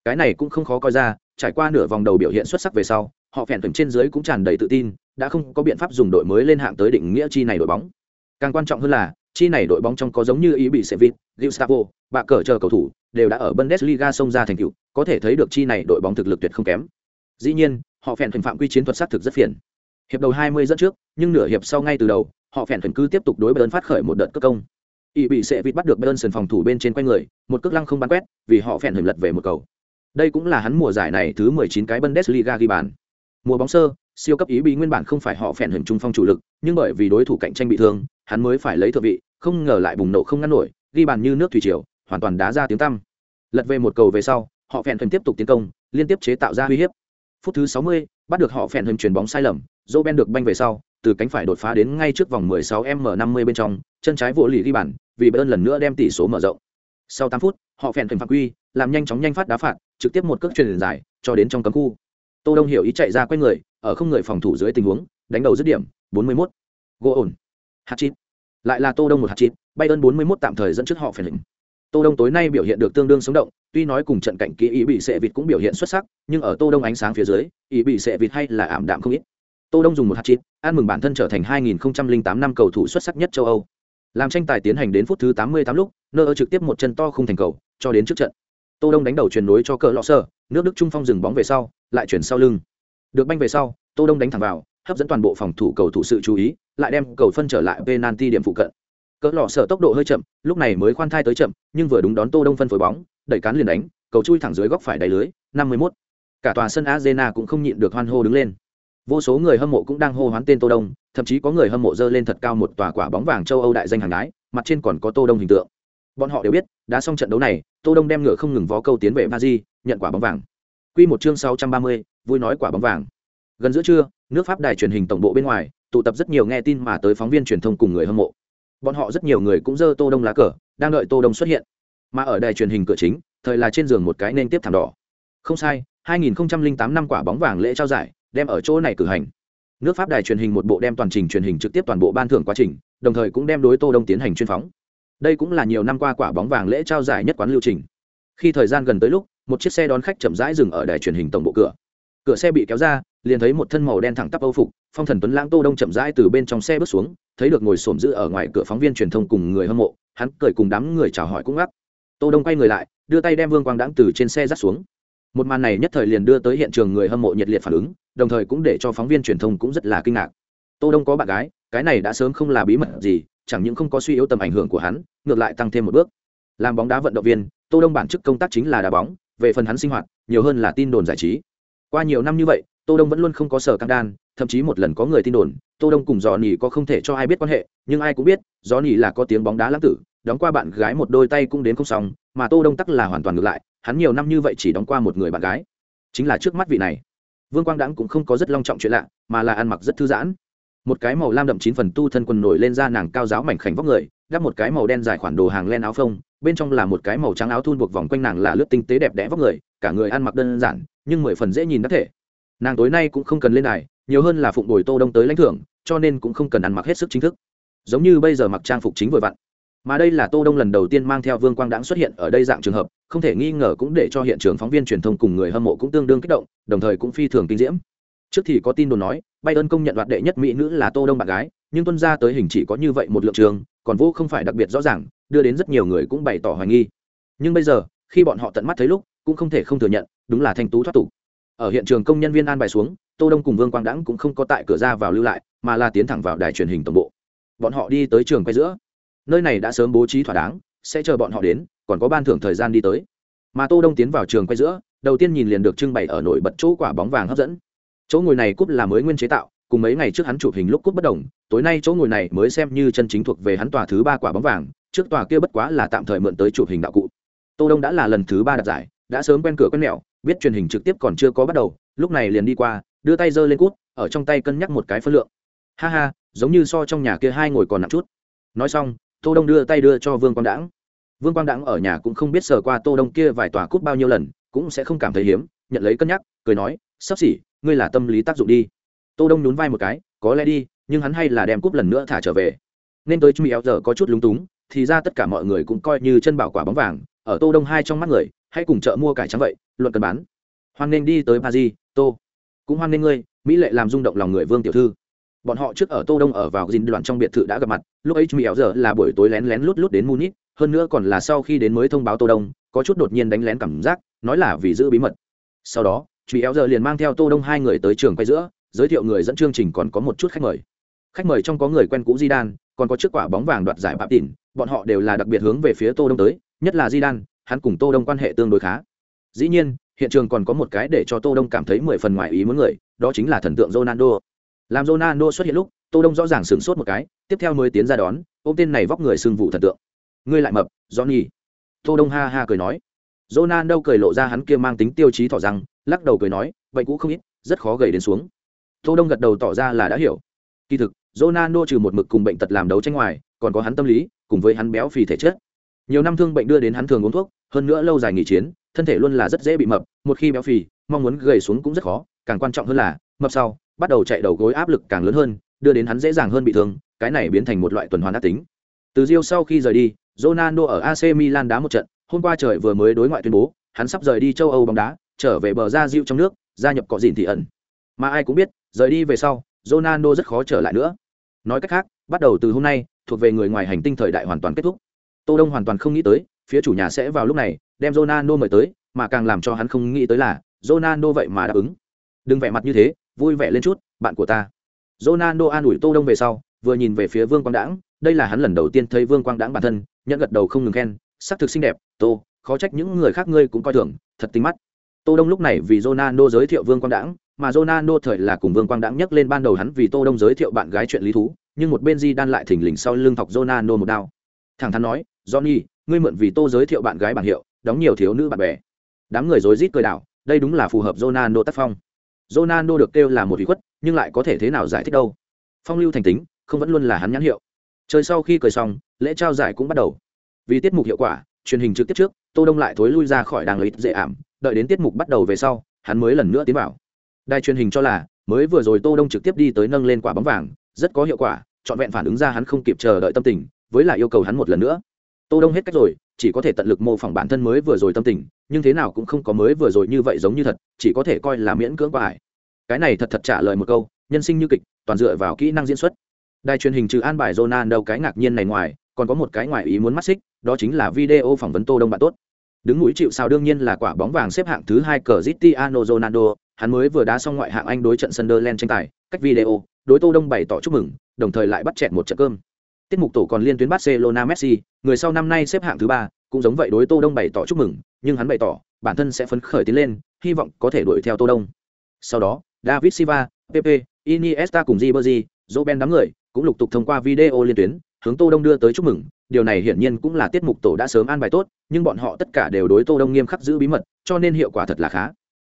cái này cũng không khó coi ra trải qua nửa vòng đầu biểu hiện xuất sắc về sau họ phèn thuyền trên dưới cũng tràn đầy tự tin đã không có biện pháp dùng đội mới lên hạng tới định nghĩa chi này đội bóng càng quan trọng hơn là chi này đội bóng trong có giống như ý bị sẽ vịt Gustavo, bạ cờ chờ cầu thủ đều đã ở Bundesliga xông ra thành tựu, có thể thấy được chi này đội bóng thực lực tuyệt không kém. Dĩ nhiên, họ phèn thuyền phạm quy chiến thuật sát thực rất phiền. Hiệp đầu 20 dẫn trước, nhưng nửa hiệp sau ngay từ đầu, họ phèn thuần cứ tiếp tục đối bơn phát khởi một đợt cất công ý bị sẽ vịt bắt được bơn sân phòng thủ bên trên quanh người một cước lăng không bắn quét vì họ phèn hình lật về một cầu đây cũng là hắn mùa giải này thứ 19 cái bundesliga ghi bàn. Mùa bóng sơ siêu cấp ý bị nguyên bản không phải họ phèn hưởng trung phong chủ lực nhưng bởi vì đối thủ cạnh tranh bị thương hắn mới phải lấy thượng vị không ngờ lại bùng nổ không ngăn nổi ghi bàn như nước thủy triều hoàn toàn đá ra tiếng tăm. Lật về một cầu về sau họ phèn thuần tiếp tục tiến công liên tiếp chế tạo ra uy hiếp. Phút thứ 60, bắt được họ phèn hưởng chuyển bóng sai lầm Roben ben được banh về sau từ cánh phải đột phá đến ngay trước vòng 16m50 bên trong, chân trái vỗ lì ghi bàn, vì Bayern lần nữa đem tỷ số mở rộng. Sau 8 phút, họ phèn thành phạm quy, làm nhanh chóng nhanh phát đá phạt, trực tiếp một cước truyền dài, cho đến trong cấm khu. Tô Đông hiểu ý chạy ra quay người, ở không người phòng thủ dưới tình huống, đánh đầu dứt điểm, 41. Gỗ ổn. Hạt chít. Lại là Tô Đông một hạt chít, ơn 41 tạm thời dẫn trước họ phải lĩnh. Tô Đông tối nay biểu hiện được tương đương sống động, tuy nói cùng trận cảnh kỹ ý bị sệ vịt cũng biểu hiện xuất sắc, nhưng ở Tô Đông ánh sáng phía dưới, ý bị sệ vịt hay là ảm đạm không ít. Tô Đông dùng một hạt chít, ăn mừng bản thân trở thành 2008 năm cầu thủ xuất sắc nhất châu Âu. Làm tranh tài tiến hành đến phút thứ 88 lúc, Nơ trực tiếp một chân to không thành cầu, cho đến trước trận. Tô Đông đánh đầu truyền nối cho cờ lọ sơ, nước Đức trung phong dừng bóng về sau, lại chuyển sau lưng. Được banh về sau, Tô Đông đánh thẳng vào, hấp dẫn toàn bộ phòng thủ cầu thủ sự chú ý, lại đem cầu phân trở lại penalty điểm phụ cận. Cờ lọ sơ tốc độ hơi chậm, lúc này mới khoan thai tới chậm, nhưng vừa đúng đón Tô Đông phân phối bóng, đẩy cán liền đánh, cầu chui thẳng dưới góc phải đáy lưới, 51. Cả tòa sân Arena cũng không nhịn được hoan hô đứng lên vô số người hâm mộ cũng đang hô hoán tên tô đông thậm chí có người hâm mộ dơ lên thật cao một tòa quả bóng vàng châu âu đại danh hàng đái mặt trên còn có tô đông hình tượng bọn họ đều biết đã xong trận đấu này tô đông đem ngựa không ngừng vó câu tiến về Paris, nhận quả bóng vàng. Quy một chương 630, vui nói quả bóng vàng. Gần giữa trưa nước pháp đài truyền hình tổng bộ bên ngoài tụ tập rất nhiều nghe tin mà tới phóng viên truyền thông cùng người hâm mộ. Bọn họ rất nhiều người cũng dơ tô đông lá cờ đang đợi tô đông xuất hiện. Mà ở đài truyền hình cửa chính thời là trên giường một cái nên tiếp thảm đỏ. Không sai 2008 năm quả bóng vàng lễ trao giải đem ở chỗ này cử hành. Nước pháp đài truyền hình một bộ đem toàn trình truyền hình trực tiếp toàn bộ ban thưởng quá trình đồng thời cũng đem đối tô đông tiến hành chuyên phóng đây cũng là nhiều năm qua quả bóng vàng lễ trao giải nhất quán lưu trình. Khi thời gian gần tới lúc, một chiếc xe đón khách chậm rãi dừng ở đài truyền hình tổng bộ cửa. Cửa xe bị kéo ra, liền thấy một thân màu đen thẳng tắp âu phục, phong thần tuấn lãng tô đông chậm rãi từ bên trong xe bước xuống, thấy được ngồi xổm giữ ở ngoài cửa phóng viên truyền thông cùng người hâm mộ, hắn cười cùng đám người chào hỏi cũng ngắc. Tô đông quay người lại, đưa tay đem vương quang đãng từ trên xe dắt xuống. Một màn này nhất thời liền đưa tới hiện trường người hâm mộ nhiệt liệt phản ứng, đồng thời cũng để cho phóng viên truyền thông cũng rất là kinh ngạc. Tô đông có bạn gái, cái này đã sớm không là bí mật gì chẳng những không có suy yếu tầm ảnh hưởng của hắn, ngược lại tăng thêm một bước. Làm bóng đá vận động viên, tô đông bản chức công tác chính là đá bóng, về phần hắn sinh hoạt, nhiều hơn là tin đồn giải trí. Qua nhiều năm như vậy, tô đông vẫn luôn không có sở căng đan, thậm chí một lần có người tin đồn, tô đông cùng dò nỉ có không thể cho ai biết quan hệ, nhưng ai cũng biết dò nỉ là có tiếng bóng đá lãng tử, đóng qua bạn gái một đôi tay cũng đến không xong, mà tô đông tắc là hoàn toàn ngược lại, hắn nhiều năm như vậy chỉ đóng qua một người bạn gái. Chính là trước mắt vị này. Vương quang đãng cũng không có rất long trọng chuyện lạ, mà là ăn mặc rất thư giãn một cái màu lam đậm chín phần tu thân quần nổi lên ra nàng cao giáo mảnh khảnh vóc người đắp một cái màu đen dài khoản đồ hàng len áo phông, bên trong là một cái màu trắng áo thun buộc vòng quanh nàng là lướt tinh tế đẹp đẽ vóc người, cả người ăn mặc đơn giản, nhưng mười phần dễ nhìn đắc thể. Nàng tối nay cũng không cần lên đài, nhiều hơn là phụng đổi tô đông tới lãnh thưởng, cho nên cũng không cần ăn mặc hết sức chính thức. Giống như bây giờ mặc trang phục chính vội vặn. Mà đây là tô đông lần đầu tiên mang theo vương quang đãng xuất hiện ở đây dạng trường hợp, không thể nghi ngờ cũng để cho hiện trường phóng viên truyền thông cùng người hâm mộ cũng tương đương kích động, đồng thời cũng phi thường kinh diễm. Trước thì có tin đồn nói bayern công nhận đoạt đệ nhất mỹ nữ là tô đông bạn gái, nhưng tuân ra tới hình chỉ có như vậy một lượng trường, còn vô không phải đặc biệt rõ ràng, đưa đến rất nhiều người cũng bày tỏ hoài nghi. Nhưng bây giờ, khi bọn họ tận mắt thấy lúc, cũng không thể không thừa nhận, đúng là thanh tú thoát tục. Ở hiện trường công nhân viên an bài xuống, tô đông cùng vương quang đãng cũng không có tại cửa ra vào lưu lại, mà là tiến thẳng vào đài truyền hình tổng bộ. Bọn họ đi tới trường quay giữa. Nơi này đã sớm bố trí thỏa đáng, sẽ chờ bọn họ đến, còn có ban thưởng thời gian đi tới. Mà tô đông tiến vào trường quay giữa, đầu tiên nhìn liền được trưng bày ở nổi bật chỗ quả bóng vàng hấp dẫn chỗ ngồi này cúp là mới nguyên chế tạo, cùng mấy ngày trước hắn chụp hình lúc cúp bất đồng, tối nay chỗ ngồi này mới xem như chân chính thuộc về hắn tòa thứ ba quả bóng vàng, trước tòa kia bất quá là tạm thời mượn tới chụp hình đạo cụ. Tô đông đã là lần thứ ba đặt giải, đã sớm quen cửa quen mẹo, biết truyền hình trực tiếp còn chưa có bắt đầu, lúc này liền đi qua, đưa tay giơ lên cút ở trong tay cân nhắc một cái phân lượng. Ha ha, giống như so trong nhà kia hai ngồi còn nặng chút. Nói xong, tô đông đưa tay đưa cho vương quang đãng. Vương quang đãng ở nhà cũng không biết sờ qua tô đông kia vài tòa cút bao nhiêu lần, cũng sẽ không cảm thấy hiếm, nhận lấy cân nhắc, cười nói, sắp xỉ ngươi là tâm lý tác dụng đi. Tô đông nhún vai một cái, có lẽ đi, nhưng hắn hay là đem cúp lần nữa thả trở về. Nên tới chung éo giờ có chút lúng túng, thì ra tất cả mọi người cũng coi như chân bảo quả bóng vàng, ở tô đông hai trong mắt người, hãy cùng chợ mua cải trắng vậy, luận cần bán. Hoan nên đi tới paris, tô. Cũng hoan nên ngươi, mỹ lệ làm rung động lòng người vương tiểu thư. Bọn họ trước ở tô đông ở vào dinh đoạn trong biệt thự đã gặp mặt, lúc ấy mỹ éo giờ là buổi tối lén lén lút lút đến munich, hơn nữa còn là sau khi đến mới thông báo tô đông, có chút đột nhiên đánh lén cảm giác, nói là vì giữ bí mật. Sau đó mỹ éo giờ liền mang theo tô đông hai người tới trường quay giữa, giới thiệu người dẫn chương trình còn có một chút khách mời. Khách mời trong có người quen cũ di đan còn có chiếc quả bóng vàng đoạt giải bạp tỉn bọn họ đều là đặc biệt hướng về phía tô đông tới, nhất là di đan hắn cùng tô đông quan hệ tương đối khá. Dĩ nhiên, hiện trường còn có một cái để cho tô đông cảm thấy mười phần ngoài ý muốn người, đó chính là thần tượng ronaldo. Làm ronaldo xuất hiện lúc, tô đông rõ ràng sửng sốt một cái, tiếp theo mới tiến ra đón ôm tên này vóc người sưng vụ thần tượng. Ngươi lại mập, johnny. Tô đông ha ha cười nói. Ronaldo cười lộ ra hắn kia mang tính tiêu chí thỏ rằng lắc đầu cười nói bệnh cũ không ít, rất khó gầy đến xuống. Tô đông gật đầu tỏ ra là đã hiểu. Kỳ thực, ronaldo trừ một mực cùng bệnh tật làm đấu tranh ngoài, còn có hắn tâm lý, cùng với hắn béo phì thể chất. Nhiều năm thương bệnh đưa đến hắn thường uống thuốc, hơn nữa lâu dài nghỉ chiến, thân thể luôn là rất dễ bị mập, một khi béo phì, mong muốn gầy xuống cũng rất khó, càng quan trọng hơn là, mập sau, bắt đầu chạy đầu gối áp lực càng lớn hơn, đưa đến hắn dễ dàng hơn bị thương, cái này biến thành một loại tuần hoàn ác tính. Từ Rio sau khi rời đi, Ronaldo ở AC Milan đá một trận, hôm qua trời vừa mới đối ngoại tuyên bố, hắn sắp rời đi châu Âu bóng đá trở về bờ ra Rio trong nước, gia nhập cọ dìn thị ẩn. Mà ai cũng biết, rời đi về sau, Ronaldo rất khó trở lại nữa. Nói cách khác, bắt đầu từ hôm nay, thuộc về người ngoài hành tinh thời đại hoàn toàn kết thúc. Tô đông hoàn toàn không nghĩ tới, phía chủ nhà sẽ vào lúc này, đem Ronaldo mời tới, mà càng làm cho hắn không nghĩ tới là, Ronaldo vậy mà đáp ứng. Đừng vẻ mặt như thế, vui vẻ lên chút, bạn của ta. Ronaldo an ủi tô đông về sau, vừa nhìn về phía vương quang đãng, đây là hắn lần đầu tiên thấy vương quang đãng bản thân nhận gật đầu không ngừng khen, sắc thực xinh đẹp, tô, khó trách những người khác ngươi cũng coi thường, thật tinh mắt tô đông lúc này vì Ronaldo giới thiệu vương quang đãng mà Ronaldo thời là cùng Vương Quang đãng nhắc lên ban đầu hắn vì Tô Đông giới thiệu bạn gái chuyện lý thú, nhưng một bên Di đan lại thỉnh lình sau lưng thọc Ronaldo một đao. Thẳng thắn nói, "Johnny, ngươi mượn vì Tô giới thiệu bạn gái bản hiệu, đóng nhiều thiếu nữ bạn bè." Đám người rối rít cười đảo, đây đúng là phù hợp Ronaldo tác phong. Ronaldo được kêu là một vị khuất, nhưng lại có thể thế nào giải thích đâu? Phong lưu thành tính, không vẫn luôn là hắn nhãn hiệu. Chơi sau khi cười xong, lễ trao giải cũng bắt đầu. Vì tiết mục hiệu quả, truyền hình trực tiếp trước, Tô Đông lại thối lui ra khỏi đàng lấy dễ ảm, đợi đến tiết mục bắt đầu về sau, hắn mới lần nữa tiến vào. Đài truyền hình cho là mới vừa rồi tô đông trực tiếp đi tới nâng lên quả bóng vàng rất có hiệu quả trọn vẹn phản ứng ra hắn không kịp chờ đợi tâm tình với lại yêu cầu hắn một lần nữa. Tô đông hết cách rồi chỉ có thể tận lực mô phỏng bản thân mới vừa rồi tâm tình nhưng thế nào cũng không có mới vừa rồi như vậy giống như thật chỉ có thể coi là miễn cưỡng qua hải cái này thật thật trả lời một câu nhân sinh như kịch toàn dựa vào kỹ năng diễn xuất. Đài truyền hình trừ an bài jonan đâu cái ngạc nhiên này ngoài còn có một cái ngoài ý muốn mắt xích đó chính là video phỏng vấn tô đông bạn tốt đứng mũi chịu sao đương nhiên là quả bóng vàng xếp hạng thứ hai cờ Cristiano Ronaldo hắn mới vừa đá xong ngoại hạng Anh đối trận Sunderland tranh tài, cách video, đối Tô Đông bày tỏ chúc mừng, đồng thời lại bắt chẹt một trận cơm. Tiết mục tổ còn liên tuyến Barcelona Messi, người sau năm nay xếp hạng thứ ba, cũng giống vậy đối Tô Đông bày tỏ chúc mừng, nhưng hắn bày tỏ, bản thân sẽ phấn khởi tiến lên, hy vọng có thể đuổi theo Tô Đông. Sau đó, David Silva, Pepe, Iniesta cùng Ribery, Robben đám người cũng lục tục thông qua video liên tuyến, hướng Tô Đông đưa tới chúc mừng, điều này hiển nhiên cũng là tiết mục tổ đã sớm an bài tốt, nhưng bọn họ tất cả đều đối Tô Đông nghiêm khắc giữ bí mật, cho nên hiệu quả thật là khá.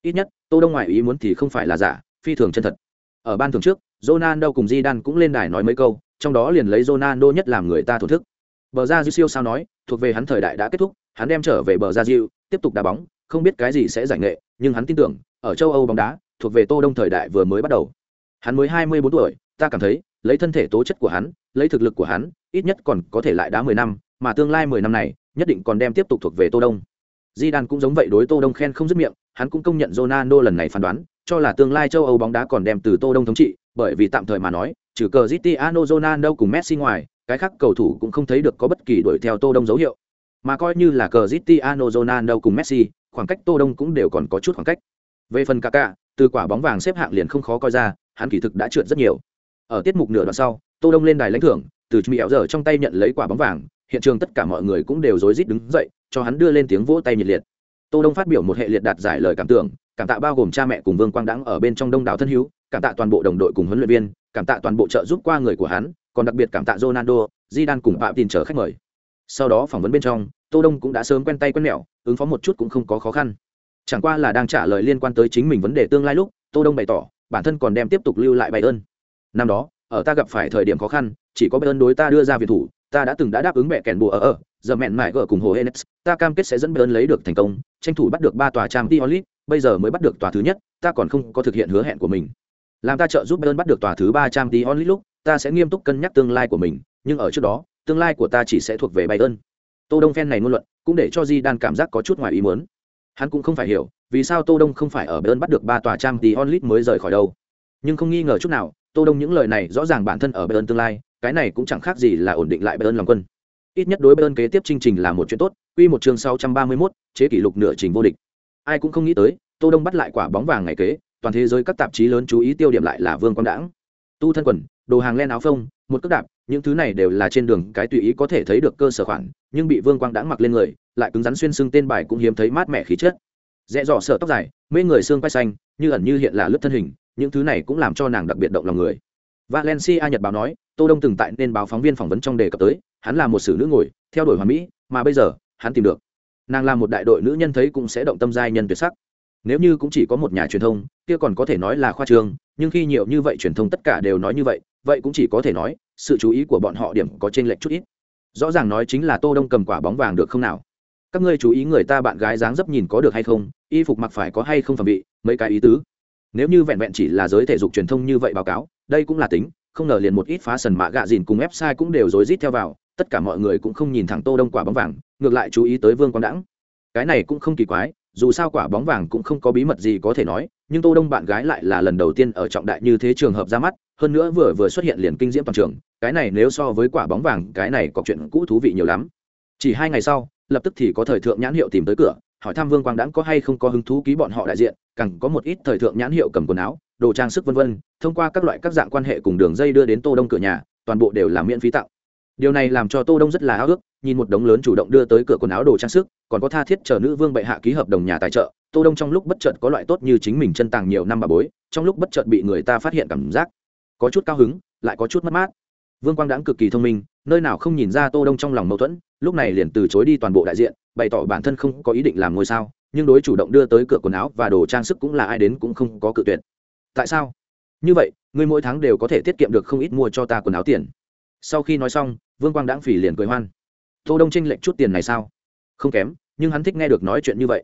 Ít nhất tô đông ngoại ý muốn thì không phải là giả phi thường chân thật. Ở ban thường trước Ronaldo cùng Zidane cũng lên đài nói mấy câu trong đó liền lấy Ronaldo nhất làm người ta thổ thức. Bờ ra siêu sao nói thuộc về hắn thời đại đã kết thúc hắn đem trở về bờ ra diêu tiếp tục đá bóng không biết cái gì sẽ giải nghệ nhưng hắn tin tưởng ở châu âu bóng đá thuộc về tô đông thời đại vừa mới bắt đầu. Hắn mới hai mươi bốn tuổi ta cảm thấy lấy thân thể tố chất của hắn lấy thực lực của hắn ít nhất còn có thể lại đá mười năm mà tương lai mười năm này nhất định còn đem tiếp tục thuộc về tô đông Di Đan cũng giống vậy đối Tô Đông khen không dứt miệng, hắn cũng công nhận Ronaldo lần này phán đoán, cho là tương lai châu Âu bóng đá còn đem từ Tô Đông thống trị, bởi vì tạm thời mà nói, trừ cờ Cristiano Ronaldo cùng Messi ngoài, cái khác cầu thủ cũng không thấy được có bất kỳ đuổi theo Tô Đông dấu hiệu. Mà coi như là cờ Cristiano Ronaldo cùng Messi, khoảng cách Tô Đông cũng đều còn có chút khoảng cách. Về phần Kaká, từ quả bóng vàng xếp hạng liền không khó coi ra, hắn kỳ thực đã trượt rất nhiều. Ở tiết mục nửa đoạn sau, Tô Đông lên đài lãnh thưởng, từ Mỹ ảo giờ trong tay nhận lấy quả bóng vàng, hiện trường tất cả mọi người cũng đều rối rít đứng dậy, cho hắn đưa lên tiếng vỗ tay nhiệt liệt. Tô đông phát biểu một hệ liệt đạt giải lời cảm tưởng cảm tạ bao gồm cha mẹ cùng vương quang đãng ở bên trong đông đảo thân hữu cảm tạ toàn bộ đồng đội cùng huấn luyện viên cảm tạ toàn bộ trợ giúp qua người của hắn còn đặc biệt cảm tạ ronaldo Zidane cùng phạm tin chờ khách mời. Sau đó phỏng vấn bên trong tô đông cũng đã sớm quen tay quen mẹo ứng phó một chút cũng không có khó khăn. Chẳng qua là đang trả lời liên quan tới chính mình vấn đề tương lai lúc tô đông bày tỏ bản thân còn đem tiếp tục lưu lại bài ơn năm đó ở ta gặp phải thời điểm khó khăn chỉ có bên ơn đối ta đưa ra viện thủ ta đã từng đã đáp ứng mẹ kèn bùa ở ở giờ mẹn mải gỡ cùng hồ Enes, ta cam kết sẽ dẫn bên lấy được thành công, tranh thủ bắt được ba tòa trang tiolit bây giờ mới bắt được tòa thứ nhất, ta còn không có thực hiện hứa hẹn của mình. Làm ta trợ giúp bên bắt được tòa thứ ba trang tiolit lúc, ta sẽ nghiêm túc cân nhắc tương lai của mình, nhưng ở trước đó, tương lai của ta chỉ sẽ thuộc về Bayern. Tô Đông phen này ngôn luận, cũng để cho Di Đan cảm giác có chút ngoài ý muốn. Hắn cũng không phải hiểu, vì sao Tô Đông không phải ở Bayern bắt được ba tòa trang tiolit mới rời khỏi đâu. Nhưng không nghi ngờ chút nào, Tô Đông những lời này rõ ràng bản thân ở Bayern tương lai, cái này cũng chẳng khác gì là ổn định lại Bayern lòng quân. Ít nhất đối Bayern kế tiếp chương trình là một chuyện tốt quy một chương 631, chế kỷ lục nửa trình vô địch. Ai cũng không nghĩ tới tô đông bắt lại quả bóng vàng ngày kế toàn thế giới các tạp chí lớn chú ý tiêu điểm lại là vương quang đãng. Tu thân quần đồ hàng len áo phông một cước đạp những thứ này đều là trên đường cái tùy ý có thể thấy được cơ sở khoản nhưng bị vương quang đãng mặc lên người lại cứng rắn xuyên xương tên bài cũng hiếm thấy mát mẻ khí chất. Dễ dò sợ tóc dài mê người xương quay xanh như ẩn như hiện là lớp thân hình những thứ này cũng làm cho nàng đặc biệt động lòng người. Valencia nhật báo nói, tô đông từng tại nên báo phóng viên phỏng vấn trong đề cập tới, hắn là một xử nữ ngồi, theo đuổi hoàn mỹ, mà bây giờ, hắn tìm được. Nàng là một đại đội nữ nhân thấy cũng sẽ động tâm giai nhân tuyệt sắc. Nếu như cũng chỉ có một nhà truyền thông, kia còn có thể nói là khoa trương, nhưng khi nhiều như vậy truyền thông tất cả đều nói như vậy vậy cũng chỉ có thể nói, sự chú ý của bọn họ điểm có trên lệch chút ít. Rõ ràng nói chính là tô đông cầm quả bóng vàng được không nào? Các ngươi chú ý người ta bạn gái dáng dấp nhìn có được hay không, y phục mặc phải có hay không phẩm vị, mấy cái ý tứ nếu như vẹn vẹn chỉ là giới thể dục truyền thông như vậy báo cáo, đây cũng là tính, không ngờ liền một ít phá sần mạ gạ dìn cùng website cũng đều rối rít theo vào, tất cả mọi người cũng không nhìn thẳng tô đông quả bóng vàng, ngược lại chú ý tới vương quang đãng. Cái này cũng không kỳ quái, dù sao quả bóng vàng cũng không có bí mật gì có thể nói, nhưng tô đông bạn gái lại là lần đầu tiên ở trọng đại như thế trường hợp ra mắt, hơn nữa vừa vừa xuất hiện liền kinh diễm toàn trường, cái này nếu so với quả bóng vàng, cái này có chuyện cũ thú vị nhiều lắm. Chỉ hai ngày sau, lập tức thì có thời thượng nhãn hiệu tìm tới cửa hỏi thăm vương quang đãng có hay không có hứng thú ký bọn họ đại diện, càng có một ít thời thượng nhãn hiệu cầm quần áo, đồ trang sức vân vân, thông qua các loại các dạng quan hệ cùng đường dây đưa đến tô đông cửa nhà, toàn bộ đều là miễn phí tặng. Điều này làm cho tô đông rất là háo ước nhìn một đống lớn chủ động đưa tới cửa quần áo đồ trang sức, còn có tha thiết chờ nữ vương bệ hạ ký hợp đồng nhà tài trợ, tô đông trong lúc bất chợt có loại tốt như chính mình chân tàng nhiều năm bà bối, trong lúc bất chợt bị người ta phát hiện cảm giác có chút cao hứng, lại có chút mất mát. Vương quang đãng cực kỳ thông minh, nơi nào không nhìn ra tô đông trong lòng mâu thuẫn, lúc này liền từ chối đi toàn bộ đại diện bày tỏ bản thân không có ý định làm ngôi sao, nhưng đối chủ động đưa tới cửa quần áo và đồ trang sức cũng là ai đến cũng không có cự tuyệt. Tại sao? Như vậy, ngươi mỗi tháng đều có thể tiết kiệm được không ít mua cho ta quần áo tiền. Sau khi nói xong, vương quang đãng phỉ liền cười hoan. Tô đông tranh lệch chút tiền này sao? Không kém, nhưng hắn thích nghe được nói chuyện như vậy.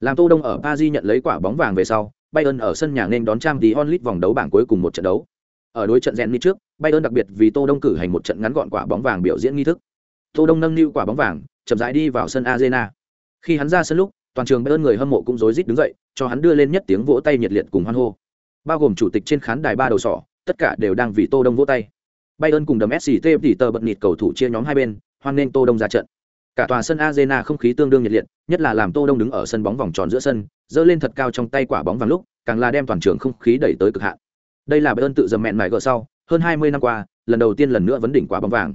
Làm tô đông ở paris nhận lấy quả bóng vàng về sau, bayern ở sân nhà nên đón trang tí onlit vòng đấu bảng cuối cùng một trận đấu. Ở đối trận rèn trước, bayern đặc biệt vì tô đông cử hành một trận ngắn gọn quả bóng vàng biểu diễn nghi thức. Tô đông nâng niu quả bóng vàng chậm rãi đi vào sân arena. Khi hắn ra sân lúc, toàn trường bayern người hâm mộ cũng rối rít đứng dậy, cho hắn đưa lên nhất tiếng vỗ tay nhiệt liệt cùng hoan hô. Bao gồm chủ tịch trên khán đài ba đầu sỏ, tất cả đều đang vì tô đông vỗ tay. Bayern cùng đấm sct tỉ tờ bật nịt cầu thủ chia nhóm hai bên, hoan nghênh tô đông ra trận. Cả tòa sân arena không khí tương đương nhiệt liệt, nhất là làm tô đông đứng ở sân bóng vòng tròn giữa sân, giơ lên thật cao trong tay quả bóng vàng lúc, càng là đem toàn trường không khí đẩy tới cực hạn. Đây là bayern tự dầm mẹn mải gỡ sau, hơn 20 năm qua, lần đầu tiên lần nữa vấn đỉnh quả bóng vàng.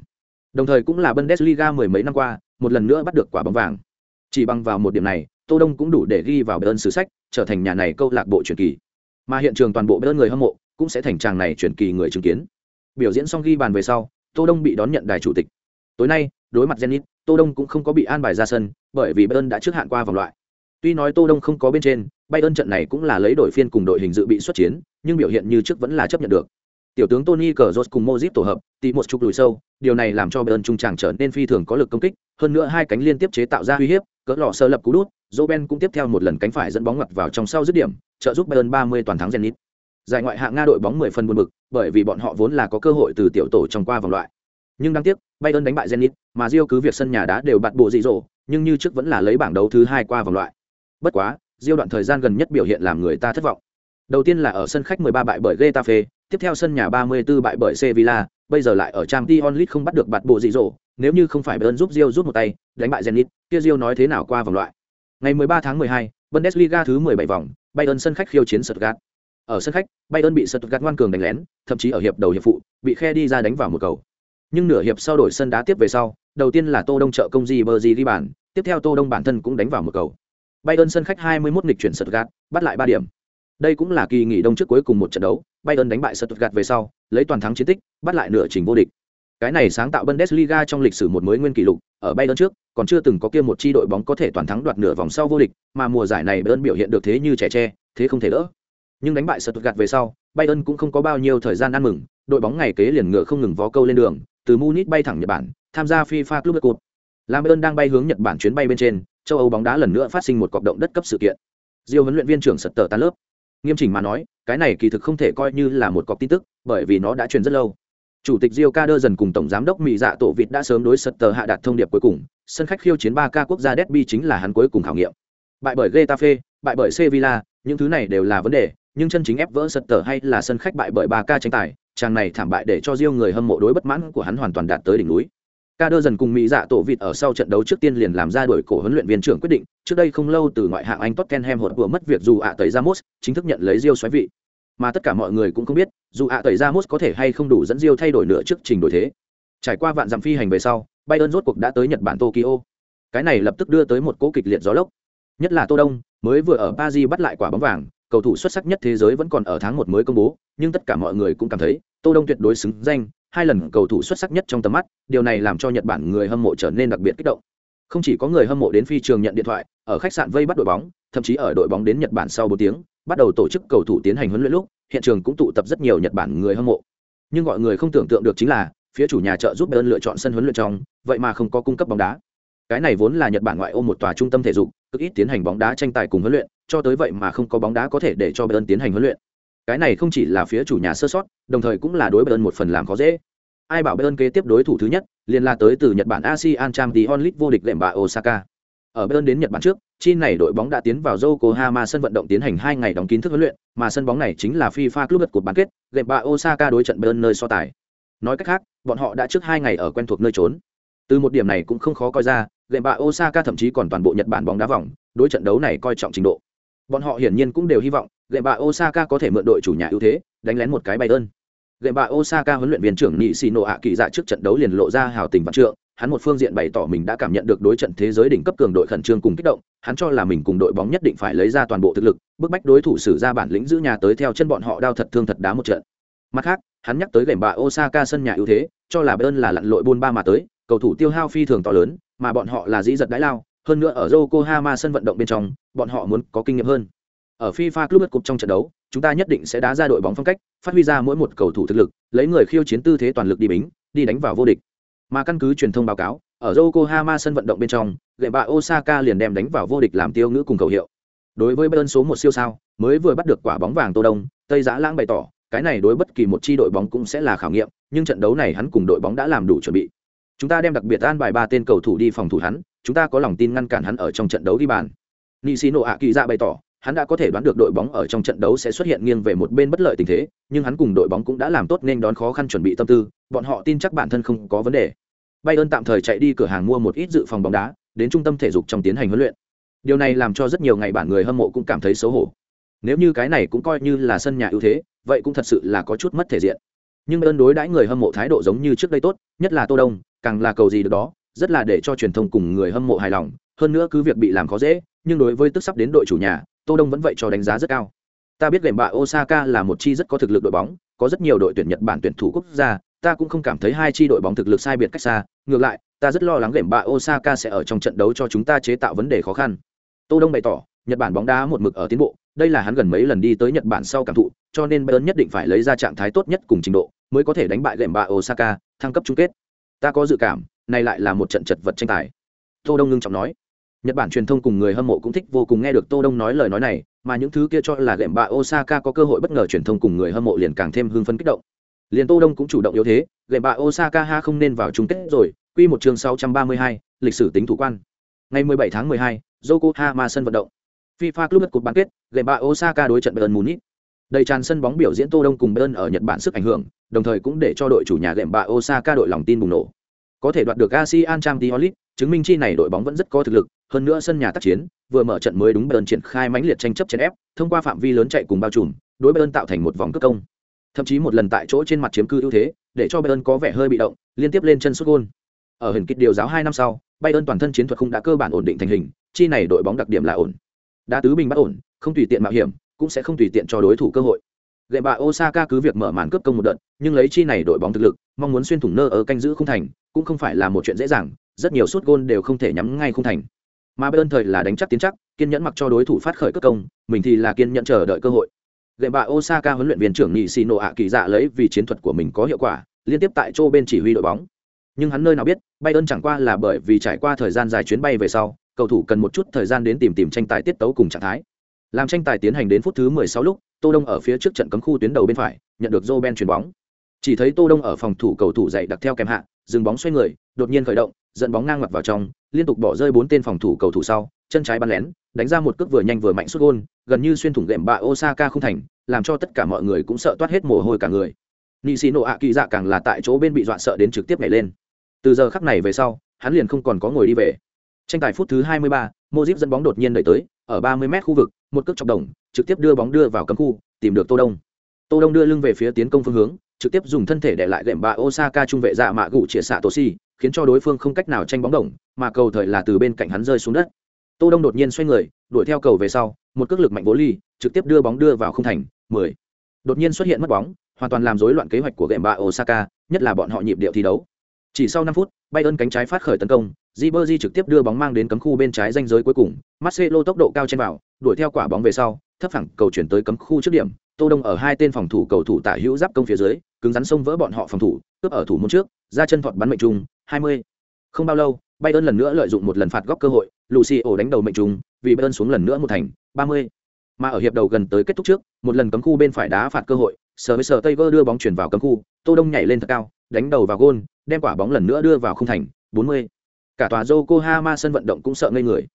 Đồng thời cũng là bundesliga mười mấy năm qua một lần nữa bắt được quả bóng vàng. Chỉ bằng vào một điểm này, tô đông cũng đủ để ghi vào bayern sử sách, trở thành nhà này câu lạc bộ truyền kỳ. Mà hiện trường toàn bộ bayern người hâm mộ cũng sẽ thành tràng này truyền kỳ người chứng kiến. Biểu diễn xong ghi bàn về sau, tô đông bị đón nhận đài chủ tịch. Tối nay, đối mặt zenit, tô đông cũng không có bị an bài ra sân, bởi vì bayern đã trước hạn qua vòng loại. Tuy nói tô đông không có bên trên, bayern trận này cũng là lấy đội phiên cùng đội hình dự bị xuất chiến, nhưng biểu hiện như trước vẫn là chấp nhận được tiểu tướng tony cờ cùng mozip tổ hợp tỉ một chục lùi sâu, điều này làm cho bayern trung tràng trở nên phi thường có lực công kích, hơn nữa hai cánh liên tiếp chế tạo ra uy hiếp, cỡ lọ sơ lập cú đút Roben cũng tiếp theo một lần cánh phải dẫn bóng ngặt vào trong sau dứt điểm, trợ giúp bayern 30 toàn thắng zenit. Giải ngoại hạng nga đội bóng 10 phần buồn bực, bởi vì bọn họ vốn là có cơ hội từ tiểu tổ trong qua vòng loại. Nhưng đáng tiếc, bayern đánh bại zenit, mà rio cứ việc sân nhà đá đều bạt bộ dị dỗ, nhưng như trước vẫn là lấy bảng đấu thứ hai qua vòng loại. Bất quá rio đoạn thời gian gần nhất biểu hiện làm người ta thất vọng. Đầu tiên là ở sân khách 13 bại bởi getafe tiếp theo sân nhà 34 bại bởi sevilla bây giờ lại ở Champions League không bắt được bạt bộ dị dỗ nếu như không phải bayern giúp rio rút một tay đánh bại zenit kia rio nói thế nào qua vòng loại ngày 13 tháng 12, bundesliga thứ 17 vòng bayern sân khách khiêu chiến stuttgart ở sân khách, Bayern bị Stuttgart ngoan cường đánh lén, thậm chí ở hiệp đầu hiệp phụ, bị khe đi ra đánh vào một cầu. Nhưng nửa hiệp sau đổi sân đá tiếp về sau, đầu tiên là Tô Đông trợ công gì bờ gì đi bàn, tiếp theo Tô Đông bản thân cũng đánh vào một cầu. Bayern sân khách 21 nghịch chuyển Stuttgart, bắt lại 3 điểm. Đây cũng là kỳ nghỉ đông trước cuối cùng một trận đấu, Bayern đánh bại Stuttgart về sau, lấy toàn thắng chiến tích, bắt lại nửa trình vô địch. Cái này sáng tạo Bundesliga trong lịch sử một mới nguyên kỷ lục, ở Bayern trước, còn chưa từng có kia một chi đội bóng có thể toàn thắng đoạt nửa vòng sau vô địch, mà mùa giải này Bayern biểu hiện được thế như trẻ tre, thế không thể đỡ. Nhưng đánh bại Stuttgart về sau, Bayern cũng không có bao nhiêu thời gian ăn mừng, đội bóng ngày kế liền ngựa không ngừng vó câu lên đường, từ Munich bay thẳng Nhật Bản, tham gia FIFA Club Cup. Làm Bayern đang bay hướng Nhật Bản chuyến bay bên trên, châu Âu bóng đá lần nữa phát sinh một cuộc động đất cấp sự kiện. Diêu huấn luyện viên trưởng sật tờ tan lớp. Nghiêm chỉnh mà nói, cái này kỳ thực không thể coi như là một cọc tin tức, bởi vì nó đã truyền rất lâu. Chủ tịch Rio Kader dần cùng tổng giám đốc Mỹ Dạ Tổ Việt đã sớm đối sật tờ hạ đạt thông điệp cuối cùng, sân khách khiêu chiến ba ca quốc gia derby chính là hắn cuối cùng khảo nghiệm. Bại bởi Getafe, bại bởi Sevilla, những thứ này đều là vấn đề, nhưng chân chính ép vỡ sật tờ hay là sân khách bại bởi ba ca tranh tài, chàng này thảm bại để cho riêng người hâm mộ đối bất mãn của hắn hoàn toàn đạt tới đỉnh núi. Ca đơ dần cùng Mỹ dạ tổ vịt ở sau trận đấu trước tiên liền làm ra đổi cổ huấn luyện viên trưởng quyết định, trước đây không lâu từ ngoại hạng Anh Tottenham hột vừa mất việc dù ạ tẩy Ramos, chính thức nhận lấy Rio xoáy vị. Mà tất cả mọi người cũng không biết, dù ạ tẩy Ramos có thể hay không đủ dẫn Rio thay đổi nữa trước trình đổi thế. Trải qua vạn dặm phi hành về sau, Bayern rốt cuộc đã tới Nhật Bản Tokyo. Cái này lập tức đưa tới một cỗ kịch liệt gió lốc. Nhất là Tô Đông, mới vừa ở Paris bắt lại quả bóng vàng, cầu thủ xuất sắc nhất thế giới vẫn còn ở tháng một mới công bố, nhưng tất cả mọi người cũng cảm thấy, Tô Đông tuyệt đối xứng danh, hai lần cầu thủ xuất sắc nhất trong tầm mắt, điều này làm cho Nhật Bản người hâm mộ trở nên đặc biệt kích động. Không chỉ có người hâm mộ đến phi trường nhận điện thoại, ở khách sạn vây bắt đội bóng, thậm chí ở đội bóng đến Nhật Bản sau 4 tiếng, bắt đầu tổ chức cầu thủ tiến hành huấn luyện lúc, hiện trường cũng tụ tập rất nhiều Nhật Bản người hâm mộ. Nhưng gọi người không tưởng tượng được chính là, phía chủ nhà trợ giúp Bayern lựa chọn sân huấn luyện trong, vậy mà không có cung cấp bóng đá. Cái này vốn là Nhật Bản ngoại ô một tòa trung tâm thể dục, cực ít tiến hành bóng đá tranh tài cùng huấn luyện, cho tới vậy mà không có bóng đá có thể để cho Bayern tiến hành huấn luyện. Cái này không chỉ là phía chủ nhà sơ sót, đồng thời cũng là đối Bayern một phần làm khó dễ ai bảo Bayern kế tiếp đối thủ thứ nhất, liền là tới từ Nhật Bản ASEAN Champions League vô địch lệm bà Osaka. Ở Bayern đến Nhật Bản trước, chi này đội bóng đã tiến vào Yokohama sân vận động tiến hành hai ngày đóng kín thức huấn luyện, mà sân bóng này chính là FIFA Club của bán kết, lệm bà Osaka đối trận Bayern nơi so tài. Nói cách khác, bọn họ đã trước hai ngày ở quen thuộc nơi trốn. Từ một điểm này cũng không khó coi ra, lệm bà Osaka thậm chí còn toàn bộ Nhật Bản bóng đá vòng, đối trận đấu này coi trọng trình độ. Bọn họ hiển nhiên cũng đều hy vọng, lệm bà Osaka có thể mượn đội chủ nhà ưu thế, đánh lén một cái Bayern gậy bạ osaka huấn luyện viên trưởng nhị xì nộ ạ kỳ dạ trước trận đấu liền lộ ra hào tình vạn trượng. Hắn một phương diện bày tỏ mình đã cảm nhận được đối trận thế giới đỉnh cấp cường đội khẩn trương cùng kích động. Hắn cho là mình cùng đội bóng nhất định phải lấy ra toàn bộ thực lực bức bách đối thủ xử ra bản lĩnh giữ nhà tới theo chân bọn họ đau thật thương thật đá một trận. Mặt khác hắn nhắc tới gậy bạ osaka sân nhà ưu thế cho là bayern là lặn lội buôn ba mà tới cầu thủ tiêu hao phi thường to lớn mà bọn họ là dĩ giật đái lao. Hơn nữa ở yokohama sân vận động bên trong bọn họ muốn có kinh nghiệm hơn. Ở FIFA Club Cup trong trận đấu, chúng ta nhất định sẽ đá ra đội bóng phong cách, phát huy ra mỗi một cầu thủ thực lực, lấy người khiêu chiến tư thế toàn lực đi bính, đi đánh vào vô địch. Mà căn cứ truyền thông báo cáo, ở Yokohama sân vận động bên trong, gậy bạ Osaka liền đem đánh vào vô địch làm tiêu ngữ cùng cầu hiệu. Đối với Bayern số một siêu sao, mới vừa bắt được quả bóng vàng Tô Đông, Tây Giã Lãng bày tỏ, cái này đối bất kỳ một chi đội bóng cũng sẽ là khảo nghiệm, nhưng trận đấu này hắn cùng đội bóng đã làm đủ chuẩn bị. Chúng ta đem đặc biệt an bài ba tên cầu thủ đi phòng thủ hắn, chúng ta có lòng tin ngăn cản hắn ở trong trận đấu ghi bàn. Nishino dạ bày tỏ, hắn đã có thể đoán được đội bóng ở trong trận đấu sẽ xuất hiện nghiêng về một bên bất lợi tình thế, nhưng hắn cùng đội bóng cũng đã làm tốt nên đón khó khăn chuẩn bị tâm tư, bọn họ tin chắc bản thân không có vấn đề. Bayern tạm thời chạy đi cửa hàng mua một ít dự phòng bóng đá, đến trung tâm thể dục trong tiến hành huấn luyện. Điều này làm cho rất nhiều ngày bản người hâm mộ cũng cảm thấy xấu hổ. Nếu như cái này cũng coi như là sân nhà ưu thế, vậy cũng thật sự là có chút mất thể diện. Nhưng Bayern đối đãi người hâm mộ thái độ giống như trước đây tốt, nhất là Tô Đông, càng là cầu gì được đó, rất là để cho truyền thông cùng người hâm mộ hài lòng, hơn nữa cứ việc bị làm khó dễ, nhưng đối với tức sắp đến đội chủ nhà, tô đông vẫn vậy cho đánh giá rất cao. Ta biết gệm bạ osaka là một chi rất có thực lực đội bóng, có rất nhiều đội tuyển nhật bản tuyển thủ quốc gia, ta cũng không cảm thấy hai chi đội bóng thực lực sai biệt cách xa. Ngược lại, ta rất lo lắng gệm bạ osaka sẽ ở trong trận đấu cho chúng ta chế tạo vấn đề khó khăn. Tô đông bày tỏ, nhật bản bóng đá một mực ở tiến bộ, đây là hắn gần mấy lần đi tới nhật bản sau cảm thụ, cho nên bayern nhất định phải lấy ra trạng thái tốt nhất cùng trình độ mới có thể đánh bại gệm bạ osaka, thăng cấp chung kết. Ta có dự cảm, này lại là một trận chật vật tranh tài. Tô đông ngưng trọng nói. Nhật Bản truyền thông cùng người hâm mộ cũng thích vô cùng nghe được Tô Đông nói lời nói này, mà những thứ kia cho là lệm bạ Osaka có cơ hội bất ngờ truyền thông cùng người hâm mộ liền càng thêm hưng phấn kích động. Liền Tô Đông cũng chủ động yếu thế, lệm bạ Osaka ha không nên vào chung kết rồi, quy một chương 632, lịch sử tính thủ quan. Ngày 17 tháng 12, Yokohama sân vận động. FIFA Club Cup bán kết, lệm bạ Osaka đối trận Bayern Munich. Đầy tràn sân bóng biểu diễn Tô Đông cùng Bayern ở Nhật Bản sức ảnh hưởng, đồng thời cũng để cho đội chủ nhà lệm bạ Osaka đội lòng tin bùng nổ. Có thể đoạt được ASEAN Champions League, chứng minh chi này đội bóng vẫn rất có thực lực, hơn nữa sân nhà tác chiến, vừa mở trận mới đúng Bayern triển khai mãnh liệt tranh chấp trên ép, thông qua phạm vi lớn chạy cùng bao trùm, đối Bayern tạo thành một vòng cướp công. Thậm chí một lần tại chỗ trên mặt chiếm cư ưu thế, để cho Bayern có vẻ hơi bị động, liên tiếp lên chân sút gol. Ở hình kích điều giáo hai năm sau, Bayern toàn thân chiến thuật không đã cơ bản ổn định thành hình, chi này đội bóng đặc điểm là ổn. Đá tứ bình bất ổn không tùy tiện mạo hiểm cũng sẽ không tùy tiện cho đối thủ cơ hội Gậy bạ osaka cứ việc mở màn cướp công một đợt, nhưng lấy chi này đội bóng thực lực, mong muốn xuyên thủng nơ ở canh giữ không thành, cũng không phải là một chuyện dễ dàng, rất nhiều suốt gôn đều không thể nhắm ngay không thành. Mà bên thời là đánh chắc tiến chắc, kiên nhẫn mặc cho đối thủ phát khởi cất công, mình thì là kiên nhẫn chờ đợi cơ hội. Gậy bạ osaka huấn luyện viên trưởng nhị xì nộ ạ kỳ dạ lấy vì chiến thuật của mình có hiệu quả, liên tiếp tại chỗ bên chỉ huy đội bóng. Nhưng hắn nơi nào biết, bayern chẳng qua là bởi vì trải qua thời gian dài chuyến bay về sau, cầu thủ cần một chút thời gian đến tìm tìm tranh tài tiết tấu cùng trạng thái. Làm tranh tài tiến hành đến phút thứ 16 lúc tô đông ở phía trước trận cấm khu tuyến đầu bên phải nhận được joe ben chuyền bóng. Chỉ thấy tô đông ở phòng thủ cầu thủ dậy đặt theo kèm hạ dừng bóng xoay người đột nhiên khởi động dẫn bóng ngang mặt vào trong liên tục bỏ rơi bốn tên phòng thủ cầu thủ sau chân trái bắn lén đánh ra một cước vừa nhanh vừa mạnh xuất gôn gần như xuyên thủng gệm bạ osaka không thành làm cho tất cả mọi người cũng sợ toát hết mồ hôi cả người. Nị xì nộ ạ kỳ dạ càng là tại chỗ bên bị dọa sợ đến trực tiếp nhảy lên. Từ giờ khắc này về sau hắn liền không còn có ngồi đi về. Tranh tài phút thứ 23, Mojip dẫn bóng đột nhiên đẩy tới ở 30 m khu vực một cước chọc đồng, trực tiếp đưa bóng đưa vào cấm khu, tìm được tô đông. Tô đông đưa lưng về phía tiến công phương hướng, trực tiếp dùng thân thể để lại gệm bạ osaka trung vệ dạ mạ gụ chĩa xạ tổ si, khiến cho đối phương không cách nào tranh bóng đồng, mà cầu thời là từ bên cạnh hắn rơi xuống đất. Tô đông đột nhiên xoay người, đuổi theo cầu về sau, một cước lực mạnh vô ly, trực tiếp đưa bóng đưa vào không thành 10. đột nhiên xuất hiện mất bóng, hoàn toàn làm rối loạn kế hoạch của gệm bạ osaka, nhất là bọn họ nhịp điệu thi đấu. Chỉ sau 5 phút bay ơn cánh trái phát khởi tấn công Ribery trực tiếp đưa bóng mang đến cấm khu bên trái ranh giới cuối cùng, Marcelo tốc độ cao trên vào, đuổi theo quả bóng về sau, thấp phẳng cầu chuyển tới cấm khu trước điểm, tô đông ở hai tên phòng thủ cầu thủ tả hữu giáp công phía dưới, cứng rắn xông vỡ bọn họ phòng thủ, cướp ở thủ môn trước, ra chân thuận bắn mệnh trung 20. không bao lâu, bayern lần nữa lợi dụng một lần phạt góc cơ hội, lucio đánh đầu mệnh trung, vì bayern xuống lần nữa một thành 30. mà ở hiệp đầu gần tới kết thúc trước, một lần cấm khu bên phải đá phạt cơ hội sờ với Taylor đưa bóng chuyển vào cấm khu, tô đông nhảy lên thật cao, đánh đầu vào gôn, đem quả bóng lần nữa đưa vào khung thành 40 cả tòa yokohama sân vận động cũng sợ ngây người.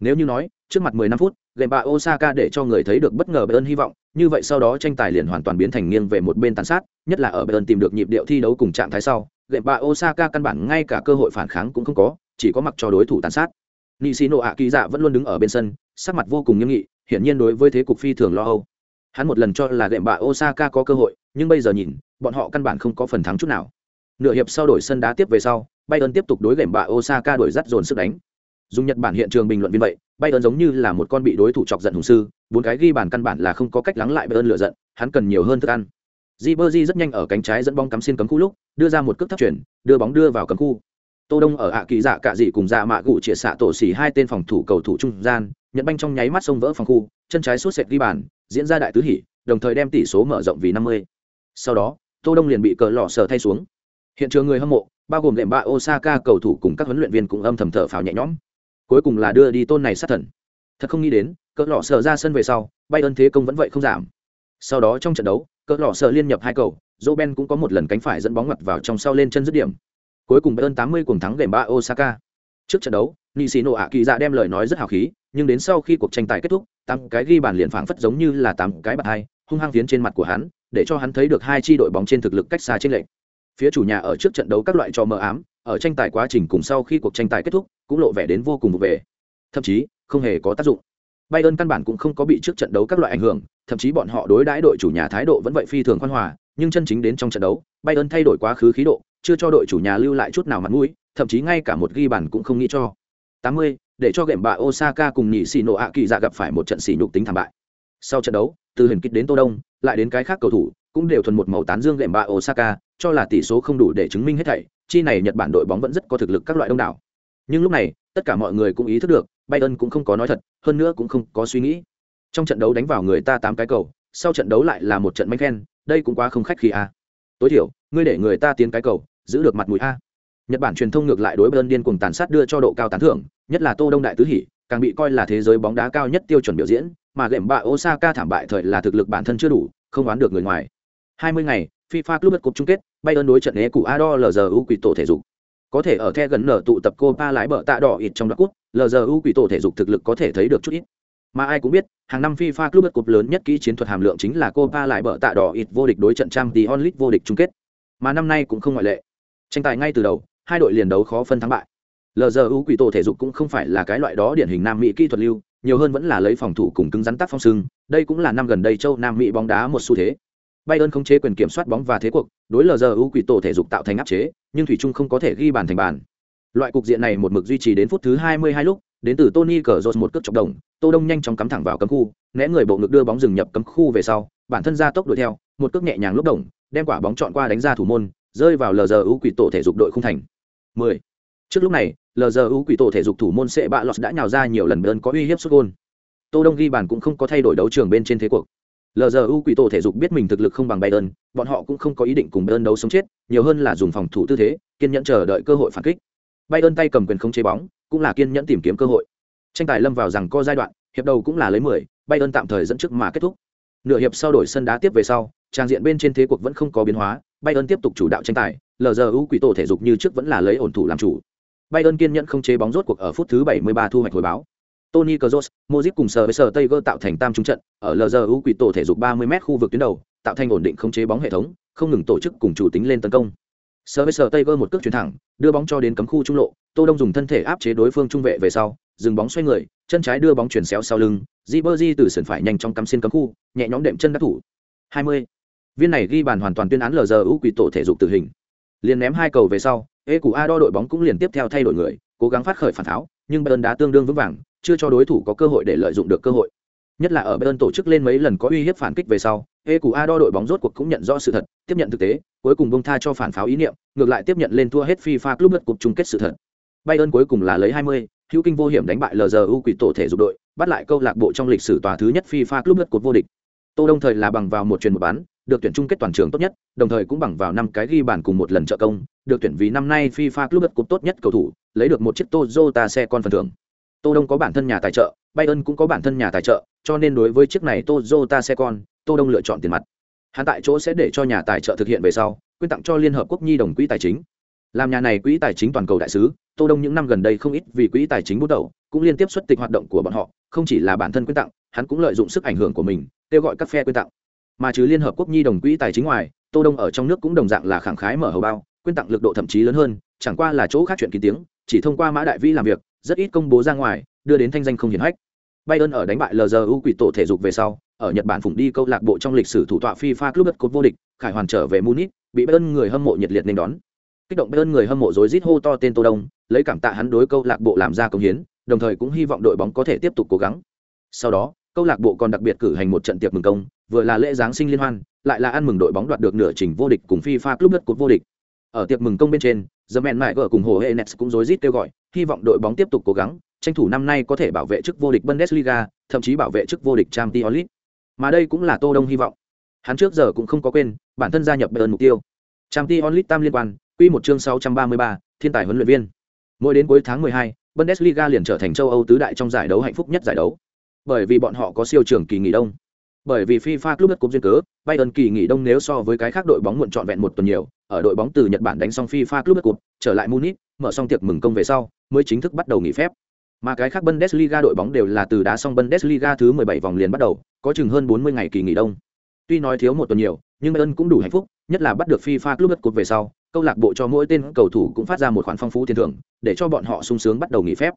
Nếu như nói, trước mặt 15 phút game ba osaka để cho người thấy được bất ngờ bayern hy vọng, như vậy sau đó tranh tài liền hoàn toàn biến thành nghiêng về một bên tàn sát, nhất là ở bayern tìm được nhịp điệu thi đấu cùng trạng thái sau game ba osaka căn bản ngay cả cơ hội phản kháng cũng không có, chỉ có mặc cho đối thủ tàn sát. Nishino Akiza vẫn luôn đứng ở bên sân, sắc mặt vô cùng nghiêm nghị, hiển nhiên đối với thế cục phi thường lo âu. Hắn một lần cho là game ba osaka có cơ hội, nhưng bây giờ nhìn, bọn họ căn bản không có phần thắng chút nào nửa hiệp sau đổi sân đá tiếp về sau, bayern tiếp tục đối game bạ osaka đổi dắt dồn sức đánh. Dùng nhật bản hiện trường bình luận viên vậy, bayern giống như là một con bị đối thủ chọc giận hùng sư, bốn cái ghi bàn căn bản là không có cách lắng lại bayern lửa giận, hắn cần nhiều hơn thức ăn. Ribery rất nhanh ở cánh trái dẫn bóng cắm xuyên cấm khu lúc, đưa ra một cước thấp chuyển, đưa bóng đưa vào cấm khu. Tô đông ở ạ kỳ dạ cả dị cùng dạ mạ gụ chia xạ tổ xỉ hai tên phòng thủ cầu thủ trung gian nhận banh trong nháy mắt xông vỡ phòng khu, chân trái suốt sệt ghi bàn, diễn ra đại tứ hỉ, đồng thời đem tỷ số mở rộng vì 50. sau đó, tô đông liền bị cờ lọ sở thay xuống hiện trường người hâm mộ, bao gồm lệm bạ osaka cầu thủ cùng các huấn luyện viên cũng âm thầm thở phào nhẹ nhõm. Cuối cùng là đưa đi tôn này sát thần. Thật không nghĩ đến, cỡ lọ sợ ra sân về sau bay ơn thế công vẫn vậy không giảm. Sau đó trong trận đấu, cỡ lọ sợ liên nhập hai cầu dỗ ben cũng có một lần cánh phải dẫn bóng mặt vào trong sau lên chân dứt điểm. Cuối cùng bay ơn tám mươi cùng thắng game ba osaka. Trước trận đấu nishino ạ kỳ dạ đem lời nói rất hào khí, nhưng đến sau khi cuộc tranh tài kết thúc, tám cái ghi bàn liền phảng phất giống như là tám cái bạt hai, hung hăng phiến trên mặt của hắn, để cho hắn thấy được hai chi đội bóng trên thực lực cách xa trên lệnh phía chủ nhà ở trước trận đấu các loại trò mờ ám ở tranh tài quá trình cùng sau khi cuộc tranh tài kết thúc cũng lộ vẻ đến vô cùng vụ về thậm chí không hề có tác dụng Bayern căn bản cũng không có bị trước trận đấu các loại ảnh hưởng, thậm chí bọn họ đối đãi đội chủ nhà thái độ vẫn vậy phi thường khoan hòa, nhưng chân chính đến trong trận đấu, Bayern thay đổi quá khứ khí độ, chưa cho đội chủ nhà lưu lại chút nào mặt mũi, thậm chí ngay cả một ghi bàn cũng không nghĩ cho. 80, để cho gệm bạ Osaka cùng nhị xì nổ ạ kỳ dạ gặp phải một trận xỉ nhục tính thảm bại. Sau trận đấu, từ huyền kích đến Tô Đông, lại đến cái khác cầu thủ, cũng đều thuần một màu tán dương gệm bạ Osaka, cho là tỷ số không đủ để chứng minh hết thảy, chi này Nhật Bản đội bóng vẫn rất có thực lực các loại đông đảo. Nhưng lúc này, tất cả mọi người cũng ý thức được, Bayern cũng không có nói thật, hơn nữa cũng không có suy nghĩ. Trong trận đấu đánh vào người ta tám cái cầu, sau trận đấu lại là một trận manh khen, đây cũng quá không khách khí a. Tối thiểu, ngươi để người ta tiến cái cầu, giữ được mặt mũi a. Nhật Bản truyền thông ngược lại đối Bayern điên cuồng tàn sát đưa cho độ cao tán thưởng, nhất là Tô Đông đại tứ hỉ, càng bị coi là thế giới bóng đá cao nhất tiêu chuẩn biểu diễn, mà lệm bạ Osaka thảm bại thời là thực lực bản thân chưa đủ, không đoán được người ngoài. 20 ngày, FIFA Club Cup chung kết, Bayern đối trận Ecu Ado LZU quỷ tổ thể dục. Có thể ở the gần nở tụ tập Copa lái bờ tạ đỏ ít trong đoạn cút, LZU quỷ tổ thể dục thực lực có thể thấy được chút ít. Mà ai cũng biết, hàng năm FIFA Club Cup lớn nhất kỹ chiến thuật hàm lượng chính là Copa lại bờ tạ đỏ ít vô địch đối trận Champions League vô địch chung kết. Mà năm nay cũng không ngoại lệ. Tranh tài ngay từ đầu, hai đội liền đấu khó phân thắng bại. LZU quỷ tổ thể dục cũng không phải là cái loại đó điển hình Nam Mỹ kỹ thuật lưu, nhiều hơn vẫn là lấy phòng thủ cùng cứng rắn tác phong sưng, đây cũng là năm gần đây châu Nam Mỹ bóng đá một xu thế. Bayern không chế quyền kiểm soát bóng và thế cuộc, đối LZU quỷ tổ thể dục tạo thành áp chế, nhưng thủy chung không có thể ghi bàn thành bàn. Loại cục diện này một mực duy trì đến phút thứ 22 lúc, đến từ tony Cazorla một cước chọc đồng tô đông nhanh chóng cắm thẳng vào cấm khu né người bộ ngực đưa bóng dừng nhập cấm khu về sau bản thân ra tốc đuổi theo một cước nhẹ nhàng lúc đồng đem quả bóng chọn qua đánh ra thủ môn rơi vào lờ giờ ưu quỷ tổ thể dục đội không thành 10. trước lúc này lờ giờ ưu quỷ tổ thể dục thủ môn sẽ bạ lọt đã nhào ra nhiều lần đơn có uy hiếp sút gôn tô đông ghi bàn cũng không có thay đổi đấu trường bên trên thế cuộc lzu quỷ tổ thể dục biết mình thực lực không bằng Bayern, bọn họ cũng không có ý định cùng Bayern đấu sống chết, nhiều hơn là dùng phòng thủ tư thế, kiên nhẫn chờ đợi cơ hội phản kích. Bayern tay cầm quyền không chế bóng, cũng là kiên nhẫn tìm kiếm cơ hội. Tranh tài lâm vào rằng co giai đoạn, hiệp đầu cũng là lấy 10, Bayern tạm thời dẫn trước mà kết thúc. Nửa hiệp sau đổi sân đá tiếp về sau, trang diện bên trên thế cuộc vẫn không có biến hóa, Bayern tiếp tục chủ đạo tranh tài, lzu quỷ tổ thể dục như trước vẫn là lấy ổn thủ làm chủ. Bayern kiên nhẫn không chế bóng rốt cuộc ở phút thứ 73 thu hoạch hồi báo. Tony Kroos, Modric cùng sở với sở Tiger tạo thành tam trung trận, ở LZU quỷ tổ thể dục 30m khu vực tuyến đầu, tạo thành ổn định khống chế bóng hệ thống, không ngừng tổ chức cùng chủ tính lên tấn công. Sở với sở Tiger một cước chuyển thẳng, đưa bóng cho đến cấm khu trung lộ, Tô Đông dùng thân thể áp chế đối phương trung vệ về sau, dừng bóng xoay người, chân trái đưa bóng chuyển xéo sau lưng, Ribery từ sườn phải nhanh trong cắm xuyên cấm khu, nhẹ nhõm đệm chân đắc thủ. 20. Viên này ghi bàn hoàn toàn tuyên án LZU quỷ tổ thể dục tử hình. Liên ném hai cầu về sau, Ê của A đo đội bóng cũng liền tiếp theo thay đổi người, cố gắng phát khởi phản tháo, nhưng Bayern đá tương đương vững vàng, chưa cho đối thủ có cơ hội để lợi dụng được cơ hội. Nhất là ở Bayern tổ chức lên mấy lần có uy hiếp phản kích về sau, Ê A đo đội bóng rốt cuộc cũng nhận rõ sự thật, tiếp nhận thực tế, cuối cùng buông tha cho phản pháo ý niệm, ngược lại tiếp nhận lên thua hết FIFA Club World Cup chung kết sự thật. Bayern cuối cùng là lấy 20, hữu kinh vô hiểm đánh bại LZU quỷ tổ thể dục đội, bắt lại câu lạc bộ trong lịch sử tòa thứ nhất FIFA Club World Cup vô địch. Tô Đông thời là bằng vào một truyền một bán, được tuyển chung kết toàn trường tốt nhất, đồng thời cũng bằng vào năm cái ghi bàn cùng một lần trợ công, được tuyển vì năm nay FIFA Club Cup tốt nhất cầu thủ, lấy được một chiếc Toyota xe con phần thưởng. Tô Đông có bản thân nhà tài trợ, Bayern cũng có bản thân nhà tài trợ, cho nên đối với chiếc này Toyota xe con, Tô Đông lựa chọn tiền mặt. Hắn tại chỗ sẽ để cho nhà tài trợ thực hiện về sau, quyên tặng cho Liên hợp quốc nhi đồng quỹ tài chính. Làm nhà này quỹ tài chính toàn cầu đại sứ, Tô Đông những năm gần đây không ít vì quỹ tài chính bút đầu, cũng liên tiếp xuất tịch hoạt động của bọn họ, không chỉ là bản thân quyên tặng, hắn cũng lợi dụng sức ảnh hưởng của mình, kêu gọi các phe quyên tặng mà trừ liên hợp quốc nhi đồng quỹ tài chính ngoài tô đông ở trong nước cũng đồng dạng là khẳng khái mở hầu bao quyên tặng lực độ thậm chí lớn hơn chẳng qua là chỗ khác chuyện kín tiếng chỉ thông qua mã đại vĩ làm việc rất ít công bố ra ngoài, đưa đến thanh danh không hiển hách. Bayern ở đánh bại lzu quỷ tổ thể dục về sau, ở nhật bản phụng đi câu lạc bộ trong lịch sử thủ tọa fifa club đất cột vô địch, khải hoàn trở về munich, bị bayern người hâm mộ nhiệt liệt nên đón. Kích động bayern người hâm mộ rối rít hô to tên tô đông, lấy cảm tạ hắn đối câu lạc bộ làm ra công hiến, đồng thời cũng hy vọng đội bóng có thể tiếp tục cố gắng. Sau đó, câu lạc bộ còn đặc biệt cử hành một trận tiệc mừng công, vừa là lễ giáng sinh liên hoan, lại là ăn mừng đội bóng đoạt được nửa trình vô địch cùng fifa club đất cột vô địch. Ở tiệc mừng công bên trên, the man mại gờ cùng hồ hệ nets cũng rối rít kêu gọi hy vọng đội bóng tiếp tục cố gắng tranh thủ năm nay có thể bảo vệ chức vô địch bundesliga thậm chí bảo vệ chức vô địch champions league. Mà đây cũng là tô đông hy vọng. Hắn trước giờ cũng không có quên bản thân gia nhập bayern mục tiêu. Champions league tam liên quan quy một chương 633, thiên tài huấn luyện viên. Mỗi đến cuối tháng 12, bundesliga liền trở thành châu âu tứ đại trong giải đấu hạnh phúc nhất giải đấu. Bởi vì bọn họ có siêu trường kỳ nghỉ đông. Bởi vì FIFA Club Cup duyên cớ, Bayern kỳ nghỉ đông nếu so với cái khác đội bóng muộn trọn vẹn một tuần nhiều, ở đội bóng từ Nhật Bản đánh xong FIFA Club Cup, trở lại Munich, mở xong tiệc mừng công về sau, mới chính thức bắt đầu nghỉ phép. Mà cái khác Bundesliga đội bóng đều là từ đá xong Bundesliga thứ 17 vòng liền bắt đầu, có chừng hơn 40 ngày kỳ nghỉ đông. Tuy nói thiếu một tuần nhiều, nhưng Bayern cũng đủ hạnh phúc, nhất là bắt được FIFA Club Cup về sau, câu lạc bộ cho mỗi tên cầu thủ cũng phát ra một khoản phong phú tiền thưởng, để cho bọn họ sung sướng bắt đầu nghỉ phép.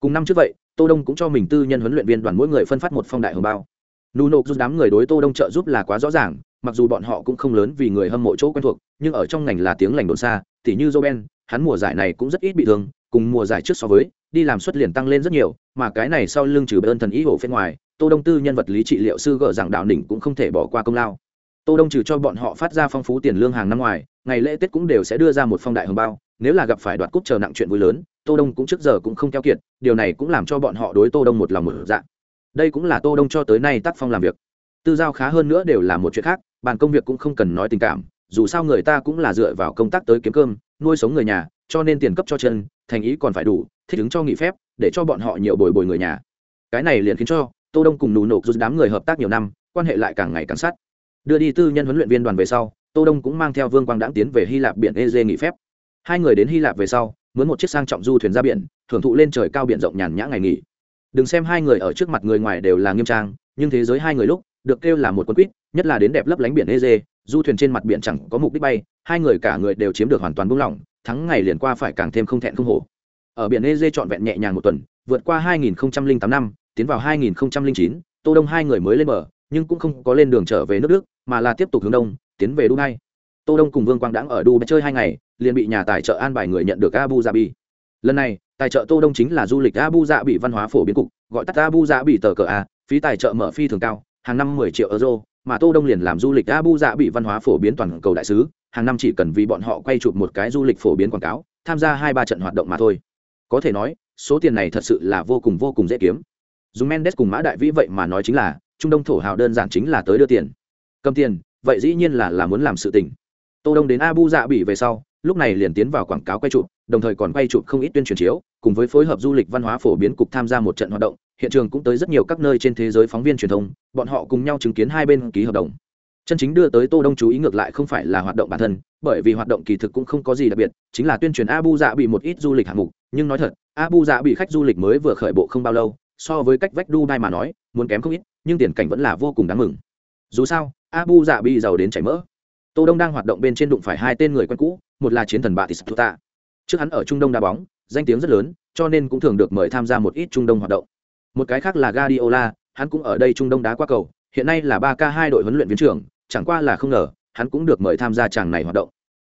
Cùng năm trước vậy, Tô Đông cũng cho mình tư nhân huấn luyện viên đoàn mỗi người phân phát một phong đại hồng bao nuno giúp đám người đối tô đông trợ giúp là quá rõ ràng mặc dù bọn họ cũng không lớn vì người hâm mộ chỗ quen thuộc nhưng ở trong ngành là tiếng lành đồn xa tỉ như joben hắn mùa giải này cũng rất ít bị thương, cùng mùa giải trước so với, đi làm suất liền tăng lên rất nhiều, mà cái này sau lưng trừ ơn thần ý hộ phía ngoài, tô đông tư nhân vật lý trị liệu sư gỡ rằng đạo đỉnh cũng không thể bỏ qua công lao. Tô đông trừ cho bọn họ phát ra phong phú tiền lương hàng năm ngoài, ngày lễ tết cũng đều sẽ đưa ra một phong đại hồng bao, nếu là gặp phải đoạt cúp chờ nặng chuyện vui lớn, tô đông cũng trước giờ cũng không keo kiệt, điều này cũng làm cho bọn họ đối tô đông một lòng một dạ. Đây cũng là tô đông cho tới nay tác phong làm việc. Tư giao khá hơn nữa đều là một chuyện khác, bàn công việc cũng không cần nói tình cảm, dù sao người ta cũng là dựa vào công tác tới kiếm cơm nuôi sống người nhà, cho nên tiền cấp cho chân, thành ý còn phải đủ, thích ứng cho nghỉ phép, để cho bọn họ nhiều bồi bồi người nhà. Cái này liền khiến cho tô đông cùng nụ nộp rút đám người hợp tác nhiều năm, quan hệ lại càng ngày càng sát. Đưa đi tư nhân huấn luyện viên đoàn về sau, tô đông cũng mang theo vương quang đãng tiến về hy lạp biển eze nghỉ phép. Hai người đến hy lạp về sau, mướn một chiếc sang trọng du thuyền ra biển, thưởng thụ lên trời cao biển rộng nhàn nhã ngày nghỉ. Đừng xem hai người ở trước mặt người ngoài đều là nghiêm trang, nhưng thế giới hai người lúc được kêu là một quân quýt nhất là đến đẹp lấp lánh biển ê dê du thuyền trên mặt biển chẳng có mục đích bay hai người cả người đều chiếm được hoàn toàn buông lỏng thắng ngày liền qua phải càng thêm không thẹn không hổ. Ở biển ê dê trọn vẹn nhẹ nhàng một tuần vượt qua 2008 năm tiến vào 2009, tô đông hai người mới lên bờ nhưng cũng không có lên đường trở về nước đức mà là tiếp tục hướng đông tiến về dubai tô đông cùng vương quang đãng ở dubai chơi hai ngày liền bị nhà tài trợ an bài người nhận được abu dhabi. Lần này tài trợ tô đông chính là du lịch abu Dhabi văn hóa phổ biến cục gọi tắt abu Dhabi tờ cờ a phí tài trợ mở phi thường cao hàng năm 10 triệu euro, mà tô đông liền làm du lịch abu dạ bị văn hóa phổ biến toàn cầu đại sứ, hàng năm chỉ cần vì bọn họ quay chụp một cái du lịch phổ biến quảng cáo, tham gia hai ba trận hoạt động mà thôi. Có thể nói, số tiền này thật sự là vô cùng vô cùng dễ kiếm. Dùng mendes cùng mã đại vĩ vậy mà nói chính là, trung đông thổ hào đơn giản chính là tới đưa tiền. Cầm tiền, vậy dĩ nhiên là là muốn làm sự tình. Tô đông đến abu dạ bị về sau, lúc này liền tiến vào quảng cáo quay chụp, đồng thời còn quay chụp không ít tuyên truyền chiếu, cùng với phối hợp du lịch văn hóa phổ biến cục tham gia một trận hoạt động hiện trường cũng tới rất nhiều các nơi trên thế giới phóng viên truyền thông, bọn họ cùng nhau chứng kiến hai bên ký hợp đồng. Chân chính đưa tới tô đông chú ý ngược lại không phải là hoạt động bản thân, bởi vì hoạt động kỳ thực cũng không có gì đặc biệt, chính là tuyên truyền abu dạ bị một ít du lịch hạng mục, nhưng nói thật, abu dạ bị khách du lịch mới vừa khởi bộ không bao lâu, so với cách vách dubai mà nói, muốn kém không ít, nhưng tiền cảnh vẫn là vô cùng đáng mừng. Dù sao, abu dạ bị giàu đến chảy mỡ. Tô đông đang hoạt động bên trên đụng phải hai tên người quen cũ, một là chiến thần bạ Tisputa. trước hắn ở trung đông đá bóng, danh tiếng rất lớn, cho nên cũng thường được mời tham gia một ít trung đông hoạt động một cái khác là Guardiola, hắn cũng ở đây trung đông đá qua cầu, hiện nay là 3K hai đội huấn luyện viên trưởng, chẳng qua là không ngờ, hắn cũng được mời tham gia chàng này hoạt động.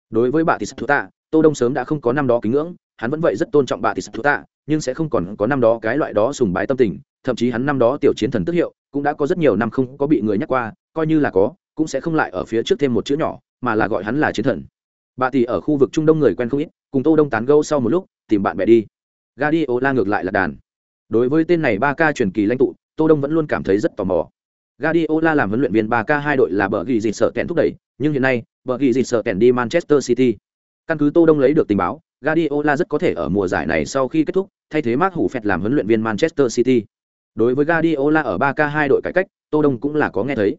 Đối với bà tis tuta tô đông sớm đã không có năm đó kính ngưỡng, hắn vẫn vậy rất tôn trọng bà tis tuta nhưng sẽ không còn có năm đó cái loại đó sùng bái tâm tình, thậm chí hắn năm đó tiểu chiến thần tức hiệu, cũng đã có rất nhiều năm không có bị người nhắc qua, coi như là có, cũng sẽ không lại ở phía trước thêm một chữ nhỏ, mà là gọi hắn là chiến thần. Bà tỷ ở khu vực trung đông người quen không ít, cùng tô đông tán gẫu sau một lúc, tìm bạn bè đi. Guardiola ngược lại là đàn đối với tên này 3K truyền kỳ lãnh tụ tô đông vẫn luôn cảm thấy rất tò mò Guardiola làm huấn luyện viên 3K hai đội là bờ ghi gì sợ tẹn thúc đẩy, nhưng hiện nay, bờ ghi gì sợ tẹn đi Manchester City. Căn cứ Tô Đông lấy được tình báo, Guardiola rất có thể ở mùa giải này sau khi kết thúc, thay thế Mark Hủ Phẹt làm huấn luyện viên Manchester City. Đối với Guardiola ở 3K hai đội cải cách, Tô Đông cũng là có nghe thấy.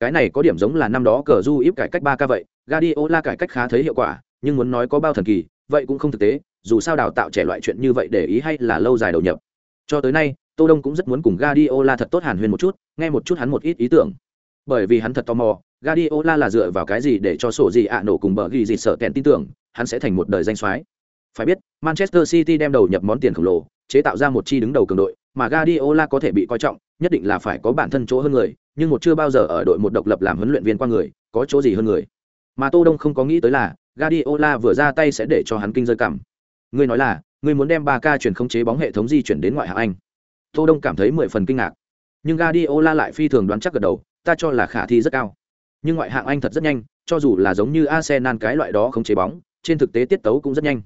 Cái này có điểm giống là năm đó cờ du íp cải cách 3K vậy, Guardiola cải cách khá thấy hiệu quả, nhưng muốn nói có bao thần kỳ, vậy cũng không thực tế, dù sao đào tạo trẻ loại chuyện như vậy để ý hay là lâu dài đầu nhập. Cho tới nay, Tô Đông cũng rất muốn cùng Guardiola thật tốt hàn huyên một chút, nghe một chút hắn một ít ý tưởng. Bởi vì hắn thật tò mò, Guardiola là dựa vào cái gì để cho sổ gì ạ nổ cùng bờ ghi gì sợ kẹn tin tưởng, hắn sẽ thành một đời danh soái. Phải biết, Manchester City đem đầu nhập món tiền khổng lồ, chế tạo ra một chi đứng đầu cường đội, mà Guardiola có thể bị coi trọng, nhất định là phải có bản thân chỗ hơn người, nhưng một chưa bao giờ ở đội một độc lập làm huấn luyện viên qua người, có chỗ gì hơn người. Mà Tô Đông không có nghĩ tới là, Guardiola vừa ra tay sẽ để cho hắn kinh rơi cảm. Ngươi nói là, ngươi muốn đem 3K chuyển khống chế bóng hệ thống di chuyển đến ngoại hạng Anh. Tô Đông cảm thấy mười phần kinh ngạc. Nhưng Guardiola lại phi thường đoán chắc gật đầu, ta cho là khả thi rất cao. Nhưng ngoại hạng Anh thật rất nhanh, cho dù là giống như Arsenal cái loại đó không chế bóng, trên thực tế tiết tấu cũng rất nhanh.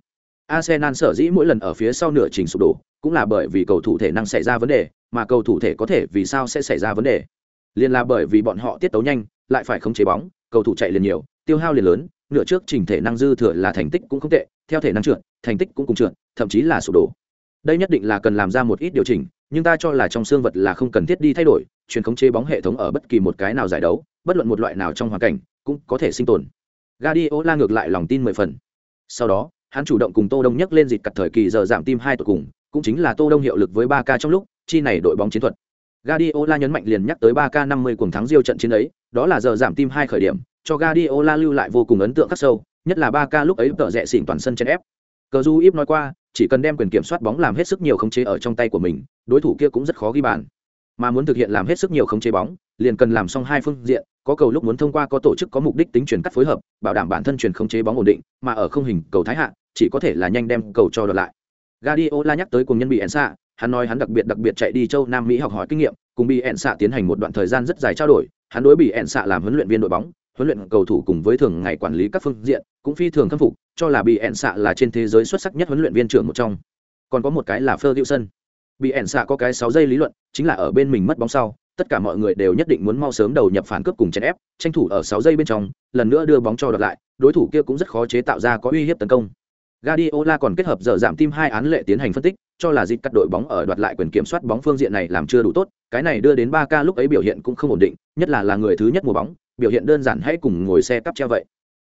Arsenal sở dĩ mỗi lần ở phía sau nửa trình sụp đổ, cũng là bởi vì cầu thủ thể năng xảy ra vấn đề, mà cầu thủ thể có thể vì sao sẽ xảy ra vấn đề. Liên là bởi vì bọn họ tiết tấu nhanh, lại phải khống chế bóng, cầu thủ chạy liền nhiều, tiêu hao liền lớn, nửa trước trình thể năng dư thừa là thành tích cũng không tệ, theo thể năng trượt, thành tích cũng cùng trượt, thậm chí là sụp đổ. Đây nhất định là cần làm ra một ít điều chỉnh, nhưng ta cho là trong xương vật là không cần thiết đi thay đổi, truyền khống chế bóng hệ thống ở bất kỳ một cái nào giải đấu, bất luận một loại nào trong hoàn cảnh, cũng có thể sinh tồn. Guardiola ngược lại lòng tin mười phần. Sau đó, hắn chủ động cùng Tô Đông nhắc lên dịch cật thời kỳ giờ giảm tim hai tuổi cùng, cũng chính là Tô Đông hiệu lực với ba k trong lúc, chi này đội bóng chiến thuật. Guardiola nhấn mạnh liền nhắc tới 3K 50 cuồng thắng Diêu trận chiến ấy, đó là giờ giảm tim hai khởi điểm, cho Guardiola lưu lại vô cùng ấn tượng khắc sâu, nhất là 3K lúc ấy tợ rẽ xỉn toàn sân trên ép. Cờ Du Íp nói qua, chỉ cần đem quyền kiểm soát bóng làm hết sức nhiều khống chế ở trong tay của mình, đối thủ kia cũng rất khó ghi bàn. Mà muốn thực hiện làm hết sức nhiều khống chế bóng, liền cần làm xong hai phương diện, có cầu lúc muốn thông qua có tổ chức có mục đích tính chuyển cắt phối hợp, bảo đảm bản thân chuyển khống chế bóng ổn định, mà ở không hình cầu thái hạ, chỉ có thể là nhanh đem cầu cho đoạt lại. Guardiola nhắc tới cùng nhân bị Ensa, hắn nói hắn đặc biệt đặc biệt chạy đi châu Nam Mỹ học hỏi kinh nghiệm, cùng bị Ensa tiến hành một đoạn thời gian rất dài trao đổi, hắn đối bị Ensa làm huấn luyện viên đội bóng, huấn luyện cầu thủ cùng với thường ngày quản lý các phương diện, cũng phi thường khâm phục, cho là bị Ensa là trên thế giới xuất sắc nhất huấn luyện viên trưởng một trong. Còn có một cái là Ferguson. Bị Ensa có cái sáu giây lý luận, chính là ở bên mình mất bóng sau, tất cả mọi người đều nhất định muốn mau sớm đầu nhập phản cướp cùng chèn ép, tranh thủ ở sáu giây bên trong, lần nữa đưa bóng cho đoạt lại, đối thủ kia cũng rất khó chế tạo ra có uy hiếp tấn công. Guardiola còn kết hợp giờ giảm tim hai án lệ tiến hành phân tích, cho là dịch cắt đội bóng ở đoạt lại quyền kiểm soát bóng phương diện này làm chưa đủ tốt, cái này đưa đến 3K lúc ấy biểu hiện cũng không ổn định, nhất là là người thứ nhất mùa bóng, biểu hiện đơn giản hãy cùng ngồi xe cắp treo vậy.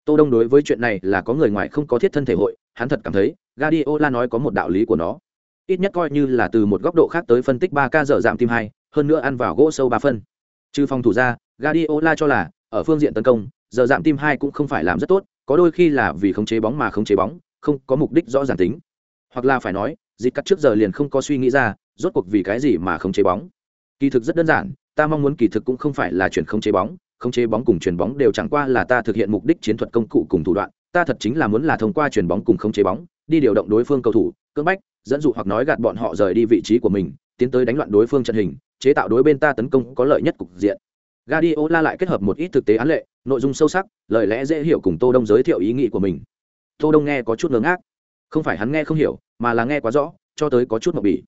Tô Đông đối với chuyện này là có người ngoài không có thiết thân thể hội, hắn thật cảm thấy, Guardiola nói có một đạo lý của nó. Ít nhất coi như là từ một góc độ khác tới phân tích 3 ca giờ giảm tim hai, hơn nữa ăn vào gỗ sâu 3 phân. Trừ phòng thủ ra, Guardiola cho là, ở phương diện tấn công, giờ giảm tim hai cũng không phải làm rất tốt, có đôi khi là vì khống chế bóng mà khống chế bóng, không có mục đích rõ ràng tính hoặc là phải nói dịch cắt trước giờ liền không có suy nghĩ ra rốt cuộc vì cái gì mà không chế bóng kỳ thực rất đơn giản ta mong muốn kỳ thực cũng không phải là chuyển không chế bóng khống chế bóng cùng chuyền bóng đều chẳng qua là ta thực hiện mục đích chiến thuật công cụ cùng thủ đoạn, ta thật chính là muốn là thông qua chuyền bóng cùng khống chế bóng, đi điều động đối phương cầu thủ, cưỡng bách, dẫn dụ hoặc nói gạt bọn họ rời đi vị trí của mình, tiến tới đánh loạn đối phương trận hình, chế tạo đối bên ta tấn công có lợi nhất cục diện. Guardiola lại kết hợp một ít thực tế án lệ, nội dung sâu sắc, lời lẽ dễ hiểu cùng tô đông giới thiệu ý nghĩ của mình. Tô đông nghe có chút ngớ ngác. Không phải hắn nghe không hiểu, mà là nghe quá rõ, cho tới có chút mập bỉ.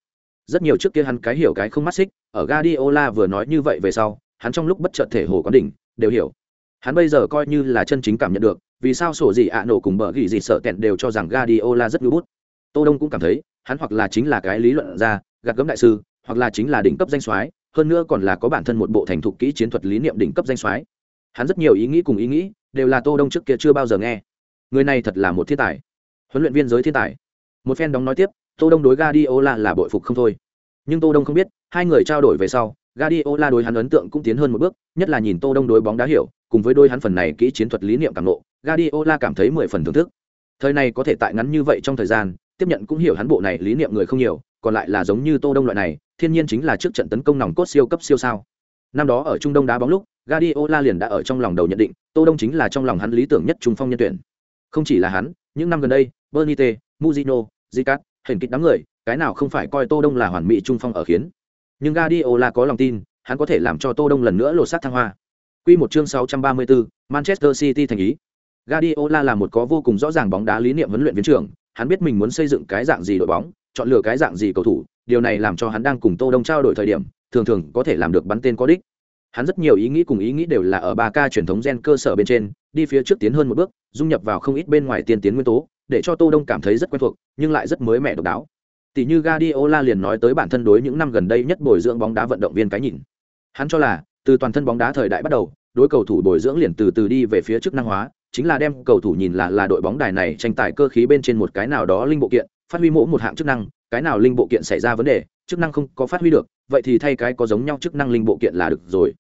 Rất nhiều trước kia hắn cái hiểu cái không mắt xích, ở Guardiola vừa nói như vậy về sau, hắn trong lúc bất chợt thể hồ quán đỉnh đều hiểu. Hắn bây giờ coi như là chân chính cảm nhận được, vì sao sổ gì ạ nổ cùng bờ ghi gì sợ tẹn đều cho rằng Guardiola rất ngu bút. Tô đông cũng cảm thấy, hắn hoặc là chính là cái lý luận ra, gạt gấm đại sư, hoặc là chính là đỉnh cấp danh soái, hơn nữa còn là có bản thân một bộ thành thục kỹ chiến thuật lý niệm đỉnh cấp danh soái. Hắn rất nhiều ý nghĩ cùng ý nghĩ, đều là tô đông trước kia chưa bao giờ nghe. Người này thật là một thiên tài. Huấn luyện viên giới thiên tài. Một phen đóng nói tiếp, tô đông đối Guardiola là bội phục không thôi. Nhưng tô đông không biết, hai người trao đổi về sau Guardiola đối hắn ấn tượng cũng tiến hơn một bước nhất là nhìn tô đông đối bóng đá hiểu cùng với đôi hắn phần này kỹ chiến thuật lý niệm cảm ngộ, Guardiola cảm thấy mười phần thưởng thức. Thời này có thể tại ngắn như vậy trong thời gian tiếp nhận cũng hiểu hắn bộ này lý niệm người không nhiều còn lại là giống như tô đông loại này thiên nhiên chính là trước trận tấn công nòng cốt siêu cấp siêu sao. Năm đó ở trung đông đá bóng lúc Guardiola liền đã ở trong lòng đầu nhận định tô đông chính là trong lòng hắn lý tưởng nhất trung phong nhân tuyển. Không chỉ là hắn những năm gần đây Bernite, Mujino, Zicat, hình kịch đám người cái nào không phải coi tô đông là hoàn mỹ trung phong ở khiến nhưng Guardiola có lòng tin hắn có thể làm cho tô đông lần nữa lột xác thăng hoa Quy một chương 634, Manchester City thành ý. Guardiola là một có vô cùng rõ ràng bóng đá lý niệm huấn luyện viên trưởng, hắn biết mình muốn xây dựng cái dạng gì đội bóng, chọn lựa cái dạng gì cầu thủ, điều này làm cho hắn đang cùng Tô Đông trao đổi thời điểm, thường thường có thể làm được bắn tên có đích. Hắn rất nhiều ý nghĩ cùng ý nghĩ đều là ở 3K truyền thống gen cơ sở bên trên, đi phía trước tiến hơn một bước, dung nhập vào không ít bên ngoài tiên tiến nguyên tố, để cho Tô Đông cảm thấy rất quen thuộc, nhưng lại rất mới mẻ độc đáo. Tỷ như Guardiola liền nói tới bản thân đối những năm gần đây nhất bồi dưỡng bóng đá vận động viên cái nhìn. Hắn cho là, từ toàn thân bóng đá thời đại bắt đầu, đối cầu thủ bồi dưỡng liền từ từ đi về phía chức năng hóa, chính là đem cầu thủ nhìn là là đội bóng đài này tranh tài cơ khí bên trên một cái nào đó linh bộ kiện, phát huy mỗi một hạng chức năng, cái nào linh bộ kiện xảy ra vấn đề, chức năng không có phát huy được, vậy thì thay cái có giống nhau chức năng linh bộ kiện là được rồi.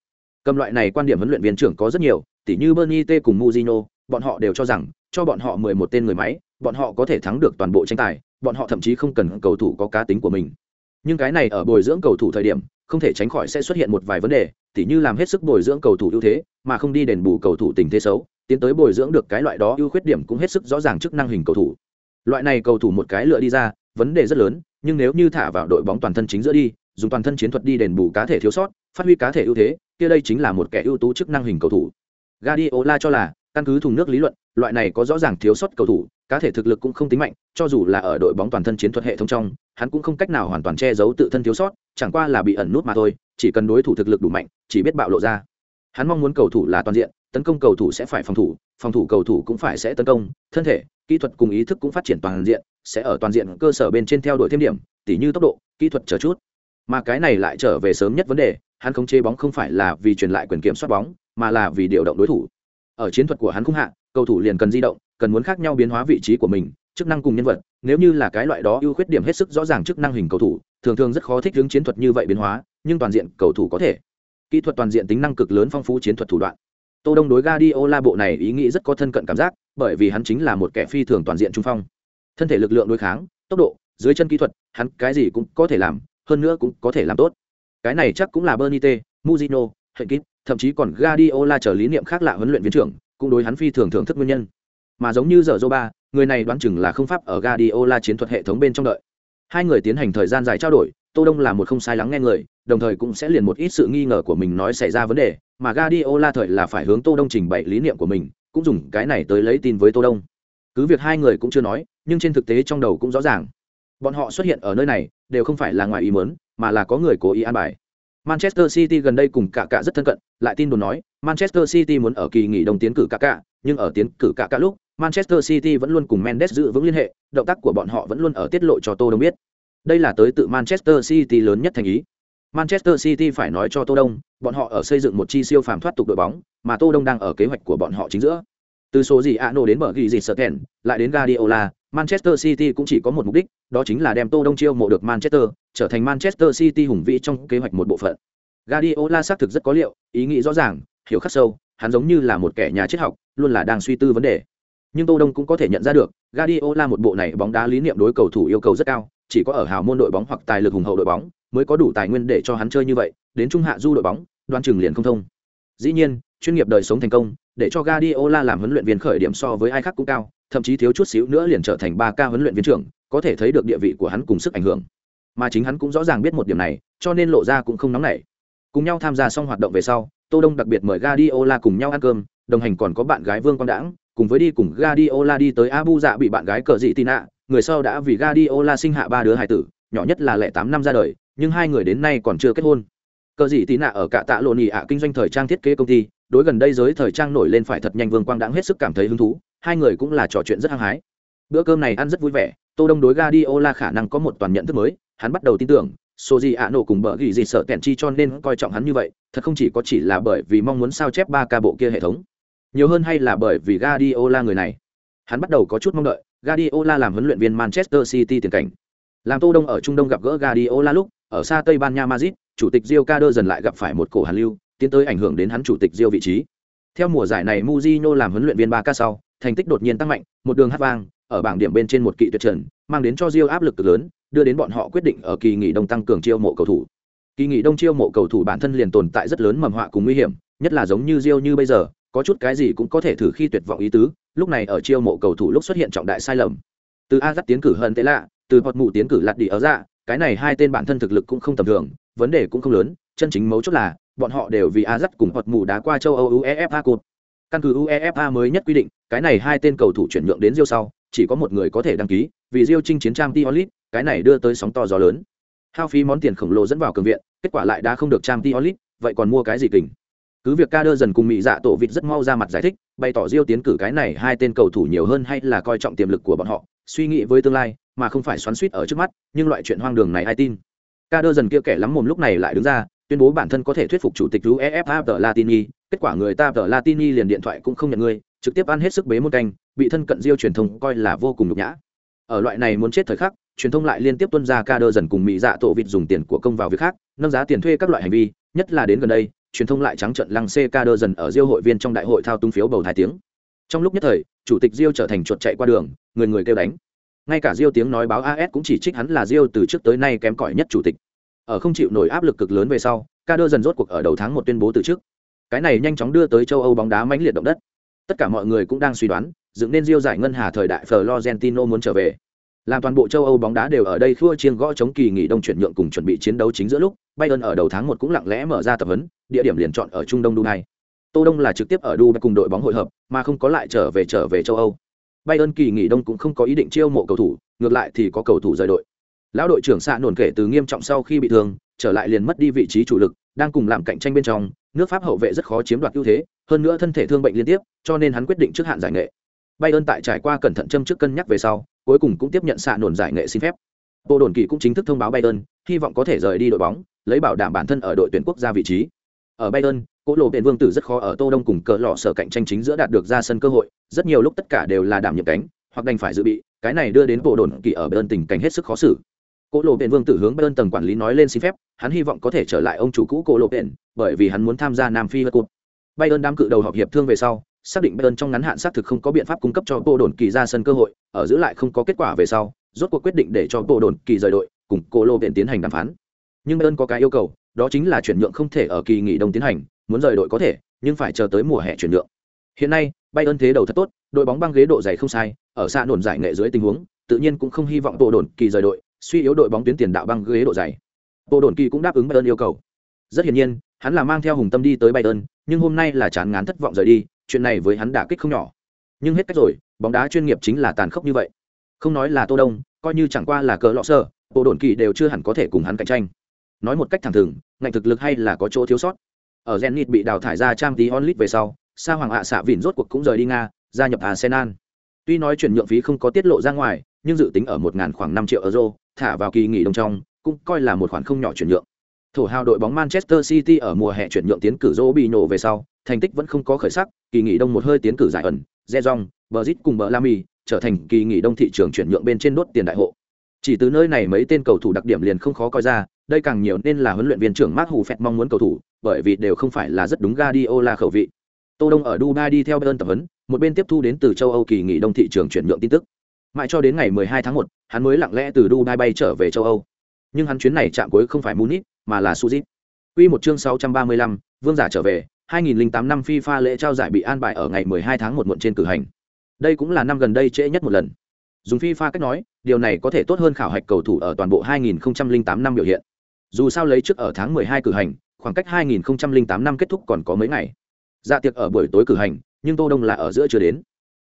Cầm loại này quan điểm huấn luyện viên trưởng có rất nhiều, tỉ như Bernie T cùng Mujino, bọn họ đều cho rằng, cho bọn họ 11 tên người máy, bọn họ có thể thắng được toàn bộ tranh tài, bọn họ thậm chí không cần cầu thủ có cá tính của mình. Nhưng cái này ở bồi dưỡng cầu thủ thời điểm, không thể tránh khỏi sẽ xuất hiện một vài vấn đề, tỉ như làm hết sức bồi dưỡng cầu thủ ưu thế, mà không đi đền bù cầu thủ tình thế xấu, tiến tới bồi dưỡng được cái loại đó ưu khuyết điểm cũng hết sức rõ ràng chức năng hình cầu thủ. Loại này cầu thủ một cái lựa đi ra, vấn đề rất lớn, nhưng nếu như thả vào đội bóng toàn thân chính giữa đi, dùng toàn thân chiến thuật đi đền bù cá thể thiếu sót, phát huy cá thể ưu thế, kia đây chính là một kẻ ưu tú chức năng hình cầu thủ. Guardiola cho là, căn cứ thùng nước lý luận, loại này có rõ ràng thiếu sót cầu thủ, cá thể thực lực cũng không tính mạnh, cho dù là ở đội bóng toàn thân chiến thuật hệ thống trong, hắn cũng không cách nào hoàn toàn che giấu tự thân thiếu sót, chẳng qua là bị ẩn nút mà thôi, chỉ cần đối thủ thực lực đủ mạnh, chỉ biết bạo lộ ra. Hắn mong muốn cầu thủ là toàn diện, tấn công cầu thủ sẽ phải phòng thủ, phòng thủ cầu thủ cũng phải sẽ tấn công, thân thể, kỹ thuật cùng ý thức cũng phát triển toàn diện, sẽ ở toàn diện cơ sở bên trên theo đuổi thêm điểm, tỉ như tốc độ, kỹ thuật chờ chút. Mà cái này lại trở về sớm nhất vấn đề, hắn không chế bóng không phải là vì truyền lại quyền kiểm soát bóng, mà là vì điều động đối thủ. Ở chiến thuật của hắn cũng hạ, cầu thủ liền cần di động, cần muốn khác nhau biến hóa vị trí của mình, chức năng cùng nhân vật, nếu như là cái loại đó ưu khuyết điểm hết sức rõ ràng chức năng hình cầu thủ, thường thường rất khó thích ứng chiến thuật như vậy biến hóa, nhưng toàn diện cầu thủ có thể. Kỹ thuật toàn diện tính năng cực lớn phong phú chiến thuật thủ đoạn. Tô Đông đối Guardiola bộ này ý nghĩ rất có thân cận cảm giác, bởi vì hắn chính là một kẻ phi thường toàn diện trung phong. Thân thể lực lượng đối kháng, tốc độ, dưới chân kỹ thuật, hắn cái gì cũng có thể làm, hơn nữa cũng có thể làm tốt. Cái này chắc cũng là Bernite, Mujino, Hekit, thậm chí còn Guardiola trở lý niệm khác lạ huấn luyện viên trưởng, cũng đối hắn phi thường thưởng thức nguyên nhân. Mà giống như giờ ba, người này đoán chừng là không pháp ở Guardiola chiến thuật hệ thống bên trong đợi. Hai người tiến hành thời gian dài trao đổi, Tô Đông là một không sai lắng nghe người, đồng thời cũng sẽ liền một ít sự nghi ngờ của mình nói xảy ra vấn đề, mà Guardiola thời là phải hướng Tô Đông trình bày lý niệm của mình, cũng dùng cái này tới lấy tin với Tô Đông. Cứ việc hai người cũng chưa nói, nhưng trên thực tế trong đầu cũng rõ ràng. Bọn họ xuất hiện ở nơi này đều không phải là ngoài ý muốn, mà là có người cố ý an bài. Manchester City gần đây cùng cả cả rất thân cận, lại tin đồn nói, Manchester City muốn ở kỳ nghỉ đông tiến cử cả cả, nhưng ở tiến cử cả cả lúc, Manchester City vẫn luôn cùng Mendes giữ vững liên hệ, động tác của bọn họ vẫn luôn ở tiết lộ cho Tô Đông biết. Đây là tới tự Manchester City lớn nhất thành ý. Manchester City phải nói cho Tô Đông, bọn họ ở xây dựng một chi siêu phàm thoát tục đội bóng, mà Tô Đông đang ở kế hoạch của bọn họ chính giữa. Từ số gì Ano đến bờ ghi gì sợ kèn lại đến Guardiola, Manchester City cũng chỉ có một mục đích, đó chính là đem Tô Đông chiêu mộ được Manchester, trở thành Manchester City hùng vĩ trong kế hoạch một bộ phận. Guardiola xác thực rất có liệu, ý nghĩ rõ ràng, hiểu khắc sâu, hắn giống như là một kẻ nhà triết học, luôn là đang suy tư vấn đề. Nhưng Tô Đông cũng có thể nhận ra được, Guardiola một bộ này bóng đá lý niệm đối cầu thủ yêu cầu rất cao, chỉ có ở hào môn đội bóng hoặc tài lực hùng hậu đội bóng mới có đủ tài nguyên để cho hắn chơi như vậy, đến trung hạ du đội bóng, đoan chừng liền không thông. Dĩ nhiên, chuyên nghiệp đời sống thành công, để cho Guardiola làm huấn luyện viên khởi điểm so với ai khác cũng cao, thậm chí thiếu chút xíu nữa liền trở thành 3K huấn luyện viên trưởng, có thể thấy được địa vị của hắn cùng sức ảnh hưởng mà chính hắn cũng rõ ràng biết một điểm này cho nên lộ ra cũng không nóng nảy cùng nhau tham gia xong hoạt động về sau tô đông đặc biệt mời Guardiola cùng nhau ăn cơm đồng hành còn có bạn gái vương quang đãng cùng với đi cùng Guardiola đi tới Abu Dạ bị bạn gái cờ dị Tina, người sau đã vì Guardiola sinh hạ ba đứa hài tử, nhỏ nhất là lẻ tám năm ra đời, nhưng hai người đến nay còn chưa kết hôn. Cờ dị Tina ở cả tạ lộn ạ kinh doanh thời trang thiết kế công ty, đối gần đây giới thời trang nổi lên phải thật nhanh Vương Quang đãng hết sức cảm thấy hứng thú, hai người cũng là trò chuyện rất hăng hái. Bữa cơm này ăn rất vui vẻ, Tô Đông đối gadiola khả năng có một toàn nhận thức mới, hắn bắt đầu tin tưởng, Soji Ano cùng bờ gỉ gì sợ kẹn chi cho nên coi trọng hắn như vậy, thật không chỉ có chỉ là bởi vì mong muốn sao chép ba ca bộ kia hệ thống nhiều hơn hay là bởi vì gadiola người này. Hắn bắt đầu có chút mong đợi, gadiola làm huấn luyện viên Manchester City tiền cảnh. Làm Tô Đông ở Trung Đông gặp gỡ gadiola lúc, ở xa Tây Ban Nha Madrid, chủ tịch Rio Cader dần lại gặp phải một cổ hàn lưu, tiến tới ảnh hưởng đến hắn chủ tịch diêu vị trí. Theo mùa giải này Mujino làm huấn luyện viên 3K sau, thành tích đột nhiên tăng mạnh, một đường hát vang, ở bảng điểm bên trên một kỵ tuyệt trần, mang đến cho diêu áp lực cực lớn, đưa đến bọn họ quyết định ở kỳ nghỉ đông tăng cường chiêu mộ cầu thủ. Kỳ nghỉ đông chiêu mộ cầu thủ bản thân liền tồn tại rất lớn mầm họa cùng nguy hiểm, nhất là giống như diêu như bây giờ, có chút cái gì cũng có thể thử khi tuyệt vọng ý tứ lúc này ở chiêu mộ cầu thủ lúc xuất hiện trọng đại sai lầm từ a dắt tiến cử hận tệ lạ từ hoặc mụ tiến cử lạt đi ở ra cái này hai tên bản thân thực lực cũng không tầm thường vấn đề cũng không lớn chân chính mấu chốt là bọn họ đều vì a dắt cùng hoặc mù đá qua châu âu uefa cột căn cứ uefa mới nhất quy định, cái này hai tên cầu thủ chuyển nhượng đến rio sau, chỉ có một người có thể đăng ký, vì rio chinh chiến trang t onlit cái này đưa tới sóng to gió lớn. Hao phí món tiền khổng lồ dẫn vào cường viện, kết quả lại đã không được trang t onlit vậy còn mua cái gì kình? Cứ việc ca đơ dần cùng mỹ dạ tổ vịt rất mau ra mặt giải thích, bày tỏ diêu tiến cử cái này hai tên cầu thủ nhiều hơn hay là coi trọng tiềm lực của bọn họ, suy nghĩ với tương lai, mà không phải xoắn suýt ở trước mắt, nhưng loại chuyện hoang đường này ai tin? Ca đơ dần kia kẻ lắm mồm lúc này lại đứng ra tuyên bố bản thân có thể thuyết phục chủ tịch uefa tờ latini. Kết quả người ta tờ latini liền điện thoại cũng không nhận ngươi trực tiếp ăn hết sức bế môn canh, bị thân cận diêu truyền thông coi là vô cùng nhục nhã. Ở loại này muốn chết thời khắc, truyền thông lại liên tiếp tuân ra ca đơ dần cùng mỹ dạ tổ vịt dùng tiền của công vào việc khác, nâng giá tiền thuê các loại hành vi, nhất là đến gần đây, truyền thông lại trắng trận lăng xê ca đơ dần ở diêu hội viên trong đại hội thao tung phiếu bầu thái tiếng. Trong lúc nhất thời, chủ tịch diêu trở thành chuột chạy qua đường, người người kêu đánh. Ngay cả diêu tiếng nói báo as cũng chỉ trích hắn là diêu từ trước tới nay kém cỏi nhất chủ tịch ở không chịu nổi áp lực cực lớn về sau ca đơ dần rốt cuộc ở đầu tháng một tuyên bố từ chức. cái này nhanh chóng đưa tới châu âu bóng đá mãnh liệt động đất. Tất cả mọi người cũng đang suy đoán, dựng nên diêu giải ngân hà thời đại florentino muốn trở về. Làm toàn bộ châu âu bóng đá đều ở đây thua chiên gõ chống kỳ nghỉ đông chuyển nhượng cùng chuẩn bị chiến đấu chính giữa lúc, bayern ở đầu tháng một cũng lặng lẽ mở ra tập huấn, địa điểm liền chọn ở trung đông dubai tô đông là trực tiếp ở dubai cùng đội bóng hội hợp, mà không có lại trở về trở về châu âu. Bayern kỳ nghỉ đông cũng không có ý định chiêu mộ cầu thủ, ngược lại thì có cầu thủ rời đội lão đội trưởng xạ nổn kể từ nghiêm trọng sau khi bị thương, trở lại liền mất đi vị trí chủ lực, đang cùng làm cạnh tranh bên trong, nước pháp hậu vệ rất khó chiếm đoạt ưu thế, hơn nữa thân thể thương bệnh liên tiếp, cho nên hắn quyết định trước hạn giải nghệ. Bayern tại trải qua cẩn thận châm trước cân nhắc về sau, cuối cùng cũng tiếp nhận xạ nổn giải nghệ xin phép. Bộ đồn kỳ cũng chính thức thông báo bayern, hy vọng có thể rời đi đội bóng, lấy bảo đảm bản thân ở đội tuyển quốc gia vị trí. Ở bayern cỗ lộ viện vương tử rất khó ở tô đông cùng cờ lọ sở cạnh tranh chính giữa đạt được ra sân cơ hội, rất nhiều lúc tất cả đều là đảm nhiệm cánh, hoặc đành phải dự bị, cái này đưa đến bộ đồn kỳ ở bayern tình cảnh hết sức khó xử cỗ lộ viện vương tử hướng bayern tầng quản lý nói lên xin phép hắn hy vọng có thể trở lại ông chủ cũ cỗ lộ viện bởi vì hắn muốn tham gia nam phi hớt cột bayern đám cự đầu họp hiệp thương về sau xác định Bayern trong ngắn hạn xác thực không có biện pháp cung cấp cho Bộ Đồn Kỳ ra sân cơ hội, ở giữ lại không có kết quả về sau, rốt cuộc quyết định để cho Bộ Đồn Kỳ rời đội, cùng Cô Lô viện tiến hành đàm phán. Nhưng Bayern có cái yêu cầu, đó chính là chuyển nhượng không thể ở kỳ nghỉ đông tiến hành, muốn rời đội có thể, nhưng phải chờ tới mùa hè chuyển nhượng. Hiện nay, Bayern thế đầu thật tốt, đội bóng băng ghế độ dày không sai, ở xa nổn giải nghệ dưới tình huống, tự nhiên cũng không hy vọng Bộ Đồn Kỳ rời đội, suy yếu đội bóng tuyến tiền đạo băng ghế độ dày. Bộ Đồn Kỳ cũng đáp ứng Bayern yêu cầu. Rất hiển nhiên, hắn là mang theo hùng tâm đi tới Bayern, nhưng hôm nay là chán ngán thất vọng rời đi, chuyện này với hắn đả kích không nhỏ. Nhưng hết cách rồi bóng đá chuyên nghiệp chính là tàn khốc như vậy. Không nói là tô đông coi như chẳng qua là cờ lọ sơ bộ đồn kỳ đều chưa hẳn có thể cùng hắn cạnh tranh. Nói một cách thẳng thừng ngành thực lực hay là có chỗ thiếu sót. Ở Zenit bị đào thải ra trang tí onlit về sau sa hoàng ạ xạ vịn rốt cuộc cũng rời đi nga gia nhập arsenal. Tuy nói chuyển nhượng phí không có tiết lộ ra ngoài nhưng dự tính ở một ngàn khoảng năm triệu euro thả vào kỳ nghỉ đông trong cũng coi là một khoản không nhỏ chuyển nhượng Thủ hào đội bóng manchester city ở mùa hè chuyển nhượng tiến cử Robinho về sau thành tích vẫn không có khởi sắc, kỳ nghỉ đông một hơi tiến cử giải ẩn, Zezong, Brazil cùng bờ trở thành kỳ nghỉ đông thị trường chuyển nhượng bên trên đốt tiền đại hộ. Chỉ từ nơi này mấy tên cầu thủ đặc điểm liền không khó coi ra, đây càng nhiều nên là huấn luyện viên trưởng Mark Hughes mong muốn cầu thủ, bởi vì đều không phải là rất đúng Guardiola khẩu vị. Tô Đông ở Dubai đi theo Bayern tập huấn, một bên tiếp thu đến từ châu Âu kỳ nghỉ đông thị trường chuyển nhượng tin tức. Mãi cho đến ngày 12 tháng 1, hắn mới lặng lẽ từ Dubai bay trở về châu Âu. Nhưng hắn chuyến này chạm cuối không phải Munich, mà là Suzit. Quy một chương 635, vương giả trở về, 2008 năm FIFA lễ trao giải bị an bài ở ngày 12 tháng 1 muộn trên cử hành. Đây cũng là năm gần đây trễ nhất một lần. dùng FIFA cách nói điều này có thể tốt hơn khảo hạch cầu thủ ở toàn bộ 2008 năm biểu hiện dù sao lấy trước ở tháng 12 cử hành khoảng cách 2008 năm kết thúc còn có mấy ngày dạ tiệc ở buổi tối cử hành nhưng tô đông là ở giữa chưa đến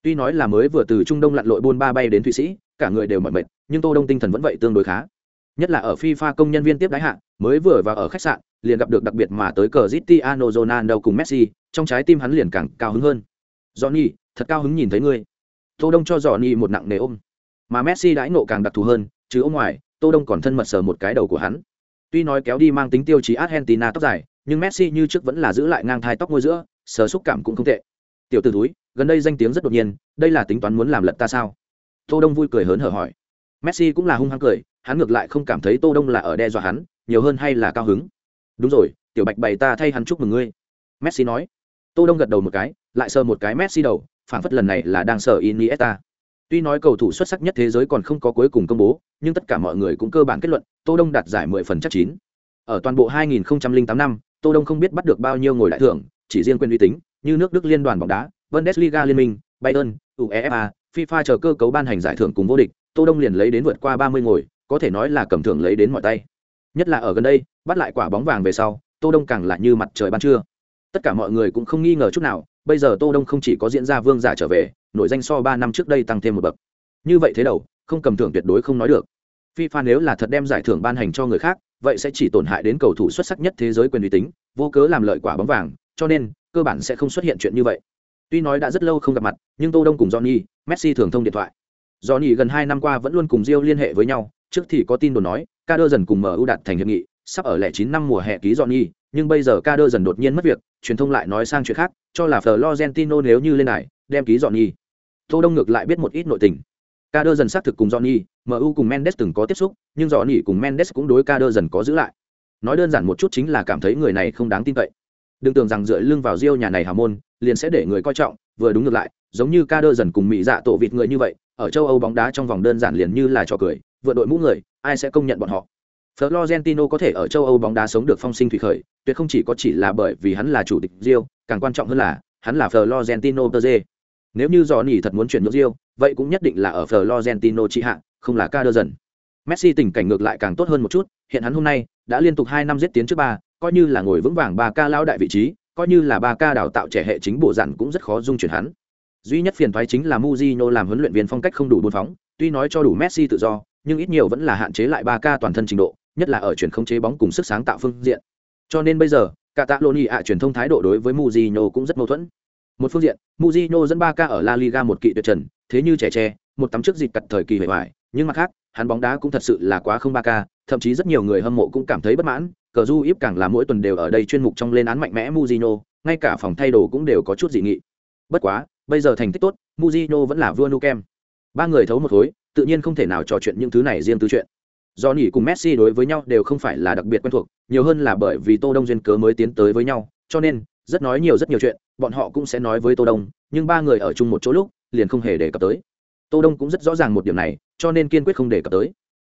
tuy nói là mới vừa từ trung đông lặn lội buôn ba bay đến thụy sĩ, cả người đều mỏi mệt, nhưng tô đông tinh thần vẫn vậy tương đối khá. Nhất là ở FIFA công nhân viên tiếp đái hạ, mới vừa vào ở khách sạn, liền gặp được đặc biệt mà tới cờ Cristiano Ronaldo cùng Messi, trong trái tim hắn liền càng cao hứng hơn. Johnny, thật cao hứng nhìn thấy ngươi. Tô đông cho Johnny một nặng nề ôm. Mà Messi đãi nộ càng đặc thù hơn, chứ ôm ngoài tô đông còn thân mật sờ một cái đầu của hắn. Tuy nói kéo đi mang tính tiêu chí Argentina tóc dài, nhưng Messi như trước vẫn là giữ lại ngang thai tóc ngôi giữa, sờ xúc cảm cũng không tệ. Tiểu tử túi gần đây danh tiếng rất đột nhiên, đây là tính toán muốn làm lật ta sao? Tô đông vui cười hớn hở hỏi. Messi cũng là hung hăng cười, hắn ngược lại không cảm thấy tô đông là ở đe dọa hắn, nhiều hơn hay là cao hứng. Đúng rồi, tiểu bạch bày ta thay hắn chúc mừng ngươi. Messi nói. Tô đông gật đầu một cái, lại sờ một cái messi đầu, phản phất lần này là đang sờ iniesta. Tuy nói cầu thủ xuất sắc nhất thế giới còn không có cuối cùng công bố, nhưng tất cả mọi người cũng cơ bản kết luận, tô đông đạt giải 10 phần chắc chín. Ở toàn bộ 2008 năm, tô đông không biết bắt được bao nhiêu ngồi đại thưởng, chỉ riêng quyền uy tín, như nước đức liên đoàn bóng đá bundesliga liên minh bayern uefa fifa chờ cơ cấu ban hành giải thưởng cùng vô địch tô đông liền lấy đến vượt qua 30 ngồi có thể nói là cầm thưởng lấy đến mọi tay. Nhất là ở gần đây bắt lại quả bóng vàng về sau tô đông càng là như mặt trời ban trưa. Tất cả mọi người cũng không nghi ngờ chút nào bây giờ tô đông không chỉ có diễn ra vương giả trở về nổi danh so ba năm trước đây tăng thêm một bậc. Như vậy thế đầu không cầm thưởng tuyệt đối không nói được. FIFA nếu là thật đem giải thưởng ban hành cho người khác, vậy sẽ chỉ tổn hại đến cầu thủ xuất sắc nhất thế giới quyền uy tín, vô cớ làm lợi quả bóng vàng, cho nên cơ bản sẽ không xuất hiện chuyện như vậy. Tuy nói đã rất lâu không gặp mặt, nhưng Tô Đông cùng Johnny, Messi thường thông điện thoại. Johnny gần 2 năm qua vẫn luôn cùng Rio liên hệ với nhau, trước thì có tin đồn nói, Kader dần cùng MU đạt thành hiệp nghị, sắp ở lẻ 9 năm mùa hè ký Johnny, nhưng bây giờ Kader dần đột nhiên mất việc, truyền thông lại nói sang chuyện khác, cho là Florentino nếu như lên này, đem ký Johnny. Tô Đông ngược lại biết một ít nội tình. Kader dần xác thực cùng Johnny, MU cùng Mendes từng có tiếp xúc, nhưng Johnny cùng Mendes cũng đối Kader dần có giữ lại. Nói đơn giản một chút chính là cảm thấy người này không đáng tin cậy. Đừng tưởng rằng dựa lưng vào riêu nhà này hào môn, liền sẽ để người coi trọng, vừa đúng ngược lại, giống như Kader dần cùng mỹ dạ tổ vịt người như vậy, ở châu Âu bóng đá trong vòng đơn giản liền như là trò cười, vượt đội mũ người, ai sẽ công nhận bọn họ. Florentino có thể ở châu Âu bóng đá sống được phong sinh thủy khởi, tuyệt không chỉ có chỉ là bởi vì hắn là chủ tịch Rio, càng quan trọng hơn là hắn là Florentino Perez. Nếu như Johnny thật muốn chuyển nhượng Rio, vậy cũng nhất định là ở Florentino trị hạ, không là ca đơ dần. Messi tình cảnh ngược lại càng tốt hơn một chút, hiện hắn hôm nay đã liên tục hai năm giết tiến trước ba, coi như là ngồi vững vàng ba ca lão đại vị trí, coi như là ba ca đào tạo trẻ hệ chính bộ dặn cũng rất khó dung chuyển hắn. Duy nhất phiền thoái chính là Mujino làm huấn luyện viên phong cách không đủ buôn phóng, tuy nói cho đủ Messi tự do, nhưng ít nhiều vẫn là hạn chế lại ba ca toàn thân trình độ, nhất là ở chuyển không chế bóng cùng sức sáng tạo phương diện. Cho nên bây giờ, Catalonia truyền thông thái độ đối với Mujino cũng rất mâu thuẫn. Một phương diện, Mujino dẫn ba ca ở La Liga một kỵ tuyệt trần, thế như trẻ tre, một tấm trước dịp cật thời kỳ hủy hoại, nhưng mặt khác, hắn bóng đá cũng thật sự là quá không ba ca, thậm chí rất nhiều người hâm mộ cũng cảm thấy bất mãn, cờ du íp càng là mỗi tuần đều ở đây chuyên mục trong lên án mạnh mẽ Mujino, ngay cả phòng thay đồ cũng đều có chút dị nghị. Bất quá, bây giờ thành tích tốt, Mujino vẫn là vua Nukem. Ba người thấu một khối, tự nhiên không thể nào trò chuyện những thứ này riêng tư chuyện. Do nỉ cùng Messi đối với nhau đều không phải là đặc biệt quen thuộc, nhiều hơn là bởi vì Tô Đông duyên cớ mới tiến tới với nhau, cho nên rất nói nhiều rất nhiều chuyện bọn họ cũng sẽ nói với tô đông nhưng ba người ở chung một chỗ lúc liền không hề đề cập tới tô đông cũng rất rõ ràng một điểm này cho nên kiên quyết không đề cập tới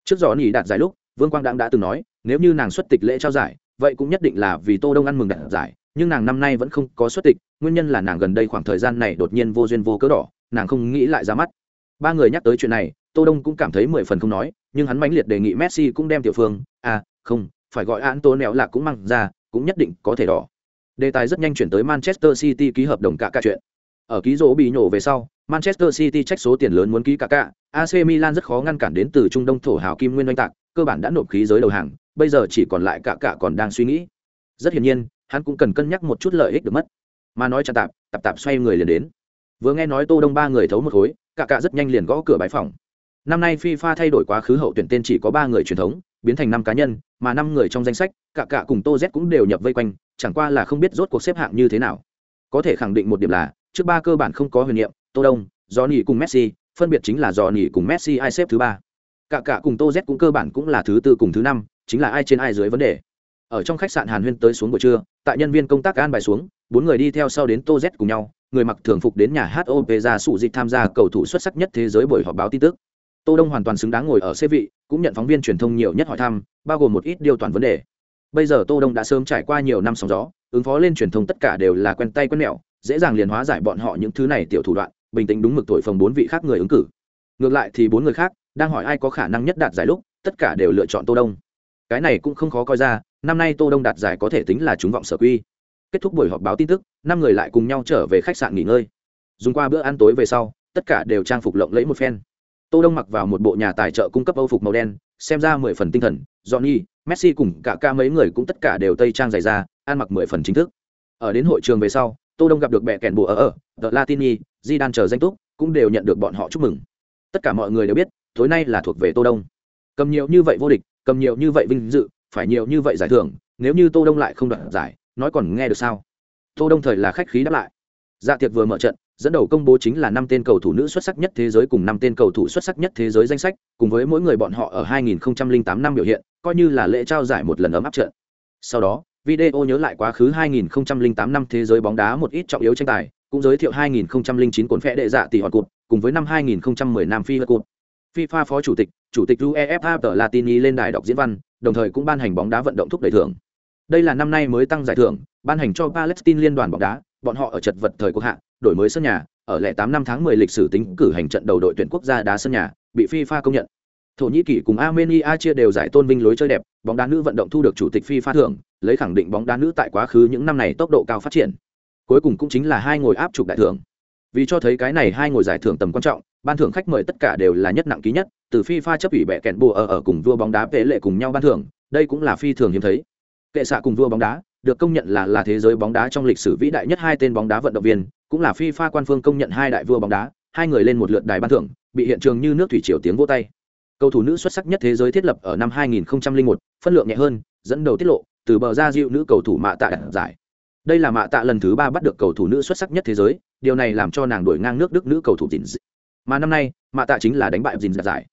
trước giỏ nỉ đạt giải lúc vương quang đãng đã từng nói nếu như nàng xuất tịch lễ trao giải vậy cũng nhất định là vì tô đông ăn mừng đạt giải nhưng nàng năm nay vẫn không có xuất tịch nguyên nhân là nàng gần đây khoảng thời gian này đột nhiên vô duyên vô cớ đỏ nàng không nghĩ lại ra mắt ba người nhắc tới chuyện này tô đông cũng cảm thấy mười phần không nói nhưng hắn mãnh liệt đề nghị messi cũng đem tiểu phương à không phải gọi án tô nẹo là cũng mang ra cũng nhất định có thể đỏ Đề tài rất nhanh chuyển tới Manchester City ký hợp đồng cả cả chuyện. Ở ký rỗ bị nhổ về sau, Manchester City trách số tiền lớn muốn ký cả cả, AC Milan rất khó ngăn cản đến từ Trung Đông thổ hào kim nguyên oanh tạc, cơ bản đã nộp khí giới đầu hàng, bây giờ chỉ còn lại cả cả còn đang suy nghĩ. Rất hiển nhiên, hắn cũng cần cân nhắc một chút lợi ích được mất. Mà nói chặt tạp, tạp tạp xoay người liền đến. Vừa nghe nói Tô Đông ba người thấu một khối, cả cả rất nhanh liền gõ cửa bãi phòng. Năm nay FIFA thay đổi quá khứ hậu tuyển tên chỉ có ba người truyền thống, biến thành năm cá nhân, mà năm người trong danh sách, cả cả cùng Tô Z cũng đều nhập vây quanh, chẳng qua là không biết rốt cuộc xếp hạng như thế nào. Có thể khẳng định một điểm là, trước ba cơ bản không có huyền niệm, Tô Đông, Johnny cùng Messi, phân biệt chính là Johnny cùng Messi ai xếp thứ ba. Cả cả cùng Tô Z cũng cơ bản cũng là thứ tư cùng thứ năm, chính là ai trên ai dưới vấn đề. Ở trong khách sạn Hàn Huyên tới xuống buổi trưa, tại nhân viên công tác an bài xuống, bốn người đi theo sau đến Tô Z cùng nhau, người mặc thường phục đến nhà hát ra sụ dịch tham gia cầu thủ xuất sắc nhất thế giới buổi họp báo tin tức. Tô đông hoàn toàn xứng đáng ngồi ở xế vị cũng nhận phóng viên truyền thông nhiều nhất hỏi thăm bao gồm một ít điều toàn vấn đề. Bây giờ tô đông đã sớm trải qua nhiều năm sóng gió ứng phó lên truyền thông tất cả đều là quen tay quen mẹo dễ dàng liền hóa giải bọn họ những thứ này tiểu thủ đoạn bình tĩnh đúng mực tuổi phòng bốn vị khác người ứng cử. Ngược lại thì bốn người khác đang hỏi ai có khả năng nhất đạt giải lúc, tất cả đều lựa chọn tô đông. Cái này cũng không khó coi ra, năm nay tô đông đạt giải có thể tính là chúng vọng sở quy. Kết thúc buổi họp báo tin tức, năm người lại cùng nhau trở về khách sạn nghỉ ngơi. Dùng qua bữa ăn tối về sau, tất cả đều trang phục lộng lẫy một phen. Tô đông mặc vào một bộ nhà tài trợ cung cấp âu phục màu đen, xem ra mười phần tinh thần, johnny, messi cùng cả ca mấy người cũng tất cả đều tây trang dày ra ăn mặc mười phần chính thức. Ở đến hội trường về sau, tô đông gặp được bẹ kèn bộ ở ở the latini di đan chờ danh túc, cũng đều nhận được bọn họ chúc mừng. Tất cả mọi người đều biết tối nay là thuộc về tô đông. Cầm nhiều như vậy vô địch, cầm nhiều như vậy vinh dự, phải nhiều như vậy giải thưởng, nếu như tô đông lại không đoạt giải, nói còn nghe được sao? Tô đông thời là khách khí đáp lại. Dạ tiệc vừa mở trận, dẫn đầu công bố chính là năm tên cầu thủ nữ xuất sắc nhất thế giới cùng năm tên cầu thủ xuất sắc nhất thế giới danh sách, cùng với mỗi người bọn họ ở 2008 năm biểu hiện, coi như là lễ trao giải một lần ấm áp trận. Sau đó, video nhớ lại quá khứ 2008 năm thế giới bóng đá một ít trọng yếu tranh tài, cũng giới thiệu 2009 cuốn vẽ đệ dạ tỷ hòn cụt, cùng với năm 2010 nam phi cụt. FIFA phó chủ tịch chủ tịch UEFA tờ Latini lên đài đọc diễn văn đồng thời cũng ban hành bóng đá vận động thúc đẩy thưởng đây là năm nay mới tăng giải thưởng ban hành cho Palestine liên đoàn bóng đá bọn họ ở chật vật thời quốc hạ đổi mới sân nhà ở lẻ tám năm tháng 10 lịch sử tính cử hành trận đầu đội tuyển quốc gia đá sân nhà bị FIFA công nhận Thổ Nhĩ Kỳ cùng Armenia chia đều giải tôn vinh lối chơi đẹp, bóng đá nữ vận động thu được chủ tịch FIFA thưởng, lấy khẳng định bóng đá nữ tại quá khứ những năm này tốc độ cao phát triển. Cuối cùng cũng chính là hai ngồi áp trục đại thưởng. Vì cho thấy cái này hai ngồi giải thưởng tầm quan trọng, ban thưởng khách mời tất cả đều là nhất nặng ký nhất, từ phi pha chấp ủy bẹ kẹn bùa ở ở cùng vua bóng đá vệ lệ cùng nhau ban thưởng, đây cũng là phi thường hiếm thấy. Kệ xạ cùng vua bóng đá, được công nhận là là thế giới bóng đá trong lịch sử vĩ đại nhất hai tên bóng đá vận động viên, cũng là phi pha quan phương công nhận hai đại vua bóng đá, hai người lên một lượt đài ban thưởng, bị hiện trường như nước thủy triều tiếng vỗ tay. Cầu thủ nữ xuất sắc nhất thế giới thiết lập ở năm 2001, phân lượng nhẹ hơn, dẫn đầu tiết lộ, từ bờ ra dịu nữ cầu thủ mạ tạ đạt giải. Đây là mạ tạ lần thứ ba bắt được cầu thủ nữ xuất sắc nhất thế giới, điều này làm cho nàng đuổi ngang nước Đức nữ cầu thủ Dìn. Mà năm nay, mạ tạ chính là đánh bại Dìn dạ giải.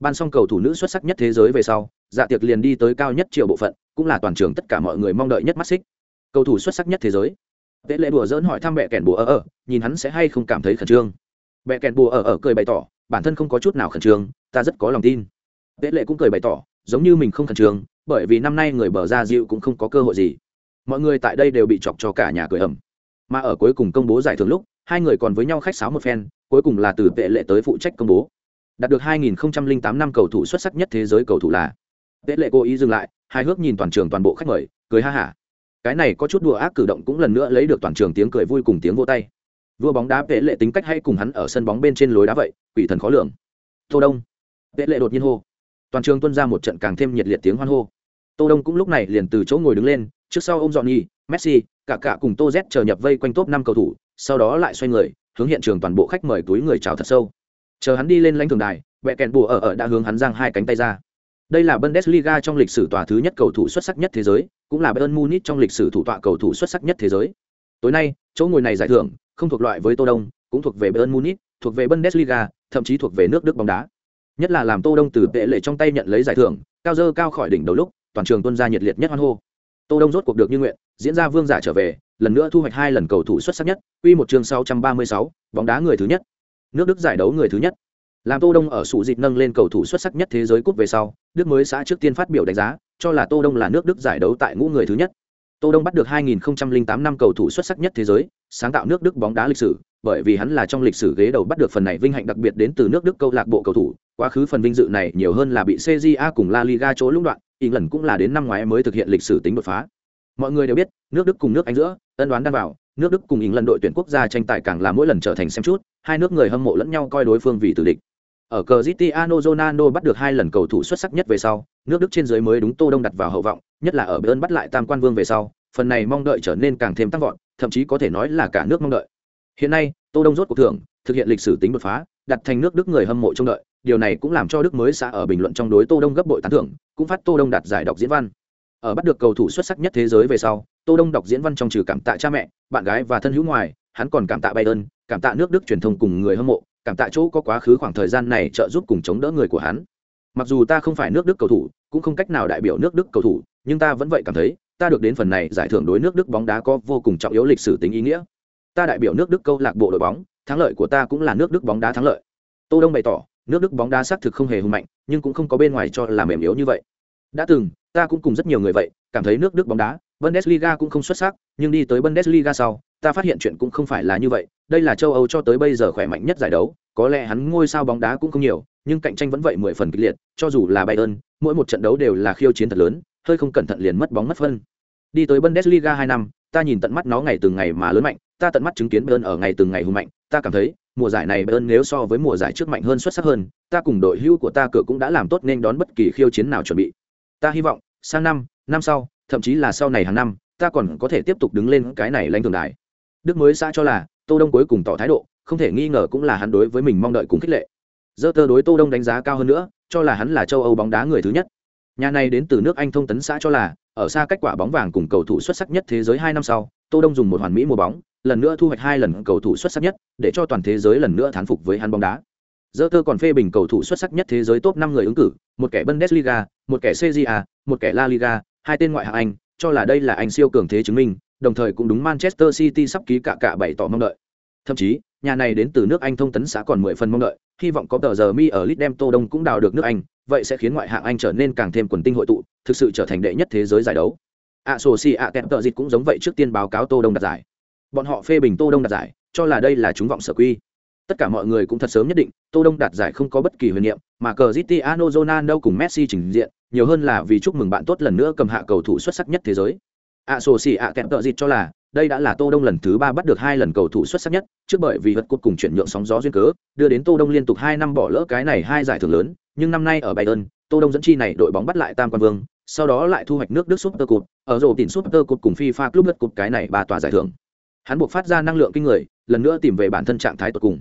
Ban xong cầu thủ nữ xuất sắc nhất thế giới về sau, dạ tiệc liền đi tới cao nhất triệu bộ phận, cũng là toàn trường tất cả mọi người mong đợi nhất mắt xích. Cầu thủ xuất sắc nhất thế giới. Tế lệ đùa dỡn hỏi thăm mẹ kèn bùa ở ở, nhìn hắn sẽ hay không cảm thấy khẩn trương. Mẹ kèn bùa ở ở cười bày tỏ, bản thân không có chút nào khẩn trương, ta rất có lòng tin. Tế lệ cũng cười bày tỏ, giống như mình không khẩn trương, bởi vì năm nay người bờ ra dịu cũng không có cơ hội gì. Mọi người tại đây đều bị chọc cho cả nhà cười ẩm. Mà ở cuối cùng công bố giải thưởng lúc, hai người còn với nhau khách sáo một phen, cuối cùng là từ vệ lệ tới phụ trách công bố. Đạt được 2008 năm cầu thủ xuất sắc nhất thế giới cầu thủ là. vệ lệ cố ý dừng lại, hai hước nhìn toàn trường toàn bộ khách mời, cười ha hả. Cái này có chút đùa ác cử động cũng lần nữa lấy được toàn trường tiếng cười vui cùng tiếng vô tay. Vua bóng đá vệ lệ tính cách hay cùng hắn ở sân bóng bên trên lối đá vậy quỷ thần khó lường. Tô đông. Vệ lệ đột nhiên hô. Toàn trường tuân ra một trận càng thêm nhiệt liệt tiếng hoan hô. Tô đông cũng lúc này liền từ chỗ ngồi đứng lên trước sau ông dọn nhi messi cả cả cùng tô z chờ nhập vây quanh top năm cầu thủ sau đó lại xoay người hướng hiện trường toàn bộ khách mời túi người chào thật sâu. Chờ hắn đi lên lãnh thường đài, vẹ kèn bùa ở ở đã hướng hắn giang hai cánh tay ra. Đây là bundesliga trong lịch sử tòa thứ nhất cầu thủ xuất sắc nhất thế giới, cũng là bayern munich trong lịch sử thủ tọa cầu thủ xuất sắc nhất thế giới. Tối nay, chỗ ngồi này giải thưởng, không thuộc loại với tô đông, cũng thuộc về bayern munich, thuộc về bundesliga, thậm chí thuộc về nước đức bóng đá. Nhất là làm tô đông từ tệ lệ trong tay nhận lấy giải thưởng, cao dơ cao khỏi đỉnh đầu lúc, toàn trường tuân ra nhiệt liệt nhất hoan hô tô đông rốt cuộc được như nguyện diễn ra vương giả trở về lần nữa thu hoạch hai lần cầu thủ xuất sắc nhất quy một chương 636, bóng đá người thứ nhất. Nước đức giải đấu người thứ nhất. Làm tô đông ở sụ dịp nâng lên cầu thủ xuất sắc nhất thế giới cúp về sau đức mới xã trước tiên phát biểu đánh giá cho là tô đông là nước đức giải đấu tại ngũ người thứ nhất. Tô đông bắt được 2008 năm cầu thủ xuất sắc nhất thế giới sáng tạo nước đức bóng đá lịch sử bởi vì hắn là trong lịch sử ghế đầu bắt được phần này vinh hạnh đặc biệt đến từ nước đức câu lạc bộ cầu thủ. Quá khứ phần vinh dự này nhiều hơn là bị cja cùng la liga chỗ lũng đoạn ý lần cũng là đến năm ngoái mới thực hiện lịch sử tính đột phá mọi người đều biết nước đức cùng nước anh giữa ân đoán đan vào nước đức cùng ý lần đội tuyển quốc gia tranh tài càng là mỗi lần trở thành xem chút hai nước người hâm mộ lẫn nhau coi đối phương vì tử địch ở cờ Cristiano Ronaldo bắt được hai lần cầu thủ xuất sắc nhất về sau, nước Đức trên dưới mới đúng Tô Đông đặt vào hậu vọng, nhất là ở Bayern bắt lại Tam Quan Vương về sau, phần này mong đợi trở nên càng thêm tăng vọt, thậm chí có thể nói là cả nước mong đợi. Hiện nay, Tô Đông rốt cuộc thưởng, thực hiện lịch sử tính đột phá, đặt thành nước Đức người hâm mộ trông đợi, điều này cũng làm cho Đức mới xã ở bình luận trong đối Tô Đông gấp bội tán thưởng, cũng phát Tô Đông đạt giải đọc diễn văn. Ở bắt được cầu thủ xuất sắc nhất thế giới về sau, Tô Đông đọc diễn văn trong trừ cảm tạ cha mẹ, bạn gái và thân hữu ngoài, hắn còn cảm tạ Bayern, cảm tạ nước Đức truyền thông cùng người hâm mộ, cảm tạ chỗ có quá khứ khoảng thời gian này trợ giúp cùng chống đỡ người của hắn. Mặc dù ta không phải nước đức cầu thủ cũng không cách nào đại biểu nước đức cầu thủ nhưng ta vẫn vậy cảm thấy ta được đến phần này giải thưởng đối nước đức bóng đá có vô cùng trọng yếu lịch sử tính ý nghĩa. Ta đại biểu nước đức câu lạc bộ đội bóng thắng lợi của ta cũng là nước đức bóng đá thắng lợi. Tô đông bày tỏ nước đức bóng đá xác thực không hề hùng mạnh, nhưng cũng không có bên ngoài cho là mềm yếu như vậy. Đã từng, ta cũng cùng rất nhiều người vậy, cảm thấy nước đức bóng đá, bundesliga cũng không xuất sắc, nhưng đi tới bundesliga sau, ta phát hiện chuyện cũng không phải là như vậy. Đây là châu âu cho tới bây giờ khỏe mạnh nhất giải đấu, có lẽ hắn ngôi sao bóng đá cũng không nhiều, nhưng cạnh tranh vẫn vậy mười phần kịch liệt, cho dù là bayern, mỗi một trận đấu đều là khiêu chiến thật lớn, hơi không cẩn thận liền mất bóng mất phân. Đi tới bundesliga hai năm, ta nhìn tận mắt nó ngày từng ngày mà lớn mạnh, ta tận mắt chứng kiến bayern ở ngày từng ngày hùng mạnh ta cảm thấy, mùa giải này bayern nếu so với mùa giải trước mạnh hơn xuất sắc hơn, ta cùng đội hưu của ta cửa cũng đã làm tốt nên đón bất kỳ khiêu chiến nào chuẩn bị. Ta hy vọng, sang năm năm sau, thậm chí là sau này hàng năm, ta còn có thể tiếp tục đứng lên cái này lãnh thường đài. Đức mới xã cho là, tô đông cuối cùng tỏ thái độ, không thể nghi ngờ cũng là hắn đối với mình mong đợi cùng khích lệ. Dơ tơ đối tô đông đánh giá cao hơn nữa, cho là hắn là châu âu bóng đá người thứ nhất. Nhà này đến từ nước anh thông tấn xã cho là, ở xa cách quả bóng vàng cùng cầu thủ xuất sắc nhất thế giới hai năm sau, tô đông dùng một hoàn mỹ mùa bóng lần nữa thu hoạch hai lần cầu thủ xuất sắc nhất, để cho toàn thế giới lần nữa thán phục với hắn bóng đá. Dơ tơ còn phê bình cầu thủ xuất sắc nhất thế giới top năm người ứng cử, một kẻ bundesliga, một kẻ cja một kẻ la liga, hai tên ngoại hạng anh, cho là đây là anh siêu cường thế chứng minh, đồng thời cũng đúng manchester city sắp ký cả cả bảy tỏ mong đợi. Thậm chí, nhà này đến từ nước anh thông tấn xã còn mười phần mong đợi, hy vọng có tờ giờ mi ở Leeds đem tô đông cũng đào được nước anh, vậy sẽ khiến ngoại hạng anh trở nên càng thêm quần tinh hội tụ, thực sự trở thành đệ nhất thế giới giải đấu. A sô si a tờ dịch cũng giống vậy trước tiên báo cáo tô đông đạt giải bọn họ phê bình tô đông đạt giải, cho là đây là chúng vọng sở quy. Tất cả mọi người cũng thật sớm nhất định, tô đông đạt giải không có bất kỳ huyền niệm, mà cờ zitiano ronaldo cùng messi trình diện, nhiều hơn là vì chúc mừng bạn tốt lần nữa cầm hạ cầu thủ xuất sắc nhất thế giới. Ạ sổ xì ạ tẹp tợ dịt cho là, đây đã là tô đông lần thứ ba bắt được hai lần cầu thủ xuất sắc nhất, trước bởi vì vật cột cùng chuyển nhượng sóng gió duyên cớ, đưa đến tô đông liên tục hai năm bỏ lỡ cái này hai giải thưởng lớn, nhưng năm nay ở bayern, tô đông dẫn chi này đội bóng bắt lại tam quan vương, sau đó lại thu hoạch nước đức super cup ở rổ tiền super cup cùng fifa club đất cup cái này ba tòa giải thưởng hắn buộc phát ra năng lượng kinh người lần nữa tìm về bản thân trạng thái tột cùng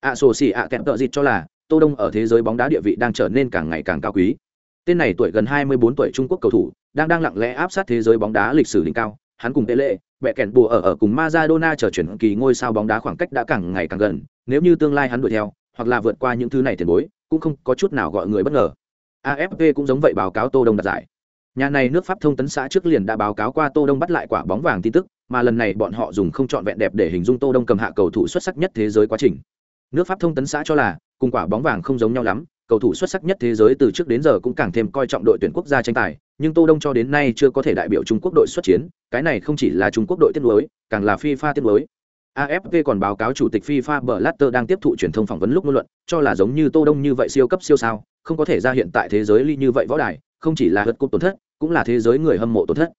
ạ sổ xỉ ạ kẹp tợ dịt cho là tô đông ở thế giới bóng đá địa vị đang trở nên càng ngày càng cao quý tên này tuổi gần 24 tuổi trung quốc cầu thủ đang đang lặng lẽ áp sát thế giới bóng đá lịch sử đỉnh cao hắn cùng Pele, bẹ kẹn bùa ở ở cùng Maradona chờ chuyển kỳ ngôi sao bóng đá khoảng cách đã càng ngày càng gần, nếu như tương lai hắn đuổi theo, hoặc là vượt qua những thứ này tiền bối, cũng không có chút nào gọi người bất ngờ. AFP cũng giống vậy báo cáo Tô Đông đạt giải. Nhà này nước Pháp thông tấn xã trước liền đã báo cáo qua Tô Đông bắt lại quả bóng vàng tin tức, mà lần này bọn họ dùng không chọn vẹn đẹp để hình dung Tô Đông cầm hạ cầu thủ xuất sắc nhất thế giới quá trình. Nước Pháp thông tấn xã cho là, cùng quả bóng vàng không giống nhau lắm, cầu thủ xuất sắc nhất thế giới từ trước đến giờ cũng càng thêm coi trọng đội tuyển quốc gia tranh tài, nhưng Tô Đông cho đến nay chưa có thể đại biểu Trung Quốc đội xuất chiến, cái này không chỉ là Trung Quốc đội tiết lối, càng là FIFA tiết lối. AFP còn báo cáo chủ tịch FIFA Blatter đang tiếp thụ truyền thông phỏng vấn lúc ngôn luận, cho là giống như Tô Đông như vậy siêu cấp siêu sao, không có thể ra hiện tại thế giới ly như vậy võ đài, không chỉ là hất cúp tổn thất, cũng là thế giới người hâm mộ tổn thất.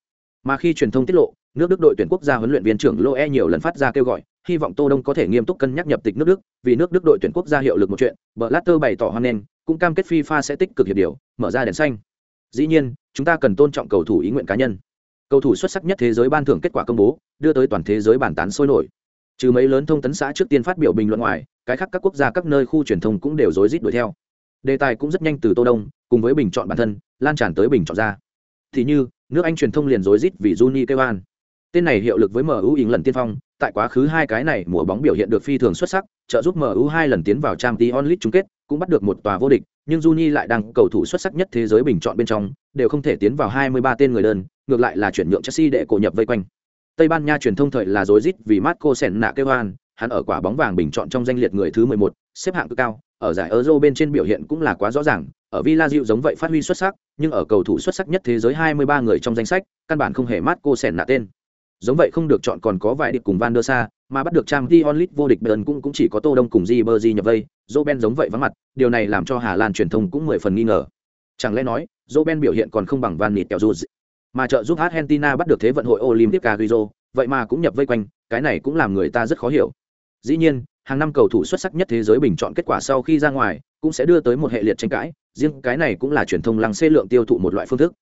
Mà khi truyền thông tiết lộ, nước Đức đội tuyển quốc gia huấn luyện viên trưởng Loe nhiều lần phát ra kêu gọi, hy vọng Tô Đông có thể nghiêm túc cân nhắc nhập tịch nước Đức, vì nước Đức đội tuyển quốc gia hiệu lực một chuyện, Blatter bày tỏ hoan nghênh, cũng cam kết FIFA sẽ tích cực hiệp điều, mở ra đèn xanh. Dĩ nhiên, chúng ta cần tôn trọng cầu thủ ý nguyện cá nhân. Cầu thủ xuất sắc nhất thế giới ban thưởng kết quả công bố, đưa tới toàn thế giới bàn tán sôi nổi. Trừ mấy lớn thông tấn xã trước tiên phát biểu bình luận ngoài, cái khác các quốc gia các nơi khu truyền thông cũng đều rối rít đuổi theo. Đề tài cũng rất nhanh từ Tô Đông, cùng với bình chọn bản thân, lan tràn tới bình chọn ra. Thì như, nước Anh truyền thông liền rối rít vì Juni Kevan. Tên này hiệu lực với MU ỉng lần tiên phong, tại quá khứ hai cái này mùa bóng biểu hiện được phi thường xuất sắc, trợ giúp MU hai lần tiến vào Champions League chung kết, cũng bắt được một tòa vô địch, nhưng Juni lại đang cầu thủ xuất sắc nhất thế giới bình chọn bên trong, đều không thể tiến vào 23 tên người đơn, ngược lại là chuyển nhượng Chelsea để cổ nhập vây quanh. Tây Ban Nha truyền thông thời là rối rít vì Marco Senna kêu an hắn ở quả bóng vàng bình chọn trong danh liệt người thứ 11, xếp hạng cực cao, ở giải Euro bên trên biểu hiện cũng là quá rõ ràng, ở Villa Real giống vậy phát huy xuất sắc, nhưng ở cầu thủ xuất sắc nhất thế giới 23 người trong danh sách, căn bản không hề Marco Senna tên. Giống vậy không được chọn còn có vài điệp cùng Van der Sa, mà bắt được Champions League vô địch Bayern cũng cũng chỉ có Tô Đông cùng Ribery nhập vây, Robben giống vậy vắng mặt, điều này làm cho Hà Lan truyền thông cũng mười phần nghi ngờ. Chẳng lẽ nói, Robben biểu hiện còn không bằng Van Nistelrooy, mà trợ giúp Argentina bắt được thế vận hội Olympic Rio, vậy mà cũng nhập vây quanh, cái này cũng làm người ta rất khó hiểu. Dĩ nhiên, hàng năm cầu thủ xuất sắc nhất thế giới bình chọn kết quả sau khi ra ngoài, cũng sẽ đưa tới một hệ liệt tranh cãi, riêng cái này cũng là truyền thông lăng xê lượng tiêu thụ một loại phương thức.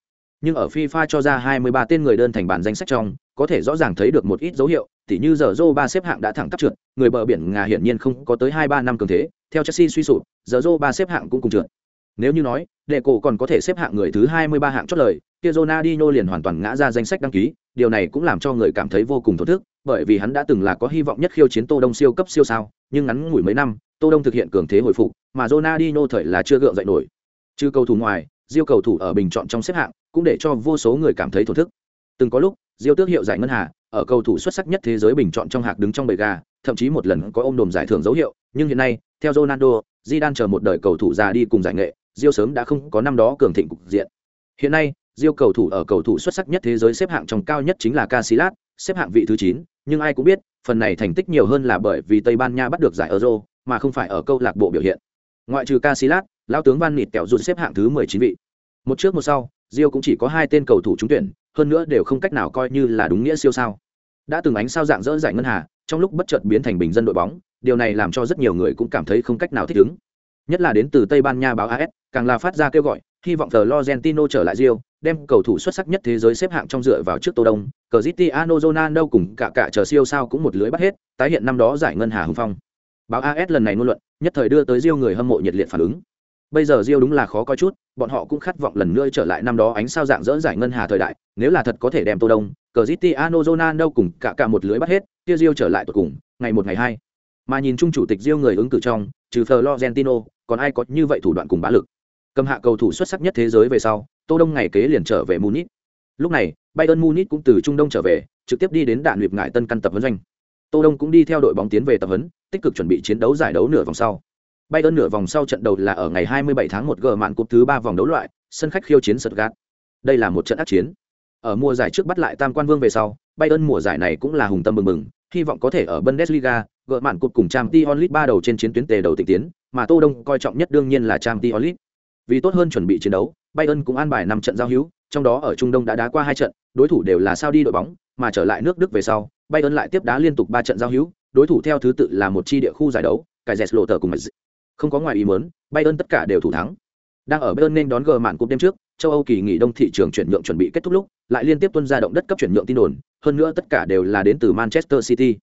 Nhưng ở FIFA cho ra 23 tên người đơn thành bản danh sách trong, có thể rõ ràng thấy được một ít dấu hiệu, tỉ như giờ Joe ba xếp hạng đã thẳng tắp trượt, người bờ biển Nga hiển nhiên không có tới 2-3 năm cường thế, theo Chelsea suy sụp, giờ Joe ba xếp hạng cũng cùng trượt. Nếu như nói, đệ cổ còn có thể xếp hạng người thứ 23 hạng chót lời, kia Ronaldinho liền hoàn toàn ngã ra danh sách đăng ký, điều này cũng làm cho người cảm thấy vô cùng thổn thức, bởi vì hắn đã từng là có hy vọng nhất khiêu chiến Tô Đông siêu cấp siêu sao, nhưng ngắn ngủi mấy năm, Tô Đông thực hiện cường thế hồi phục, mà Ronaldinho thời là chưa gượng dậy nổi. Trừ cầu thủ ngoài, Diêu cầu thủ ở bình chọn trong xếp hạng, cũng để cho vô số người cảm thấy thổn thức. Từng có lúc, Diêu tước hiệu giải ngân hà, ở cầu thủ xuất sắc nhất thế giới bình chọn trong hạc đứng trong bầy gà, thậm chí một lần có ôm đồm giải thưởng dấu hiệu, nhưng hiện nay, theo Ronaldo, Zidane chờ một đời cầu thủ già đi cùng giải nghệ, Diêu sớm đã không có năm đó cường thịnh cục diện. Hiện nay, Diêu cầu thủ ở cầu thủ xuất sắc nhất thế giới xếp hạng trong cao nhất chính là Casillas, xếp hạng vị thứ 9, nhưng ai cũng biết, phần này thành tích nhiều hơn là bởi vì Tây Ban Nha bắt được giải Euro, mà không phải ở câu lạc bộ biểu hiện. Ngoại trừ Casillas, lão tướng Van Nịt kẹo rụt xếp hạng thứ 19 vị. Một trước một sau, Diêu cũng chỉ có hai tên cầu thủ trúng tuyển, hơn nữa đều không cách nào coi như là đúng nghĩa siêu sao. Đã từng ánh sao dạng dỡ giải ngân hà, trong lúc bất chợt biến thành bình dân đội bóng, điều này làm cho rất nhiều người cũng cảm thấy không cách nào thích ứng. Nhất là đến từ Tây Ban Nha báo AS, càng là phát ra kêu gọi, hy vọng Florentino trở lại Rio, đem cầu thủ xuất sắc nhất thế giới xếp hạng trong dựa vào trước Tô Đông, Cristiano Ronaldo cùng cả cả chờ siêu sao cũng một lưới bắt hết, tái hiện năm đó giải ngân hà hùng phong. Báo AS lần này ngôn luận, nhất thời đưa tới Rio người hâm mộ nhiệt liệt phản ứng. Bây giờ Rio đúng là khó coi chút, bọn họ cũng khát vọng lần nữa trở lại năm đó ánh sao dạng dỡ giải ngân hà thời đại, nếu là thật có thể đem Tô Đông, Cristiano Ronaldo cùng cả cả một lưới bắt hết, kia Rio trở lại tột cùng, ngày một ngày hai. Mà nhìn chung chủ tịch Rio người ứng cử trong, trừ Florentino, còn ai có như vậy thủ đoạn cùng bá lực. Cầm hạ cầu thủ xuất sắc nhất thế giới về sau, Tô Đông ngày kế liền trở về Munich. Lúc này, Bayern Munich cũng từ Trung Đông trở về, trực tiếp đi đến đạn luyện ngải tân căn tập huấn doanh. Tô Đông cũng đi theo đội bóng tiến về tập huấn, tích cực chuẩn bị chiến đấu giải đấu nửa vòng sau. Bayern nửa vòng sau trận đầu là ở ngày 27 tháng 1 gờ mạn cúp thứ 3 vòng đấu loại, sân khách khiêu chiến Stuttgart. Đây là một trận ác chiến. Ở mùa giải trước bắt lại Tam Quan Vương về sau, Bayern mùa giải này cũng là hùng tâm mừng mừng, hy vọng có thể ở Bundesliga, gỡ mạn cụt cùng trang t onlit ba đầu trên chiến tuyến tề đầu tịch tiến, mà Tô Đông coi trọng nhất đương nhiên là trang t onlit Vì tốt hơn chuẩn bị chiến đấu, Bayern cũng an bài năm trận giao hữu, trong đó ở Trung Đông đã đá qua hai trận, đối thủ đều là Saudi đội bóng, mà trở lại nước Đức về sau, Bayern lại tiếp đá liên tục ba trận giao hữu, đối thủ theo thứ tự là một chi địa khu giải đấu, cải dẹt lộ tờ cùng Madrid. Không có ngoài ý muốn, Bayern tất cả đều thủ thắng. Đang ở Bayern nên đón gờ mạn cúp đêm trước, châu Âu kỳ nghỉ đông thị trường chuyển nhượng chuẩn bị kết thúc lúc, lại liên tiếp tuân ra động đất cấp chuyển nhượng tin đồn, hơn nữa tất cả đều là đến từ Manchester City.